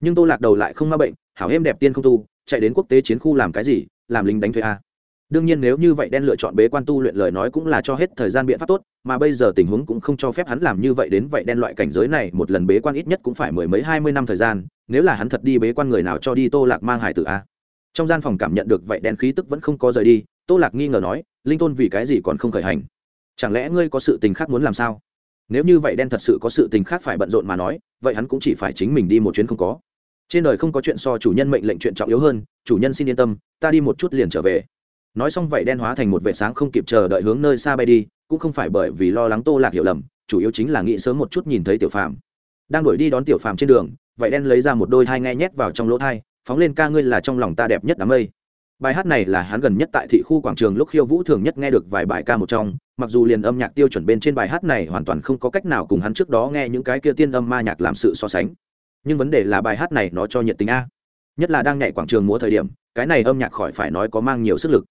Nhưng tô lạc đầu lại không ma bệnh, hảo êm đẹp tiên không tu, chạy đến quốc tế chiến khu làm cái gì, làm lính đánh thuê a đương nhiên nếu như vậy đen lựa chọn bế quan tu luyện lời nói cũng là cho hết thời gian biện pháp tốt, mà bây giờ tình huống cũng không cho phép hắn làm như vậy đến vậy đen loại cảnh giới này, một lần bế quan ít nhất cũng phải mười mấy hai mươi năm thời gian, nếu là hắn thật đi bế quan người nào cho đi tô lạc mang hải tử a. Trong gian phòng cảm nhận được vậy đen khí tức vẫn không có rời đi, tô lạc nghi ngờ nói, linh tôn vì cái gì còn không khởi hành? Chẳng lẽ ngươi có sự tình khác muốn làm sao? Nếu như vậy đen thật sự có sự tình khác phải bận rộn mà nói, vậy hắn cũng chỉ phải chính mình đi một chuyến không có. Trên đời không có chuyện so chủ nhân mệnh lệnh chuyện trọng yếu hơn, chủ nhân xin yên tâm, ta đi một chút liền trở về nói xong vậy đen hóa thành một vệ sáng không kịp chờ đợi hướng nơi xa bay đi, cũng không phải bởi vì lo lắng tô lạc hiểu lầm, chủ yếu chính là nghĩ sớm một chút nhìn thấy tiểu phàm. Đang đuổi đi đón tiểu phàm trên đường vậy đen lấy ra một đôi thai nghe nhét vào trong lỗ thai, phóng lên ca ngươi là trong lòng ta đẹp nhất đám mây. Bài hát này là hắn gần nhất tại thị khu quảng trường lúc khiêu vũ thường nhất nghe được vài bài ca một trong, mặc dù liền âm nhạc tiêu chuẩn bên trên bài hát này hoàn toàn không có cách nào cùng hắn trước đó nghe những cái kia tiên âm ma nhạc làm sự so sánh. Nhưng vấn đề là bài hát này nó cho nhiệt tình a. Nhất là đang nhảy quảng trường múa thời điểm, cái này âm nhạc khỏi phải nói có mang nhiều sức lực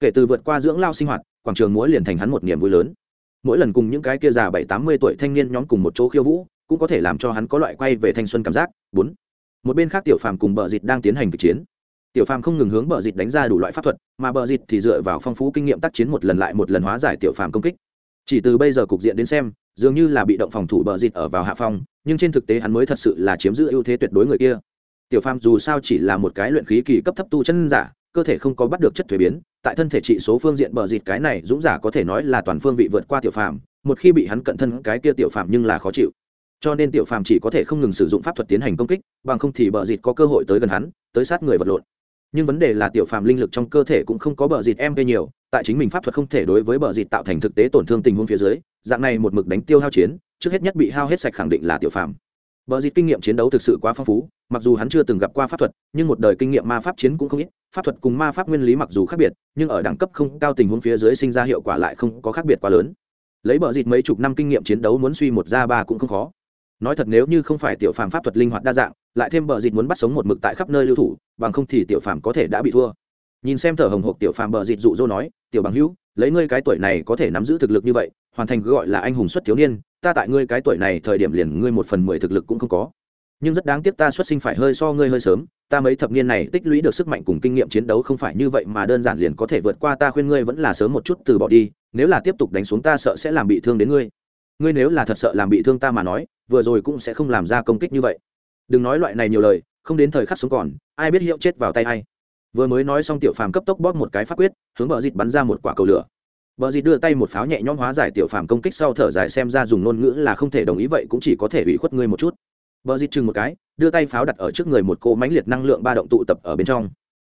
kể từ vượt qua dưỡng lao sinh hoạt, quảng trường múa liền thành hắn một niềm vui lớn. Mỗi lần cùng những cái kia già bảy, tám mươi tuổi thanh niên nhóm cùng một chỗ khiêu vũ, cũng có thể làm cho hắn có loại quay về thanh xuân cảm giác. Bốn, một bên khác tiểu phàm cùng bờ dịt đang tiến hành kịch chiến. Tiểu phàm không ngừng hướng bờ dịt đánh ra đủ loại pháp thuật, mà bờ dịt thì dựa vào phong phú kinh nghiệm tác chiến một lần lại một lần hóa giải tiểu phàm công kích. Chỉ từ bây giờ cục diện đến xem, dường như là bị động phòng thủ bờ dịt ở vào hạ phong, nhưng trên thực tế hắn mới thật sự là chiếm giữ ưu thế tuyệt đối người kia. Tiểu phàm dù sao chỉ là một cái luyện khí kỳ cấp thấp tu chân giả, cơ thể không có bắt được chất thuế biến tại thân thể trị số phương diện bờ dịt cái này, dũng giả có thể nói là toàn phương vị vượt qua tiểu phàm, một khi bị hắn cận thân cái kia tiểu phàm nhưng là khó chịu. Cho nên tiểu phàm chỉ có thể không ngừng sử dụng pháp thuật tiến hành công kích, bằng không thì bờ dịt có cơ hội tới gần hắn, tới sát người vật lộn. Nhưng vấn đề là tiểu phàm linh lực trong cơ thể cũng không có bờ dịt em nhiều, tại chính mình pháp thuật không thể đối với bờ dịt tạo thành thực tế tổn thương tình huống phía dưới, dạng này một mực đánh tiêu hao chiến, trước hết nhất bị hao hết sạch khẳng định là tiểu phàm. Bờ dịt kinh nghiệm chiến đấu thực sự quá phong phú mặc dù hắn chưa từng gặp qua pháp thuật, nhưng một đời kinh nghiệm ma pháp chiến cũng không ít. Pháp thuật cùng ma pháp nguyên lý mặc dù khác biệt, nhưng ở đẳng cấp không cao tình huống phía dưới sinh ra hiệu quả lại không có khác biệt quá lớn. Lấy bờ dịt mấy chục năm kinh nghiệm chiến đấu muốn suy một ra ba cũng không khó. Nói thật nếu như không phải tiểu phàm pháp thuật linh hoạt đa dạng, lại thêm bờ dịt muốn bắt sống một mực tại khắp nơi lưu thủ, bằng không thì tiểu phàm có thể đã bị thua. Nhìn xem thở hồng hộc tiểu phàm bờ dịt dụ dỗ nói, tiểu bằng hữu, lấy ngươi cái tuổi này có thể nắm giữ thực lực như vậy, hoàn thành gọi là anh hùng xuất thiếu niên, ta tại ngươi cái tuổi này thời điểm liền ngươi một phần mười thực lực cũng không có nhưng rất đáng tiếc ta xuất sinh phải hơi so ngươi hơi sớm, ta mấy thập niên này tích lũy được sức mạnh cùng kinh nghiệm chiến đấu không phải như vậy mà đơn giản liền có thể vượt qua ta khuyên ngươi vẫn là sớm một chút từ bỏ đi, nếu là tiếp tục đánh xuống ta sợ sẽ làm bị thương đến ngươi. Ngươi nếu là thật sợ làm bị thương ta mà nói, vừa rồi cũng sẽ không làm ra công kích như vậy. Đừng nói loại này nhiều lời, không đến thời khắc sống còn, ai biết hiệu chết vào tay ai. Vừa mới nói xong tiểu phàm cấp tốc bóp một cái pháp quyết, hướng bờ dịt bắn ra một quả cầu lửa. Bờ dịt đưa tay một pháo nhẹ nhõm hóa giải tiểu phàm công kích sau thở dài xem ra dùng ngôn ngữ là không thể đồng ý vậy cũng chỉ có thể ủy khuất ngươi một chút bờ dịt chừng một cái, đưa tay pháo đặt ở trước người một cô mãnh liệt năng lượng ba động tụ tập ở bên trong.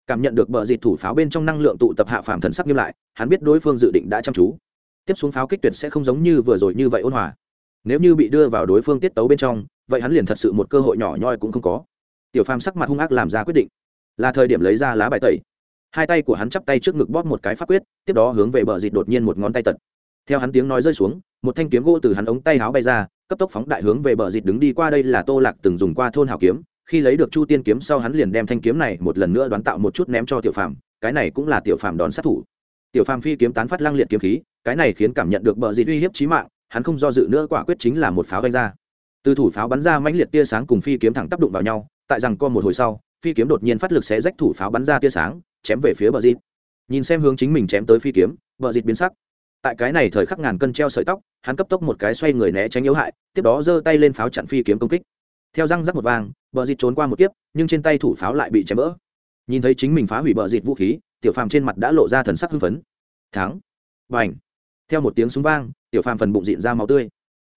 Cảm nhận được bờ dịt thủ pháo bên trong năng lượng tụ tập hạ phàm thần sắc nghiêm lại, hắn biết đối phương dự định đã chăm chú. Tiếp xuống pháo kích tuyệt sẽ không giống như vừa rồi như vậy ôn hòa. Nếu như bị đưa vào đối phương tiết tấu bên trong, vậy hắn liền thật sự một cơ hội nhỏ nhoi cũng không có. Tiểu phàm sắc mặt hung ác làm ra quyết định. Là thời điểm lấy ra lá bài tẩy. Hai tay của hắn chắp tay trước ngực bóp một cái pháp quyết, tiếp đó hướng về bờ dịt đột nhiên một ngón tay tật theo hắn tiếng nói rơi xuống, một thanh kiếm gỗ từ hắn ống tay háo bay ra, cấp tốc phóng đại hướng về bờ dịt đứng đi qua đây là tô lạc từng dùng qua thôn hào kiếm. Khi lấy được chu tiên kiếm sau hắn liền đem thanh kiếm này một lần nữa đoán tạo một chút ném cho tiểu phàm, cái này cũng là tiểu phàm đón sát thủ. Tiểu phàm phi kiếm tán phát lăng liệt kiếm khí, cái này khiến cảm nhận được bờ dịt uy hiếp trí mạng, hắn không do dự nữa quả quyết chính là một pháo vanh ra. Từ thủ pháo bắn ra mãnh liệt tia sáng cùng phi kiếm thẳng tác đụng vào nhau, tại rằng co một hồi sau, phi kiếm đột nhiên phát lực sẽ rách thủ pháo bắn ra tia sáng, chém về phía bờ dịt. Nhìn xem hướng chính mình chém tới phi kiếm, bờ dịt biến sắc tại cái này thời khắc ngàn cân treo sợi tóc, hắn cấp tốc một cái xoay người né tránh yếu hại, tiếp đó giơ tay lên pháo chặn phi kiếm công kích. Theo răng rắc một vang bờ dịt trốn qua một kiếp, nhưng trên tay thủ pháo lại bị chém vỡ. Nhìn thấy chính mình phá hủy bờ dịt vũ khí, tiểu phàm trên mặt đã lộ ra thần sắc hưng phấn. Thắng. B à n h theo một tiếng súng vang, tiểu phàm phần bụng dịn ra máu tươi.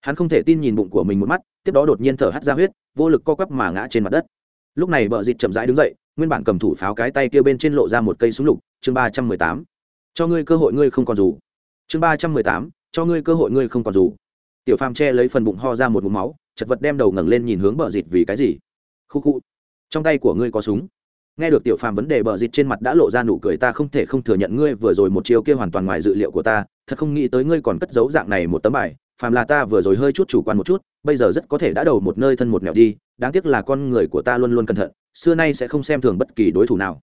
Hắn không thể tin nhìn bụng của mình một mắt, tiếp đó đột nhiên thở hắt ra huyết, vô lực co quắp mà ngã trên mặt đất. Lúc này bờ dịt chậm rãi đứng dậy, nguyên bản cầm thủ pháo cái tay kia bên trên lộ ra một cây súng lục, chương ba trăm mười tám. Cho ngươi cơ hội ngươi không còn dù chương ba trăm mười tám, cho ngươi cơ hội ngươi không còn dù. Tiểu phàm che lấy phần bụng ho ra một ngụm máu, chật vật đem đầu ngẩng lên nhìn hướng bờ dịt vì cái gì? Khu khu. Trong tay của ngươi có súng. Nghe được tiểu phàm vấn đề bờ dịt trên mặt đã lộ ra nụ cười, ta không thể không thừa nhận ngươi vừa rồi một chiều kia hoàn toàn ngoài dự liệu của ta, thật không nghĩ tới ngươi còn cất giấu dạng này một tấm bài. Phàm là ta vừa rồi hơi chút chủ quan một chút, bây giờ rất có thể đã đầu một nơi thân một nẻo đi, đáng tiếc là con người của ta luôn luôn cẩn thận, xưa nay sẽ không xem thường bất kỳ đối thủ nào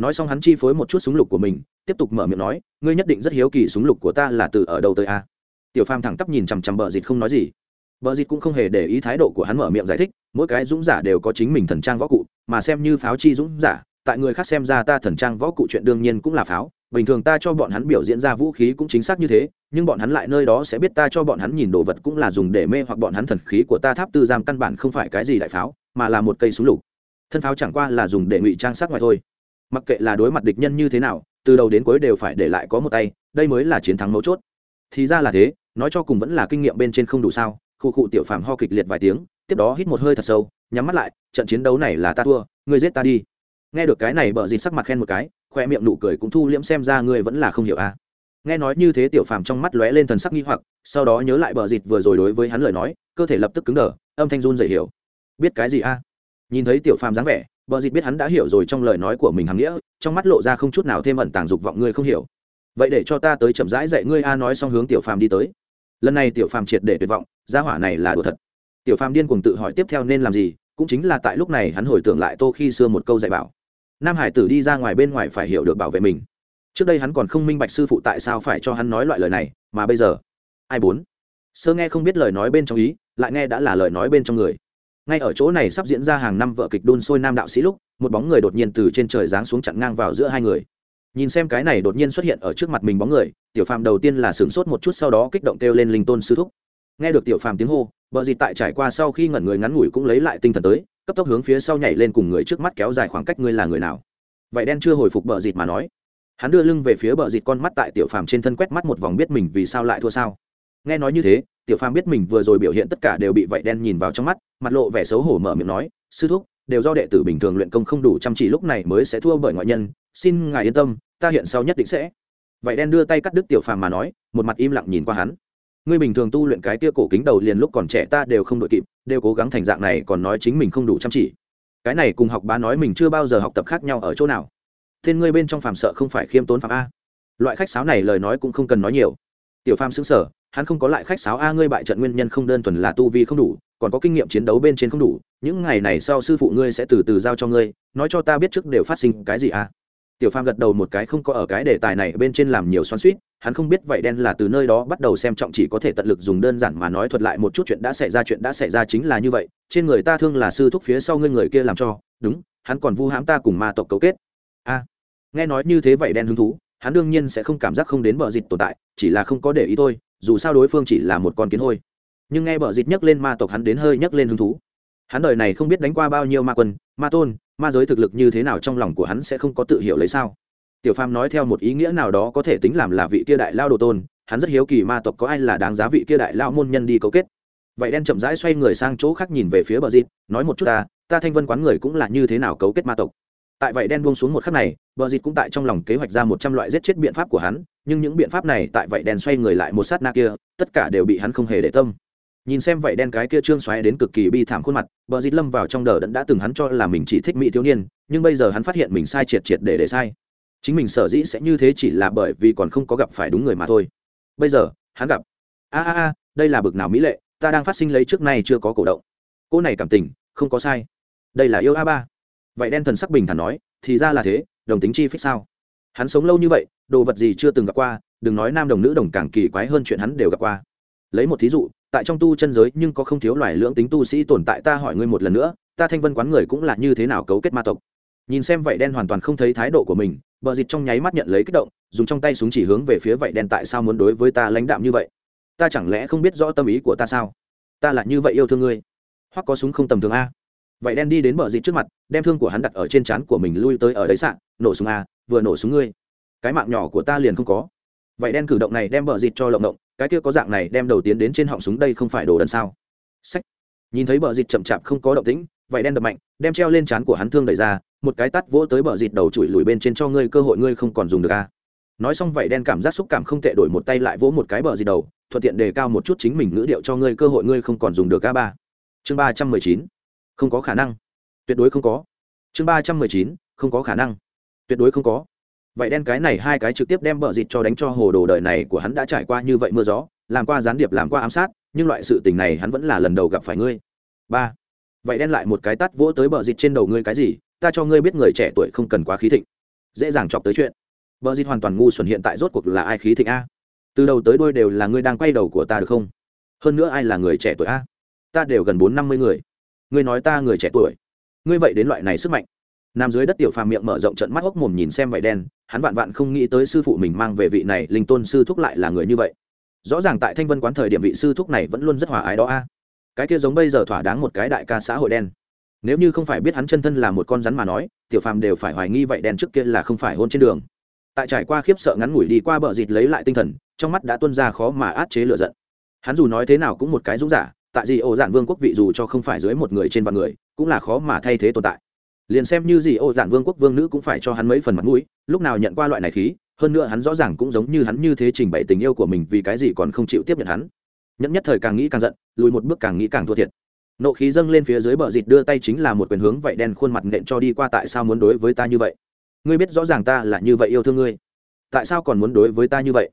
nói xong hắn chi phối một chút súng lục của mình, tiếp tục mở miệng nói, ngươi nhất định rất hiếu kỳ súng lục của ta là từ ở đâu tới a? Tiểu phàm thẳng tắp nhìn chằm chằm bờ dịt không nói gì. Bờ dịt cũng không hề để ý thái độ của hắn mở miệng giải thích, mỗi cái dũng giả đều có chính mình thần trang võ cụ, mà xem như pháo chi dũng giả, tại người khác xem ra ta thần trang võ cụ chuyện đương nhiên cũng là pháo, bình thường ta cho bọn hắn biểu diễn ra vũ khí cũng chính xác như thế, nhưng bọn hắn lại nơi đó sẽ biết ta cho bọn hắn nhìn đồ vật cũng là dùng để mê hoặc bọn hắn thần khí của ta tháp tư giam căn bản không phải cái gì đại pháo, mà là một cây súng lục. Thân pháo chẳng qua là dùng để ngụy trang sát ngoài thôi mặc kệ là đối mặt địch nhân như thế nào, từ đầu đến cuối đều phải để lại có một tay, đây mới là chiến thắng mấu chốt thì ra là thế, nói cho cùng vẫn là kinh nghiệm bên trên không đủ sao, khu cụ tiểu phàm ho kịch liệt vài tiếng, tiếp đó hít một hơi thật sâu, nhắm mắt lại, trận chiến đấu này là ta thua, ngươi giết ta đi nghe được cái này bợ dịt sắc mặt khen một cái, khoe miệng nụ cười cũng thu liễm xem ra ngươi vẫn là không hiểu à. nghe nói như thế tiểu phàm trong mắt lóe lên thần sắc nghi hoặc, sau đó nhớ lại bờ dịt vừa rồi đối với hắn lời nói, cơ thể lập tức cứng đờ, âm thanh run dậy hiểu biết cái gì a à? nhìn thấy tiểu phàm dáng vẻ bờ dịt biết hắn đã hiểu rồi trong lời nói của mình hàm nghĩa, trong mắt lộ ra không chút nào thêm ẩn tàng dục vọng ngươi không hiểu. Vậy để cho ta tới chậm rãi dạy ngươi a nói xong hướng tiểu phàm đi tới. Lần này tiểu phàm triệt để tuyệt vọng, gia hỏa này là đùa thật. Tiểu phàm điên cuồng tự hỏi tiếp theo nên làm gì, cũng chính là tại lúc này hắn hồi tưởng lại tô khi xưa một câu dạy bảo. Nam hải tử đi ra ngoài bên ngoài phải hiểu được bảo vệ mình. Trước đây hắn còn không minh bạch sư phụ tại sao phải cho hắn nói loại lời này, mà bây giờ, ai bốn? Sơ nghe không biết lời nói bên trong ý, lại nghe đã là lời nói bên trong người ngay ở chỗ này sắp diễn ra hàng năm vợ kịch đun sôi nam đạo sĩ lúc, một bóng người đột nhiên từ trên trời giáng xuống chặn ngang vào giữa hai người. Nhìn xem cái này đột nhiên xuất hiện ở trước mặt mình bóng người, tiểu phàm đầu tiên là sửng sốt một chút sau đó kích động kêu lên linh tôn sư thúc. Nghe được tiểu phàm tiếng hô vợ dịt tại trải qua sau khi ngẩn người ngắn ngủi cũng lấy lại tinh thần tới, cấp tốc hướng phía sau nhảy lên cùng người trước mắt kéo dài khoảng cách ngươi là người nào. Vậy đen chưa hồi phục bờ dịt mà nói. Hắn đưa lưng về phía bờ dịt con mắt tại tiểu phàm trên thân quét mắt một vòng biết mình vì sao lại thua sao. Nghe nói như thế tiểu phàm biết mình vừa rồi biểu hiện tất cả đều bị vậy đen nhìn vào trong mắt, mặt lộ vẻ xấu hổ mở miệng nói, sư thúc, đều do đệ tử bình thường luyện công không đủ chăm chỉ lúc này mới sẽ thua bởi ngoại nhân, xin ngài yên tâm, ta hiện sau nhất định sẽ. Vậy đen đưa tay cắt đứt tiểu phàm mà nói, một mặt im lặng nhìn qua hắn. Ngươi bình thường tu luyện cái tia cổ kính đầu liền lúc còn trẻ ta đều không đội kịp, đều cố gắng thành dạng này còn nói chính mình không đủ chăm chỉ. Cái này cùng học bá nói mình chưa bao giờ học tập khác nhau ở chỗ nào. Tên ngươi bên trong phàm sợ không phải khiêm tốn phàm a. Loại khách sáo này lời nói cũng không cần nói nhiều. Tiểu phàm xứng sở hắn không có lại khách sáo, a, ngươi bại trận nguyên nhân không đơn thuần là tu vi không đủ, còn có kinh nghiệm chiến đấu bên trên không đủ, những ngày này sau sư phụ ngươi sẽ từ từ giao cho ngươi, nói cho ta biết trước đều phát sinh cái gì, a. Tiểu phàm gật đầu một cái, không có ở cái đề tài này bên trên làm nhiều xoắn suýt hắn không biết vậy đen là từ nơi đó bắt đầu xem trọng chỉ có thể tận lực dùng đơn giản mà nói thuật lại một chút chuyện đã xảy ra, chuyện đã xảy ra chính là như vậy, trên người ta thương là sư thúc phía sau ngươi người kia làm cho, đúng, hắn còn vu hãm ta cùng ma tộc cấu kết. A, nghe nói như thế vậy đen hứng thú, hắn đương nhiên sẽ không cảm giác không đến bờ dịch tồn tại, chỉ là không có để ý thôi dù sao đối phương chỉ là một con kiến hôi. Nhưng nghe bờ dịch nhắc lên ma tộc hắn đến hơi nhắc lên hứng thú. Hắn đời này không biết đánh qua bao nhiêu ma quân, ma tôn, ma giới thực lực như thế nào trong lòng của hắn sẽ không có tự hiểu lấy sao. Tiểu phàm nói theo một ý nghĩa nào đó có thể tính làm là vị kia đại lao đồ tôn, hắn rất hiếu kỳ ma tộc có ai là đáng giá vị kia đại lao môn nhân đi cấu kết. Vậy đen chậm rãi xoay người sang chỗ khác nhìn về phía bờ dịt, nói một chút ta ta thanh vân quán người cũng là như thế nào cấu kết ma tộc? Tại vậy đen buông xuống một khắc này bờ dịt cũng tại trong lòng kế hoạch ra một trăm loại giết chết biện pháp của hắn nhưng những biện pháp này tại vậy đen xoay người lại một sát na kia, tất cả đều bị hắn không hề để tâm. Nhìn xem vậy đen cái kia trương xoáy đến cực kỳ bi thảm khuôn mặt, bờ dịt lâm vào trong đờ đẫn đã từng hắn cho là mình chỉ thích mỹ thiếu niên, nhưng bây giờ hắn phát hiện mình sai triệt triệt để để sai. Chính mình sở dĩ sẽ như thế chỉ là bởi vì còn không có gặp phải đúng người mà thôi. Bây giờ, hắn gặp. A a a, đây là bực nào mỹ lệ, ta đang phát sinh lấy trước nay chưa có cổ động. Cô này cảm tình, không có sai. Đây là yêu a ba. Vậy đen thần sắc bình thản nói, thì ra là thế, đồng tính chi phích sao? Hắn sống lâu như vậy, đồ vật gì chưa từng gặp qua, đừng nói nam đồng nữ đồng càng kỳ quái hơn chuyện hắn đều gặp qua. Lấy một thí dụ, tại trong tu chân giới nhưng có không thiếu loài lưỡng tính tu sĩ tồn tại, ta hỏi ngươi một lần nữa, ta thanh vân quán người cũng là như thế nào cấu kết ma tộc? Nhìn xem vậy đen hoàn toàn không thấy thái độ của mình, bờ dịt trong nháy mắt nhận lấy kích động, dùng trong tay súng chỉ hướng về phía vậy đen tại sao muốn đối với ta lãnh đạm như vậy? Ta chẳng lẽ không biết rõ tâm ý của ta sao? Ta là như vậy yêu thương ngươi. Hoặc có súng không tầm thường a? Vậy đen đi đến bờ dịt trước mặt, đem thương của hắn đặt ở trên trán của mình, lui tới ở đấy sạn nổ súng a, vừa nổ súng ngươi. Cái mạng nhỏ của ta liền không có. Vậy đen cử động này đem bờ dịt cho lộng động, cái kia có dạng này đem đầu tiến đến trên họng súng đây không phải đồ đần sao? Sách. Nhìn thấy bờ dịt chậm chạp không có động tĩnh, vậy đen đập mạnh, đem treo lên trán của hắn thương đẩy ra, một cái tắt vỗ tới bờ dịt đầu chùi lùi bên trên cho ngươi cơ hội ngươi không còn dùng được a. Nói xong vậy đen cảm giác xúc cảm không tệ đổi một tay lại vỗ một cái bờ dịt đầu, thuận tiện đề cao một chút chính mình ngữ điệu cho ngươi cơ hội ngươi không còn dùng được a ba. Chương ba trăm mười chín. Không có khả năng. Tuyệt đối không có. Chương ba trăm mười chín. Không có khả năng tuyệt đối không có. Vậy đen cái này hai cái trực tiếp đem bờ dịt cho đánh cho hồ đồ đời này của hắn đã trải qua như vậy mưa gió, làm qua gián điệp, làm qua ám sát, nhưng loại sự tình này hắn vẫn là lần đầu gặp phải ngươi. Ba. Vậy đen lại một cái tắt vỗ tới bờ dịt trên đầu ngươi cái gì? Ta cho ngươi biết người trẻ tuổi không cần quá khí thịnh. Dễ dàng chọc tới chuyện. Bờ dịt hoàn toàn ngu xuẩn hiện tại rốt cuộc là ai khí thịnh a? Từ đầu tới đôi đều là ngươi đang quay đầu của ta được không? Hơn nữa ai là người trẻ tuổi a? Ta đều gần bốn năm mươi người. Ngươi nói ta người trẻ tuổi. Ngươi vậy đến loại này sức mạnh nằm dưới đất tiểu phàm miệng mở rộng trận mắt hốc mồm nhìn xem vậy đen, hắn vạn vạn không nghĩ tới sư phụ mình mang về vị này linh tôn sư thúc lại là người như vậy. Rõ ràng tại thanh vân quán thời điểm vị sư thúc này vẫn luôn rất hòa ái đó a. Cái kia giống bây giờ thỏa đáng một cái đại ca xã hội đen. Nếu như không phải biết hắn chân thân là một con rắn mà nói, tiểu phàm đều phải hoài nghi vậy đen trước kia là không phải hôn trên đường. Tại trải qua khiếp sợ ngắn ngủi đi qua bờ dịt lấy lại tinh thần, trong mắt đã tuân ra khó mà át chế lựa giận. Hắn dù nói thế nào cũng một cái dũng giả, tại gì ổ giản vương quốc vị dù cho không phải dưới một người trên vạn người, cũng là khó mà thay thế tồn tại liền xem như gì, ô dạn vương quốc vương nữ cũng phải cho hắn mấy phần mặt mũi, lúc nào nhận qua loại này khí, hơn nữa hắn rõ ràng cũng giống như hắn như thế trình bày tình yêu của mình vì cái gì còn không chịu tiếp nhận hắn. Nhẫn nhất thời càng nghĩ càng giận, lùi một bước càng nghĩ càng thua thiệt. Nộ khí dâng lên phía dưới bờ dịt đưa tay chính là một quyền hướng vậy đen khuôn mặt nện cho đi qua, tại sao muốn đối với ta như vậy? Ngươi biết rõ ràng ta là như vậy yêu thương ngươi. Tại sao còn muốn đối với ta như vậy?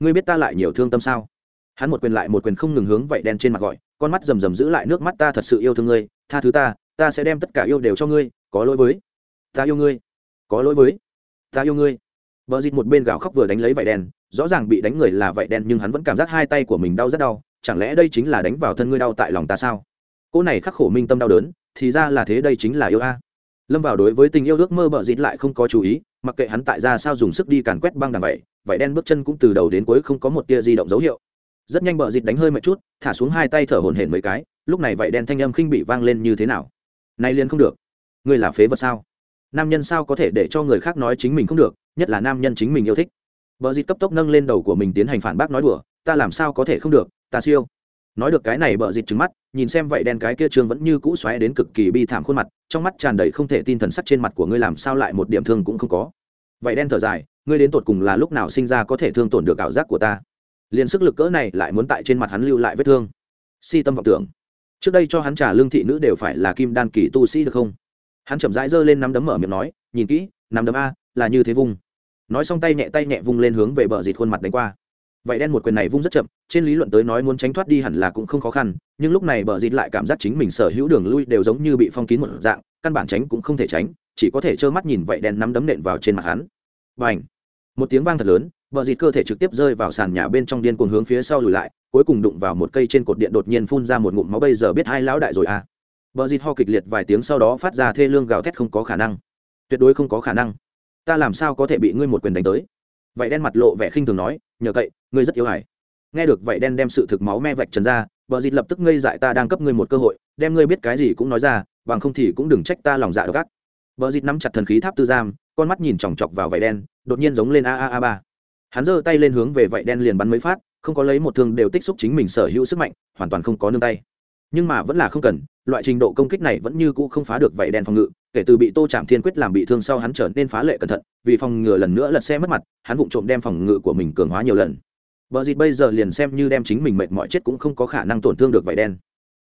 Ngươi biết ta lại nhiều thương tâm sao? Hắn một quyền lại một quyền không ngừng hướng vậy đen trên mặt gọi, con mắt rầm rầm giữ lại, nước mắt ta thật sự yêu thương ngươi, tha thứ ta ta sẽ đem tất cả yêu đều cho ngươi có lỗi với. Ta yêu ngươi. Có lỗi với. Ta yêu ngươi. Vợ dịt một bên gào khóc vừa đánh lấy vải đen, rõ ràng bị đánh người là vải đen nhưng hắn vẫn cảm giác hai tay của mình đau rất đau, chẳng lẽ đây chính là đánh vào thân ngươi đau tại lòng ta sao? Cô này khắc khổ minh tâm đau đớn, thì ra là thế đây chính là yêu a. Lâm vào đối với tình yêu ước mơ bợ dịt lại không có chú ý, mặc kệ hắn tại ra sao dùng sức đi càn quét băng đằng vậy, vải đen bước chân cũng từ đầu đến cuối không có một tia di động dấu hiệu. Rất nhanh bợ dịt đánh hơi một chút, thả xuống hai tay thở hổn hển mấy cái, lúc này vải đen thanh âm khinh bị vang lên như thế nào? Nay liền không được ngươi là phế vật sao nam nhân sao có thể để cho người khác nói chính mình không được nhất là nam nhân chính mình yêu thích Bờ dịt cấp tốc nâng lên đầu của mình tiến hành phản bác nói đùa, ta làm sao có thể không được, ta siêu. Nói được cái này bờ dịt trừng mắt, nhìn xem vậy đen cái kia trương vẫn như cũ xoáy đến cực kỳ bi thảm khuôn mặt, trong mắt tràn đầy không thể tin thần sắc trên mặt của ngươi làm sao lại một điểm thương cũng không có. Vậy đen thở dài, ngươi đến tột cùng là lúc nào sinh ra có thể thương tổn được ảo giác của ta. Liên sức lực cỡ này lại muốn tại trên mặt hắn lưu lại vết thương. Si tâm vọng tưởng. Trước đây cho hắn trả lương thị nữ đều phải là kim đan kỳ tu sĩ được không? Hắn chậm rãi giơ lên nắm đấm mở miệng nói, nhìn kỹ, nắm đấm a, là như thế vung. Nói xong tay nhẹ tay nhẹ vung lên hướng về bờ dịt khuôn mặt đánh qua. Vậy đen một quyền này vung rất chậm trên lý luận tới nói muốn tránh thoát đi hẳn là cũng không khó khăn nhưng lúc này bờ dịt lại cảm giác chính mình sở hữu đường lui đều giống như bị phong kín một dạng căn bản tránh cũng không thể tránh chỉ có thể trơ mắt nhìn vậy đen nắm đấm nện vào trên mặt hắn. Và h một tiếng vang thật lớn bờ dịt cơ thể trực tiếp rơi vào sàn nhà bên trong điên cuồng hướng phía sau lùi lại cuối cùng đụng vào một cây trên cột điện đột nhiên phun ra một ngụm máu bây giờ biết hai lão đại rồi à bờ dịt ho kịch liệt vài tiếng sau đó phát ra thê lương gào thét không có khả năng. Tuyệt đối không có khả năng. Ta làm sao có thể bị ngươi một quyền đánh tới? Vậy đen mặt lộ vẻ khinh thường nói, nhờ cậy, ngươi rất yếu hại. nghe được vậy đen đem sự thực máu me vạch trần ra, bờ dịt lập tức ngây dại ta đang cấp ngươi một cơ hội, đem ngươi biết cái gì cũng nói ra, bằng không thì cũng đừng trách ta lòng dạ độc ác. Bờ dịt nắm chặt thần khí tháp tư giam, con mắt nhìn chòng chọc vào vậy đen, đột nhiên giống lên a a a ba. Hắn giơ tay lên hướng về vậy đen liền bắn mấy phát, không có lấy một thương đều tích xúc chính mình sở hữu sức mạnh, hoàn toàn không có nương tay nhưng mà vẫn là không cần, loại trình độ công kích này vẫn như cũ không phá được vậy đen phòng ngự, kể từ bị tô trạm thiên quyết làm bị thương sau hắn trở nên phá lệ cẩn thận, vì phòng ngừa lần nữa lật xe mất mặt, hắn vụng trộm đem phòng ngự của mình cường hóa nhiều lần. Bờ dịt bây giờ liền xem như đem chính mình mệt mọi chết cũng không có khả năng tổn thương được vậy đen.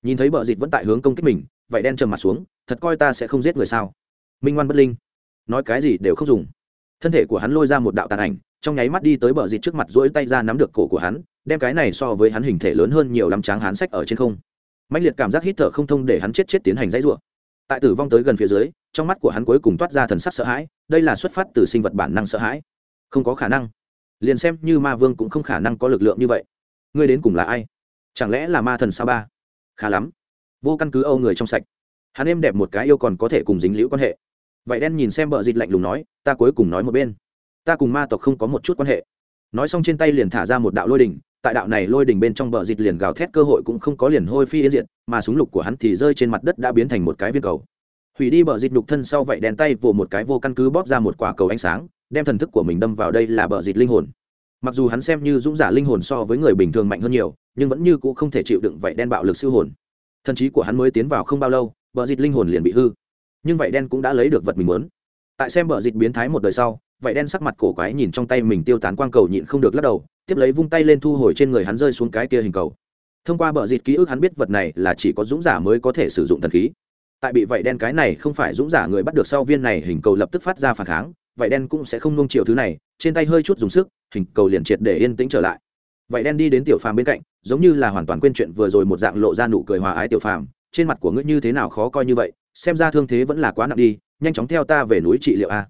Nhìn thấy bờ dịt vẫn tại hướng công kích mình vậy đen trầm mặt xuống, thật coi ta sẽ không giết người sao? Minh ngoan bất linh, nói cái gì đều không dùng. Thân thể của hắn lôi ra một đạo tàn ảnh, trong nháy mắt đi tới bờ dịt trước mặt rỗi tay ra nắm được cổ của hắn, đem cái này so với hắn hình thể lớn hơn nhiều lắm tráng hắn sách ở trên không mạnh liệt cảm giác hít thở không thông để hắn chết chết tiến hành dãy rủa. Tại tử vong tới gần phía dưới, trong mắt của hắn cuối cùng toát ra thần sắc sợ hãi, đây là xuất phát từ sinh vật bản năng sợ hãi. Không có khả năng. Liền xem như ma vương cũng không khả năng có lực lượng như vậy. Ngươi đến cùng là ai? Chẳng lẽ là ma thần sao ba? Khá lắm. Vô căn cứ âu người trong sạch. Hắn êm đẹp một cái yêu còn có thể cùng dính liễu quan hệ. Vậy đen nhìn xem bờ dịch lạnh lùng nói, ta cuối cùng nói một bên. Ta cùng ma tộc không có một chút quan hệ. Nói xong trên tay liền thả ra một đạo lôi đình tại đạo này lôi đỉnh bên trong bờ dịt liền gào thét cơ hội cũng không có liền hôi phi yên diện mà súng lục của hắn thì rơi trên mặt đất đã biến thành một cái viên cầu. Hủy đi bờ dịt lục thân sau vậy đèn tay vồ một cái vô căn cứ bóp ra một quả cầu ánh sáng, đem thần thức của mình đâm vào đây là bờ dịt linh hồn. Mặc dù hắn xem như dũng giả linh hồn so với người bình thường mạnh hơn nhiều, nhưng vẫn như cũ không thể chịu đựng vậy đen bạo lực siêu hồn. Thần trí của hắn mới tiến vào không bao lâu, bờ dịt linh hồn liền bị hư. Nhưng vậy đen cũng đã lấy được vật mình muốn. Tại xem bờ dịt biến thái một đời sau, vậy đen sắc mặt cổ quái nhìn trong tay mình tiêu tán quang cầu nhịn không được lắc đầu tiếp lấy vung tay lên thu hồi trên người hắn rơi xuống cái kia hình cầu. Thông qua bờ dịt ký ức hắn biết vật này là chỉ có dũng giả mới có thể sử dụng thần khí. Tại bị vậy đen cái này không phải dũng giả người bắt được sau viên này hình cầu lập tức phát ra phản kháng, vậy đen cũng sẽ không nung chiều thứ này, trên tay hơi chút dùng sức, hình cầu liền triệt để yên tĩnh trở lại. Vậy đen đi đến tiểu phàm bên cạnh, giống như là hoàn toàn quên chuyện vừa rồi một dạng lộ ra nụ cười hòa ái tiểu phàm, trên mặt của ngươi như thế nào khó coi như vậy, xem ra thương thế vẫn là quá nặng đi, nhanh chóng theo ta về núi trị liệu a.